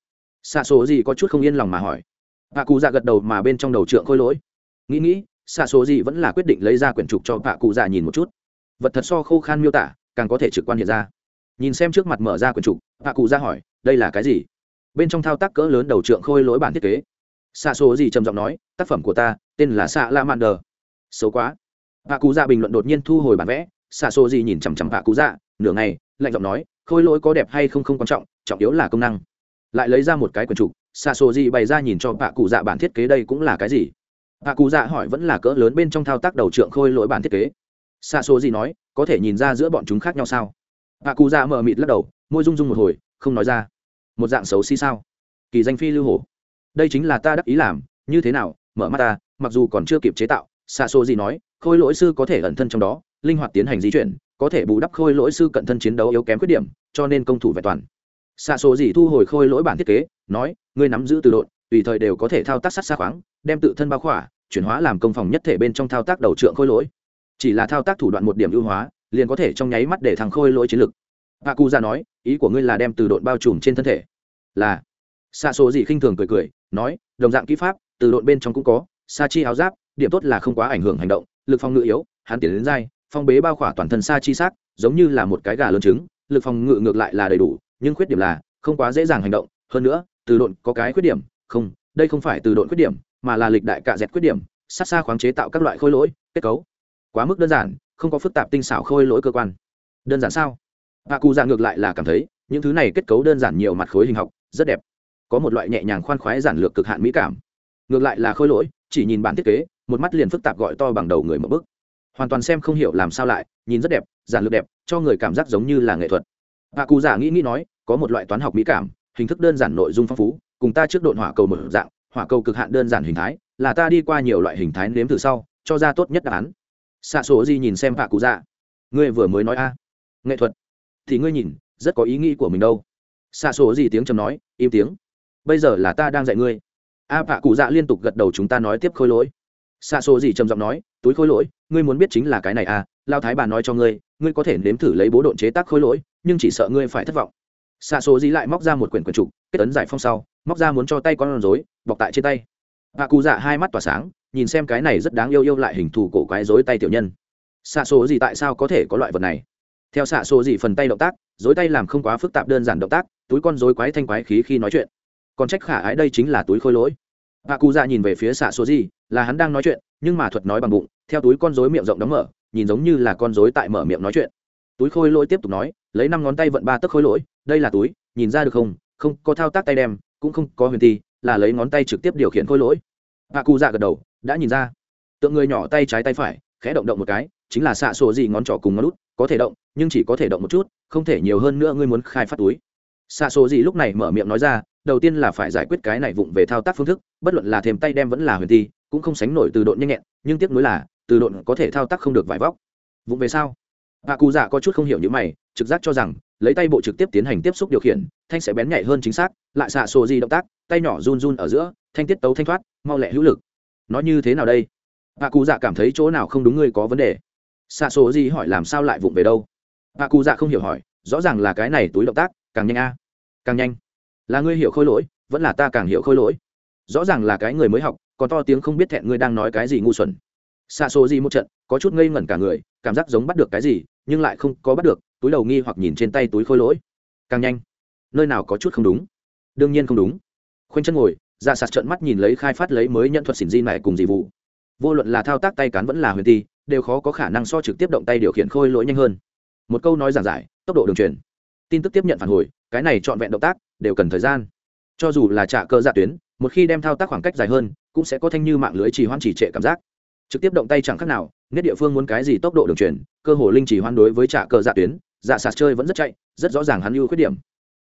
Xạ số gì có chút không yên lòng mà hỏi. Bà cụ dạ gật đầu mà bên trong đầu trượng khôi lỗi. Nghĩ nghĩ, xạ số gì vẫn là quyết định lấy ra quyển trục cho bà cụ dạ nhìn một chút. Vật thật so khô khan miêu tả, càng có thể trực quan hiện ra. Nhìn xem trước mặt mở ra quyển trục bà cụ dạ hỏi, đây là cái gì? Bên trong thao tác cỡ lớn đầu trượng khôi lỗi bản thiết kế. Xạ số gì trầm giọng nói, tác phẩm của ta, tên là xạ la mạn đờ. Xấu quá. Bà cụ dạ bình luận đột nhiên thu hồi bản vẽ. Xạ số gì nhìn chằm chằm bà cụ dạ nửa ngày, lạnh giọng nói, khôi lỗi có đẹp hay không không quan trọng trọng yếu là công năng lại lấy ra một cái quần trục xạ số gì bày ra nhìn cho bạ cụ dạ bản thiết kế đây cũng là cái gì? Bạ cụ dạ hỏi vẫn là cỡ lớn bên trong thao tác đầu trượng khôi lỗi bản thiết kế. Xạ số gì nói, có thể nhìn ra giữa bọn chúng khác nhau sao? Bạ cụ dạ mờ mịt lắc đầu, môi rung rung một hồi, không nói ra. Một dạng xấu xí sao? Kỳ danh phi lưu hổ. Đây chính là ta đắc ý làm, như thế nào? Mở mắt ta, mặc dù còn chưa kịp chế tạo xa xô gì nói, khôi lỗi sư có thể ẩn thân trong đó, linh hoạt tiến hành di chuyển, có thể bù đắp khôi lỗi sư cận thân chiến đấu yếu kém khuyết điểm, cho nên công thủ vẹn toàn xa số gì thu hồi khôi lỗi bản thiết kế, nói, ngươi nắm giữ từ độn, tùy thời đều có thể thao tác sắt xa khoáng, đem tự thân bao khỏa, chuyển hóa làm công phòng nhất thể bên trong thao tác đầu trượng khôi lỗi. Chỉ là thao tác thủ đoạn một điểm ưu hóa, liền có thể trong nháy mắt để thằng khôi lỗi chiến lực. Hạ cụ ra nói, ý của ngươi là đem từ độn bao trùm trên thân thể. Là. Xa số gì khinh thường cười cười, nói, đồng dạng kỹ pháp, từ độn bên trong cũng có, sa chi áo giáp, điểm tốt là không quá ảnh hưởng hành động, lực phòng ngự yếu, hắn tiến đến dai, phong bế bao khỏa toàn thân sa chi xác, giống như là một cái gà lớn trứng, lực phòng ngự ngược lại là đầy đủ nhưng khuyết điểm là không quá dễ dàng hành động. Hơn nữa, từ độn có cái khuyết điểm, không, đây không phải từ độn khuyết điểm, mà là lịch đại cạ dẹt khuyết điểm, sát xa khoáng chế tạo các loại khôi lỗi, kết cấu. Quá mức đơn giản, không có phức tạp tinh xảo khôi lỗi cơ quan. Đơn giản sao? Hạ cụ già ngược lại là cảm thấy, những thứ này kết cấu đơn giản nhiều mặt khối hình học, rất đẹp. Có một loại nhẹ nhàng khoan khoái giản lược cực hạn mỹ cảm. Ngược lại là khôi lỗi, chỉ nhìn bản thiết kế, một mắt liền phức tạp gọi to bằng đầu người một bức hoàn toàn xem không hiểu làm sao lại, nhìn rất đẹp, giản lược đẹp, cho người cảm giác giống như là nghệ thuật. Hạ cụ già nghĩ nghĩ nói có một loại toán học mỹ cảm, hình thức đơn giản nội dung phong phú, cùng ta trước độn hỏa cầu một dạng, hỏa cầu cực hạn đơn giản hình thái, là ta đi qua nhiều loại hình thái nếm thử sau, cho ra tốt nhất đáp án. Xạ số gì nhìn xem hạ cụ dạ. Ngươi vừa mới nói a. Nghệ thuật. Thì ngươi nhìn, rất có ý nghĩ của mình đâu. Xạ số gì tiếng chầm nói, im tiếng. Bây giờ là ta đang dạy ngươi. A hạ cụ dạ liên tục gật đầu chúng ta nói tiếp khôi lỗi. Xạ số gì trầm giọng nói, túi khôi lỗi, ngươi muốn biết chính là cái này à lao thái bà nói cho ngươi ngươi có thể nếm thử lấy bố độn chế tác khôi lỗi, nhưng chỉ sợ ngươi phải thất vọng xạ số gì lại móc ra một quyển quyển trục, kết tấn giải phong sau, móc ra muốn cho tay con rối, bọc tại trên tay. Hạ cụ dạ hai mắt tỏa sáng, nhìn xem cái này rất đáng yêu yêu lại hình thù cổ quái rối tay tiểu nhân. Xạ số gì tại sao có thể có loại vật này? Theo xạ số gì phần tay động tác dối tay làm không quá phức tạp đơn giản động tác, túi con dối quái thanh quái khí khi nói chuyện. Còn trách khả ái đây chính là túi khôi lỗi. Bà cụ dạ nhìn về phía xạ số gì là hắn đang nói chuyện, nhưng mà thuật nói bằng bụng, theo túi con dối miệng rộng đóng mở, nhìn giống như là con dối tại mở miệng nói chuyện. Túi khôi lỗi tiếp tục nói, lấy năm ngón tay vận ba tấc khôi lỗi đây là túi, nhìn ra được không? Không, có thao tác tay đem, cũng không có huyền thi, là lấy ngón tay trực tiếp điều khiển khôi lỗi. Bà cụ dạ gật đầu, đã nhìn ra. Tượng người nhỏ tay trái tay phải, khẽ động động một cái, chính là xạ sổ gì ngón trỏ cùng ngón út, có thể động, nhưng chỉ có thể động một chút, không thể nhiều hơn nữa ngươi muốn khai phát túi. Xạ sổ gì lúc này mở miệng nói ra, đầu tiên là phải giải quyết cái này vụng về thao tác phương thức, bất luận là thêm tay đem vẫn là huyền thi, cũng không sánh nổi từ độn nhanh nhẹn, nhưng tiếc nuối là, từ độn có thể thao tác không được vải vóc. Vụng về sao? Bà cụ dạ có chút không hiểu những mày, trực giác cho rằng lấy tay bộ trực tiếp tiến hành tiếp xúc điều khiển, thanh sẽ bén nhạy hơn chính xác, lại xạ sổ gì động tác, tay nhỏ run run ở giữa, thanh tiết tấu thanh thoát, mau lẹ hữu lực. Nói như thế nào đây? Bà cụ dạ cảm thấy chỗ nào không đúng ngươi có vấn đề. Xạ sổ gì hỏi làm sao lại vụng về đâu? Bà cụ dạ không hiểu hỏi, rõ ràng là cái này túi động tác, càng nhanh a. Càng nhanh. Là ngươi hiểu khôi lỗi, vẫn là ta càng hiểu khôi lỗi. Rõ ràng là cái người mới học, còn to tiếng không biết thẹn ngươi đang nói cái gì ngu xuẩn xa số gì một trận, có chút ngây ngẩn cả người, cảm giác giống bắt được cái gì, nhưng lại không có bắt được, túi đầu nghi hoặc nhìn trên tay túi khôi lỗi. Càng nhanh. Nơi nào có chút không đúng? Đương nhiên không đúng. Khoanh chân ngồi ra sạt trận mắt nhìn lấy khai phát lấy mới nhận thuật xỉn di này cùng dị vụ. Vô luận là thao tác tay cán vẫn là huyền ti, đều khó có khả năng so trực tiếp động tay điều khiển khôi lỗi nhanh hơn. Một câu nói giản giải, tốc độ đường truyền. Tin tức tiếp nhận phản hồi, cái này trọn vẹn động tác, đều cần thời gian. Cho dù là trả cơ dạ tuyến, một khi đem thao tác khoảng cách dài hơn, cũng sẽ có thanh như mạng lưới trì hoãn trì trệ cảm giác trực tiếp động tay chẳng khác nào Nét địa phương muốn cái gì tốc độ đường truyền cơ hồ linh chỉ hoan đối với trả cờ dạ tuyến dạ sạt chơi vẫn rất chạy rất rõ ràng hắn ưu khuyết điểm.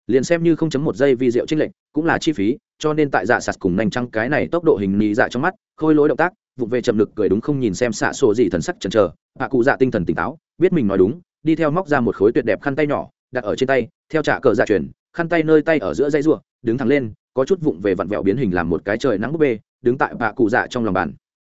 Liền xem như không chấm một giây vi diệu trích lệnh cũng là chi phí cho nên tại dạ sạt cùng nành trăng cái này tốc độ hình nhị dạ trong mắt khôi lỗi động tác vụ về chậm lực cười đúng không nhìn xem xạ sổ gì thần sắc chần chờ hạ cụ dạ tinh thần tỉnh táo biết mình nói đúng đi theo móc ra một khối tuyệt đẹp khăn tay nhỏ đặt ở trên tay theo trả cờ dạ chuyển, khăn tay nơi tay ở giữa dây ruộng đứng thẳng lên có chút vụng về vặn vẹo biến hình làm một cái trời nắng búp bê đứng tại bạ cụ dạ trong lòng bàn.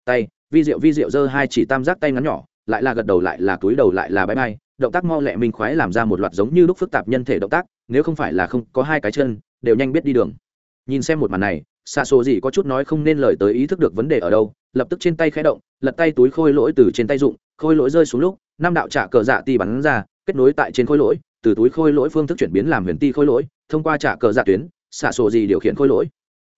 Tay vi diệu vi diệu giơ hai chỉ tam giác tay ngắn nhỏ, lại là gật đầu lại là túi đầu lại là bãi bay, động tác mau lẹ minh khoái làm ra một loạt giống như lúc phức tạp nhân thể động tác, nếu không phải là không có hai cái chân, đều nhanh biết đi đường. Nhìn xem một màn này xa số gì có chút nói không nên lời tới ý thức được vấn đề ở đâu, lập tức trên tay khẽ động, lật tay túi khôi lỗi từ trên tay dụng, khôi lỗi rơi xuống lúc, năm đạo trả cờ dạ ti bắn ra, kết nối tại trên khôi lỗi, từ túi khôi lỗi phương thức chuyển biến làm huyền ti khôi lỗi, thông qua trả cờ dạ tuyến xạ xô gì điều khiển khôi lỗi.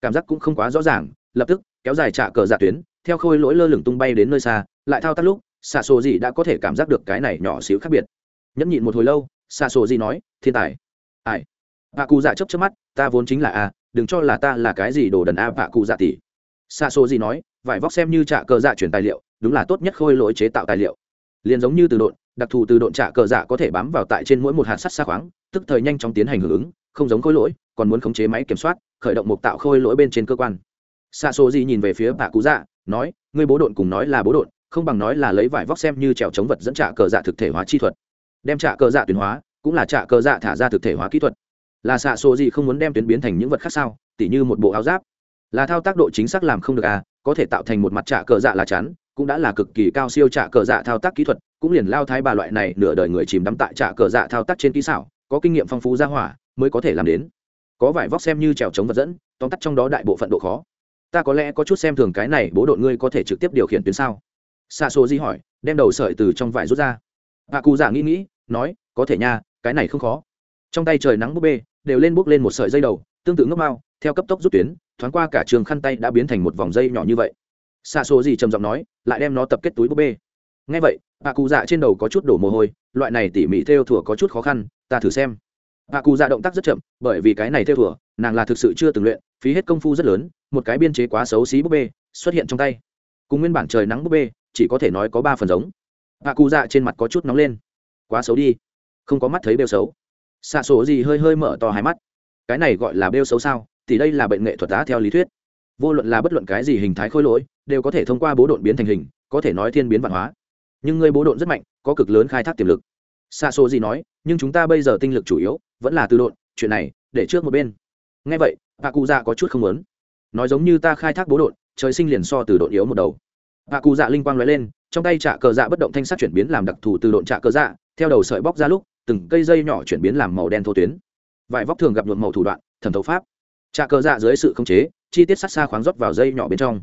Cảm giác cũng không quá rõ ràng, lập tức kéo dài trả cờ dạ tuyến theo khôi lỗi lơ lửng tung bay đến nơi xa, lại thao tác lúc xạ sổ gì đã có thể cảm giác được cái này nhỏ xíu khác biệt. Nhẫn nhịn một hồi lâu xạ sổ gì nói, thiên tài. Ai? Bà cụ dạ chấp chấp mắt, ta vốn chính là a, đừng cho là ta là cái gì đồ đần a bà cụ dạ tỷ. Xạ sổ gì nói, vải vóc xem như trả cờ dạ chuyển tài liệu, đúng là tốt nhất khôi lỗi chế tạo tài liệu. Liền giống như từ độn, đặc thù từ độn trả cờ dạ có thể bám vào tại trên mỗi một hạt sắt xa khoáng, tức thời nhanh chóng tiến hành hưởng ứng, không giống khôi lỗi, còn muốn khống chế máy kiểm soát, khởi động một tạo khôi lỗi bên trên cơ quan. Xa số gì nhìn về phía bà cụ dạ nói, ngươi bố độn cùng nói là bố độn, không bằng nói là lấy vải vóc xem như trèo chống vật dẫn trả cờ dạ thực thể hóa chi thuật. Đem trả cờ dạ tuyến hóa, cũng là trả cờ dạ thả ra thực thể hóa kỹ thuật. Là xạ số gì không muốn đem tuyến biến thành những vật khác sao? Tỉ như một bộ áo giáp. Là thao tác độ chính xác làm không được à? Có thể tạo thành một mặt trả cờ dạ là chắn, cũng đã là cực kỳ cao siêu trả cờ dạ thao tác kỹ thuật, cũng liền lao thái bà loại này nửa đời người chìm đắm tại trả cờ dạ thao tác trên kỹ xảo, có kinh nghiệm phong phú ra hỏa, mới có thể làm đến. Có vải vóc xem như trèo chống vật dẫn, tóm tắt trong đó đại bộ phận độ khó ta có lẽ có chút xem thường cái này, bố đội ngươi có thể trực tiếp điều khiển tuyến sao? Xa số di hỏi, đem đầu sợi từ trong vải rút ra. Hạ cụ giả nghĩ nghĩ, nói, có thể nha, cái này không khó. Trong tay trời nắng búp bê, đều lên bốc lên một sợi dây đầu, tương tự ngốc mao, theo cấp tốc rút tuyến, thoáng qua cả trường khăn tay đã biến thành một vòng dây nhỏ như vậy. Xa số gì trầm giọng nói, lại đem nó tập kết túi búp bê. Ngay vậy bà cụ dạ trên đầu có chút đổ mồ hôi, loại này tỉ mỉ theo thùa có chút khó khăn, ta thử xem. Bà cụ dạ động tác rất chậm, bởi vì cái này theo thùa nàng là thực sự chưa từng luyện, phí hết công phu rất lớn, một cái biên chế quá xấu xí búp bê xuất hiện trong tay. Cùng nguyên bản trời nắng búp bê, chỉ có thể nói có ba phần giống. Bà cụ dạ trên mặt có chút nóng lên. Quá xấu đi. Không có mắt thấy bêu xấu. Xạ số gì hơi hơi mở to hai mắt. Cái này gọi là bêu xấu sao? Thì đây là bệnh nghệ thuật đá theo lý thuyết. Vô luận là bất luận cái gì hình thái khôi lỗi, đều có thể thông qua bố độn biến thành hình, có thể nói thiên biến văn hóa. Nhưng ngươi bố độn rất mạnh, có cực lớn khai thác tiềm lực. Xa xô gì nói, nhưng chúng ta bây giờ tinh lực chủ yếu vẫn là từ độn, chuyện này để trước một bên ngay vậy bà cụ dạ có chút không lớn nói giống như ta khai thác bố đột, trời sinh liền so từ đột yếu một đầu. Bà cụ dạ linh quang nói lên trong tay trạ cờ dạ bất động thanh sắt chuyển biến làm đặc thù từ độn trạ cờ dạ theo đầu sợi bóc ra lúc từng cây dây nhỏ chuyển biến làm màu đen thô tuyến. Vải vóc thường gặp nhuộm màu thủ đoạn thẩm thấu pháp. Trạ cờ dạ dưới sự khống chế chi tiết sắt xa khoáng rót vào dây nhỏ bên trong.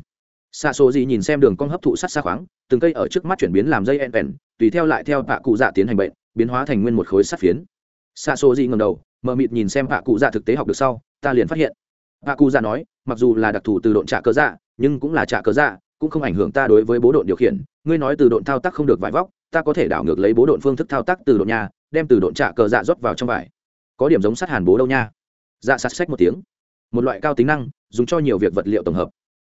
Xa số gì nhìn xem đường cong hấp thụ sắt xa khoáng từng cây ở trước mắt chuyển biến làm dây en pèn tùy theo lại theo bạ cụ dạ tiến hành bệnh biến hóa thành nguyên một khối sắt phiến. Xa xô gì ngầm đầu mờ mịt nhìn xem bạ cụ dạ thực tế học được sau ta liền phát hiện. Bà cụ già nói, mặc dù là đặc thù từ độn trả cớ dạ nhưng cũng là trả cớ dạ cũng không ảnh hưởng ta đối với bố độn điều khiển. Ngươi nói từ độn thao tác không được vải vóc, ta có thể đảo ngược lấy bố độn phương thức thao tác từ độn nhà, đem từ độn trả cờ dạ rót vào trong vải. Có điểm giống sát hàn bố đâu nha. Dạ sát sách một tiếng. Một loại cao tính năng, dùng cho nhiều việc vật liệu tổng hợp.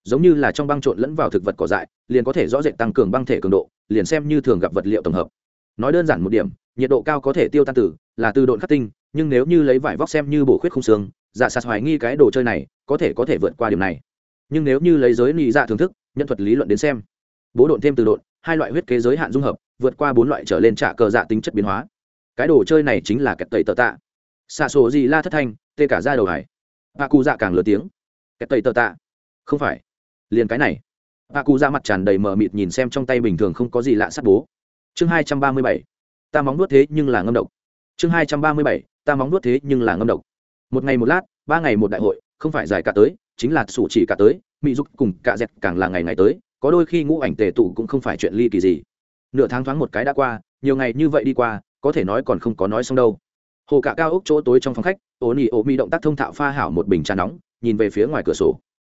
Giống như là trong băng trộn lẫn vào thực vật cỏ dại, liền có thể rõ rệt tăng cường băng thể cường độ, liền xem như thường gặp vật liệu tổng hợp. Nói đơn giản một điểm, nhiệt độ cao có thể tiêu tan tử là từ độn khắc tinh, nhưng nếu như lấy vải vóc xem như bổ khuyết khung xương dạ sạt hoài nghi cái đồ chơi này có thể có thể vượt qua điểm này. Nhưng nếu như lấy giới nị dạ thưởng thức, nhân thuật lý luận đến xem, bố độn thêm từ độn, hai loại huyết kế giới hạn dung hợp, vượt qua bốn loại trở lên trả cờ dạ tính chất biến hóa. Cái đồ chơi này chính là kẹt tẩy tờ tạ. Xạ sổ gì la thất thanh, tê cả ra đầu hải. Bà cụ dạ càng lớn tiếng. Kẹt tẩy tờ tạ. Không phải. Liền cái này. Bà cụ dạ mặt tràn đầy mờ mịt nhìn xem trong tay bình thường không có gì lạ sắt bố. Chương hai trăm ba mươi bảy. Ta móng nuốt thế nhưng là ngâm độc. Chương hai trăm ba mươi bảy. Ta móng nuốt thế nhưng là ngâm độc một ngày một lát, ba ngày một đại hội, không phải dài cả tới, chính là sủ chỉ cả tới mỹ giúp cùng cả dẹt càng là ngày ngày tới, có đôi khi ngũ ảnh tề tụ cũng không phải chuyện ly kỳ gì. Nửa tháng thoáng một cái đã qua, nhiều ngày như vậy đi qua, có thể nói còn không có nói xong đâu. Hồ cả cao ốc chỗ tối trong phòng khách ô nỉ ô mi động tác thông thạo pha hảo một bình trà nóng, nhìn về phía ngoài cửa sổ.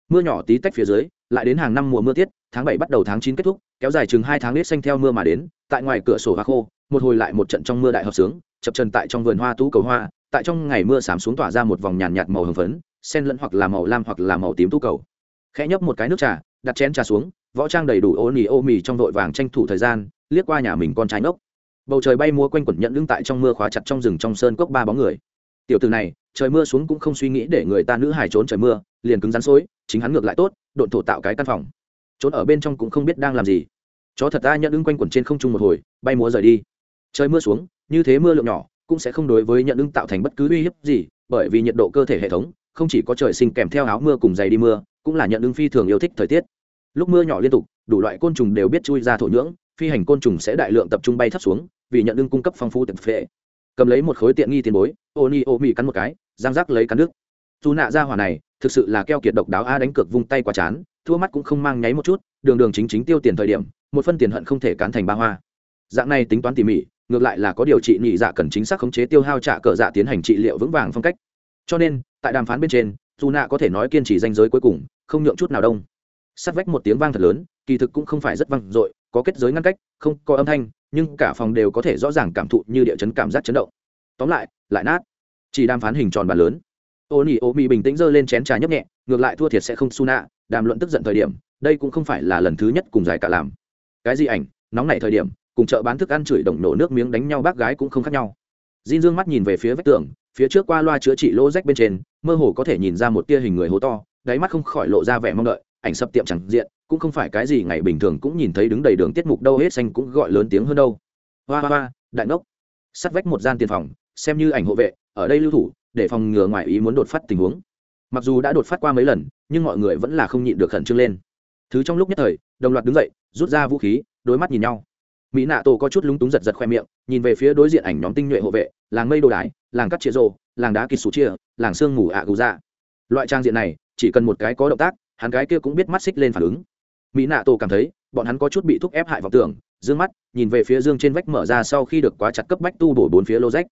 Mưa nhỏ tí tách phía dưới, lại đến hàng năm mùa mưa tiết, tháng bảy bắt đầu tháng chín kết thúc, kéo dài chừng hai tháng nết xanh theo mưa mà đến, tại ngoài cửa sổ hoa khô, một hồi lại một trận trong mưa đại hợp sướng, chập trần tại trong vườn hoa tú cầu hoa tại trong ngày mưa sám xuống tỏa ra một vòng nhàn nhạt màu hồng phấn, sen lẫn hoặc là màu lam hoặc là màu tím tu cầu. Khẽ nhấp một cái nước trà, đặt chén trà xuống, võ trang đầy đủ ô nỉ ô mì trong vội vàng tranh thủ thời gian, liếc qua nhà mình con trai ngốc. Bầu trời bay múa quanh quẩn nhận lưng tại trong mưa khóa chặt trong rừng trong sơn cốc ba bóng người. Tiểu từ này, trời mưa xuống cũng không suy nghĩ để người ta nữ hài trốn trời mưa, liền cứng rắn xối, chính hắn ngược lại tốt, độn thổ tạo cái căn phòng. Trốn ở bên trong cũng không biết đang làm gì. Chó thật ta nhận đứng quanh quẩn trên không trung một hồi, bay múa rời đi. Trời mưa xuống, như thế mưa lượng nhỏ cũng sẽ không đối với nhận ưng tạo thành bất cứ uy hiếp gì, bởi vì nhiệt độ cơ thể hệ thống không chỉ có trời sinh kèm theo áo mưa cùng giày đi mưa, cũng là nhận ưng phi thường yêu thích thời tiết. Lúc mưa nhỏ liên tục, đủ loại côn trùng đều biết chui ra thổ nhưỡng, phi hành côn trùng sẽ đại lượng tập trung bay thấp xuống, vì nhận ưng cung cấp phong phú tập phệ. Cầm lấy một khối tiện nghi tiền bối ô ni ô mì cắn một cái giang rác lấy cắn nước. Dù nạ ra hỏa này, thực sự là keo kiệt độc đáo a đánh cược vung tay quá chán, thua mắt cũng không mang nháy một chút, đường đường chính chính tiêu tiền thời điểm, một phân tiền hận không thể cán thành ba hoa. Dạng này tính toán tỉ mỉ ngược lại là có điều trị nhị dạ cần chính xác khống chế tiêu hao trả cờ dạ tiến hành trị liệu vững vàng phong cách. Cho nên, tại đàm phán bên trên, dù nạ có thể nói kiên trì danh giới cuối cùng, không nhượng chút nào đông. Sát vách một tiếng vang thật lớn, kỳ thực cũng không phải rất vang dội, có kết giới ngăn cách, không có âm thanh, nhưng cả phòng đều có thể rõ ràng cảm thụ như địa chấn cảm giác chấn động. Tóm lại lại nát. Chỉ đàm phán hình tròn bàn lớn. Ô nỉ ô mỹ bình tĩnh giơ lên chén trà nhấp nhẹ, ngược lại thua thiệt sẽ không su nạ, đàm luận tức giận thời điểm, đây cũng không phải là lần thứ nhất cùng giải cả làm. Cái gì ảnh? Nóng nảy thời điểm cùng chợ bán thức ăn chửi đồng nổ nước miếng đánh nhau, bác gái cũng không khác nhau. Jin dương mắt nhìn về phía vách tường, phía trước qua loa chữa trị lỗ rách bên trên, mơ hồ có thể nhìn ra một tia hình người hố to, đáy mắt không khỏi lộ ra vẻ mong đợi, ảnh sập tiệm chẳng diện, cũng không phải cái gì ngày bình thường cũng nhìn thấy đứng đầy đường tiết mục đâu, hết xanh cũng gọi lớn tiếng hơn đâu. Hoa hoa hoa, đại ngốc. Sắt vách một gian tiền phòng, xem như ảnh hộ vệ, ở đây lưu thủ, để phòng ngừa ngoài ý muốn đột phát tình huống. Mặc dù đã đột phát qua mấy lần, nhưng mọi người vẫn là không nhịn được khẩn trương lên. Thứ trong lúc nhất thời, đồng loạt đứng dậy, rút ra vũ khí đối mắt nhìn nhau mỹ nạ tổ có chút lúng túng giật giật khoe miệng nhìn về phía đối diện ảnh nhóm tinh nhuệ hộ vệ làng mây đồ đái làng cắt chĩa rồ, làng đá kịt sủ chia làng sương mù ạ gù ra loại trang diện này chỉ cần một cái có động tác hắn cái kia cũng biết mắt xích lên phản ứng. Mỹ nạ tổ cảm thấy bọn hắn có chút bị thúc ép hại vọng tưởng dương mắt nhìn về phía dương trên vách mở ra sau khi được quá chặt cấp bách tu bổ bốn phía lô rách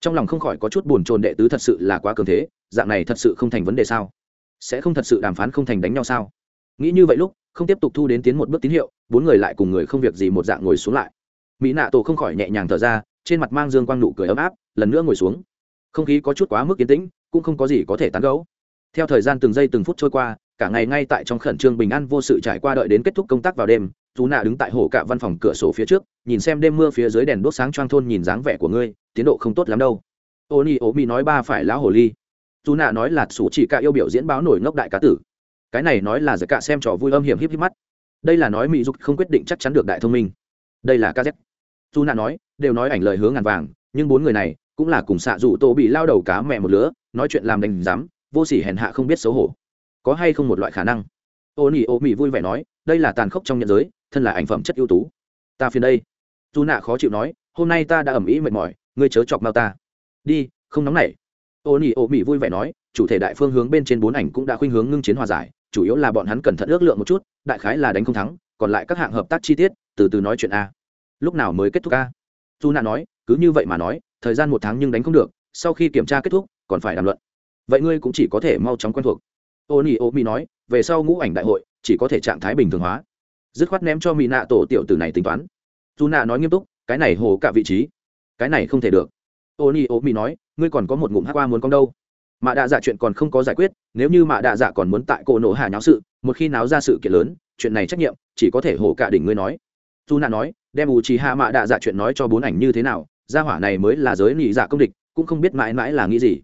trong lòng không khỏi có chút buồn chồn đệ tứ thật sự là quá cường thế dạng này thật sự không thành vấn đề sao? Sẽ không thật sự đàm phán không thành đánh nhau sao? Nghĩ như vậy lúc không tiếp tục thu đến tiến một bước tín hiệu bốn người lại cùng người không việc gì một dạng ngồi xuống lại. Mỹ nạ tổ không khỏi nhẹ nhàng thở ra, trên mặt mang dương quang nụ cười ấm áp, lần nữa ngồi xuống. Không khí có chút quá mức yên tĩnh, cũng không có gì có thể tán gấu theo thời gian từng giây từng phút trôi qua, cả ngày ngay tại trong khẩn trương bình an vô sự trải qua đợi đến kết thúc công tác vào đêm, tú nạ đứng tại hồ cạ văn phòng cửa sổ phía trước, nhìn xem đêm mưa phía dưới đèn đốt sáng choang thôn nhìn dáng vẻ của ngươi, tiến độ không tốt lắm đâu. Ô ni, ô mi nói ba phải lão hồ ly. Tú nạ nói là sủ chỉ cả yêu biểu diễn báo nổi ngốc đại cá tử. Cái này nói là giật cả xem trò vui âm hiểm híp híp mắt đây là nói mỹ dục không quyết định chắc chắn được đại thông minh. Đây là kz dù nạ nói, đều nói ảnh lời hứa ngàn vàng, nhưng bốn người này cũng là cùng xạ dù tô bị lao đầu cá mẹ một lứa, nói chuyện làm đành dám, vô sỉ hèn hạ không biết xấu hổ. Có hay không một loại khả năng? Ô nỉ ô mỹ vui vẻ nói, đây là tàn khốc trong nhận giới, thân là ảnh phẩm chất ưu tú. Ta phiền đây. Dù nạ khó chịu nói, hôm nay ta đã ẩm ý mệt mỏi, ngươi chớ chọc mau ta. Đi, không nóng nảy ô nỉ ô mỹ vui vẻ nói, chủ thể đại phương hướng bên trên bốn ảnh cũng đã khuynh hướng ngưng chiến hòa giải, chủ yếu là bọn hắn cẩn thận ước lượng một chút, đại khái là đánh không thắng, còn lại các hạng hợp tác chi tiết, từ từ nói chuyện a. Lúc nào mới kết thúc a? Dù nạ nói, cứ như vậy mà nói, thời gian một tháng nhưng đánh không được, sau khi kiểm tra kết thúc, còn phải đàm luận. Vậy ngươi cũng chỉ có thể mau chóng quen thuộc. Ô nỉ ô mi nói, về sau ngũ ảnh đại hội, chỉ có thể trạng thái bình thường hóa. Dứt khoát ném cho mỹ nạ tổ tiểu tử này tính toán. Dù nạ nói nghiêm túc, cái này hồ cả vị trí, cái này không thể được. Ô nỉ ô mi nói ngươi còn có một ngụm hát qua muốn con đâu? Mạ đạ dạ chuyện còn không có giải quyết, nếu như mạ đạ dạ còn muốn tại cổ nổ hạ nháo sự, một khi náo ra sự kiện lớn, chuyện này trách nhiệm, chỉ có thể hổ cả đỉnh ngươi nói. Dù nạ nói, đem ủ trì hạ mạ đạ dạ chuyện nói cho bốn ảnh như thế nào, gia hỏa này mới là giới nghị dạ công địch, cũng không biết mãi mãi là nghĩ gì.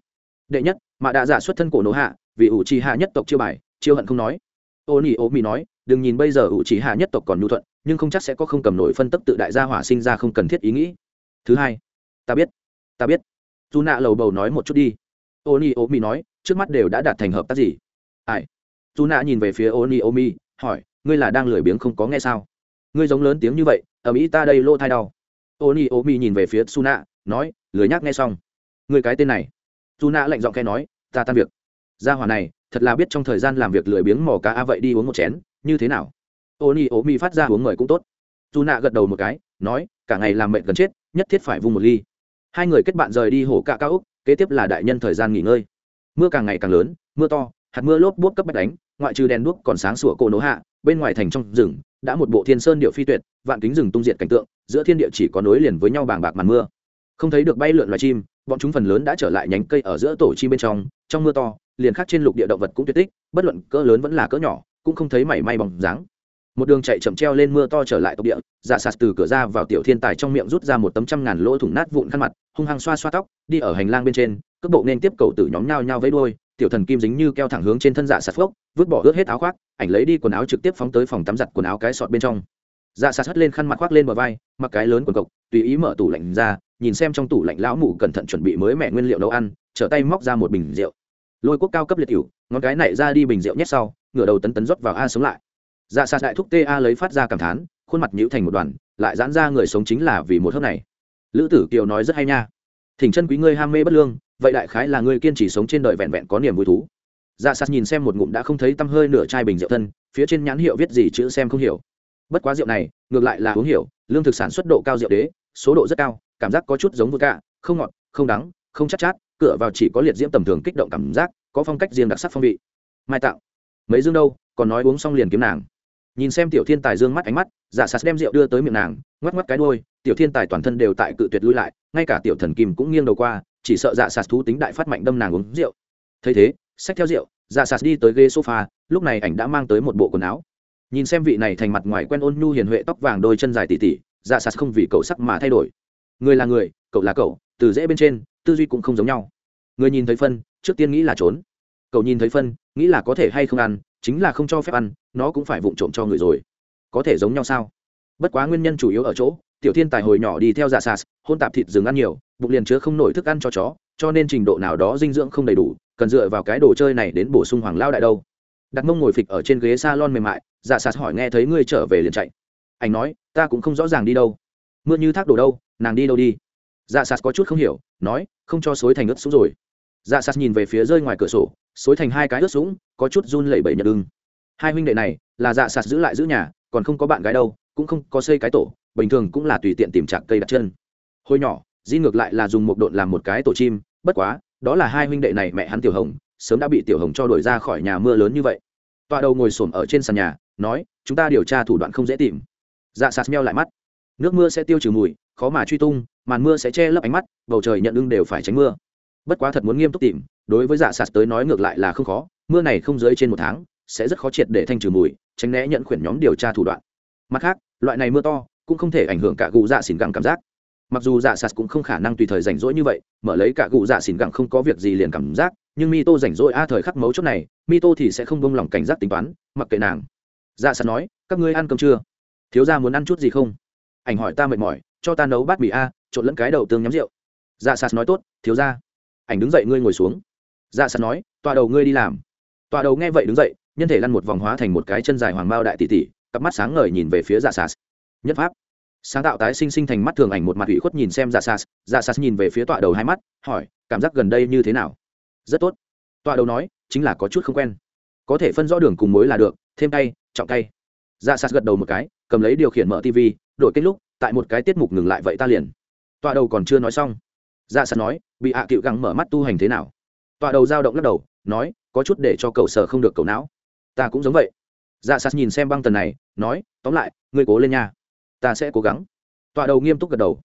Đệ nhất, mạ đạ dạ xuất thân cổ nổ hạ, vì ủ trì hạ nhất tộc chiêu bài, chiêu hận không nói. Ô nỉ ô mi nói, đừng nhìn bây giờ ủ trì hạ nhất tộc còn nhu thuận, nhưng không chắc sẽ có không cầm nổi phân tức tự đại gia hỏa sinh ra không cần thiết ý nghĩ. Thứ hai, ta biết ta biết dù nạ lầu bầu nói một chút đi. Ô ni ô mi nói, trước mắt đều đã đạt thành hợp tác gì? Ai? Dù nạ nhìn về phía ô ni ô mi hỏi, ngươi là đang lười biếng không có nghe sao? Ngươi giống lớn tiếng như vậy ở mỹ ta đây lô thai đau. Ô ni ô mi nhìn về phía su nạ nói, lười nhắc nghe xong. Người cái tên này. Su nạ lạnh giọng khe nói, ta tan việc. Gia hỏa này, thật là biết trong thời gian làm việc lười biếng mò cá a vậy đi uống một chén, như thế nào? Ô ni ô mi phát ra uống mời cũng tốt. Su nạ gật đầu một cái, nói, cả ngày làm mệt gần chết, nhất thiết phải vung một ly hai người kết bạn rời đi hổ cạ cao úc, kế tiếp là đại nhân thời gian nghỉ ngơi. Mưa càng ngày càng lớn, mưa to, hạt mưa lốp bút cấp bách đánh, ngoại trừ đèn đuốc còn sáng sủa cổ nổ hạ, bên ngoài thành trong rừng, đã một bộ thiên sơn điệu phi tuyệt, vạn kính rừng tung diện cảnh tượng, giữa thiên địa chỉ có nối liền với nhau bàng bạc màn mưa. Không thấy được bay lượn loài chim, bọn chúng phần lớn đã trở lại nhánh cây ở giữa tổ chim bên trong trong mưa to, liền khác trên lục địa động vật cũng tuyệt tích, bất luận cỡ lớn vẫn là cỡ nhỏ, cũng không thấy mảy may bóng dáng. Một đường chạy chậm treo lên mưa to trở lại tộc địa dạ sạt từ cửa ra vào tiểu thiên tài trong miệng rút ra một tấm trăm ngàn lỗ thủng nát vụn khăn mặt hung hăng xoa xoa tóc, đi ở hành lang bên trên, cước bộ nên tiếp cầu tử nhóm nhao nhao với đôi tiểu thần kim dính như keo thẳng hướng trên thân dạ sạt phốc, vứt bỏ ướt hết áo khoác, ảnh lấy đi quần áo trực tiếp phóng tới phòng tắm giặt quần áo cái sọt bên trong. Dạ sạt hất lên khăn mặt khoác lên bờ vai, mặc cái lớn quần cộc, tùy ý mở tủ lạnh ra, nhìn xem trong tủ lạnh lão mụ cẩn thận chuẩn bị mới mẹ nguyên liệu nấu ăn, trở tay móc ra một bình rượu. Lôi quốc cao cấp liệt cựu ngón cái này ra đi bình rượu nhét sau, ngửa đầu tấn tấn rót vào a sống lại. Dạ sạt đại thúc ta lấy phát ra cảm thán, khuôn mặt nhũ thành một đoàn, lại giãn ra người sống chính là vì một hớp này lữ tử kiều nói rất hay nha. Thỉnh chân quý ngươi ham mê bất lương vậy đại khái là ngươi kiên trì sống trên đời vẹn vẹn có niềm vui thú. Dạ sạt nhìn xem một ngụm đã không thấy tăm hơi nửa chai bình rượu thân phía trên nhãn hiệu viết gì chữ xem không hiểu. Bất quá rượu này ngược lại là uống hiểu lương thực sản xuất độ cao rượu đế số độ rất cao cảm giác có chút giống vừa cả không ngọt không đắng không chắc chát, chát cửa vào chỉ có liệt diễm tầm thường kích động cảm giác có phong cách riêng đặc sắc phong vị. Mai tạo mấy dương đâu còn nói uống xong liền kiếm nàng nhìn xem tiểu thiên tài dương mắt ánh mắt dạ sạt đem rượu đưa tới miệng nàng ngoắc ngoắc cái đôi tiểu thiên tài toàn thân đều tại cự tuyệt lui lại, ngay cả tiểu thần kim cũng nghiêng đầu qua, chỉ sợ dạ sạt thú tính đại phát mạnh đâm nàng uống rượu. Thấy thế, xách theo rượu dạ sạt đi tới ghế sofa, lúc này ảnh đã mang tới một bộ quần áo. Nhìn xem vị này thành mặt ngoài quen ôn nhu hiền huệ tóc vàng đôi chân dài tỉ tỉ dạ sạt không vì cậu sắc mà thay đổi. Người là người, cậu là cậu, từ dễ bên trên, tư duy cũng không giống nhau. Người nhìn thấy phân, trước tiên nghĩ là trốn. Cậu nhìn thấy phân, nghĩ là có thể hay không ăn chính là không cho phép ăn, nó cũng phải vụng trộm cho người rồi. Có thể giống nhau sao? Bất quá nguyên nhân chủ yếu ở chỗ, tiểu thiên tài hồi nhỏ đi theo giả sas hôn tạp thịt rừng ăn nhiều, bụng liền chứa không nổi thức ăn cho chó, cho nên trình độ nào đó dinh dưỡng không đầy đủ, cần dựa vào cái đồ chơi này đến bổ sung hoàng lao đại đâu. Đặt mông ngồi phịch ở trên ghế s a lon mềm mại, giả sas hỏi nghe thấy ngươi trở về liền chạy. Anh nói, ta cũng không rõ ràng đi đâu. Mưa như thác đổ đâu, nàng đi đâu đi. Dạ sas có chút không hiểu, nói, không cho xối thành ướt xuống rồi dạ sạt nhìn về phía rơi ngoài cửa sổ, xối thành hai cái ướt sũng, có chút run lẩy bẩy nhật ưng. Hai huynh đệ này là dạ sạt giữ lại giữ nhà, còn không có bạn gái đâu, cũng không có xây cái tổ, bình thường cũng là tùy tiện tìm chạc cây đặt chân. Hồi nhỏ, di ngược lại là dùng một độn làm một cái tổ chim, bất quá, đó là hai huynh đệ này mẹ hắn tiểu hồng, sớm đã bị tiểu hồng cho đuổi ra khỏi nhà mưa lớn như vậy. Tọa đầu ngồi xổm ở trên sàn nhà, nói, chúng ta điều tra thủ đoạn không dễ tìm. Dạ sạt meo lại mắt. Nước mưa sẽ tiêu trừ mùi, khó mà truy tung, màn mưa sẽ che lấp ánh mắt, bầu trời nhận ưng đều phải tránh mưa bất quá thật muốn nghiêm túc tìm, đối với dạ sạt tới nói ngược lại là không khó, mưa này không dưới trên một tháng, sẽ rất khó triệt để thanh trừ mùi, tránh né nhận khuyển nhóm điều tra thủ đoạn. Mặt khác, loại này mưa to, cũng không thể ảnh hưởng cả gù dạ xỉn gẳng cảm giác. Mặc dù dạ sạt cũng không khả năng tùy thời rảnh rỗi như vậy, mở lấy cả gù dạ xỉn gẳng không có việc gì liền cảm giác, nhưng mi tô rảnh rỗi a thời khắc mấu chốt này mi tô thì sẽ không bông lòng cảnh giác tính toán, mặc kệ nàng. Dạ sạt nói, các ngươi ăn cơm chưa? Thiếu ra muốn ăn chút gì không? Ảnh hỏi ta mệt mỏi, cho ta nấu bát mì a, trộn lẫn cái đầu tương nhắm rượu. Dạ sạt nói, tốt, thiếu ra ảnh đứng dậy ngươi ngồi xuống. Dạ sạt nói, tọa đầu ngươi đi làm. Tọa đầu nghe vậy đứng dậy, nhân thể lăn một vòng hóa thành một cái chân dài hoàng mao đại tỷ tỷ, cặp mắt sáng ngời nhìn về phía dạ sạt nhất pháp. Sáng tạo tái sinh sinh thành mắt thường ảnh một mặt ủy khuất nhìn xem dạ sạt dạ sạt nhìn về phía tọa đầu hai mắt, hỏi, cảm giác gần đây như thế nào? Rất tốt. Tọa đầu nói, chính là có chút không quen. Có thể phân rõ đường cùng mối là được, thêm tay, trọng tay. Dạ sạt gật đầu một cái, cầm lấy điều khiển mở tv đổi kết lúc, tại một cái tiết mục ngừng lại vậy ta liền. Tọa đầu còn chưa nói xong dạ sạt nói, bị hạ cựu gắng mở mắt tu hành thế nào? Tọa đầu dao động lắc đầu, nói, có chút để cho cậu sở không được cầu não. Ta cũng giống vậy. Dạ sạt nhìn xem băng tần này, nói, tóm lại, ngươi cố lên nha. Ta sẽ cố gắng. Tọa đầu nghiêm túc gật đầu.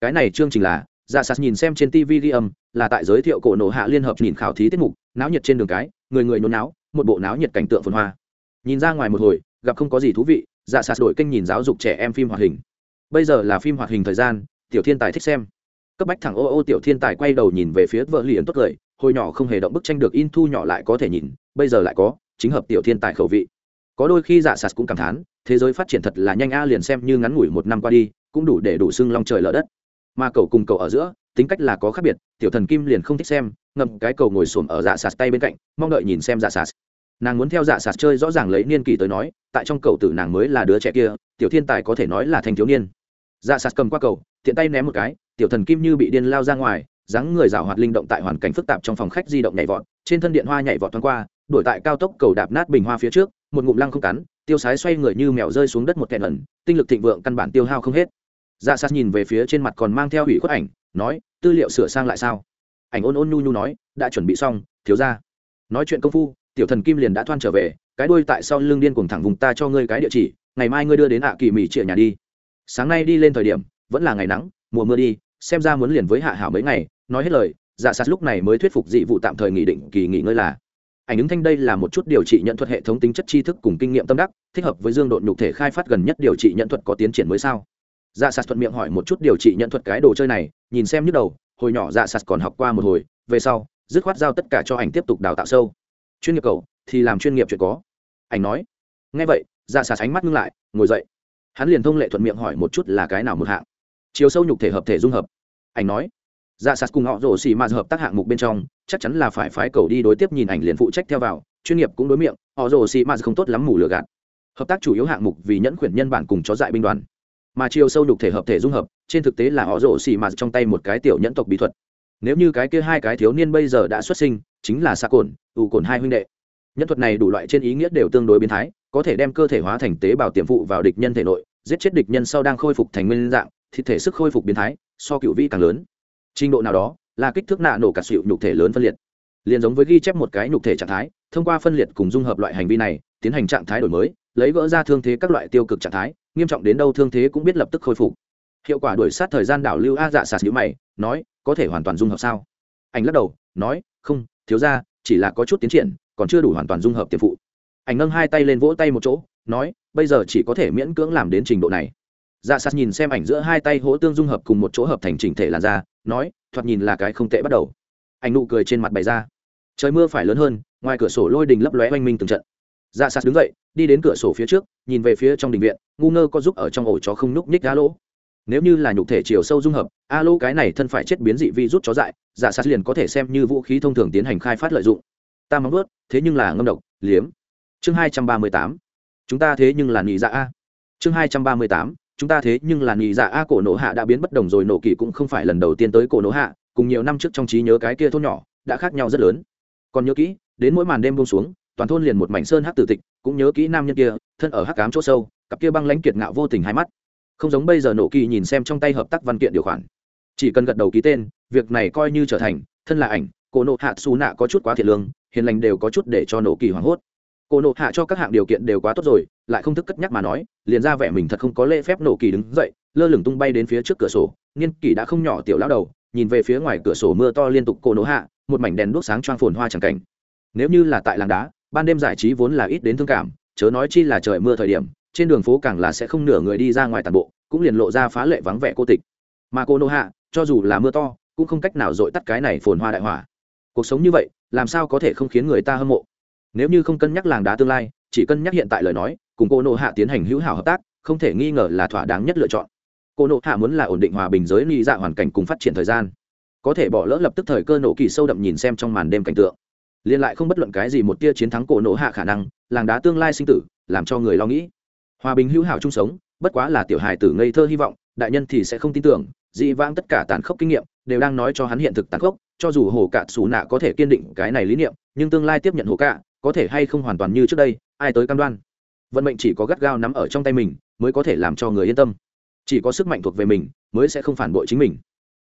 Cái này chương trình là dạ sạt nhìn xem trên tv ghi âm, là tại giới thiệu cổ nổ hạ liên hợp nhìn khảo thí tiết mục, náo nhiệt trên đường cái, người người nôn náo, một bộ náo nhiệt cảnh tượng phồn hoa. Nhìn ra ngoài một hồi, gặp không có gì thú vị dạ sạt đổi kênh nhìn giáo dục trẻ em phim hoạt hình. Bây giờ là phim hoạt hình thời gian, tiểu thiên tài thích xem cấp bách thẳng ô ô tiểu thiên tài quay đầu nhìn về phía vợ liền tốt cười hồi nhỏ không hề động bức tranh được in thu nhỏ lại có thể nhìn, bây giờ lại có, chính hợp tiểu thiên tài khẩu vị. Có đôi khi dạ sạt cũng cảm thán, thế giới phát triển thật là nhanh a liền xem như ngắn ngủi một năm qua đi, cũng đủ để đủ xưng long trời lở đất. Mà cậu cùng cậu ở giữa, tính cách là có khác biệt, tiểu thần kim liền không thích xem, ngậm cái cầu ngồi xổm ở dạ sạt tay bên cạnh, mong đợi nhìn xem dạ sạt. Nàng muốn theo dạ sạt chơi rõ ràng lấy niên kỳ tới nói, tại trong cầu tử nàng mới là đứa trẻ kia, tiểu thiên tài có thể nói là thanh thiếu niên. Dạ sạt cầm qua cầu tiện tay ném một cái tiểu thần kim như bị điên lao ra ngoài, dáng người rào hoạt linh động tại hoàn cảnh phức tạp trong phòng khách di động nhảy vọt, trên thân điện hoa nhảy vọt thoáng qua, đổi tại cao tốc cầu đạp nát bình hoa phía trước, một ngụm lăng không cắn, tiêu sái xoay người như mèo rơi xuống đất một kẹn ẩn, tinh lực thịnh vượng căn bản tiêu hao không hết. Dạ sát nhìn về phía trên mặt còn mang theo hủy khuất ảnh, nói, tư liệu sửa sang lại sao? Ảnh ôn ôn nhu nhu nói, đã chuẩn bị xong, thiếu ra nói chuyện công phu, tiểu thần kim liền đã thoan trở về, cái đuôi tại sau lưng điên cùng thẳng vùng ta cho ngươi cái địa chỉ, ngày mai ngươi đưa đến ạ kỳ mỹ trịa nhà đi. Sáng nay đi lên thời điểm, vẫn là ngày nắng, mùa mưa đi xem ra muốn liền với hạ hảo mấy ngày, nói hết lời dạ sạt lúc này mới thuyết phục dị vụ tạm thời nghị định kỳ nghỉ ngơi là. Ảnh ứng thanh đây là một chút điều trị nhận thuật hệ thống tính chất tri thức cùng kinh nghiệm tâm đắc, thích hợp với dương độn nhục thể khai phát gần nhất điều trị nhận thuật có tiến triển mới sao? Dạ sạt thuận miệng hỏi một chút điều trị nhận thuật cái đồ chơi này, nhìn xem nhức đầu, hồi nhỏ dạ sạt còn học qua một hồi, về sau, dứt khoát giao tất cả cho ảnh tiếp tục đào tạo sâu. Chuyên nghiệp cầu thì làm chuyên nghiệp chuyện có. Ảnh nói. Ngay vậy dạ sạt ánh mắt ngưng lại, ngồi dậy. Hắn liền thông lệ thuận miệng hỏi một chút là cái nào một hạng chiều sâu nhục thể hợp thể dung hợp. Ảnh nói dạ sạt cùng họ rổ xì mà hợp tác hạng mục bên trong, chắc chắn là phải phái cầu đi đối tiếp nhìn ảnh liền phụ trách theo vào, chuyên nghiệp cũng đối miệng, họ rổ xì mà không tốt lắm mù lừa gạt. Hợp tác chủ yếu hạng mục vì nhẫn khuyển nhân bản cùng chó dại binh đoàn. Mà chiều sâu nhục thể hợp thể dung hợp, trên thực tế là họ rổ xì mà trong tay một cái tiểu nhẫn tộc bí thuật. Nếu như cái kia hai cái thiếu niên bây giờ đã xuất sinh, chính là xa cồn ủ cồn hai huynh đệ. Nhân thuật này đủ loại trên ý nghĩa đều tương đối biến thái, có thể đem cơ thể hóa thành tế bào tiềm phụ vào địch nhân thể nội, giết chết địch nhân sau đang khôi phục thành nguyên dạng thì thể sức khôi phục biến thái, so cựu vĩ càng lớn. Trình độ nào đó là kích thước nạ nổ cả xịu nhục thể lớn phân liệt. Liền giống với ghi chép một cái nhục thể trạng thái, thông qua phân liệt cùng dung hợp loại hành vi này, tiến hành trạng thái đổi mới, lấy gỡ ra thương thế các loại tiêu cực trạng thái, nghiêm trọng đến đâu thương thế cũng biết lập tức khôi phục. Hiệu quả đuổi sát thời gian đảo lưu a dạ sạt nhữ mày, nói, có thể hoàn toàn dung hợp sao? Anh lắc đầu, nói, không, thiếu ra chỉ là có chút tiến triển, còn chưa đủ hoàn toàn dung hợp tiềm phụ. Anh nâng hai tay lên vỗ tay một chỗ, nói, bây giờ chỉ có thể miễn cưỡng làm đến trình độ này dạ sạt nhìn xem ảnh giữa hai tay hỗ tương dung hợp cùng một chỗ hợp thành chỉnh thể làn da, nói, thoạt nhìn là cái không tệ bắt đầu. Anh nụ cười trên mặt bày ra. Trời mưa phải lớn hơn, ngoài cửa sổ lôi đình lấp lóe oanh minh từng trận. Dạ sạt đứng dậy, đi đến cửa sổ phía trước, nhìn về phía trong đình viện, ngu ngơ có giúp ở trong ổ chó không nhúc nhích a lỗ nếu như là nhục thể chiều sâu dung hợp a lỗ cái này thân phải chết biến dị vi rút chó dại dạ sạt liền có thể xem như vũ khí thông thường tiến hành khai phát lợi dụng. Ta mong ướt thế nhưng là ngâm độc, liếm. Chương hai trăm ba mươi tám. Chúng ta thế nhưng là nhị dạ a. Chương hai trăm ba mươi tám chúng ta thế nhưng là nhị dạ a cổ nổ hạ đã biến bất đồng rồi, nổ kỳ cũng không phải lần đầu tiên tới cổ nổ hạ, cùng nhiều năm trước trong trí nhớ cái kia thôn nhỏ đã khác nhau rất lớn. Còn nhớ kỹ, đến mỗi màn đêm buông xuống, toàn thôn liền một mảnh sơn hắc tử tịch, cũng nhớ kỹ nam nhân kia, thân ở hắc cám chỗ sâu, cặp kia băng lãnh kiệt ngạo vô tình hai mắt. Không giống bây giờ nổ kỳ nhìn xem trong tay hợp tác văn kiện điều khoản. Chỉ cần gật đầu ký tên, việc này coi như trở thành, thân là ảnh, cổ nộ hạ xù nạ có chút quá thiệt lương, hiền lành đều có chút để cho nổ kỳ hoảng hốt. Cổ nộ hạ cho các hạng điều kiện đều quá tốt rồi lại không thức cất nhắc mà nói, liền ra vẻ mình thật không có lễ phép nổ kỳ đứng dậy, lơ lửng tung bay đến phía trước cửa sổ. Niên kỳ đã không nhỏ tiểu lão đầu, nhìn về phía ngoài cửa sổ mưa to liên tục cô nổ hạ, một mảnh đèn đuốc sáng choang phồn hoa chẳng cảnh. Nếu như là tại làng đá, ban đêm giải trí vốn là ít đến thương cảm, chớ nói chi là trời mưa thời điểm, trên đường phố càng là sẽ không nửa người đi ra ngoài tàn bộ, cũng liền lộ ra phá lệ vắng vẻ cô tịch. Mà cô nô hạ, cho dù là mưa to, cũng không cách nào dội tắt cái này phồn hoa đại hỏa. Cuộc sống như vậy, làm sao có thể không khiến người ta hâm mộ? Nếu như không cân nhắc làng đá tương lai, chỉ cân nhắc hiện tại lời nói cùng cô nộ hạ tiến hành hữu hảo hợp tác, không thể nghi ngờ là thỏa đáng nhất lựa chọn. Cô nộ hạ muốn là ổn định hòa bình giới ly dạ hoàn cảnh cùng phát triển thời gian. Có thể bỏ lỡ lập tức thời cơ nổ kỳ sâu đậm nhìn xem trong màn đêm cảnh tượng. Liên lại không bất luận cái gì một tia chiến thắng cổ nổ hạ khả năng, làng đá tương lai sinh tử, làm cho người lo nghĩ. Hòa bình hữu hảo chung sống, bất quá là tiểu hài tử ngây thơ hy vọng, đại nhân thì sẽ không tin tưởng, dị vãng tất cả tàn khốc kinh nghiệm, đều đang nói cho hắn hiện thực tàn khốc, cho dù hồ cạ xù nạ có thể kiên định cái này lý niệm, nhưng tương lai tiếp nhận hồ cạ có thể hay không hoàn toàn như trước đây, ai tới cam đoan vận mệnh chỉ có gắt gao nắm ở trong tay mình mới có thể làm cho người yên tâm. Chỉ có sức mạnh thuộc về mình mới sẽ không phản bội chính mình.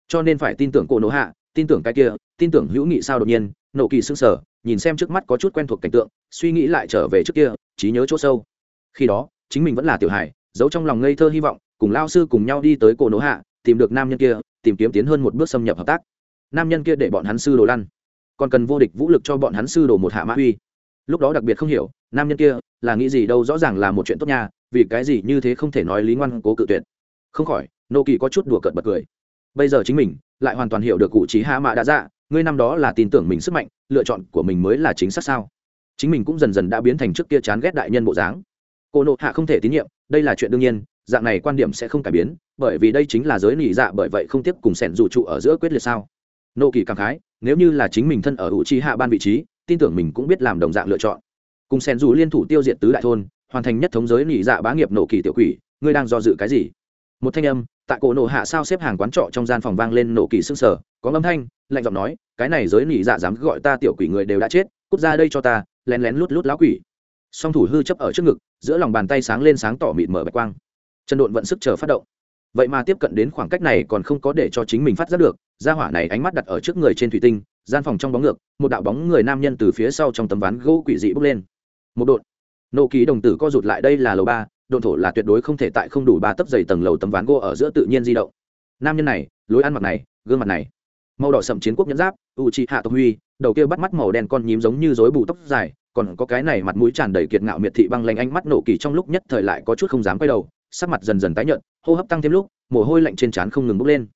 Cho nên phải tin tưởng cổ Nỗ hạ tin tưởng cái kia tin tưởng hữu nghị sao đột nhiên nộ kỳ sững sở, nhìn xem trước mắt có chút quen thuộc cảnh tượng suy nghĩ lại trở về trước kia trí nhớ chỗ sâu. Khi đó chính mình vẫn là tiểu hải giấu trong lòng ngây thơ hy vọng cùng lao sư cùng nhau đi tới cổ Nỗ hạ tìm được nam nhân kia tìm kiếm tiến hơn một bước xâm nhập hợp tác. Nam nhân kia để bọn hắn sư đồ lăn còn cần vô địch vũ lực cho bọn hắn sư đồ một hạ mã uy. Lúc đó đặc biệt không hiểu nam nhân kia, là nghĩ gì đâu, rõ ràng là một chuyện tốt nha, vì cái gì như thế không thể nói lý ngoan cố cự tuyệt. Không khỏi, nô kỳ có chút đùa cợt bật cười. Bây giờ chính mình, lại hoàn toàn hiểu được cụ trí hạ mạ đã dạ ngươi năm đó là tin tưởng mình sức mạnh, lựa chọn của mình mới là chính xác sao? Chính mình cũng dần dần đã biến thành trước kia chán ghét đại nhân bộ dáng. Cô nộ hạ không thể tín nhiệm, đây là chuyện đương nhiên, dạng này quan điểm sẽ không cải biến, bởi vì đây chính là giới nỉ dạ bởi vậy không tiếp cùng sẻn dù trụ ở giữa quyết liệt sao? Nô kỳ cảm khái, nếu như là chính mình thân ở hữu trí hạ ban vị trí, tin tưởng mình cũng biết làm đồng dạng lựa chọn cùng sen dù liên thủ tiêu diệt tứ đại thôn, hoàn thành nhất thống giới nỉ dạ bá nghiệp nổ kỳ tiểu quỷ, ngươi đang do dự cái gì? Một thanh âm, tại cổ nổ hạ sao xếp hàng quán trọ trong gian phòng vang lên nổ kỳ xương sở có âm thanh, lạnh giọng nói, cái này giới nỉ dạ dám gọi ta tiểu quỷ người đều đã chết, cút ra đây cho ta, lén lén lút lút lão quỷ. Song thủ hư chấp ở trước ngực, giữa lòng bàn tay sáng lên sáng tỏ mịt mở bạch quang. Chân độn vận sức chờ phát động. Vậy mà tiếp cận đến khoảng cách này còn không có để cho chính mình phát giác được ra hỏa này ánh mắt đặt ở trước người trên thủy tinh, gian phòng trong bóng ngược, một đạo bóng người nam nhân từ phía sau trong tấm ván gỗ quỷ dị bốc lên một đột nộ ký đồng tử co rụt lại đây là lầu ba, độn thổ là tuyệt đối không thể tại không đủ ba tấc dày tầng lầu tấm ván gỗ ở giữa tự nhiên di động. Nam nhân này, lối ăn mặc này, gương mặt này. Màu đỏ sậm chiến quốc nhẫn giáp u chi hạ tộc huy, đầu kia bắt mắt màu đen con nhím giống như rối bù tóc dài, còn có cái này mặt mũi tràn đầy kiệt ngạo miệt thị băng lanh ánh mắt nổ kỳ trong lúc nhất thời lại có chút không dám quay đầu, sắc mặt dần dần tái nhợt, hô hấp tăng thêm lúc, mồ hôi lạnh trên trán không ngừng bốc lên.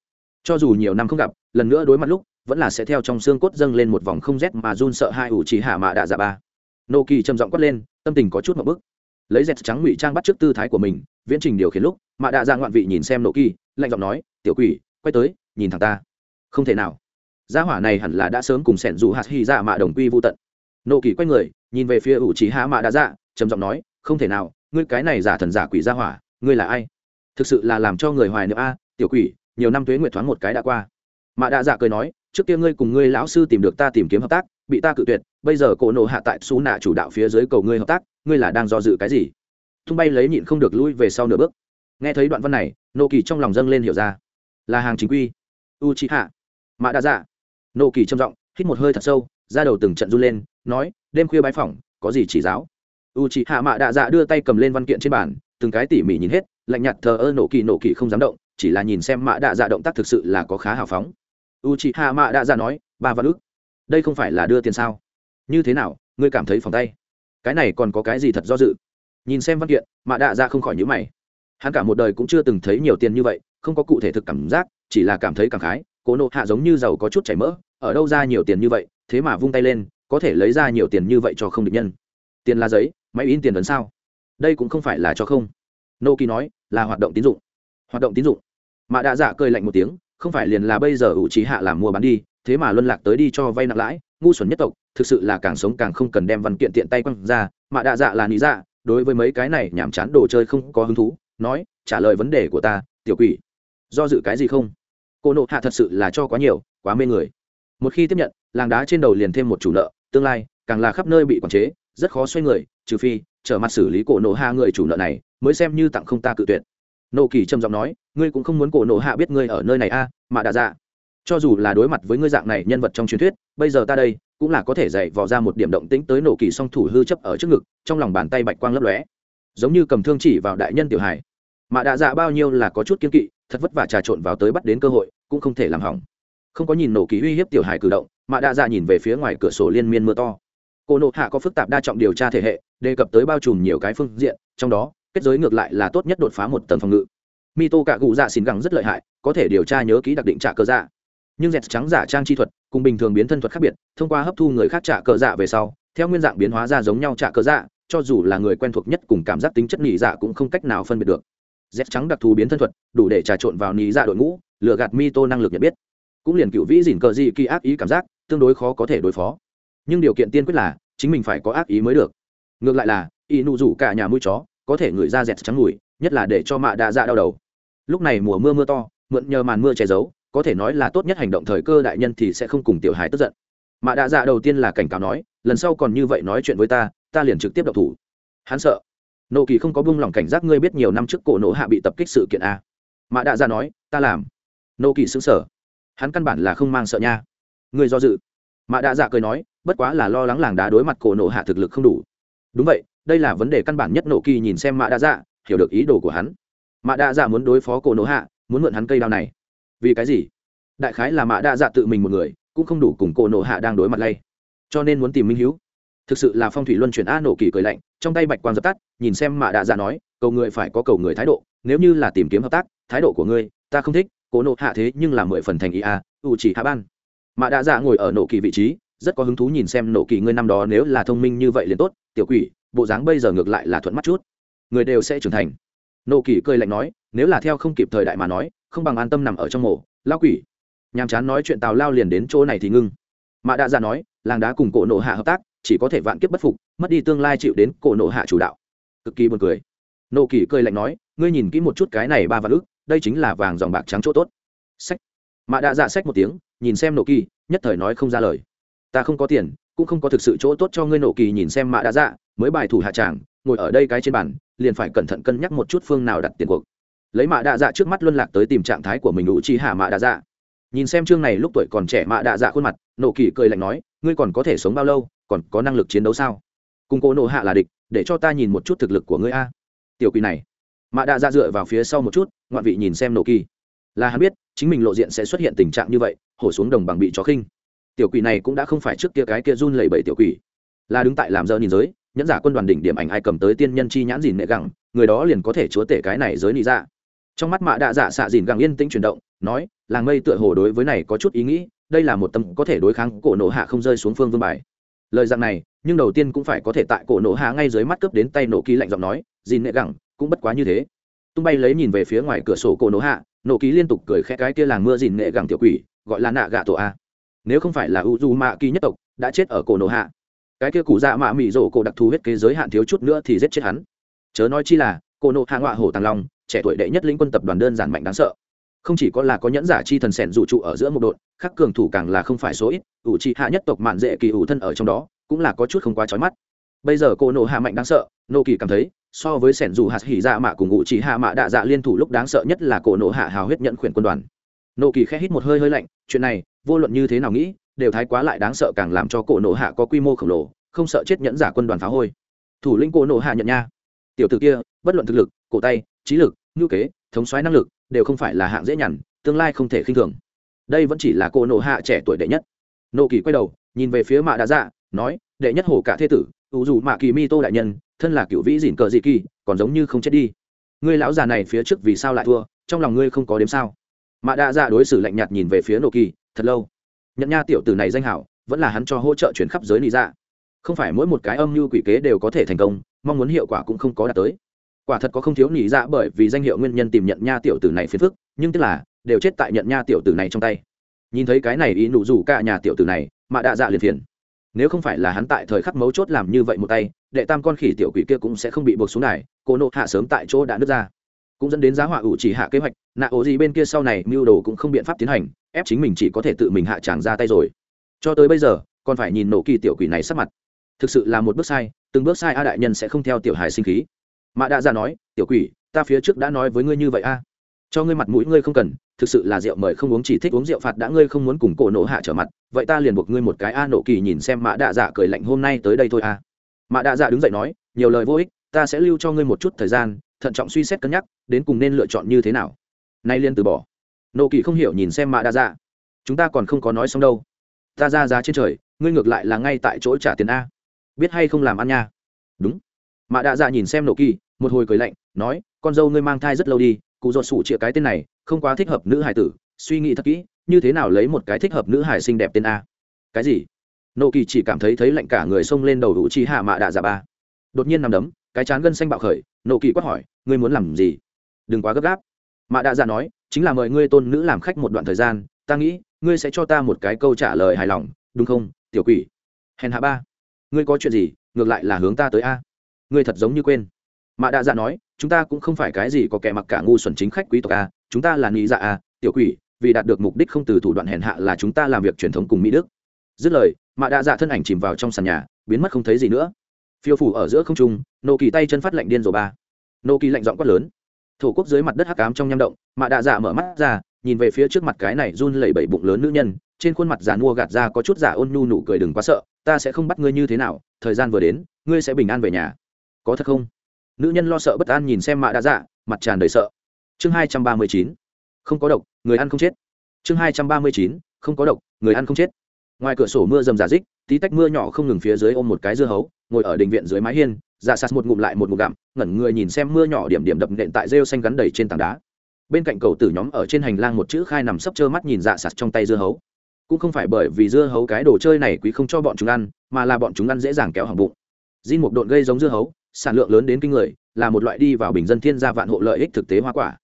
Cho dù nhiều năm không gặp, lần nữa đối mặt lúc, vẫn là sẽ theo trong xương cốt dâng lên một vòng không rét mà run sợ hai ủ chỉ hạ mạ đạ dạ ba nô kỳ trầm giọng quát lên, tâm tình có chút một bức. Lấy dẹt trắng ngụy trang bắt trước tư thái của mình, viễn trình điều khiển lúc mạ đạ dạ ngoạn vị nhìn xem nô kỳ, lạnh giọng nói, tiểu quỷ, quay tới, nhìn thằng ta. Không thể nào. Gia hỏa này hẳn là đã sớm cùng sẻn dù hạt hy ra mạ đồng quy vô tận. Nô kỳ quay người, nhìn về phía ủ trí hạ mạ đạ dạ trầm giọng nói, không thể nào, ngươi cái này giả thần giả quỷ gia hỏa, ngươi là ai? Thực sự là làm cho người hoài niệm a, tiểu quỷ, nhiều năm tuế nguyệt thoáng một cái đã qua. Mạ đạ dạ cười nói trước kia ngươi cùng ngươi lão sư tìm được ta tìm kiếm hợp tác, bị ta cự tuyệt, bây giờ cổ nộ hạ tại xú nạ chủ đạo phía dưới cầu ngươi hợp tác, ngươi là đang do dự cái gì? Tung bay lấy nhịn không được lui về sau nửa bước. Nghe thấy đoạn văn này, nô kỳ trong lòng dâng lên hiểu ra. Là hàng chính quy. U chi hạ mạ đa dạ nô kỳ trầm giọng, hít một hơi thật sâu ra đầu từng trận run lên, nói, đêm khuya bái phỏng, có gì chỉ giáo? U chi hạ mạ đa dạ đưa tay cầm lên văn kiện trên bàn, từng cái tỉ mỉ nhìn hết, lạnh nhạt thờ ơ nộ kỳ nộ kỳ không dám động, chỉ là nhìn xem mạ đa dạ động tác thực sự là có khá hào phóng u chị hạ mạ đã ra nói, ba vạn ước đây không phải là đưa tiền sao? Như thế nào, ngươi cảm thấy phòng tay? Cái này còn có cái gì thật do dự? Nhìn xem văn kiện mạ đạ ra không khỏi nhữ mày. Hắn cả một đời cũng chưa từng thấy nhiều tiền như vậy, không có cụ thể thực cảm giác, chỉ là cảm thấy cảm khái, cố nộ hạ giống như giàu có chút chảy mỡ, ở đâu ra nhiều tiền như vậy, thế mà vung tay lên, có thể lấy ra nhiều tiền như vậy cho không được nhân. Tiền là giấy, máy in tiền ấn sao? Đây cũng không phải là cho không. Nô kỳ nói, là hoạt động tín dụng. Hoạt động tín dụng? Mạ đạ dạ cười lạnh một tiếng không phải liền là bây giờ ủ trí hạ làm mua bán đi, thế mà luân lạc tới đi cho vay nặng lãi, ngu xuẩn nhất tộc, thực sự là càng sống càng không cần đem văn kiện tiện tay quăng ra mạ đạ dạ là lý dạ đối với mấy cái này nhảm chán đồ chơi không có hứng thú, nói, trả lời vấn đề của ta, tiểu quỷ, do dự cái gì không? Cô nộ hạ thật sự là cho quá nhiều, quá mê người. Một khi tiếp nhận, làng đá trên đầu liền thêm một chủ nợ, tương lai, càng là khắp nơi bị quản chế, rất khó xoay người, trừ phi, trở mặt xử lý cổ nộ hạ người chủ nợ này, mới xem như tặng không ta cự tuyệt nộ kỳ trầm giọng nói, ngươi cũng không muốn cổ nộ hạ biết ngươi ở nơi này a mà đã dạ. Cho dù là đối mặt với ngươi dạng này nhân vật trong truyền thuyết, bây giờ ta đây cũng là có thể dạy vò ra một điểm động tĩnh tới nổ kỳ song thủ hư chấp ở trước ngực, trong lòng bàn tay bạch quang lấp lóe. Giống như cầm thương chỉ vào đại nhân tiểu hải mà đã dạ bao nhiêu là có chút kiên kỵ, thật vất vả trà trộn vào tới bắt đến cơ hội, cũng không thể làm hỏng. Không có nhìn nổ kỳ uy hiếp tiểu hải cử động, mà đã dạ nhìn về phía ngoài cửa sổ liên miên mưa to. Cô nộ hạ có phức tạp đa trọng điều tra thể hệ, đề cập tới bao trùm nhiều cái phương diện, trong đó kết giới ngược lại là tốt nhất đột phá một tầng phòng ngự. Mito cả cụ dạ xin gắng rất lợi hại, có thể điều tra nhớ kỹ đặc định trả cơ dạ. Nhưng dẹt trắng giả trang chi thuật cùng bình thường biến thân thuật khác biệt, thông qua hấp thu người khác trả cờ dạ về sau, theo nguyên dạng biến hóa ra giống nhau trả cờ dạ cho dù là người quen thuộc nhất cùng cảm giác tính chất nỉ dạ cũng không cách nào phân biệt được. Dẹt trắng đặc thù biến thân thuật đủ để trà trộn vào nỉ dạ đội ngũ, lừa gạt mi tô năng lực nhận biết. Cũng liền cựu vĩ dìn cờ dị kỳ ác ý cảm giác, tương đối khó có thể đối phó. Nhưng điều kiện tiên quyết là, chính mình phải có ác ý mới được. Ngược lại là, y nụ rủ cả nhà mũi chó có thể ngửi ra dẹt trắng mùi, nhất là để cho mạ đạ dạ đau đầu. Lúc này mùa mưa mưa to, mượn nhờ màn mưa che giấu, có thể nói là tốt nhất hành động thời cơ đại nhân thì sẽ không cùng tiểu hài tức giận. Mạ đạ dạ đầu tiên là cảnh cáo nói, lần sau còn như vậy nói chuyện với ta ta liền trực tiếp đậu thủ. Hắn sợ. Nộ kỳ không có buông lỏng cảnh giác, ngươi biết nhiều năm trước cổ nộ hạ bị tập kích sự kiện a. Mạ đạ dạ nói, ta làm. Nộ kỳ xứng sở hắn căn bản là không mang sợ nha. Người do dự. Mạ đạ dạ cười nói, bất quá là lo lắng làng đá đối mặt cổ nộ hạ thực lực không đủ. Đúng vậy đây là vấn đề căn bản nhất nộ kỳ nhìn xem mạ Đa dạ hiểu được ý đồ của hắn. Mạ Đa dạ muốn đối phó cổ nộ hạ, muốn mượn hắn cây đao này. Vì cái gì? Đại khái là mạ Đa dạ tự mình một người, cũng không đủ cùng cổ nộ hạ đang đối mặt lay. Cho nên muốn tìm minh hữu thực sự là phong thủy luân chuyển a nổ kỳ cười lạnh, trong tay bạch quang dập tắt, nhìn xem mạ Đa dạ nói, cầu người phải có cầu người thái độ, nếu như là tìm kiếm hợp tác, thái độ của ngươi, ta không thích, cổ nộ hạ thế nhưng là mười phần thành ý a, u chỉ hạ ban. Mạ Đa dạ ngồi ở nổ kỳ vị trí rất có hứng thú nhìn xem nổ kỳ ngươi năm đó nếu là thông minh như vậy liền tốt, tiểu quỷ, bộ dáng bây giờ ngược lại là thuận mắt chút. Người đều sẽ trưởng thành. Nổ kỳ cười lạnh nói, nếu là theo không kịp thời đại mà nói, không bằng an tâm nằm ở trong mổ lao quỷ. Nhàm chán nói chuyện tào lao liền đến chỗ này thì ngưng. Mạ đạ dạ ra nói, làng đá cùng cổ nổ hạ hợp tác, chỉ có thể vạn kiếp bất phục, mất đi tương lai chịu đến cổ nổ hạ chủ đạo. Cực kỳ buồn cười. Nổ kỳ cười lạnh nói, ngươi nhìn kỹ một chút cái này ba vạn ức, đây chính là vàng dòng bạc trắng chỗ tốt. Sách. Mạ đạ dạ sách một tiếng, nhìn xem nổ kỳ, nhất thời nói không ra lời ta không có tiền, cũng không có thực sự chỗ tốt cho ngươi nổ kỳ nhìn xem mạ đã dạ mới bài thủ hạ tràng, ngồi ở đây cái trên bàn, liền phải cẩn thận cân nhắc một chút phương nào đặt tiền cuộc. Lấy mạ đạ dạ trước mắt luân lạc tới tìm trạng thái của mình đủ chi hạ mạ đạ dạ. Nhìn xem chương này lúc tuổi còn trẻ mạ đạ dạ khuôn mặt nộ kỳ cười lạnh nói, ngươi còn có thể sống bao lâu, còn có năng lực chiến đấu sao? Cùng cô nộ hạ là địch, để cho ta nhìn một chút thực lực của ngươi a. Tiểu quỷ này. Mạ đạ dạ dựa vào phía sau một chút, ngoạn vị nhìn xem nộ kỳ. Là hắn biết, chính mình lộ diện sẽ xuất hiện tình trạng như vậy, hổ xuống đồng bằng bị chó khinh tiểu quỷ này cũng đã không phải trước kia cái kia run lẩy bẩy tiểu quỷ. Là đứng tại làm dơ nhìn giới, nhẫn giả quân đoàn đỉnh điểm ảnh ai cầm tới tiên nhân chi nhãn dìn nệ gẳng, người đó liền có thể chúa tể cái này giới nị ra dạ. trong mắt mạ đạ dạ xạ dìn gẳng yên tĩnh chuyển động, nói, làng mây tựa hồ đối với này có chút ý nghĩ, đây là một tâm có thể đối kháng cổ nổ hạ không rơi xuống phương vương bài. Lời rằng này, nhưng đầu tiên cũng phải có thể tại cổ nổ hạ ngay dưới mắt cướp đến tay nổ ký lạnh giọng nói, dìn nệ gẳng, cũng bất quá như thế. Tung bay lấy nhìn về phía ngoài cửa sổ cổ nổ hạ nổ ký liên tục cười khẽ cái kia làng mưa dìn nệ gẳng tiểu quỷ, gọi là nạ gạ tổ a nếu không phải là u du mạ kỳ nhất tộc, đã chết ở cổ nổ hạ. Cái kia cụ dạ mạ mị rổ cổ đặc thù huyết kế giới hạn thiếu chút nữa thì giết chết hắn. Chớ nói chi là, cổ nổ hạ ngọa hổ tàng long, trẻ tuổi đệ nhất lĩnh quân tập đoàn đơn giản mạnh đáng sợ. Không chỉ có là có nhẫn giả chi thần sẻn dụ trụ ở giữa một đội khắc cường thủ càng là không phải số ít, ủ trị hạ nhất tộc mạn dễ kỳ ủ thân ở trong đó, cũng là có chút không quá trói mắt. Bây giờ cô nộ hạ mạnh đáng sợ, nô kỳ cảm thấy, so với sẻn dù hạt hỉ dạ mạ cùng ủ trị hạ mạ đạ dạ liên thủ lúc đáng sợ nhất là cổ nộ hạ hào huyết nhận khuyển quân đoàn nô kỳ khẽ hít một hơi hơi lạnh, chuyện này, vô luận như thế nào nghĩ, đều thái quá lại đáng sợ càng làm cho cổ nộ hạ có quy mô khổng lồ, không sợ chết nhẫn giả quân đoàn phá hôi. Thủ lĩnh cổ nộ hạ nhận nha. Tiểu t ử kia, bất luận thực lực, cổ tay, trí lực, ngữ kế, thống xoáy năng lực, đều không phải là hạng dễ nhằn, tương lai không thể khinh thường. Đây vẫn chỉ là Cổ nộ hạ trẻ tuổi đệ nhất. Nộ kỳ quay đầu, nhìn về phía mạ đã dạ nói, đệ nhất hổ cả thế tử ưu dù mạ kỳ mi tô đại nhân, thân là cựu vĩ dìn cờ dị kỳ, còn giống như không chết đi. Ngươi lão già này phía trước vì sao lại thua, trong lòng ngươi không có đếm sao? Mạ Đa dạ đối xử lạnh nhạt nhìn về phía Nô kỳ thật lâu. Nhận nha tiểu tử này danh hảo, vẫn là hắn cho hỗ trợ chuyển khắp giới lý dạ. Không phải mỗi một cái âm mưu quỷ kế đều có thể thành công, mong muốn hiệu quả cũng không có đạt tới. Quả thật có không thiếu nỉ dạ bởi vì danh hiệu nguyên nhân tìm nhận nha tiểu tử này phiền phức, nhưng tức là, đều chết tại nhận nha tiểu tử này trong tay. Nhìn thấy cái này ý nụ rủ cả nhà tiểu tử này mà đạ dạ liền phiền. Nếu không phải là hắn tại thời khắc mấu chốt làm như vậy một tay, đệ tam con khỉ tiểu quỷ kia cũng sẽ không bị buộc xuống này cô nộ hạ sớm tại chỗ đã nứt ra cũng dẫn đến giá họa ủ chỉ hạ kế hoạch, nạ ổ gì bên kia sau này mưu đồ cũng không biện pháp tiến hành, ép chính mình chỉ có thể tự mình hạ tràng ra tay rồi. Cho tới bây giờ, còn phải nhìn nổ kỳ tiểu quỷ này sắp mặt. Thực sự là một bước sai, từng bước sai a đại nhân sẽ không theo tiểu hài sinh khí. Mạ đạ ra nói, tiểu quỷ, ta phía trước đã nói với ngươi như vậy a. Cho ngươi mặt mũi ngươi không cần, thực sự là rượu mời không uống chỉ thích uống rượu phạt đã ngươi không muốn cùng cổ nổ hạ trở mặt, vậy ta liền buộc ngươi một cái a nổ kỳ nhìn xem mạ đạ dạ cười lạnh hôm nay tới đây thôi a. Mạ đạ dạ đứng dậy nói, nhiều lời vô ích, ta sẽ lưu cho ngươi một chút thời gian thận trọng suy xét cân nhắc, đến cùng nên lựa chọn như thế nào. Nay liên từ bỏ. Nộ kỳ không hiểu nhìn xem mạ đa dạ. Chúng ta còn không có nói xong đâu. Ta ra giá trên trời, ngươi ngược lại là ngay tại chỗ trả tiền a. Biết hay không làm ăn nha? Đúng. Mạ đa dạ nhìn xem nộ kỳ, một hồi cười lạnh, nói, con dâu ngươi mang thai rất lâu đi, cụ ruột sủ chĩa cái tên này, không quá thích hợp nữ hải tử, suy nghĩ thật kỹ, như thế nào lấy một cái thích hợp nữ hải xinh đẹp tên a? Cái gì? Nộ kỳ chỉ cảm thấy thấy lạnh cả người xông lên đầu đủ chi hạ mạ đạ dạ ba. Đột nhiên nằm đấm cái chán gân xanh bạo khởi, nộ kỳ quát hỏi, ngươi muốn làm gì? Đừng quá gấp gáp. Mạ đạ dạ nói, chính là mời ngươi tôn nữ làm khách một đoạn thời gian, ta nghĩ, ngươi sẽ cho ta một cái câu trả lời hài lòng, đúng không, tiểu quỷ? Hèn hạ ba, ngươi có chuyện gì, ngược lại là hướng ta tới a. Ngươi thật giống như quên. Mạ đạ dạ nói, chúng ta cũng không phải cái gì có kẻ mặc cả ngu xuẩn chính khách quý tộc a, chúng ta là nghĩ dạ a, tiểu quỷ, vì đạt được mục đích không từ thủ đoạn hèn hạ là chúng ta làm việc truyền thống cùng mỹ đức. Dứt lời, mạ đạ dạ thân ảnh chìm vào trong sàn nhà, biến mất không thấy gì nữa phiêu phủ ở giữa không trung, nô kỳ tay chân phát lạnh điên rồ ba. Nô kỳ lạnh giọng quát lớn. Thổ quốc dưới mặt đất hắc ám trong nham động mạ đạ dạ mở mắt ra, nhìn về phía trước mặt cái này run lẩy bẩy bụng lớn nữ nhân, trên khuôn mặt giàn mua gạt ra có chút giả ôn nhu nụ cười đừng quá sợ, ta sẽ không bắt ngươi như thế nào, thời gian vừa đến, ngươi sẽ bình an về nhà. Có thật không? Nữ nhân lo sợ bất an nhìn xem mạ Đa dạ mặt tràn đầy sợ. Chương hai trăm ba mươi chín. Không có độc, người ăn không chết. Chương hai trăm ba mươi chín. Không có độc, người ăn không chết. Ngoài cửa sổ mưa rầm giả dích tí tách mưa nhỏ không ngừng phía dưới ôm một cái dưa hấu ngồi ở đình viện dưới mái hiên dạ sạt một ngụm lại một ngụm gặm, ngẩn người nhìn xem mưa nhỏ điểm điểm đập nện tại rêu xanh gắn đầy trên tảng đá. Bên cạnh cầu tử nhóm ở trên hành lang một chữ khai nằm sấp trơ mắt nhìn dạ sạt trong tay dưa hấu. Cũng không phải bởi vì dưa hấu cái đồ chơi này quý không cho bọn chúng ăn, mà là bọn chúng ăn dễ dàng kéo hỏng bụng. Jin một độn gây giống dưa hấu, sản lượng lớn đến kinh người, là một loại đi vào bình dân thiên gia vạn hộ lợi ích thực tế hoa quả.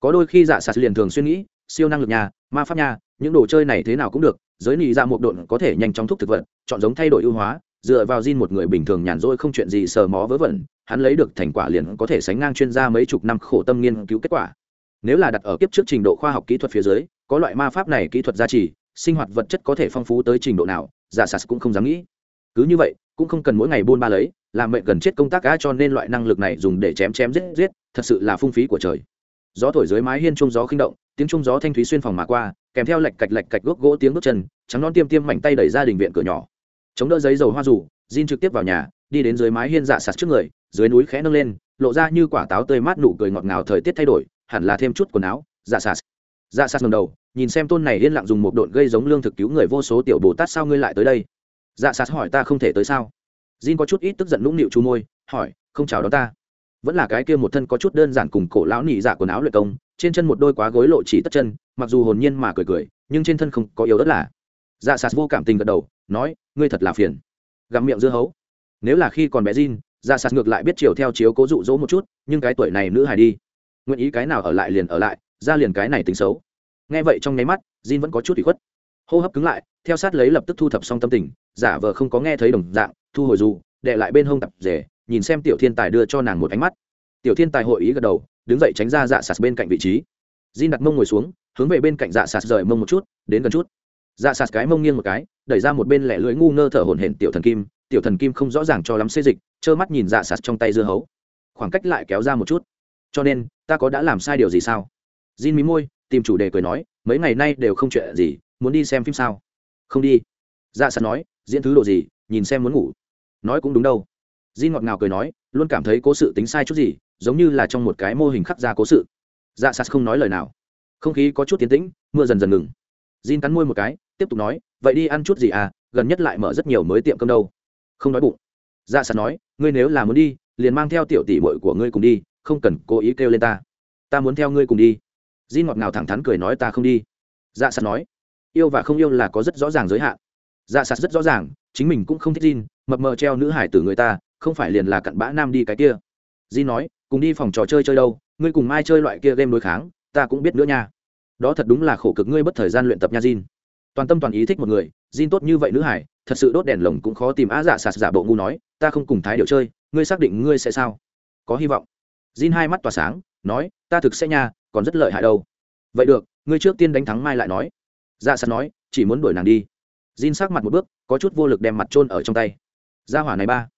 Có đôi khi dạ sạt liền thường suy nghĩ, siêu năng lực nhà, ma pháp nhà, những đồ chơi này thế nào cũng được, giới nị dạ một độn có thể nhanh chóng thúc thực vật, chọn giống thay đổi ưu hóa dựa vào Jin một người bình thường nhàn rỗi không chuyện gì sờ mó vớ vẩn, hắn lấy được thành quả liền có thể sánh ngang chuyên gia mấy chục năm khổ tâm nghiên cứu kết quả. Nếu là đặt ở kiếp trước trình độ khoa học kỹ thuật phía dưới, có loại ma pháp này kỹ thuật gia trì, sinh hoạt vật chất có thể phong phú tới trình độ nào, giả sạt cũng không dám nghĩ. Cứ như vậy, cũng không cần mỗi ngày buôn ba lấy, làm mệnh gần chết công tác á cho nên loại năng lực này dùng để chém chém giết giết, thật sự là phung phí của trời. Gió thổi dưới mái hiên trung gió khinh động, tiếng trung gió thanh thúy xuyên phòng mà qua, kèm theo lạch cạch lạch cạch gốc gỗ tiếng bước chân, trắng non tiêm tiêm mảnh tay đẩy ra đình viện cửa nhỏ chống đỡ giấy dầu hoa rủ, Jin trực tiếp vào nhà, đi đến dưới mái hiên dạ sạt trước người, dưới núi khẽ nâng lên, lộ ra như quả táo tươi mát nụ cười ngọt ngào thời tiết thay đổi, hẳn là thêm chút quần áo dạ sạt. Dạ sạt ngầm đầu, nhìn xem tôn này yên lặng dùng một độn gây giống lương thực cứu người vô số tiểu bồ tát sao ngươi lại tới đây? Dạ sạt hỏi ta không thể tới sao? Jin có chút ít tức giận nũng nịu chu môi, hỏi, không chào đón ta. Vẫn là cái kia một thân có chút đơn giản cùng cổ lão nỉ dạ quần áo luyện công, trên chân một đôi quá gối lộ chỉ tất chân, mặc dù hồn nhiên mà cười cười, nhưng trên thân không có yếu đất là. Dạ sạt vô cảm tình gật đầu nói, ngươi thật là phiền. Gặm miệng dưa hấu. Nếu là khi còn bé Jin ra sạt ngược lại biết chiều theo chiếu cố dụ dỗ một chút, nhưng cái tuổi này nữ hài đi. Nguyện ý cái nào ở lại liền ở lại, ra liền cái này tính xấu. Nghe vậy trong nháy mắt, Jin vẫn có chút bị khuất. Hô hấp cứng lại, theo sát lấy lập tức thu thập xong tâm tình, giả vờ không có nghe thấy đồng dạng, thu hồi dù đệ lại bên hông tập rể, nhìn xem tiểu thiên tài đưa cho nàng một ánh mắt. Tiểu thiên tài hội ý gật đầu, đứng dậy tránh ra dạ sạt bên cạnh vị trí. Jin đặt mông ngồi xuống, hướng về bên cạnh dạ sạt rời mông một chút, đến gần chút dạ sạt cái mông nghiêng một cái, đẩy ra một bên lẻ lưỡi ngu ngơ thở hổn hển tiểu thần kim, tiểu thần kim không rõ ràng cho lắm xê dịch, trơ mắt nhìn dạ sạt trong tay dưa hấu. Khoảng cách lại kéo ra một chút. Cho nên, ta có đã làm sai điều gì sao? Jin mí môi, tìm chủ đề cười nói, mấy ngày nay đều không chuyện gì, muốn đi xem phim sao? Không đi. Dạ sạt nói, diễn thứ đồ gì, nhìn xem muốn ngủ. Nói cũng đúng đâu. Jin ngọt ngào cười nói, luôn cảm thấy cố sự tính sai chút gì, giống như là trong một cái mô hình khắc ra cố sự. Dạ sạt không nói lời nào. Không khí có chút tiến tĩnh, mưa dần dần ngừng. Jin cắn môi một cái, tiếp tục nói, vậy đi ăn chút gì à? Gần nhất lại mở rất nhiều mới tiệm cơm đâu. Không nói bụng. Dạ sạt nói, ngươi nếu là muốn đi, liền mang theo tiểu tỷ muội của ngươi cùng đi, không cần cố ý kêu lên ta. Ta muốn theo ngươi cùng đi. Jin ngọt ngào thẳng thắn cười nói, ta không đi. Dạ sạt nói, yêu và không yêu là có rất rõ ràng giới hạn. Dạ sạt rất rõ ràng, chính mình cũng không thích Jin, mập mờ treo nữ hải tử người ta, không phải liền là cặn bã nam đi cái kia. Jin nói, cùng đi phòng trò chơi chơi đâu, ngươi cùng mai chơi loại kia game đối kháng, ta cũng biết nữa nha đó thật đúng là khổ cực ngươi bất thời gian luyện tập nha Jin. Toàn tâm toàn ý thích một người, Jin tốt như vậy nữ hải, thật sự đốt đèn lồng cũng khó tìm á dạ sạt giả bộ ngu nói, ta không cùng thái điệu chơi, ngươi xác định ngươi sẽ sao? Có hy vọng. Jin hai mắt tỏa sáng, nói, ta thực sẽ nha, còn rất lợi hại đâu. Vậy được, ngươi trước tiên đánh thắng mai lại nói. Dạ sạt nói, chỉ muốn đuổi nàng đi. Jin sắc mặt một bước, có chút vô lực đem mặt trôn ở trong tay. Gia hỏa này ba.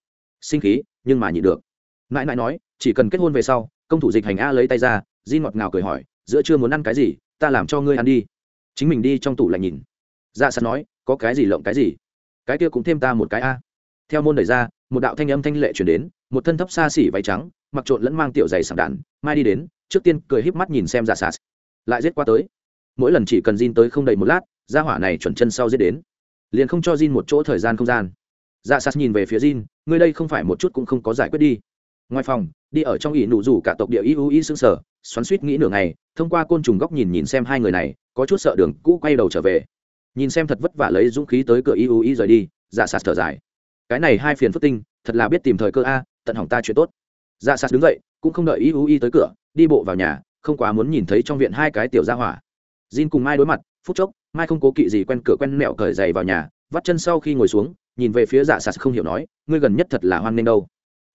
Sinh khí, nhưng mà nhịn được. Nãi nãi nói, chỉ cần kết hôn về sau, công thủ dịch hành a lấy tay ra, Jin ngọt ngào cười hỏi giữa chưa muốn ăn cái gì, ta làm cho ngươi ăn đi. Chính mình đi trong tủ lạnh nhìn. Dạ sạt nói, có cái gì lộng cái gì? Cái kia cũng thêm ta một cái a. Theo môn đẩy ra, một đạo thanh âm thanh lệ chuyển đến, một thân thấp xa xỉ váy trắng, mặc trộn lẫn mang tiểu giày sảng đạn, mai đi đến, trước tiên cười híp mắt nhìn xem dạ sạt. Lại giết qua tới. Mỗi lần chỉ cần Jin tới không đầy một lát ra hỏa này chuẩn chân sau giết đến. Liền không cho Jin một chỗ thời gian không gian. Dạ sạt nhìn về phía Jin, ngươi đây không phải một chút cũng không có giải quyết đi. Ngoài phòng, đi ở trong ỷ nụ rủ cả tộc địa y u y xương sở xoắn suýt nghĩ nửa ngày thông qua côn trùng góc nhìn nhìn xem hai người này có chút sợ đường cũ quay đầu trở về. Nhìn xem thật vất vả lấy dũng khí tới cửa y u y rời đi dạ sạt thở dài. Cái này hai phiền phức tinh thật là biết tìm thời cơ a tận hỏng ta chuyện tốt. Dạ sạt đứng dậy cũng không đợi y u y tới cửa đi bộ vào nhà không quá muốn nhìn thấy trong viện hai cái tiểu gia hỏa. Jin cùng Mai đối mặt, phút chốc, Mai không cố kỵ gì quen cửa quen mẹo cởi giày vào nhà, vắt chân sau khi ngồi xuống, nhìn về phía Dạ Sạt không hiểu nói, ngươi gần nhất thật là hoan nghênh đâu.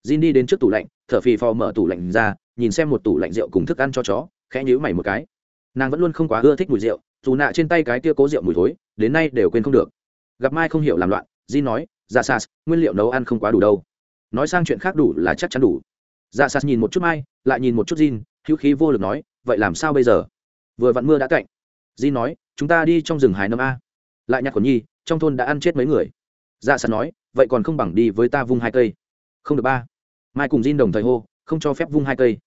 Jin đi đến trước tủ lạnh, thở phì phò mở tủ lạnh ra, nhìn xem một tủ lạnh rượu cùng thức ăn cho chó, khẽ nhíu mày một cái. Nàng vẫn luôn không quá ưa thích mùi rượu, dù nạ trên tay cái kia cố rượu mùi thối, đến nay đều quên không được. Gặp Mai không hiểu làm loạn, Jin nói, "Dạ nguyên liệu nấu ăn không quá đủ đâu." Nói sang chuyện khác đủ là chắc chắn đủ. Dạ nhìn một chút Mai, lại nhìn một chút Jin, hữu khí vô lực nói, "Vậy làm sao bây giờ?" Vừa vặn mưa đã cạnh, Jin nói chúng ta đi trong rừng hái nấm a lại nhặt quần nhi trong thôn đã ăn chết mấy người dạ nói vậy còn không bằng đi với ta vung hai cây không được ba mai cùng Jin đồng thời hô, không cho phép vung hai cây.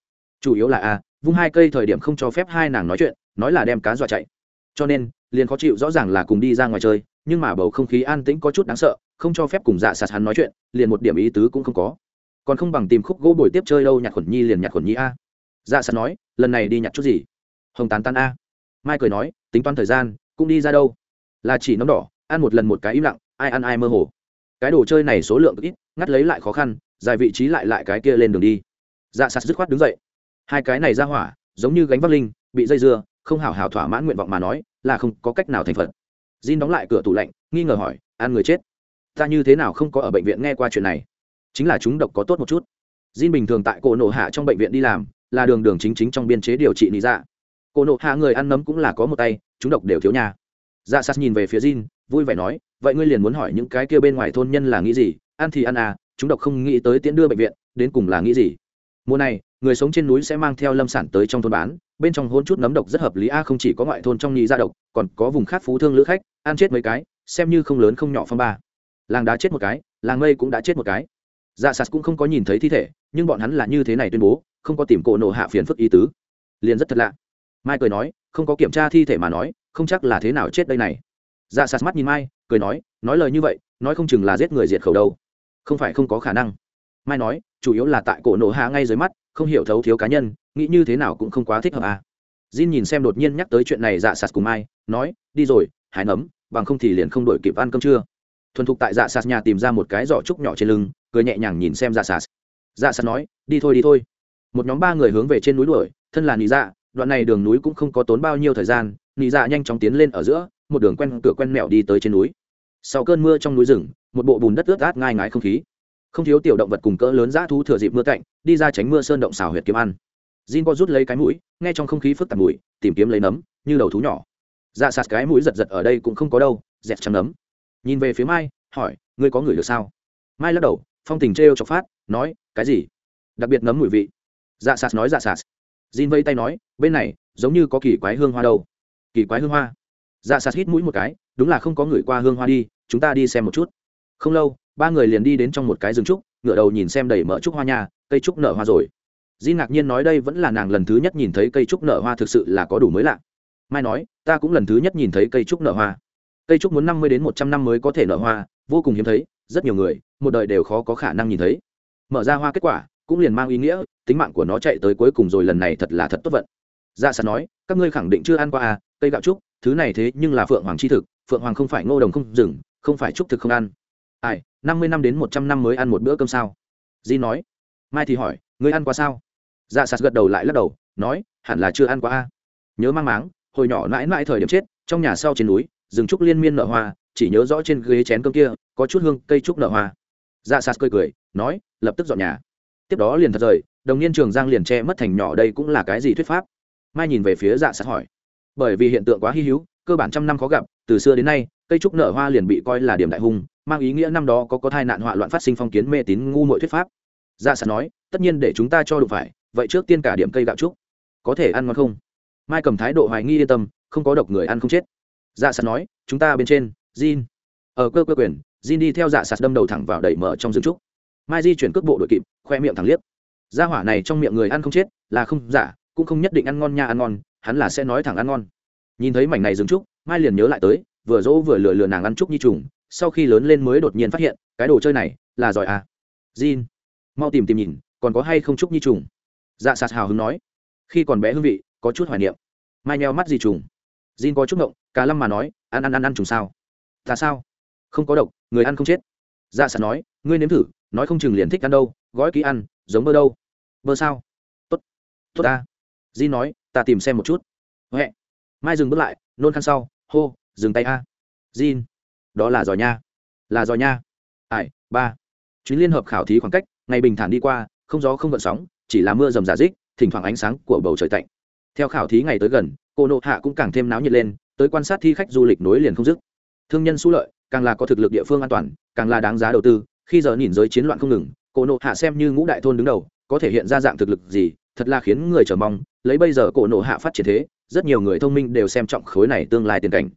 Chủ yếu là a vung hai cây thời điểm không cho phép hai nàng nói chuyện, nói là đem cá dọa chạy. Cho nên, liền khó chịu rõ ràng là cùng đi ra ngoài chơi, nhưng mà bầu không khí an tĩnh có chút đáng sợ, không cho phép cùng dạ sạt hắn nói chuyện, liền một điểm ý tứ cũng không có. Còn không bằng tìm khúc gỗ buổi tiếp chơi đâu nhặt khuẩn nhi liền nhặt khuẩn nhi a. Dạ sạt nói, lần này đi nhặt chút gì? Hồng tán tan a. Mai cười nói, tính toán thời gian, cũng đi ra đâu? Là chỉ nóng đỏ, ăn một lần một cái im lặng, ai ăn ai mơ hồ. Cái đồ chơi này số lượng ít, ngắt lấy lại khó khăn dài vị trí lại lại cái kia lên đường đi. Dạ sạt dứt khoát đứng dậy. Hai cái này ra hỏa, giống như gánh vác linh, bị dây dưa, không hảo hảo thỏa mãn nguyện vọng mà nói, là không có cách nào thành phật. Jin đóng lại cửa tủ lạnh, nghi ngờ hỏi ăn người chết? Ta như thế nào không có ở bệnh viện nghe qua chuyện này? Chính là chúng độc có tốt một chút. Jin bình thường tại cổ nổ hạ trong bệnh viện đi làm, là đường đường chính chính trong biên chế điều trị lý dạ. Cổ nổ hạ người ăn nấm cũng là có một tay, chúng độc đều thiếu nhà dạ sas nhìn về phía Jin, vui vẻ nói, vậy ngươi liền muốn hỏi những cái kia bên ngoài thôn nhân là nghĩ gì? Ăn thì ăn à chúng độc không nghĩ tới tiễn đưa bệnh viện, đến cùng là nghĩ gì? Mùa này, người sống trên núi sẽ mang theo lâm sản tới trong thôn bán, bên trong hôn chút nấm độc rất hợp lý. A, không chỉ có ngoại thôn trong nhị gia độc, còn có vùng khác phú thương lữ khách, ăn chết mấy cái, xem như không lớn không nhỏ phong ba. Làng đá chết một cái, làng mây cũng đã chết một cái. Dạ sạt cũng không có nhìn thấy thi thể, nhưng bọn hắn là như thế này tuyên bố, không có tìm cổ nổ hạ phiền phức ý tứ. Liền rất thật lạ. Mai cười nói, không có kiểm tra thi thể mà nói, không chắc là thế nào chết đây này. Dạ sạt mắt nhìn mai, cười nói nói lời như vậy, nói không chừng là giết người diệt khẩu đâu không phải không có khả năng. Mai nói, chủ yếu là tại cổ nổ hạ ngay dưới mắt, không hiểu thấu thiếu cá nhân, nghĩ như thế nào cũng không quá thích hợp à. Jin nhìn xem đột nhiên nhắc tới chuyện này dạ sạt cùng mai, nói, đi rồi, hái nấm, bằng không thì liền không đổi kịp ăn cơm trưa. Thuần thục tại dạ sạt nhà tìm ra một cái giỏ trúc nhỏ trên lưng, cười nhẹ nhàng nhìn xem dạ sạt. Dạ sạt nói, đi thôi đi thôi. Một nhóm ba người hướng về trên núi đuổi, thân là nị dạ đoạn này đường núi cũng không có tốn bao nhiêu thời gian, nị dạ nhanh chóng tiến lên ở giữa, một đường quen cửa quen mẹo đi tới trên núi sau cơn mưa trong núi rừng, một bộ bùn đất ướt át ngai ngái không khí. Không thiếu tiểu động vật cùng cỡ lớn dã thú thừa dịp mưa cạnh, đi ra tránh mưa sơn động xào huyệt kiếm ăn. Jin có rút lấy cái mũi, nghe trong không khí phức tạp mũi tìm kiếm lấy nấm, như đầu thú nhỏ. Dạ sạt cái mũi giật giật ở đây cũng không có đâu dẹt trắng nấm. Nhìn về phía mai, hỏi, ngươi có người được sao? Mai lắc đầu, phong tình trêu chọc phát, nói, cái gì? Đặc biệt nấm mùi vị. Dạ sạt nói dạ sạt. Jin vây tay nói, bên này, giống như có kỳ quái hương hoa đâu. Kỳ quái hương hoa? Dạ sạt hít mũi một cái, đúng là không có người qua hương hoa đi chúng ta đi xem một chút. Không lâu, ba người liền đi đến trong một cái rừng trúc ngựa đầu nhìn xem đầy mỡ trúc hoa nhà cây trúc nở hoa rồi. Di ngạc nhiên nói đây vẫn là nàng lần thứ nhất nhìn thấy cây trúc nở hoa thực sự là có đủ mới lạ. Mai nói, ta cũng lần thứ nhất nhìn thấy cây trúc nở hoa. Cây trúc muốn năm mươi đến một trăm năm mới có thể nở hoa, vô cùng hiếm thấy, rất nhiều người, một đời đều khó có khả năng nhìn thấy. Mở ra hoa kết quả, cũng liền mang ý nghĩa, tính mạng của nó chạy tới cuối cùng rồi lần này thật là thật tốt vận. Dạ sạt nói, các ngươi khẳng định chưa ăn qua à cây gạo trúc, thứ này thế nhưng là phượng hoàng chi thực, phượng hoàng không phải ngô đồng không rừng không phải trúc thực không ăn. Ai, năm mươi năm đến một trăm năm mới ăn một bữa cơm sao? Di nói. Mai thì hỏi, ngươi ăn qua sao? Dạ sạt gật đầu lại lắc đầu, nói, hẳn là chưa ăn qua a. Nhớ mang máng, hồi nhỏ mãi mãi thời điểm chết, trong nhà sau trên núi, rừng trúc liên miên nở hoa, chỉ nhớ rõ trên ghế chén cơm kia, có chút hương, cây trúc nở hoa. Dạ sạt cười cười, nói, lập tức dọn nhà. Tiếp đó liền thật rời, đồng niên trường giang liền che mất thành nhỏ đây cũng là cái gì thuyết pháp? Mai nhìn về phía dạ sạt hỏi. Bởi vì hiện tượng quá hy hữu, cơ bản trăm năm khó gặp, từ xưa đến nay cây trúc nở hoa liền bị coi là điểm đại hung, mang ý nghĩa năm đó có có thai nạn họa loạn phát sinh phong kiến mê tín ngu mội thuyết pháp. Dạ sạt nói, tất nhiên để chúng ta cho đụng phải, vậy trước tiên cả điểm cây gạo trúc. Có thể ăn ngon không? Mai cầm thái độ hoài nghi yên tâm, không có độc người ăn không chết. Dạ sạt nói, chúng ta bên trên, Jin. Ở cơ cơ quyền, Jin đi theo dạ sạt đâm đầu thẳng vào đẩy mở trong rừng trúc. Mai di chuyển cước bộ đội kịp, khoe miệng thẳng liếc. Gia hỏa này trong miệng người ăn không chết, là không giả, cũng không nhất định ăn ngon nha ăn ngon, hắn là sẽ nói thẳng ăn ngon. Nhìn thấy mảnh này rừng trúc, mai liền nhớ lại tới vừa dỗ vừa lừa lừa nàng ăn trúc nhi trùng, sau khi lớn lên mới đột nhiên phát hiện, cái đồ chơi này là giỏi à? Jin, mau tìm tìm nhìn, còn có hay không trúc nhi trùng? Dạ sạt hào hứng nói. Khi còn bé hương vị, có chút hoài niệm. Mai nheo mắt gì trùng? Jin có chút ngộng, cả lâm mà nói, ăn ăn ăn ăn trùng sao? Ta sao? Không có độc, người ăn không chết. Dạ sạt nói, ngươi nếm thử, nói không chừng liền thích ăn đâu, gói ký ăn, giống bơ đâu. Bơ sao? Tốt tốt ta. Jin nói, ta tìm xem một chút. Huệ. Mai dừng bước lại, nôn khăn sau, hô dừng tay a. Jin. Đó là giỏi nha. Là giỏi nha. Ải ba. Chuyến liên hợp khảo thí khoảng cách, ngày bình thản đi qua, không gió không gợn sóng, chỉ là mưa rầm giả dích thỉnh thoảng ánh sáng của bầu trời tạnh. Theo khảo thí ngày tới gần, cô nộ hạ cũng càng thêm náo nhiệt lên, tới quan sát thi khách du lịch nối liền không dứt. Thương nhân su lợi, càng là có thực lực địa phương an toàn, càng là đáng giá đầu tư. Khi giờ nhìn giới chiến loạn không ngừng cổ nộ hạ xem như ngũ đại thôn đứng đầu, có thể hiện ra dạng thực lực gì, thật là khiến người chờ mong. Lấy bây giờ cổ nộ hạ phát triển thế, rất nhiều người thông minh đều xem trọng khối này tương lai tiền cảnh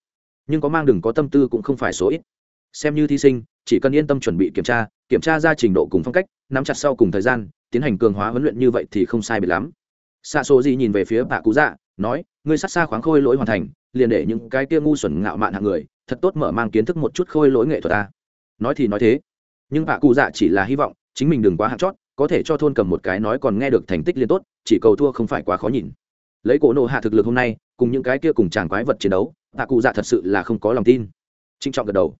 nhưng có mang đừng có tâm tư cũng không phải số ít. Xem như thí sinh, chỉ cần yên tâm chuẩn bị kiểm tra kiểm tra ra trình độ cùng phong cách, nắm chặt sau cùng thời gian, tiến hành cường hóa huấn luyện như vậy thì không sai biệt lắm. Xa số gì nhìn về phía bà cú dạ nói, ngươi sát xa khoáng khôi lỗi hoàn thành, liền để những cái kia ngu xuẩn ngạo mạn hạng người, thật tốt mở mang kiến thức một chút khôi lỗi nghệ thuật ta. Nói thì nói thế. Nhưng bà cụ dạ chỉ là hy vọng, chính mình đừng quá hạng chót, có thể cho thôn cầm một cái nói còn nghe được thành tích liên tốt, chỉ cầu thua không phải quá khó nhìn. Lấy cổ nộ hạ thực lực hôm nay cùng những cái kia cùng chàng quái vật chiến đấu, Tạ cụ dạ thật sự là không có lòng tin. Trinh trọng gật đầu.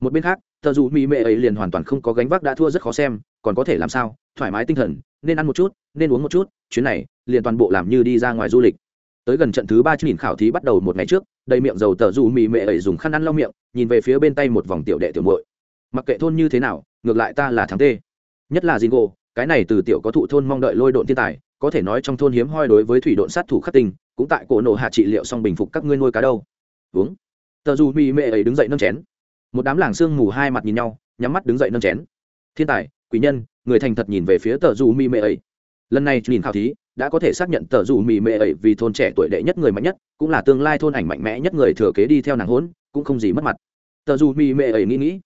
Một bên khác thợ dù mỹ mệ ấy liền hoàn toàn không có gánh vác đã thua rất khó xem, còn có thể làm sao? Thoải mái tinh thần, nên ăn một chút, nên uống một chút, chuyến này, liền toàn bộ làm như đi ra ngoài du lịch. Tới gần trận thứ ba chương nhìn khảo thí bắt đầu một ngày trước, đầy miệng dầu tờ dù mì mệ ấy dùng khăn ăn lau miệng, nhìn về phía bên tay một vòng tiểu đệ tiểu muội. Mặc kệ thôn như thế nào, ngược lại ta là thắng tê. Nhất là jingo, cái này từ tiểu có thụ thôn mong đợi lôi độn thiên tài, có thể nói trong thôn hiếm hoi đối với thủy độn sát thủ khắc tinh cũng tại cổ nổ hạ trị liệu xong bình phục các ngươi nuôi cá đâu. Uống. Tờ dù mì mệ ấy đứng dậy nâng chén. Một đám làng sương mù hai mặt nhìn nhau, nhắm mắt đứng dậy nâng chén. Thiên tài quý nhân, người thành thật nhìn về phía tờ dù mì mệ ấy. Lần này nhìn khảo thí, đã có thể xác nhận tờ dù mì mệ ấy vì thôn trẻ tuổi đệ nhất người mạnh nhất, cũng là tương lai thôn ảnh mạnh mẽ nhất người thừa kế đi theo nàng hốn, cũng không gì mất mặt. Tờ dù mì mệ ấy nghĩ nghĩ.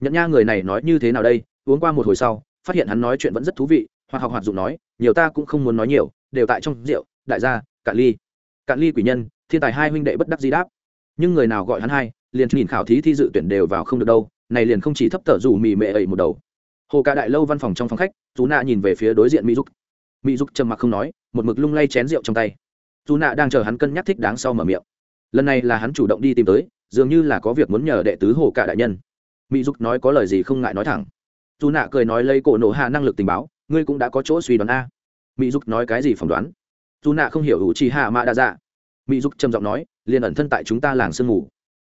Nhận nha người này nói như thế nào đây? Uống qua một hồi sau, phát hiện hắn nói chuyện vẫn rất thú vị, hoặc học hoạt dụng nói, nhiều ta cũng không muốn nói nhiều, đều tại trong rượu, đại gia cả ly cạn ly quỷ nhân, thiên tài hai huynh đệ bất đắc di đáp. Nhưng người nào gọi hắn hai, liền nhìn khảo thí thi dự tuyển đều vào không được đâu, này liền không chỉ thấp tở dù mì mệ ấy một đầu. Hồ cả đại lâu văn phòng trong phòng khách dù nạ nhìn về phía đối diện mỹ dục. Mỹ dục trầm mặc không nói, một mực lung lay chén rượu trong tay. Dù nạ đang chờ hắn cân nhắc thích đáng sau mở miệng. Lần này là hắn chủ động đi tìm tới, dường như là có việc muốn nhờ đệ tứ hồ cả đại nhân. Mỹ dục nói có lời gì không ngại nói thẳng. Dù nạ cười nói lấy cổ nổ hạ năng lực tình báo, ngươi cũng đã có chỗ suy đoán a. Mỹ dục nói cái gì phỏng đoán? Dù nạ không hiểu ủ trì hạ mạ đa dạ. Mỹ dục trầm giọng nói, liền ẩn thân tại chúng ta làng sương ngủ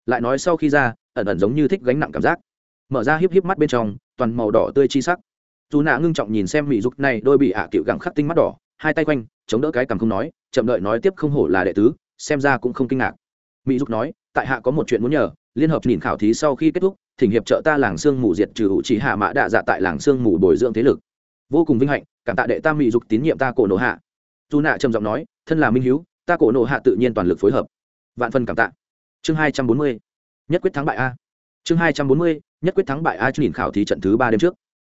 lại nói sau khi ra, ẩn ẩn giống như thích gánh nặng cảm giác. Mở ra hiếp hiếp mắt bên trong, toàn màu đỏ tươi chi sắc. Dù nạ ngưng trọng nhìn xem mỹ dục này, đôi bị ạ à cựu gẳng khắc tinh mắt đỏ, hai tay quanh, chống đỡ cái cằm không nói, chậm đợi nói tiếp không hổ là đệ tứ, xem ra cũng không kinh ngạc. Mỹ dục nói, tại hạ có một chuyện muốn nhờ, liên hợp nhìn khảo thí sau khi kết thúc, thỉnh hiệp trợ ta làng sương mù diệt trừ hữu chỉ hạ mã đạ dạ tại làng sương mù bồi dưỡng thế lực. Vô cùng vinh hạnh, cảm tạ đệ tam mỹ dục tín nhiệm ta cổ nổ hạ dù nạ trầm giọng nói, thân là minh hiếu, ta cổ nộ hạ tự nhiên toàn lực phối hợp. Vạn phân cảm tạ. Chương hai trăm bốn mươi, nhất quyết thắng bại a. Chương hai trăm bốn mươi, nhất quyết thắng bại a nhìn khảo thí trận thứ ba đêm trước.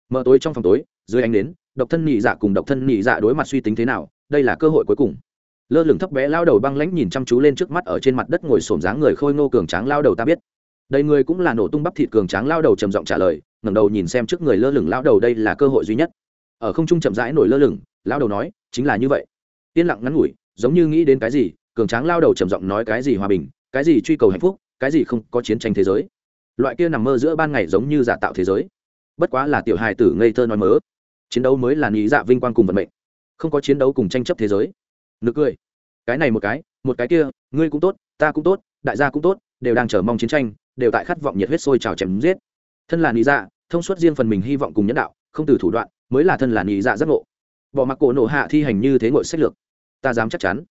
Mở tối trong phòng tối, dưới ánh đến độc thân nhị dạ cùng độc thân nhị dạ đối mặt suy tính thế nào, đây là cơ hội cuối cùng. Lơ lửng thấp bé lao đầu băng lãnh nhìn chăm chú lên trước mắt ở trên mặt đất ngồi xổm dáng người khôi ngô cường tráng lao đầu ta biết. Đầy người cũng là nổ tung bắp thịt cường tráng lao đầu trầm giọng trả lời, ngẩng đầu nhìn xem trước người lơ lửng lao đầu đây là cơ hội duy nhất. Ở không trung chậm rãi nổi lơ lửng, lao đầu nói, chính là như vậy yên lặng ngắn ngủi, giống như nghĩ đến cái gì, cường tráng lao đầu trầm giọng nói cái gì hòa bình, cái gì truy cầu hạnh phúc, cái gì không có chiến tranh thế giới. Loại kia nằm mơ giữa ban ngày giống như giả tạo thế giới. Bất quá là tiểu hài tử ngây thơ nói mớ. Chiến đấu mới là nghĩ dạ vinh quang cùng vận mệnh. Không có chiến đấu cùng tranh chấp thế giới. Nực cười. Cái này một cái một cái kia, ngươi cũng tốt, ta cũng tốt, đại gia cũng tốt, đều đang chờ mong chiến tranh, đều tại khát vọng nhiệt huyết sôi trào chém giết. Thân là nghĩ dạ thông suốt riêng phần mình hy vọng cùng nhân đạo, không từ thủ đoạn, mới là thân là nghĩ dạ giác ngộ. Bỏ mặc cổ nổ hạ thi hành như thế ngội sách lược ta dám chắc chắn.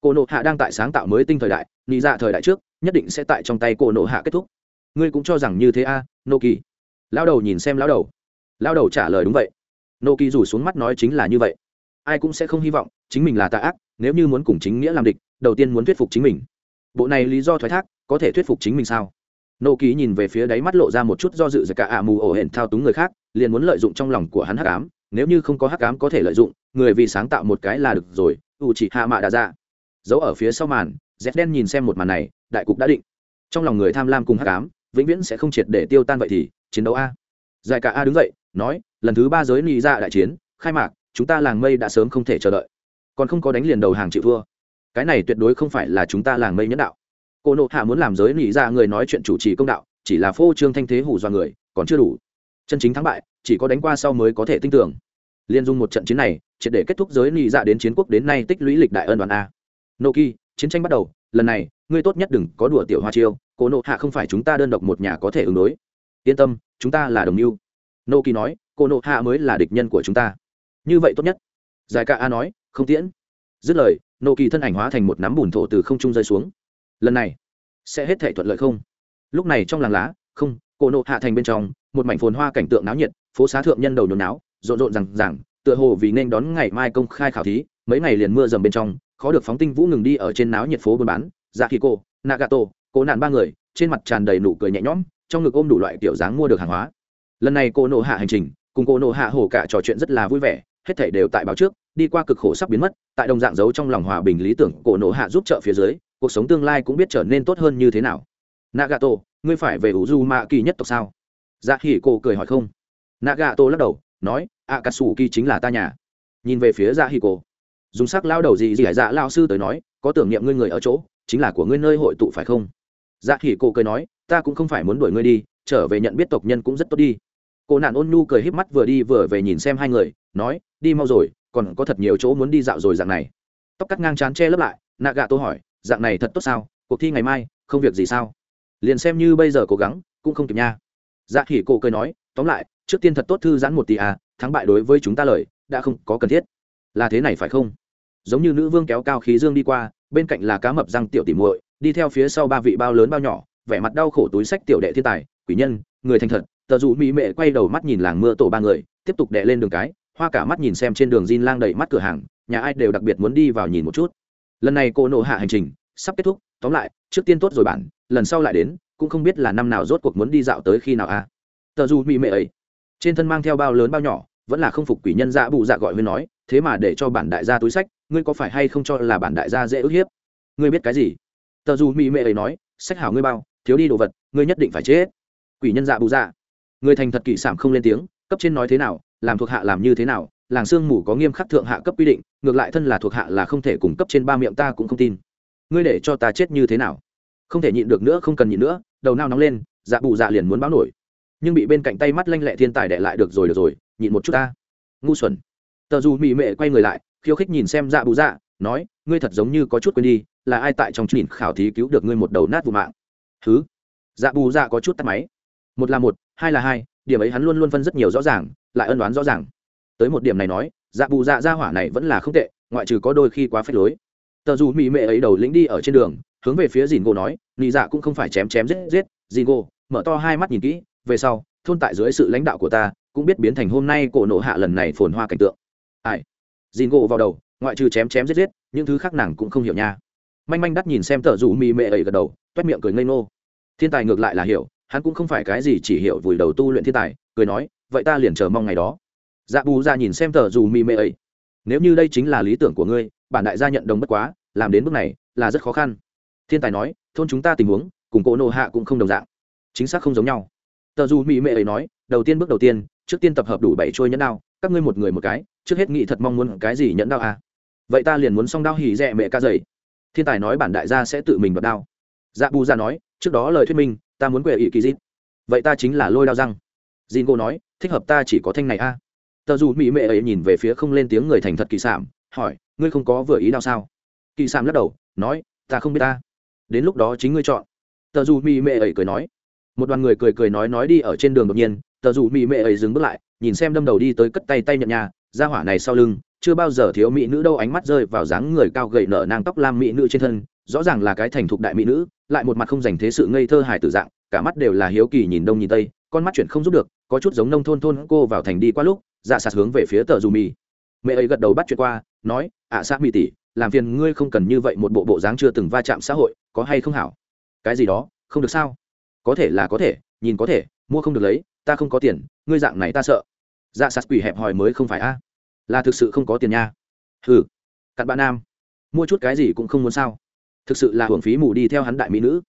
Cổ nộ hạ đang tại sáng tạo mới tinh thời đại nghĩ dạ thời đại trước nhất định sẽ tại trong tay cổ nộ hạ kết thúc. Ngươi cũng cho rằng như thế a à, nô kỳ. Lao đầu nhìn xem lao đầu. Lao đầu trả lời đúng vậy. Nô kỳ rủ xuống mắt nói chính là như vậy. Ai cũng sẽ không hy vọng chính mình là tà ác nếu như muốn cùng chính nghĩa làm địch đầu tiên muốn thuyết phục chính mình. Bộ này lý do thoái thác có thể thuyết phục chính mình sao? Nô kỳ nhìn về phía đáy mắt lộ ra một chút do dự giữa cả ạ mù ổ hển thao túng người khác liền muốn lợi dụng trong lòng của hắn hắc ám nếu như không có hắc ám có thể lợi dụng người vì sáng tạo một cái là được rồi u chỉ hạ mạ đã ra giấu ở phía sau màn dép đen nhìn xem một màn này, đại cục đã định. Trong lòng người tham lam cùng hắc ám, vĩnh viễn sẽ không triệt để tiêu tan vậy thì, chiến đấu a. Giải cả a đứng dậy, nói, lần thứ ba giới nị ra dạ đại chiến, khai mạc, chúng ta làng mây đã sớm không thể chờ đợi. Còn không có đánh liền đầu hàng chịu thua. Cái này tuyệt đối không phải là chúng ta làng mây nhân đạo. Cô nộ hạ muốn làm giới nị ra dạ người nói chuyện chủ trì công đạo, chỉ là phô trương thanh thế hủ do người, còn chưa đủ. Chân chính thắng bại, chỉ có đánh qua sau mới có thể tin tưởng. Liên dung một trận chiến này triệt để kết thúc giới nị dạ đến chiến quốc đến nay tích lũy lịch đại ân đoàn a. Nô kỳ chiến tranh bắt đầu, lần này, ngươi tốt nhất đừng có đùa tiểu hoa chiêu cổ nộ hạ không phải chúng ta đơn độc một nhà có thể ứng đối. Yên tâm, chúng ta là đồng mưu. Nô kỳ nói cổ nộ hạ mới là địch nhân của chúng ta. Như vậy tốt nhất. Giải ca a nói, không tiễn. Dứt lời nô kỳ thân ảnh hóa thành một nắm bùn thổ từ không trung rơi xuống. Lần này, sẽ hết thể thuận lợi không? Lúc này trong làng lá, không cổ nộ hạ thành bên trong, một mảnh phồn hoa cảnh tượng náo nhiệt, phố xá thượng nhân đầu nhồi náo, rộn rộn rằng rằng tựa hồ vì nên đón ngày mai công khai khảo thí, mấy ngày liền mưa dầm bên trong, khó được phóng tinh vũ ngừng đi ở trên náo nhiệt phố buôn bán. Dạ khi cô nagato, cô nạn ba người, trên mặt tràn đầy nụ cười nhẹ nhõm, trong ngực ôm đủ loại kiểu dáng mua được hàng hóa. Lần này cô nộ hạ hành trình, cùng cô nộ hạ hổ cả trò chuyện rất là vui vẻ, hết thảy đều tại báo trước, đi qua cực khổ sắp biến mất, tại đồng dạng giấu trong lòng hòa bình lý tưởng cổ nộ hạ giúp trợ phía dưới, cuộc sống tương lai cũng biết trở nên tốt hơn như thế nào. Nagato, ngươi phải về ủ du mạ kỳ nhất tộc sao? Dạ hỉ cô cười hỏi không? Nagato lắc đầu, nói ạ cà sủ kỳ chính là ta nhà. Nhìn về phía dạ hỉ cô dùng sắc lao đầu gì gì hải dạ lao sư tới nói, có tưởng niệm ngươi người ở chỗ, chính là của ngươi nơi hội tụ phải không? Dạ hỉ cô cười nói, ta cũng không phải muốn đuổi ngươi đi, trở về nhận biết tộc nhân cũng rất tốt đi. Cô nạn ôn nhu cười híp mắt vừa đi vừa về nhìn xem hai người, nói, đi mau rồi, còn có thật nhiều chỗ muốn đi dạo rồi dạng này. Tóc cắt ngang chán che lấp lại nạ gạ tôi hỏi, dạng này thật tốt sao? Cuộc thi ngày mai, không việc gì sao? Liền xem như bây giờ cố gắng, cũng không kịp nha. Dạ khỉ cổ cười nói, tóm lại, trước tiên thật tốt thư giãn một tí à thắng bại đối với chúng ta lời, đã không có cần thiết. Là thế này phải không? Giống như nữ vương kéo cao khí dương đi qua, bên cạnh là cá mập răng tiểu tỉ muội, đi theo phía sau ba vị bao lớn bao nhỏ, vẻ mặt đau khổ túi sách tiểu đệ thiên tài, quỷ nhân, người thành thật, tờ dù mỹ mệ quay đầu mắt nhìn làng mưa tổ ba người, tiếp tục đệ lên đường cái, hoa cả mắt nhìn xem trên đường Jin lang đầy mắt cửa hàng, nhà ai đều đặc biệt muốn đi vào nhìn một chút. Lần này cô nộ hạ hành trình, sắp kết thúc, tóm lại, trước tiên tốt rồi bản lần sau lại đến, cũng không biết là năm nào rốt cuộc muốn đi dạo tới khi nào a à. tờ dù mỹ mệ ấy trên thân mang theo bao lớn bao nhỏ, vẫn là không phục quỷ nhân dạ bụ dạ gọi huyên nói, thế mà để cho bản đại gia túi sách, ngươi có phải hay không cho là bản đại gia dễ ức hiếp? Ngươi biết cái gì? Tờ dù mỹ mệ ấy nói, sách hảo ngươi bao, thiếu đi đồ vật, ngươi nhất định phải chết. Quỷ nhân dạ bụ dạ. Người thành thật kỵ sảm không lên tiếng, cấp trên nói thế nào, làm thuộc hạ làm như thế nào, làng sương mù có nghiêm khắc thượng hạ cấp quy định, ngược lại thân là thuộc hạ là không thể cung cấp trên ba miệng ta cũng không tin. Ngươi để cho ta chết như thế nào? Không thể nhịn được nữa, không cần nhịn nữa, đầu nao nóng lên dạ bù dạ liền muốn báo nổi nhưng bị bên cạnh tay mắt lanh lẹ thiên tài đệ lại được rồi được rồi, nhịn một chút ta. Ngu xuẩn. Tờ dù mỹ mệ quay người lại, khiêu khích nhìn xem dạ bù dạ nói, ngươi thật giống như có chút quên đi, là ai tại trong chuyện khảo thí cứu được ngươi một đầu nát vụ mạng? Thứ dạ bù dạ có chút tắt máy. Một là một, hai là hai, điểm ấy hắn luôn luôn phân rất nhiều rõ ràng, lại ân đoán rõ ràng. Tới một điểm này nói dạ bù dạ ra hỏa này vẫn là không tệ, ngoại trừ có đôi khi quá phép lối. Tờ dù mỹ mệ ấy đầu lĩnh đi ở trên đường, hướng về phía dìn gỗ nói, nị dạ cũng không phải chém chém giết giết dìn gỗ mở to hai mắt nhìn kỹ về sau, thôn tại dưới sự lãnh đạo của ta, cũng biết biến thành hôm nay cổ nộ hạ lần này phồn hoa cảnh tượng. Ai? Dìn gỗ vào đầu, ngoại trừ chém chém giết giết, những thứ khác nàng cũng không hiểu nha. Manh manh đắt nhìn xem tờ dù mì mệ ấy gật đầu, toét miệng cười ngây ngô. Thiên tài ngược lại là hiểu, hắn cũng không phải cái gì chỉ hiểu vùi đầu tu luyện thiên tài, cười nói, vậy ta liền chờ mong ngày đó. Dạ bù ra nhìn xem tờ dù mì mệ ấy. Nếu như đây chính là lý tưởng của ngươi, bản đại gia nhận đồng bất quá, làm đến bước này, là rất khó khăn. Thiên tài nói, thôn chúng ta tình huống, cùng cỗ nộ hạ cũng không đồng dạng. Chính xác không giống nhau tờ dù mỹ mệ ấy nói, đầu tiên bước đầu tiên, trước tiên tập hợp đủ bảy trôi nhẫn đao, các ngươi một người một cái, trước hết nghĩ thật mong muốn cái gì nhẫn đao à? Vậy ta liền muốn xong đao hỉ rẻ mẹ ca dày thiên tài nói bản đại gia sẽ tự mình bật đao. Dạ bù ra nói, trước đó lời thuyết minh, ta muốn quệ ỵ kỳ dít vậy ta chính là lôi đao răng. Jin cô nói, thích hợp ta chỉ có thanh này a à. tờ dù mỹ mệ ấy nhìn về phía không lên tiếng người thành thật kỳ sản hỏi, ngươi không có vừa ý đao sao? Kỳ sản lắc đầu, nói, ta không biết ta. Đến lúc đó chính ngươi chọn. Tờ dù mỹ mệ ấy cười nói một đoàn người cười cười nói nói đi ở trên đường đột nhiên tờ dù mỹ mệ ấy dừng bước lại nhìn xem đâm đầu đi tới cất tay tay nhận nhà ra hỏa này sau lưng chưa bao giờ thiếu mỹ nữ đâu ánh mắt rơi vào dáng người cao gậy nở nang tóc lam mỹ nữ trên thân rõ ràng là cái thành thục đại mỹ nữ lại một mặt không dành thế sự ngây thơ hài tử dạng cả mắt đều là hiếu kỳ nhìn đông nhìn tây con mắt chuyển không giúp được có chút giống nông thôn thôn cô vào thành đi qua lúc dạ sạt hướng về phía tờ dù mì mẹ ấy gật đầu bắt chuyện qua nói ạ à, xã mỹ tỷ làm phiền ngươi không cần như vậy một bộ bộ dáng chưa từng va chạm xã hội có hay không hảo? Cái gì đó không được sao? Có thể là có thể, nhìn có thể, mua không được lấy, ta không có tiền, ngươi dạng này ta sợ. Dạ sạt quỷ hẹp hòi mới không phải a. Là thực sự không có tiền nha. Hừ, cặn bạn nam. Mua chút cái gì cũng không muốn sao. Thực sự là hưởng phí mù đi theo hắn đại mỹ nữ.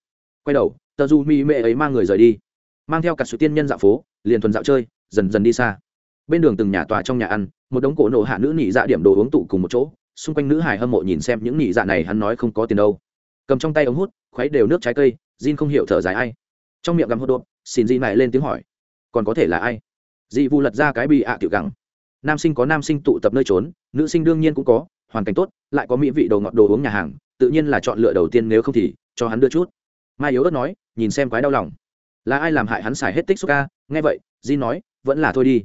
Quay đầu, tờ du mi mệ ấy mang người rời đi. Mang theo cả sự tiên nhân dạo phố, liền thuần dạo chơi, dần dần đi xa. Bên đường từng nhà tòa trong nhà ăn, một đống cổ nổ hạ nữ nỉ dạ điểm đồ uống tụ cùng một chỗ. Xung quanh nữ hải hâm mộ nhìn xem những nỉ dạ này hắn nói không có tiền đâu. Cầm trong tay ống hút, khuấy đều nước trái cây, Jin không hiểu thở dài ai trong miệng gầm hốt đột xin Jin này lên tiếng hỏi, còn có thể là ai? Dị vu lật ra cái bị ạ tiểu gắng nam sinh có nam sinh tụ tập nơi trốn, nữ sinh đương nhiên cũng có, hoàn cảnh tốt, lại có mỹ vị đồ ngọt đồ uống nhà hàng, tự nhiên là chọn lựa đầu tiên nếu không thì cho hắn đưa chút. Mai yếu ớt nói, nhìn xem quái đau lòng. Là ai làm hại hắn xài hết tích xúc ca? Nghe vậy Jin nói, vẫn là thôi đi.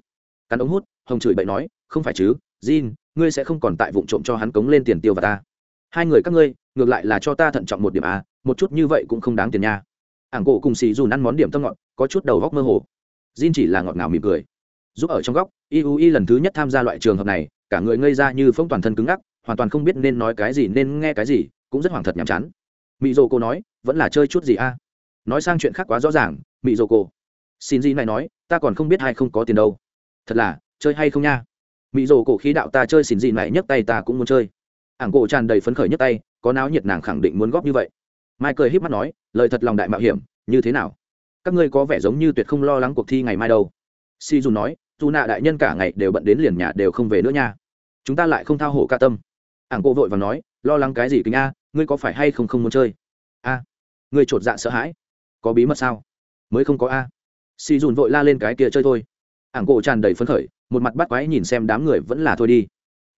Cắn ống hút, hồng chửi bậy nói, không phải chứ, Jin, ngươi sẽ không còn tại vụ trộm cho hắn cống lên tiền tiêu và ta. Hai người các ngươi, ngược lại là cho ta thận trọng một điểm à một chút như vậy cũng không đáng tiền nha ảng cổ cùng xì dùn ăn món điểm tâm ngọt, có chút đầu góc mơ hồ. Jin chỉ là ngọt ngào mỉm cười. Giúp ở trong góc iui lần thứ nhất tham gia loại trường hợp này, cả người ngây ra như phong toàn thân cứng ngắc, hoàn toàn không biết nên nói cái gì nên nghe cái gì, cũng rất hoảng thật nhàm chán. Mỹ dô cô nói, vẫn là chơi chút gì a? Nói sang chuyện khác quá rõ ràng mỹ dô cô xin gì này nói, ta còn không biết hay không có tiền đâu. Thật là, chơi hay không nha? Mỹ dô cổ khí đạo, ta chơi xin gì này nhấc tay ta cũng muốn chơi. Ảng cổ tràn đầy phấn khởi nhấc tay, có náo nhiệt nàng khẳng định muốn góp như vậy mai cười híp mắt nói, lời thật lòng đại mạo hiểm, như thế nào? Các ngươi có vẻ giống như tuyệt không lo lắng cuộc thi ngày mai đâu. Si dù nói, dù nạ đại nhân cả ngày đều bận đến liền nhà đều không về nữa nha. Chúng ta lại không thao hổ ca tâm. Ảng cô vội và nói, lo lắng cái gì kính a, ngươi có phải hay không không muốn chơi? A, ngươi chột dạ sợ hãi. Có bí mật sao? Mới không có a. Si dùn vội la lên cái kia chơi thôi. Ảng cổ tràn đầy phấn khởi, một mặt bắt quái nhìn xem đám người vẫn là thôi đi.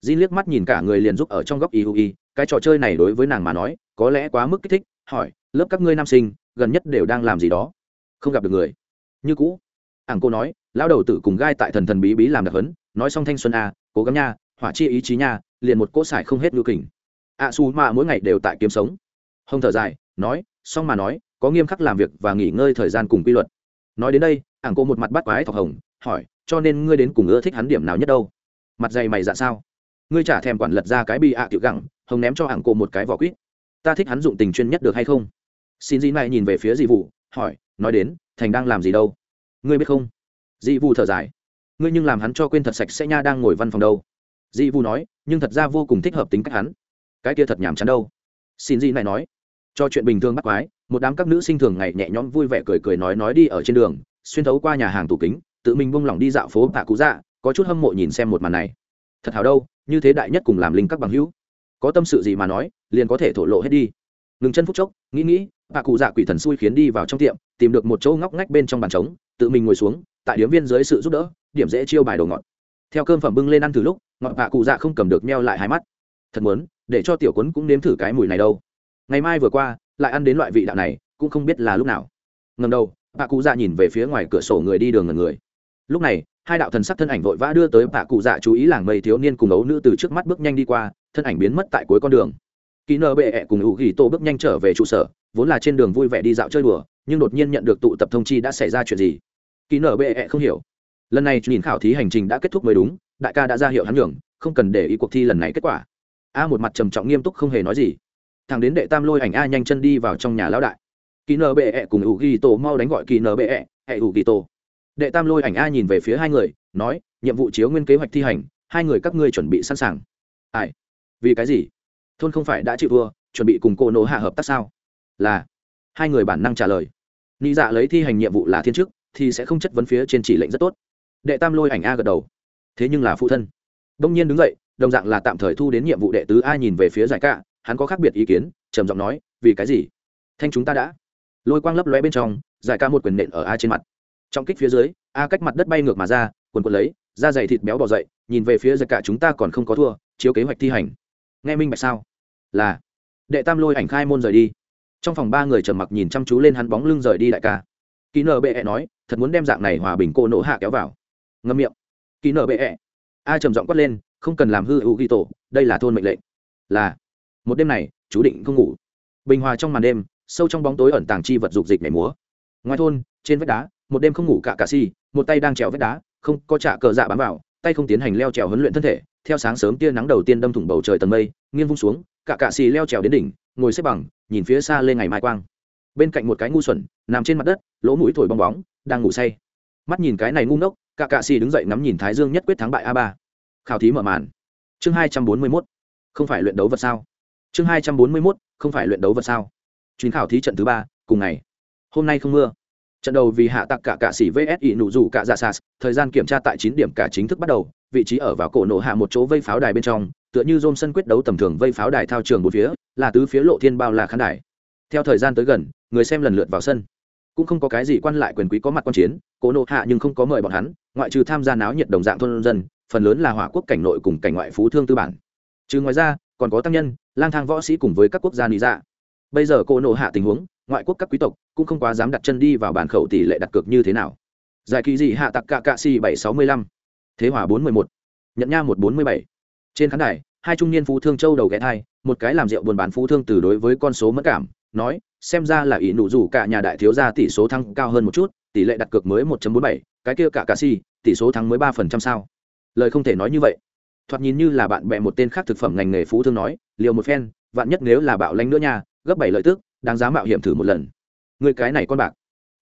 Di liếc mắt nhìn cả người liền giúp ở trong góc iui cái trò chơi này đối với nàng mà nói có lẽ quá mức kích thích hỏi lớp các ngươi nam sinh gần nhất đều đang làm gì đó? Không gặp được người. Như cũ. Ảng cô nói lão đầu tử cùng gai tại thần thần bí bí làm đặc hấn nói xong thanh xuân a cố gắng nha hỏa chi ý chí nha liền một cỗ sải không hết ngưu kình. A à, su mà mỗi ngày đều tại kiếm sống. Hông thở dài nói xong mà nói có nghiêm khắc làm việc và nghỉ ngơi thời gian cùng quy luật. Nói đến đây ảng cô một mặt bắt quái thọc hồng hỏi cho nên ngươi đến cùng ưa thích hắn điểm nào nhất đâu? Mặt dày mày dạ sao? Ngươi trả thèm quản lật ra cái bị ạ à tiểu gẳng hồng ném cho hạng cô một cái vỏ quýt. Ta thích hắn dụng tình chuyên nhất được hay không? Xin dĩ này nhìn về phía dị vụ hỏi, nói đến, thành đang làm gì đâu? Ngươi biết không? Dị vụ thở dài. Ngươi nhưng làm hắn cho quên thật sạch sẽ nha đang ngồi văn phòng đâu. Dị vụ nói, nhưng thật ra vô cùng thích hợp tính cách hắn. Cái kia thật nhàm chán đâu. Xin dị này nói, cho chuyện bình thường bắt quái, một đám các nữ sinh thường ngày nhẹ nhõm vui vẻ cười cười nói nói đi ở trên đường, xuyên thấu qua nhà hàng tủ kính, tự mình buông lỏng đi dạo phố tạ cú dạ có chút hâm mộ nhìn xem một màn này. Thật hào đâu, như thế đại nhất cùng làm linh các bằng hữu có tâm sự gì mà nói, liền có thể thổ lộ hết đi. Ngừng chân phút chốc, nghĩ nghĩ, bà cụ dạ quỷ thần xui khiến đi vào trong tiệm, tìm được một chỗ ngóc ngách bên trong bàn trống, tự mình ngồi xuống, tại điếm viên dưới sự giúp đỡ, điểm dễ chiêu bài đồ ngọt. Theo cơm phẩm bưng lên ăn từ lúc, ngọt bà cụ dạ không cầm được meo lại hai mắt. Thật muốn, để cho tiểu quấn cũng nếm thử cái mùi này đâu. Ngày mai vừa qua, lại ăn đến loại vị đạo này, cũng không biết là lúc nào. Ngầm đầu, bà cụ dạ nhìn về phía ngoài cửa sổ người đi đường ngần người. Lúc này, hai đạo thần sắc thân ảnh vội vã đưa tới bà cụ dạ chú ý làng mây thiếu niên cùng ấu nữ từ trước mắt bước nhanh đi qua thân ảnh biến mất tại cuối con đường. Kỹ nơ bệ ẹ cùng ủ ghi tô bước nhanh trở về trụ sở, vốn là trên đường vui vẻ đi dạo chơi đùa, nhưng đột nhiên nhận được tụ tập thông chi đã xảy ra chuyện gì? Kỹ nở bệ ẹ không hiểu. Lần này nhìn khảo thí hành trình đã kết thúc mới đúng, đại ca đã ra hiệu hắn nhường, không cần để ý cuộc thi lần này kết quả. A một mặt trầm trọng nghiêm túc không hề nói gì. Thằng đến đệ tam lôi ảnh a nhanh chân đi vào trong nhà lão đại. Kỳ nở bệ ẹ cùng ủ ghi tô mau đánh gọi kỳ nở bệ ẹ ẹ ghi tô đệ tam lôi ảnh a nhìn về phía hai người, nói, nhiệm vụ chiếu nguyên kế hoạch thi hành, hai người các ngươi chuẩn bị sẵn sàng. Ai? Vì cái gì? Thôn không phải đã chịu thua, chuẩn bị cùng cô nổ hạ hợp tác sao? Là, hai người bản năng trả lời. Nghĩ dạ lấy thi hành nhiệm vụ là thiên chức, thì sẽ không chất vấn phía trên chỉ lệnh rất tốt. Đệ tam lôi ảnh a gật đầu. Thế nhưng là phụ thân. Đông nhiên đứng dậy, đồng dạng là tạm thời thu đến nhiệm vụ đệ tứ a nhìn về phía giải cạ hắn có khác biệt ý kiến, trầm giọng nói, vì cái gì? Thanh chúng ta đã. Lôi quang lấp lóe bên trong, giải ca một quyền nện ở a trên mặt. Trong kích phía dưới, a cách mặt đất bay ngược mà ra, quần quần lấy, da dày thịt béo bỏ dậy, nhìn về phía giải cả chúng ta còn không có thua, chiếu kế hoạch thi hành nghe minh bạch sao? Là. Đệ tam lôi ảnh khai môn rời đi. Trong phòng ba người trầm mặc nhìn chăm chú lên hắn bóng lưng rời đi đại ca. Ký nở bệ -E nói, thật muốn đem dạng này hòa bình cô nỗ hạ kéo vào. Ngâm miệng. Ký nở bệ -E. a trầm giọng quát lên, không cần làm hư hữu ghi tổ, đây là thôn mệnh lệnh. Là. Một đêm này, chú định không ngủ. Bình hòa trong màn đêm, sâu trong bóng tối ẩn tàng chi vật dục dịch nhảy múa. Ngoài thôn, trên vách đá, một đêm không ngủ cả cà si, một tay đang trèo vách đá, không có trả cờ dạ bám vào tay không tiến hành leo trèo huấn luyện thân thể, theo sáng sớm tia nắng đầu tiên đâm thủng bầu trời tầng mây, nghiêng vung xuống, cả cạ xì leo trèo đến đỉnh, ngồi xếp bằng, nhìn phía xa lên ngày mai quang. Bên cạnh một cái ngu xuẩn, nằm trên mặt đất, lỗ mũi thổi bong bóng, đang ngủ say. Mắt nhìn cái này ngu ngốc, cả cạ xì đứng dậy ngắm nhìn thái dương nhất quyết thắng bại a ba. Khảo thí mở màn. Chương hai trăm bốn mươi mốt. Không phải luyện đấu vật sao? Chương hai trăm bốn mươi mốt, không phải luyện đấu vật sao? Chuyến khảo thí trận thứ ba, cùng ngày. Hôm nay không mưa trận đầu vì hạ tặc cả cả sĩ ỷ nụ rủ cả dạ sas thời gian kiểm tra tại chín điểm cả chính thức bắt đầu, vị trí ở vào cổ nổ hạ một chỗ vây pháo đài bên trong, tựa như dôm sân quyết đấu tầm thường vây pháo đài thao trường một phía, là tứ phía lộ thiên bao là khán đài. Theo thời gian tới gần, người xem lần lượt vào sân. Cũng không có cái gì quan lại quyền quý có mặt quan chiến, cổ nổ hạ nhưng không có mời bọn hắn, ngoại trừ tham gia náo nhiệt đồng dạng thôn dân, phần lớn là hỏa quốc cảnh nội cùng cảnh ngoại phú thương tư bản. Trừ ngoài ra, còn có tăng nhân, lang thang võ sĩ cùng với các quốc gia lý dạ. Bây giờ cổ nổ hạ tình huống ngoại quốc các quý tộc cũng không quá dám đặt chân đi vào bản khẩu tỷ lệ đặt cược như thế nào. Giải kỳ dị hạ tặc cạ cạ si bảy sáu mươi lăm. Thế hòa bốn mươi một. Nhận nha một bốn mươi bảy. Trên khán đài, hai trung niên phú thương châu đầu ghé thai, một cái làm rượu buôn bán phú thương từ đối với con số mất cảm, nói, xem ra là ý nụ rủ cả nhà đại thiếu gia tỷ số thắng cao hơn một chút, tỷ lệ đặt cược mới một bốn bảy, cái kia cả cà si tỷ số thắng mới ba phần trăm sao. Lời không thể nói như vậy. Thoạt nhìn như là bạn bè một tên khác thực phẩm ngành nghề phú thương nói, liều một phen, vạn nhất nếu là bạo lanh nữa nha, gấp bảy lợi tức đáng giá mạo hiểm thử một lần. Người cái này con bạc.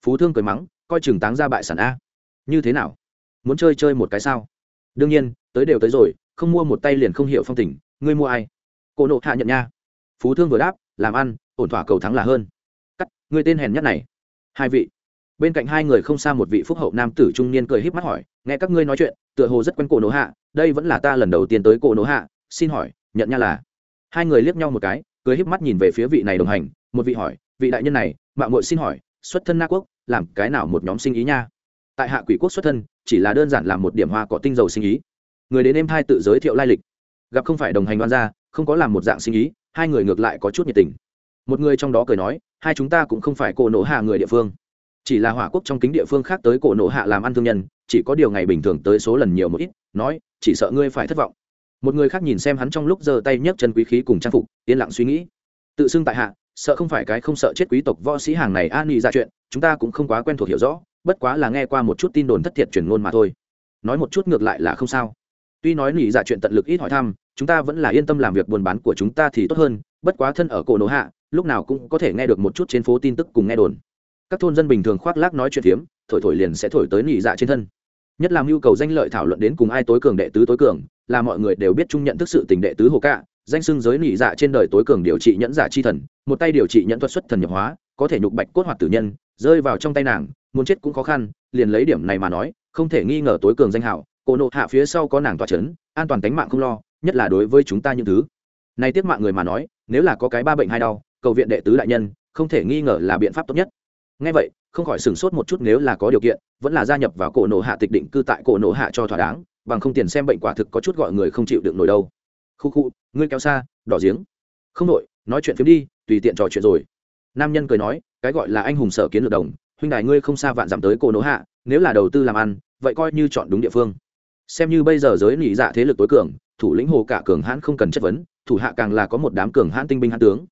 Phú thương cười mắng, coi chừng táng ra bại sản a. Như thế nào? Muốn chơi chơi một cái sao? Đương nhiên, tới đều tới rồi, không mua một tay liền không hiểu phong tình, ngươi mua ai? Cô nộ hạ nhận nha. Phú thương vừa đáp, làm ăn, ổn thỏa cầu thắng là hơn. Cắt người tên hèn nhất này. Hai vị. Bên cạnh hai người không xa một vị phúc hậu nam tử trung niên cười híp mắt hỏi, nghe các ngươi nói chuyện, tựa hồ rất quen cổ nổ hạ, đây vẫn là ta lần đầu tiên tới cổ nổ hạ, xin hỏi, nhận nha là? Hai người liếc nhau một cái, cười híp mắt nhìn về phía vị này đồng hành một vị hỏi vị đại nhân này mạng muội xin hỏi xuất thân na quốc làm cái nào một nhóm sinh ý nha? Tại hạ quỷ quốc xuất thân chỉ là đơn giản làm một điểm hoa có tinh dầu sinh ý. Người đến em hai tự giới thiệu lai lịch. Gặp không phải đồng hành đoan gia, không có làm một dạng sinh ý hai người ngược lại có chút nhiệt tình. Một người trong đó cười nói hai chúng ta cũng không phải cổ nổ hạ người địa phương. Chỉ là hỏa quốc trong kính địa phương khác tới cổ nổ hạ làm ăn thương nhân chỉ có điều ngày bình thường tới số lần nhiều một ít nói chỉ sợ ngươi phải thất vọng. Một người khác nhìn xem hắn trong lúc giơ tay nhấc chân quý khí cùng trang phục yên lặng suy nghĩ. Tự xưng tại hạ sợ không phải cái không sợ chết quý tộc võ sĩ hàng này an nghị ra chuyện, chúng ta cũng không quá quen thuộc hiểu rõ, bất quá là nghe qua một chút tin đồn thất thiệt truyền ngôn mà thôi. Nói một chút ngược lại là không sao. Tuy nói nỉ dạ chuyện tận lực ít hỏi thăm, chúng ta vẫn là yên tâm làm việc buôn bán của chúng ta thì tốt hơn, bất quá thân ở cổ nổ hạ, lúc nào cũng có thể nghe được một chút trên phố tin tức cùng nghe đồn. Các thôn dân bình thường khoác lác nói chuyện phiếm, thổi thổi liền sẽ thổi tới nỉ dạ trên thân. Nhất là nhu cầu danh lợi thảo luận đến cùng ai tối cường đệ tứ tối cường, là mọi người đều biết chung nhận thức sự tình đệ tứ hồ cạ danh xưng giới nị dạ trên đời tối cường điều trị nhẫn giả chi thần, một tay điều trị nhẫn thuật xuất thần nhập hóa, có thể nhục bạch cốt hoạt tử nhân, rơi vào trong tay nàng, muốn chết cũng khó khăn, liền lấy điểm này mà nói, không thể nghi ngờ tối cường danh hảo, cổ nộ hạ phía sau có nàng tòa c h ấ n an toàn tính mạng không lo, nhất là đối với chúng ta những thứ. Này tiếp mạng người mà nói, nếu là có cái ba bệnh hai đau, cầu viện đệ tứ đại nhân, không thể nghi ngờ là biện pháp tốt nhất. Ngay vậy, không khỏi sửng sốt một chút nếu là có điều kiện, vẫn là gia nhập vào cổ nộ hạ tịch định cư tại cổ nộ hạ cho thỏa đáng, bằng không tiền xem bệnh quả thực có chút gọi người không chịu được nổi đâu khu khu, ngươi kéo xa, đỏ giếng. Không đội nói chuyện phiếm đi, tùy tiện trò chuyện rồi. Nam nhân cười nói, cái gọi là anh hùng sở kiến lược đồng, huynh đài ngươi không xa vạn giảm tới cổ nỗ hạ, nếu là đầu tư làm ăn, vậy coi như chọn đúng địa phương. Xem như bây giờ giới nỉ dạ thế lực tối cường, thủ lĩnh hồ cả cường hãn không cần chất vấn, thủ hạ càng là có một đám cường hãn tinh binh hãn tướng.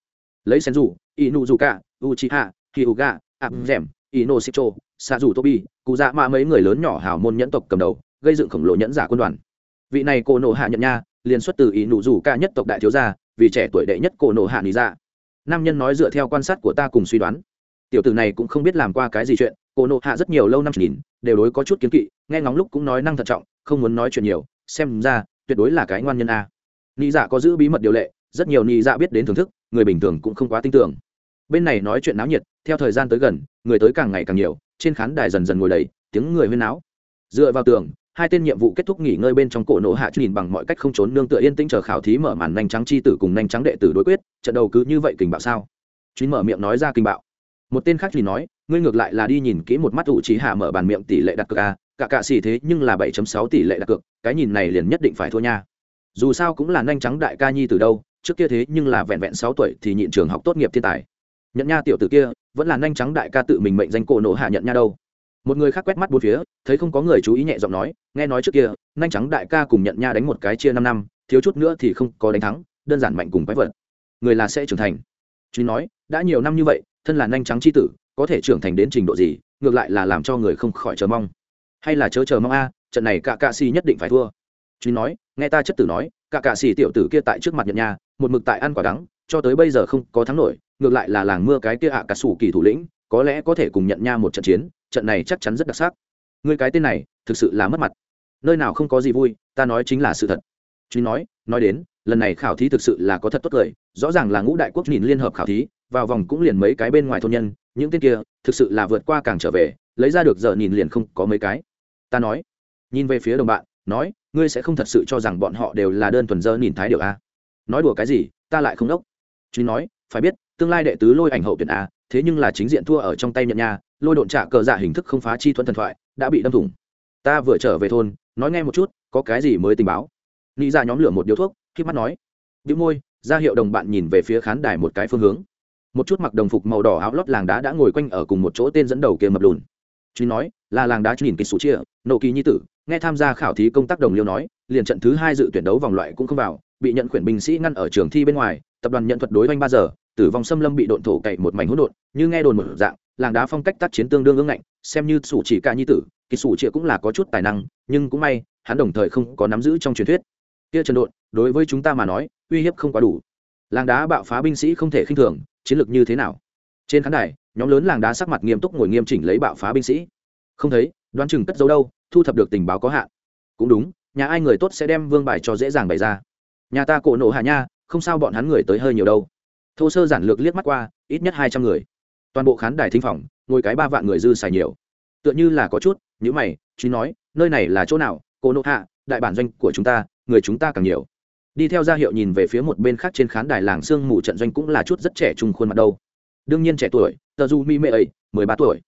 Lấy sen rủ inu dù cả u chi hạ hi u ga áp rèm ino sicho sa rủ tobi cụ dạ mạ mấy người lớn nhỏ hào môn nhẫn tộc cầm đầu, gây dựng khổng lồ nhẫn giả quân đoàn. Vị này cô nộ hạ nhận nha liền xuất từ ý nụ rủ ca nhất tộc đại thiếu gia, vì trẻ tuổi đệ nhất cổ nổ hạ lý dạ. Nam nhân nói dựa theo quan sát của ta cùng suy đoán. Tiểu tử này cũng không biết làm qua cái gì chuyện, cổ nộ hạ rất nhiều lâu năm nhìn, đều đối có chút kiến kỵ, nghe ngóng lúc cũng nói năng thận trọng, không muốn nói chuyện nhiều, xem ra, tuyệt đối là cái ngoan nhân a. Nị dạ có giữ bí mật điều lệ, rất nhiều nị dạ biết đến thưởng thức, người bình thường cũng không quá tin tưởng. Bên này nói chuyện náo nhiệt, theo thời gian tới gần, người tới càng ngày càng nhiều, trên khán đài dần dần ngồi đầy, tiếng người huyên náo. Dựa vào tường hai tên nhiệm vụ kết thúc nghỉ ngơi bên trong cổ nộ hạ nhìn bằng mọi cách không trốn nương tựa yên tĩnh chờ khảo thí mở màn nhanh trắng chi tử cùng nhanh trắng đệ tử đối quyết, trận đầu cứ như vậy kình bạo sao? Chuyến mở miệng nói ra kinh bạo. Một tên khác thì nói, ngươi ngược lại là đi nhìn kỹ một mắt ủ trí hạ mở bàn miệng tỷ lệ đặt cược a, cả cạ xì thế nhưng là 7.6 tỷ lệ đặt cược, cái nhìn này liền nhất định phải thua nha. Dù sao cũng là nhanh trắng đại ca nhi từ đâu, trước kia thế nhưng là vẹn vẹn 6 tuổi thì nhịn trường học tốt nghiệp thiên tài. Nhận nha tiểu tử kia, vẫn là nhanh trắng đại ca tự mình mệnh danh cổ nộ hạ nhận nha đâu một người khác quét mắt bốn phía thấy không có người chú ý nhẹ giọng nói nghe nói trước kia nhanh trắng đại ca cùng nhận nha đánh một cái chia năm năm thiếu chút nữa thì không có đánh thắng đơn giản mạnh cùng quái vật. Người là sẽ trưởng thành. Truy nói đã nhiều năm như vậy thân là nhanh trắng c h i tử có thể trưởng thành đến trình độ gì ngược lại là làm cho người không khỏi chờ mong. Hay là chớ chờ mong a trận này cả cạ si nhất định phải thua. Truy nói nghe ta chất tử nói cả cạ si tiểu tử kia tại trước mặt nhận nha, một mực tại ăn quả đắng cho tới bây giờ không có thắng nổi ngược lại là làng mưa cái kia ạ à cả sủ kỳ thủ lĩnh có lẽ có thể cùng nhận nha một trận chiến trận này chắc chắn rất đặc sắc. Người cái tên này, thực sự là mất mặt. Nơi nào không có gì vui, ta nói chính là sự thật. Truy nói nói đến, lần này khảo thí thực sự là có thật tốt cười rõ ràng là ngũ đại quốc nhìn liên hợp khảo thí, vào vòng cũng liền mấy cái bên ngoài thôn nhân, những tên kia, thực sự là vượt qua càng trở về, lấy ra được giờ nhìn liền không có mấy cái. Ta nói, nhìn về phía đồng bạn, nói, ngươi sẽ không thật sự cho rằng bọn họ đều là đơn thuần dơ nhìn thái điều a à? nói đùa cái gì, ta lại không đốc. Truy nói, phải biết, tương lai đệ tứ lôi ảnh hậu tuyển a, thế nhưng là chính diện thua ở trong tay nhận nha lôi độn trả cờ dạ hình thức không phá chi thuẫn thần thoại, đã bị đâm thủng. Ta vừa trở về thôn, nói nghe một chút, có cái gì mới tình báo? Nghĩ ra dạ nhóm lửa một điếu thuốc khi mắt nói. Bị môi, ra hiệu đồng bạn nhìn về phía khán đài một cái phương hướng. Một chút mặc đồng phục màu đỏ áo lót làng đá đã ngồi quanh ở cùng một chỗ tên dẫn đầu kia mập lùn. Truy nói, là làng đá nhìn kỳ sủ chia, nộ kỳ nhi tử, nghe tham gia khảo thí công tác đồng liêu nói, liền trận thứ hai dự tuyển đấu vòng loại cũng không vào, bị nhận khuyển binh sĩ ngăn ở trường thi bên ngoài, tập đoàn nhận thuật đối oanh ba giờ, tử vong xâm lâm bị độn thổ cậy một mảnh hỗn độn, như nghe đồn một dạng làng đá phong cách tác chiến tương đương ương ngạnh, xem như sủ chỉ ca nhi tử kỳ sủ chia cũng là có chút tài năng, nhưng cũng may, hắn đồng thời không có nắm giữ trong truyền thuyết. Kia trần độn, đối với chúng ta mà nói, uy hiếp không quá đủ. Làng đá bạo phá binh sĩ không thể khinh thường, chiến lược như thế nào? Trên khán đài, nhóm lớn làng đá sắc mặt nghiêm túc ngồi nghiêm chỉnh lấy bạo phá binh sĩ. Không thấy, đoán chừng cất giấu đâu, thu thập được tình báo có hạn. Cũng đúng, nhà ai người tốt sẽ đem vương bài cho dễ dàng bày ra. Nhà ta cổ nổ hạ nha, không sao bọn hắn người tới hơi nhiều đâu. Thô sơ giản lược liếc mắt qua, ít nhất hai trăm người toàn bộ khán đài thính phòng, ngồi cái ba vạn người dư xài nhiều. Tựa như là có chút những mày, truy nói, nơi này là chỗ nào? Cô nộ hạ, đại bản doanh của chúng ta, người chúng ta càng nhiều. Đi theo gia hiệu nhìn về phía một bên khác trên khán đài làng sương mù trận doanh cũng là chút rất trẻ trung khuôn mặt đâu. Đương nhiên trẻ tuổi, tờ du mi mê ấy, mười ba tuổi.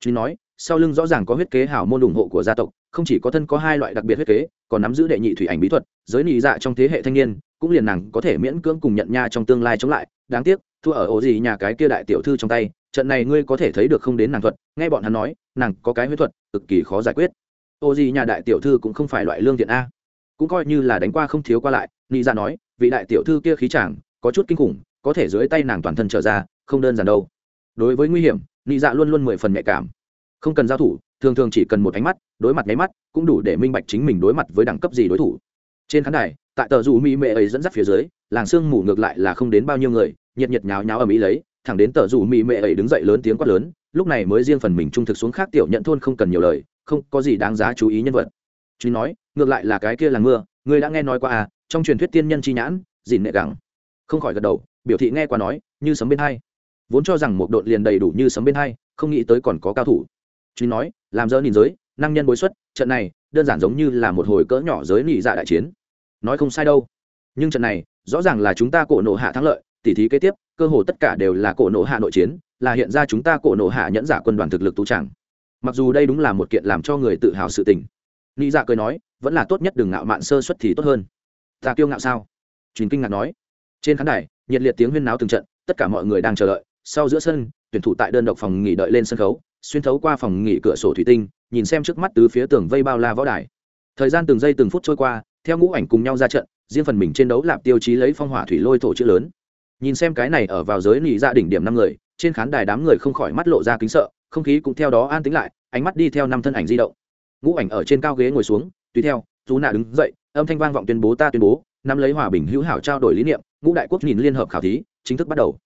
Truy nói, sau lưng rõ ràng có huyết kế hảo môn ủng hộ của gia tộc, không chỉ có thân có hai loại đặc biệt huyết kế, còn nắm giữ đệ nhị thủy ảnh bí thuật, giới nị dạ trong thế hệ thanh niên, cũng liền nàng có thể miễn cưỡng cùng nhận nha trong tương lai chống lại. Đáng tiếc, thua ở ổ gì nhà cái kia đại tiểu thư trong tay trận này ngươi có thể thấy được không đến nàng thuật, nghe bọn hắn nói, nàng có cái huyết thuật, cực kỳ khó giải quyết. Ô gì nhà đại tiểu thư cũng không phải loại lương thiện a. Cũng coi như là đánh qua không thiếu qua lại nghĩ dạ nói, vị đại tiểu thư kia khí chàng, có chút kinh khủng, có thể dưới tay nàng toàn thân trở ra, không đơn giản đâu. Đối với nguy hiểm, nị dạ luôn luôn mười phần nhạy cảm. Không cần giao thủ, thường thường chỉ cần một ánh mắt, đối mặt nháy mắt, cũng đủ để minh bạch chính mình đối mặt với đẳng cấp gì đối thủ. Trên khán đài, tại tờ dù mỹ mệ ấy dẫn dắt phía dưới, làng sương mù ngược lại là không đến bao nhiêu người, nhiệt nhiệt nháo nháo ở mỹ lấy thẳng đến tờ rủ mỹ mệ ấy đứng dậy lớn tiếng quát lớn, lúc này mới riêng phần mình trung thực xuống khác tiểu nhận thôn không cần nhiều lời, không có gì đáng giá chú ý nhân vật. Chứ nói, ngược lại là cái kia là mưa, người đã nghe nói qua à trong truyền thuyết tiên nhân chi nhãn, dìn nệ gẳng. Không khỏi gật đầu, biểu thị nghe qua nói, như sấm bên hai. Vốn cho rằng một đội liền đầy đủ như sấm bên hai, không nghĩ tới còn có cao thủ. Chứ nói, làm dơ nhìn giới, năng nhân bối xuất, trận này, đơn giản giống như là một hồi cỡ nhỏ giới nị dạ đại chiến. Nói không sai đâu. Nhưng trận này, rõ ràng là chúng ta cổ nộ hạ thắng lợi tỉ thí kế tiếp, cơ hồ tất cả đều là cổ nộ hạ nội chiến, là hiện ra chúng ta cổ nộ hạ nhẫn giả quân đoàn thực lực tú tràng. Mặc dù đây đúng là một kiện làm cho người tự hào sự tình. Nghĩ dạ cười nói, vẫn là tốt nhất đừng ngạo mạn sơ xuất thì tốt hơn. Ta kiêu ngạo sao? Truyền kinh ngạc nói. Trên khán đài, nhiệt liệt tiếng huyên náo từng trận, tất cả mọi người đang chờ đợi. Sau giữa sân, tuyển thủ tại đơn độc phòng nghỉ đợi lên sân khấu, xuyên thấu qua phòng nghỉ cửa sổ thủy tinh, nhìn xem trước mắt từ phía tường vây bao la võ đài. Thời gian từng giây từng phút trôi qua, theo ngũ ảnh cùng nhau ra trận, riêng phần mình trên đấu lạp tiêu chí lấy phong hỏa thủy lôi thổ chữ lớn nhìn xem cái này ở vào giới nỉ ra dạ đỉnh điểm năm người, trên khán đài đám người không khỏi mắt lộ ra kính sợ, không khí cũng theo đó an tính lại, ánh mắt đi theo năm thân ảnh di động. Ngũ ảnh ở trên cao ghế ngồi xuống, tùy theo dù nạ đứng dậy, âm thanh vang vọng tuyên bố ta tuyên bố, nắm lấy hòa bình hữu hảo trao đổi lý niệm, ngũ đại quốc nhìn liên hợp khảo thí, chính thức bắt đầu.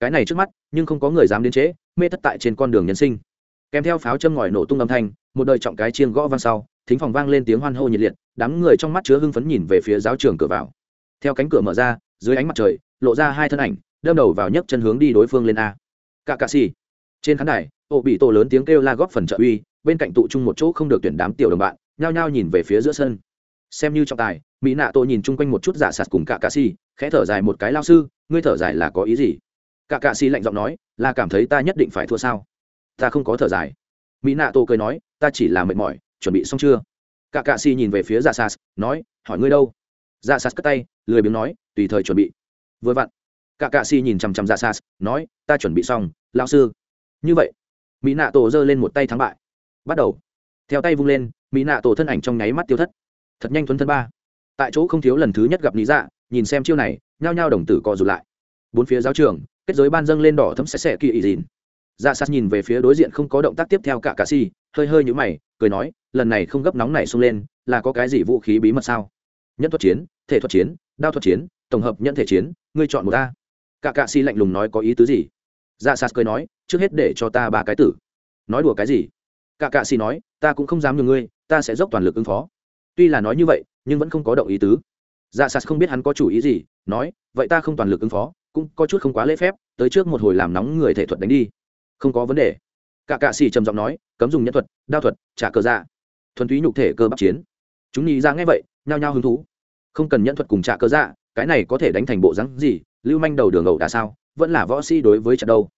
Cái này trước mắt, nhưng không có người dám đến chế mê thất tại trên con đường nhân sinh. Kèm theo pháo châm ngòi nổ tung âm thanh, một đời trọng cái chiên gõ vang sau, thính phòng vang lên tiếng hoan hô nhiệt liệt, đám người trong mắt chứa hưng phấn nhìn về phía giáo trường cửa vào. Theo cánh cửa mở ra, dưới ánh mặt trời lộ ra hai thân ảnh đâm đầu vào nhấc chân hướng đi đối phương lên a. Cả cạ xì. Trên khán đài ô bị tổ lớn tiếng kêu la góp phần trợ uy bên cạnh tụ chung một chỗ không được tuyển đám tiểu đồng bạn nhao nhao nhìn về phía giữa sân. Xem như trọng tài mỹ nạ tổ nhìn chung quanh một chút giả sạt cùng cả cạ xì khẽ thở dài một cái lao sư ngươi thở dài là có ý gì? Cả cạ xì lạnh giọng nói là cảm thấy ta nhất định phải thua sao? Ta không có thở dài. Mỹ nạ tổ cười nói ta chỉ là mệt mỏi chuẩn bị xong chưa? Cả cạ xì nhìn về phía giả sạt, nói hỏi ngươi đâu? Giả sạt cất tay lười biếng nói tùy thời chuẩn bị vừa vặn cả cạ xì nhìn chằm chằm dạ ra sas nói, ta chuẩn bị xong lao sư. Như vậy mỹ nạ tổ giơ lên một tay thắng bại. Bắt đầu. Theo tay vung lên mỹ nạ tổ thân ảnh trong nháy mắt tiêu thất. Thật nhanh thuấn thân ba. Tại chỗ không thiếu lần thứ nhất gặp lý dạ nhìn xem chiêu này, nhao nhao đồng tử co rụt lại. Bốn phía giáo trường, kết giới ban dâng lên đỏ thấm xẻ xẻ kỳ ý dìn dạ sát nhìn về phía đối diện không có động tác tiếp theo cả cà si hơi hơi nhũ mày, cười nói, lần này không gấp nóng này xông lên, là có cái gì vũ khí bí mật sao? Nhân thuật chiến, thể thuật chiến, đao thuật chiến, tổng hợp nhân thể chiến ngươi chọn một ta. Cả cạ xì lạnh lùng nói có ý tứ gì? Dạ sát cười nói, trước hết để cho ta ba cái tử. Nói đùa cái gì? Cả cạ xì nói, ta cũng không dám nhường ngươi, ta sẽ dốc toàn lực ứng phó. Tuy là nói như vậy, nhưng vẫn không có động ý tứ. Dạ sát không biết hắn có chủ ý gì, nói, vậy ta không toàn lực ứng phó, cũng có chút không quá lễ phép, tới trước một hồi làm nóng người thể thuật đánh đi. Không có vấn đề. Cả cạ xì trầm giọng nói, cấm dùng nhân thuật, đao thuật, trả cờ dạ. Thuần túy nhục thể cơ bắp chiến. Chúng nhì ra dạ nghe vậy, nhao nhao hứng thú. Không cần nhân thuật cùng trả cờ dạ cái này có thể đánh thành bộ rắn gì, lưu manh đầu đường ẩu đà sao, vẫn là võ sĩ đối với trận đâu.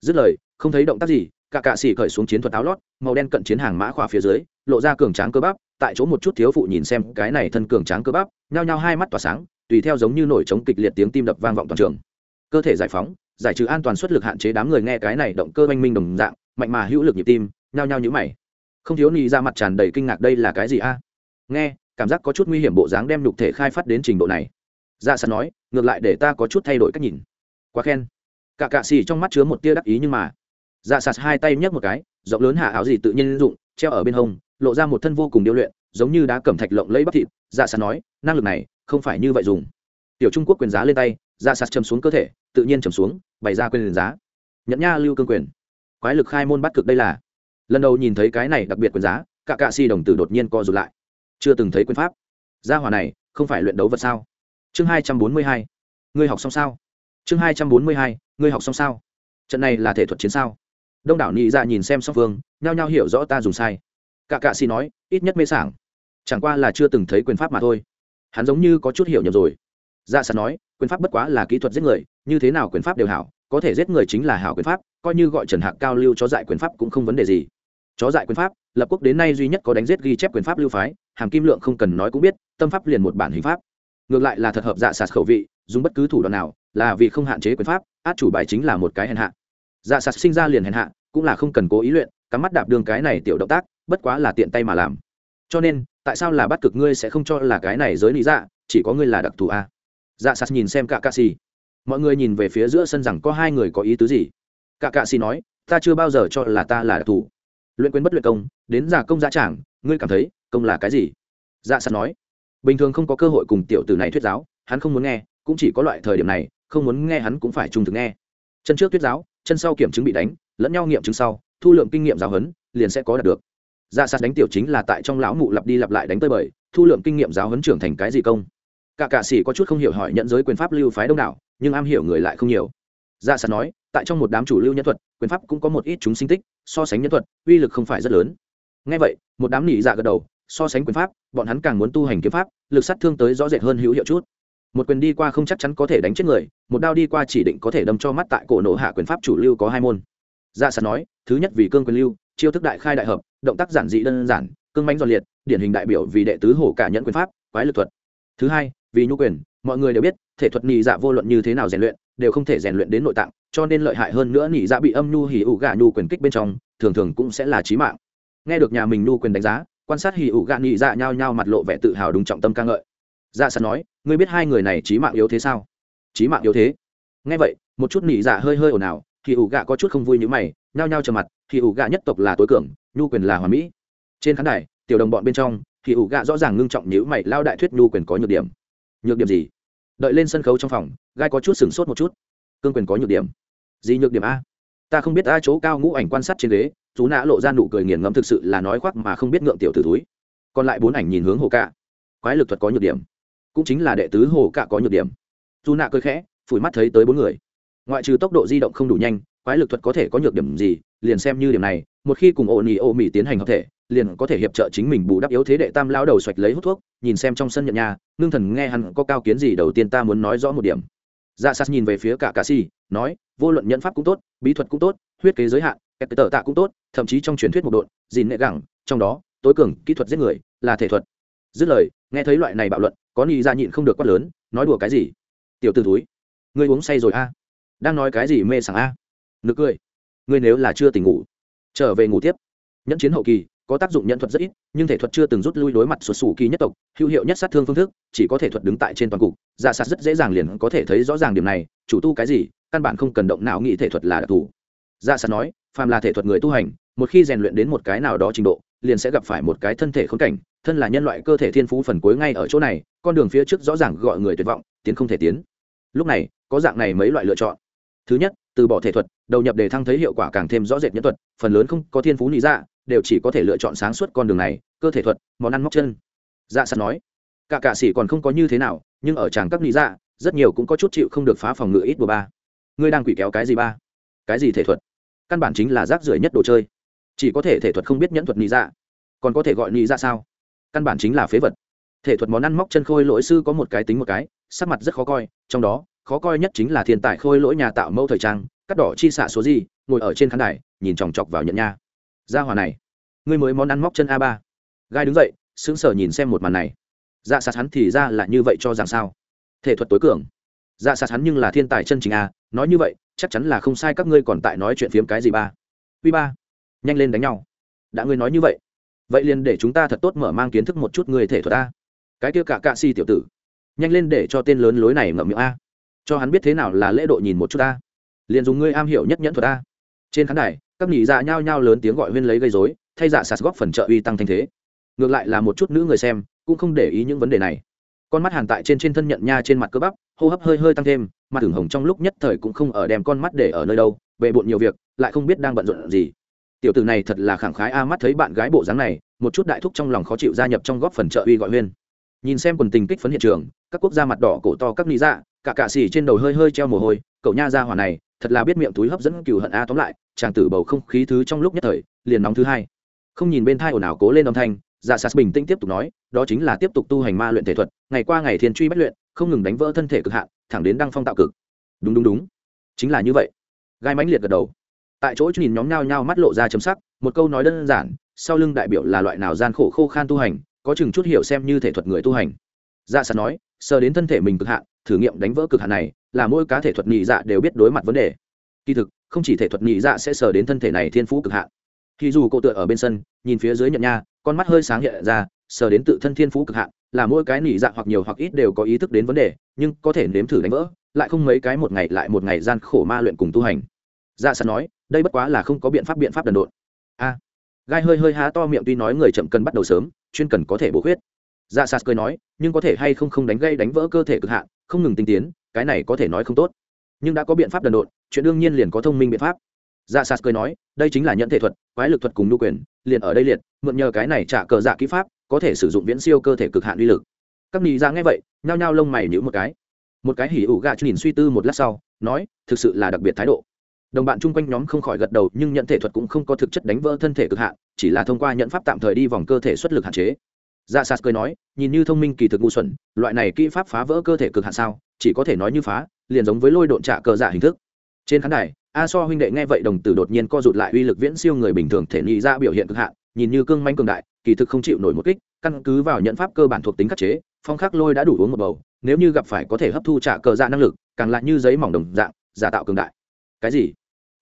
Dứt lời, không thấy động tác gì, cả cạ xì khởi xuống chiến thuật áo lót, màu đen cận chiến hàng mã khỏa phía dưới, lộ ra cường tráng cơ bắp, tại chỗ một chút thiếu phụ nhìn xem cái này thân cường tráng cơ bắp, nhao nhao hai mắt tỏa sáng, tùy theo giống như nổi trống kịch liệt tiếng tim đập vang vọng toàn trường. Cơ thể giải phóng, giải trừ an toàn suất lực hạn chế đám người nghe cái này động cơ oanh minh đồng dạng, mạnh mà hữu lực nhịp tim, nhao nhao nhữ mày. Không thiếu ni ra mặt tràn đầy kinh ngạc đây là cái gì a? Nghe, cảm giác có chút nguy hiểm bộ dáng đem nhục thể khai phát đến trình độ này dạ sẵn nói, ngược lại để ta có chút thay đổi cách nhìn. Quá khen. Cả cạ xì trong mắt chứa một tia đắc ý nhưng mà. Dạ sạt hai tay nhấc một cái, rộng lớn hạ áo gì tự nhiên dụng, treo ở bên hông, lộ ra một thân vô cùng điêu luyện, giống như đá cẩm thạch lộng lấy bắp thịt. Dạ sạt nói, năng lực này không phải như vậy dùng. Tiểu trung quốc quyền giá lên tay dạ sạt chầm xuống cơ thể, tự nhiên chầm xuống, bày ra quyền giá. Nhận nha lưu cương quyền. Quái lực khai môn bắt cực đây là. Lần đầu nhìn thấy cái này đặc biệt quyền giá, cả cạ xì đồng tử đột nhiên co rụt lại. Chưa từng thấy quyền pháp. Gia hỏa này không phải luyện đấu vật sao? Chương hai trăm bốn mươi hai. Ngươi học xong sao? Chương hai trăm bốn mươi hai, ngươi học xong sao? Trận này là thể thuật chiến sao? Đông đảo nhị ra dạ nhìn xem song phương, nhao nhao hiểu rõ ta dùng sai. Cả cạ xì nói, ít nhất mê sảng. Chẳng qua là chưa từng thấy quyền pháp mà thôi. Hắn giống như có chút hiểu nhầm rồi. Dạ sẵn nói, quyền pháp bất quá là kỹ thuật giết người, như thế nào quyền pháp đều hảo, có thể giết người chính là hảo quyền pháp, coi như gọi trần hạc cao lưu cho dạy quyền pháp cũng không vấn đề gì. Chó dạy quyền pháp, lập quốc đến nay duy nhất có đánh giết ghi chép quyền pháp lưu phái, hàm kim lượng không cần nói cũng biết, tâm pháp liền một bản hình pháp ngược lại là thật hợp dạ sạt khẩu vị, dùng bất cứ thủ đoạn nào, là vì không hạn chế quyền pháp, át chủ bài chính là một cái hèn hạ. Dạ sạt sinh ra liền hèn hạ, cũng là không cần cố ý luyện, cắm mắt đạp đường cái này tiểu động tác, bất quá là tiện tay mà làm. Cho nên, tại sao là bắt cực ngươi sẽ không cho là cái này giới lý dạ chỉ có ngươi là đặc thù a? Dạ sạt nhìn xem cả cạ xì. Mọi người nhìn về phía giữa sân rằng có hai người có ý tứ gì? Cả cạ xì nói, ta chưa bao giờ cho là ta là đặc thù. Luyện quyền bất luyện công, đến giả công giá trảng, ngươi cảm thấy công là cái gì? Dạ sạt nói bình thường không có cơ hội cùng tiểu tử này thuyết giáo, hắn không muốn nghe, cũng chỉ có loại thời điểm này, không muốn nghe hắn cũng phải trung thực nghe. Chân trước thuyết giáo, chân sau kiểm chứng bị đánh, lẫn nhau nghiệm chứng sau, thu lượng kinh nghiệm giáo huấn, liền sẽ có đạt được. Dạ Ra sạt đánh tiểu chính là tại trong lão mụ lặp đi lặp lại đánh tơi bời, thu lượng kinh nghiệm giáo huấn trưởng thành cái gì công? Cả cạ sĩ có chút không hiểu hỏi nhận giới quyền pháp lưu phái đông đảo, nhưng am hiểu người lại không nhiều. Dạ Ra sạt nói, tại trong một đám chủ lưu nhân thuật, quyền pháp cũng có một ít chúng sinh tích, so sánh nhân thuật, uy lực không phải rất lớn. Ngay vậy, một đám nỉ dạ gật đầu, so sánh quyền pháp bọn hắn càng muốn tu hành kiếm pháp, lực sát thương tới rõ rệt hơn hữu hiệu chút. Một quyền đi qua không chắc chắn có thể đánh chết người, một đao đi qua chỉ định có thể đâm cho mắt tại cổ nổ hạ quyền pháp chủ lưu có hai môn. Dạ sạt nói, thứ nhất vì cương quyền lưu, chiêu thức đại khai đại hợp, động tác giản dị đơn giản, cương manh giòn liệt, điển hình đại biểu vì đệ tứ hổ cả nhận quyền pháp, quái lực thuật. Thứ hai, vì nhu quyền, mọi người đều biết, thể thuật nhị dạ vô luận như thế nào rèn luyện, đều không thể rèn luyện đến nội tạng, cho nên lợi hại hơn nữa nhị dạ bị âm nhu hỉ ủ gà nhu quyền kích bên trong, thường thường cũng sẽ là chí mạng. Nghe được nhà mình nhu quyền đánh giá quan sát hỉ ủ gạn nhị dạ nhao nhao mặt lộ vẻ tự hào đúng trọng tâm ca ngợi. Dạ sẵn nói, ngươi biết hai người này trí mạng yếu thế sao? Trí mạng yếu thế? Nghe vậy, một chút nhị dạ hơi hơi ồn ào hỉ ủ gạ có chút không vui như mày, nhao nhao trầm mặt hỉ ủ gạ nhất tộc là tối cường, nhu quyền là hòa mỹ. Trên khán đài, tiểu đồng bọn bên trong hỉ ủ gạ rõ ràng ngưng trọng nhữ mày lao đại thuyết nhu quyền có nhược điểm. Nhược điểm gì? Đợi lên sân khấu trong phòng, gai có chút sửng sốt một chút. Cương quyền có nhược điểm. Gì nhược điểm a? Ta không biết a chỗ cao ngũ ảnh quan sát trên ghế chú nã lộ ra nụ cười nghiền ngẫm thực sự là nói khoác mà không biết ngượng tiểu tử túi còn lại bốn ảnh nhìn hướng hồ cạ. Quái lực thuật có nhược điểm, cũng chính là đệ tứ hồ cạ có nhược điểm. Dù nạ cười khẽ, phủi mắt thấy tới bốn người. Ngoại trừ tốc độ di động không đủ nhanh, quái lực thuật có thể có nhược điểm gì, liền xem như điểm này, một khi cùng ô nỉ ô mỹ tiến hành hợp thể, liền có thể hiệp trợ chính mình bù đắp yếu thế đệ tam lao đầu xoạch lấy hút thuốc, nhìn xem trong sân nhận nhà ngưng thần nghe hắn có cao kiến gì đầu tiên ta muốn nói rõ một điểm. Dạ sas nhìn về phía cả cà si nói, vô luận nhận pháp cũng tốt, bí thuật cũng tốt, huyết kế giới hạn kẹt tờ tạ cũng tốt, thậm chí trong truyền thuyết một đội dìn nệ gẳng, trong đó, tối cường, kỹ thuật giết người, là thể thuật. Dứt lời, nghe thấy loại này bạo luận, có ni ra dạ nhịn không được quát lớn, nói đùa cái gì? Tiểu t ử túi ngươi uống say rồi a? Đang nói cái gì mê sảng a? Nực cười, ngươi nếu là chưa tỉnh ngủ, trở về ngủ tiếp. Nhẫn chiến hậu kỳ, có tác dụng nhận thuật rất ít, nhưng thể thuật chưa từng rút lui đối mặt xuất xù kỳ nhất tộc, hữu hiệu nhất sát thương phương thức, chỉ có thể thuật đứng tại trên toàn cục. Giả dạ sát rất dễ dàng liền có thể thấy rõ ràng điểm này, chủ tu cái gì, căn bản không cần động não nghĩ thể thuật là đặc thù. Giả dạ sát nói phàm là thể thuật người tu hành, một khi rèn luyện đến một cái nào đó trình độ, liền sẽ gặp phải một cái thân thể khốn cảnh, thân là nhân loại cơ thể thiên phú phần cuối ngay ở chỗ này, con đường phía trước rõ ràng gọi người tuyệt vọng, tiến không thể tiến. Lúc này, có dạng này mấy loại lựa chọn. Thứ nhất, từ bỏ thể thuật, đầu nhập đề thăng thấy hiệu quả càng thêm rõ rệt nhân thuật, phần lớn không có thiên phú lý dạ đều chỉ có thể lựa chọn sáng suốt con đường này, cơ thể thuật, món ăn móc chân. Dạ sắt nói, cả cạ sĩ còn không có như thế nào, nhưng ở tràng các lý dạ rất nhiều cũng có chút chịu không được phá phòng ngự ít của ba. Ngươi đang quỷ kéo cái gì ba? Cái gì thể thuật? Căn bản chính là rác rưởi nhất đồ chơi. Chỉ có thể thể thuật không biết nhẫn thuật nghĩ dạ. Còn có thể gọi nghĩ dạ sao? Căn bản chính là phế vật. Thể thuật món ăn móc chân khôi lỗi sư có một cái tính một cái, sắc mặt rất khó coi, trong đó, khó coi nhất chính là thiên tài khôi lỗi nhà tạo mẫu thời trang, cắt đỏ chi xạ số gì, ngồi ở trên khán đài, nhìn chòng chọc vào nhận nha. Ra hòa này, ngươi mới món ăn móc chân a ba. Gai đứng dậy, sững sờ nhìn xem một màn này. Dạ sạt hắn thì ra là như vậy cho rằng sao? Thể thuật tối cường. Dạ sạt hắn nhưng là thiên tài chân chính a nói như vậy, chắc chắn là không sai các ngươi còn tại nói chuyện phiếm cái gì ba. Uy ba, nhanh lên đánh nhau. Đã ngươi nói như vậy vậy liền để chúng ta thật tốt mở mang kiến thức một chút người thể thuật a. Cái kia cả cạ si tiểu tử, nhanh lên để cho tên lớn lối này ngậm miệng a. Cho hắn biết thế nào là lễ độ nhìn một chút a. Liền dùng ngươi am hiểu nhất nhẫn thuật a. Trên khán đài, các nhị dạ nhao nhao lớn tiếng gọi huyên lấy gây dối thay dạ sạt góp phần trợ uy tăng thanh thế. Ngược lại là một chút nữ người xem, cũng không để ý những vấn đề này con mắt hàn tại trên trên thân nhận nha trên mặt cơ bắp, hô hấp hơi hơi tăng thêm mặt tưởng hồng trong lúc nhất thời cũng không ở đem con mắt để ở nơi đâu, bề bộn nhiều việc, lại không biết đang bận rộn gì. Tiểu tử này thật là khẳng khái a, mắt thấy bạn gái bộ dáng này, một chút đại thúc trong lòng khó chịu gia nhập trong góp phần trợ uy gọi huyên. Nhìn xem quần tình kích phấn hiện trường, các quốc gia mặt đỏ cổ to các lý dạ cả cạ xỉ trên đầu hơi hơi treo mồ hôi, cậu nha ra hỏa này, thật là biết miệng túi hấp dẫn cừu hận a, tóm lại, chàng tử bầu không khí thứ trong lúc nhất thời, liền nóng thứ hai. Không nhìn bên thai ồn ào cố lên âm thanh dạ sas bình tĩnh tiếp tục nói, đó chính là tiếp tục tu hành ma luyện thể thuật, ngày qua ngày thiên truy bất luyện, không ngừng đánh vỡ thân thể cực hạn, thẳng đến đăng phong tạo cực. Đúng đúng đúng. Chính là như vậy. Gai mãnh liệt gật đầu. Tại chỗ nhìn nhóm nhao nhao mắt lộ ra chấm sắc, một câu nói đơn giản, sau lưng đại biểu là loại nào gian khổ khô khan tu hành, có chừng chút hiểu xem như thể thuật người tu hành. Dạ sạt nói, sờ đến thân thể mình cực hạn, thử nghiệm đánh vỡ cực hạn này, là mỗi cá thể thuật nhị dạ đều biết đối mặt vấn đề. Kỳ thực, không chỉ thể thuật nhị dạ sẽ sờ đến thân thể này thiên phú cực hạn. Khi dù cô tựa ở bên sân, nhìn phía dưới nhận nha con mắt hơi sáng hiện ra, sờ đến tự thân thiên phú cực hạn, là mỗi cái nỉ dạ hoặc nhiều hoặc ít đều có ý thức đến vấn đề, nhưng có thể nếm thử đánh vỡ, lại không mấy cái một ngày lại một ngày gian khổ ma luyện cùng tu hành. Dạ sạt nói, đây bất quá là không có biện pháp biện pháp đần độn. A, gai hơi hơi há to miệng tuy nói người chậm cần bắt đầu sớm, chuyên cần có thể bổ khuyết. Dạ sạt cười nói, nhưng có thể hay không không đánh gây đánh vỡ cơ thể cực hạn, không ngừng tinh tiến, cái này có thể nói không tốt. Nhưng đã có biện pháp đần độn, chuyện đương nhiên liền có thông minh biện pháp dạ sạt cười nói, đây chính là nhận thể thuật, quái lực thuật cùng nhu quyền, liền ở đây liệt, mượn nhờ cái này trả cờ dạ kỹ pháp, có thể sử dụng viễn siêu cơ thể cực hạn uy lực. Các nị ra nghe vậy, nhao nhao lông mày nhữ một cái. Một cái hỉ ủ gà nhìn suy tư một lát sau, nói, thực sự là đặc biệt thái độ. Đồng bạn chung quanh nhóm không khỏi gật đầu, nhưng nhận thể thuật cũng không có thực chất đánh vỡ thân thể cực hạn, chỉ là thông qua nhận pháp tạm thời đi vòng cơ thể xuất lực hạn chế. Dạ sas cười nói, nhìn như thông minh kỳ thực ngu xuẩn, loại này kỹ pháp phá vỡ cơ thể cực hạn sao, chỉ có thể nói như phá, liền giống với lôi độn trả cờ dạ hình thức. Trên khán đài a so huynh đệ nghe vậy đồng tử đột nhiên co rụt lại uy lực viễn siêu người bình thường thể nghĩ ra biểu hiện cực hạn, nhìn như cương manh cường đại, kỳ thực không chịu nổi một kích, căn cứ vào nhận pháp cơ bản thuộc tính khắc chế, phong khắc lôi đã đủ uống một bầu, nếu như gặp phải có thể hấp thu trả cờ dạ năng lực, càng lại như giấy mỏng đồng dạng, giả tạo cường đại. Cái gì?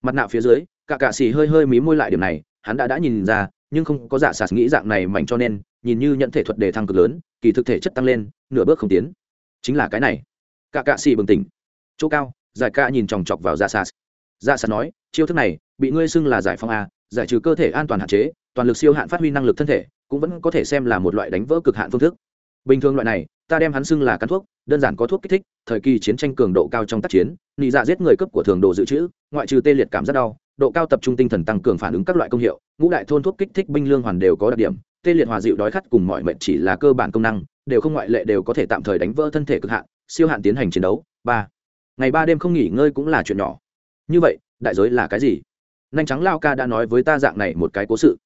Mặt nạ phía dưới, cả cạ xì hơi hơi mí môi lại điểm này, hắn đã đã nhìn ra, nhưng không có giả sạt nghĩ dạng này mảnh cho nên, nhìn như nhận thể thuật đề thăng cực lớn, kỳ thực thể chất tăng lên, nửa bước không tiến. Chính là cái này. Cả cạ xì bừng tỉnh. Chỗ cao, giải ca nhìn chòng chọc vào giả sạt. Dạ sạt nói, chiêu thức này, bị ngươi xưng là giải phóng a, giải trừ cơ thể an toàn hạn chế, toàn lực siêu hạn phát huy năng lực thân thể, cũng vẫn có thể xem là một loại đánh vỡ cực hạn phương thức. Bình thường loại này, ta đem hắn xưng là cắn thuốc, đơn giản có thuốc kích thích, thời kỳ chiến tranh cường độ cao trong tác chiến, nị dạ giết người cấp của thường đồ dự trữ, ngoại trừ tê liệt cảm rất đau, độ cao tập trung tinh thần tăng cường phản ứng các loại công hiệu, ngũ đại thôn thuốc kích thích binh lương hoàn đều có đặc điểm, tê liệt hòa dịu đói khát cùng mọi mệnh chỉ là cơ bản công năng, đều không ngoại lệ đều có thể tạm thời đánh vỡ thân thể cực hạn, siêu hạn tiến hành chiến đấu. Ba, ngày ba đêm không nghỉ ngơi cũng là chuyện nhỏ như vậy, đại giới là cái gì? Nhanh trắng lao ca đã nói với ta dạng này một cái cố sự.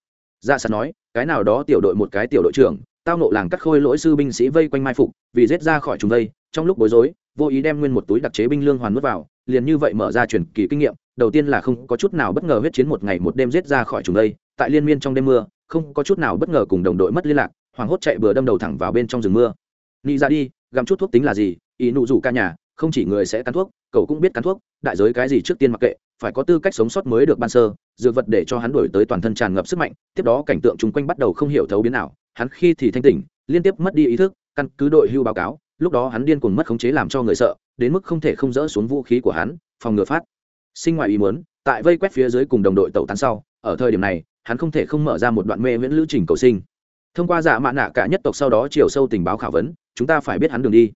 Dạ sẵn nói, cái nào đó tiểu đội một cái tiểu đội trưởng, tao nộ làng cắt khôi lỗi sư binh sĩ vây quanh mai phục, vì rết ra khỏi chúng đây trong lúc bối rối, vô ý đem nguyên một túi đặc chế binh lương hoàn nuốt vào, liền như vậy mở ra truyền kỳ kinh nghiệm, đầu tiên là không có chút nào bất ngờ huyết chiến một ngày một đêm rết ra khỏi chúng đây tại liên miên trong đêm mưa, không có chút nào bất ngờ cùng đồng đội mất liên lạc hoảng hốt chạy bừa đâm đầu thẳng vào bên trong rừng mưa. Nghĩ ra đi, gặm chút thuốc tính là gì? Ý nụ rủ ca nhà, không chỉ người sẽ cắn thuốc cậu cũng biết cắn thuốc, đại giới cái gì trước tiên mặc kệ, phải có tư cách sống sót mới được ban sơ, dược vật để cho hắn đổi tới toàn thân tràn ngập sức mạnh, tiếp đó cảnh tượng chung quanh bắt đầu không hiểu thấu biến nào hắn khi thì thanh tỉnh, liên tiếp mất đi ý thức, căn cứ đội hưu báo cáo, lúc đó hắn điên cuồng mất khống chế làm cho người sợ, đến mức không thể không dỡ xuống vũ khí của hắn, phòng ngừa phát sinh ngoài ý muốn, tại vây quét phía dưới cùng đồng đội tẩu tán sau, ở thời điểm này, hắn không thể không mở ra một đoạn mê viễn lữ trình cầu sinh. Thông qua giả mạ nạ cả nhất tộc sau đó chiều sâu tình báo khảo vấn, chúng ta phải biết hắn đường đi.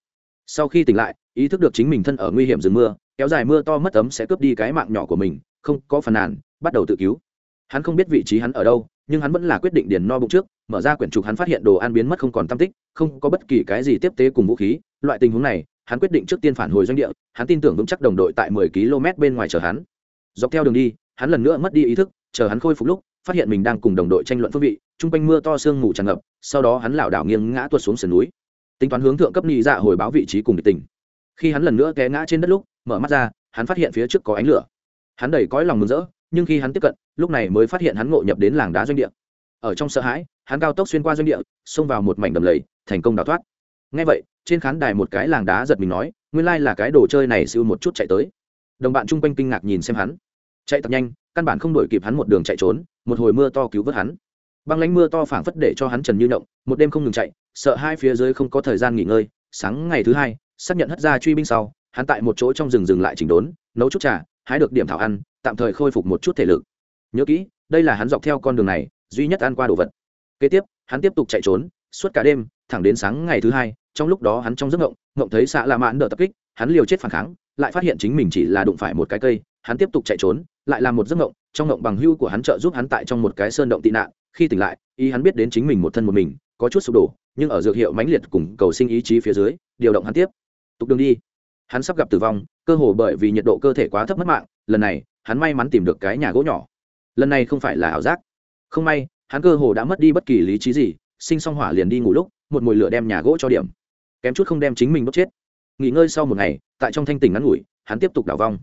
Sau khi tỉnh lại ý thức được chính mình thân ở nguy hiểm rừng mưa, kéo dài mưa to mất ấm sẽ cướp đi cái mạng nhỏ của mình, không có phần nàn, bắt đầu tự cứu. Hắn không biết vị trí hắn ở đâu, nhưng hắn vẫn là quyết định điền no bụng trước, mở ra quyển trục hắn phát hiện đồ ăn biến mất không còn tam tích, không có bất kỳ cái gì tiếp tế cùng vũ khí. Loại tình huống này, hắn quyết định trước tiên phản hồi doanh địa, hắn tin tưởng vững chắc đồng đội tại mười km bên ngoài chờ hắn. Dọc theo đường đi, hắn lần nữa mất đi ý thức, chờ hắn khôi phục lúc, phát hiện mình đang cùng đồng đội tranh luận phương vị, chung quanh mưa to sương mù tràn ngập, sau đó hắn lảo đảo nghiêng ngã tuột xuống sườn núi. Tính toán hướng thượng cấp nhị dạ hồi báo vị trí cùng địch tỉnh khi hắn lần nữa té ngã trên đất lúc, mở mắt ra, hắn phát hiện phía trước có ánh lửa. Hắn đầy cõi lòng mừng rỡ, nhưng khi hắn tiếp cận, lúc này mới phát hiện hắn ngộ nhập đến làng đá doanh địa. Ở trong sợ hãi, hắn cao tốc xuyên qua doanh địa, xông vào một mảnh đầm lầy, thành công đào thoát. Ngay vậy, trên khán đài một cái làng đá giật mình nói, nguyên lai là cái đồ chơi này siêu một chút chạy tới. Đồng bạn chung quanh kinh ngạc nhìn xem hắn. Chạy tập nhanh, căn bản không đổi kịp hắn một đường chạy trốn, một hồi mưa to cứu vớt hắn. Băng lánh mưa to phảng phất để cho hắn trần như động, một đêm không ngừng chạy, sợ hai phía dưới không có thời gian nghỉ ngơi, sáng ngày thứ hai xác nhận hất ra truy binh sau, hắn tại một chỗ trong rừng dừng lại chỉnh đốn, nấu chút trà, hái được điểm thảo ăn, tạm thời khôi phục một chút thể lực. Nhớ kỹ, đây là hắn dọc theo con đường này, duy nhất ăn qua đồ vật. Kế tiếp, hắn tiếp tục chạy trốn, suốt cả đêm, thẳng đến sáng ngày thứ hai, trong lúc đó hắn trong giấc ngộng ngộng thấy xạ lạ mãn đỡ tập kích, hắn liều chết phản kháng, lại phát hiện chính mình chỉ là đụng phải một cái cây, hắn tiếp tục chạy trốn, lại làm một giấc ngộng, trong ngộng bằng hưu của hắn trợ giúp hắn tại trong một cái sơn động tị nạn, khi tỉnh lại, ý hắn biết đến chính mình một thân một mình, có chút sụp đổ, nhưng ở dược hiệu mãnh liệt cùng cầu sinh ý chí phía dưới, điều động hắn tiếp tục đường đi. Hắn sắp gặp tử vong, cơ hồ bởi vì nhiệt độ cơ thể quá thấp mất mạng, lần này, hắn may mắn tìm được cái nhà gỗ nhỏ. Lần này không phải là ảo giác. Không may, hắn cơ hồ đã mất đi bất kỳ lý trí gì, sinh xong hỏa liền đi ngủ lúc, một mùi lửa đem nhà gỗ cho điểm. Kém chút không đem chính mình đốt chết. Nghỉ ngơi sau một ngày, tại trong thanh tỉnh ngắn ngủi, hắn tiếp tục đảo vong.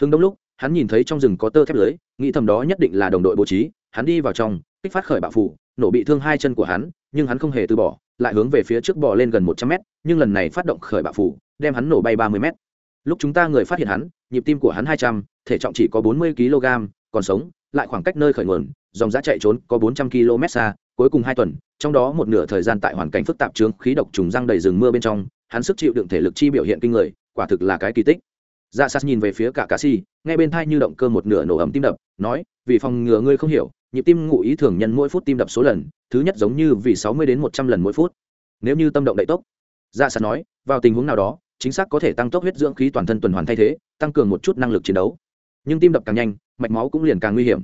Hưng đông lúc, hắn nhìn thấy trong rừng có tơ thép lưới, nghĩ thầm đó nhất định là đồng đội bố trí, hắn đi vào trong, kích phát khởi bạo phủ, nổ bị thương hai chân của hắn, nhưng hắn không hề từ bỏ, lại hướng về phía trước bò lên gần một trăm mét, nhưng lần này phát động khởi bạo phủ đem hắn nổ bay ba mươi mét. Lúc chúng ta người phát hiện hắn, nhịp tim của hắn hai trăm, thể trọng chỉ có bốn mươi kg, còn sống, lại khoảng cách nơi khởi nguồn, dòng giá chạy trốn có bốn trăm km xa, cuối cùng hai tuần, trong đó một nửa thời gian tại hoàn cảnh phức tạp trướng khí độc trùng răng đầy rừng mưa bên trong, hắn sức chịu đựng thể lực chi biểu hiện kinh người, quả thực là cái kỳ tích. Dạ sas nhìn về phía cả cà si, nghe bên thai như động cơ một nửa nổ ấm tim đập, nói, vì phòng ngừa ngươi không hiểu, nhịp tim ngụ ý thường nhân mỗi phút tim đập số lần, thứ nhất giống như vì sáu mươi đến một trăm lần mỗi phút. Nếu như tâm động đậy tốc dạ sas nói, vào tình huống nào đó chính xác có thể tăng tốc huyết dưỡng khí toàn thân tuần hoàn thay thế, tăng cường một chút năng lực chiến đấu. Nhưng tim đập càng nhanh, mạch máu cũng liền càng nguy hiểm.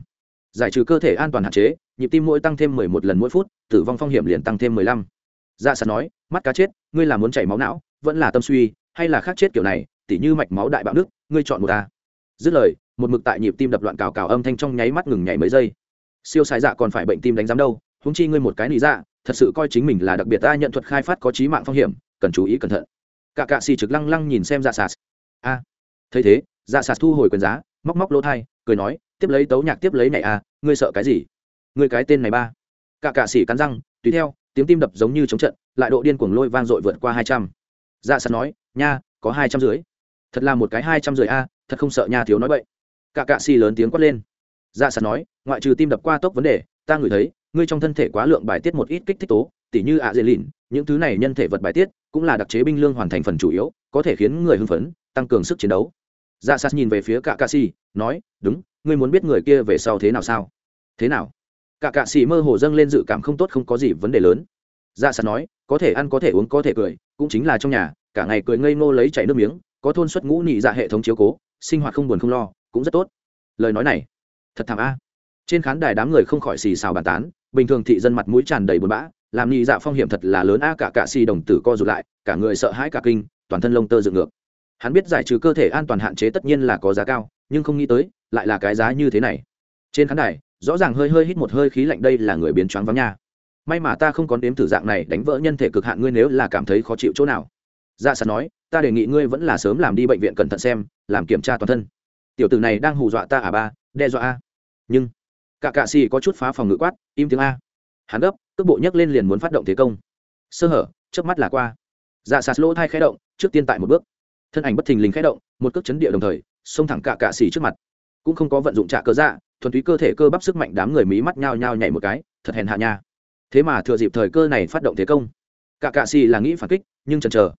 Giải trừ cơ thể an toàn hạn chế, nhịp tim mỗi tăng thêm mười một lần mỗi phút, tử vong phong hiểm liền tăng thêm mười lăm. Dạ sạt nói, mắt cá chết, ngươi là muốn chảy máu não, vẫn là tâm suy, hay là khác chết kiểu này, tỉ như mạch máu đại bạo nước, ngươi chọn một ta dứt lời, một mực tại nhịp tim đập loạn cào cào âm thanh trong nháy mắt ngừng nhảy mấy giây. Siêu sai dạ còn phải bệnh tim đánh giám đâu húng chi ngươi một cái lý dạ thật sự coi chính mình là đặc biệt ta nhận thuật khai phát có trí mạng phong hiểm, cần chú ý cẩn thận cả cạ xì trực lăng lăng nhìn xem dạ sạt a à, thấy thế dạ sạt thu hồi quyền giá, móc móc lỗ thai, cười nói, tiếp lấy tấu nhạc tiếp lấy này a ngươi sợ cái gì? Ngươi cái tên này ba. Cả cạ xì cắn răng, tùy theo, tiếng tim đập giống như chống trận, lại độ điên cuồng lôi vang dội vượt qua hai trăm. Dạ sạt nói, nha, có hai trăm dưới thật là một cái hai trăm rưỡi a, thật không sợ nha, thiếu nói vậy cả cạ xì lớn tiếng quát lên. Dạ sạt nói, ngoại trừ tim đập qua tốc vấn đề, ta ngửi thấy, ngươi trong thân thể quá lượng bài tiết một ít kích thích tố, tỉ như ạ dễ lìn những thứ này nhân thể vật bài tiết cũng là đặc chế binh lương hoàn thành phần chủ yếu, có thể khiến người hưng phấn, tăng cường sức chiến đấu. Dạ sas nhìn về phía cả cạ xì nói, đúng, ngươi muốn biết người kia về sau thế nào sao? Thế nào? Cả cạ xì mơ hồ dâng lên dự cảm không tốt không có gì vấn đề lớn. Dạ sas nói, có thể ăn, có thể uống, có thể cười, cũng chính là trong nhà, cả ngày cười ngây ngô lấy chảy nước miếng, có thôn xuất ngũ nhị dạ hệ thống chiếu cố, sinh hoạt không buồn không lo, cũng rất tốt. Lời nói này, thật thảm a. Trên khán đài đám người không khỏi xì xào bàn tán, bình thường thị dân mặt mũi tràn đầy buồn bã làm nhị dạ phong hiểm thật là lớn a, cả cạ xì đồng tử co rụt lại, cả người sợ hãi cả kinh, toàn thân lông tơ dựng ngược. Hắn biết giải trừ cơ thể an toàn hạn chế tất nhiên là có giá cao, nhưng không nghĩ tới, lại là cái giá như thế này. Trên khán đài, rõ ràng hơi hơi hít một hơi khí lạnh đây là người biến choáng vắng nha. May mà ta không còn đếm thử dạng này đánh vỡ nhân thể cực hạn ngươi nếu là cảm thấy khó chịu chỗ nào. Dạ sạt nói, ta đề nghị ngươi vẫn là sớm làm đi bệnh viện cẩn thận xem, làm kiểm tra toàn thân. Tiểu tử này đang hù dọa ta à ba, đe dọa a. Nhưng, cả cạ xì có chút phá phòng ngự quát, im tiếng a hắn gấp, cước bộ nhấc lên liền muốn phát động thế công. Sơ hở trước mắt là qua. Dạ sạt lỗ thai khẽ động, trước tiên tại một bước. Thân ảnh bất thình lình khẽ động, một cước chấn địa đồng thời, xông thẳng cả cạ xỉ trước mặt. Cũng không có vận dụng trạ cơ dạ thuần túy cơ thể cơ bắp sức mạnh đám người mí mắt nhao nhao nhảy một cái, thật hèn hạ nha. Thế mà thừa dịp thời cơ này phát động thế công, cả cạ xì là nghĩ phản kích, nhưng chần chờ.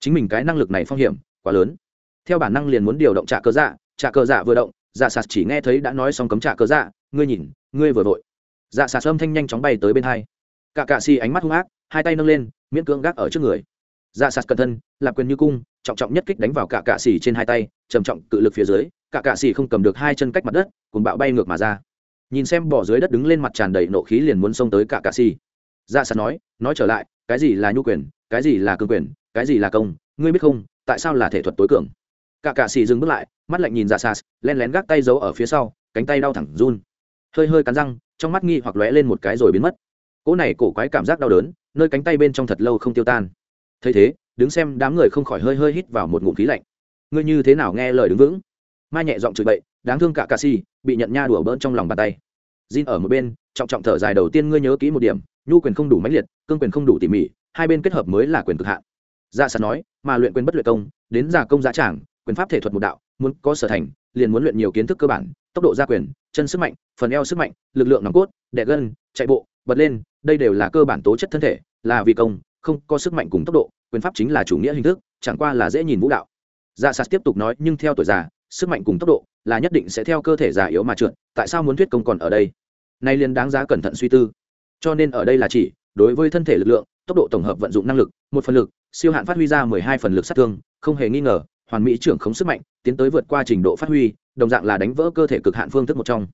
Chính mình cái năng lực này phong hiểm, quá lớn. Theo bản năng liền muốn điều động trạ cơ dạ trạ cơ dạ vừa động dạ sạt chỉ nghe thấy đã nói xong cấm trạ cơ dạ ngươi nhìn, ngươi vừa vội dạ sạt sâm thanh nhanh chóng bay tới bên hai. Cả cạ xì ánh mắt hung ác, hai tay nâng lên, miễn cưỡng gác ở trước người. Dạ sạt cẩn thân, lạp quyền như cung, trọng trọng nhất kích đánh vào cả cạ xì trên hai tay, trầm trọng cự lực phía dưới, cả cạ xì không cầm được hai chân cách mặt đất cùng bạo bay ngược mà ra. Nhìn xem bỏ dưới đất đứng lên mặt tràn đầy nộ khí liền muốn xông tới cả cạ xì. Dạ sạt nói nói trở lại, cái gì là nhu quyền, cái gì là cương quyền, cái gì là công, ngươi biết không, tại sao là thể thuật tối cường? Cả cạ xì dừng bước lại, mắt lạnh nhìn dạ sạt len lén gác tay giấu ở phía sau, cánh tay đau thẳng run. Hơi hơi cắn răng trong mắt nghi hoặc lóe lên một cái rồi biến mất. Cỗ này cổ quái cảm giác đau đớn, nơi cánh tay bên trong thật lâu không tiêu tan. Thấy thế, đứng xem đám người không khỏi hơi hơi hít vào một ngụm khí lạnh. Ngươi như thế nào nghe lời đứng vững? Mai nhẹ giọng chửi bậy, đáng thương cả ca si, bị nhận nha đùa bỡn trong lòng bàn tay. Jin ở một bên, trọng trọng thở dài đầu tiên ngươi nhớ kỹ một điểm, nhu quyền không đủ mãnh liệt, cương quyền không đủ tỉ mỉ, hai bên kết hợp mới là quyền cực hạn. Dạ sẵn nói, mà luyện quyền bất luyện công, đến giả công giá trảng, quyền pháp thể thuật một đạo, muốn có sở thành, liền muốn luyện nhiều kiến thức cơ bản, tốc độ gia quyền chân sức mạnh, phần eo sức mạnh, lực lượng nòng cốt đẻ gân, chạy bộ, bật lên, đây đều là cơ bản tố chất thân thể, là vì công, không có sức mạnh cùng tốc độ, quyền pháp chính là chủ nghĩa hình thức, chẳng qua là dễ nhìn vũ đạo. Dạ sạt tiếp tục nói, nhưng theo tuổi già, sức mạnh cùng tốc độ là nhất định sẽ theo cơ thể già yếu mà trượt, tại sao muốn thuyết công còn ở đây? Nay liền đáng giá cẩn thận suy tư. Cho nên ở đây là chỉ, đối với thân thể lực lượng, tốc độ tổng hợp vận dụng năng lực, một phần lực, siêu hạn phát huy ra mười hai phần lực sát thương, không hề nghi ngờ hoàn mỹ trưởng khống sức mạnh, tiến tới vượt qua trình độ phát huy, đồng dạng là đánh vỡ cơ thể cực hạn phương thức một trong.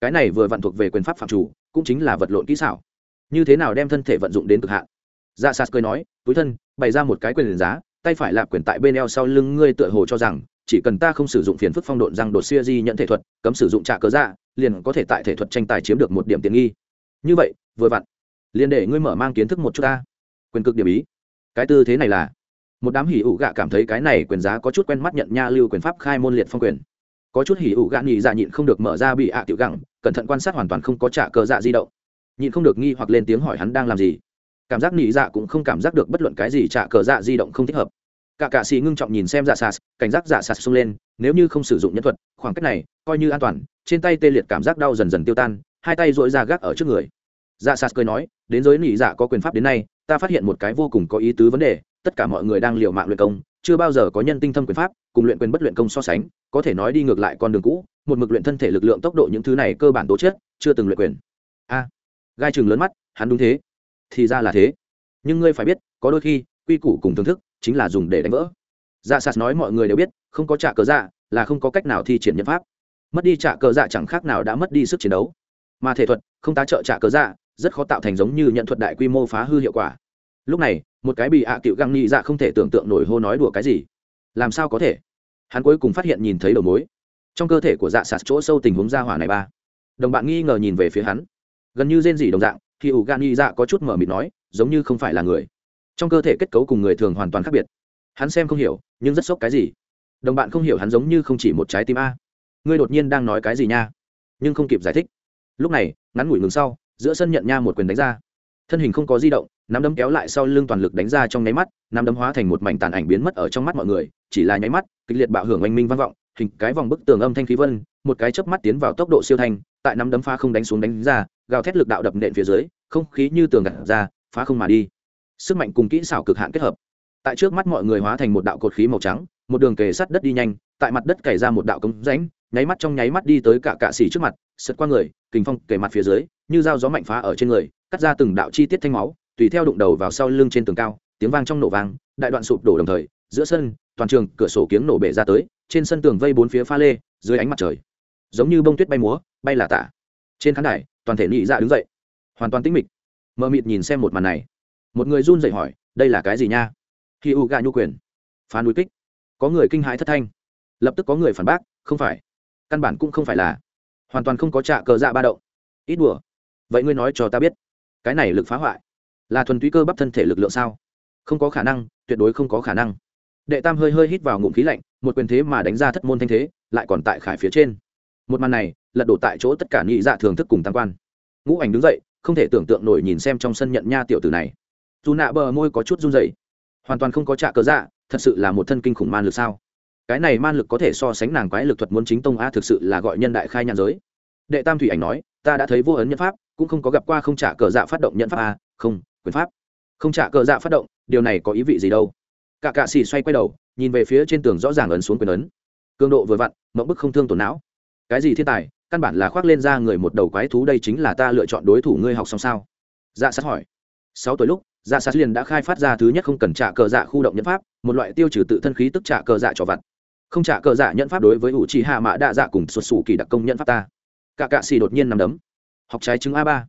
Cái này vừa vặn thuộc về quyền pháp phạm chủ, cũng chính là vật lộn kỹ xảo. Như thế nào đem thân thể vận dụng đến cực hạn? Dạ sạt cười nói, túi thân, bày ra một cái quyền giá, tay phải lạp quyền tại bên eo sau lưng ngươi tựa hồ cho rằng, chỉ cần ta không sử dụng phiền phức phong độn răng đột xuya di nhận thể thuật, cấm sử dụng trả cớ dạ liền có thể tại thể thuật tranh tài chiếm được một điểm tiện nghi. Như vậy, vừa vặn, liền để ngươi mở mang kiến thức một chút ta. Quyền cực điểm ý. Cái tư thế này là một đám hỉ ủ gạ cảm thấy cái này quyền giá có chút quen mắt nhận nha lưu quyền pháp khai môn liệt phong quyền. Có chút hỉ ủ gạ nhị dạ nhịn không được mở ra bị ạ tiểu gẳng, cẩn thận quan sát hoàn toàn không có trả cờ dạ di động. Nhịn không được nghi hoặc lên tiếng hỏi hắn đang làm gì. Cảm giác nhị dạ cũng không cảm giác được bất luận cái gì trả cờ dạ di động không thích hợp. Cả cạ sĩ ngưng trọng nhìn xem dạ sạt cảnh giác dạ sạt xông lên, nếu như không sử dụng nhân thuật, khoảng cách này coi như an toàn, trên tay tê liệt cảm giác đau dần dần tiêu tan, hai tay dội ra gác ở trước người. Dạ sạt cười nói, đến giới nỉ dạ có quyền pháp đến nay, ta phát hiện một cái vô cùng có ý tứ vấn đề tất cả mọi người đang liều mạng luyện công, chưa bao giờ có nhân tinh thâm quyền pháp, cùng luyện quyền bất luyện công so sánh, có thể nói đi ngược lại con đường cũ, một mực luyện thân thể lực lượng tốc độ những thứ này cơ bản tố chất, chưa từng luyện quyền. A, gai chừng lớn mắt, hắn đúng thế. Thì ra là thế. Nhưng ngươi phải biết, có đôi khi, quy củ cùng thưởng thức chính là dùng để đánh vỡ. Dạ sạt nói mọi người đều biết, không có trả cờ dạ là không có cách nào thi triển nhân pháp. Mất đi trả cờ dạ chẳng khác nào đã mất đi sức chiến đấu. Mà thể thuật không tá trợ trả cờ dạ rất khó tạo thành giống như nhận thuật đại quy mô phá hư hiệu quả. Lúc này một cái bị ạ à cựu găng nhị dạ không thể tưởng tượng nổi hô nói đùa cái gì. Làm sao có thể? Hắn cuối cùng phát hiện nhìn thấy đầu mối. Trong cơ thể của dạ sạt chỗ sâu tình huống ra hỏa này ba. Đồng bạn nghi ngờ nhìn về phía hắn. Gần như rên rỉ đồng dạng thì ủ gan nhị dạ có chút mở mịt nói, giống như không phải là người. Trong cơ thể kết cấu cùng người thường hoàn toàn khác biệt. Hắn xem không hiểu, nhưng rất sốc cái gì. Đồng bạn không hiểu hắn giống như không chỉ một trái tim a. Ngươi đột nhiên đang nói cái gì nha? Nhưng không kịp giải thích. Lúc này, ngắn ngủi ngừng sau, giữa sân nhận nha một quyền đánh ra. Thân hình không có di động nắm đấm kéo lại sau lưng toàn lực đánh ra trong nháy mắt, nắm đấm hóa thành một mảnh tàn ảnh biến mất ở trong mắt mọi người, chỉ là nháy mắt, kịch liệt bạo hưởng oanh minh vang vọng, hình cái vòng bức tường âm thanh khí vân, một cái chớp mắt tiến vào tốc độ siêu thanh, tại nắm đấm phá không đánh xuống đánh ra, gào thét lực đạo đập nện phía dưới, không khí như tường gạt ra, phá không mà đi. Sức mạnh cùng kỹ xảo cực hạn kết hợp. Tại trước mắt mọi người hóa thành một đạo cột khí màu trắng, một đường kề sắt đất đi nhanh, tại mặt đất cày ra một đạo cống rãnh, nháy mắt trong nháy mắt đi tới cả cạ xỉ trước mặt, sượt qua người, kình phong kề mặt phía dưới, như dao gió mạnh phá ở trên người, cắt ra từng đạo chi tiết thanh máu tùy theo đụng đầu vào sau lưng trên tường cao, tiếng vang trong nổ vang, đại đoạn sụp đổ đồng thời, giữa sân, toàn trường cửa sổ kiếng nổ bể ra tới, trên sân tường vây bốn phía pha lê, dưới ánh mặt trời. Giống như bông tuyết bay múa, bay là tả. Trên khán đài, toàn thể nhị dạ đứng dậy. Hoàn toàn tĩnh mịch. Mờ mịt nhìn xem một màn này. Một người run dậy hỏi, đây là cái gì nha? Khi u gà nhu quyền. Phá núi kích. Có người kinh hãi thất thanh. Lập tức có người phản bác, không phải. Căn bản cũng không phải là. Hoàn toàn không có trạ cờ dạ ba động. Ít đùa. Vậy ngươi nói cho ta biết. Cái này lực phá hoại là thuần túy cơ bắp thân thể lực lượng sao? Không có khả năng, tuyệt đối không có khả năng. Đệ tam hơi hơi hít vào ngụm khí lạnh, một quyền thế mà đánh ra thất môn thanh thế, lại còn tại khải phía trên. Một màn này, lật đổ tại chỗ tất cả nhị dạ thường thức cùng tam quan. Ngũ ảnh đứng dậy, không thể tưởng tượng nổi nhìn xem trong sân nhận nha tiểu tử này. Dù nạ bờ môi có chút run dậy hoàn toàn không có trạ cớ dạ thật sự là một thân kinh khủng man lực sao? Cái này man lực có thể so sánh nàng quái lực thuật muốn chính tông a thực sự là gọi nhân đại khai nhàn giới. Đệ tam thủy ảnh nói, ta đã thấy vô ấn nhân pháp, cũng không có gặp qua không trả cờ dạ phát động nhân pháp a, không quyền pháp. Không trả cờ dạ phát động, điều này có ý vị gì đâu? Cả cạ xì xoay quay đầu, nhìn về phía trên tường rõ ràng ấn xuống quyền ấn. Cường độ vừa vặn mẫu bức không thương tổn não. Cái gì thiên tài, căn bản là khoác lên ra người một đầu quái thú đây chính là ta lựa chọn đối thủ ngươi học xong sao? Dạ sát hỏi. Sáu tuổi lúc dạ sát liền đã khai phát ra thứ nhất không cần trả cờ dạ khu động nhân pháp, một loại tiêu trừ tự thân khí tức trả cờ dạ cho vặt. Không trả cờ dạ nhận pháp đối với ủ trì hạ mã đa dạ cùng xuất xù kỳ đặc công nhận pháp ta. Cả cạ xì đột nhiên nằm đấm. Học trái chứng a ba.